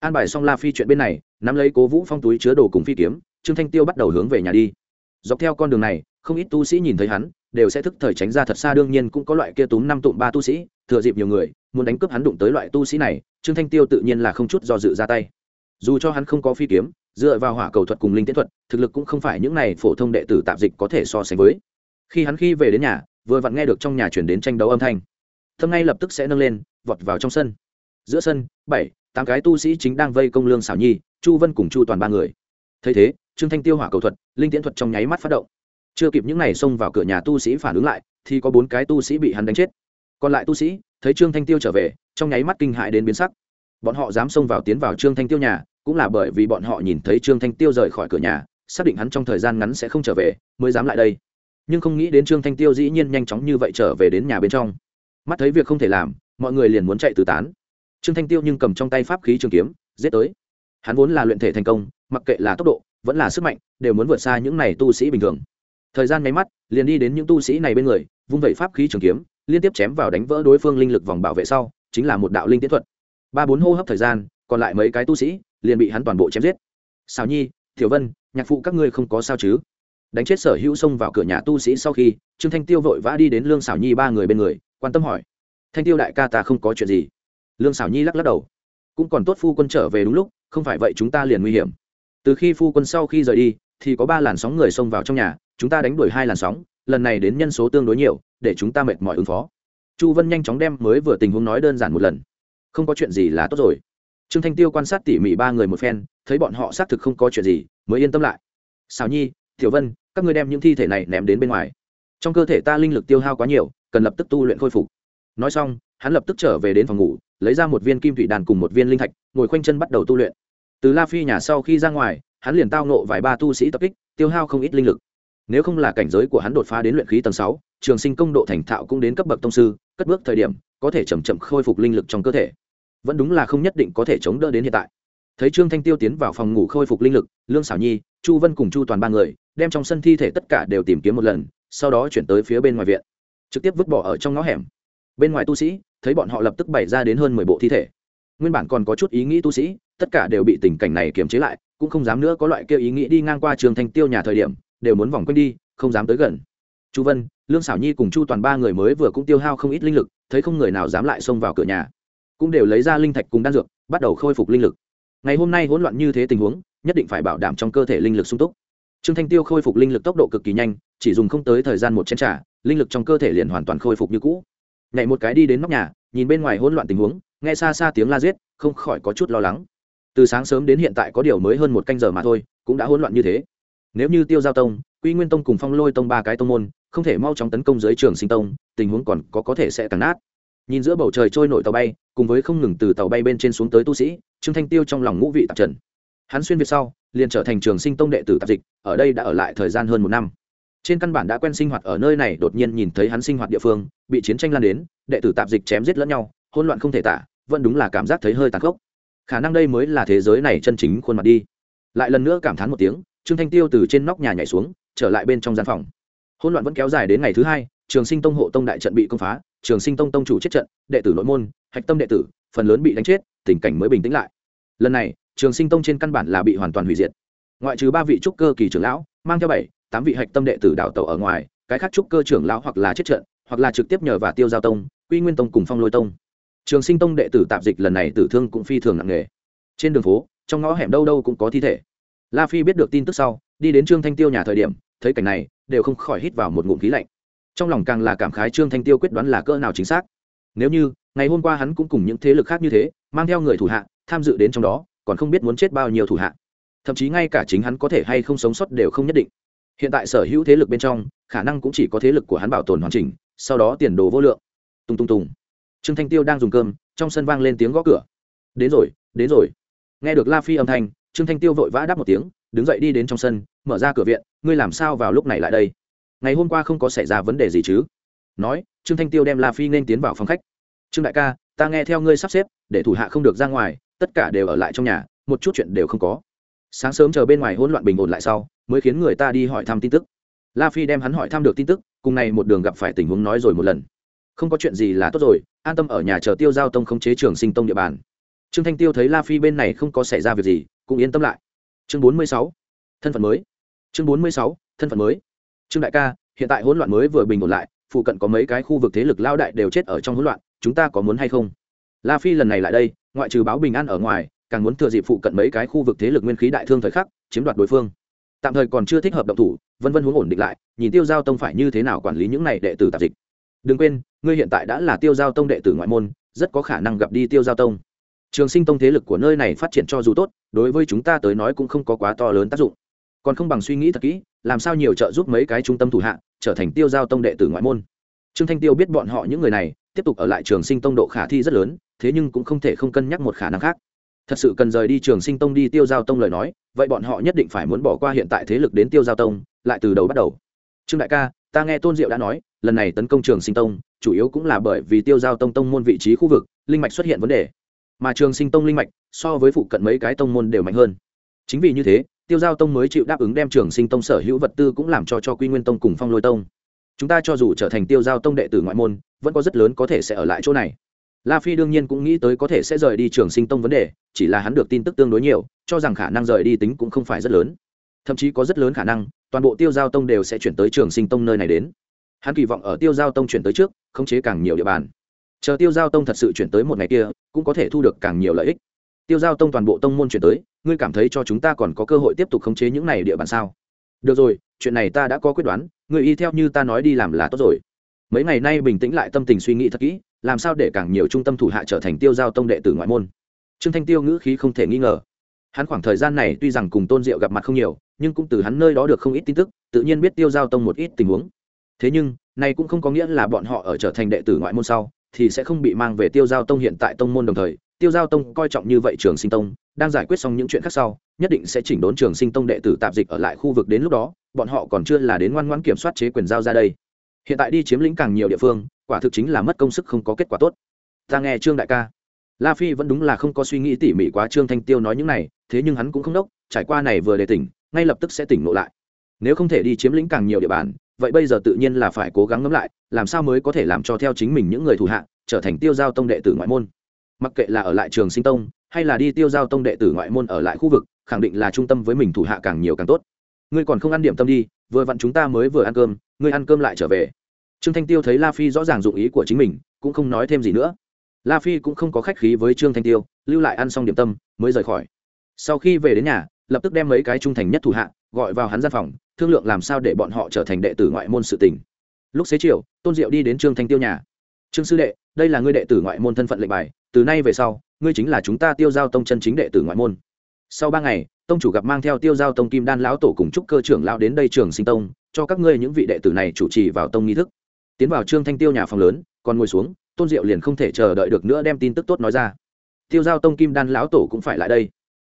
An bài xong la phi chuyện bên này, nắm lấy cố vũ phong túi chứa đồ cùng phi kiếm, trương thanh tiêu bắt đầu hướng về nhà đi. Dọc theo con đường này, không ít tu sĩ nhìn thấy hắn, đều sẽ thức thời tránh ra thật xa, đương nhiên cũng có loại kia túm năm tụm ba tu sĩ, thừa dịp nhiều người, muốn đánh cướp hắn đụng tới loại tu sĩ này, trương thanh tiêu tự nhiên là không chút do dự ra tay. Dù cho hắn không có phi kiếm, dựa vào hỏa cầu thuật cùng linh tiến thuật, thực lực cũng không phải những này phổ thông đệ tử tạp dịch có thể so sánh với. Khi hắn khi về đến nhà, vừa vặn nghe được trong nhà chuyển đến tranh đấu âm thanh. Thâm ngay lập tức sẽ nâng lên, vọt vào trong sân giữa sân, bảy, tám cái tu sĩ chính đang vây công lương xảo nhi, chu vân cùng chu toàn ba người. Thấy thế, trương thanh tiêu hỏa cầu thuật, linh tiễn thuật trong nháy mắt phát động. Chưa kịp những n à y xông vào cửa nhà tu sĩ phản ứng lại, thì có bốn cái tu sĩ bị hắn đánh chết. Còn lại tu sĩ, thấy trương thanh tiêu trở về, trong nháy mắt kinh hại đến biến sắc. Bọn họ dám xông vào tiến vào trương thanh tiêu nhà, cũng là bởi vì bọn họ nhìn thấy trương thanh tiêu rời khỏi cửa nhà, xác định hắn trong thời gian ngắn sẽ không trở về, mới dám lại đây. Nhưng không nghĩ đến trương thanh tiêu dĩ nhiên nhanh chóng như vậy trở về đến nhà bên trong. Mắt thấy việc không thể làm, mọi người liền muốn chạy tứ tán trương thanh tiêu nhưng cầm trong tay pháp khí trường kiếm, giết tới. Hắn vốn là luyện thể thành công, mặc kệ là tốc độ, vẫn là sức mạnh, đều muốn vượt xa những này tu sĩ bình thường. Thời gian nháy mắt, liền đi đến những tu sĩ này bên người, vung vẩy pháp khí trường kiếm, liên tiếp chém vào đánh vỡ đối phương linh lực vòng bảo vệ sau, chính là một đạo linh tiến thuật. Ba bốn hô hấp thời gian, còn lại mấy cái tu sĩ, liền bị hắn toàn bộ chém giết. Xào nhi, thiểu vân, nhạc phụ các ngươi không có sao chứ? Đánh chết sở hữu xông vào cửa nhà tu sĩ sau khi, trương thanh tiêu vội vã đi đến lương xảo nhi ba người bên người, quan tâm hỏi. Thanh tiêu đại ca ta không có chuyện gì lương xảo nhi lắc lắc đầu. Cũng còn tốt phu quân trở về đúng lúc, không phải vậy chúng ta liền nguy hiểm. Từ khi phu quân sau khi rời đi, thì có ba làn sóng người xông vào trong nhà, chúng ta đánh đuổi hai làn sóng, lần này đến nhân số tương đối nhiều, để chúng ta mệt mỏi ứng phó. Chu vân nhanh chóng đem mới vừa tình huống nói đơn giản một lần. Không có chuyện gì là tốt rồi. Trương thanh tiêu quan sát tỉ mỉ ba người một phen, thấy bọn họ xác thực không có chuyện gì, mới yên tâm lại. Xào nhi, tiểu vân, các ngươi đem những thi thể này ném đến bên ngoài. Trong cơ thể ta linh lực tiêu hao quá nhiều, cần lập tức tu luyện khôi phục. Nói xong, hắn lập tức trở về đến phòng ngủ lấy ra một viên kim thủy đàn cùng một viên linh thạch, ngồi khoanh chân bắt đầu tu luyện. Từ la phi nhà sau khi ra ngoài, hắn liền tao nộ vài ba tu sĩ tập kích, tiêu hao không ít linh lực. Nếu không là cảnh giới của hắn đột phá đến luyện khí tầng sáu, trường sinh công độ thành thạo cũng đến cấp bậc tông sư, cất bước thời điểm, có thể chậm chậm khôi phục linh lực trong cơ thể. Vẫn đúng là không nhất định có thể chống đỡ đến hiện tại. Thấy trương thanh tiêu tiến vào phòng ngủ khôi phục linh lực, lương xảo nhi, chu vân cùng chu toàn ba người, đem trong sân thi thể tất cả đều tìm kiếm một lần, sau đó chuyển tới phía bên ngoài viện. Trực tiếp vứt bỏ ở trong ngõ hẻm bên ngoài tu sĩ, thấy bọn họ lập tức bày ra đến hơn mười bộ thi thể. Nguyên bản còn có chút ý nghĩ tu sĩ, tất cả đều bị tình cảnh này kiềm chế lại, cũng không dám nữa có loại kia ý nghĩ đi ngang qua trường thanh tiêu nhà thời điểm, đều muốn vòng quanh đi, không dám tới gần. Chu vân, lương xảo nhi cùng chu toàn ba người mới vừa cũng tiêu hao không ít linh lực, thấy không người nào dám lại xông vào cửa nhà, cũng đều lấy ra linh thạch cùng đan dược, bắt đầu khôi phục linh lực. Ngày hôm nay hỗn loạn như thế tình huống, nhất định phải bảo đảm trong cơ thể linh lực sung túc. Trương thanh tiêu khôi phục linh lực tốc độ cực kỳ nhanh, chỉ dùng không tới thời gian một chén t r à linh lực trong cơ thể liền hoàn toàn khôi phục như cũ nhảy một cái đi đến nóc nhà, nhìn bên ngoài hỗn loạn tình huống, nghe xa xa tiếng la giết, không khỏi có chút lo lắng. Từ sáng sớm đến hiện tại có điều mới hơn một canh giờ mà thôi, cũng đã hỗn loạn như thế. Nếu như tiêu giao tông, quy nguyên tông cùng phong lôi tông ba cái tông môn, không thể mau chóng tấn công dưới trường sinh tông, tình huống còn có có thể sẽ tàn nát. Nhìn giữa bầu trời trôi nổi tàu bay, cùng với không ngừng từ tàu bay bên trên xuống tới tu sĩ, trương thanh tiêu trong lòng ngũ vị tạp trần. Hắn xuyên việt sau, liền trở thành trường sinh tông đệ tử tạp dịch, ở đây đã ở lại thời gian hơn một năm trên căn bản đã quen sinh hoạt ở nơi này, đột nhiên nhìn thấy hắn sinh hoạt địa phương, bị chiến tranh lan đến, đệ tử tạp dịch chém giết lẫn nhau, hỗn loạn không thể tả, vẫn đúng là cảm giác thấy hơi tàn khốc. Khả năng đây mới là thế giới này chân chính khuôn mặt đi. Lại lần nữa cảm thán một tiếng, trương thanh tiêu từ trên nóc nhà nhảy xuống, trở lại bên trong gian phòng. Hỗn loạn vẫn kéo dài đến ngày thứ hai, trường sinh tông hộ tông đại trận bị công phá, trường sinh tông tông chủ chết trận, đệ tử nội môn, hạch tâm đệ tử, phần lớn bị đánh chết, tình cảnh mới bình tĩnh lại. Lần này, trường sinh tông trên căn bản là bị hoàn toàn hủy diệt. Ngoại trừ ba vị trúc cơ kỳ trưởng lão, mang theo bảy tám vị hạch tâm đệ tử đảo tẩu ở ngoài, cái khác trúc cơ trưởng lão hoặc là chết trận, hoặc là trực tiếp nhờ và tiêu giao tông, quy nguyên tông cùng phong lôi tông. Trường sinh tông đệ tử tạp dịch lần này tử thương cũng phi thường nặng nề. Trên đường phố, trong ngõ hẻm đâu đâu cũng có thi thể. La phi biết được tin tức sau, đi đến trương thanh tiêu nhà thời điểm, thấy cảnh này, đều không khỏi hít vào một ngụm khí lạnh. Trong lòng càng là cảm khái trương thanh tiêu quyết đoán là cỡ nào chính xác. Nếu như, ngày hôm qua hắn cũng cùng những thế lực khác như thế, mang theo người thủ hạ, tham dự đến trong đó, còn không biết muốn chết bao nhiêu thủ hạ. Thậm chí ngay cả chính hắn có thể hay không sống sót đều không nhất định hiện tại sở hữu thế lực bên trong, khả năng cũng chỉ có thế lực của hắn bảo tồn hoàn chỉnh, sau đó tiền đồ vô lượng. Tung tung tùng. Trương thanh tiêu đang dùng cơm, trong sân vang lên tiếng gõ cửa. Đến rồi đến rồi. Nghe được la phi âm thanh, trương thanh tiêu vội vã đáp một tiếng, đứng dậy đi đến trong sân, mở ra cửa viện, ngươi làm sao vào lúc này lại đây? Ngày hôm qua không có xảy ra vấn đề gì chứ? Nói, trương thanh tiêu đem la phi nên tiến vào phòng khách. Trương đại ca, ta nghe theo ngươi sắp xếp, để thủ hạ không được ra ngoài, tất cả đều ở lại trong nhà, một chút chuyện đều không có sáng sớm chờ bên ngoài hỗn loạn bình ổn lại sau, mới khiến người ta đi hỏi thăm tin tức. La phi đem hắn hỏi thăm được tin tức, cùng này một đường gặp phải tình huống nói rồi một lần. Không có chuyện gì là tốt rồi, an tâm ở nhà chờ tiêu giao tông khống chế trường sinh tông địa bàn. Trương thanh tiêu thấy la phi bên này không có xảy ra việc gì, cũng yên tâm lại. Chương bốn mươi sáu, thân phận mới. Chương bốn mươi sáu, thân phận mới. Trương đại ca, hiện tại hỗn loạn mới vừa bình ổn lại, phụ cận có mấy cái khu vực thế lực lao đại đều chết ở trong hỗn loạn, chúng ta có muốn hay không? La phi lần này lại đây, ngoại trừ báo bình an ở ngoài càng muốn thừa dịp phụ cận mấy cái khu vực thế lực nguyên khí đại thương thời khắc, chiếm đoạt đối phương. Tạm thời còn chưa thích hợp động thủ, vân vân huống ổn định lại, nhìn tiêu giao tông phải như thế nào quản lý những này đệ tử tạp dịch. Đừng quên, ngươi hiện tại đã là tiêu giao tông đệ tử ngoại môn, rất có khả năng gặp đi tiêu giao tông. Trường sinh tông thế lực của nơi này phát triển cho dù tốt, đối với chúng ta tới nói cũng không có quá to lớn tác dụng. Còn không bằng suy nghĩ thật kỹ, làm sao nhiều trợ giúp mấy cái trung tâm thủ hạ, trở thành tiêu giao tông đệ tử ngoại môn. Trương thanh tiêu biết bọn họ những người này, tiếp tục ở lại trường sinh tông độ khả thi rất lớn, thế nhưng cũng không thể không cân nhắc một khả năng khác thật sự cần rời đi trường sinh tông đi tiêu giao tông lời nói, vậy bọn họ nhất định phải muốn bỏ qua hiện tại thế lực đến tiêu giao tông, lại từ đầu bắt đầu. Trương đại ca, ta nghe tôn diệu đã nói, lần này tấn công trường sinh tông, chủ yếu cũng là bởi vì tiêu giao tông tông môn vị trí khu vực, linh mạch xuất hiện vấn đề. Mà trường sinh tông linh mạch, so với phụ cận mấy cái tông môn đều mạnh hơn. Chính vì như thế, tiêu giao tông mới chịu đáp ứng đem trường sinh tông sở hữu vật tư cũng làm cho cho quy nguyên tông cùng phong lôi tông. Chúng ta cho dù trở thành tiêu giao tông đệ tử ngoại môn, vẫn có rất lớn có thể sẽ ở lại chỗ này la phi đương nhiên cũng nghĩ tới có thể sẽ rời đi trường sinh tông vấn đề, chỉ là hắn được tin tức tương đối nhiều, cho rằng khả năng rời đi tính cũng không phải rất lớn. Thậm chí có rất lớn khả năng, toàn bộ tiêu giao tông đều sẽ chuyển tới trường sinh tông nơi này đến. Hắn kỳ vọng ở tiêu giao tông chuyển tới trước, khống chế càng nhiều địa bàn. Chờ tiêu giao tông thật sự chuyển tới một ngày kia, cũng có thể thu được càng nhiều lợi ích. Tiêu giao tông toàn bộ tông môn chuyển tới, ngươi cảm thấy cho chúng ta còn có cơ hội tiếp tục khống chế những này địa bàn sao? Được rồi, chuyện này ta đã có quyết đoán, ngươi y theo như ta nói đi làm là tốt rồi. Mấy ngày nay bình tĩnh lại, tâm tình suy nghĩ thật kỹ làm sao để càng nhiều trung tâm thủ hạ trở thành tiêu giao tông đệ tử ngoại môn? Trương thanh tiêu ngữ khí không thể nghi ngờ. Hắn khoảng thời gian này tuy rằng cùng tôn diệu gặp mặt không nhiều, nhưng cũng từ hắn nơi đó được không ít tin tức, tự nhiên biết tiêu giao tông một ít tình huống. Thế nhưng, này cũng không có nghĩa là bọn họ ở trở thành đệ tử ngoại môn sau, thì sẽ không bị mang về tiêu giao tông hiện tại tông môn đồng thời. Tiêu giao tông coi trọng như vậy trường sinh tông, đang giải quyết xong những chuyện khác sau, nhất định sẽ chỉnh đốn trường sinh tông đệ tử tạp dịch ở lại khu vực đến lúc đó, bọn họ còn chưa là đến ngoan ngoãn kiểm soát chế quyền giao ra đây hiện tại đi chiếm lĩnh càng nhiều địa phương, quả thực chính là mất công sức không có kết quả tốt. Ta nghe trương đại ca. La phi vẫn đúng là không có suy nghĩ tỉ mỉ quá trương thanh tiêu nói những này, thế nhưng hắn cũng không đốc, trải qua này vừa để tỉnh, ngay lập tức sẽ tỉnh lộ lại. Nếu không thể đi chiếm lĩnh càng nhiều địa bàn, vậy bây giờ tự nhiên là phải cố gắng ngẫm lại, làm sao mới có thể làm cho theo chính mình những người thủ hạ, trở thành tiêu giao tông đệ tử ngoại môn. Mặc kệ là ở lại trường sinh tông, hay là đi tiêu giao tông đệ tử ngoại môn ở lại khu vực, khẳng định là trung tâm với mình thủ hạ càng nhiều càng tốt. Ngươi còn không ăn điểm tâm đi, vừa vặn chúng ta mới vừa ăn cơm, ngươi ăn cơm lại trở về trương thanh tiêu thấy la phi rõ ràng dụng ý của chính mình, cũng không nói thêm gì nữa. La phi cũng không có khách khí với trương thanh tiêu, lưu lại ăn xong điểm tâm, mới rời khỏi. Sau khi về đến nhà, lập tức đem mấy cái trung thành nhất thủ hạ, gọi vào hắn gian phòng, thương lượng làm sao để bọn họ trở thành đệ tử ngoại môn sự tình. Lúc xế chiều, tôn diệu đi đến trương thanh tiêu nhà. Trương sư đệ, đây là ngươi đệ tử ngoại môn thân phận lệnh bài, từ nay về sau, ngươi chính là chúng ta tiêu giao tông chân chính đệ tử ngoại môn. Sau ba ngày, tông chủ gặp mang theo tiêu giao tông kim đan lão tổ cùng trúc cơ trưởng lão đến đây trường sinh tông, cho các ngươi những vị đệ tử này chủ trì vào tông nghi thức tiến vào trương thanh tiêu nhà phòng lớn, còn ngồi xuống, tôn diệu liền không thể chờ đợi được nữa đem tin tức tốt nói ra. Tiêu giao tông kim đan lão tổ cũng phải lại đây.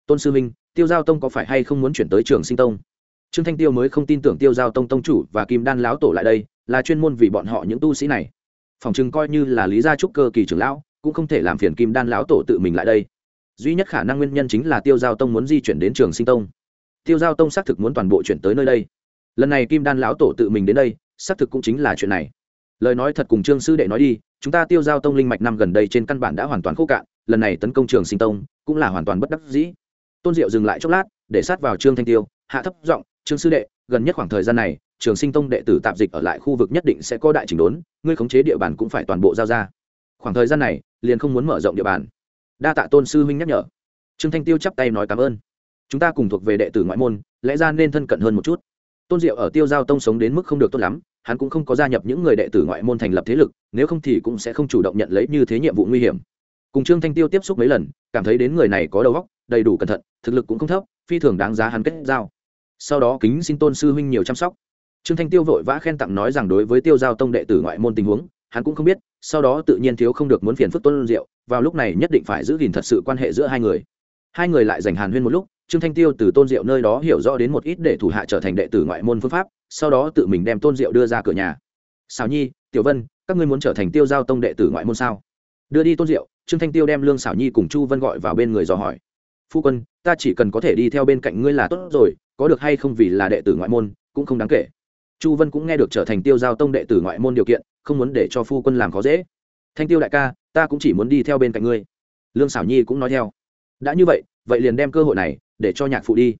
Tôn sư minh, tiêu giao tông có phải hay không muốn chuyển tới trường sinh tông? Trương thanh tiêu mới không tin tưởng tiêu giao tông tông chủ và kim đan lão tổ lại đây, là chuyên môn vì bọn họ những tu sĩ này. Phòng chừng coi như là lý gia trúc cơ kỳ trưởng lão, cũng không thể làm phiền kim đan lão tổ tự mình lại đây. Duy nhất khả năng nguyên nhân chính là tiêu giao tông muốn di chuyển đến trường sinh tông. Tiêu giao tông xác thực muốn toàn bộ chuyển tới nơi đây. Lần này kim đan lão tổ tự mình đến đây, xác thực cũng chính là chuyện này lời nói thật cùng trương sư đệ nói đi, chúng ta tiêu giao tông linh mạch năm gần đây trên căn bản đã hoàn toàn khô cạn, lần này tấn công trường sinh tông cũng là hoàn toàn bất đắc dĩ. Tôn diệu dừng lại chốc lát, để sát vào trương thanh tiêu, hạ thấp giọng, trương sư đệ, gần nhất khoảng thời gian này, trường sinh tông đệ tử tạp dịch ở lại khu vực nhất định sẽ có đại chỉnh đốn, ngươi khống chế địa bàn cũng phải toàn bộ giao ra. Khoảng thời gian này, liền không muốn mở rộng địa bàn. Đa tạ tôn sư huynh nhắc nhở. Trương thanh tiêu chắp tay nói cảm ơn. Chúng ta cùng thuộc về đệ tử ngoại môn, lẽ ra nên thân cận hơn một chút. Tôn diệu ở tiêu giao tông sống đến mức không được tốt lắm hắn cũng không có gia nhập những người đệ tử ngoại môn thành lập thế lực, nếu không thì cũng sẽ không chủ động nhận lấy như thế nhiệm vụ nguy hiểm. Cùng trương thanh tiêu tiếp xúc mấy lần, cảm thấy đến người này có đầu óc, đầy đủ cẩn thận, thực lực cũng không thấp, phi thường đáng giá hắn kết giao. Sau đó kính xin tôn sư huynh nhiều chăm sóc. Trương thanh tiêu vội vã khen tặng nói rằng đối với tiêu giao tông đệ tử ngoại môn tình huống, hắn cũng không biết, sau đó tự nhiên thiếu không được muốn phiền phức tôn diệu, vào lúc này nhất định phải giữ gìn thật sự quan hệ giữa hai người. Hai người lại dành hàn huyên một lúc, trương thanh tiêu từ tôn diệu nơi đó hiểu rõ đến một ít để thủ hạ trở thành đệ tử ngoại môn phương pháp sau đó tự mình đem tôn diệu đưa ra cửa nhà. Xào nhi, tiểu vân, các ngươi muốn trở thành tiêu giao tông đệ tử ngoại môn sao? Đưa đi tôn diệu, trương thanh tiêu đem lương xảo nhi cùng chu vân gọi vào bên người dò hỏi. Phu quân, ta chỉ cần có thể đi theo bên cạnh ngươi là tốt rồi, có được hay không vì là đệ tử ngoại môn, cũng không đáng kể. Chu vân cũng nghe được trở thành tiêu giao tông đệ tử ngoại môn điều kiện, không muốn để cho phu quân làm khó dễ. Thanh tiêu đại ca, ta cũng chỉ muốn đi theo bên cạnh ngươi. Lương xảo nhi cũng nói theo. Đã như vậy vậy liền đem cơ hội này để cho nhạc phụ đi.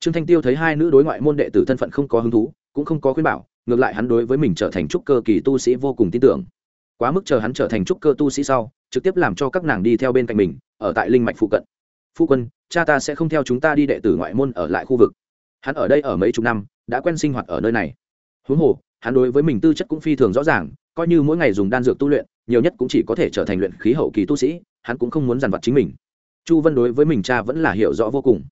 Trương thanh tiêu thấy hai nữ đối ngoại môn đệ tử thân phận không có hứng thú cũng không có khuyên bảo, ngược lại hắn đối với mình trở thành trúc cơ kỳ tu sĩ vô cùng tin tưởng. Quá mức chờ hắn trở thành trúc cơ tu sĩ sau, trực tiếp làm cho các nàng đi theo bên cạnh mình, ở tại linh mạch phụ cận. Phu quân, cha ta sẽ không theo chúng ta đi đệ tử ngoại môn ở lại khu vực. Hắn ở đây ở mấy chục năm, đã quen sinh hoạt ở nơi này. Huống hồ, hắn đối với mình tư chất cũng phi thường rõ ràng, coi như mỗi ngày dùng đan dược tu luyện, nhiều nhất cũng chỉ có thể trở thành luyện khí hậu kỳ tu sĩ, hắn cũng không muốn dằn vặt chính mình. Chu vân đối với mình cha vẫn là hiểu rõ vô cùng.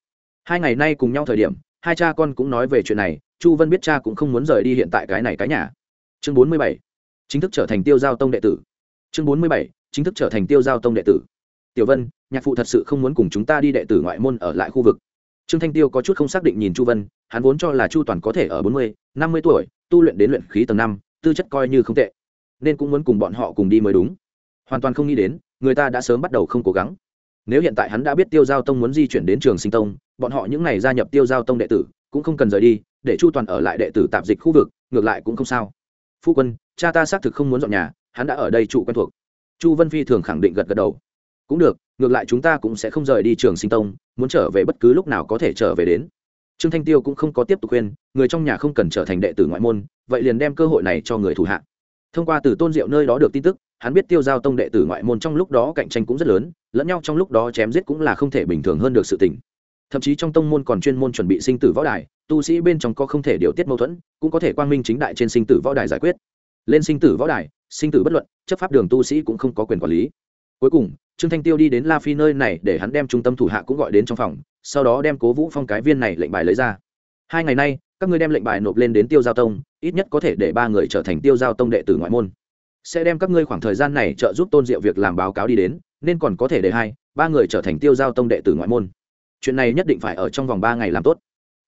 Hai ngày nay cùng nhau thời điểm, hai cha con cũng nói về chuyện này chu vân biết cha cũng không muốn rời đi hiện tại cái này cái nhà. Chương bốn mươi bảy, chính thức trở thành tiêu giao tông đệ tử. Chương bốn mươi bảy, chính thức trở thành tiêu giao tông đệ tử. Tiểu vân, nhạc phụ thật sự không muốn cùng chúng ta đi đệ tử ngoại môn ở lại khu vực. Trương thanh tiêu có chút không xác định nhìn chu vân, hắn vốn cho là chu toàn có thể ở bốn mươi, năm mươi tuổi, tu luyện đến luyện khí tầng năm, tư chất coi như không tệ, nên cũng muốn cùng bọn họ cùng đi mới đúng. Hoàn toàn không nghĩ đến, người ta đã sớm bắt đầu không cố gắng. Nếu hiện tại hắn đã biết tiêu giao tông muốn di chuyển đến trường sinh tông, bọn họ những n à y gia nhập tiêu giao tông đệ tử, cũng không cần rời đi để chu toàn ở lại đệ tử tạp dịch khu vực, ngược lại cũng không sao. Phu quân, cha ta xác thực không muốn dọn nhà, hắn đã ở đây trụ quen thuộc. Chu vân phi thường khẳng định gật gật đầu. Cũng được, ngược lại chúng ta cũng sẽ không rời đi trường sinh tông, muốn trở về bất cứ lúc nào có thể trở về đến. Trương thanh tiêu cũng không có tiếp tục khuyên, người trong nhà không cần trở thành đệ tử ngoại môn, vậy liền đem cơ hội này cho người thủ hạ. Thông qua từ tôn diệu nơi đó được tin tức, hắn biết tiêu giao tông đệ tử ngoại môn trong lúc đó cạnh tranh cũng rất lớn, lẫn nhau trong lúc đó chém giết cũng là không thể bình thường hơn được sự tình. Thậm chí trong tông môn còn chuyên môn chuẩn bị sinh tử võ đài tu sĩ bên trong có không thể điều tiết mâu thuẫn, cũng có thể quang minh chính đại trên sinh tử võ đài giải quyết. Lên sinh tử võ đài, sinh tử bất luận, chấp pháp đường tu sĩ cũng không có quyền quản lý. Cuối cùng, trương thanh tiêu đi đến la phi nơi này để hắn đem trung tâm thủ hạ cũng gọi đến trong phòng, sau đó đem cố vũ phong cái viên này lệnh bài lấy ra. Hai ngày nay, các ngươi đem lệnh bài nộp lên đến tiêu giao tông, ít nhất có thể để ba người trở thành tiêu giao tông đệ tử ngoại môn. Sẽ đem các ngươi khoảng thời gian này trợ giúp tôn diệu việc làm báo cáo đi đến, nên còn có thể để hai, ba người trở thành tiêu giao tông đệ tử ngoại môn. Chuyện này nhất định phải ở trong vòng ba ngày làm tốt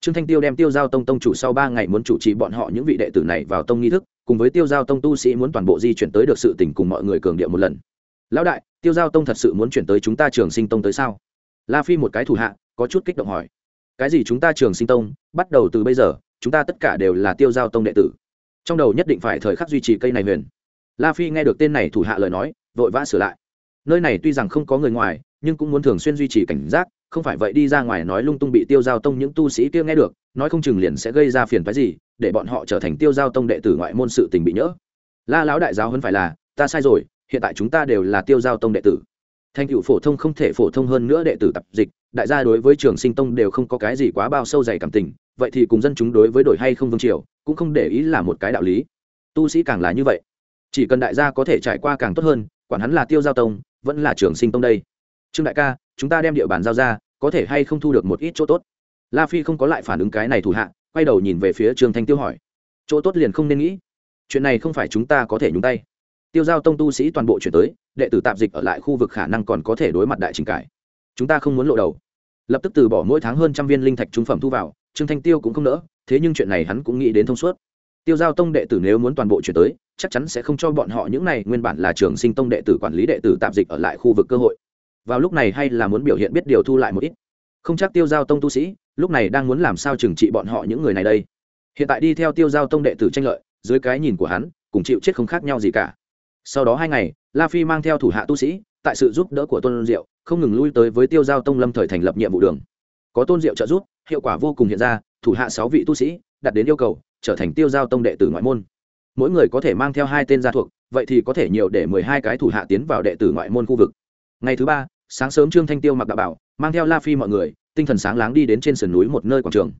trương thanh tiêu đem tiêu giao tông tông chủ sau ba ngày muốn chủ trì bọn họ những vị đệ tử này vào tông nghi thức, cùng với tiêu giao tông tu sĩ muốn toàn bộ di chuyển tới được sự tình cùng mọi người cường điệu một lần. Lão đại, tiêu giao tông thật sự muốn chuyển tới chúng ta trường sinh tông tới sao? La phi một cái thủ hạ, có chút kích động hỏi. Cái gì chúng ta trường sinh tông? Bắt đầu từ bây giờ, chúng ta tất cả đều là tiêu giao tông đệ tử. Trong đầu nhất định phải thời khắc duy trì cây này huyền. La phi nghe được tên này thủ hạ lời nói, vội vã sửa lại. Nơi này tuy rằng không có người ngoài, nhưng cũng muốn thường xuyên duy trì cảnh giác không phải vậy đi ra ngoài nói lung tung bị tiêu giao tông những tu sĩ kia nghe được, nói không chừng liền sẽ gây ra phiền phái gì, để bọn họ trở thành tiêu giao tông đệ tử ngoại môn sự tình bị nhỡ. La lão đại giáo hơn phải là, ta sai rồi, hiện tại chúng ta đều là tiêu giao tông đệ tử. Thành cựu phổ thông không thể phổ thông hơn nữa đệ tử tập dịch, đại gia đối với trường sinh tông đều không có cái gì quá bao sâu dày cảm tình, vậy thì cùng dân chúng đối với đổi hay không vương triều, cũng không để ý là một cái đạo lý. Tu sĩ càng là như vậy. Chỉ cần đại gia có thể trải qua càng tốt hơn, quản hắn là tiêu giao tông, vẫn là trường sinh tông đây trương đại ca, chúng ta đem địa bàn giao ra, có thể hay không thu được một ít chỗ tốt? La phi không có lại phản ứng cái này thủ hạ, quay đầu nhìn về phía trương thanh tiêu hỏi. Chỗ tốt liền không nên nghĩ. Chuyện này không phải chúng ta có thể nhúng tay. Tiêu giao tông tu sĩ toàn bộ chuyển tới, đệ tử tạp dịch ở lại khu vực khả năng còn có thể đối mặt đại trình cải. Chúng ta không muốn lộ đầu. Lập tức từ bỏ mỗi tháng hơn trăm viên linh thạch trung phẩm thu vào, trương thanh tiêu cũng không nỡ, thế nhưng chuyện này hắn cũng nghĩ đến thông suốt. Tiêu giao tông đệ tử nếu muốn toàn bộ chuyển tới, chắc chắn sẽ không cho bọn họ những này, nguyên bản là trường sinh tông đệ tử quản lý đệ tử tạm dịch ở lại khu vực cơ hội vào lúc này hay là muốn biểu hiện biết điều thu lại một ít. Không chắc tiêu giao tông tu sĩ, lúc này đang muốn làm sao trừng trị bọn họ những người này đây. Hiện tại đi theo tiêu giao tông đệ tử tranh lợi, dưới cái nhìn của hắn, cùng chịu chết không khác nhau gì cả. Sau đó hai ngày, la phi mang theo thủ hạ tu sĩ, tại sự giúp đỡ của tôn diệu, không ngừng lui tới với tiêu giao tông lâm thời thành lập nhiệm vụ đường. Có tôn diệu trợ giúp, hiệu quả vô cùng hiện ra, thủ hạ sáu vị tu sĩ, đặt đến yêu cầu, trở thành tiêu giao tông đệ tử ngoại môn. Mỗi người có thể mang theo hai tên gia thuộc, vậy thì có thể nhiều để mười hai cái thủ hạ tiến vào đệ tử ngoại môn khu vực ngày thứ ba, sáng sớm trương thanh tiêu mặc đạo bảo, mang theo la phi mọi người, tinh thần sáng láng đi đến trên sườn núi một nơi quảng trường.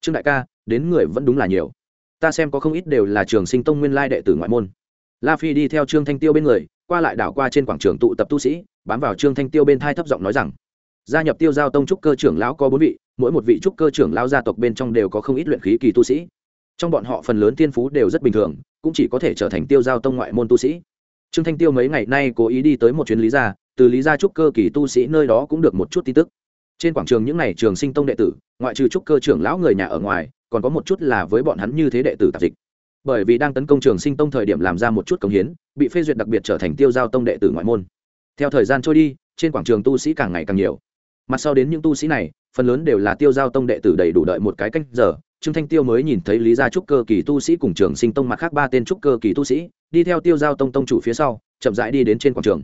Trương đại ca, đến người vẫn đúng là nhiều. Ta xem có không ít đều là trường sinh tông nguyên lai đệ tử ngoại môn. La phi đi theo trương thanh tiêu bên người, qua lại đảo qua trên quảng trường tụ tập tu sĩ, bám vào trương thanh tiêu bên thai thấp giọng nói rằng, gia nhập tiêu giao tông trúc cơ trưởng lão có bốn vị, mỗi một vị trúc cơ trưởng lão gia tộc bên trong đều có không ít luyện khí kỳ tu sĩ. Trong bọn họ phần lớn tiên phú đều rất bình thường, cũng chỉ có thể trở thành tiêu giao tông ngoại môn tu sĩ. Trương thanh tiêu mấy ngày nay cố ý đi tới một chuyến lý gia từ lý gia trúc cơ kỳ tu sĩ nơi đó cũng được một chút tin tức. Trên quảng trường những n à y trường sinh tông đệ tử, ngoại trừ trúc cơ trưởng lão người nhà ở ngoài, còn có một chút là với bọn hắn như thế đệ tử tạp dịch. Bởi vì đang tấn công trường sinh tông thời điểm làm ra một chút công hiến, bị phê duyệt đặc biệt trở thành tiêu giao tông đệ tử ngoại môn. Theo thời gian trôi đi, trên quảng trường tu sĩ càng ngày càng nhiều. Mặt sau đến những tu sĩ này, phần lớn đều là tiêu giao tông đệ tử đầy đủ đợi một cái canh giờ, trương thanh tiêu mới nhìn thấy lý gia trúc cơ kỳ tu sĩ cùng trường sinh tông mặt khác ba tên trúc cơ kỳ tu sĩ, đi theo tiêu giao tông tông chủ phía sau, chậm rãi đi đến trên quảng trường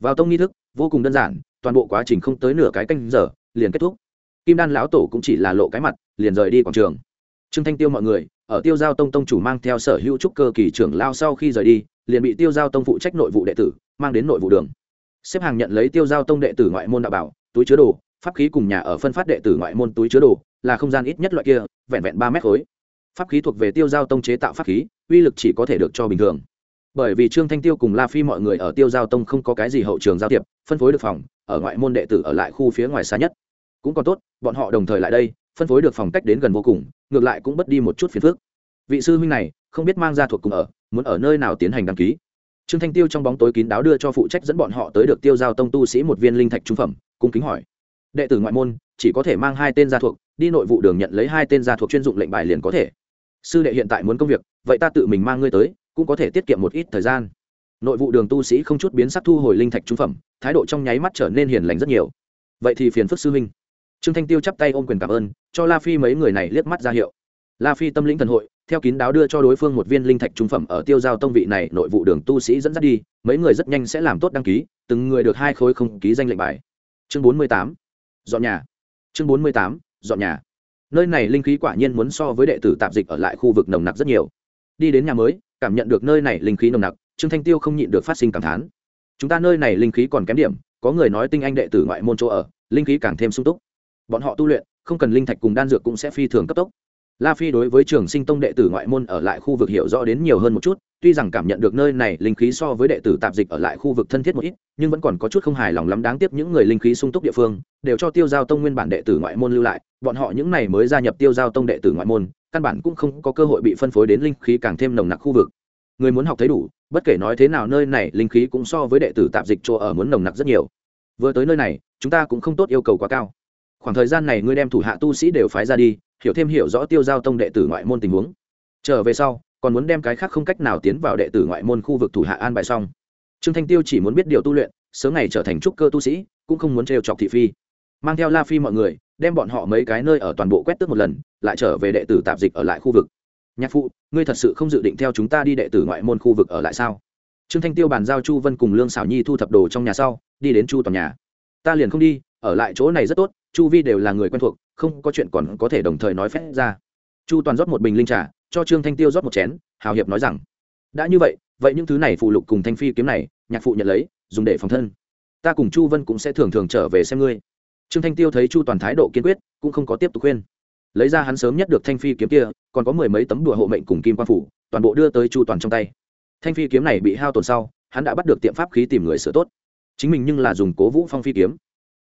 vào tông nghi thức, vô cùng đơn giản, toàn bộ quá trình không tới nửa cái canh giờ, liền kết thúc. Kim đan lão tổ cũng chỉ là lộ cái mặt, liền rời đi quảng trường. Trương thanh tiêu mọi người, ở tiêu giao tông tông chủ mang theo sở hữu trúc cơ kỳ trưởng lao sau khi rời đi, liền bị tiêu giao tông phụ trách nội vụ đệ tử, mang đến nội vụ đường. Xếp hàng nhận lấy tiêu giao tông đệ tử ngoại môn đạo bảo, túi chứa đồ, pháp khí cùng nhà ở phân phát đệ tử ngoại môn túi chứa đồ, là không gian ít nhất loại kia, vẹn vẹn ba mét khối. Pháp khí thuộc về tiêu giao tông chế tạo pháp khí, uy lực chỉ có thể được cho bình thường bởi vì trương thanh tiêu cùng la phi mọi người ở tiêu giao tông không có cái gì hậu trường giao tiệp phân phối được phòng, ở ngoại môn đệ tử ở lại khu phía ngoài xa nhất. Cũng còn tốt, bọn họ đồng thời lại đây, phân phối được phòng cách đến gần vô cùng, ngược lại cũng bất đi một chút phiền phức. Vị sư huynh này, không biết mang ra thuộc cùng ở, muốn ở nơi nào tiến hành đăng ký. Trương thanh tiêu trong bóng tối kín đáo đưa cho phụ trách dẫn bọn họ tới được tiêu giao tông tu sĩ một viên linh thạch trung phẩm, cung kính hỏi. Đệ tử ngoại môn, chỉ có thể mang hai tên gia thuộc, đi nội vụ đường nhận lấy hai tên gia thuộc chuyên dụng lệnh bài liền có thể. Sư đệ hiện tại muốn công việc, vậy ta tự mình mang ngươi tới cũng có thể tiết kiệm một ít thời gian. Nội vụ đường tu sĩ không chút biến sắc thu hồi linh thạch trung phẩm, thái độ trong nháy mắt trở nên hiền lành rất nhiều. Vậy thì phiền phức sư huynh. Trương thanh tiêu chắp tay ôm quyền cảm ơn, cho la phi mấy người này liếc mắt ra hiệu. La phi tâm lĩnh thần hội, theo kín đáo đưa cho đối phương một viên linh thạch trung phẩm ở tiêu giao tông vị này, nội vụ đường tu sĩ dẫn dắt đi, mấy người rất nhanh sẽ làm tốt đăng ký, từng người được hai khối không ký danh lệnh bài. Chương bốn mươi tám, dọn nhà. Chương bốn mươi tám, dọn nhà. Nơi này linh khí quả nhiên muốn so với đệ tử tạp dịch ở lại khu vực nồng nặc rất nhiều. Đi đến nhà mới cảm nhận được nơi này linh khí nồng nặc, trương thanh tiêu không nhịn được phát sinh cảm thán. Chúng ta nơi này linh khí còn kém điểm, có người nói tinh anh đệ tử ngoại môn chỗ ở, linh khí càng thêm sung túc. Bọn họ tu luyện, không cần linh thạch cùng đan dược cũng sẽ phi thường cấp tốc la phi đối với trường sinh tông đệ tử ngoại môn ở lại khu vực hiểu rõ đến nhiều hơn một chút, tuy rằng cảm nhận được nơi này linh khí so với đệ tử tạp dịch ở lại khu vực thân thiết một ít, nhưng vẫn còn có chút không hài lòng lắm đáng tiếc những người linh khí sung túc địa phương đều cho tiêu giao tông nguyên bản đệ tử ngoại môn lưu lại, bọn họ những này mới gia nhập tiêu giao tông đệ tử ngoại môn, căn bản cũng không có cơ hội bị phân phối đến linh khí càng thêm nồng nặc khu vực. Người muốn học thấy đủ, bất kể nói thế nào nơi này linh khí cũng so với đệ tử tạp dịch chỗ ở muốn nồng nặc rất nhiều. Vừa tới nơi này, chúng ta cũng không tốt yêu cầu quá cao. Khoảng thời gian này ngươi đem thủ hạ tu sĩ đều phái ra đi hiểu thêm hiểu rõ tiêu giao tông đệ tử ngoại môn tình huống. Trở về sau, còn muốn đem cái khác không cách nào tiến vào đệ tử ngoại môn khu vực thủ hạ an bài xong. Trương thanh tiêu chỉ muốn biết điều tu luyện, sớm ngày trở thành trúc cơ tu sĩ, cũng không muốn trêu chọc thị phi. Mang theo la phi mọi người, đem bọn họ mấy cái nơi ở toàn bộ quét tước một lần, lại trở về đệ tử tạp dịch ở lại khu vực. Nhạc phụ, ngươi thật sự không dự định theo chúng ta đi đệ tử ngoại môn khu vực ở lại sao? Trương thanh tiêu bàn giao chu vân cùng lương xảo nhi thu thập đồ trong nhà sau, đi đến chu toàn nhà. Ta liền không đi, ở lại chỗ này rất tốt chu vi đều là người quen thuộc, không có chuyện còn có thể đồng thời nói phép ra. Chu toàn rót một bình linh trà, cho trương thanh tiêu rót một chén, hào hiệp nói rằng, đã như vậy vậy những thứ này phụ lục cùng thanh phi kiếm này, nhạc phụ nhận lấy, dùng để phòng thân. Ta cùng chu vân cũng sẽ thường thường trở về xem ngươi. Trương thanh tiêu thấy chu toàn thái độ kiên quyết, cũng không có tiếp tục khuyên. Lấy ra hắn sớm nhất được thanh phi kiếm kia, còn có mười mấy tấm đùa hộ mệnh cùng kim quan phủ, toàn bộ đưa tới chu toàn trong tay. Thanh phi kiếm này bị hao tổn sau, hắn đã bắt được tiệm pháp khí tìm người sửa tốt. Chính mình nhưng là dùng cố vũ phong phi kiếm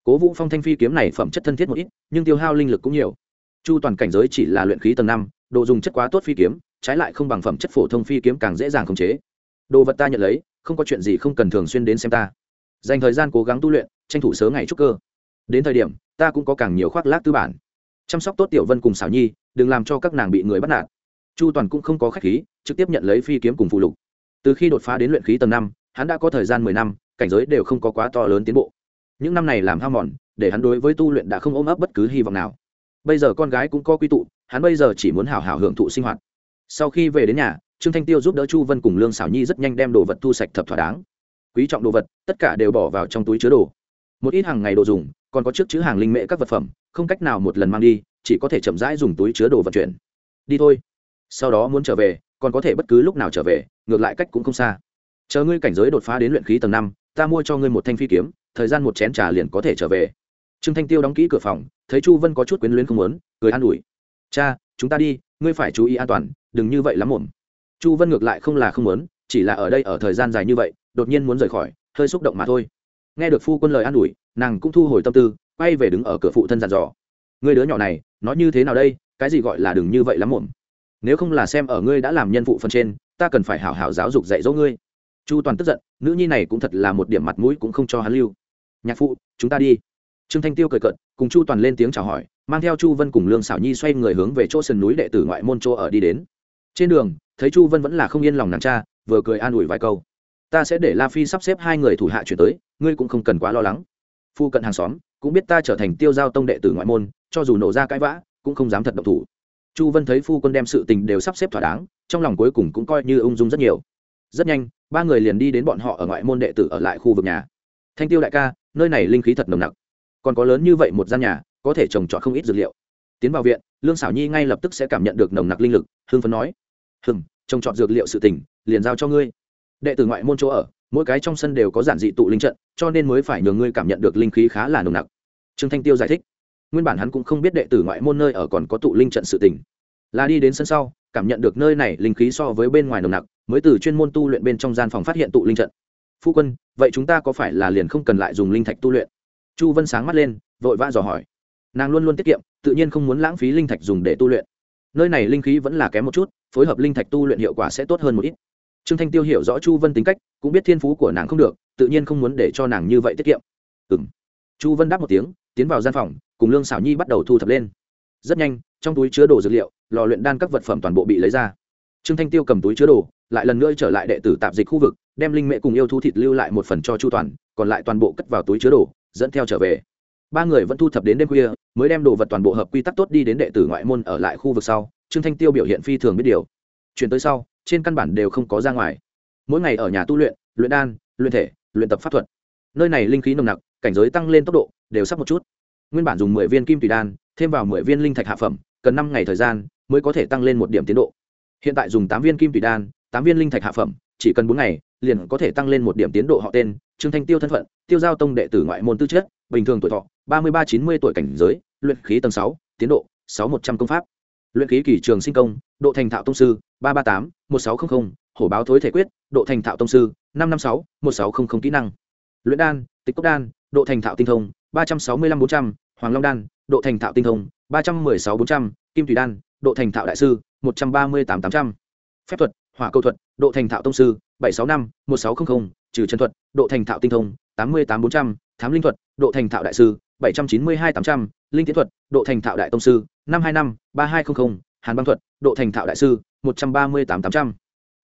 cố vũ phong thanh phi kiếm này phẩm chất thân thiết một ít, nhưng tiêu hao linh lực cũng nhiều. Chu toàn cảnh giới chỉ là luyện khí tầng năm đồ dùng chất quá tốt phi kiếm, trái lại không bằng phẩm chất phổ thông phi kiếm càng dễ dàng khống chế. Đồ vật ta nhận lấy, không có chuyện gì không cần thường xuyên đến xem ta. Dành thời gian cố gắng tu luyện, tranh thủ sớm ngày trúc cơ. Đến thời điểm, ta cũng có càng nhiều khoác lác tư bản. Chăm sóc tốt tiểu vân cùng xảo nhi, đừng làm cho các nàng bị người bắt nạt. Chu toàn cũng không có khách khí, trực tiếp nhận lấy phi kiếm cùng phụ lục. Từ khi đột phá đến luyện khí tầng năm, hắn đã có thời gian mười năm, cảnh giới đều không có quá to lớn tiến bộ những năm này làm hao mòn, để hắn đối với tu luyện đã không ôm ấp bất cứ hy vọng nào. Bây giờ con gái cũng có quy tụ, hắn bây giờ chỉ muốn hào hào hưởng thụ sinh hoạt. Sau khi về đến nhà, trương thanh tiêu giúp đỡ chu vân cùng lương xảo nhi rất nhanh đem đồ vật thu sạch thập thỏa đáng. Quý trọng đồ vật, tất cả đều bỏ vào trong túi chứa đồ. Một ít hàng ngày đồ dùng, còn có trước chữ hàng linh mễ các vật phẩm, không cách nào một lần mang đi, chỉ có thể chậm rãi dùng túi chứa đồ vận chuyển. Đi thôi. Sau đó muốn trở về, còn có thể bất cứ lúc nào trở về, ngược lại cách cũng không xa. Chờ ngươi cảnh giới đột phá đến luyện khí tầng năm, ta mua cho ngươi một thanh phi kiếm thời gian một chén trà liền có thể trở về. Trương thanh tiêu đóng kỹ cửa phòng, thấy chu vân có chút quyến luyến không muốn, cười an ủi. Cha, chúng ta đi, ngươi phải chú ý an toàn, đừng như vậy lắm mồm chu vân ngược lại không là không muốn, chỉ là ở đây ở thời gian dài như vậy, đột nhiên muốn rời khỏi, hơi xúc động mà thôi. Nghe được phu quân lời an ủi, nàng cũng thu hồi tâm tư, quay về đứng ở cửa phụ thân dàn dò. Người đứa nhỏ này nói như thế nào đây? Cái gì gọi là đừng như vậy lắm mồm nếu không là xem ở ngươi đã làm nhân phụ phần trên, ta cần phải hảo hảo giáo dục dạy dỗ ngươi. Chu toàn tức giận, nữ nhi này cũng thật là một điểm mặt mũi cũng không cho hắn lưu nhạc phụ, chúng ta đi. Trương thanh tiêu cười cận cùng chu toàn lên tiếng chào hỏi, mang theo chu vân cùng lương xảo nhi xoay người hướng về chỗ sườn núi đệ tử ngoại môn chỗ ở đi đến. Trên đường, thấy chu vân vẫn là không yên lòng nàng cha, vừa cười an ủi vài câu. Ta sẽ để la phi sắp xếp hai người thủ hạ chuyển tới, ngươi cũng không cần quá lo lắng. Phu cận hàng xóm, cũng biết ta trở thành tiêu giao tông đệ tử ngoại môn, cho dù nổ ra cãi vã, cũng không dám thật độc thủ. Chu vân thấy phu quân đem sự tình đều sắp xếp thỏa đáng, trong lòng cuối cùng cũng coi như ung dung rất nhiều. Rất nhanh, ba người liền đi đến bọn họ ở ngoại môn đệ tử ở lại khu vực nhà. Thanh tiêu đại ca nơi này linh khí thật nồng nặc. Còn có lớn như vậy một gian nhà, có thể trồng trọt không ít dược liệu. Tiến vào viện, lương xảo nhi ngay lập tức sẽ cảm nhận được nồng nặc linh lực hương phấn nói hừng trồng trọt dược liệu sự tỉnh liền giao cho ngươi. Đệ tử ngoại môn chỗ ở, mỗi cái trong sân đều có giản dị tụ linh trận, cho nên mới phải nhường ngươi cảm nhận được linh khí khá là nồng nặc. Trương thanh tiêu giải thích. Nguyên bản hắn cũng không biết đệ tử ngoại môn nơi ở còn có tụ linh trận sự tỉnh là đi đến sân sau, cảm nhận được nơi này linh khí so với bên ngoài nồng nặc, mới từ chuyên môn tu luyện bên trong gian phòng phát hiện tụ linh trận phu quân, vậy chúng ta có phải là liền không cần lại dùng linh thạch tu luyện? Chu vân sáng mắt lên, vội vã dò hỏi. Nàng luôn luôn tiết kiệm, tự nhiên không muốn lãng phí linh thạch dùng để tu luyện. Nơi này linh khí vẫn là kém một chút, phối hợp linh thạch tu luyện hiệu quả sẽ tốt hơn một ít. Trương thanh tiêu hiểu rõ chu vân tính cách, cũng biết thiên phú của nàng không được, tự nhiên không muốn để cho nàng như vậy tiết kiệm. Ừ m chu vân đáp một tiếng, tiến vào gian phòng, cùng lương xảo nhi bắt đầu thu thập lên. Rất nhanh, trong túi chứa đồ dược liệu, lò luyện đan các vật phẩm toàn bộ bị lấy ra. Trương thanh tiêu cầm túi chứa đồ lại lần nữa trở lại đệ tử tạp dịch khu vực, đem linh mẹ cùng yêu thu thịt lưu lại một phần cho chu toàn, còn lại toàn bộ cất vào túi chứa đồ, dẫn theo trở về. Ba người vẫn thu thập đến đêm khuya, mới đem đồ vật toàn bộ hợp quy tắc tốt đi đến đệ tử ngoại môn ở lại khu vực sau, trương thanh tiêu biểu hiện phi thường biết điều. Chuyển tới sau, trên căn bản đều không có ra ngoài. Mỗi ngày ở nhà tu luyện luyện đan, luyện thể, luyện tập pháp thuật. Nơi này linh khí nồng nặc, cảnh giới tăng lên tốc độ, đều sắp một chút. Nguyên bản dùng mười viên kim tùy đan, thêm vào mười viên linh thạch hạ phẩm, cần năm ngày thời gian, mới có thể tăng lên một điểm tiến độ. Hiện tại dùng tám viên kim tùy đan tám viên linh thạch hạ phẩm, chỉ cần bốn ngày, liền có thể tăng lên một điểm tiến độ họ tên, trương thanh tiêu thân phận, tiêu giao tông đệ tử ngoại môn tư chất, bình thường tuổi thọ, ba mươi ba, chín mươi tuổi cảnh giới, luyện khí tầng sáu, tiến độ, sáu một trăm công pháp. Luyện khí kỳ trường sinh công, độ thành thạo tông sư, ba ba tám, một sáu trăm linh hổ báo thối thể quyết, độ thành thạo tông sư, năm năm sáu, một sáu trăm linh kỹ năng. Luyện đan, tịch cốc đan, độ thành thạo tinh thông, ba trăm sáu mươi năm bốn trăm, hoàng long đan, độ thành thạo tinh thông, ba trăm m ư ơ i sáu bốn trăm, kim thủy đan, độ thành thạo đại sư, một trăm ba mươi tám tám trăm. Phép thuật hỏa câu thuật, độ thành thạo tông sư, bảy sáu năm, một sáu trăm linh trừ chân thuật, độ thành thạo tinh thông, tám mươi tám bốn trăm, thám linh thuật, độ thành thạo đại sư, bảy trăm chín mươi hai tám trăm, linh tiến thuật, độ thành thạo đại tông sư, năm hai năm, ba hai trăm linh hàn băng thuật, độ thành thạo đại sư, một trăm ba mươi tám tám trăm.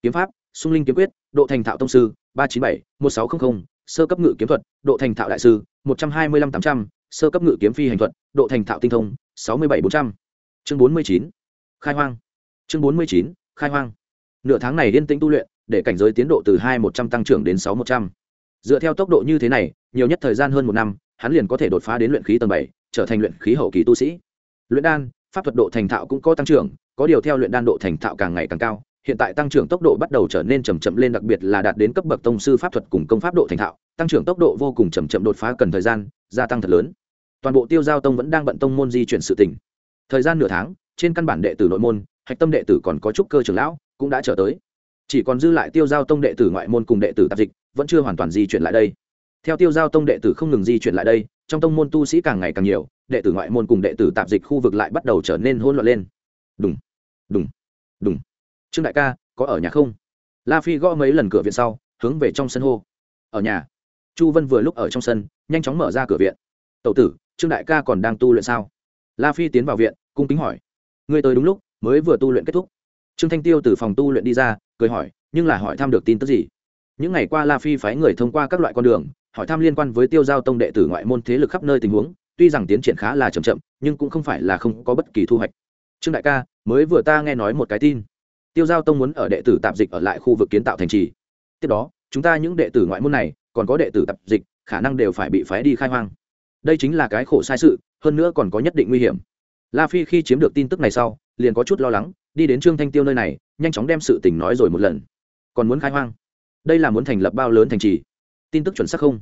Kiếm pháp, sung linh kiếm quyết, độ thành thạo tông sư, ba chín bảy, một sáu trăm linh sơ cấp ngự kiếm thuật, độ thành thạo đại sư, một trăm hai mươi năm tám trăm, sơ cấp ngự kiếm phi hành thuật, độ thành thạo tinh thông, sáu mươi bảy bốn trăm. Chương bốn mươi chín, khai hoang. Chương bốn mươi chín, khai hoang nửa tháng này yên tĩnh tu luyện, để cảnh giới tiến độ từ hai một trăm tăng trưởng đến sáu một trăm. Dựa theo tốc độ như thế này, nhiều nhất thời gian hơn một năm, hắn liền có thể đột phá đến luyện khí tầng bảy, trở thành luyện khí hậu kỳ tu sĩ. Luyện đan, pháp thuật độ thành thạo cũng có tăng trưởng, có điều theo luyện đan độ thành thạo càng ngày càng cao, hiện tại tăng trưởng tốc độ bắt đầu trở nên chậm chậm lên, đặc biệt là đạt đến cấp bậc tông sư pháp thuật cùng công pháp độ thành thạo, tăng trưởng tốc độ vô cùng chậm chậm đột phá cần thời gian, gia tăng thật lớn. Toàn bộ tiêu giao tông vẫn đang bận tông môn di chuyển sự tỉnh thời gian nửa tháng, trên căn bản đệ tử nội môn, hạch tâm đệ tử còn có trúc cơ trưởng lão cũng đã trở tới. Chỉ còn dư lại tiêu giao tông đệ tử ngoại môn cùng đệ tử tạp dịch, vẫn chưa hoàn toàn di chuyển lại đây. Theo tiêu giao tông đệ tử không ngừng di chuyển lại đây, trong tông môn tu sĩ càng ngày càng nhiều, đệ tử ngoại môn cùng đệ tử tạp dịch khu vực lại bắt đầu trở nên hôn loạn lên. Đúng đúng đúng trương đại ca, có ở nhà không? La phi gõ mấy lần cửa viện sau, hướng về trong sân hô. Ở nhà. Chu vân vừa lúc ở trong sân, nhanh chóng mở ra cửa viện. Tậu tử, trương đại ca còn đang tu luyện sao? La phi tiến vào viện, cung kính hỏi. Ngươi tới đúng lúc, mới vừa tu luyện kết thúc trương thanh tiêu từ phòng tu luyện đi ra, cười hỏi, nhưng là hỏi thăm được tin tức gì? Những ngày qua la phi phái người thông qua các loại con đường, hỏi thăm liên quan với tiêu giao tông đệ tử ngoại môn thế lực khắp nơi tình huống, tuy rằng tiến triển khá là chậm chậm, nhưng cũng không phải là không có bất kỳ thu hoạch. Trương đại ca, mới vừa ta nghe nói một cái tin. Tiêu giao tông muốn ở đệ tử tạp dịch ở lại khu vực kiến tạo thành trì. Tiếp đó, chúng ta những đệ tử ngoại môn này, còn có đệ tử tạp dịch, khả năng đều phải bị phái đi khai hoang. Đây chính là cái khổ sai sự, hơn nữa còn có nhất định nguy hiểm. La phi khi chiếm được tin tức này sau, liền có chút lo lắng đi đến trương thanh tiêu nơi này, nhanh chóng đem sự tình nói rồi một lần. Còn muốn khai hoang? Đây là muốn thành lập bao lớn thành trì? Tin tức chuẩn xác không?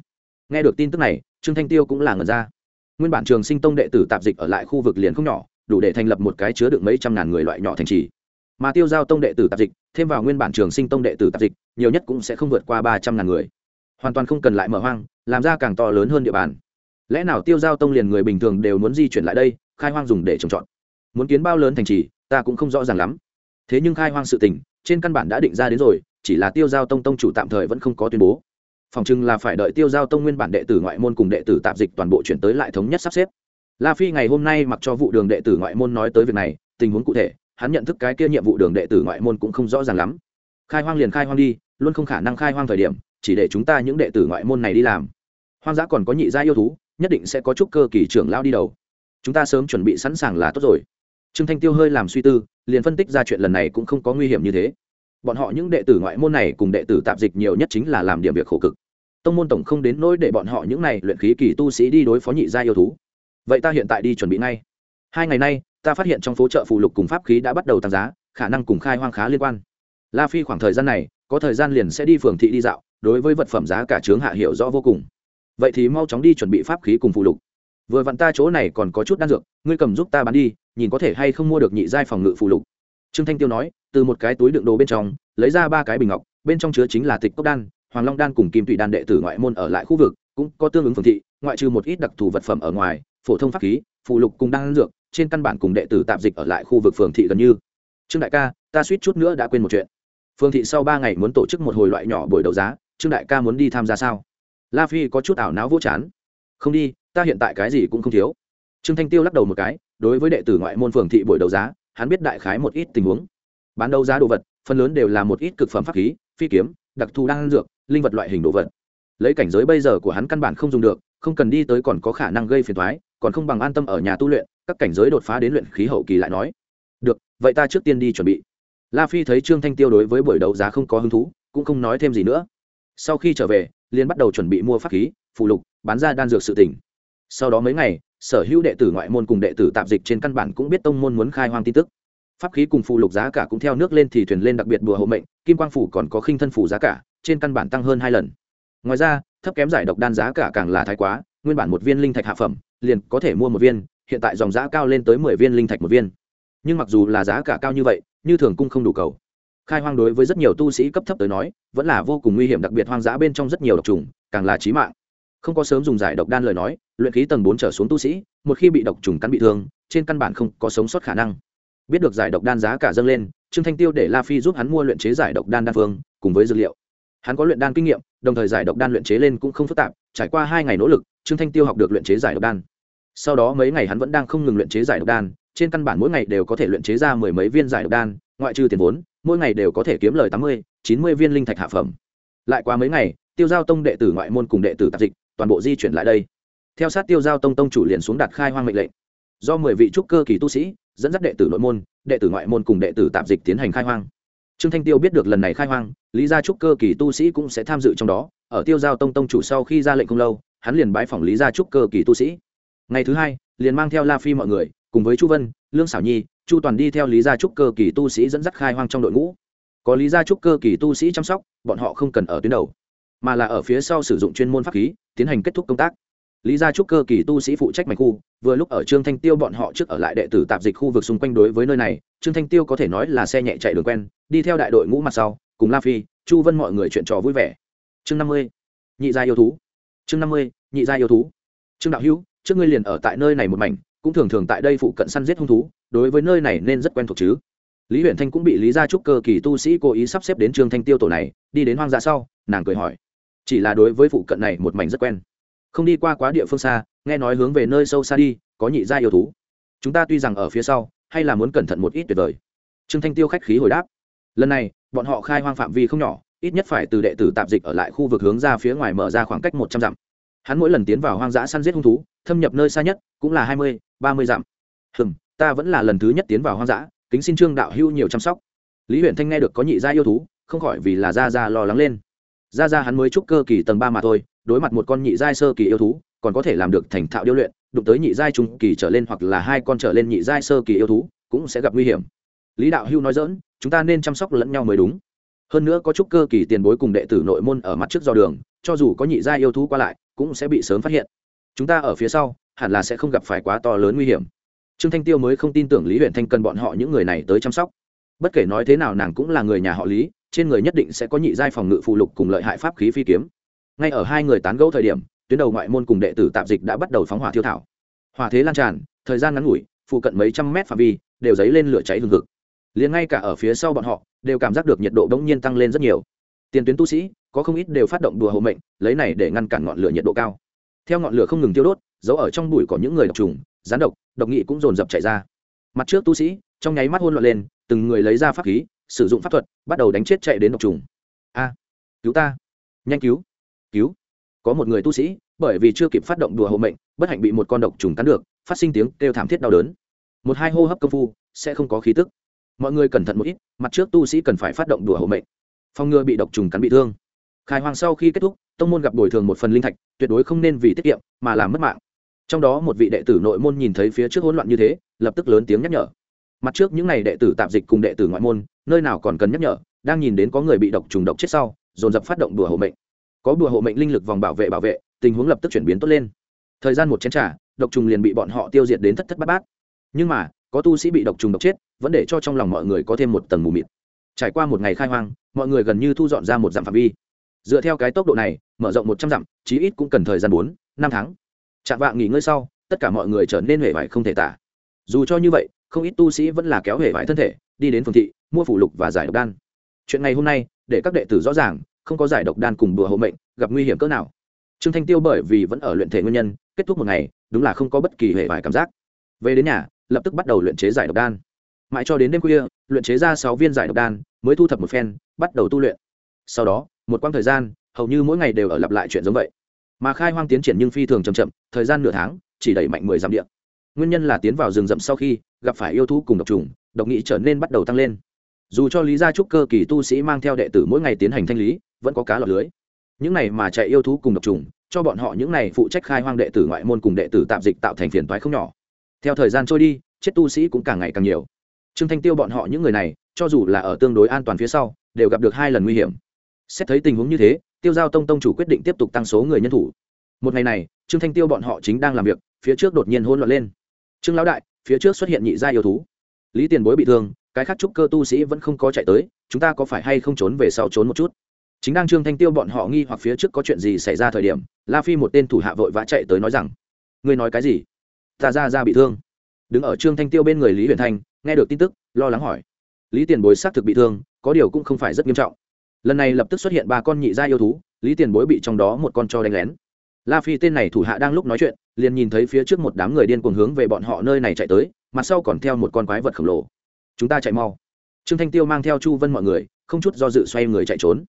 Nghe được tin tức này, trương thanh tiêu cũng là ngần ra. Nguyên bản trường sinh tông đệ tử tạp dịch ở lại khu vực liền không nhỏ, đủ để thành lập một cái chứa được mấy trăm ngàn người loại nhỏ thành trì. Mà tiêu giao tông đệ tử tạp dịch, thêm vào nguyên bản trường sinh tông đệ tử tạp dịch, nhiều nhất cũng sẽ không vượt qua ba trăm ngàn người. Hoàn toàn không cần lại mở hoang, làm ra càng to lớn hơn địa bàn. Lẽ nào tiêu giao tông liền người bình thường đều muốn di chuyển lại đây, khai hoang dùng để trồng trọt? Muốn kiến bao lớn thành trì, ta cũng không rõ ràng lắm. Thế nhưng khai hoang sự tình, trên căn bản đã định ra đến rồi, chỉ là tiêu giao tông tông chủ tạm thời vẫn không có tuyên bố. Phòng chừng là phải đợi tiêu giao tông nguyên bản đệ tử ngoại môn cùng đệ tử tạp dịch toàn bộ chuyển tới lại thống nhất sắp xếp. La phi ngày hôm nay mặc cho vụ đường đệ tử ngoại môn nói tới việc này, tình huống cụ thể, hắn nhận thức cái kia nhiệm vụ đường đệ tử ngoại môn cũng không rõ ràng lắm. Khai hoang liền khai hoang đi, luôn không khả năng khai hoang thời điểm, chỉ để chúng ta những đệ tử ngoại môn này đi làm. Hoang dã còn có nhị gia yêu thú, nhất định sẽ có chút cơ kỳ trưởng lao đi đầu. Chúng ta sớm chuẩn bị sẵn sàng là tốt rồi trương thanh tiêu hơi làm suy tư, liền phân tích ra chuyện lần này cũng không có nguy hiểm như thế. Bọn họ những đệ tử ngoại môn này cùng đệ tử tạp dịch nhiều nhất chính là làm điểm việc khổ cực. Tông môn tổng không đến nỗi để bọn họ những này luyện khí kỳ tu sĩ đi đối phó nhị gia yêu thú. Vậy ta hiện tại đi chuẩn bị ngay. Hai ngày nay, ta phát hiện trong phố chợ phụ lục cùng pháp khí đã bắt đầu tăng giá, khả năng cùng khai hoang khá liên quan. La phi khoảng thời gian này, có thời gian liền sẽ đi phường thị đi dạo, đối với vật phẩm giá cả trướng hạ hiểu rõ vô cùng. Vậy thì mau chóng đi chuẩn bị pháp khí cùng phụ lục vừa vặn ta chỗ này còn có chút đan dược, ngươi cầm giúp ta bán đi, nhìn có thể hay không mua được nhị giai phòng ngự phụ lục. Trương thanh tiêu nói, từ một cái túi đựng đồ bên trong, lấy ra ba cái bình ngọc, bên trong chứa chính là tịch cốc đan, hoàng long đan cùng kim tụy đan đệ tử ngoại môn ở lại khu vực, cũng có tương ứng phường thị, ngoại trừ một ít đặc thù vật phẩm ở ngoài, phổ thông pháp khí phụ lục cùng đan dược, trên căn bản cùng đệ tử tạp dịch ở lại khu vực phường thị gần như. Trương đại ca, ta suýt chút nữa đã quên một chuyện. Phương thị sau ba ngày muốn tổ chức một hồi loại nhỏ buổi đấu giá, trương đại ca muốn đi tham gia sao? La phi có chút ảo não vỗ chán. Không đi ta hiện tại cái gì cũng không thiếu. Trương thanh tiêu lắc đầu một cái, đối với đệ tử ngoại môn phường thị buổi đấu giá, hắn biết đại khái một ít tình huống. Bán đấu giá đồ vật, phần lớn đều là một ít cực phẩm pháp khí, phi kiếm, đặc thù đan dược, linh vật loại hình đồ vật. Lấy cảnh giới bây giờ của hắn căn bản không dùng được, không cần đi tới còn có khả năng gây phiền thoái còn không bằng an tâm ở nhà tu luyện, các cảnh giới đột phá đến luyện khí hậu kỳ lại nói. Được, vậy ta trước tiên đi chuẩn bị. La phi thấy trương thanh tiêu đối với buổi đấu giá không có hứng thú, cũng không nói thêm gì nữa. Sau khi trở về liên bắt đầu chuẩn bị mua pháp khí, phụ lục, bán ra đan dược sự tỉnh sau đó mấy ngày, sở hữu đệ tử ngoại môn cùng đệ tử tạp dịch trên căn bản cũng biết tông môn muốn khai hoang tin tức. Pháp khí cùng phụ lục giá cả cũng theo nước lên thì thuyền lên đặc biệt bùa hộ mệnh, kim quang phủ còn có khinh thân phủ giá cả, trên căn bản tăng hơn hai lần. Ngoài ra, thấp kém giải độc đan giá cả càng là thái quá, nguyên bản một viên linh thạch hạ phẩm, liền có thể mua một viên, hiện tại dòng giá cao lên tới mười viên linh thạch một viên. Nhưng mặc dù là giá cả cao như vậy, như thường cung không đủ cầu. Khai hoang đối với rất nhiều tu sĩ cấp thấp tới nói, vẫn là vô cùng nguy hiểm, đặc biệt hoang dã bên trong rất nhiều độc trùng, càng là trí mạng không có sớm dùng giải độc đan lời nói, luyện khí tầng bốn trở xuống tu sĩ, một khi bị độc trùng cắn bị thương, trên căn bản không có sống sót khả năng. Biết được giải độc đan giá cả dâng lên, trương thanh tiêu để la phi giúp hắn mua luyện chế giải độc đan đan phương, cùng với dược liệu. Hắn có luyện đan kinh nghiệm, đồng thời giải độc đan luyện chế lên cũng không phức tạp, trải qua hai ngày nỗ lực, trương thanh tiêu học được luyện chế giải độc đan. Sau đó mấy ngày hắn vẫn đang không ngừng luyện chế giải độc đan, trên căn bản mỗi ngày đều có thể luyện chế ra mười mấy viên giải độc đan, ngoại trừ tiền vốn, mỗi ngày đều có thể kiếm lời tám mươi, chín mươi viên linh thạch hạ phẩm. Lại qua mấy ngày, tiêu giao tông đệ tử ngoại môn cùng đệ tử tạp dịch toàn bộ di chuyển lại đây. Theo sát tiêu giao tông tông chủ liền xuống đặt khai hoang mệnh lệnh. Do mười vị trúc cơ kỳ tu sĩ, dẫn dắt đệ tử nội môn, đệ tử ngoại môn cùng đệ tử tạp dịch tiến hành khai hoang. Trương thanh tiêu biết được lần này khai hoang, lý gia trúc cơ kỳ tu sĩ cũng sẽ tham dự trong đó. Ở tiêu giao tông tông chủ sau khi ra lệnh không lâu, hắn liền bái phỏng lý gia trúc cơ kỳ tu sĩ. Ngày thứ hai, liền mang theo la phi mọi người, cùng với chu vân, lương xảo nhi, chu toàn đi theo lý gia trúc cơ kỳ tu sĩ dẫn dắt khai hoang trong đội ngũ. Có lý gia trúc cơ kỳ tu sĩ chăm sóc, bọn họ không cần ở tuyến đầu, mà là ở phía sau sử dụng chuyên môn pháp khí tiến hành kết thúc công tác. Lý gia trúc cơ kỳ tu sĩ phụ trách mạch khu, vừa lúc ở trương thanh tiêu bọn họ trước ở lại đệ tử tạp dịch khu vực xung quanh đối với nơi này, trương thanh tiêu có thể nói là xe nhẹ chạy đường quen, đi theo đại đội ngũ mặt sau, cùng la phi, chu vân mọi người chuyện trò vui vẻ. Chương năm mươi, nhị gia yêu thú. Chương năm mươi, nhị gia yêu thú. Trương đạo hữu, trước ngươi liền ở tại nơi này một mảnh, cũng thường thường tại đây phụ cận săn giết hung thú, đối với nơi này nên rất quen thuộc chứ? Lý huyện thanh cũng bị lý gia trúc cơ kỳ tu sĩ cố ý sắp xếp đến trương thanh tiêu tổ này, đi đến hoang dã sau, nàng cười hỏi chỉ là đối với phụ cận này một mảnh rất quen. Không đi qua quá địa phương xa, nghe nói hướng về nơi sâu xa đi, có nhị gia yêu thú. Chúng ta tuy rằng ở phía sau, hay là muốn cẩn thận một ít tuyệt vời. Trương thanh tiêu khách khí hồi đáp. Lần này, bọn họ khai hoang phạm vi không nhỏ, ít nhất phải từ đệ tử tạp dịch ở lại khu vực hướng ra phía ngoài mở ra khoảng cách một trăm dặm. Hắn mỗi lần tiến vào hoang dã săn giết hung thú, thâm nhập nơi xa nhất cũng là hai mươi, ba mươi dặm. Hừng ta vẫn là lần thứ nhất tiến vào hoang dã, kính xin trương đạo hưu nhiều chăm sóc. Lý huyện thanh nghe được có nhị gia yêu thú, không khỏi vì là ra ra lo lắng lên ra ra hắn mới chúc cơ kỳ tầng ba mà thôi, đối mặt một con nhị giai sơ kỳ yêu thú, còn có thể làm được thành thạo điêu luyện, đụng tới nhị giai trung kỳ trở lên hoặc là hai con trở lên nhị giai sơ kỳ yêu thú, cũng sẽ gặp nguy hiểm. Lý đạo hưu nói dỡn, chúng ta nên chăm sóc lẫn nhau mới đúng. Hơn nữa có chút cơ kỳ tiền bối cùng đệ tử nội môn ở mặt trước do đường, cho dù có nhị giai yêu thú qua lại, cũng sẽ bị sớm phát hiện. Chúng ta ở phía sau, hẳn là sẽ không gặp phải quá to lớn nguy hiểm. Trương thanh tiêu mới không tin tưởng lý huyện thanh cần bọn họ những người này tới chăm sóc. Bất kể nói thế nào nàng cũng là người nhà họ lý trên người nhất định sẽ có nhị giai phòng ngự phụ lục cùng lợi hại pháp khí phi kiếm. Ngay ở hai người tán gẫu thời điểm, tuyến đầu ngoại môn cùng đệ tử tạp dịch đã bắt đầu phóng hỏa thiêu thảo. Hỏa thế lan tràn, thời gian ngắn ngủi, phụ cận mấy trăm mét phạm vi, đều dấy lên lửa cháy hừng hực. Liền ngay cả ở phía sau bọn họ, đều cảm giác được nhiệt độ bỗng nhiên tăng lên rất nhiều. Tiền tuyến tu sĩ, có không ít đều phát động đùa hộ mệnh, lấy này để ngăn cản ngọn lửa nhiệt độ cao. Theo ngọn lửa không ngừng tiêu đốt, giấu ở trong bụi có những người độc trùng rán độc độc nghị cũng dồn dập chạy ra. Mặt trước tu sĩ, trong nháy mắt hôn loạn lên, từng người lấy ra pháp khí sử dụng pháp thuật, bắt đầu đánh chết chạy đến độc trùng. A, cứu ta. Nhanh cứu. Cứu. Có một người tu sĩ, bởi vì chưa kịp phát động đùa hộ mệnh, bất hạnh bị một con độc trùng cắn được, phát sinh tiếng kêu thảm thiết đau đớn. Một hai hô hấp công phu, sẽ không có khí tức. Mọi người cẩn thận một ít, mặt trước tu sĩ cần phải phát động đùa hộ mệnh. Phòng ngừa bị độc trùng cắn bị thương. Khai hoàng sau khi kết thúc, tông môn gặp bồi thường một phần linh thạch, tuyệt đối không nên vì tiết kiệm mà làm mất mạng. Trong đó một vị đệ tử nội môn nhìn thấy phía trước hỗn loạn như thế, lập tức lớn tiếng nhắc nhở mặt trước những n à y đệ tử tạp dịch cùng đệ tử ngoại môn, nơi nào còn cần nhắc nhở, đang nhìn đến có người bị độc trùng độc chết sau, dồn dập phát động đùa hộ mệnh. Có đùa hộ mệnh linh lực vòng bảo vệ bảo vệ, tình huống lập tức chuyển biến tốt lên. Thời gian một chén t r à độc trùng liền bị bọn họ tiêu diệt đến thất thất bát bát. Nhưng mà, có tu sĩ bị độc trùng độc chết, vẫn để cho trong lòng mọi người có thêm một tầng mù mịt. Trải qua một ngày khai hoang, mọi người gần như thu dọn ra một dặm phạm vi. Dựa theo cái tốc độ này, mở rộng một trăm dặm, chí ít cũng cần thời gian bốn, năm tháng. Chạm vạng nghỉ ngơi sau, tất cả mọi người trở nên hề vải không thể tả. Dù cho như vậy không ít tu sĩ vẫn là kéo hề vải thân thể, đi đến phường thị, mua phủ lục và giải độc đan. Chuyện ngày hôm nay, để các đệ tử rõ ràng, không có giải độc đan cùng bừa hộ mệnh, gặp nguy hiểm cỡ nào. Trương thanh tiêu bởi vì vẫn ở luyện thể nguyên nhân, kết thúc một ngày, đúng là không có bất kỳ hề vải cảm giác. Về đến nhà, lập tức bắt đầu luyện chế giải độc đan. Mãi cho đến đêm khuya, luyện chế ra sáu viên giải độc đan, mới thu thập một phen, bắt đầu tu luyện. Sau đó, một quãng thời gian, hầu như mỗi ngày đều ở lặp lại chuyện giống vậy. Mà khai hoang tiến triển nhưng phi thường chậm chậm, thời gian nửa tháng, chỉ đẩy mạnh mười dặm điện nguyên nhân là tiến vào rừng rậm sau khi gặp phải yêu thú cùng độc trùng, độc nghị trở nên bắt đầu tăng lên. Dù cho lý gia trúc cơ kỳ tu sĩ mang theo đệ tử mỗi ngày tiến hành thanh lý, vẫn có cá lọt lưới. Những này mà chạy yêu thú cùng độc trùng, cho bọn họ những này phụ trách khai hoang đệ tử ngoại môn cùng đệ tử tạm dịch tạo thành phiền toái không nhỏ. Theo thời gian trôi đi, chết tu sĩ cũng càng ngày càng nhiều. Trương thanh tiêu bọn họ những người này, cho dù là ở tương đối an toàn phía sau, đều gặp được hai lần nguy hiểm. Xét thấy tình huống như thế, tiêu giao tông tông chủ quyết định tiếp tục tăng số người nhân thủ. Một ngày này, trương thanh tiêu bọn họ chính đang làm việc, phía trước đột nhiên hỗn loạn lên. Trương lão đại phía trước xuất hiện nhị gia yêu thú. Lý tiền bối bị thương, cái khác trúc cơ tu sĩ vẫn không có chạy tới, chúng ta có phải hay không trốn về sau trốn một chút? Chính đang trương thanh tiêu bọn họ nghi hoặc phía trước có chuyện gì xảy ra thời điểm, la phi một tên thủ hạ vội vã chạy tới nói rằng, ngươi nói cái gì? Ta ra ra bị thương. Đứng ở trương thanh tiêu bên người lý huyền thanh, nghe được tin tức, lo lắng hỏi. Lý tiền bối xác thực bị thương, có điều cũng không phải rất nghiêm trọng. Lần này lập tức xuất hiện ba con nhị gia yêu thú, lý tiền bối bị trong đó một con cho đánh lén. La phi tên này thủ hạ đang lúc nói chuyện liền nhìn thấy phía trước một đám người điên cuồng hướng về bọn họ nơi này chạy tới, mặt sau còn theo một con quái vật khổng lồ. Chúng ta chạy mau. Trương thanh tiêu mang theo chu vân mọi người, không chút do dự xoay người chạy trốn.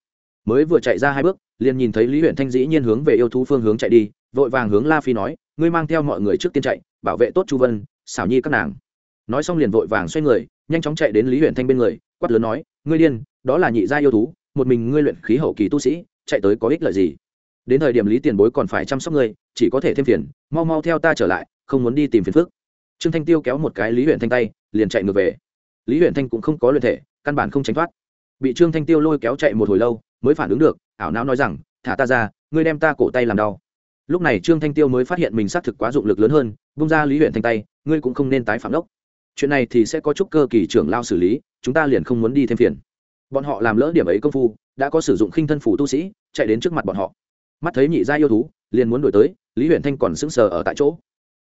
Mới vừa chạy ra hai bước, liền nhìn thấy lý huyện thanh dĩ nhiên hướng về yêu thú phương hướng chạy đi, vội vàng hướng la phi nói, ngươi mang theo mọi người trước tiên chạy, bảo vệ tốt chu vân, xảo nhi các nàng. Nói xong liền vội vàng xoay người, nhanh chóng chạy đến lý huyện thanh bên người, quát lớn nói, ngươi điên, đó là nhị gia yêu thú, một mình ngươi luyện khí hậu kỳ tu sĩ, chạy tới có ích lợi gì? Đến thời điểm lý tiền bối còn phải chăm sóc ngươi, chỉ có thể thêm phiền, mau mau theo ta trở lại, không muốn đi tìm phiền phức. Trương thanh tiêu kéo một cái lý huyện thanh tay, liền chạy ngược về. Lý huyện thanh cũng không có luyện thể, căn bản không tránh thoát. Bị trương thanh tiêu lôi kéo chạy một hồi lâu, mới phản ứng được, ảo não nói rằng, thả ta ra, ngươi đem ta cổ tay làm đau. Lúc này trương thanh tiêu mới phát hiện mình xác thực quá dụng lực lớn hơn bung ra lý huyện thanh tay, ngươi cũng không nên tái phạm đốc chuyện này thì sẽ có chút cơ kỳ trưởng lao xử lý, chúng ta liền không muốn đi thêm phiền. Bọn họ làm lỡ điểm ấy công phu, đã có sử dụng khinh thân phủ tu sĩ, chạy đến trước mặt bọn họ mắt thấy nhị gia yêu thú, liền muốn đổi tới, lý huyện thanh còn sững sờ ở tại chỗ.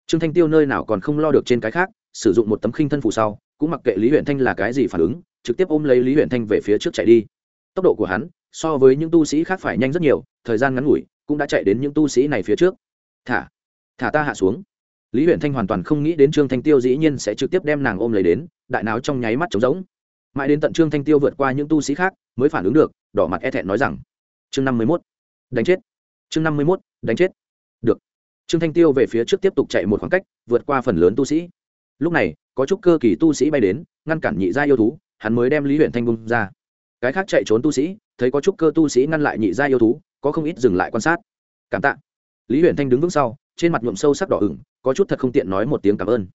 Trương thanh tiêu nơi nào còn không lo được trên cái khác, sử dụng một tấm khinh thân phủ sau, cũng mặc kệ lý huyện thanh là cái gì phản ứng, trực tiếp ôm lấy lý huyện thanh về phía trước chạy đi. Tốc độ của hắn, so với những tu sĩ khác phải nhanh rất nhiều, thời gian ngắn ngủi, cũng đã chạy đến những tu sĩ này phía trước. Thả thả ta hạ xuống. Lý huyện thanh hoàn toàn không nghĩ đến trương thanh tiêu dĩ nhiên sẽ trực tiếp đem nàng ôm lấy đến, đại não trong nháy mắt trống rỗng. Mãi đến tận trương thanh tiêu vượt qua những tu sĩ khác, mới phản ứng được, đỏ mặt e thẹn nói rằng, chương năm mươi mốt, đánh chết chương năm mươi mốt, đánh chết. Được. Trương thanh tiêu về phía trước tiếp tục chạy một khoảng cách, vượt qua phần lớn tu sĩ. Lúc này, có chút cơ kỳ tu sĩ bay đến, ngăn cản nhị gia yêu thú, hắn mới đem lý huyện thanh bung ra. Cái khác chạy trốn tu sĩ, thấy có chút cơ tu sĩ ngăn lại nhị gia yêu thú, có không ít dừng lại quan sát. Cảm tạ. Lý huyện thanh đứng vững sau, trên mặt nhuộm sâu sắc đỏ ửng, có chút thật không tiện nói một tiếng cảm ơn.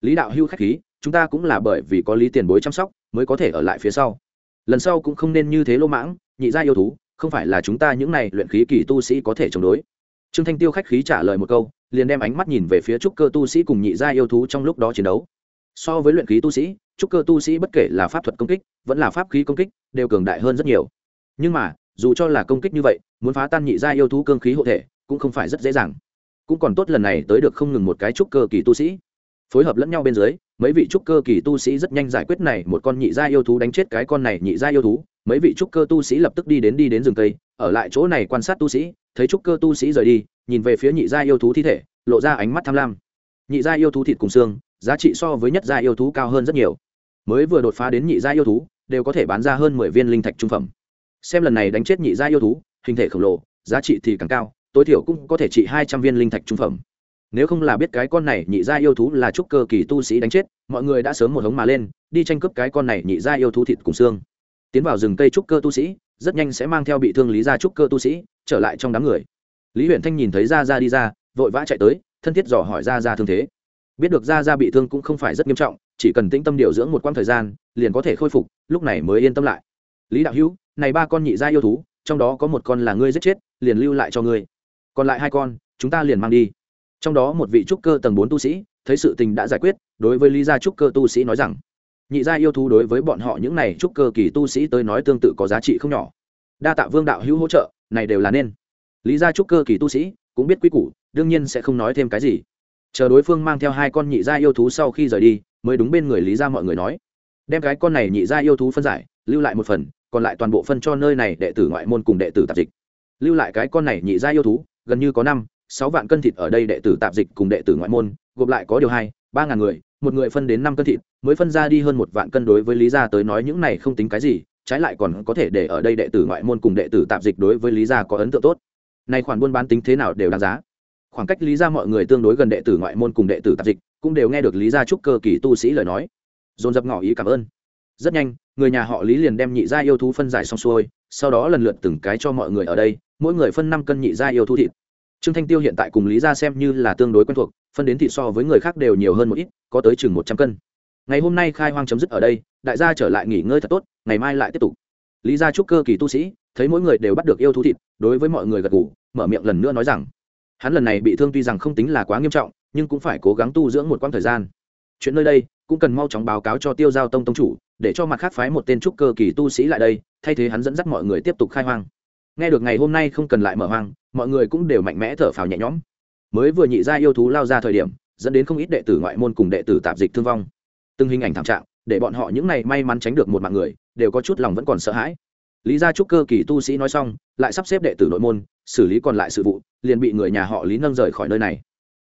Lý đạo hưu k h á c h khí, chúng ta cũng là bởi vì có lý tiền bối chăm sóc, mới có thể ở lại phía sau. Lần sau cũng không nên như thế lô mãng, nhị gia yêu thú không phải là chúng ta những này luyện khí kỳ tu sĩ có thể chống đối. Trương thanh tiêu khách khí trả lời một câu, liền đem ánh mắt nhìn về phía trúc cơ tu sĩ cùng nhị gia yêu thú trong lúc đó chiến đấu. So với luyện khí tu sĩ, trúc cơ tu sĩ bất kể là pháp thuật công kích, vẫn là pháp khí công kích, đều cường đại hơn rất nhiều. Nhưng mà, dù cho là công kích như vậy, muốn phá tan nhị gia yêu thú cương khí hộ thể, cũng không phải rất dễ dàng. Cũng còn tốt lần này tới được không ngừng một cái trúc cơ kỳ tu sĩ. Phối hợp lẫn nhau bên dưới mấy vị trúc cơ kỳ tu sĩ rất nhanh giải quyết này, một con nhị gia yêu thú đánh chết cái con này nhị gia yêu thú. Mấy vị trúc cơ tu sĩ lập tức đi đến đi đến rừng cây, ở lại chỗ này quan sát tu sĩ, thấy trúc cơ tu sĩ rời đi, nhìn về phía nhị gia yêu thú thi thể, lộ ra ánh mắt tham lam. Nhị gia yêu thú thịt cùng xương, giá trị so với nhất gia yêu thú cao hơn rất nhiều. Mới vừa đột phá đến nhị gia yêu thú, đều có thể bán ra hơn mười viên linh thạch trung phẩm. Xem lần này đánh chết nhị gia yêu thú, hình thể khổng lồ, giá trị thì càng cao, tối thiểu cũng có thể trị hai trăm viên linh thạch trung phẩm nếu không là biết cái con này nhị gia yêu thú là trúc cơ kỳ tu sĩ đánh chết, mọi người đã sớm một hống mà lên, đi tranh cướp cái con này nhị gia yêu thú thịt cùng xương. Tiến vào rừng cây trúc cơ tu sĩ, rất nhanh sẽ mang theo bị thương lý gia trúc cơ tu sĩ, trở lại trong đám người. Lý huyện thanh nhìn thấy gia gia đi ra, vội vã chạy tới, thân thiết dò hỏi gia gia thương thế. Biết được gia gia bị thương cũng không phải rất nghiêm trọng, chỉ cần tĩnh tâm điều dưỡng một quãng thời gian, liền có thể khôi phục, lúc này mới yên tâm lại. Lý đạo hữu, này ba con nhị gia yêu thú, trong đó có một con là ngươi giết chết, liền lưu lại cho ngươi. Còn lại hai con, chúng ta liền mang đi trong đó một vị trúc cơ tầng bốn tu sĩ, thấy sự tình đã giải quyết, đối với lý gia trúc cơ tu sĩ nói rằng, nhị gia yêu thú đối với bọn họ những này trúc cơ kỳ tu sĩ tới nói tương tự có giá trị không nhỏ. Đa tạ vương đạo hữu hỗ trợ, này đều là nên. Lý gia trúc cơ kỳ tu sĩ cũng biết quy củ, đương nhiên sẽ không nói thêm cái gì. Chờ đối phương mang theo hai con nhị gia yêu thú sau khi rời đi, mới đúng bên người lý gia mọi người nói, đem cái con này nhị gia yêu thú phân giải, lưu lại một phần, còn lại toàn bộ phân cho nơi này đệ tử ngoại môn cùng đệ tử tạp dịch. Lưu lại cái con này nhị gia yêu thú, gần như có năm sáu vạn cân thịt ở đây đệ tử tạp dịch cùng đệ tử ngoại môn, gộp lại có điều hai, ba ngàn người, một người phân đến năm cân thịt, mới phân ra đi hơn một vạn cân đối với lý gia tới nói những này không tính cái gì, trái lại còn có thể để ở đây đệ tử ngoại môn cùng đệ tử tạp dịch đối với lý gia có ấn tượng tốt. Nay khoản buôn bán tính thế nào đều đáng giá. Khoảng cách lý gia mọi người tương đối gần đệ tử ngoại môn cùng đệ tử tạp dịch, cũng đều nghe được lý gia chúc cơ kỳ tu sĩ lời nói. Dồn dập ngỏ ý cảm ơn. Rất nhanh, người nhà họ lý liền đem nhị gia yêu thú phân giải xong xuôi, sau đó lần lượt từng cái cho mọi người ở đây, mỗi người phân năm cân nhị gia yêu thú thịt trương thanh tiêu hiện tại cùng lý gia xem như là tương đối quen thuộc, phân đến thị so với người khác đều nhiều hơn một ít, có tới chừng một trăm cân. Ngày hôm nay khai hoang chấm dứt ở đây, đại gia trở lại nghỉ ngơi thật tốt, ngày mai lại tiếp tục. Lý gia trúc cơ kỳ tu sĩ, thấy mỗi người đều bắt được yêu thú thịt, đối với mọi người gật ngủ mở miệng lần nữa nói rằng, hắn lần này bị thương tuy rằng không tính là quá nghiêm trọng, nhưng cũng phải cố gắng tu dưỡng một quãng thời gian. Chuyện nơi đây, cũng cần mau chóng báo cáo cho tiêu giao tông tông chủ, để cho mặt khác phái một tên trúc cơ kỳ tu sĩ lại đây, thay thế hắn dẫn dắt mọi người tiếp tục khai hoang. Nghe được ngày hôm nay không cần lại mở hoang mọi người cũng đều mạnh mẽ thở phào nhẹ nhõm. Mới vừa nhị ra yêu thú lao ra thời điểm, dẫn đến không ít đệ tử ngoại môn cùng đệ tử tạp dịch thương vong. Từng hình ảnh thảm trạng, để bọn họ những này may mắn tránh được một mạng người, đều có chút lòng vẫn còn sợ hãi. Lý gia trúc cơ kỳ tu sĩ nói xong, lại sắp xếp đệ tử nội môn, xử lý còn lại sự vụ, liền bị người nhà họ lý nâng rời khỏi nơi này.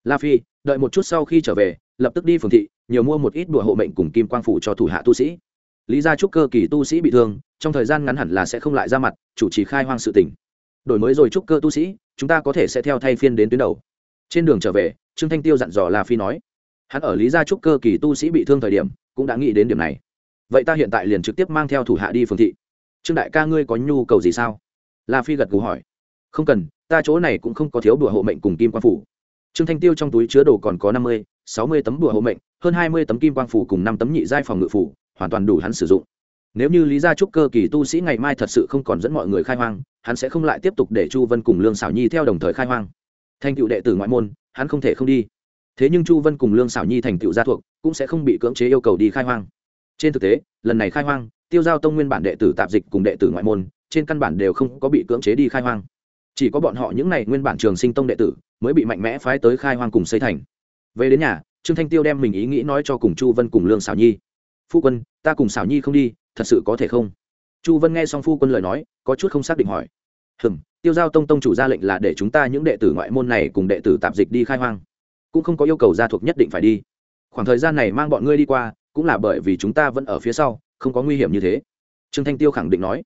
La phi, đợi một chút sau khi trở về, lập tức đi phường thị, nhiều mua một ít đùa hộ mệnh cùng kim quang phủ cho thủ hạ tu sĩ. Lý gia trúc cơ kỳ tu sĩ bị thương, trong thời gian ngắn hẳn là sẽ không lại ra mặt, chủ trì khai hoang sự tình đổi mới rồi trúc cơ tu sĩ, chúng ta có thể sẽ theo thay phiên đến tuyến đầu. Trên đường trở về, trương thanh tiêu dặn dò la phi nói, hắn ở lý gia trúc cơ kỳ tu sĩ bị thương thời điểm, cũng đã nghĩ đến điểm này. Vậy ta hiện tại liền trực tiếp mang theo thủ hạ đi phường thị. Trương đại ca ngươi có nhu cầu gì sao? La phi gật cù hỏi. Không cần, ta chỗ này cũng không có thiếu đùa hộ mệnh cùng kim quan phủ. Trương thanh tiêu trong túi chứa đồ còn có năm mươi, sáu mươi tấm đùa hộ mệnh, hơn hai mươi tấm kim quan phủ cùng năm tấm nhị giai phòng ngự phủ, hoàn toàn đủ hắn sử dụng nếu như lý gia trúc cơ kỳ tu sĩ ngày mai thật sự không còn dẫn mọi người khai hoang, hắn sẽ không lại tiếp tục để chu vân cùng lương xảo nhi theo đồng thời khai hoang. Thành cựu đệ tử ngoại môn, hắn không thể không đi. Thế nhưng chu vân cùng lương xảo nhi thành cựu gia thuộc, cũng sẽ không bị cưỡng chế yêu cầu đi khai hoang. Trên thực tế, lần này khai hoang, tiêu giao tông nguyên bản đệ tử tạp dịch cùng đệ tử ngoại môn, trên căn bản đều không có bị cưỡng chế đi khai hoang. Chỉ có bọn họ những n à y nguyên bản trường sinh tông đệ tử, mới bị mạnh mẽ phái tới khai hoang cùng xây thành. Về đến nhà, trương thanh tiêu đem mình ý nghĩ nói cho cùng chu vân cùng lương xảo nhi phu quân, ta cùng xảo nhi không đi, thật sự có thể không? Chu vân nghe xong phu quân lời nói, có chút không xác định hỏi. Hừm, tiêu giao tông tông chủ ra lệnh là để chúng ta những đệ tử ngoại môn này cùng đệ tử tạp dịch đi khai hoang. Cũng không có yêu cầu gia thuộc nhất định phải đi. Khoảng thời gian này mang bọn ngươi đi qua, cũng là bởi vì chúng ta vẫn ở phía sau, không có nguy hiểm như thế. Trương thanh tiêu khẳng định nói.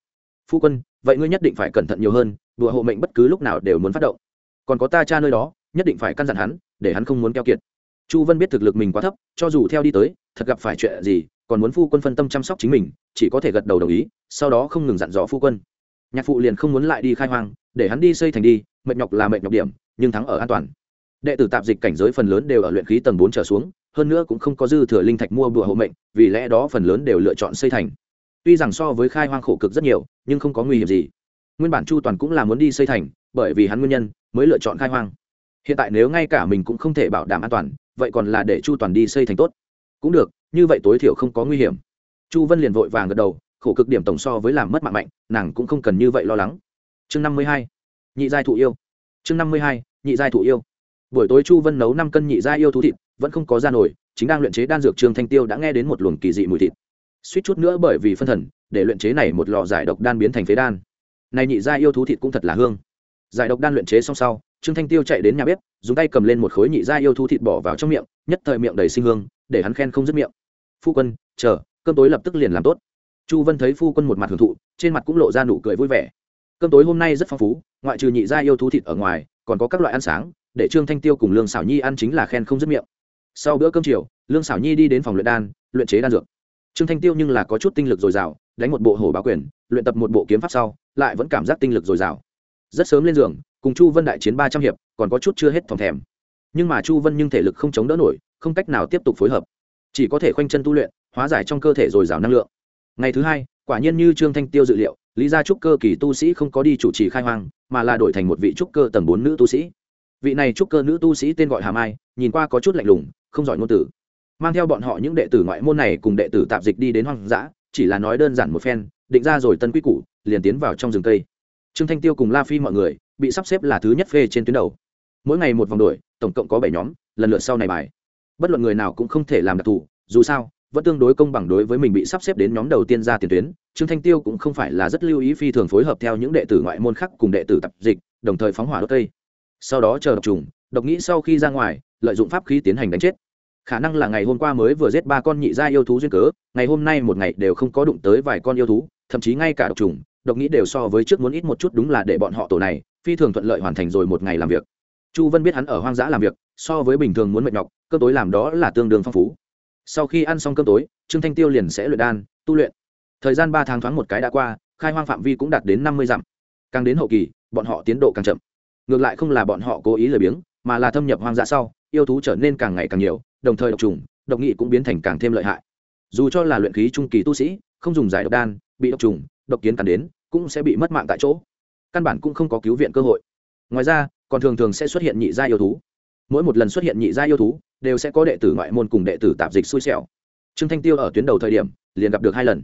Phu quân, vậy ngươi nhất định phải cẩn thận nhiều hơn, đùa hộ mệnh bất cứ lúc nào đều muốn phát động. Còn có ta cha nơi đó, nhất định phải căn dặn hắn, để hắn không muốn keo kiệt. Chu vân biết thực lực mình quá thấp, cho dù theo đi tới, thật gặp phải chuyện gì còn muốn phu quân phân tâm chăm sóc chính mình, chỉ có thể gật đầu đồng ý, sau đó không ngừng dặn dò phu quân. Nhạc phụ liền không muốn lại đi khai hoang, để hắn đi xây thành đi, mệt nhọc là mệt nhọc điểm, nhưng thắng ở an toàn. Đệ tử tạp dịch cảnh giới phần lớn đều ở luyện khí tầng bốn trở xuống, hơn nữa cũng không có dư thừa linh thạch mua bùa hộ mệnh, vì lẽ đó phần lớn đều lựa chọn xây thành. Tuy rằng so với khai hoang khổ cực rất nhiều, nhưng không có nguy hiểm gì. Nguyên bản chu toàn cũng là muốn đi xây thành, bởi vì hắn nguyên nhân, mới lựa chọn khai hoang. Hiện tại nếu ngay cả mình cũng không thể bảo đảm an toàn, vậy còn là để chu toàn đi xây thành tốt. Cũng được như vậy tối thiểu không có nguy hiểm. Chu vân liền vội vàng gật đầu, khổ cực điểm tổng so với làm mất mạng mạnh, nàng cũng không cần như vậy lo lắng. Chương năm mươi hai, nhị giai thụ yêu. Chương năm mươi hai, nhị giai thụ yêu. Buổi tối chu vân nấu năm cân nhị giai yêu thú thịt, vẫn không có ra nổi, chính đang luyện chế đan dược trương thanh tiêu đã nghe đến một luồng kỳ dị mùi thịt. Suýt chút nữa bởi vì phân thần, để luyện chế này một lò giải độc đan biến thành phế đan. Này nhị giai yêu thú thịt cũng thật là hương. Giải độc đan luyện chế xong sau, trương thanh tiêu chạy đến nhà bếp, dùng tay cầm lên một khối nhị giai yêu thú thịt bỏ vào trong miệng, nhất thời miệng đầy sinh hương để hắn khen không dứt miệng. Phu quân, chờ, cơm tối lập tức liền làm tốt. Chu vân thấy phu quân một mặt hưởng thụ, trên mặt cũng lộ ra nụ cười vui vẻ. Cơm tối hôm nay rất phong phú, ngoại trừ nhị gia yêu thú thịt ở ngoài, còn có các loại ăn sáng, để trương thanh tiêu cùng lương xảo nhi ăn chính là khen không dứt miệng. Sau bữa cơm chiều, lương xảo nhi đi đến phòng luyện đan, luyện chế đan dược. Trương thanh tiêu nhưng là có chút tinh lực dồi dào, đánh một bộ hổ báo quyền, luyện tập một bộ kiếm pháp sau, lại vẫn cảm giác tinh lực dồi dào. Rất sớm lên giường, cùng chu vân đại chiến ba trăm hiệp, còn có chút chưa hết phòng thèm. Nhưng mà chu vân nhưng thể lực không chống đỡ nổi không cách nào tiếp tục phối hợp. Chỉ có thể khoanh chân tu luyện, hóa giải trong cơ thể dồi dào năng lượng. Ngày thứ hai, quả nhiên như trương thanh tiêu dự liệu, lý gia trúc cơ kỳ tu sĩ không có đi chủ trì khai hoang, mà là đổi thành một vị trúc cơ tầng bốn nữ tu sĩ. Vị này trúc cơ nữ tu sĩ tên gọi hà mai, nhìn qua có chút lạnh lùng, không giỏi ngôn tử mang theo bọn họ những đệ tử ngoại môn này cùng đệ tử tạp dịch đi đến hoang dã, chỉ là nói đơn giản một phen, định ra rồi tân quy củ, liền tiến vào trong rừng cây. Trương thanh tiêu cùng la phi mọi người, bị sắp xếp là thứ nhất phê trên tuyến đầu. Mỗi ngày một vòng đuổi, tổng cộng có bảy nhóm, lần lượt sau này bài bất luận người nào cũng không thể làm đặc thù, dù sao, vẫn tương đối công bằng đối với mình bị sắp xếp đến nhóm đầu tiên ra tiền tuyến. Trương thanh tiêu cũng không phải là rất lưu ý phi thường phối hợp theo những đệ tử ngoại môn khác cùng đệ tử tập dịch, đồng thời phóng hỏa đốt cây. Sau đó chờ độc trùng, độc nghĩ sau khi ra ngoài, lợi dụng pháp khí tiến hành đánh chết. Khả năng là ngày hôm qua mới vừa giết ba con nhị gia yêu thú duyên cớ, ngày hôm nay một ngày đều không có đụng tới vài con yêu thú, thậm chí ngay cả độc trùng, độc nghĩ đều so với trước muốn ít một chút đúng là để bọn họ tổ này, phi thường thuận lợi hoàn thành rồi một ngày làm việc chu vân biết hắn ở hoang dã làm việc, so với bình thường muốn mệt nhọc, cơm tối làm đó là tương đương phong phú. Sau khi ăn xong cơm tối, trương thanh tiêu liền sẽ luyện đan, tu luyện. Thời gian ba tháng thoáng một cái đã qua, khai hoang phạm vi cũng đạt đến năm mươi dặm. Càng đến hậu kỳ, bọn họ tiến độ càng chậm. Ngược lại không là bọn họ cố ý lười biếng, mà là thâm nhập hoang dã sau, yêu thú trở nên càng ngày càng nhiều, đồng thời độc trùng, độc nghị cũng biến thành càng thêm lợi hại. Dù cho là luyện khí trung kỳ tu sĩ, không dùng giải độc đan, bị độc trùng, độc kiến cắn đến, cũng sẽ bị mất mạng tại chỗ. Căn bản cũng không có cứu viện cơ hội. Ngoài ra còn thường thường sẽ xuất hiện nhị gia yêu thú. Mỗi một lần xuất hiện nhị gia yêu thú, đều sẽ có đệ tử ngoại môn cùng đệ tử tạp dịch xui xẻo. Trương thanh tiêu ở tuyến đầu thời điểm, liền gặp được hai lần.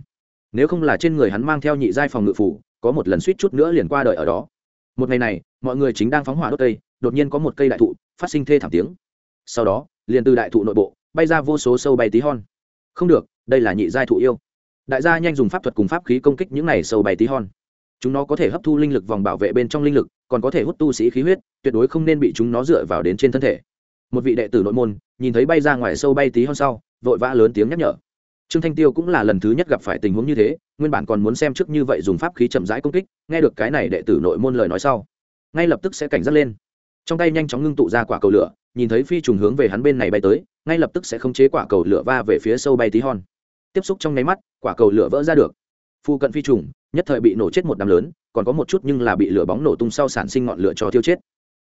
Nếu không là trên người hắn mang theo nhị giai phòng ngự phủ có một lần suýt chút nữa liền qua đời ở đó. Một ngày này, mọi người chính đang phóng hỏa đốt cây, đột nhiên có một cây đại thụ phát sinh thê thảm tiếng. Sau đó, liền từ đại thụ nội bộ, bay ra vô số sâu bay tí hon. Không được, đây là nhị giai thụ yêu. Đại gia nhanh dùng pháp thuật cùng pháp khí công kích những này sâu bay tí hon. Chúng nó có thể hấp thu linh lực vòng bảo vệ bên trong linh lực còn có thể hút tu sĩ khí huyết, tuyệt đối không nên bị chúng nó dựa vào đến trên thân thể. Một vị đệ tử nội môn, nhìn thấy bay ra ngoài sâu bay tí hon sau, vội vã lớn tiếng nhắc nhở. Trương thanh tiêu cũng là lần thứ nhất gặp phải tình huống như thế, nguyên bản còn muốn xem trước như vậy dùng pháp khí chậm rãi công kích, nghe được cái này đệ tử nội môn lời nói sau, ngay lập tức sẽ cảnh giác lên. Trong tay nhanh chóng ngưng tụ ra quả cầu lửa, nhìn thấy phi trùng hướng về hắn bên này bay tới, ngay lập tức sẽ khống chế quả cầu lửa va về phía sâu bay tí hon. Tiếp xúc trong nháy mắt, quả cầu lửa vỡ ra được. Phu cận phi trùng nhất thời bị nổ chết một đám lớn còn có một chút nhưng là bị lửa bóng nổ tung sau sản sinh ngọn lửa cho tiêu chết.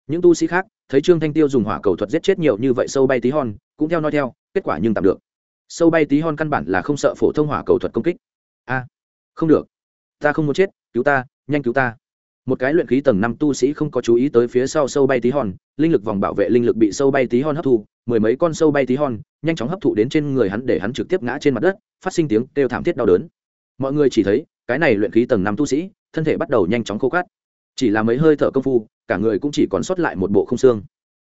Những tu sĩ khác thấy trương thanh tiêu dùng hỏa cầu thuật giết chết nhiều như vậy sâu bay tí hon cũng theo nói theo kết quả nhưng tạm được. Sâu bay tí hon căn bản là không sợ phổ thông hỏa cầu thuật công kích. A không được. Ta không muốn chết cứu ta nhanh cứu ta. Một cái luyện khí tầng năm tu sĩ không có chú ý tới phía sau sâu bay tí hon linh lực vòng bảo vệ linh lực bị sâu bay tí hon hấp thụ, mười mấy con sâu bay tí hon nhanh chóng hấp thụ đến trên người hắn để hắn trực tiếp ngã trên mặt đất phát sinh tiếng kêu thảm thiết đau đớn. Mọi người chỉ thấy cái này luyện khí tầng năm tu sĩ, thân thể bắt đầu nhanh chóng khô cát chỉ là mấy hơi thở công phu, cả người cũng chỉ còn sót lại một bộ không xương.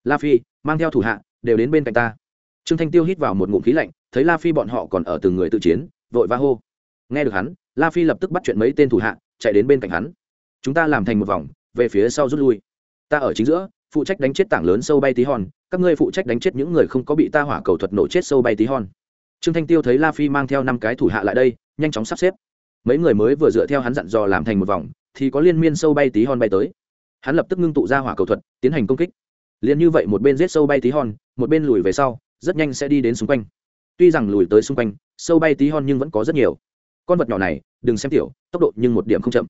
La phi, mang theo thủ hạ, đều đến bên cạnh ta. Trương thanh tiêu hít vào một ngụm khí lạnh, thấy la phi bọn họ còn ở từng người tự chiến, vội va hô. Nghe được hắn, la phi lập tức bắt chuyện mấy tên thủ hạ, chạy đến bên cạnh hắn. Chúng ta làm thành một vòng, về phía sau rút lui. Ta ở chính giữa, phụ trách đánh chết tảng lớn sâu bay tí hon, các ngươi phụ trách đánh chết những người không có bị ta hỏa cầu thuật nổ chết sâu bay tí hon. Trương thanh tiêu thấy la phi mang theo năm cái thủ hạ lại đây, nhanh chóng sắp xếp mấy người mới vừa dựa theo hắn dặn dò làm thành một vòng, thì có liên miên sâu bay tí hon bay tới. Hắn lập tức ngưng tụ ra hỏa cầu thuật, tiến hành công kích. Liền như vậy một bên giết sâu bay tí hon, một bên lùi về sau, rất nhanh sẽ đi đến xung quanh. Tuy rằng lùi tới xung quanh, sâu bay tí hon nhưng vẫn có rất nhiều. Con vật nhỏ này, đừng xem tiểu, tốc độ nhưng một điểm không chậm.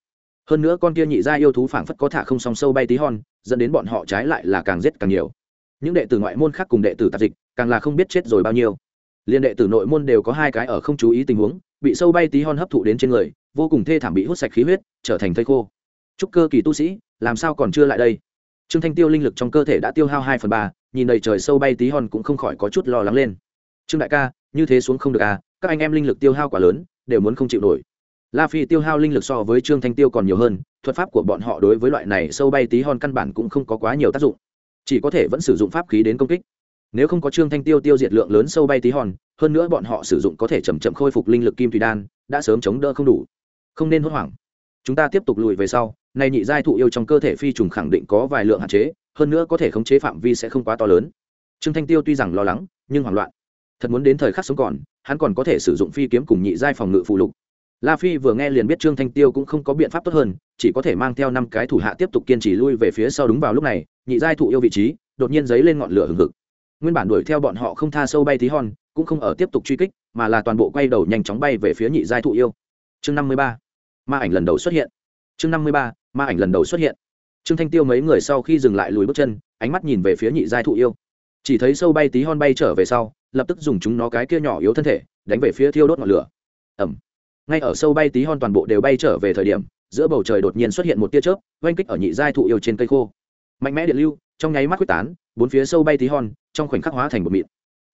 Hơn nữa con kia nhị ra yêu thú phảng phất có thả không song sâu bay tí hon, dẫn đến bọn họ trái lại là càng giết càng nhiều. Những đệ tử ngoại môn khác cùng đệ tử tạp dịch, càng là không biết chết rồi bao nhiêu. Liên đệ tử nội môn đều có hai cái ở không chú ý tình huống bị sâu bay tí hon hấp thụ đến trên người, vô cùng thê thảm bị hút sạch khí huyết, trở thành thây khô. Chúc cơ kỳ tu sĩ, làm sao còn chưa lại đây? Trương thanh tiêu linh lực trong cơ thể đã tiêu hao hai phần ba, nhìn đầy trời sâu bay tí hon cũng không khỏi có chút lo lắng lên. Trương đại ca, như thế xuống không được à các anh em linh lực tiêu hao quá lớn, đều muốn không chịu nổi. La phi tiêu hao linh lực so với trương thanh tiêu còn nhiều hơn, thuật pháp của bọn họ đối với loại này sâu bay tí hon căn bản cũng không có quá nhiều tác dụng. Chỉ có thể vẫn sử dụng pháp khí đến công kích nếu không có trương thanh tiêu tiêu diệt lượng lớn sâu bay tí hòn, hơn nữa bọn họ sử dụng có thể chậm chậm khôi phục linh lực kim thủy đan, đã sớm chống đỡ không đủ. Không nên hốt hoảng. Chúng ta tiếp tục lùi về sau nay nhị giai thụ yêu trong cơ thể phi trùng khẳng định có vài lượng hạn chế, hơn nữa có thể khống chế phạm vi sẽ không quá to lớn. Trương thanh tiêu tuy rằng lo lắng, nhưng hoảng loạn. Thật muốn đến thời khắc sống còn, hắn còn có thể sử dụng phi kiếm cùng nhị giai phòng ngự phụ lục. La phi vừa nghe liền biết trương thanh tiêu cũng không có biện pháp tốt hơn, chỉ có thể mang theo năm cái thủ hạ tiếp tục kiên trì lui về phía sau đúng vào lúc này, nhị giai thụ yêu vị trí, đột nhiên dấy lên ngọn lửa hừng hực nguyên bản đuổi theo bọn họ không tha sâu bay tí hon, cũng không ở tiếp tục truy kích, mà là toàn bộ quay đầu nhanh chóng bay về phía nhị giai thụ yêu. Chương năm mươi ba, ma ảnh lần đầu xuất hiện. Chương năm mươi ba, ma ảnh lần đầu xuất hiện. Trương thanh tiêu mấy người sau khi dừng lại lùi bước chân, ánh mắt nhìn về phía nhị giai thụ yêu. Chỉ thấy sâu bay tí hon bay trở về sau, lập tức dùng chúng nó cái kia nhỏ yếu thân thể, đánh về phía thiêu đốt ngọn lửa. Ẩm. Ngay ở sâu bay tí hon toàn bộ đều bay trở về thời điểm, giữa bầu trời đột nhiên xuất hiện một tia chớp, oanh kích ở nhị giai thụ yêu trên cây khô. Mạnh mẽ điện lưu trong nháy mắt quyết tán, bốn phía sâu bay tí hon, trong khoảnh khắc hóa thành một mịn.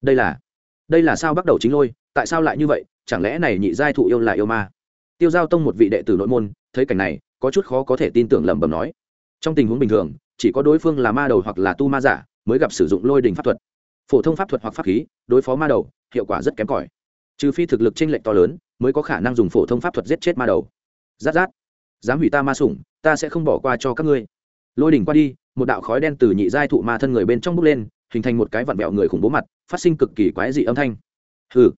Đây là đây là sao bắt đầu chính lôi, tại sao lại như vậy, chẳng lẽ này nhị giai thụ yêu là yêu ma? Tiêu giao tông một vị đệ tử nội môn, thấy cảnh này, có chút khó có thể tin tưởng lẩm bẩm nói. Trong tình huống bình thường, chỉ có đối phương là ma đầu hoặc là tu ma giả mới gặp sử dụng lôi đình pháp thuật. Phổ thông pháp thuật hoặc pháp khí, đối phó ma đầu, hiệu quả rất kém cỏi. Trừ phi thực lực t r lệch to lớn, mới có khả năng dùng phổ thông pháp thuật giết chết ma đầu. Rát rát, dám hủy ta ma sủng, ta sẽ không bỏ qua cho các ngươi. Lôi đỉnh qua đi một đạo khói đen từ nhị giai thụ ma thân người bên trong bốc lên, hình thành một cái vặn vẹo người khủng bố mặt, phát sinh cực kỳ quái dị âm thanh. Hừ,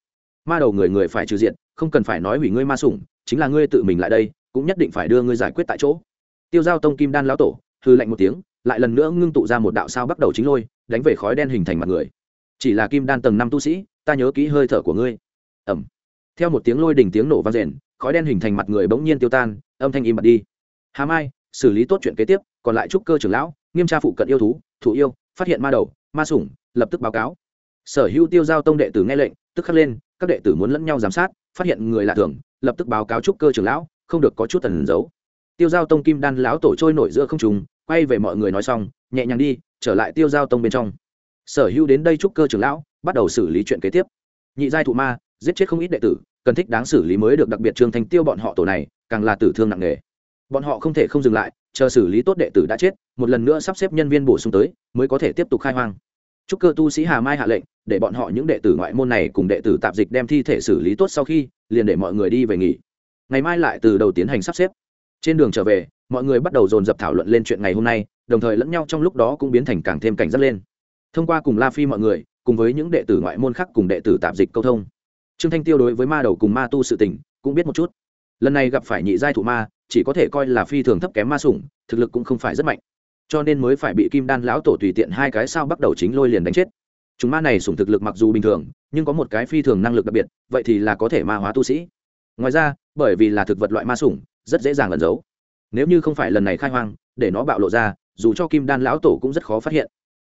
ma đầu người người phải trừ diện không cần phải nói hủy ngươi ma sủng, chính là ngươi tự mình lại đây, cũng nhất định phải đưa ngươi giải quyết tại chỗ. Tiêu giao tông kim đan lão tổ hư lạnh một tiếng, lại lần nữa ngưng tụ ra một đạo sao bắt đầu chính lôi, đánh về khói đen hình thành mặt người. Chỉ là kim đan tầng năm tu sĩ, ta nhớ kỹ hơi thở của ngươi. Ẩm theo một tiếng lôi đỉnh tiếng nổ vang rền khói đen hình thành mặt người bỗng nhiên tiêu tan, âm thanh im bặt đi. Hà mai, xử lý tốt chuyện kế tiếp, còn lại trúc cơ trưởng lão nghiêm tra phụ cận yêu thú, thủ yêu, phát hiện ma đầu, ma sủng, lập tức báo cáo. Sở hữu tiêu giao tông đệ tử nghe lệnh, tức khắc lên, các đệ tử muốn lẫn nhau giám sát, phát hiện người lạ thường, lập tức báo cáo trúc cơ trưởng lão, không được có chút tần giấu. Tiêu giao tông kim đan lão tổ trôi nổi giữa không trùng quay về mọi người nói xong, nhẹ nhàng đi, trở lại tiêu giao tông bên trong. Sở hữu đến đây trúc cơ trưởng lão, bắt đầu xử lý chuyện kế tiếp. Nhị giai thụ ma, giết chết không ít đệ tử, cần thích đáng xử lý mới được đặc biệt trương thành tiêu bọn họ tổ này, càng là tử thương nặng nề. Bọn họ không thể không dừng lại chờ xử lý tốt đệ tử đã chết, một lần nữa sắp xếp nhân viên bổ sung tới, mới có thể tiếp tục khai hoang. Chúc cơ tu sĩ hà mai hạ lệnh, để bọn họ những đệ tử ngoại môn này cùng đệ tử tạp dịch đem thi thể xử lý tốt sau khi, liền để mọi người đi về nghỉ. Ngày mai lại từ đầu tiến hành sắp xếp. Trên đường trở về, mọi người bắt đầu dồn dập thảo luận lên chuyện ngày hôm nay, đồng thời lẫn nhau trong lúc đó cũng biến thành càng thêm cảnh giác lên. Thông qua cùng la phi mọi người, cùng với những đệ tử ngoại môn khác cùng đệ tử tạp dịch câu thông. Trương thanh tiêu đối với ma đầu cùng ma tu sự tình, cũng biết một chút. Lần này gặp phải nhị giai thụ ma chỉ có thể coi là phi thường thấp kém ma sủng, thực lực cũng không phải rất mạnh. Cho nên mới phải bị kim đan lão tổ tùy tiện hai cái sao bắt đầu chính lôi liền đánh chết. Chúng ma này sủng thực lực mặc dù bình thường, nhưng có một cái phi thường năng lực đặc biệt, vậy thì là có thể ma hóa tu sĩ. Ngoài ra, bởi vì là thực vật loại ma sủng, rất dễ dàng ẩn giấu. Nếu như không phải lần này khai hoang, để nó bạo lộ ra, dù cho kim đan lão tổ cũng rất khó phát hiện.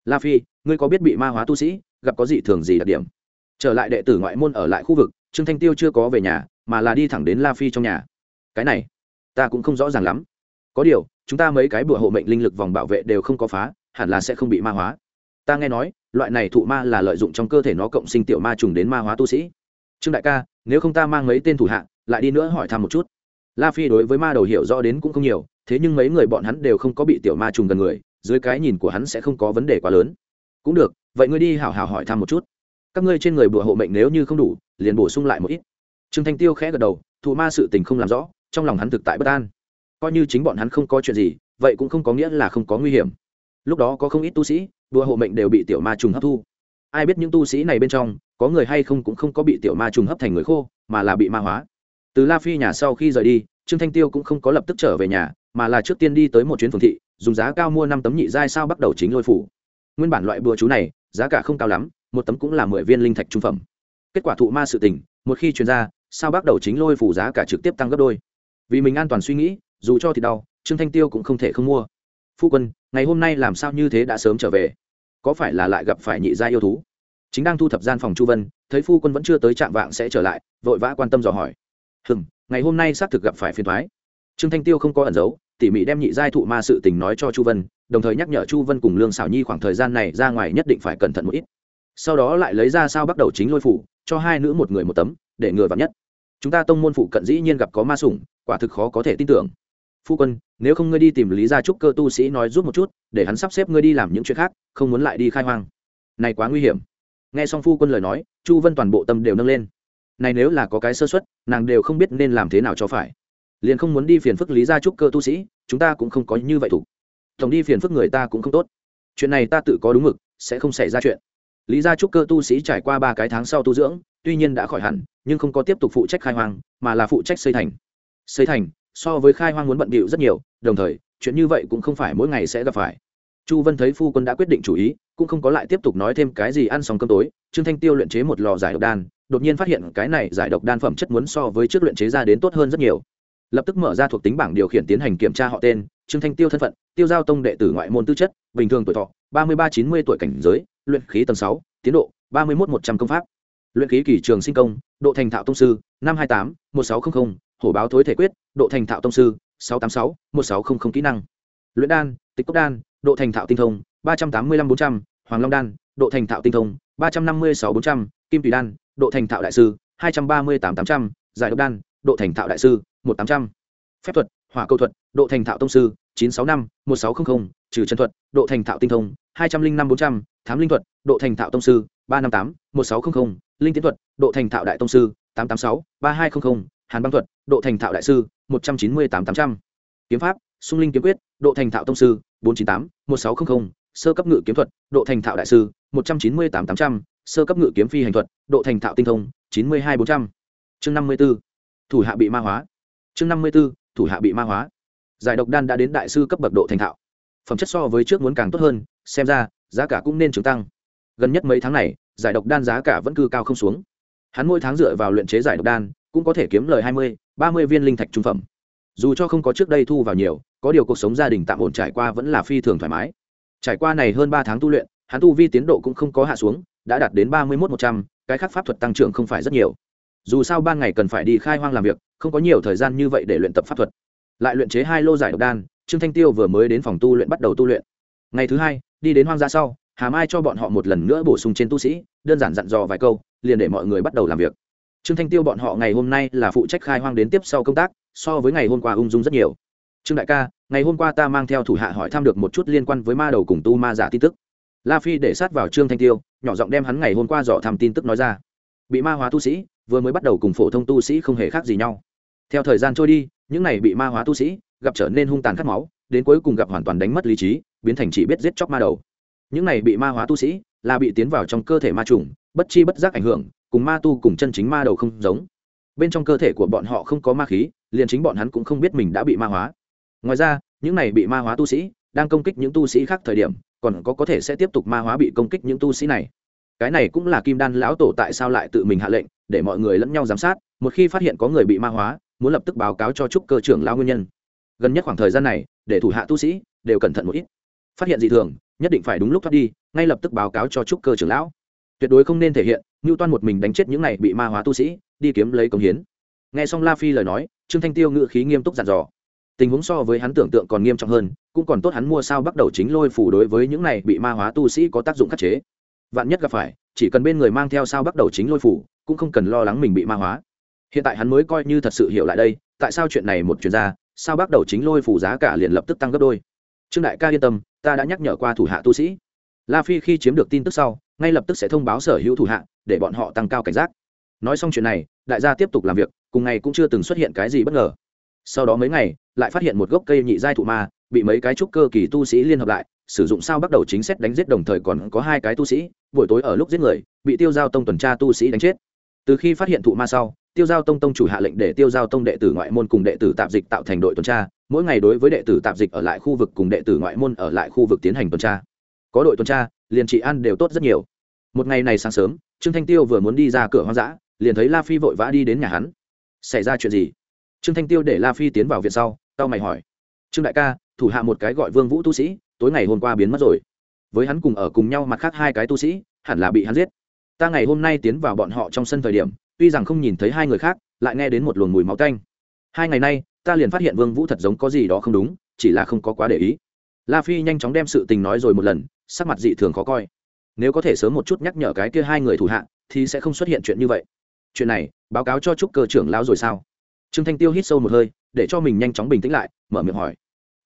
La phi, ngươi có biết bị ma hóa tu sĩ, gặp có gì thường gì đặc điểm? Trở lại đệ tử ngoại môn ở lại khu vực, trương thanh tiêu chưa có về nhà, mà là đi thẳng đến la phi trong nhà. Cái này ta cũng không rõ ràng lắm. Có điều, chúng ta mấy cái bùa hộ mệnh linh lực vòng bảo vệ đều không có phá, hẳn là sẽ không bị ma hóa. Ta nghe nói, loại này thụ ma là lợi dụng trong cơ thể nó cộng sinh tiểu ma trùng đến ma hóa tu sĩ. Trương đại ca, nếu không ta mang mấy tên thủ hạ, lại đi nữa hỏi thăm một chút. La phi đối với ma đầu hiểu rõ đến cũng không nhiều, thế nhưng mấy người bọn hắn đều không có bị tiểu ma trùng gần người, dưới cái nhìn của hắn sẽ không có vấn đề quá lớn. Cũng được, vậy ngươi đi hảo hảo hỏi thăm một chút. Các ngươi trên người bùa hộ mệnh nếu như không đủ, liền bổ sung lại một ít. Trương thanh tiêu khẽ gật đầu, thụ ma sự tình không làm rõ trong lòng hắn thực tại bất an. Coi như chính bọn hắn không có chuyện gì, vậy cũng không có nghĩa là không có nguy hiểm. Lúc đó có không ít tu sĩ đùa hộ mệnh đều bị tiểu ma trùng hấp thu. Ai biết những tu sĩ này bên trong, có người hay không cũng không có bị tiểu ma trùng hấp thành người khô, mà là bị ma hóa. Từ la phi nhà sau khi rời đi, trương thanh tiêu cũng không có lập tức trở về nhà, mà là trước tiên đi tới một chuyến phường thị, dùng giá cao mua năm tấm nhị giai sao bắt đầu chính lôi phủ. Nguyên bản loại bùa chú này, giá cả không cao lắm, một tấm cũng là mười viên linh thạch trung phẩm. Kết quả thụ ma sự tình, một khi chuyển ra, sao bắt đầu chính lôi phủ giá cả trực tiếp tăng gấp đôi vì mình an toàn suy nghĩ, dù cho thì đau, trương thanh tiêu cũng không thể không mua. Phu quân, ngày hôm nay làm sao như thế đã sớm trở về? Có phải là lại gặp phải nhị gia yêu thú? Chính đang thu thập gian phòng chu vân, thấy phu quân vẫn chưa tới trạm vạng sẽ trở lại, vội vã quan tâm dò hỏi. Hừng ngày hôm nay xác thực gặp phải phiền thoái trương thanh tiêu không có ẩn giấu, tỉ mỉ đem nhị giai thụ ma sự tình nói cho chu vân, đồng thời nhắc nhở chu vân cùng lương xảo nhi khoảng thời gian này ra ngoài nhất định phải cẩn thận một ít. Sau đó lại lấy ra sao bắt đầu chính lôi phủ, cho hai nữ một người một tấm, để ngừa vặn nhất chúng ta tông môn phụ cận dĩ nhiên gặp có ma sủng, quả thực khó có thể tin tưởng. Phu quân, nếu không ngươi đi tìm lý gia trúc cơ tu sĩ nói giúp một chút, để hắn sắp xếp ngươi đi làm những chuyện khác, không muốn lại đi khai hoang. Này quá nguy hiểm. Nghe xong phu quân lời nói, chu vân toàn bộ tâm đều nâng lên. Này nếu là có cái sơ xuất nàng đều không biết nên làm thế nào cho phải. Liền không muốn đi phiền phức lý gia trúc cơ tu sĩ, chúng ta cũng không có như vậy thủ. Tổng đi phiền phức người ta cũng không tốt. Chuyện này ta tự có đúng mực, sẽ không xảy ra chuyện lý gia trúc cơ tu sĩ trải qua ba cái tháng sau tu dưỡng, tuy nhiên đã khỏi hẳn, nhưng không có tiếp tục phụ trách khai hoang, mà là phụ trách xây thành. Xây thành, so với khai hoang muốn bận bịu rất nhiều, đồng thời, chuyện như vậy cũng không phải mỗi ngày sẽ gặp phải. Chu vân thấy phu quân đã quyết định chủ ý, cũng không có lại tiếp tục nói thêm cái gì ăn xong cơm tối, trương thanh tiêu luyện chế một lò giải độc đan, đột nhiên phát hiện cái này giải độc đan phẩm chất muốn so với trước luyện chế ra đến tốt hơn rất nhiều lập tức mở ra thuộc tính bảng điều khiển tiến hành kiểm tra họ tên, trương thanh tiêu thân phận, tiêu giao tông đệ tử ngoại môn tư chất, bình thường tuổi thọ, ba mươi ba, chín mươi tuổi cảnh giới, luyện khí tầng sáu, tiến độ, ba mươi một một trăm công pháp. Luyện khí kỳ trường sinh công, độ thành thạo tông sư, năm hai tám, một sáu trăm linh hổ báo thối thể quyết, độ thành thạo tông sư, sáu tám sáu, một sáu trăm linh kỹ năng. Luyện đan, tịch cốc đan, độ thành thạo tinh thông, ba trăm tám mươi năm bốn trăm, hoàng long đan, độ thành thạo tinh thông, ba trăm năm mươi sáu bốn trăm, kim tùy đan, độ thành thạo đại sư, hai trăm ba mươi tám tám trăm, giải độc đan, độ thành thạo đại sư một tám trăm. Phép thuật, hỏa câu thuật, độ thành thạo tông sư, chín sáu năm, một sáu trăm linh trừ trần thuật, độ thành thạo tinh thông, hai trăm linh năm bốn trăm, thám linh thuật, độ thành thạo tông sư, ba năm tám, một sáu trăm linh linh tiến thuật, độ thành thạo đại tông sư, tám tám sáu, ba hai trăm linh hàn băng thuật, độ thành thạo đại sư, một trăm chín mươi tám tám trăm. Kiếm pháp, sung linh kiếm quyết, độ thành thạo tông sư, bốn chín tám, một sáu trăm linh sơ cấp ngự kiếm thuật, độ thành thạo đại sư, một trăm chín mươi tám tám trăm, sơ cấp ngự kiếm phi hành thuật, độ thành thạo tinh thông, chín mươi hai bốn trăm. Chương năm mươi b ố thủ hạ bị ma hóa chương năm mươi b ố thủ hạ bị ma hóa. Giải độc đan đã đến đại sư cấp bậc độ thành thạo. Phẩm chất so với trước muốn càng tốt hơn, xem ra, giá cả cũng nên chứng tăng. Gần nhất mấy tháng này, giải độc đan giá cả vẫn cư cao không xuống. Hắn mỗi tháng dựa vào luyện chế giải độc đan, cũng có thể kiếm lời hai mươi, ba mươi viên linh thạch trung phẩm. Dù cho không có trước đây thu vào nhiều, có điều cuộc sống gia đình tạm ổn trải qua vẫn là phi thường thoải mái. Trải qua này hơn ba tháng tu luyện, hắn tu vi tiến độ cũng không có hạ xuống, đã đạt đến ba mươi một một trăm, cái khác pháp thuật tăng trưởng không phải rất nhiều dù sao ban ngày cần phải đi khai hoang làm việc, không có nhiều thời gian như vậy để luyện tập pháp thuật. Lại luyện chế hai lô giải độc đan, trương thanh tiêu vừa mới đến phòng tu luyện bắt đầu tu luyện. Ngày thứ hai, đi đến hoang gia sau, hà mai cho bọn họ một lần nữa bổ sung trên tu sĩ, đơn giản dặn dò vài câu, liền để mọi người bắt đầu làm việc. Trương thanh tiêu bọn họ ngày hôm nay là phụ trách khai hoang đến tiếp sau công tác, so với ngày hôm qua ung dung rất nhiều. Trương đại ca, ngày hôm qua ta mang theo thủ hạ hỏi thăm được một chút liên quan với ma đầu cùng tu ma giả tin tức. La phi để sát vào trương thanh tiêu, nhỏ giọng đem hắn ngày hôm qua dò thăm tin tức nói ra. Bị ma hóa tu sĩ vừa mới bắt đầu cùng phổ thông tu sĩ không hề khác gì nhau. Theo thời gian trôi đi, những này bị ma hóa tu sĩ gặp trở nên hung tàn khát máu, đến cuối cùng gặp hoàn toàn đánh mất lý trí, biến thành chỉ biết giết chóc ma đầu. Những này bị ma hóa tu sĩ là bị tiến vào trong cơ thể ma trùng, bất chi bất giác ảnh hưởng, cùng ma tu cùng chân chính ma đầu không giống. Bên trong cơ thể của bọn họ không có ma khí, liền chính bọn hắn cũng không biết mình đã bị ma hóa. Ngoài ra, những này bị ma hóa tu sĩ đang công kích những tu sĩ khác thời điểm, còn có có thể sẽ tiếp tục ma hóa bị công kích những tu sĩ này. Cái này cũng là kim đan lão tổ tại sao lại tự mình hạ lệnh để mọi người lẫn nhau giám sát, một khi phát hiện có người bị ma hóa, muốn lập tức báo cáo cho trúc cơ trưởng lao nguyên nhân. Gần nhất khoảng thời gian này, để thủ hạ tu sĩ đều cẩn thận một ít. Phát hiện dị thường, nhất định phải đúng lúc thoát đi, ngay lập tức báo cáo cho trúc cơ trưởng lão. Tuyệt đối không nên thể hiện ngưu toan một mình đánh chết những này bị ma hóa tu sĩ, đi kiếm lấy công hiến. Nghe xong la phi lời nói, trương thanh tiêu ngự khí nghiêm túc dặn dò. Tình huống so với hắn tưởng tượng còn nghiêm trọng hơn, cũng còn tốt hắn mua sao bắt đầu chính lôi phủ đối với những này bị ma hóa tu sĩ có tác dụng khắc chế. Vạn nhất gặp phải, chỉ cần bên người mang theo sao bắt đầu chính lôi phủ cũng không cần lo lắng mình bị ma hóa. Hiện tại hắn mới coi như thật sự hiểu lại đây, tại sao chuyện này một chuyên gia sao bắt đầu chính lôi phủ giá cả liền lập tức tăng gấp đôi. Trương đại ca yên tâm, ta đã nhắc nhở qua thủ hạ tu sĩ. La phi khi chiếm được tin tức sau, ngay lập tức sẽ thông báo sở hữu thủ hạ, để bọn họ tăng cao cảnh giác. Nói xong chuyện này, đại gia tiếp tục làm việc, cùng ngày cũng chưa từng xuất hiện cái gì bất ngờ. Sau đó mấy ngày, lại phát hiện một gốc cây nhị giai thụ ma, bị mấy cái trúc cơ kỳ tu sĩ liên hợp lại, sử dụng sao bắt đầu chính xét đánh giết đồng thời còn có hai cái tu sĩ, buổi tối ở lúc giết người, bị tiêu giao tông tuần tra tu sĩ đánh chết từ khi phát hiện thụ ma sau, tiêu giao tông tông chủ hạ lệnh để tiêu giao tông đệ tử ngoại môn cùng đệ tử tạp dịch tạo thành đội tuần tra, mỗi ngày đối với đệ tử tạp dịch ở lại khu vực cùng đệ tử ngoại môn ở lại khu vực tiến hành tuần tra. Có đội tuần tra, liền trị an đều tốt rất nhiều. Một ngày này sáng sớm, trương thanh tiêu vừa muốn đi ra cửa hoang dã, liền thấy la phi vội vã đi đến nhà hắn. Xảy ra chuyện gì? Trương thanh tiêu để la phi tiến vào viện sau tao mày hỏi. Trương đại ca, thủ hạ một cái gọi vương vũ tu sĩ, tối ngày hôm qua biến mất rồi. Với hắn cùng ở cùng nhau mặt khác hai cái tu sĩ, hẳn là bị hắn giết ta ngày hôm nay tiến vào bọn họ trong sân thời điểm, tuy rằng không nhìn thấy hai người khác, lại nghe đến một luồng mùi máu tanh. Hai ngày nay, ta liền phát hiện vương vũ thật giống có gì đó không đúng, chỉ là không có quá để ý. La phi nhanh chóng đem sự tình nói rồi một lần, sắc mặt dị thường khó coi. Nếu có thể sớm một chút nhắc nhở cái kia hai người thủ hạ, thì sẽ không xuất hiện chuyện như vậy. Chuyện này, báo cáo cho trúc cơ trưởng lão rồi sao? Trương thanh tiêu hít sâu một hơi, để cho mình nhanh chóng bình tĩnh lại, mở miệng hỏi.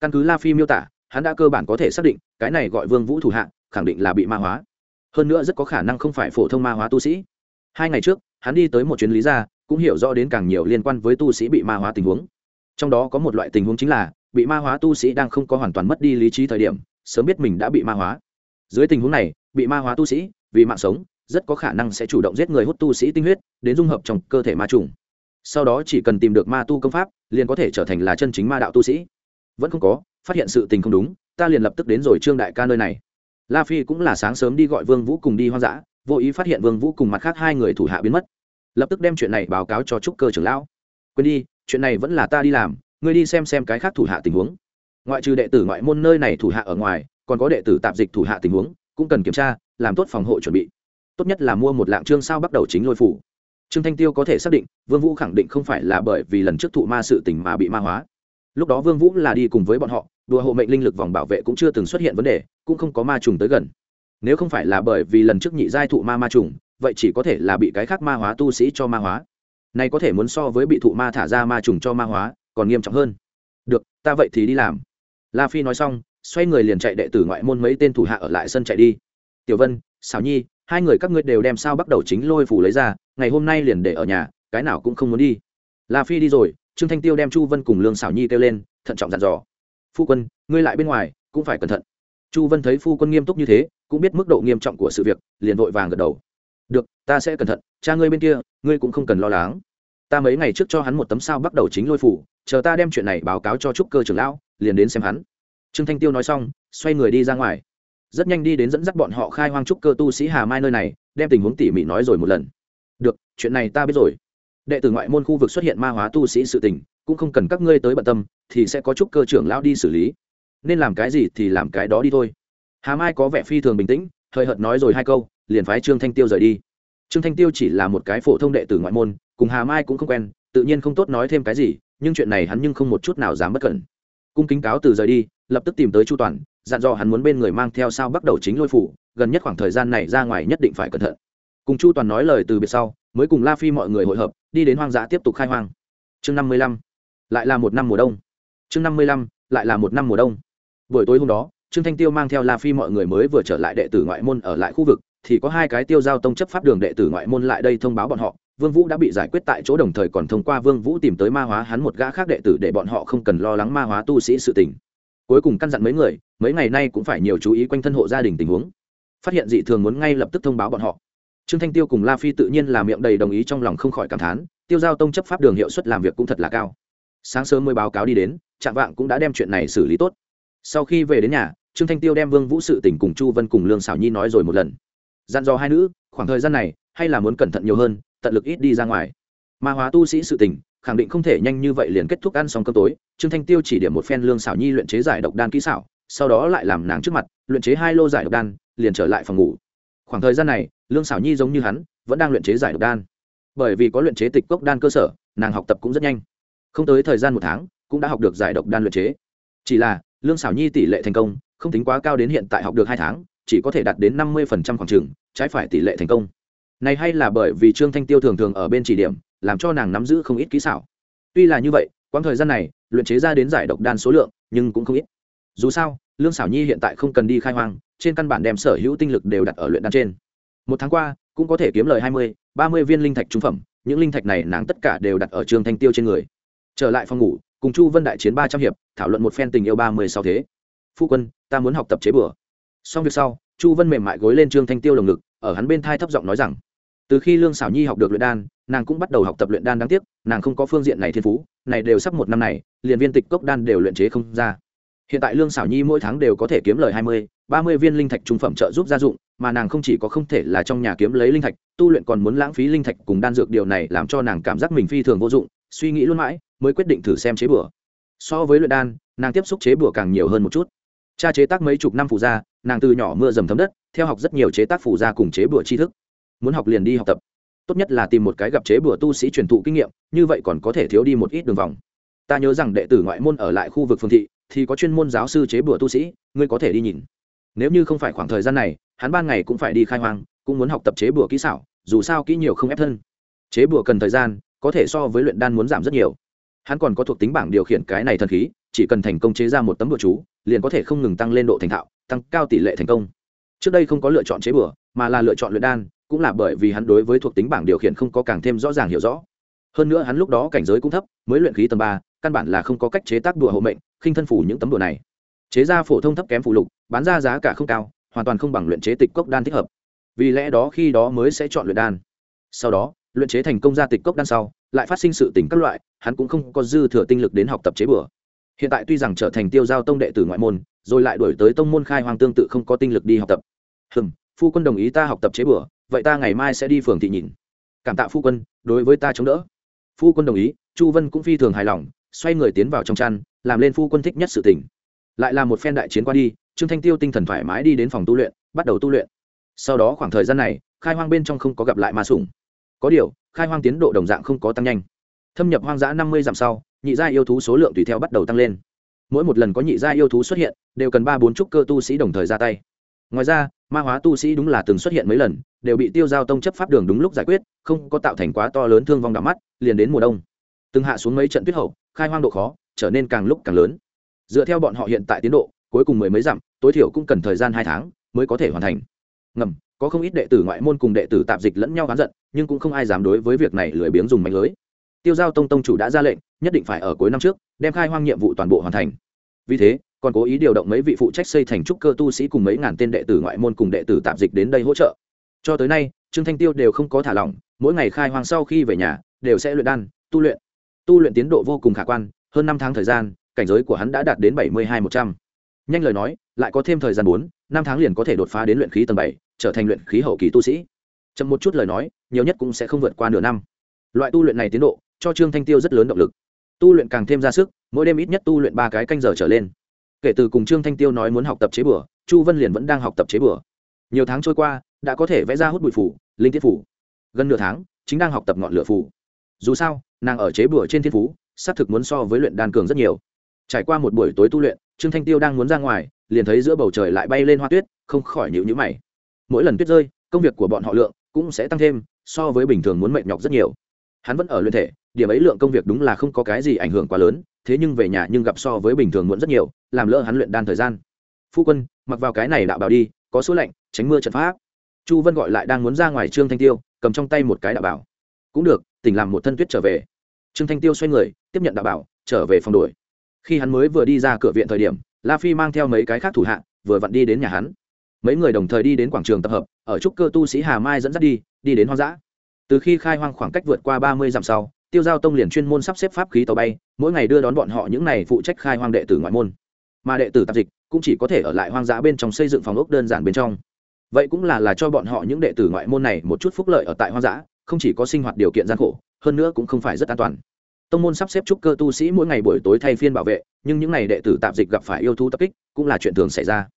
Căn cứ la phi miêu tả, hắn đã cơ bản có thể xác định, cái này gọi vương vũ thủ hạ, khẳng định là bị ma hóa hơn nữa rất có khả năng không phải phổ thông ma hóa tu sĩ. Hai ngày trước, hắn đi tới một chuyến lý gia, cũng hiểu rõ đến càng nhiều liên quan với tu sĩ bị ma hóa tình huống. Trong đó có một loại tình huống chính là, bị ma hóa tu sĩ đang không có hoàn toàn mất đi lý trí thời điểm, sớm biết mình đã bị ma hóa. Dưới tình huống này, bị ma hóa tu sĩ, vì mạng sống, rất có khả năng sẽ chủ động giết người hút tu sĩ tinh huyết, đến dung hợp trong cơ thể ma trùng. Sau đó chỉ cần tìm được ma tu công pháp, liền có thể trở thành là chân chính ma đạo tu sĩ. Vẫn không có, phát hiện sự tình không đúng, ta liền lập tức đến rồi trương đại ca nơi này la phi cũng là sáng sớm đi gọi vương vũ cùng đi hoang dã, vô ý phát hiện vương vũ cùng mặt khác hai người thủ hạ biến mất. Lập tức đem chuyện này báo cáo cho trúc cơ trưởng lão. Quên đi, chuyện này vẫn là ta đi làm, ngươi đi xem xem cái khác thủ hạ tình huống. Ngoại trừ đệ tử ngoại môn nơi này thủ hạ ở ngoài, còn có đệ tử tạp dịch thủ hạ tình huống, cũng cần kiểm tra, làm tốt phòng hộ chuẩn bị. Tốt nhất là mua một lạng trương sao bắt đầu chính lôi phủ. Trương thanh tiêu có thể xác định, vương vũ khẳng định không phải là bởi vì lần trước thụ ma sự tình mà bị ma hóa. Lúc đó vương vũ là đi cùng với bọn họ đùa hộ mệnh linh lực vòng bảo vệ cũng chưa từng xuất hiện vấn đề, cũng không có ma trùng tới gần. Nếu không phải là bởi vì lần trước nhị giai thụ ma ma trùng, vậy chỉ có thể là bị cái khác ma hóa tu sĩ cho ma hóa. Này có thể muốn so với bị thụ ma thả ra ma trùng cho ma hóa, còn nghiêm trọng hơn. Được, ta vậy thì đi làm. La phi nói xong, xoay người liền chạy đệ tử ngoại môn mấy tên thủ hạ ở lại sân chạy đi. Tiểu vân xảo nhi, hai người các ngươi đều đem sao bắt đầu chính lôi phủ lấy ra, ngày hôm nay liền để ở nhà, cái nào cũng không muốn đi. La phi đi rồi, trương thanh tiêu đem chu vân cùng lương xảo nhi kêu lên, thận trọng dặn dò phu quân, ngươi lại bên ngoài, cũng phải cẩn thận. Chu vân thấy phu quân nghiêm túc như thế, cũng biết mức độ nghiêm trọng của sự việc, liền vội vàng gật đầu. Được, ta sẽ cẩn thận, cha ngươi bên kia, ngươi cũng không cần lo lắng. Ta mấy ngày trước cho hắn một tấm sao bắt đầu chính lôi phủ, chờ ta đem chuyện này báo cáo cho trúc cơ trưởng lão, liền đến xem hắn. Trương thanh tiêu nói xong, xoay người đi ra ngoài. Rất nhanh đi đến dẫn dắt bọn họ khai hoang trúc cơ tu sĩ hà mai nơi này, đem tình huống tỉ mỉ nói rồi một lần. Được, chuyện này ta biết rồi. Đệ tử ngoại môn khu vực xuất hiện ma hóa tu sĩ sự tình cũng không cần các ngươi tới bận tâm, thì sẽ có chút cơ trưởng lão đi xử lý. Nên làm cái gì thì làm cái đó đi thôi. Hà mai có vẻ phi thường bình tĩnh, hơi hợt nói rồi hai câu, liền phái trương thanh tiêu rời đi. Trương thanh tiêu chỉ là một cái phổ thông đệ tử ngoại môn, cùng hà mai cũng không quen, tự nhiên không tốt nói thêm cái gì, nhưng chuyện này hắn nhưng không một chút nào dám bất cẩn. Cung kính cáo từ rời đi, lập tức tìm tới chu toàn, dặn dò hắn muốn bên người mang theo sao bắt đầu chính lôi phủ, gần nhất khoảng thời gian này ra ngoài nhất định phải cẩn thận. Cùng chu toàn nói lời từ biệt sau, mới cùng la phi mọi người hội hợp, đi đến hoang dã tiếp tục khai hoang. Chương năm mươi lăm lại là một năm mùa đông. Chương năm mươi lăm, lại là một năm mùa đông. Buổi tối hôm đó, trương thanh tiêu mang theo la phi mọi người mới vừa trở lại đệ tử ngoại môn ở lại khu vực, thì có hai cái tiêu giao tông chấp pháp đường đệ tử ngoại môn lại đây thông báo bọn họ. Vương vũ đã bị giải quyết tại chỗ đồng thời còn thông qua vương vũ tìm tới ma hóa hắn một gã khác đệ tử để bọn họ không cần lo lắng ma hóa tu sĩ sự tình. Cuối cùng căn dặn mấy người, mấy ngày nay cũng phải nhiều chú ý quanh thân hộ gia đình tình huống. Phát hiện dị thường muốn ngay lập tức thông báo bọn họ. Trương thanh tiêu cùng la phi tự nhiên là miệng đầy đồng ý trong lòng không khỏi cảm thán, tiêu giao tông chấp pháp đường hiệu suất làm việc cũng thật là cao sáng sớm mới báo cáo đi đến trạng vạng cũng đã đem chuyện này xử lý tốt. Sau khi về đến nhà, trương thanh tiêu đem vương vũ sự tình cùng chu vân cùng lương xảo nhi nói rồi một lần. Dặn dò hai nữ, khoảng thời gian này, hay là muốn cẩn thận nhiều hơn, tận lực ít đi ra ngoài. Mà hóa tu sĩ sự tình, khẳng định không thể nhanh như vậy liền kết thúc ăn xong cơm tối, trương thanh tiêu chỉ điểm một phen lương xảo nhi luyện chế giải độc đan kỹ xảo, sau đó lại làm nàng trước mặt, luyện chế hai lô giải độc đan, liền trở lại phòng ngủ. Khoảng thời gian này, lương xảo nhi giống như hắn, vẫn đang luyện chế giải độc đan. Bởi vì có luyện chế tịch cốc đan cơ sở, nàng học tập cũng rất nhanh không tới thời gian một tháng, cũng đã học được giải độc đan luyện chế. Chỉ là, lương xảo nhi tỷ lệ thành công, không tính quá cao đến hiện tại học được hai tháng, chỉ có thể đạt đến năm mươi khoảng trường trái phải tỷ lệ thành công. Này hay là bởi vì trương thanh tiêu thường thường ở bên chỉ điểm, làm cho nàng nắm giữ không ít kỹ xảo. Tuy là như vậy, quãng thời gian này, luyện chế ra đến giải độc đan số lượng, nhưng cũng không ít. Dù sao, lương xảo nhi hiện tại không cần đi khai hoang, trên căn bản đem sở hữu tinh lực đều đặt ở luyện đan trên. Một tháng qua, cũng có thể kiếm lời hai mươi, ba mươi viên linh thạch trung phẩm, những linh thạch này nàng tất cả đều đặt ở trương thanh tiêu trên người trở lại phòng ngủ, cùng chu vân đại chiến ba trăm hiệp, thảo luận một phen tình yêu ba mươi sau thế. Phu quân, ta muốn học tập chế bừa xong việc sau, chu vân mềm mại gối lên trương thanh tiêu lồng ngực, ở hắn bên thai thấp giọng nói rằng, từ khi lương xảo nhi học được luyện đan, nàng cũng bắt đầu học tập luyện đan đáng tiếc, nàng không có phương diện này thiên phú, này đều sắp một năm này, liền viên tịch cốc đan đều luyện chế không ra. Hiện tại lương xảo nhi mỗi tháng đều có thể kiếm lời hai mươi, ba mươi viên linh thạch trung phẩm trợ giúp gia dụng, mà nàng không chỉ có không thể là trong nhà kiếm lấy linh thạch, tu luyện còn muốn lãng phí linh thạch cùng đan dược, điều này làm cho nàng cảm giác mình phi thường vô dụng, suy nghĩ luôn mãi mới quyết định thử xem chế bừa. So với luyện đan, nàng tiếp xúc chế bừa càng nhiều hơn một chút. Cha chế tác mấy chục năm phù gia, nàng từ nhỏ mưa dầm thấm đất, theo học rất nhiều chế tác phù gia cùng chế bừa tri thức. Muốn học liền đi học tập. Tốt nhất là tìm một cái gặp chế bừa tu sĩ truyền thụ kinh nghiệm, như vậy còn có thể thiếu đi một ít đường vòng. Ta nhớ rằng đệ tử ngoại môn ở lại khu vực phương thị, thì có chuyên môn giáo sư chế bừa tu sĩ, ngươi có thể đi nhìn. Nếu như không phải khoảng thời gian này, hắn ban ngày cũng phải đi khai hoang, cũng muốn học tập chế bừa kỹ xảo, dù sao kỹ nhiều không ép thân. Chế bừa cần thời gian, có thể so với luyện đan muốn giảm rất nhiều hắn còn có thuộc tính bảng điều khiển cái này thần khí, chỉ cần thành công chế ra một tấm bừa chú, liền có thể không ngừng tăng lên độ thành thạo, tăng cao tỷ lệ thành công. Trước đây không có lựa chọn chế bừa mà là lựa chọn luyện đan, cũng là bởi vì hắn đối với thuộc tính bảng điều khiển không có càng thêm rõ ràng hiểu rõ. Hơn nữa hắn lúc đó cảnh giới cũng thấp, mới luyện khí tầm ba, căn bản là không có cách chế tác đùa hộ mệnh, khinh thân phủ những tấm đùa này. Chế ra phổ thông thấp kém phụ lục, bán ra giá cả không cao, hoàn toàn không bằng luyện chế tịch cốc đan thích hợp. Vì lẽ đó khi đó mới sẽ chọn luyện đan. Sau đó, luyện chế thành công ra tịch cốc đan sau lại phát sinh sự tình các loại, hắn cũng không có dư thừa tinh lực đến học tập chế bừa. Hiện tại tuy rằng trở thành tiêu giao tông đệ tử ngoại môn, rồi lại đổi tới tông môn khai hoang tương tự không có tinh lực đi học tập. Hừm, phu quân đồng ý ta học tập chế bừa, vậy ta ngày mai sẽ đi phường thị nhìn. Cảm tạ phu quân, đối với ta chống đỡ. Phu quân đồng ý, chu vân cũng phi thường hài lòng, xoay người tiến vào trong chăn, làm lên phu quân thích nhất sự tỉnh lại là một phen đại chiến qua đi, trương thanh tiêu tinh thần thoải mái đi đến phòng tu luyện, bắt đầu tu luyện. Sau đó khoảng thời gian này, khai hoang bên trong không có gặp lại ma sủng có điều, khai hoang tiến độ đồng dạng không có tăng nhanh. Thâm nhập hoang dã năm mươi dặm sau, nhị gia yêu thú số lượng tùy theo bắt đầu tăng lên. Mỗi một lần có nhị gia yêu thú xuất hiện, đều cần ba bốn trúc cơ tu sĩ đồng thời ra tay. Ngoài ra, ma hóa tu sĩ đúng là từng xuất hiện mấy lần, đều bị tiêu giao tông chấp pháp đường đúng lúc giải quyết, không có tạo thành quá to lớn thương vong đ mắt, liền đến mùa đông. Từng hạ xuống mấy trận tuyết hậu, khai hoang độ khó trở nên càng lúc càng lớn. Dựa theo bọn họ hiện tại tiến độ, cuối cùng mười mấy dặm, tối thiểu cũng cần thời gian hai tháng mới có thể hoàn thành. Ngầm có không ít đệ tử ngoại môn cùng đệ tử tạp dịch lẫn nhau oán giận, nhưng cũng không ai dám đối với việc này lười biếng dùng mạnh lưới. Tiêu giao tông tông chủ đã ra lệnh, nhất định phải ở cuối năm trước, đem khai hoang nhiệm vụ toàn bộ hoàn thành. Vì thế, còn cố ý điều động mấy vị phụ trách xây thành trúc cơ tu sĩ cùng mấy ngàn tên đệ tử ngoại môn cùng đệ tử tạp dịch đến đây hỗ trợ. Cho tới nay, trương thanh tiêu đều không có thả lỏng, mỗi ngày khai hoang sau khi về nhà, đều sẽ luyện đan, tu luyện. Tu luyện tiến độ vô cùng khả quan, hơn năm tháng thời gian, cảnh giới của hắn đã đạt đến bảy mươi hai một trăm. N lời nói, lại có thêm thời gian bốn, năm tháng liền có thể đột phá đến luyện khí tầng bảy trở thành luyện khí hậu kỳ tu sĩ. Chậm một chút lời nói, nhiều nhất cũng sẽ không vượt qua nửa năm. Loại tu luyện này tiến độ, cho trương thanh tiêu rất lớn động lực. Tu luyện càng thêm ra sức, mỗi đêm ít nhất tu luyện ba cái canh giờ trở lên. Kể từ cùng trương thanh tiêu nói muốn học tập chế bừa chu vân liền vẫn đang học tập chế bừa nhiều tháng trôi qua, đã có thể vẽ ra hút bụi phủ, linh tiết phủ. Gần nửa tháng, chính đang học tập ngọn lửa phủ. Dù sao, nàng ở chế bừa trên thiên phú, xác thực muốn so với luyện đan cường rất nhiều. Trải qua một buổi tối tu luyện, trương thanh tiêu đang muốn ra ngoài, liền thấy giữa bầu trời lại bay lên hoa tuyết, không khỏi nhịu nhữ mày mỗi lần tuyết rơi, công việc của bọn họ lượng cũng sẽ tăng thêm, so với bình thường muốn mệt nhọc rất nhiều. Hắn vẫn ở luyện thể, điểm ấy lượng công việc đúng là không có cái gì ảnh hưởng quá lớn, thế nhưng về nhà nhưng gặp so với bình thường muộn rất nhiều, làm lỡ hắn luyện đan thời gian. Phu quân, mặc vào cái này đạo bảo đi, có số lạnh tránh mưa trận pháp. Chu vân gọi lại đang muốn ra ngoài trương thanh tiêu, cầm trong tay một cái đạo bảo. Cũng được, tỉnh làm một thân tuyết trở về. Trương thanh tiêu xoay người, tiếp nhận đạo bảo, trở về phòng đuổi khi hắn mới vừa đi ra cửa viện thời điểm, la phi mang theo mấy cái khác thủ hạ, vừa vặn đi đến nhà hắn mấy người đồng thời đi đến quảng trường tập hợp, ở trúc cơ tu sĩ hà mai dẫn dắt đi đi đến hoang dã. Từ khi khai hoang khoảng cách vượt qua ba mươi dặm sau, tiêu giao tông liền chuyên môn sắp xếp pháp khí tàu bay, mỗi ngày đưa đón bọn họ những n à y phụ trách khai hoang đệ tử ngoại môn. Mà đệ tử tạp dịch cũng chỉ có thể ở lại hoang dã bên trong xây dựng phòng ốc đơn giản bên trong. Vậy cũng là là cho bọn họ những đệ tử ngoại môn này một chút phúc lợi ở tại hoang dã, không chỉ có sinh hoạt điều kiện gian khổ, hơn nữa cũng không phải rất an toàn. Tông môn sắp xếp trúc cơ tu sĩ mỗi ngày buổi tối thay phiên bảo vệ, nhưng những n à y đệ tử tạp dịch gặp phải yêu thú tập kích cũng là chuyện thường xảy ra.